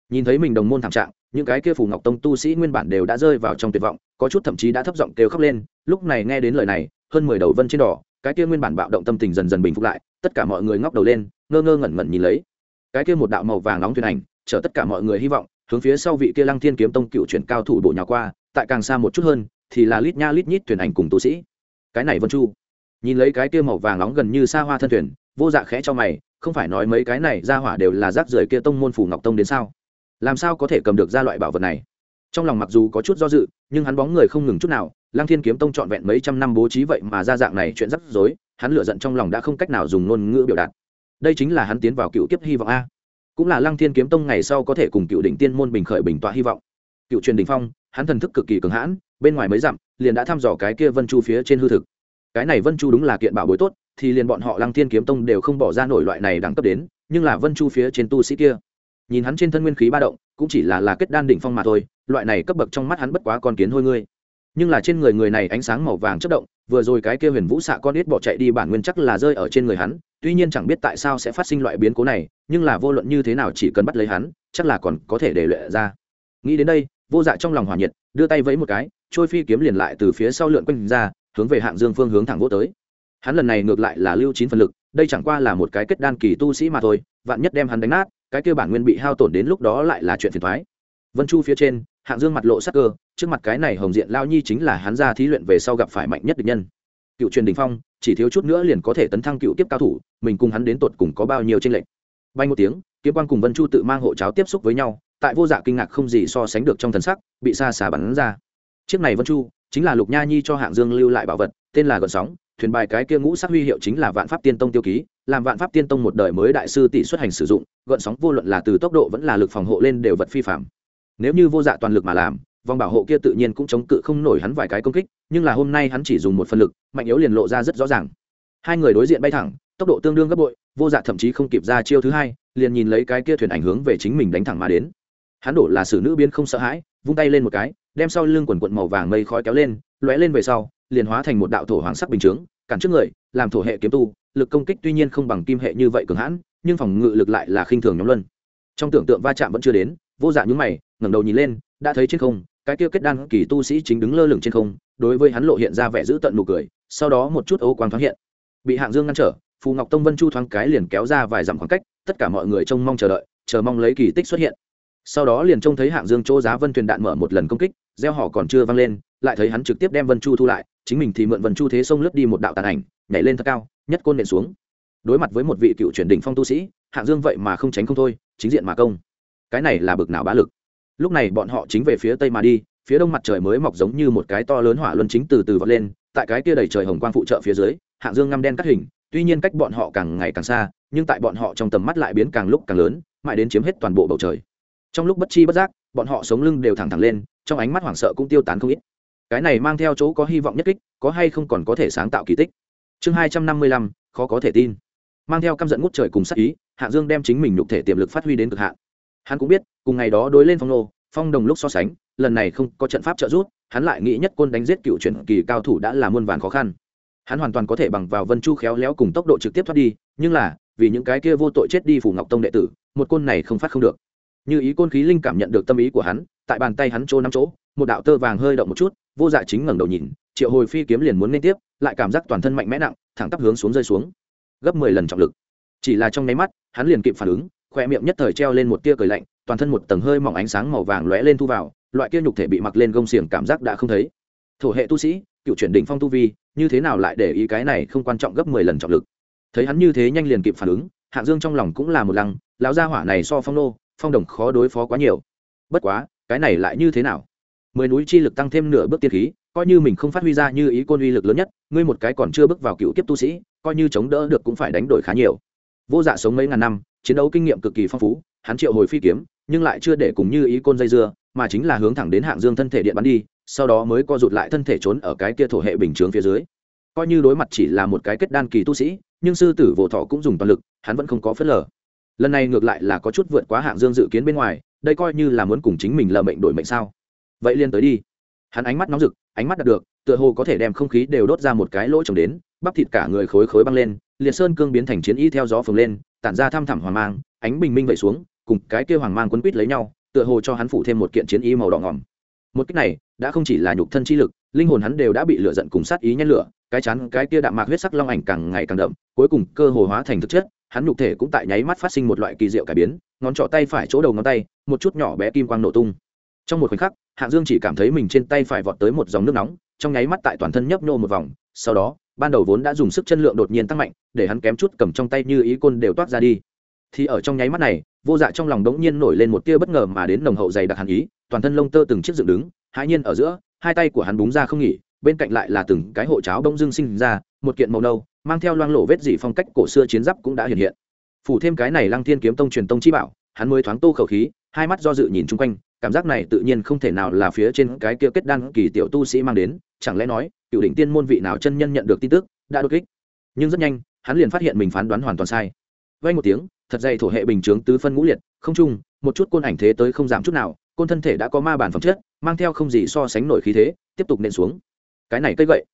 Nhìn thấy mình đồng môn thảm trạng, những cái kia phù ngọc tông tu sĩ nguyên bản đều đã rơi vào trong tuyệt vọng, có chút thậm chí đã thấp giọng kêu khóc lên, lúc này nghe đến lời này, hơn mười đầu vân trên đỏ, cái kia nguyên bản bạo động tâm tình dần dần bình phục lại tất cả mọi người ngóc đầu lên, ngơ ngơ ngẩn ngẩn nhìn lấy. Cái kia một đạo màu vàng nóng thuyền ảnh, chở tất cả mọi người hy vọng, hướng phía sau vị kia lăng thiên kiếm tông cựu chuyển cao thủ bộ nhà qua, tại càng xa một chút hơn, thì là lít nha lít nhít thuyền ảnh cùng tu sĩ. Cái này vân chu. Nhìn lấy cái kia màu vàng nóng gần như xa hoa thân thuyền, vô dạ khẽ cho mày, không phải nói mấy cái này ra hỏa đều là rác rưởi kia tông môn phủ ngọc tông đến sao? Làm sao có thể cầm được ra loại bảo vật này? Trong lòng mặc dù có chút do dự nhưng hắn bóng người không ngừng chút nào lang thiên kiếm tông trọn vẹn mấy trăm năm bố trí vậy mà ra dạng này chuyện rắc rối, hắn lựa giận trong lòng đã không cách nào dùng ngôn ngữ biểu đạt. Đây chính là hắn tiến vào cựu kiếp hy vọng a. Cũng là lăng thiên kiếm tông ngày sau có thể cùng cựu đỉnh tiên môn bình khởi bình tọa hy vọng. Cựu truyền đình phong, hắn thần thức cực kỳ cường hãn, bên ngoài mới dặm, liền đã thăm dò cái kia vân chu phía trên hư thực. Cái này vân chu đúng là kiện bảo bối tốt, thì liền bọn họ lăng thiên kiếm tông đều không bỏ ra nổi loại này đẳng cấp đến, nhưng là vân chu phía trên tu sĩ kia nhìn hắn trên thân nguyên khí ba động, cũng chỉ là là kết đan đỉnh phong mà thôi, loại này cấp bậc trong mắt hắn bất quá con kiến hôi ngươi. Nhưng là trên người người này ánh sáng màu vàng chất động, vừa rồi cái kia huyền vũ xạ con ít bỏ chạy đi bản nguyên chắc là rơi ở trên người hắn, tuy nhiên chẳng biết tại sao sẽ phát sinh loại biến cố này, nhưng là vô luận như thế nào chỉ cần bắt lấy hắn, chắc là còn có thể để luyện ra. Nghĩ đến đây, vô dạ trong lòng hòa nhiệt, đưa tay vẫy một cái, trôi phi kiếm liền lại từ phía sau lượn quanh ra, hướng về hạng dương phương hướng thẳng vô tới. Hắn lần này ngược lại là lưu chín phần lực, đây chẳng qua là một cái kết đan kỳ tu sĩ mà thôi, vạn nhất đem hắn đánh nát cái kia bản nguyên bị hao tổn đến lúc đó lại là chuyện phiền thoái. Vân chu phía trên, hạng dương mặt lộ sắc cơ, trước mặt cái này hồng diện lao nhi chính là hắn ra thí luyện về sau gặp phải mạnh nhất địch nhân. Cựu truyền đình phong, chỉ thiếu chút nữa liền có thể tấn thăng cựu tiếp cao thủ, mình cùng hắn đến tột cùng có bao nhiêu tranh lệch. Bay một tiếng, kiếm quan cùng vân chu tự mang hộ cháo tiếp xúc với nhau, tại vô dạ kinh ngạc không gì so sánh được trong thần sắc, bị xa xà bắn ra. Chiếc này vân chu, chính là lục nha nhi cho hạng dương lưu lại bảo vật, tên là gợn sóng thuyền bài cái kia ngũ sắc huy hiệu chính là vạn pháp tiên tông tiêu ký, làm vạn pháp tiên tông một đời mới đại sư tỷ xuất hành sử dụng gợn sóng vô luận là từ tốc độ vẫn là lực phòng hộ lên đều vật phi phạm. Nếu như vô dạ toàn lực mà làm, vòng bảo hộ kia tự nhiên cũng chống cự không nổi hắn vài cái công kích, nhưng là hôm nay hắn chỉ dùng một phần lực, mạnh yếu liền lộ ra rất rõ ràng. Hai người đối diện bay thẳng, tốc độ tương đương gấp bội, vô dạ thậm chí không kịp ra chiêu thứ hai, liền nhìn lấy cái kia thuyền ảnh hướng về chính mình đánh thẳng mà đến. Hắn đổ là sử nữ biến không sợ hãi, vung tay lên một cái, đem sau lưng quần quận màu vàng mây khói kéo lên, lóe lên về sau liền hóa thành một đạo thổ hoàng sắc bình chướng, cản trước người, làm thổ hệ kiếm tu, lực công kích tuy nhiên không bằng kim hệ như vậy cường hãn, nhưng phòng ngự lực lại là khinh thường nhóm luân. Trong tưởng tượng va chạm vẫn chưa đến, vô dạ những mày, ngẩng đầu nhìn lên, đã thấy trên không, cái kia kết đan kỳ tu sĩ chính đứng lơ lửng trên không, đối với hắn lộ hiện ra vẻ giữ tận nụ cười, sau đó một chút ấu quang thoáng hiện. Bị hạng dương ngăn trở, phù ngọc tông vân chu thoáng cái liền kéo ra vài dặm khoảng cách, tất cả mọi người trông mong chờ đợi, chờ mong lấy kỳ tích xuất hiện. Sau đó liền trông thấy hạng dương chỗ giá vân thuyền đạn mở một lần công kích gieo họ còn chưa văng lên, lại thấy hắn trực tiếp đem vân chu thu lại chính mình thì mượn vần chu thế sông lướt đi một đạo tàn ảnh, nhảy lên thật cao, nhất côn nện xuống. Đối mặt với một vị cựu truyền đỉnh phong tu sĩ, hạng dương vậy mà không tránh không thôi, chính diện mà công. Cái này là bực nào bá lực. Lúc này bọn họ chính về phía tây mà đi, phía đông mặt trời mới mọc giống như một cái to lớn hỏa luân chính từ từ vọt lên, tại cái kia đầy trời hồng quang phụ trợ phía dưới, hạng dương ngăm đen cắt hình, tuy nhiên cách bọn họ càng ngày càng xa, nhưng tại bọn họ trong tầm mắt lại biến càng lúc càng lớn, mãi đến chiếm hết toàn bộ bầu trời. Trong lúc bất chi bất giác, bọn họ sống lưng đều thẳng thẳng lên, trong ánh mắt hoảng sợ cũng tiêu tán không ít cái này mang theo chỗ có hy vọng nhất kích, có hay không còn có thể sáng tạo kỳ tích. Chương hai trăm năm mươi lăm, khó có thể tin. Mang theo căm giận ngút trời cùng sắc ý, hạ dương đem chính mình nhục thể tiềm lực phát huy đến cực hạn. Hắn cũng biết, cùng ngày đó đối lên phong nô, phong đồng lúc so sánh, lần này không có trận pháp trợ giúp, hắn lại nghĩ nhất côn đánh giết cựu chuyển kỳ cao thủ đã là muôn vàn khó khăn. Hắn hoàn toàn có thể bằng vào vân chu khéo léo cùng tốc độ trực tiếp thoát đi, nhưng là, vì những cái kia vô tội chết đi phủ ngọc tông đệ tử, một côn này không phát không được. Như ý côn khí linh cảm nhận được tâm ý của hắn, tại bàn tay hắn chỗ năm chỗ, một đạo tơ vàng hơi động một chút vô dạ chính ngẩng đầu nhìn, triệu hồi phi kiếm liền muốn liên tiếp, lại cảm giác toàn thân mạnh mẽ nặng, thẳng tắp hướng xuống rơi xuống. Gấp mười lần trọng lực. Chỉ là trong nháy mắt, hắn liền kịp phản ứng, khoe miệng nhất thời treo lên một tia cười lạnh, toàn thân một tầng hơi mỏng ánh sáng màu vàng lóe lên thu vào, loại kia nhục thể bị mặc lên gông xiềng cảm giác đã không thấy. Thổ hệ tu sĩ, cựu chuyển đỉnh phong tu vi, như thế nào lại để ý cái này không quan trọng gấp mười lần trọng lực? Thấy hắn như thế nhanh liền kịp phản ứng, hạng dương trong lòng cũng là một lăng, lão gia hỏa này so phong nô, phong đồng khó đối phó quá nhiều. Bất quá, cái này lại như thế nào? Mười núi chi lực tăng thêm nửa bước tiên khí, coi như mình không phát huy ra như ý côn uy lực lớn nhất, ngươi một cái còn chưa bước vào cựu kiếp tu sĩ, coi như chống đỡ được cũng phải đánh đổi khá nhiều. Vô dạ sống mấy ngàn năm, chiến đấu kinh nghiệm cực kỳ phong phú, hắn triệu hồi phi kiếm, nhưng lại chưa để cùng như ý côn dây dưa, mà chính là hướng thẳng đến hạng dương thân thể điện bắn đi, sau đó mới co rụt lại thân thể trốn ở cái kia thổ hệ bình chướng phía dưới. Coi như đối mặt chỉ là một cái kết đan kỳ tu sĩ, nhưng sư tử vỗ thọ cũng dùng toàn lực, hắn vẫn không có phớt lờ. Lần này ngược lại là có chút vượt quá hạng dương dự kiến bên ngoài, đây coi như là muốn cùng chính mình lờ mệnh đổi mệnh sao? Vậy liền tới đi. Hắn ánh mắt nóng rực, ánh mắt đạt được, tựa hồ có thể đem không khí đều đốt ra một cái lỗ trồng đến, bắp thịt cả người khối khối băng lên, liệt sơn cương biến thành chiến y theo gió phồng lên, tản ra thăm thẳm hoàng mang, ánh bình minh vậy xuống, cùng cái kia hoàng mang quấn quýt lấy nhau, tựa hồ cho hắn phủ thêm một kiện chiến y màu đỏ ngỏm. Một cách này, đã không chỉ là nhục thân chi lực, linh hồn hắn đều đã bị lửa giận cùng sát ý nhét lửa, cái chắn cái kia đạm mạc huyết sắc long ảnh càng ngày càng đậm, cuối cùng cơ hồ hóa thành thực chất, hắn nhục thể cũng tại nháy mắt phát sinh một loại kỳ diệu cải biến, ngón trỏ tay phải chỗ đầu ngón tay, một chút nhỏ bé kim quang nổ tung trong một khoảnh khắc, hạng dương chỉ cảm thấy mình trên tay phải vọt tới một dòng nước nóng, trong nháy mắt tại toàn thân nhấp nhô một vòng, sau đó, ban đầu vốn đã dùng sức chân lượng đột nhiên tăng mạnh, để hắn kém chút cầm trong tay như ý côn đều toát ra đi. Thì ở trong nháy mắt này, vô dạ trong lòng đống nhiên nổi lên một tia bất ngờ mà đến nồng hậu dày đặc hàn ý, toàn thân lông tơ từng chiếc dựng đứng, hãi nhiên ở giữa, hai tay của hắn búng ra không nghỉ, bên cạnh lại là từng cái hộ cháo đông dưng sinh ra, một kiện màu nâu, mang theo loang lổ vết dị phong cách cổ xưa chiến giáp cũng đã hiện hiện. Phủ thêm cái này lăng thiên kiếm tông truyền tông chi bảo, hắn mới thoáng tô khẩu khí, hai mắt do dự nhìn chung quanh cảm giác này tự nhiên không thể nào là phía trên cái kia kết đan kỳ tiểu tu sĩ mang đến, chẳng lẽ nói, cựu đỉnh tiên môn vị nào chân nhân nhận được tin tức, đã đột kích. Nhưng rất nhanh, hắn liền phát hiện mình phán đoán hoàn toàn sai. Vay một tiếng, thật dày thổ hệ bình chướng tứ phân ngũ liệt, không chung một chút côn ảnh thế tới không giảm chút nào, côn thân thể đã có ma bản phẩm chất, mang theo không gì so sánh nổi khí thế, tiếp tục nện xuống. Cái này cây gậy.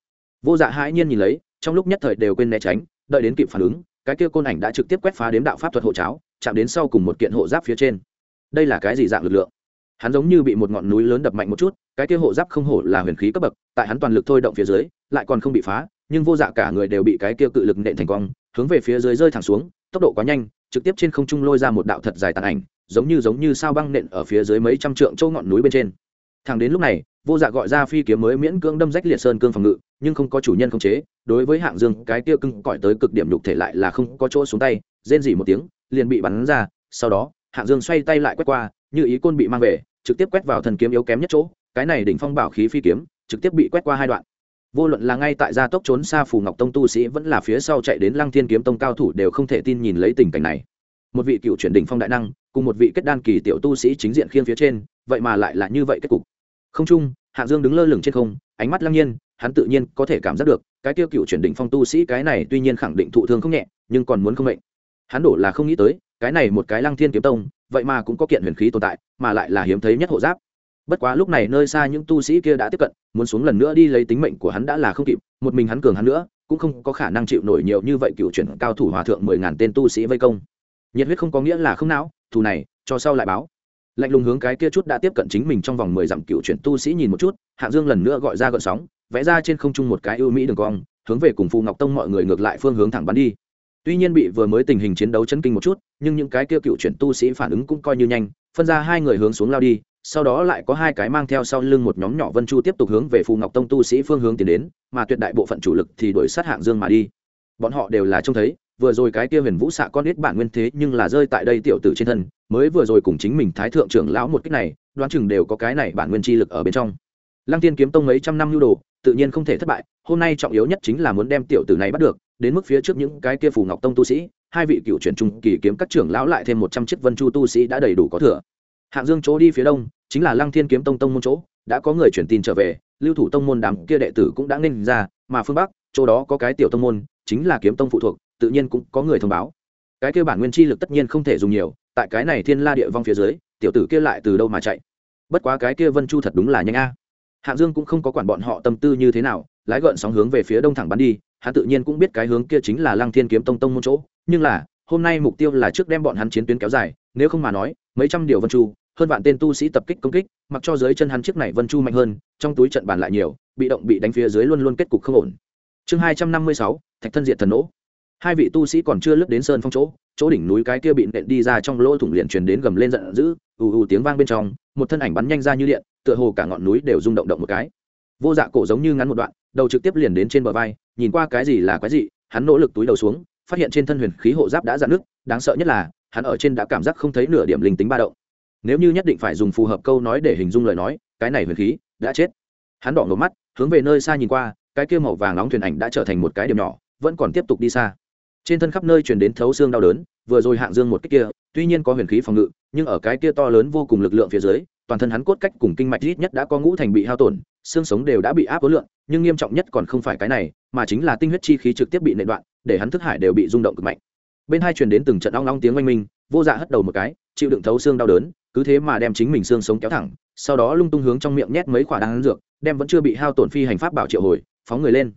Vô dạ hãi nhiên nhìn lấy, trong lúc nhất thời đều quên né tránh, đợi đến kịp phản ứng, cái kia côn ảnh đã trực tiếp quét phá đếm đạo pháp thuật hộ cháo, chạm đến sau cùng một kiện hộ giáp phía trên. Đây là cái gì dạng lực lượng? Hắn giống như bị một ngọn núi lớn đập mạnh một chút, cái kia hộ giáp không hổ là huyền khí cấp bậc, tại hắn toàn lực thôi động phía dưới, lại còn không bị phá, nhưng vô dạ cả người đều bị cái kia cự lực nện thành cong, hướng về phía dưới rơi thẳng xuống, tốc độ quá nhanh, trực tiếp trên không trung lôi ra một đạo thật dài tàn ảnh, giống như giống như sao băng nện ở phía dưới mấy trăm trượng châu ngọn núi bên trên. Thẳng đến lúc này, vô dạ gọi ra phi kiếm mới miễn cưỡng đâm rách liệt sơn cương phòng ngự, nhưng không có chủ nhân không chế, đối với hạng dương, cái kia cưng cõi tới cực điểm nhục thể lại là không có chỗ xuống tay, rên dỉ một tiếng, liền bị bắn ra, sau đó, hạng dương xoay tay lại quét qua như ý côn bị mang về, trực tiếp quét vào thần kiếm yếu kém nhất chỗ, cái này đỉnh phong bảo khí phi kiếm, trực tiếp bị quét qua hai đoạn. Vô luận là ngay tại gia tốc trốn xa phù ngọc tông tu sĩ vẫn là phía sau chạy đến lăng thiên kiếm tông cao thủ đều không thể tin nhìn lấy tình cảnh này. Một vị cựu chuyển đỉnh phong đại năng, cùng một vị kết đan kỳ tiểu tu sĩ chính diện khiêng phía trên, vậy mà lại là như vậy kết cục. Không chung, hạng dương đứng lơ lửng trên không, ánh mắt lăng nhiên, hắn tự nhiên có thể cảm giác được, cái tiêu cựu chuyển đỉnh phong tu sĩ cái này tuy nhiên khẳng định thụ thương không nhẹ, nhưng còn muốn không mệnh. Hắn đổ là không nghĩ tới cái này một cái lăng thiên kiếm tông, vậy mà cũng có kiện huyền khí tồn tại, mà lại là hiếm thấy nhất hộ giáp. Bất quá lúc này nơi xa những tu sĩ kia đã tiếp cận, muốn xuống lần nữa đi lấy tính mệnh của hắn đã là không kịp, một mình hắn cường hắn nữa, cũng không có khả năng chịu nổi nhiều như vậy cựu chuyển cao thủ hòa thượng mười ngàn tên tu sĩ vây công. Nhiệt huyết không có nghĩa là không não, thù này, cho sau lại báo. Lạnh lùng hướng cái kia chút đã tiếp cận chính mình trong vòng mười dặm cựu chuyển tu sĩ nhìn một chút hạng dương lần nữa gọi ra gợn sóng, vẽ ra trên không trung một cái ưu mỹ đường cong, hướng về cùng phù ngọc tông mọi người ngược lại phương hướng thẳng bắn đi tuy nhiên bị vừa mới tình hình chiến đấu chấn kinh một chút, nhưng những cái kia cựu chuyển tu sĩ phản ứng cũng coi như nhanh, phân ra hai người hướng xuống lao đi, sau đó lại có hai cái mang theo sau lưng một nhóm nhỏ vân chu tiếp tục hướng về phù ngọc tông tu sĩ phương hướng tiến đến, mà tuyệt đại bộ phận chủ lực thì đuổi sát hạng dương mà đi. Bọn họ đều là trông thấy, vừa rồi cái kia huyền vũ xạ con ít bản nguyên thế nhưng là rơi tại đây tiểu tử trên thân, mới vừa rồi cùng chính mình thái thượng trưởng lão một cách này, đoán chừng đều có cái này bản nguyên chi lực ở bên trong. Lăng tiên kiếm tông mấy trăm năm nhu đồ, tự nhiên không thể thất bại, hôm nay trọng yếu nhất chính là muốn đem tiểu tử này bắt được đến mức phía trước những cái kia phù ngọc tông tu sĩ, hai vị cựu chuyển trung kỳ kiếm các trưởng lão lại thêm một trăm chiếc vân chu tu sĩ đã đầy đủ có thừa. Hạng dương chỗ đi phía đông, chính là lăng thiên kiếm tông tông môn chỗ, đã có người chuyển tin trở về, lưu thủ tông môn đám kia đệ tử cũng đã nên ra, mà phương bắc, chỗ đó có cái tiểu tông môn, chính là kiếm tông phụ thuộc, tự nhiên cũng có người thông báo. Cái kia bản nguyên chi lực tất nhiên không thể dùng nhiều, tại cái này thiên la địa vong phía dưới, tiểu tử kia lại từ đâu mà chạy? Bất quá cái kia vân chu thật đúng là nhanh a. Hạng dương cũng không có quản bọn họ tâm tư như thế nào, lái gợn sóng hướng về phía đông thẳng bắn đi hắn tự nhiên cũng biết cái hướng kia chính là lăng thiên kiếm tông tông môn chỗ, nhưng là, hôm nay mục tiêu là trước đem bọn hắn chiến tuyến kéo dài, nếu không mà nói, mấy trăm điều vân chu, hơn vạn tên tu sĩ tập kích công kích, mặc cho dưới chân hắn chiếc này vân chu mạnh hơn, trong túi trận bàn lại nhiều, bị động bị đánh phía dưới luôn luôn kết cục không ổn. Chương hai trăm năm mươi sáu, thạch thân diện thần nỗ. Hai vị tu sĩ còn chưa lướt đến sơn phong chỗ chỗ đỉnh núi cái kia bị nện đi ra trong lỗ thủng liền truyền đến gầm lên giận dữ, ù ù tiếng vang bên trong, một thân ảnh bắn nhanh ra như điện, tựa hồ cả ngọn núi đều rung động động một cái. Vô dạ cổ giống như ngắn một đoạn, đầu trực tiếp liền đến trên bờ vai nhìn qua cái gì là cái gì hắn nỗ lực túi đầu xuống, phát hiện trên thân huyền khí hộ giáp đã dạn nước đáng sợ nhất là, hắn ở trên đã cảm giác không thấy nửa điểm linh tính ba động. Nếu như nhất định phải dùng phù hợp câu nói để hình dung lời nói, cái này huyền khí đã chết. Hắn đỏ ngầu mắt, hướng về nơi xa nhìn qua, cái kia màu vàng nóng thuyền ảnh đã trở thành một cái điểm nhỏ, vẫn còn tiếp tục đi xa. Trên thân khắp nơi truyền đến thấu xương đau đớn, vừa rồi hạng dương một cái kia, tuy nhiên có huyền khí phòng ngự, nhưng ở cái kia to lớn vô cùng lực lượng phía dưới, toàn thân hắn cốt cách cùng kinh mạch ít nhất đã có ngũ thành bị hao tổn, xương sống đều đã bị áp ối lượng nhưng nghiêm trọng nhất còn không phải cái này mà chính là tinh huyết chi khí trực tiếp bị nệ đoạn, để hắn thức hải đều bị rung động cực mạnh. Bên hai truyền đến từng trận long long tiếng oanh minh, vô dạ hất đầu một cái, chịu đựng thấu xương đau đớn, cứ thế mà đem chính mình xương sống kéo thẳng, sau đó lung tung hướng trong miệng nhét mấy quả đan dược, đem vẫn chưa bị hao tổn phi hành pháp bảo triệu hồi, phóng người lên.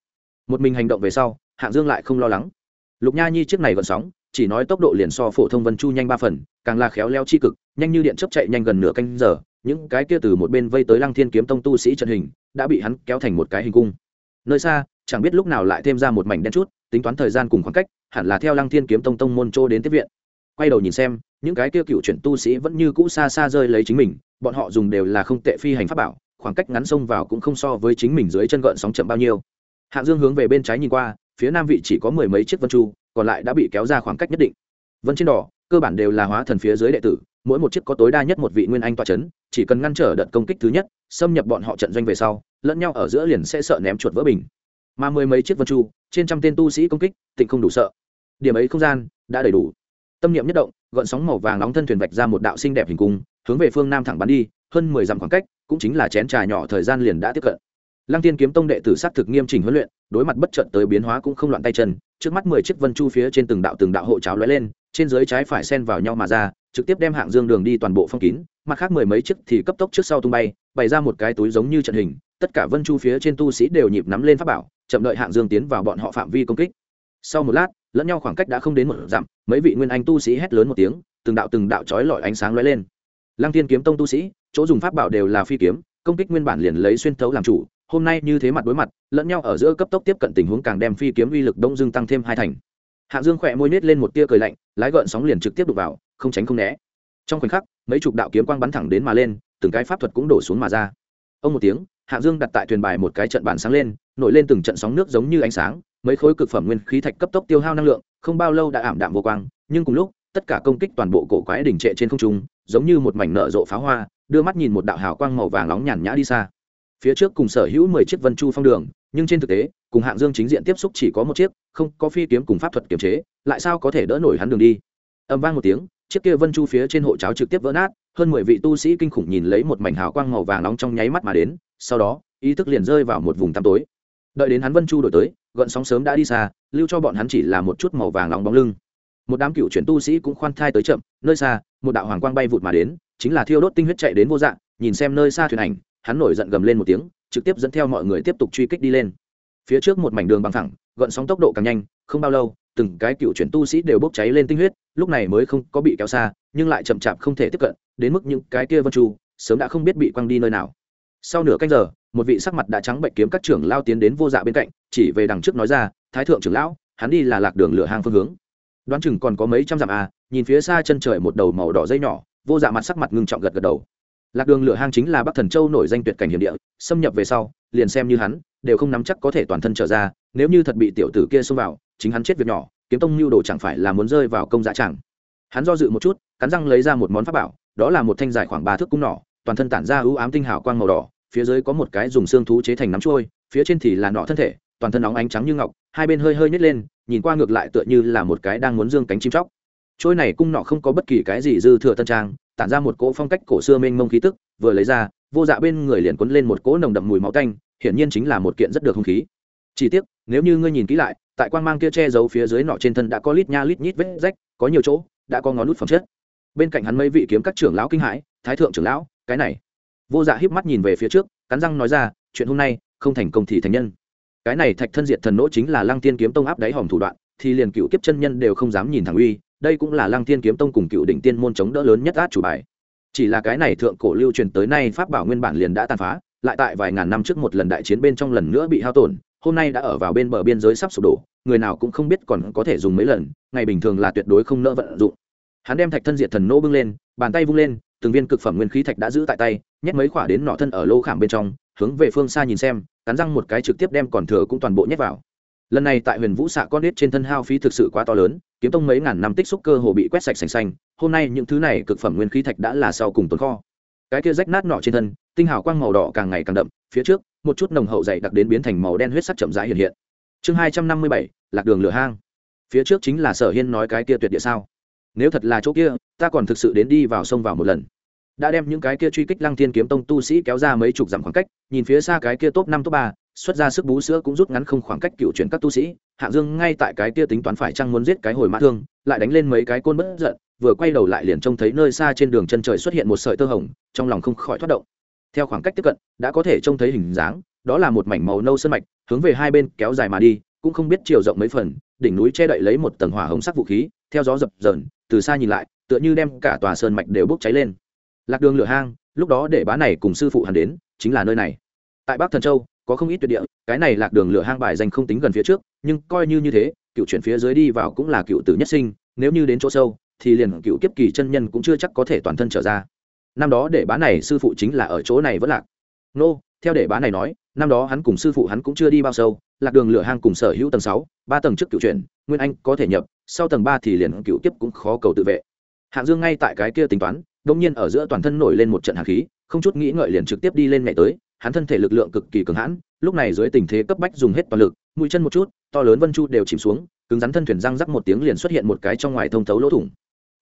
Một mình hành động về sau, hạng dương lại không lo lắng. Lục nha nhi trước này gần sóng, chỉ nói tốc độ liền so phổ thông vân chu nhanh ba phần, càng là khéo leo chi cực, nhanh như điện chấp chạy nhanh gần nửa canh giờ, những cái kia từ một bên vây tới lăng thiên kiếm tông tu sĩ trận hình, đã bị hắn kéo thành một cái hình cung. Nơi xa chẳng biết lúc nào lại thêm ra một mảnh đen chút, tính toán thời gian cùng khoảng cách, hẳn là theo lăng thiên kiếm tông tông môn châu đến tiếp viện. Quay đầu nhìn xem, những cái kia cựu chuyển tu sĩ vẫn như cũ xa xa rơi lấy chính mình, bọn họ dùng đều là không tệ phi hành pháp bảo, khoảng cách ngắn sông vào cũng không so với chính mình dưới chân gợn sóng chậm bao nhiêu. Hạng dương hướng về bên trái nhìn qua, phía nam vị chỉ có mười mấy chiếc vân chu, còn lại đã bị kéo ra khoảng cách nhất định. Vân trên đỏ, cơ bản đều là hóa thần phía dưới đệ tử, mỗi một chiếc có tối đa nhất một vị nguyên anh toa c h ấ n chỉ cần ngăn trở đợt công kích thứ nhất, xâm nhập bọn họ trận doanh về sau, lẫn nhau ở giữa liền sẽ sợ ném chuột vỡ bình mà mười mấy chiếc vân chu, trên trăm tên tu sĩ công kích, tịnh không đủ sợ. Điểm ấy không gian đã đầy đủ. Tâm niệm nhất động, gọn sóng màu vàng nóng thân thuyền vạch ra một đạo xinh đẹp hình cung, hướng về phương nam thẳng bắn đi, hơn mười dặm khoảng cách, cũng chính là chén trà nhỏ thời gian liền đã tiếp cận. Lăng tiên kiếm tông đệ tử s á t thực nghiêm chỉnh huấn luyện, đối mặt bất trận tới biến hóa cũng không loạn tay chân, trước mắt mười chiếc vân chu phía trên từng đạo từng đạo hộ cháo lóe lên, trên dưới trái phải xen vào nhau mà ra, trực tiếp đem hạng dương đường đi toàn bộ phong kín, mặt khác mười mấy chiếc thì cấp tốc trước sau tung bay, bày ra một cái túi giống như trận hình tất cả vân chu phía trên tu sĩ đều nhịp nắm lên pháp bảo, chậm đợi hạng dương tiến vào bọn họ phạm vi công kích. Sau một lát, lẫn nhau khoảng cách đã không đến một dặm, mấy vị nguyên anh tu sĩ hét lớn một tiếng, từng đạo từng đạo chói lọi ánh sáng lóe lên. Lăng thiên kiếm tông tu sĩ, chỗ dùng pháp bảo đều là phi kiếm, công kích nguyên bản liền lấy xuyên thấu làm chủ, hôm nay như thế mặt đối mặt, lẫn nhau ở giữa cấp tốc tiếp cận tình huống càng đem phi kiếm uy lực đông dương tăng thêm hai thành. Hạng dương khỏe môi nết lên một tia cười lạnh, lái gợn sóng liền trực tiếp đục vào, không tránh không né. Trong khoảnh khắc, mấy chục đạo kiếm quang bắn thẳng đến mà lên, từng cái pháp thuật cũng đổ xuống mà ra. Ông một tiếng Hạ dương đặt tại thuyền bài một cái trận bàn sáng lên, nổi lên từng trận sóng nước giống như ánh sáng, mấy khối cực phẩm nguyên khí thạch cấp tốc tiêu hao năng lượng, không bao lâu đã ảm đạm vô quang, nhưng cùng lúc, tất cả công kích toàn bộ cổ quái đỉnh trệ trên không trung, giống như một mảnh nở rộ pháo hoa, đưa mắt nhìn một đạo hào quang màu vàng nóng nhàn nhã đi xa. Phía trước cùng sở hữu mười chiếc vân chu phong đường, nhưng trên thực tế, cùng hạng dương chính diện tiếp xúc chỉ có một chiếc, không có phi kiếm cùng pháp thuật kiềm chế, lại sao có thể đỡ nổi hắn đường đi? Âm vang một tiếng, chiếc kia vân chu phía trên hộ cháo trực tiếp vỡ nát, hơn mười vị tu sĩ kinh khủng nhìn lấy một mảnh hào quang màu vàng nóng trong nháy mắt mà đến sau đó, ý thức liền rơi vào một vùng tăm tối. Đợi đến hắn vân chu đổi tới gợn sóng sớm đã đi xa, lưu cho bọn hắn chỉ là một chút màu vàng nóng bóng lưng. Một đám cựu chuyển tu sĩ cũng khoan thai tới chậm, nơi xa, một đạo hoàng quang bay vụt mà đến, chính là thiêu đốt tinh huyết chạy đến vô dạng, nhìn xem nơi xa thuyền ảnh, hắn nổi giận gầm lên một tiếng, trực tiếp dẫn theo mọi người tiếp tục truy kích đi lên. Phía trước một mảnh đường bằng thẳng gợn sóng tốc độ càng nhanh, không bao lâu, từng cái cựu chuyển tu sĩ đều bốc cháy lên tinh huyết, lúc này mới không có bị kéo xa, nhưng lại chậm chạp không thể tiếp cận, đến mức những cái kia vân chu sớm đã không biết bị quăng đi nơi nào sau nửa canh giờ, một vị sắc mặt đã trắng bệnh kiếm các trưởng lao tiến đến vô dạ bên cạnh, chỉ về đằng trước nói ra, thái thượng trưởng lão, hắn đi là lạc đường lửa hang phương hướng. Đoán chừng còn có mấy trăm dặm à nhìn phía xa chân trời một đầu màu đỏ dây nhỏ, vô dạ mặt sắc mặt ngưng trọng gật gật đầu. Lạc đường lửa hang chính là bắc thần châu nổi danh tuyệt cảnh hiểm địa, xâm nhập về sau, liền xem như hắn, đều không nắm chắc có thể toàn thân trở ra, nếu như thật bị tiểu tử kia xông vào, chính hắn chết việc nhỏ, kiếm tông mưu đồ chẳng phải là muốn rơi vào công dạ chẳng. Hắn do dự một chút, cắn răng lấy ra một món pháp bảo, đó là một thanh dài khoảng ba thước cung nỏ toàn thân tản ra ưu ám tinh hào quang màu đỏ, phía dưới có một cái dùng xương thú chế thành nắm trôi phía trên thì là nọ thân thể, toàn thân nóng ánh trắng như ngọc, hai bên hơi hơi nhét lên, nhìn qua ngược lại tựa như là một cái đang muốn dương cánh chim chóc. Trôi này cung nọ không có bất kỳ cái gì dư thừa tân trang, tản ra một cỗ phong cách cổ xưa mênh mông khí tức, vừa lấy ra, vô dạ bên người liền quấn lên một cỗ nồng đậm mùi máu tanh, hiển nhiên chính là một kiện rất được hung khí. Chỉ tiếc, nếu như ngươi nhìn kỹ lại, tại quan mang kia che giấu phía dưới nọ trên thân đã có lít nha lít nhít vết rách, có nhiều chỗ, đã có ngón nút phẩm chất. Bên cạnh hắn mấy vị kiếm các trưởng lão kinh hãi, thái thượng trưởng lão cái này. Vô dạ híp mắt nhìn về phía trước, cắn răng nói ra, chuyện hôm nay, không thành công thì thành nhân. Cái này thạch thân diệt thần nỗ chính là lăng tiên kiếm tông áp đáy hòm thủ đoạn, thì liền cựu kiếp chân nhân đều không dám nhìn thẳng uy, đây cũng là lăng tiên kiếm tông cùng cựu đỉnh tiên môn chống đỡ lớn nhất át chủ bài. Chỉ là cái này thượng cổ lưu truyền tới nay pháp bảo nguyên bản liền đã tàn phá, lại tại vài ngàn năm trước một lần đại chiến bên trong lần nữa bị hao tổn, hôm nay đã ở vào bên bờ biên giới sắp sụp đổ, người nào cũng không biết còn có thể dùng mấy lần, ngày bình thường là tuyệt đối không nỡ vận dụng. Hắn đem thạch thân diệt thần nỗ bưng lên, bàn tay vung lên từng viên cực phẩm nguyên khí thạch đã giữ tại tay, nhét mấy khỏa đến nọ thân ở lô khảm bên trong, hướng về phương xa nhìn xem, cắn răng một cái trực tiếp đem còn thừa cũng toàn bộ nhét vào. Lần này tại huyền vũ xạ con nết trên thân hao phí thực sự quá to lớn, kiếm tông mấy ngàn năm tích xúc cơ hồ bị quét sạch sành xanh, hôm nay những thứ này cực phẩm nguyên khí thạch đã là sau cùng tồn kho. Cái kia rách nát nọ trên thân, tinh hào quang màu đỏ càng ngày càng đậm, phía trước, một chút nồng hậu dày đặc đến biến thành màu đen huyết sắc chậm rãi hiện hiện. Chương hai trăm năm mươi bảy, lạc đường lửa hang. Phía trước chính là sở hiên nói cái kia tuyệt địa sao? Nếu thật là chỗ kia, ta còn thực sự đến đi vào sông vào một lần. Đã đem những cái kia truy kích lăng thiên kiếm tông tu sĩ kéo ra mấy chục dặm khoảng cách, nhìn phía xa cái kia top năm, top ba, xuất ra sức bú sữa cũng rút ngắn không khoảng cách cựu chuyển các tu sĩ. Hạng dương ngay tại cái kia tính toán phải chăng muốn giết cái hồi mã thương, lại đánh lên mấy cái côn bất giận, vừa quay đầu lại liền trông thấy nơi xa trên đường chân trời xuất hiện một sợi tơ hồng, trong lòng không khỏi thoát động. Theo khoảng cách tiếp cận, đã có thể trông thấy hình dáng, đó là một mảnh màu nâu sơn mạch, hướng về hai bên kéo dài mà đi, cũng không biết chiều rộng mấy phần, đỉnh núi che đậy lấy một tầng hỏa hồng sắc vũ khí theo gió dập dờn, từ xa nhìn lại, tựa như đem cả tòa sơn mạch đều bốc cháy lên. Lạc đường lửa hang, lúc đó để bá này cùng sư phụ hắn đến, chính là nơi này. Tại bắc thần châu, có không ít tuyệt địa, cái này lạc đường lửa hang bài danh không tính gần phía trước, nhưng coi như như thế, cựu chuyển phía dưới đi vào cũng là cựu tử nhất sinh, nếu như đến chỗ sâu, thì liền cựu kiếp kỳ chân nhân cũng chưa chắc có thể toàn thân trở ra. Năm đó để bá này sư phụ chính là ở chỗ này vẫn lạc. Nô, theo để bá này nói, năm đó hắn cùng sư phụ hắn cũng chưa đi bao sâu, lạc đường lửa hang cùng sở hữu tầng sáu, ba tầng trước cựu chuyển, nguyên anh có thể nhập sau tầng ba thì liền cựu tiếp cũng khó cầu tự vệ. Hạng dương ngay tại cái kia tính toán đông nhiên ở giữa toàn thân nổi lên một trận hạt khí, không chút nghĩ ngợi liền trực tiếp đi lên nhảy tới, hắn thân thể lực lượng cực kỳ cường hãn, lúc này dưới tình thế cấp bách dùng hết toàn lực, mũi chân một chút, to lớn vân chu đều chìm xuống, cứng rắn thân thuyền răng rắc một tiếng liền xuất hiện một cái trong ngoài thông thấu lỗ thủng.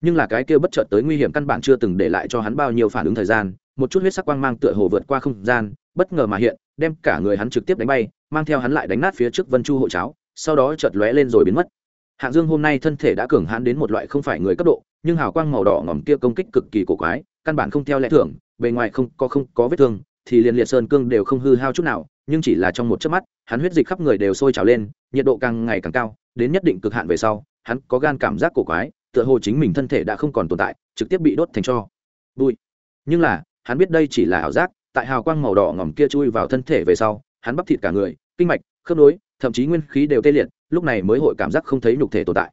Nhưng là cái kia bất chợt tới nguy hiểm căn bản chưa từng để lại cho hắn bao nhiêu phản ứng thời gian, một chút huyết sắc quang mang tựa hồ vượt qua không gian, bất ngờ mà hiện, đem cả người hắn trực tiếp đánh bay, mang theo hắn lại đánh nát phía trước vân chu hộ cháo, sau đó chợt lóe lên rồi biến mất hạng dương hôm nay thân thể đã cường hãn đến một loại không phải người cấp độ, nhưng hào quang màu đỏ ngỏm kia công kích cực kỳ cổ quái, căn bản không theo lẽ thường, bề ngoài không có không có vết thương, thì liền liệt sơn cương đều không hư hao chút nào, nhưng chỉ là trong một chớp mắt, hắn huyết dịch khắp người đều sôi trào lên, nhiệt độ càng ngày càng cao, đến nhất định cực hạn về sau, hắn có gan cảm giác cổ quái, tựa hồ chính mình thân thể đã không còn tồn tại, trực tiếp bị đốt thành cho. Bụi. Nhưng là, hắn biết đây chỉ là ảo giác, tại hào quang màu đỏ ngỏm kia chui vào thân thể về sau, hắn bắp thịt cả người, kinh mạch, khớp nối, thậm chí nguyên khí đều tê liệt lúc này mới hội cảm giác không thấy nhục thể tồn tại.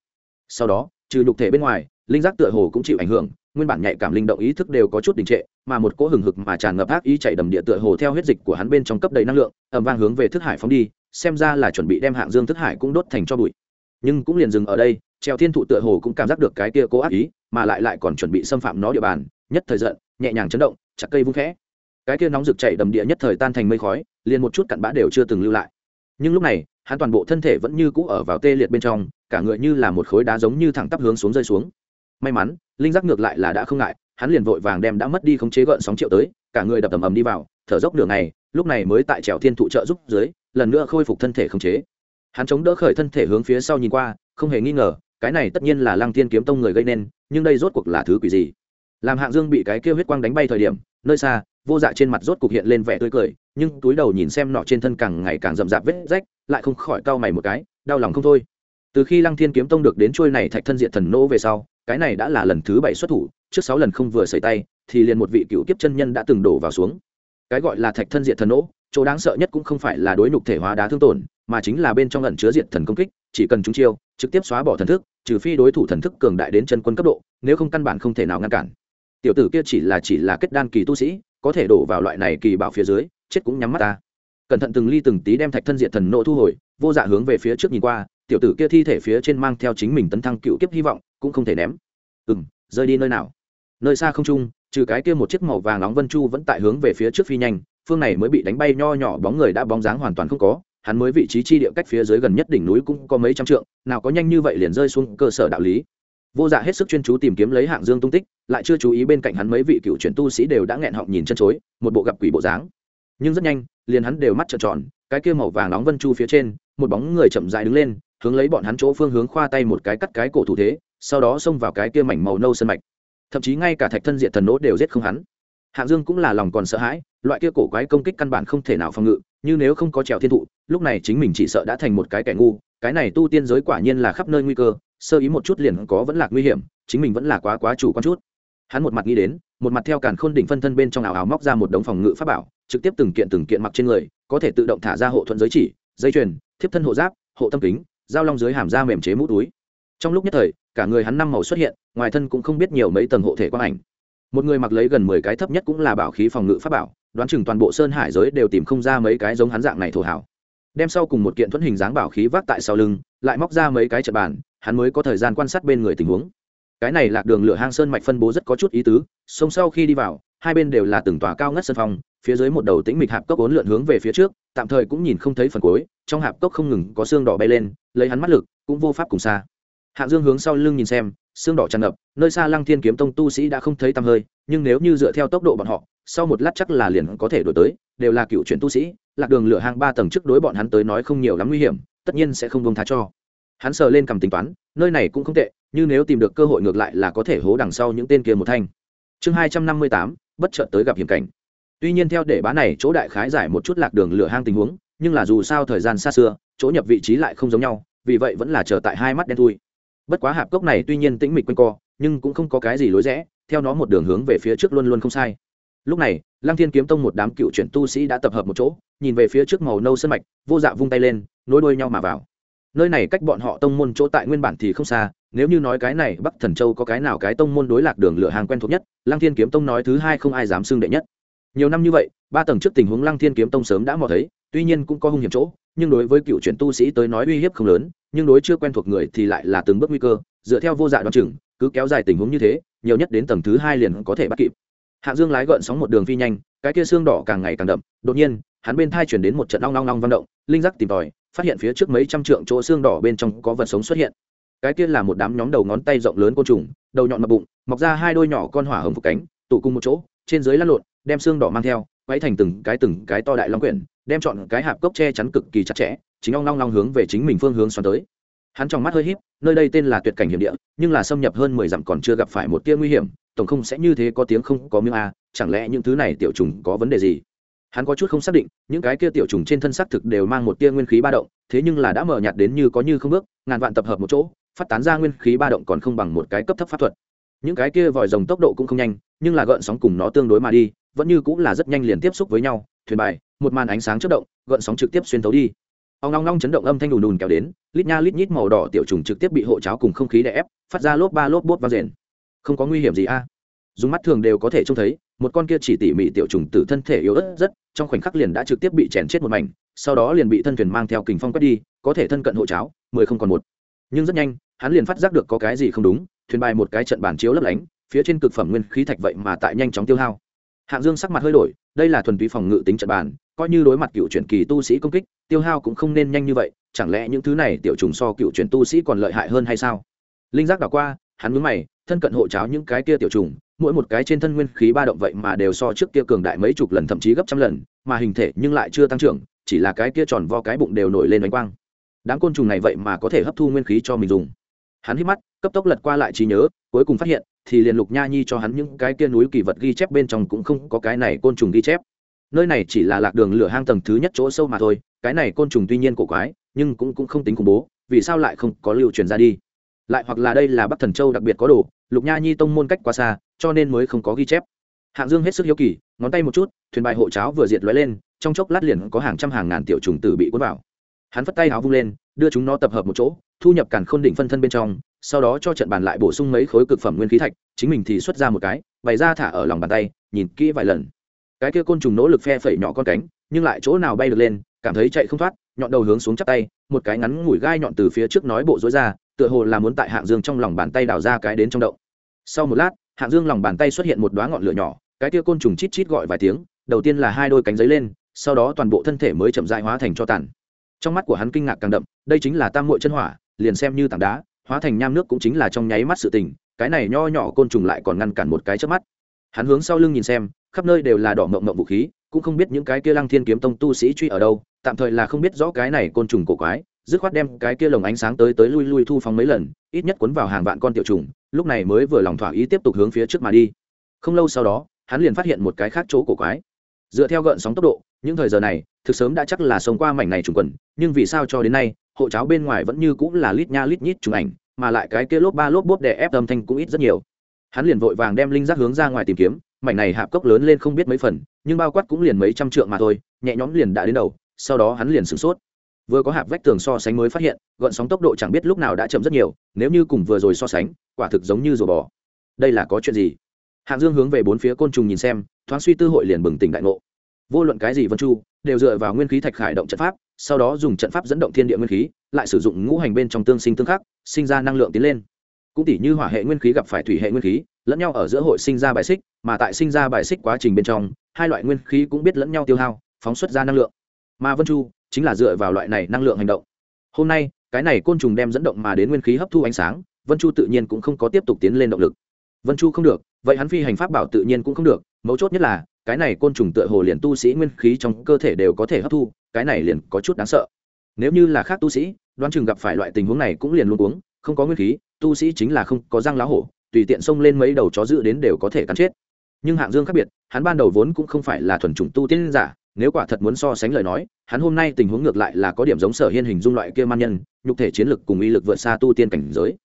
Sau đó, trừ nhục thể bên ngoài, linh giác tựa hồ cũng chịu ảnh hưởng, nguyên bản nhạy cảm linh động ý thức đều có chút đình trệ, mà một cỗ hừng hực mà tràn ngập ác ý chạy đầm địa tựa hồ theo huyết dịch của hắn bên trong cấp đầy năng lượng ẩm vang hướng về thức hải phóng đi, xem ra là chuẩn bị đem hạng dương thức hải cũng đốt thành cho bụi. Nhưng cũng liền dừng ở đây treo thiên thụ tựa hồ cũng cảm giác được cái kia cố ác ý, mà lại lại còn chuẩn bị xâm phạm nó địa bàn, nhất thời giận, nhẹ nhàng chấn động, chặt cây vung khẽ. Cái kia nóng rực chạy đầm địa nhất thời tan thành mây khói, liền một chút cặn bã đều chưa từng lưu lại. Nhưng lúc này hắn toàn bộ thân thể vẫn như cũ ở vào tê liệt bên trong, cả người như là một khối đá giống như thẳng tắp hướng xuống rơi xuống. May mắn, linh giác ngược lại là đã không ngại, hắn liền vội vàng đem đã mất đi khống chế gợn sóng triệu tới, cả người đập tầm ầm đi vào, thở dốc đường này lúc này mới tại trèo thiên thụ trợ giúp dưới, lần nữa khôi phục thân thể khống chế. Hắn chống đỡ khởi thân thể hướng phía sau nhìn qua, không hề nghi ngờ, cái này tất nhiên là lăng thiên kiếm tông người gây nên, nhưng đây rốt cuộc là thứ quỷ gì? Làm hạng dương bị cái kêu huyết quang đánh bay thời điểm, nơi xa vô dạ trên mặt rốt cục hiện lên vẻ tươi cười, nhưng túi đầu nhìn xem nọ trên thân càng ngày càng rậm rạp vết rách, lại không khỏi cau mày một cái, đau lòng không thôi. Từ khi lăng thiên kiếm tông được đến trôi này thạch thân diện thần nỗ về sau, cái này đã là lần thứ bảy xuất thủ, trước sáu lần không vừa xảy tay, thì liền một vị cựu kiếp chân nhân đã từng đổ vào xuống. Cái gọi là thạch thân diện thần nỗ chỗ đáng sợ nhất cũng không phải là đối nhục thể hóa đá thương tổn, mà chính là bên trong lần chứa diện thần công kích, chỉ cần chúng chiêu, trực tiếp xóa bỏ thần thức, trừ phi đối thủ thần thức cường đại đến chân quân cấp độ, nếu không căn bản không thể nào ngăn cản. Tiểu tử kia chỉ là chỉ là kết đan kỳ tu sĩ có thể đổ vào loại này kỳ bảo phía dưới, chết cũng nhắm mắt ta. Cẩn thận từng ly từng tí đem thạch thân diện thần nộ thu hồi, vô dạ hướng về phía trước nhìn qua, tiểu tử kia thi thể phía trên mang theo chính mình tấn thăng cựu kiếp hy vọng, cũng không thể ném. Ừ m rơi đi nơi nào? Nơi xa không trung, trừ cái kia một chiếc màu vàng nóng vân chu vẫn tại hướng về phía trước phi nhanh, phương này mới bị đánh bay nho nhỏ bóng người đã bóng dáng hoàn toàn không có, hắn mới vị trí chi địa cách phía dưới gần nhất đỉnh núi cũng có mấy trăm trượng, nào có nhanh như vậy liền rơi xuống cơ sở đạo lý vô dạ hết sức chuyên chú tìm kiếm lấy hạng dương tung tích, lại chưa chú ý bên cạnh hắn mấy vị cựu chuyển tu sĩ đều đã nghẹn họng nhìn chân chối, một bộ gặp quỷ bộ dáng. Nhưng rất nhanh, liền hắn đều mắt trợn tròn, cái kia màu vàng nóng vân chu phía trên, một bóng người chậm dại đứng lên, hướng lấy bọn hắn chỗ phương hướng khoa tay một cái cắt cái cổ thủ thế, sau đó xông vào cái kia mảnh màu nâu sân mạch. Thậm chí ngay cả thạch thân diện thần nỗ đều giết không hắn. Hạng dương cũng là lòng còn sợ hãi, loại kia cổ quái công kích căn bản không thể nào phòng ngự, như nếu không có trèo thiên thụ, lúc này chính mình chỉ sợ đã thành một cái kẻ ngu, cái này tu tiên giới quả nhiên là khắp nơi nguy cơ sơ ý một chút liền có vẫn là nguy hiểm, chính mình vẫn là quá quá chủ quan chút. Hắn một mặt nghĩ đến, một mặt theo càn khôn đỉnh phân thân bên trong ảo ảo móc ra một đống phòng ngự pháp bảo, trực tiếp từng kiện từng kiện mặc trên người, có thể tự động thả ra hộ thuận giới chỉ, dây chuyền, thiếp thân hộ giáp, hộ tâm kính dao long dưới hàm da mềm chế mũ túi. Trong lúc nhất thời, cả người hắn năm màu xuất hiện, ngoài thân cũng không biết nhiều mấy tầng hộ thể quang ảnh. Một người mặc lấy gần mười cái thấp nhất cũng là bảo khí phòng ngự pháp bảo, đoán chừng toàn bộ sơn hải giới đều tìm không ra mấy cái giống hắn dạng này thổ hảo đem sau cùng một kiện thuẫn hình dáng bảo khí vác tại sau lưng lại móc ra mấy cái trận bàn hắn mới có thời gian quan sát bên người tình huống. Cái này lạc đường lửa hang sơn mạch phân bố rất có chút ý tứ sông sau khi đi vào hai bên đều là từng tòa cao ngất sân phòng, phía dưới một đầu tĩnh mịch hạp cốc ốn lượn hướng về phía trước tạm thời cũng nhìn không thấy phần cuối trong hạp cốc không ngừng có xương đỏ bay lên lấy hắn mắt lực cũng vô pháp cùng xa. Hạng dương hướng sau lưng nhìn xem xương đỏ tràn ngập nơi xa lăng thiên kiếm tông tu sĩ đã không thấy tăm hơi nhưng nếu như dựa theo tốc độ bọn họ sau một lát chắc là liền có thể đổi tới, đều là cựu chuyển tu sĩ, lạc đường lửa hang ba tầng trước đối bọn hắn tới nói không nhiều lắm nguy hiểm, tất nhiên sẽ không bông tha cho. Hắn sờ lên cầm tính toán, nơi này cũng không tệ nhưng nếu tìm được cơ hội ngược lại là có thể hố đằng sau những tên kia một thanh. Chương hai trăm năm mươi tám, bất chợt tới gặp hiểm cảnh. Tuy nhiên theo để bá này chỗ đại khái giải một chút lạc đường lửa hang tình huống, nhưng là dù sao thời gian xa xưa, chỗ nhập vị trí lại không giống nhau, vì vậy vẫn là chờ tại hai mắt đen thui. Bất quá hạp cốc này tuy nhiên tĩnh mịch quanh co, nhưng cũng không có cái gì lối rẽ, theo nó một đường hướng về phía trước luôn luôn không sai lúc này, lăng thiên kiếm tông một đám cựu chuyển tu sĩ đã tập hợp một chỗ, nhìn về phía trước màu nâu sân mạch, vô dạ vung tay lên, nối đuôi nhau mà vào. Nơi này cách bọn họ tông môn chỗ tại nguyên bản thì không xa, nếu như nói cái này bắc thần châu có cái nào cái tông môn đối lạc đường lửa hàng quen thuộc nhất, lăng thiên kiếm tông nói thứ hai không ai dám xưng đệ nhất. Nhiều năm như vậy, ba tầng trước tình huống lăng thiên kiếm tông sớm đã mò thấy, tuy nhiên cũng có hung hiểm chỗ, nhưng đối với cựu chuyển tu sĩ tới nói uy hiếp không lớn, nhưng đối chưa quen thuộc người thì lại là từng bước nguy cơ, dựa theo vô dạ đoán chừng, cứ kéo dài tình huống như thế, nhiều nhất đến tầng thứ hai liền có thể bắt kịp hạ dương lái gợn sóng một đường phi nhanh, cái kia xương đỏ càng ngày càng đậm, đột nhiên, hắn bên thai chuyển đến một trận long long long văn động, linh giác tìm tòi, phát hiện phía trước mấy trăm trượng chỗ xương đỏ bên trong có vật sống xuất hiện. Cái kia là một đám nhóm đầu ngón tay rộng lớn côn trùng, đầu nhọn mập bụng, mọc ra hai đôi nhỏ con hỏa hồng phục cánh, tụ cùng một chỗ, trên dưới lăn lộn, đem xương đỏ mang theo quay thành từng cái từng cái to đại long quyển, đem chọn cái hạp cốc che chắn cực kỳ chặt chẽ, chính long long long hướng về chính mình phương hướng xoắn tới hắn trong mắt hơi híp, nơi đây tên là tuyệt cảnh hiểm địa, nhưng là xâm nhập hơn mười dặm còn chưa gặp phải một tia nguy hiểm, tổng không sẽ như thế có tiếng không có miếng a, chẳng lẽ những thứ này tiểu trùng có vấn đề gì? Hắn có chút không xác định, những cái kia tiểu trùng trên thân xác thực đều mang một tia nguyên khí ba động, thế nhưng là đã mở nhạt đến như có như không bước, ngàn vạn tập hợp một chỗ, phát tán ra nguyên khí ba động còn không bằng một cái cấp thấp pháp thuật. Những cái kia vòi rồng tốc độ cũng không nhanh, nhưng là gợn sóng cùng nó tương đối mà đi, vẫn như cũng là rất nhanh liền tiếp xúc với nhau. Thuyền bài, một màn ánh sáng chất động, gợn sóng trực tiếp xuyên thấu đi ông long long chấn động âm thanh đùn đùn kéo đến, lít nha lít nhít màu đỏ tiểu trùng trực tiếp bị hộ cháo cùng không khí đè ép, phát ra lốp ba lốp bốt vang rền. Không có nguy hiểm gì a. Dùng mắt thường đều có thể trông thấy, một con kia chỉ tỉ mỉ tiểu trùng từ thân thể yếu ớt rất, trong khoảnh khắc liền đã trực tiếp bị chèn chết một mảnh, sau đó liền bị thân thuyền mang theo kình phong quét đi, có thể thân cận hộ cháo, mười không còn một. Nhưng rất nhanh, hắn liền phát giác được có cái gì không đúng, thuyền bài một cái trận bàn chiếu lấp lánh, phía trên cực phẩm nguyên khí thạch vậy mà tại nhanh chóng tiêu hao hạng dương sắc mặt hơi đổi, đây là thuần túy phòng ngự tính trận bàn, coi như đối mặt cựu chuyển kỳ tu sĩ công kích, tiêu hao cũng không nên nhanh như vậy, chẳng lẽ những thứ này tiểu trùng so cựu chuyển tu sĩ còn lợi hại hơn hay sao? Linh giác đảo qua, hắn mướn mày, thân cận hộ cháo những cái kia tiểu trùng, mỗi một cái trên thân nguyên khí ba động vậy mà đều so trước kia cường đại mấy chục lần thậm chí gấp trăm lần, mà hình thể nhưng lại chưa tăng trưởng, chỉ là cái kia tròn vo cái bụng đều nổi lên đánh quang. Đám côn trùng này vậy mà có thể hấp thu nguyên khí cho mình dùng. Hắn hít mắt, cấp tốc lật qua lại trí nhớ, cuối cùng phát hiện thì liền lục nha nhi cho hắn những cái kia núi kỳ vật ghi chép bên trong cũng không có cái này côn trùng ghi chép. Nơi này chỉ là lạc đường lửa hang tầng thứ nhất chỗ sâu mà thôi cái này côn trùng tuy nhiên cổ quái nhưng cũng, cũng không tính khủng bố vì sao lại không có lưu truyền ra đi? Lại hoặc là đây là bắc thần châu đặc biệt có đồ lục nha nhi tông môn cách quá xa cho nên mới không có ghi chép. Hạng dương hết sức hiếu kỳ ngón tay một chút thuyền bài hộ cháo vừa diệt lóe lên trong chốc lát liền có hàng trăm hàng ngàn tiểu trùng tử bị cuốn vào. Hắn phất tay áo vung lên đưa chúng nó tập hợp một chỗ, thu nhập càn khôn đỉnh phân thân bên trong, sau đó cho trận bàn lại bổ sung mấy khối cực phẩm nguyên khí thạch, chính mình thì xuất ra một cái, bày ra thả ở lòng bàn tay, nhìn kỹ vài lần. Cái kia côn trùng nỗ lực phe phẩy nhỏ con cánh, nhưng lại chỗ nào bay được lên, cảm thấy chạy không thoát, nhọn đầu hướng xuống chắp tay, một cái ngắn ngủi gai nhọn từ phía trước nói bộ dối ra, tựa hồ là muốn tại hạng dương trong lòng bàn tay đào ra cái đến trong đậu sau một lát, hạng dương lòng bàn tay xuất hiện một đoá ngọn lửa nhỏ, cái kia côn trùng chít chít gọi vài tiếng, đầu tiên là hai đôi cánh giấy lên, sau đó toàn bộ thân thể mới chậm dại hóa thành cho tàn trong mắt của hắn kinh ngạc càng đậm, đây chính là tam mội chân hỏa, liền xem như tảng đá, hóa thành nham nước cũng chính là trong nháy mắt sự tình, cái này nho nhỏ côn trùng lại còn ngăn cản một cái trước mắt. Hắn hướng sau lưng nhìn xem, khắp nơi đều là đỏ mộng mộng vũ khí, cũng không biết những cái kia lăng thiên kiếm tông tu sĩ truy ở đâu, tạm thời là không biết rõ cái này côn trùng cổ quái, dứt khoát đem cái kia lồng ánh sáng tới tới lui lui thu phóng mấy lần, ít nhất cuốn vào hàng vạn con tiểu trùng, lúc này mới vừa lòng thỏa ý tiếp tục hướng phía trước mà đi. Không lâu sau đó, hắn liền phát hiện một cái khác chỗ cổ quái dựa theo gợn sóng tốc độ, những thời giờ này, thực sớm đã chắc là sống qua mảnh này trùng quần, nhưng vì sao cho đến nay, hộ cháo bên ngoài vẫn như cũng là lít nha lít nhít trùng ảnh, mà lại cái kia lốp ba lốp bốp đè ép âm thanh cũng ít rất nhiều. Hắn liền vội vàng đem linh giác hướng ra ngoài tìm kiếm, mảnh này hạp cốc lớn lên không biết mấy phần, nhưng bao quát cũng liền mấy trăm trượng mà thôi, nhẹ nhõm liền đã đến đầu, sau đó hắn liền sửng sốt. Vừa có hạp vách tường so sánh mới phát hiện, gợn sóng tốc độ chẳng biết lúc nào đã chậm rất nhiều, nếu như cùng vừa rồi so sánh, quả thực giống như rùa bò. Đây là có chuyện gì? Hạng dương hướng về bốn phía côn trùng nhìn xem, thoáng suy tư hội liền bừng tỉnh đại ngộ. Vô luận cái gì vân chu, đều dựa vào nguyên khí thạch khải động trận pháp, sau đó dùng trận pháp dẫn động thiên địa nguyên khí, lại sử dụng ngũ hành bên trong tương sinh tương khắc, sinh ra năng lượng tiến lên. Cũng tỷ như hỏa hệ nguyên khí gặp phải thủy hệ nguyên khí, lẫn nhau ở giữa hội sinh ra bài xích, mà tại sinh ra bài xích quá trình bên trong, hai loại nguyên khí cũng biết lẫn nhau tiêu hao, phóng xuất ra năng lượng. Mà vân chu chính là dựa vào loại này năng lượng hành động. Hôm nay, cái này côn trùng đem dẫn động mà đến nguyên khí hấp thu ánh sáng, vân chu tự nhiên cũng không có tiếp tục tiến lên động lực. Vân chu không được vậy hắn phi hành pháp bảo tự nhiên cũng không được, mấu chốt nhất là, cái này côn trùng tựa hồ liền tu sĩ nguyên khí trong cơ thể đều có thể hấp thu, cái này liền có chút đáng sợ. Nếu như là khác tu sĩ, đoán chừng gặp phải loại tình huống này cũng liền luôn uống không có nguyên khí, tu sĩ chính là không có răng lá hổ, tùy tiện xông lên mấy đầu chó dự đến đều có thể cắn chết. Nhưng hạng dương khác biệt, hắn ban đầu vốn cũng không phải là thuần chủng tu tiên giả, nếu quả thật muốn so sánh lời nói, hắn hôm nay tình huống ngược lại là có điểm giống sở hiên hình dung loại kia man nhân, nhục thể chiến lực cùng uy lực vượt xa tu tiên cảnh giới.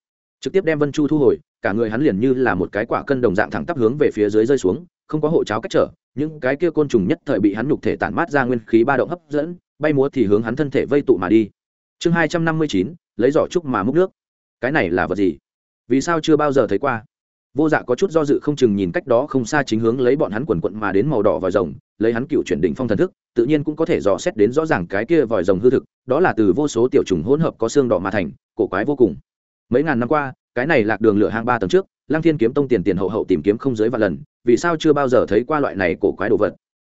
Trực tiếp đem vân chu thu hồi cả người hắn liền như là một cái quả cân đồng dạng thẳng tắp hướng về phía dưới rơi xuống, không có hộ cháo cách trở, những cái kia côn trùng nhất thời bị hắn nhục thể tản mát ra nguyên khí ba động hấp dẫn, bay múa thì hướng hắn thân thể vây tụ mà đi. Chương hai trăm năm mươi chín, lấy giỏ trúc mà múc nước. Cái này là vật gì? Vì sao chưa bao giờ thấy qua? Vô dạ có chút do dự không chừng nhìn cách đó không xa chính hướng lấy bọn hắn quần quận mà đến màu đỏ vòi rồng, lấy hắn cựu chuyển đỉnh phong thần thức, tự nhiên cũng có thể dò xét đến rõ ràng cái kia vòi rồng hư thực, đó là từ vô số tiểu trùng hỗn hợp có xương đỏ mà thành, cổ quái vô cùng. Mấy ngàn năm qua cái này lạc đường lửa hang ba tầng trước, lăng thiên kiếm tông tiền tiền hậu hậu tìm kiếm không dưới vài lần, vì sao chưa bao giờ thấy qua loại này cổ quái đồ vật?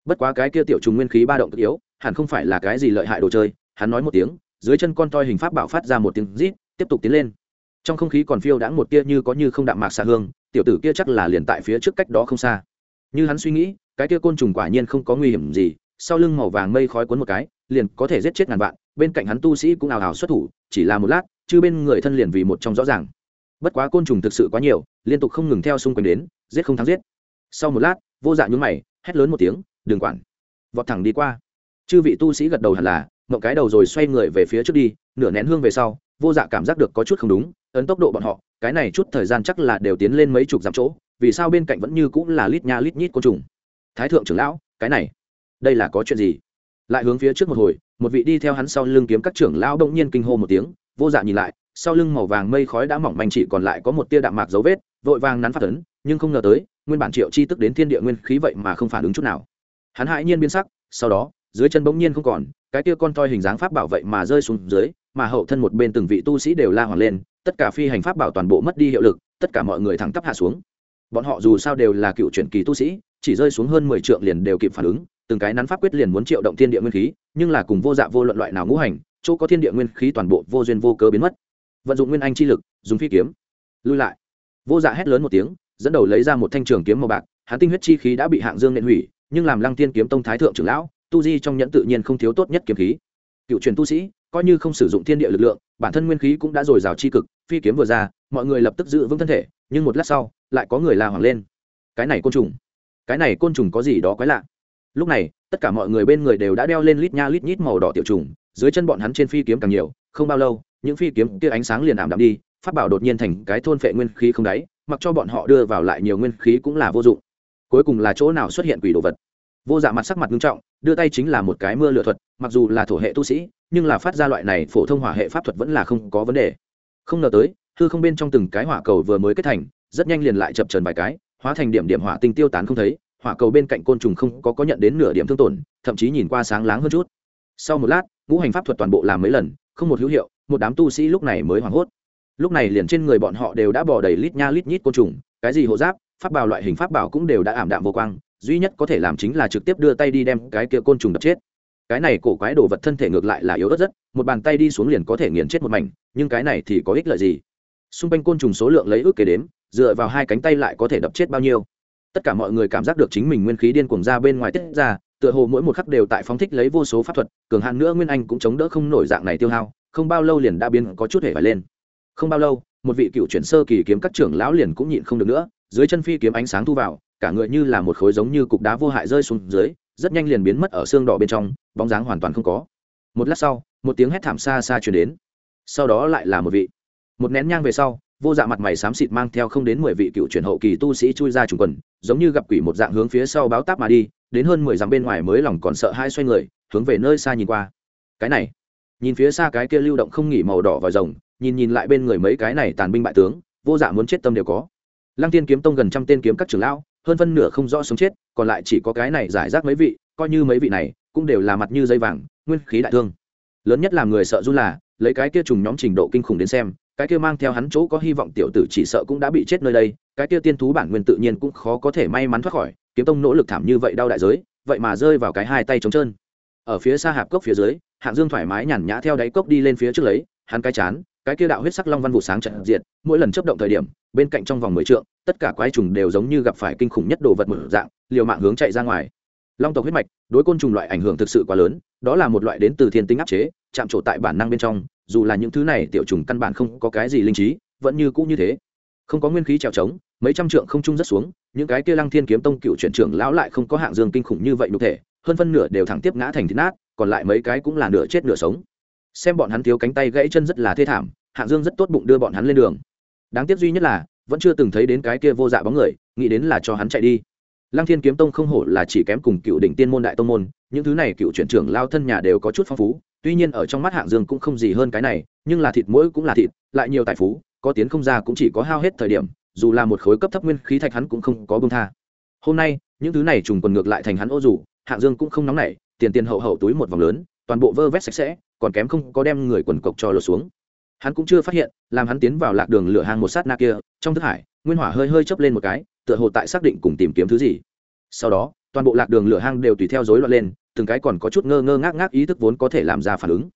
Bất quá cái kia tiểu trùng nguyên khí ba động cực yếu, hẳn không phải là cái gì lợi hại đồ chơi, hắn nói một tiếng, dưới chân con toi hình pháp bảo phát ra một tiếng rít, tiếp tục tiến lên. Trong không khí còn phiêu đãng một tia như có như không đạm mạc xa hương, tiểu tử kia chắc là liền tại phía trước cách đó không xa. Như hắn suy nghĩ, cái kia côn trùng quả nhiên không có nguy hiểm gì, sau lưng màu vàng mây khói cuốn một cái, liền có thể giết chết ngàn vạn, bên cạnh hắn tu sĩ cũng ào ào xuất thủ, chỉ là một lát, chứ bên người thân liền vì một trong rõ ràng bất quá côn trùng thực sự quá nhiều, liên tục không ngừng theo xung quanh đến, giết không thắng giết. Sau một lát, vô dạ nhún mày, hét lớn một tiếng, đừng quản. Vọt thẳng đi qua. Chư vị tu sĩ gật đầu hẳn là, mộng cái đầu rồi xoay người về phía trước đi, nửa nén hương về sau, vô dạ cảm giác được có chút không đúng, ấn tốc độ bọn họ, cái này chút thời gian chắc là đều tiến lên mấy chục dặm chỗ, vì sao bên cạnh vẫn như cũng là lít nha lít nhít côn trùng. Thái thượng trưởng lão, cái này, đây là có chuyện gì? Lại hướng phía trước một hồi, một vị đi theo hắn sau lưng kiếm các trưởng lão đông nhiên kinh hô một tiếng, vô dạ nhìn lại sau lưng màu vàng mây khói đã mỏng manh chỉ còn lại có một tia đạm mạc dấu vết, vội vàng nắn phát ấn, nhưng không ngờ tới, nguyên bản triệu chi tức đến thiên địa nguyên khí vậy mà không phản ứng chút nào. Hắn hãi nhiên biến sắc, sau đó, dưới chân bỗng nhiên không còn, cái tia con toi hình dáng pháp bảo vậy mà rơi xuống dưới, mà hậu thân một bên từng vị tu sĩ đều la hoàng lên, tất cả phi hành pháp bảo toàn bộ mất đi hiệu lực, tất cả mọi người thẳng tắp hạ xuống. Bọn họ dù sao đều là cựu truyền kỳ tu sĩ, chỉ rơi xuống hơn mười trượng liền đều kịp phản ứng, từng cái nắn pháp quyết liền muốn triệu động thiên địa nguyên khí, nhưng là cùng vô dạ vô luận loại nào ngũ hành, chỗ có thiên địa nguyên khí toàn bộ vô duyên vô cớ biến mất vận dụng nguyên anh chi lực, dùng phi kiếm. Lui lại. Vô dạ hét lớn một tiếng, dẫn đầu lấy ra một thanh trường kiếm màu bạc, hắn tinh huyết chi khí đã bị hạng dương nện hủy, nhưng làm lăng tiên kiếm tông thái thượng trưởng lão, tu di trong nhẫn tự nhiên không thiếu tốt nhất kiếm khí. Cựu truyền tu sĩ, coi như không sử dụng thiên địa lực lượng, bản thân nguyên khí cũng đã dồi dào chi cực, phi kiếm vừa ra, mọi người lập tức giữ vững thân thể, nhưng một lát sau, lại có người la hoàng lên. Cái này côn trùng, cái này côn trùng có gì đó quái lạ. Lúc này, tất cả mọi người bên người đều đã đeo lên lít nha lít nhít màu đỏ tiểu trùng, dưới chân bọn hắn trên phi kiếm càng nhiều, không bao lâu những phi kiếm kia ánh sáng liền ảm đạm đi, pháp bảo đột nhiên thành cái thôn phệ nguyên khí không đáy, mặc cho bọn họ đưa vào lại nhiều nguyên khí cũng là vô dụng. Cuối cùng là chỗ nào xuất hiện quỷ đồ vật? Vô dạ mặt sắc mặt nghiêm trọng, đưa tay chính là một cái mưa lửa thuật, mặc dù là thổ hệ tu sĩ, nhưng là phát ra loại này phổ thông hỏa hệ pháp thuật vẫn là không có vấn đề. Không ngờ tới, hư không bên trong từng cái hỏa cầu vừa mới kết thành, rất nhanh liền lại chập trần vài cái, hóa thành điểm điểm hỏa tinh tiêu tán không thấy, hỏa cầu bên cạnh côn trùng không có có nhận đến nửa điểm thương tổn, thậm chí nhìn qua sáng láng hơn chút. Sau một lát, ngũ hành pháp thuật toàn bộ làm mấy lần không một hữu hiệu, một đám tu sĩ lúc này mới hoảng hốt. Lúc này liền trên người bọn họ đều đã bỏ đầy lít nha lít nhít côn trùng, cái gì hộ giáp, pháp bảo loại hình pháp bảo cũng đều đã ảm đạm vô quang, duy nhất có thể làm chính là trực tiếp đưa tay đi đem cái kia côn trùng đập chết. Cái này cổ quái đồ vật thân thể ngược lại là yếu ớt rất, một bàn tay đi xuống liền có thể nghiền chết một mảnh, nhưng cái này thì có ích lợi gì? Xung quanh côn trùng số lượng lấy ước kế đếm, dựa vào hai cánh tay lại có thể đập chết bao nhiêu? Tất cả mọi người cảm giác được chính mình nguyên khí điên cuồng ra bên ngoài tiết ra tựa hồ mỗi một khắc đều tại phóng thích lấy vô số pháp thuật, cường hạn nữa nguyên anh cũng chống đỡ không nổi dạng này tiêu hao, không bao lâu liền đã biến có chút hề phải lên. Không bao lâu, một vị cựu chuyển sơ kỳ kiếm các trưởng lão liền cũng nhịn không được nữa, dưới chân phi kiếm ánh sáng thu vào, cả người như là một khối giống như cục đá vô hại rơi xuống dưới, rất nhanh liền biến mất ở xương đỏ bên trong, bóng dáng hoàn toàn không có. Một lát sau, một tiếng hét thảm xa xa chuyển đến. Sau đó lại là một vị. Một nén nhang về sau, vô dạ mặt mày xám xịt mang theo không đến mười vị cựu chuyển hậu kỳ tu sĩ chui ra trùng quần, giống như gặp quỷ một dạng hướng phía sau báo táp mà đi đến hơn mười dặm bên ngoài mới lòng còn sợ hai xoay người, hướng về nơi xa nhìn qua. Cái này, nhìn phía xa cái kia lưu động không nghỉ màu đỏ vòi rồng, nhìn nhìn lại bên người mấy cái này tàn binh bại tướng, vô dạ muốn chết tâm đều có. Lăng tiên kiếm tông gần trăm tên kiếm các trưởng lão, hơn phân nửa không rõ sống chết, còn lại chỉ có cái này giải rác mấy vị, coi như mấy vị này, cũng đều là mặt như dây vàng, nguyên khí đại thương. Lớn nhất làm người sợ run là, lấy cái kia trùng nhóm trình độ kinh khủng đến xem, cái kia mang theo hắn chỗ có hy vọng tiểu tử chỉ sợ cũng đã bị chết nơi đây, cái kia tiên thú bản nguyên tự nhiên cũng khó có thể may mắn thoát khỏi kiếm tông nỗ lực thảm như vậy đau đại giới, vậy mà rơi vào cái hai tay trống trơn. Ở phía xa hạp cốc phía dưới, hạng dương thoải mái nhàn nhã theo đáy cốc đi lên phía trước lấy, hắn cái chán, cái kia đạo huyết sắc long văn vụ sáng trận diệt, mỗi lần chấp động thời điểm, bên cạnh trong vòng mười trượng, tất cả quái trùng đều giống như gặp phải kinh khủng nhất đồ vật một dạng, liều mạng hướng chạy ra ngoài. Long tộc huyết mạch, đối côn trùng loại ảnh hưởng thực sự quá lớn, đó là một loại đến từ thiên tính áp chế, chạm trổ tại bản năng bên trong, dù là những thứ này tiểu trùng căn bản không có cái gì linh trí, vẫn như cũ như thế. Không có nguyên khí trèo trống, mấy trăm trượng không trung rất xuống những cái kia lăng thiên kiếm tông cựu chuyển trưởng lão lại không có hạng dương kinh khủng như vậy nhục thể, hơn phân nửa đều thẳng tiếp ngã thành thịt nát, còn lại mấy cái cũng là nửa chết nửa sống. Xem bọn hắn thiếu cánh tay gãy chân rất là thê thảm, hạng dương rất tốt bụng đưa bọn hắn lên đường. Đáng tiếc duy nhất là, vẫn chưa từng thấy đến cái kia vô dạ bóng người, nghĩ đến là cho hắn chạy đi. Lăng thiên kiếm tông không hổ là chỉ kém cùng cựu đỉnh tiên môn đại tông môn, những thứ này cựu chuyển trưởng lao thân nhà đều có chút phong phú, tuy nhiên ở trong mắt hạng dương cũng không gì hơn cái này, nhưng là thịt mỗi cũng là thịt, lại nhiều tài phú, có tiến không ra cũng chỉ có hao hết thời điểm dù là một khối cấp thấp nguyên khí thạch hắn cũng không có bông tha. Hôm nay, những thứ này trùng quần ngược lại thành hắn ô dù, hạng dương cũng không nóng nảy, tiền tiền hậu hậu túi một vòng lớn, toàn bộ vơ vét sạch sẽ, còn kém không có đem người quần cộc cho lột xuống. Hắn cũng chưa phát hiện, làm hắn tiến vào lạc đường lửa hang một sát na kia, trong thức hải, nguyên hỏa hơi hơi chấp lên một cái, tựa hồ tại xác định cùng tìm kiếm thứ gì. Sau đó, toàn bộ lạc đường lửa hang đều tùy theo dối loạn lên, từng cái còn có chút ngơ ngơ ngác ngác ý thức vốn có thể làm ra phản ứng.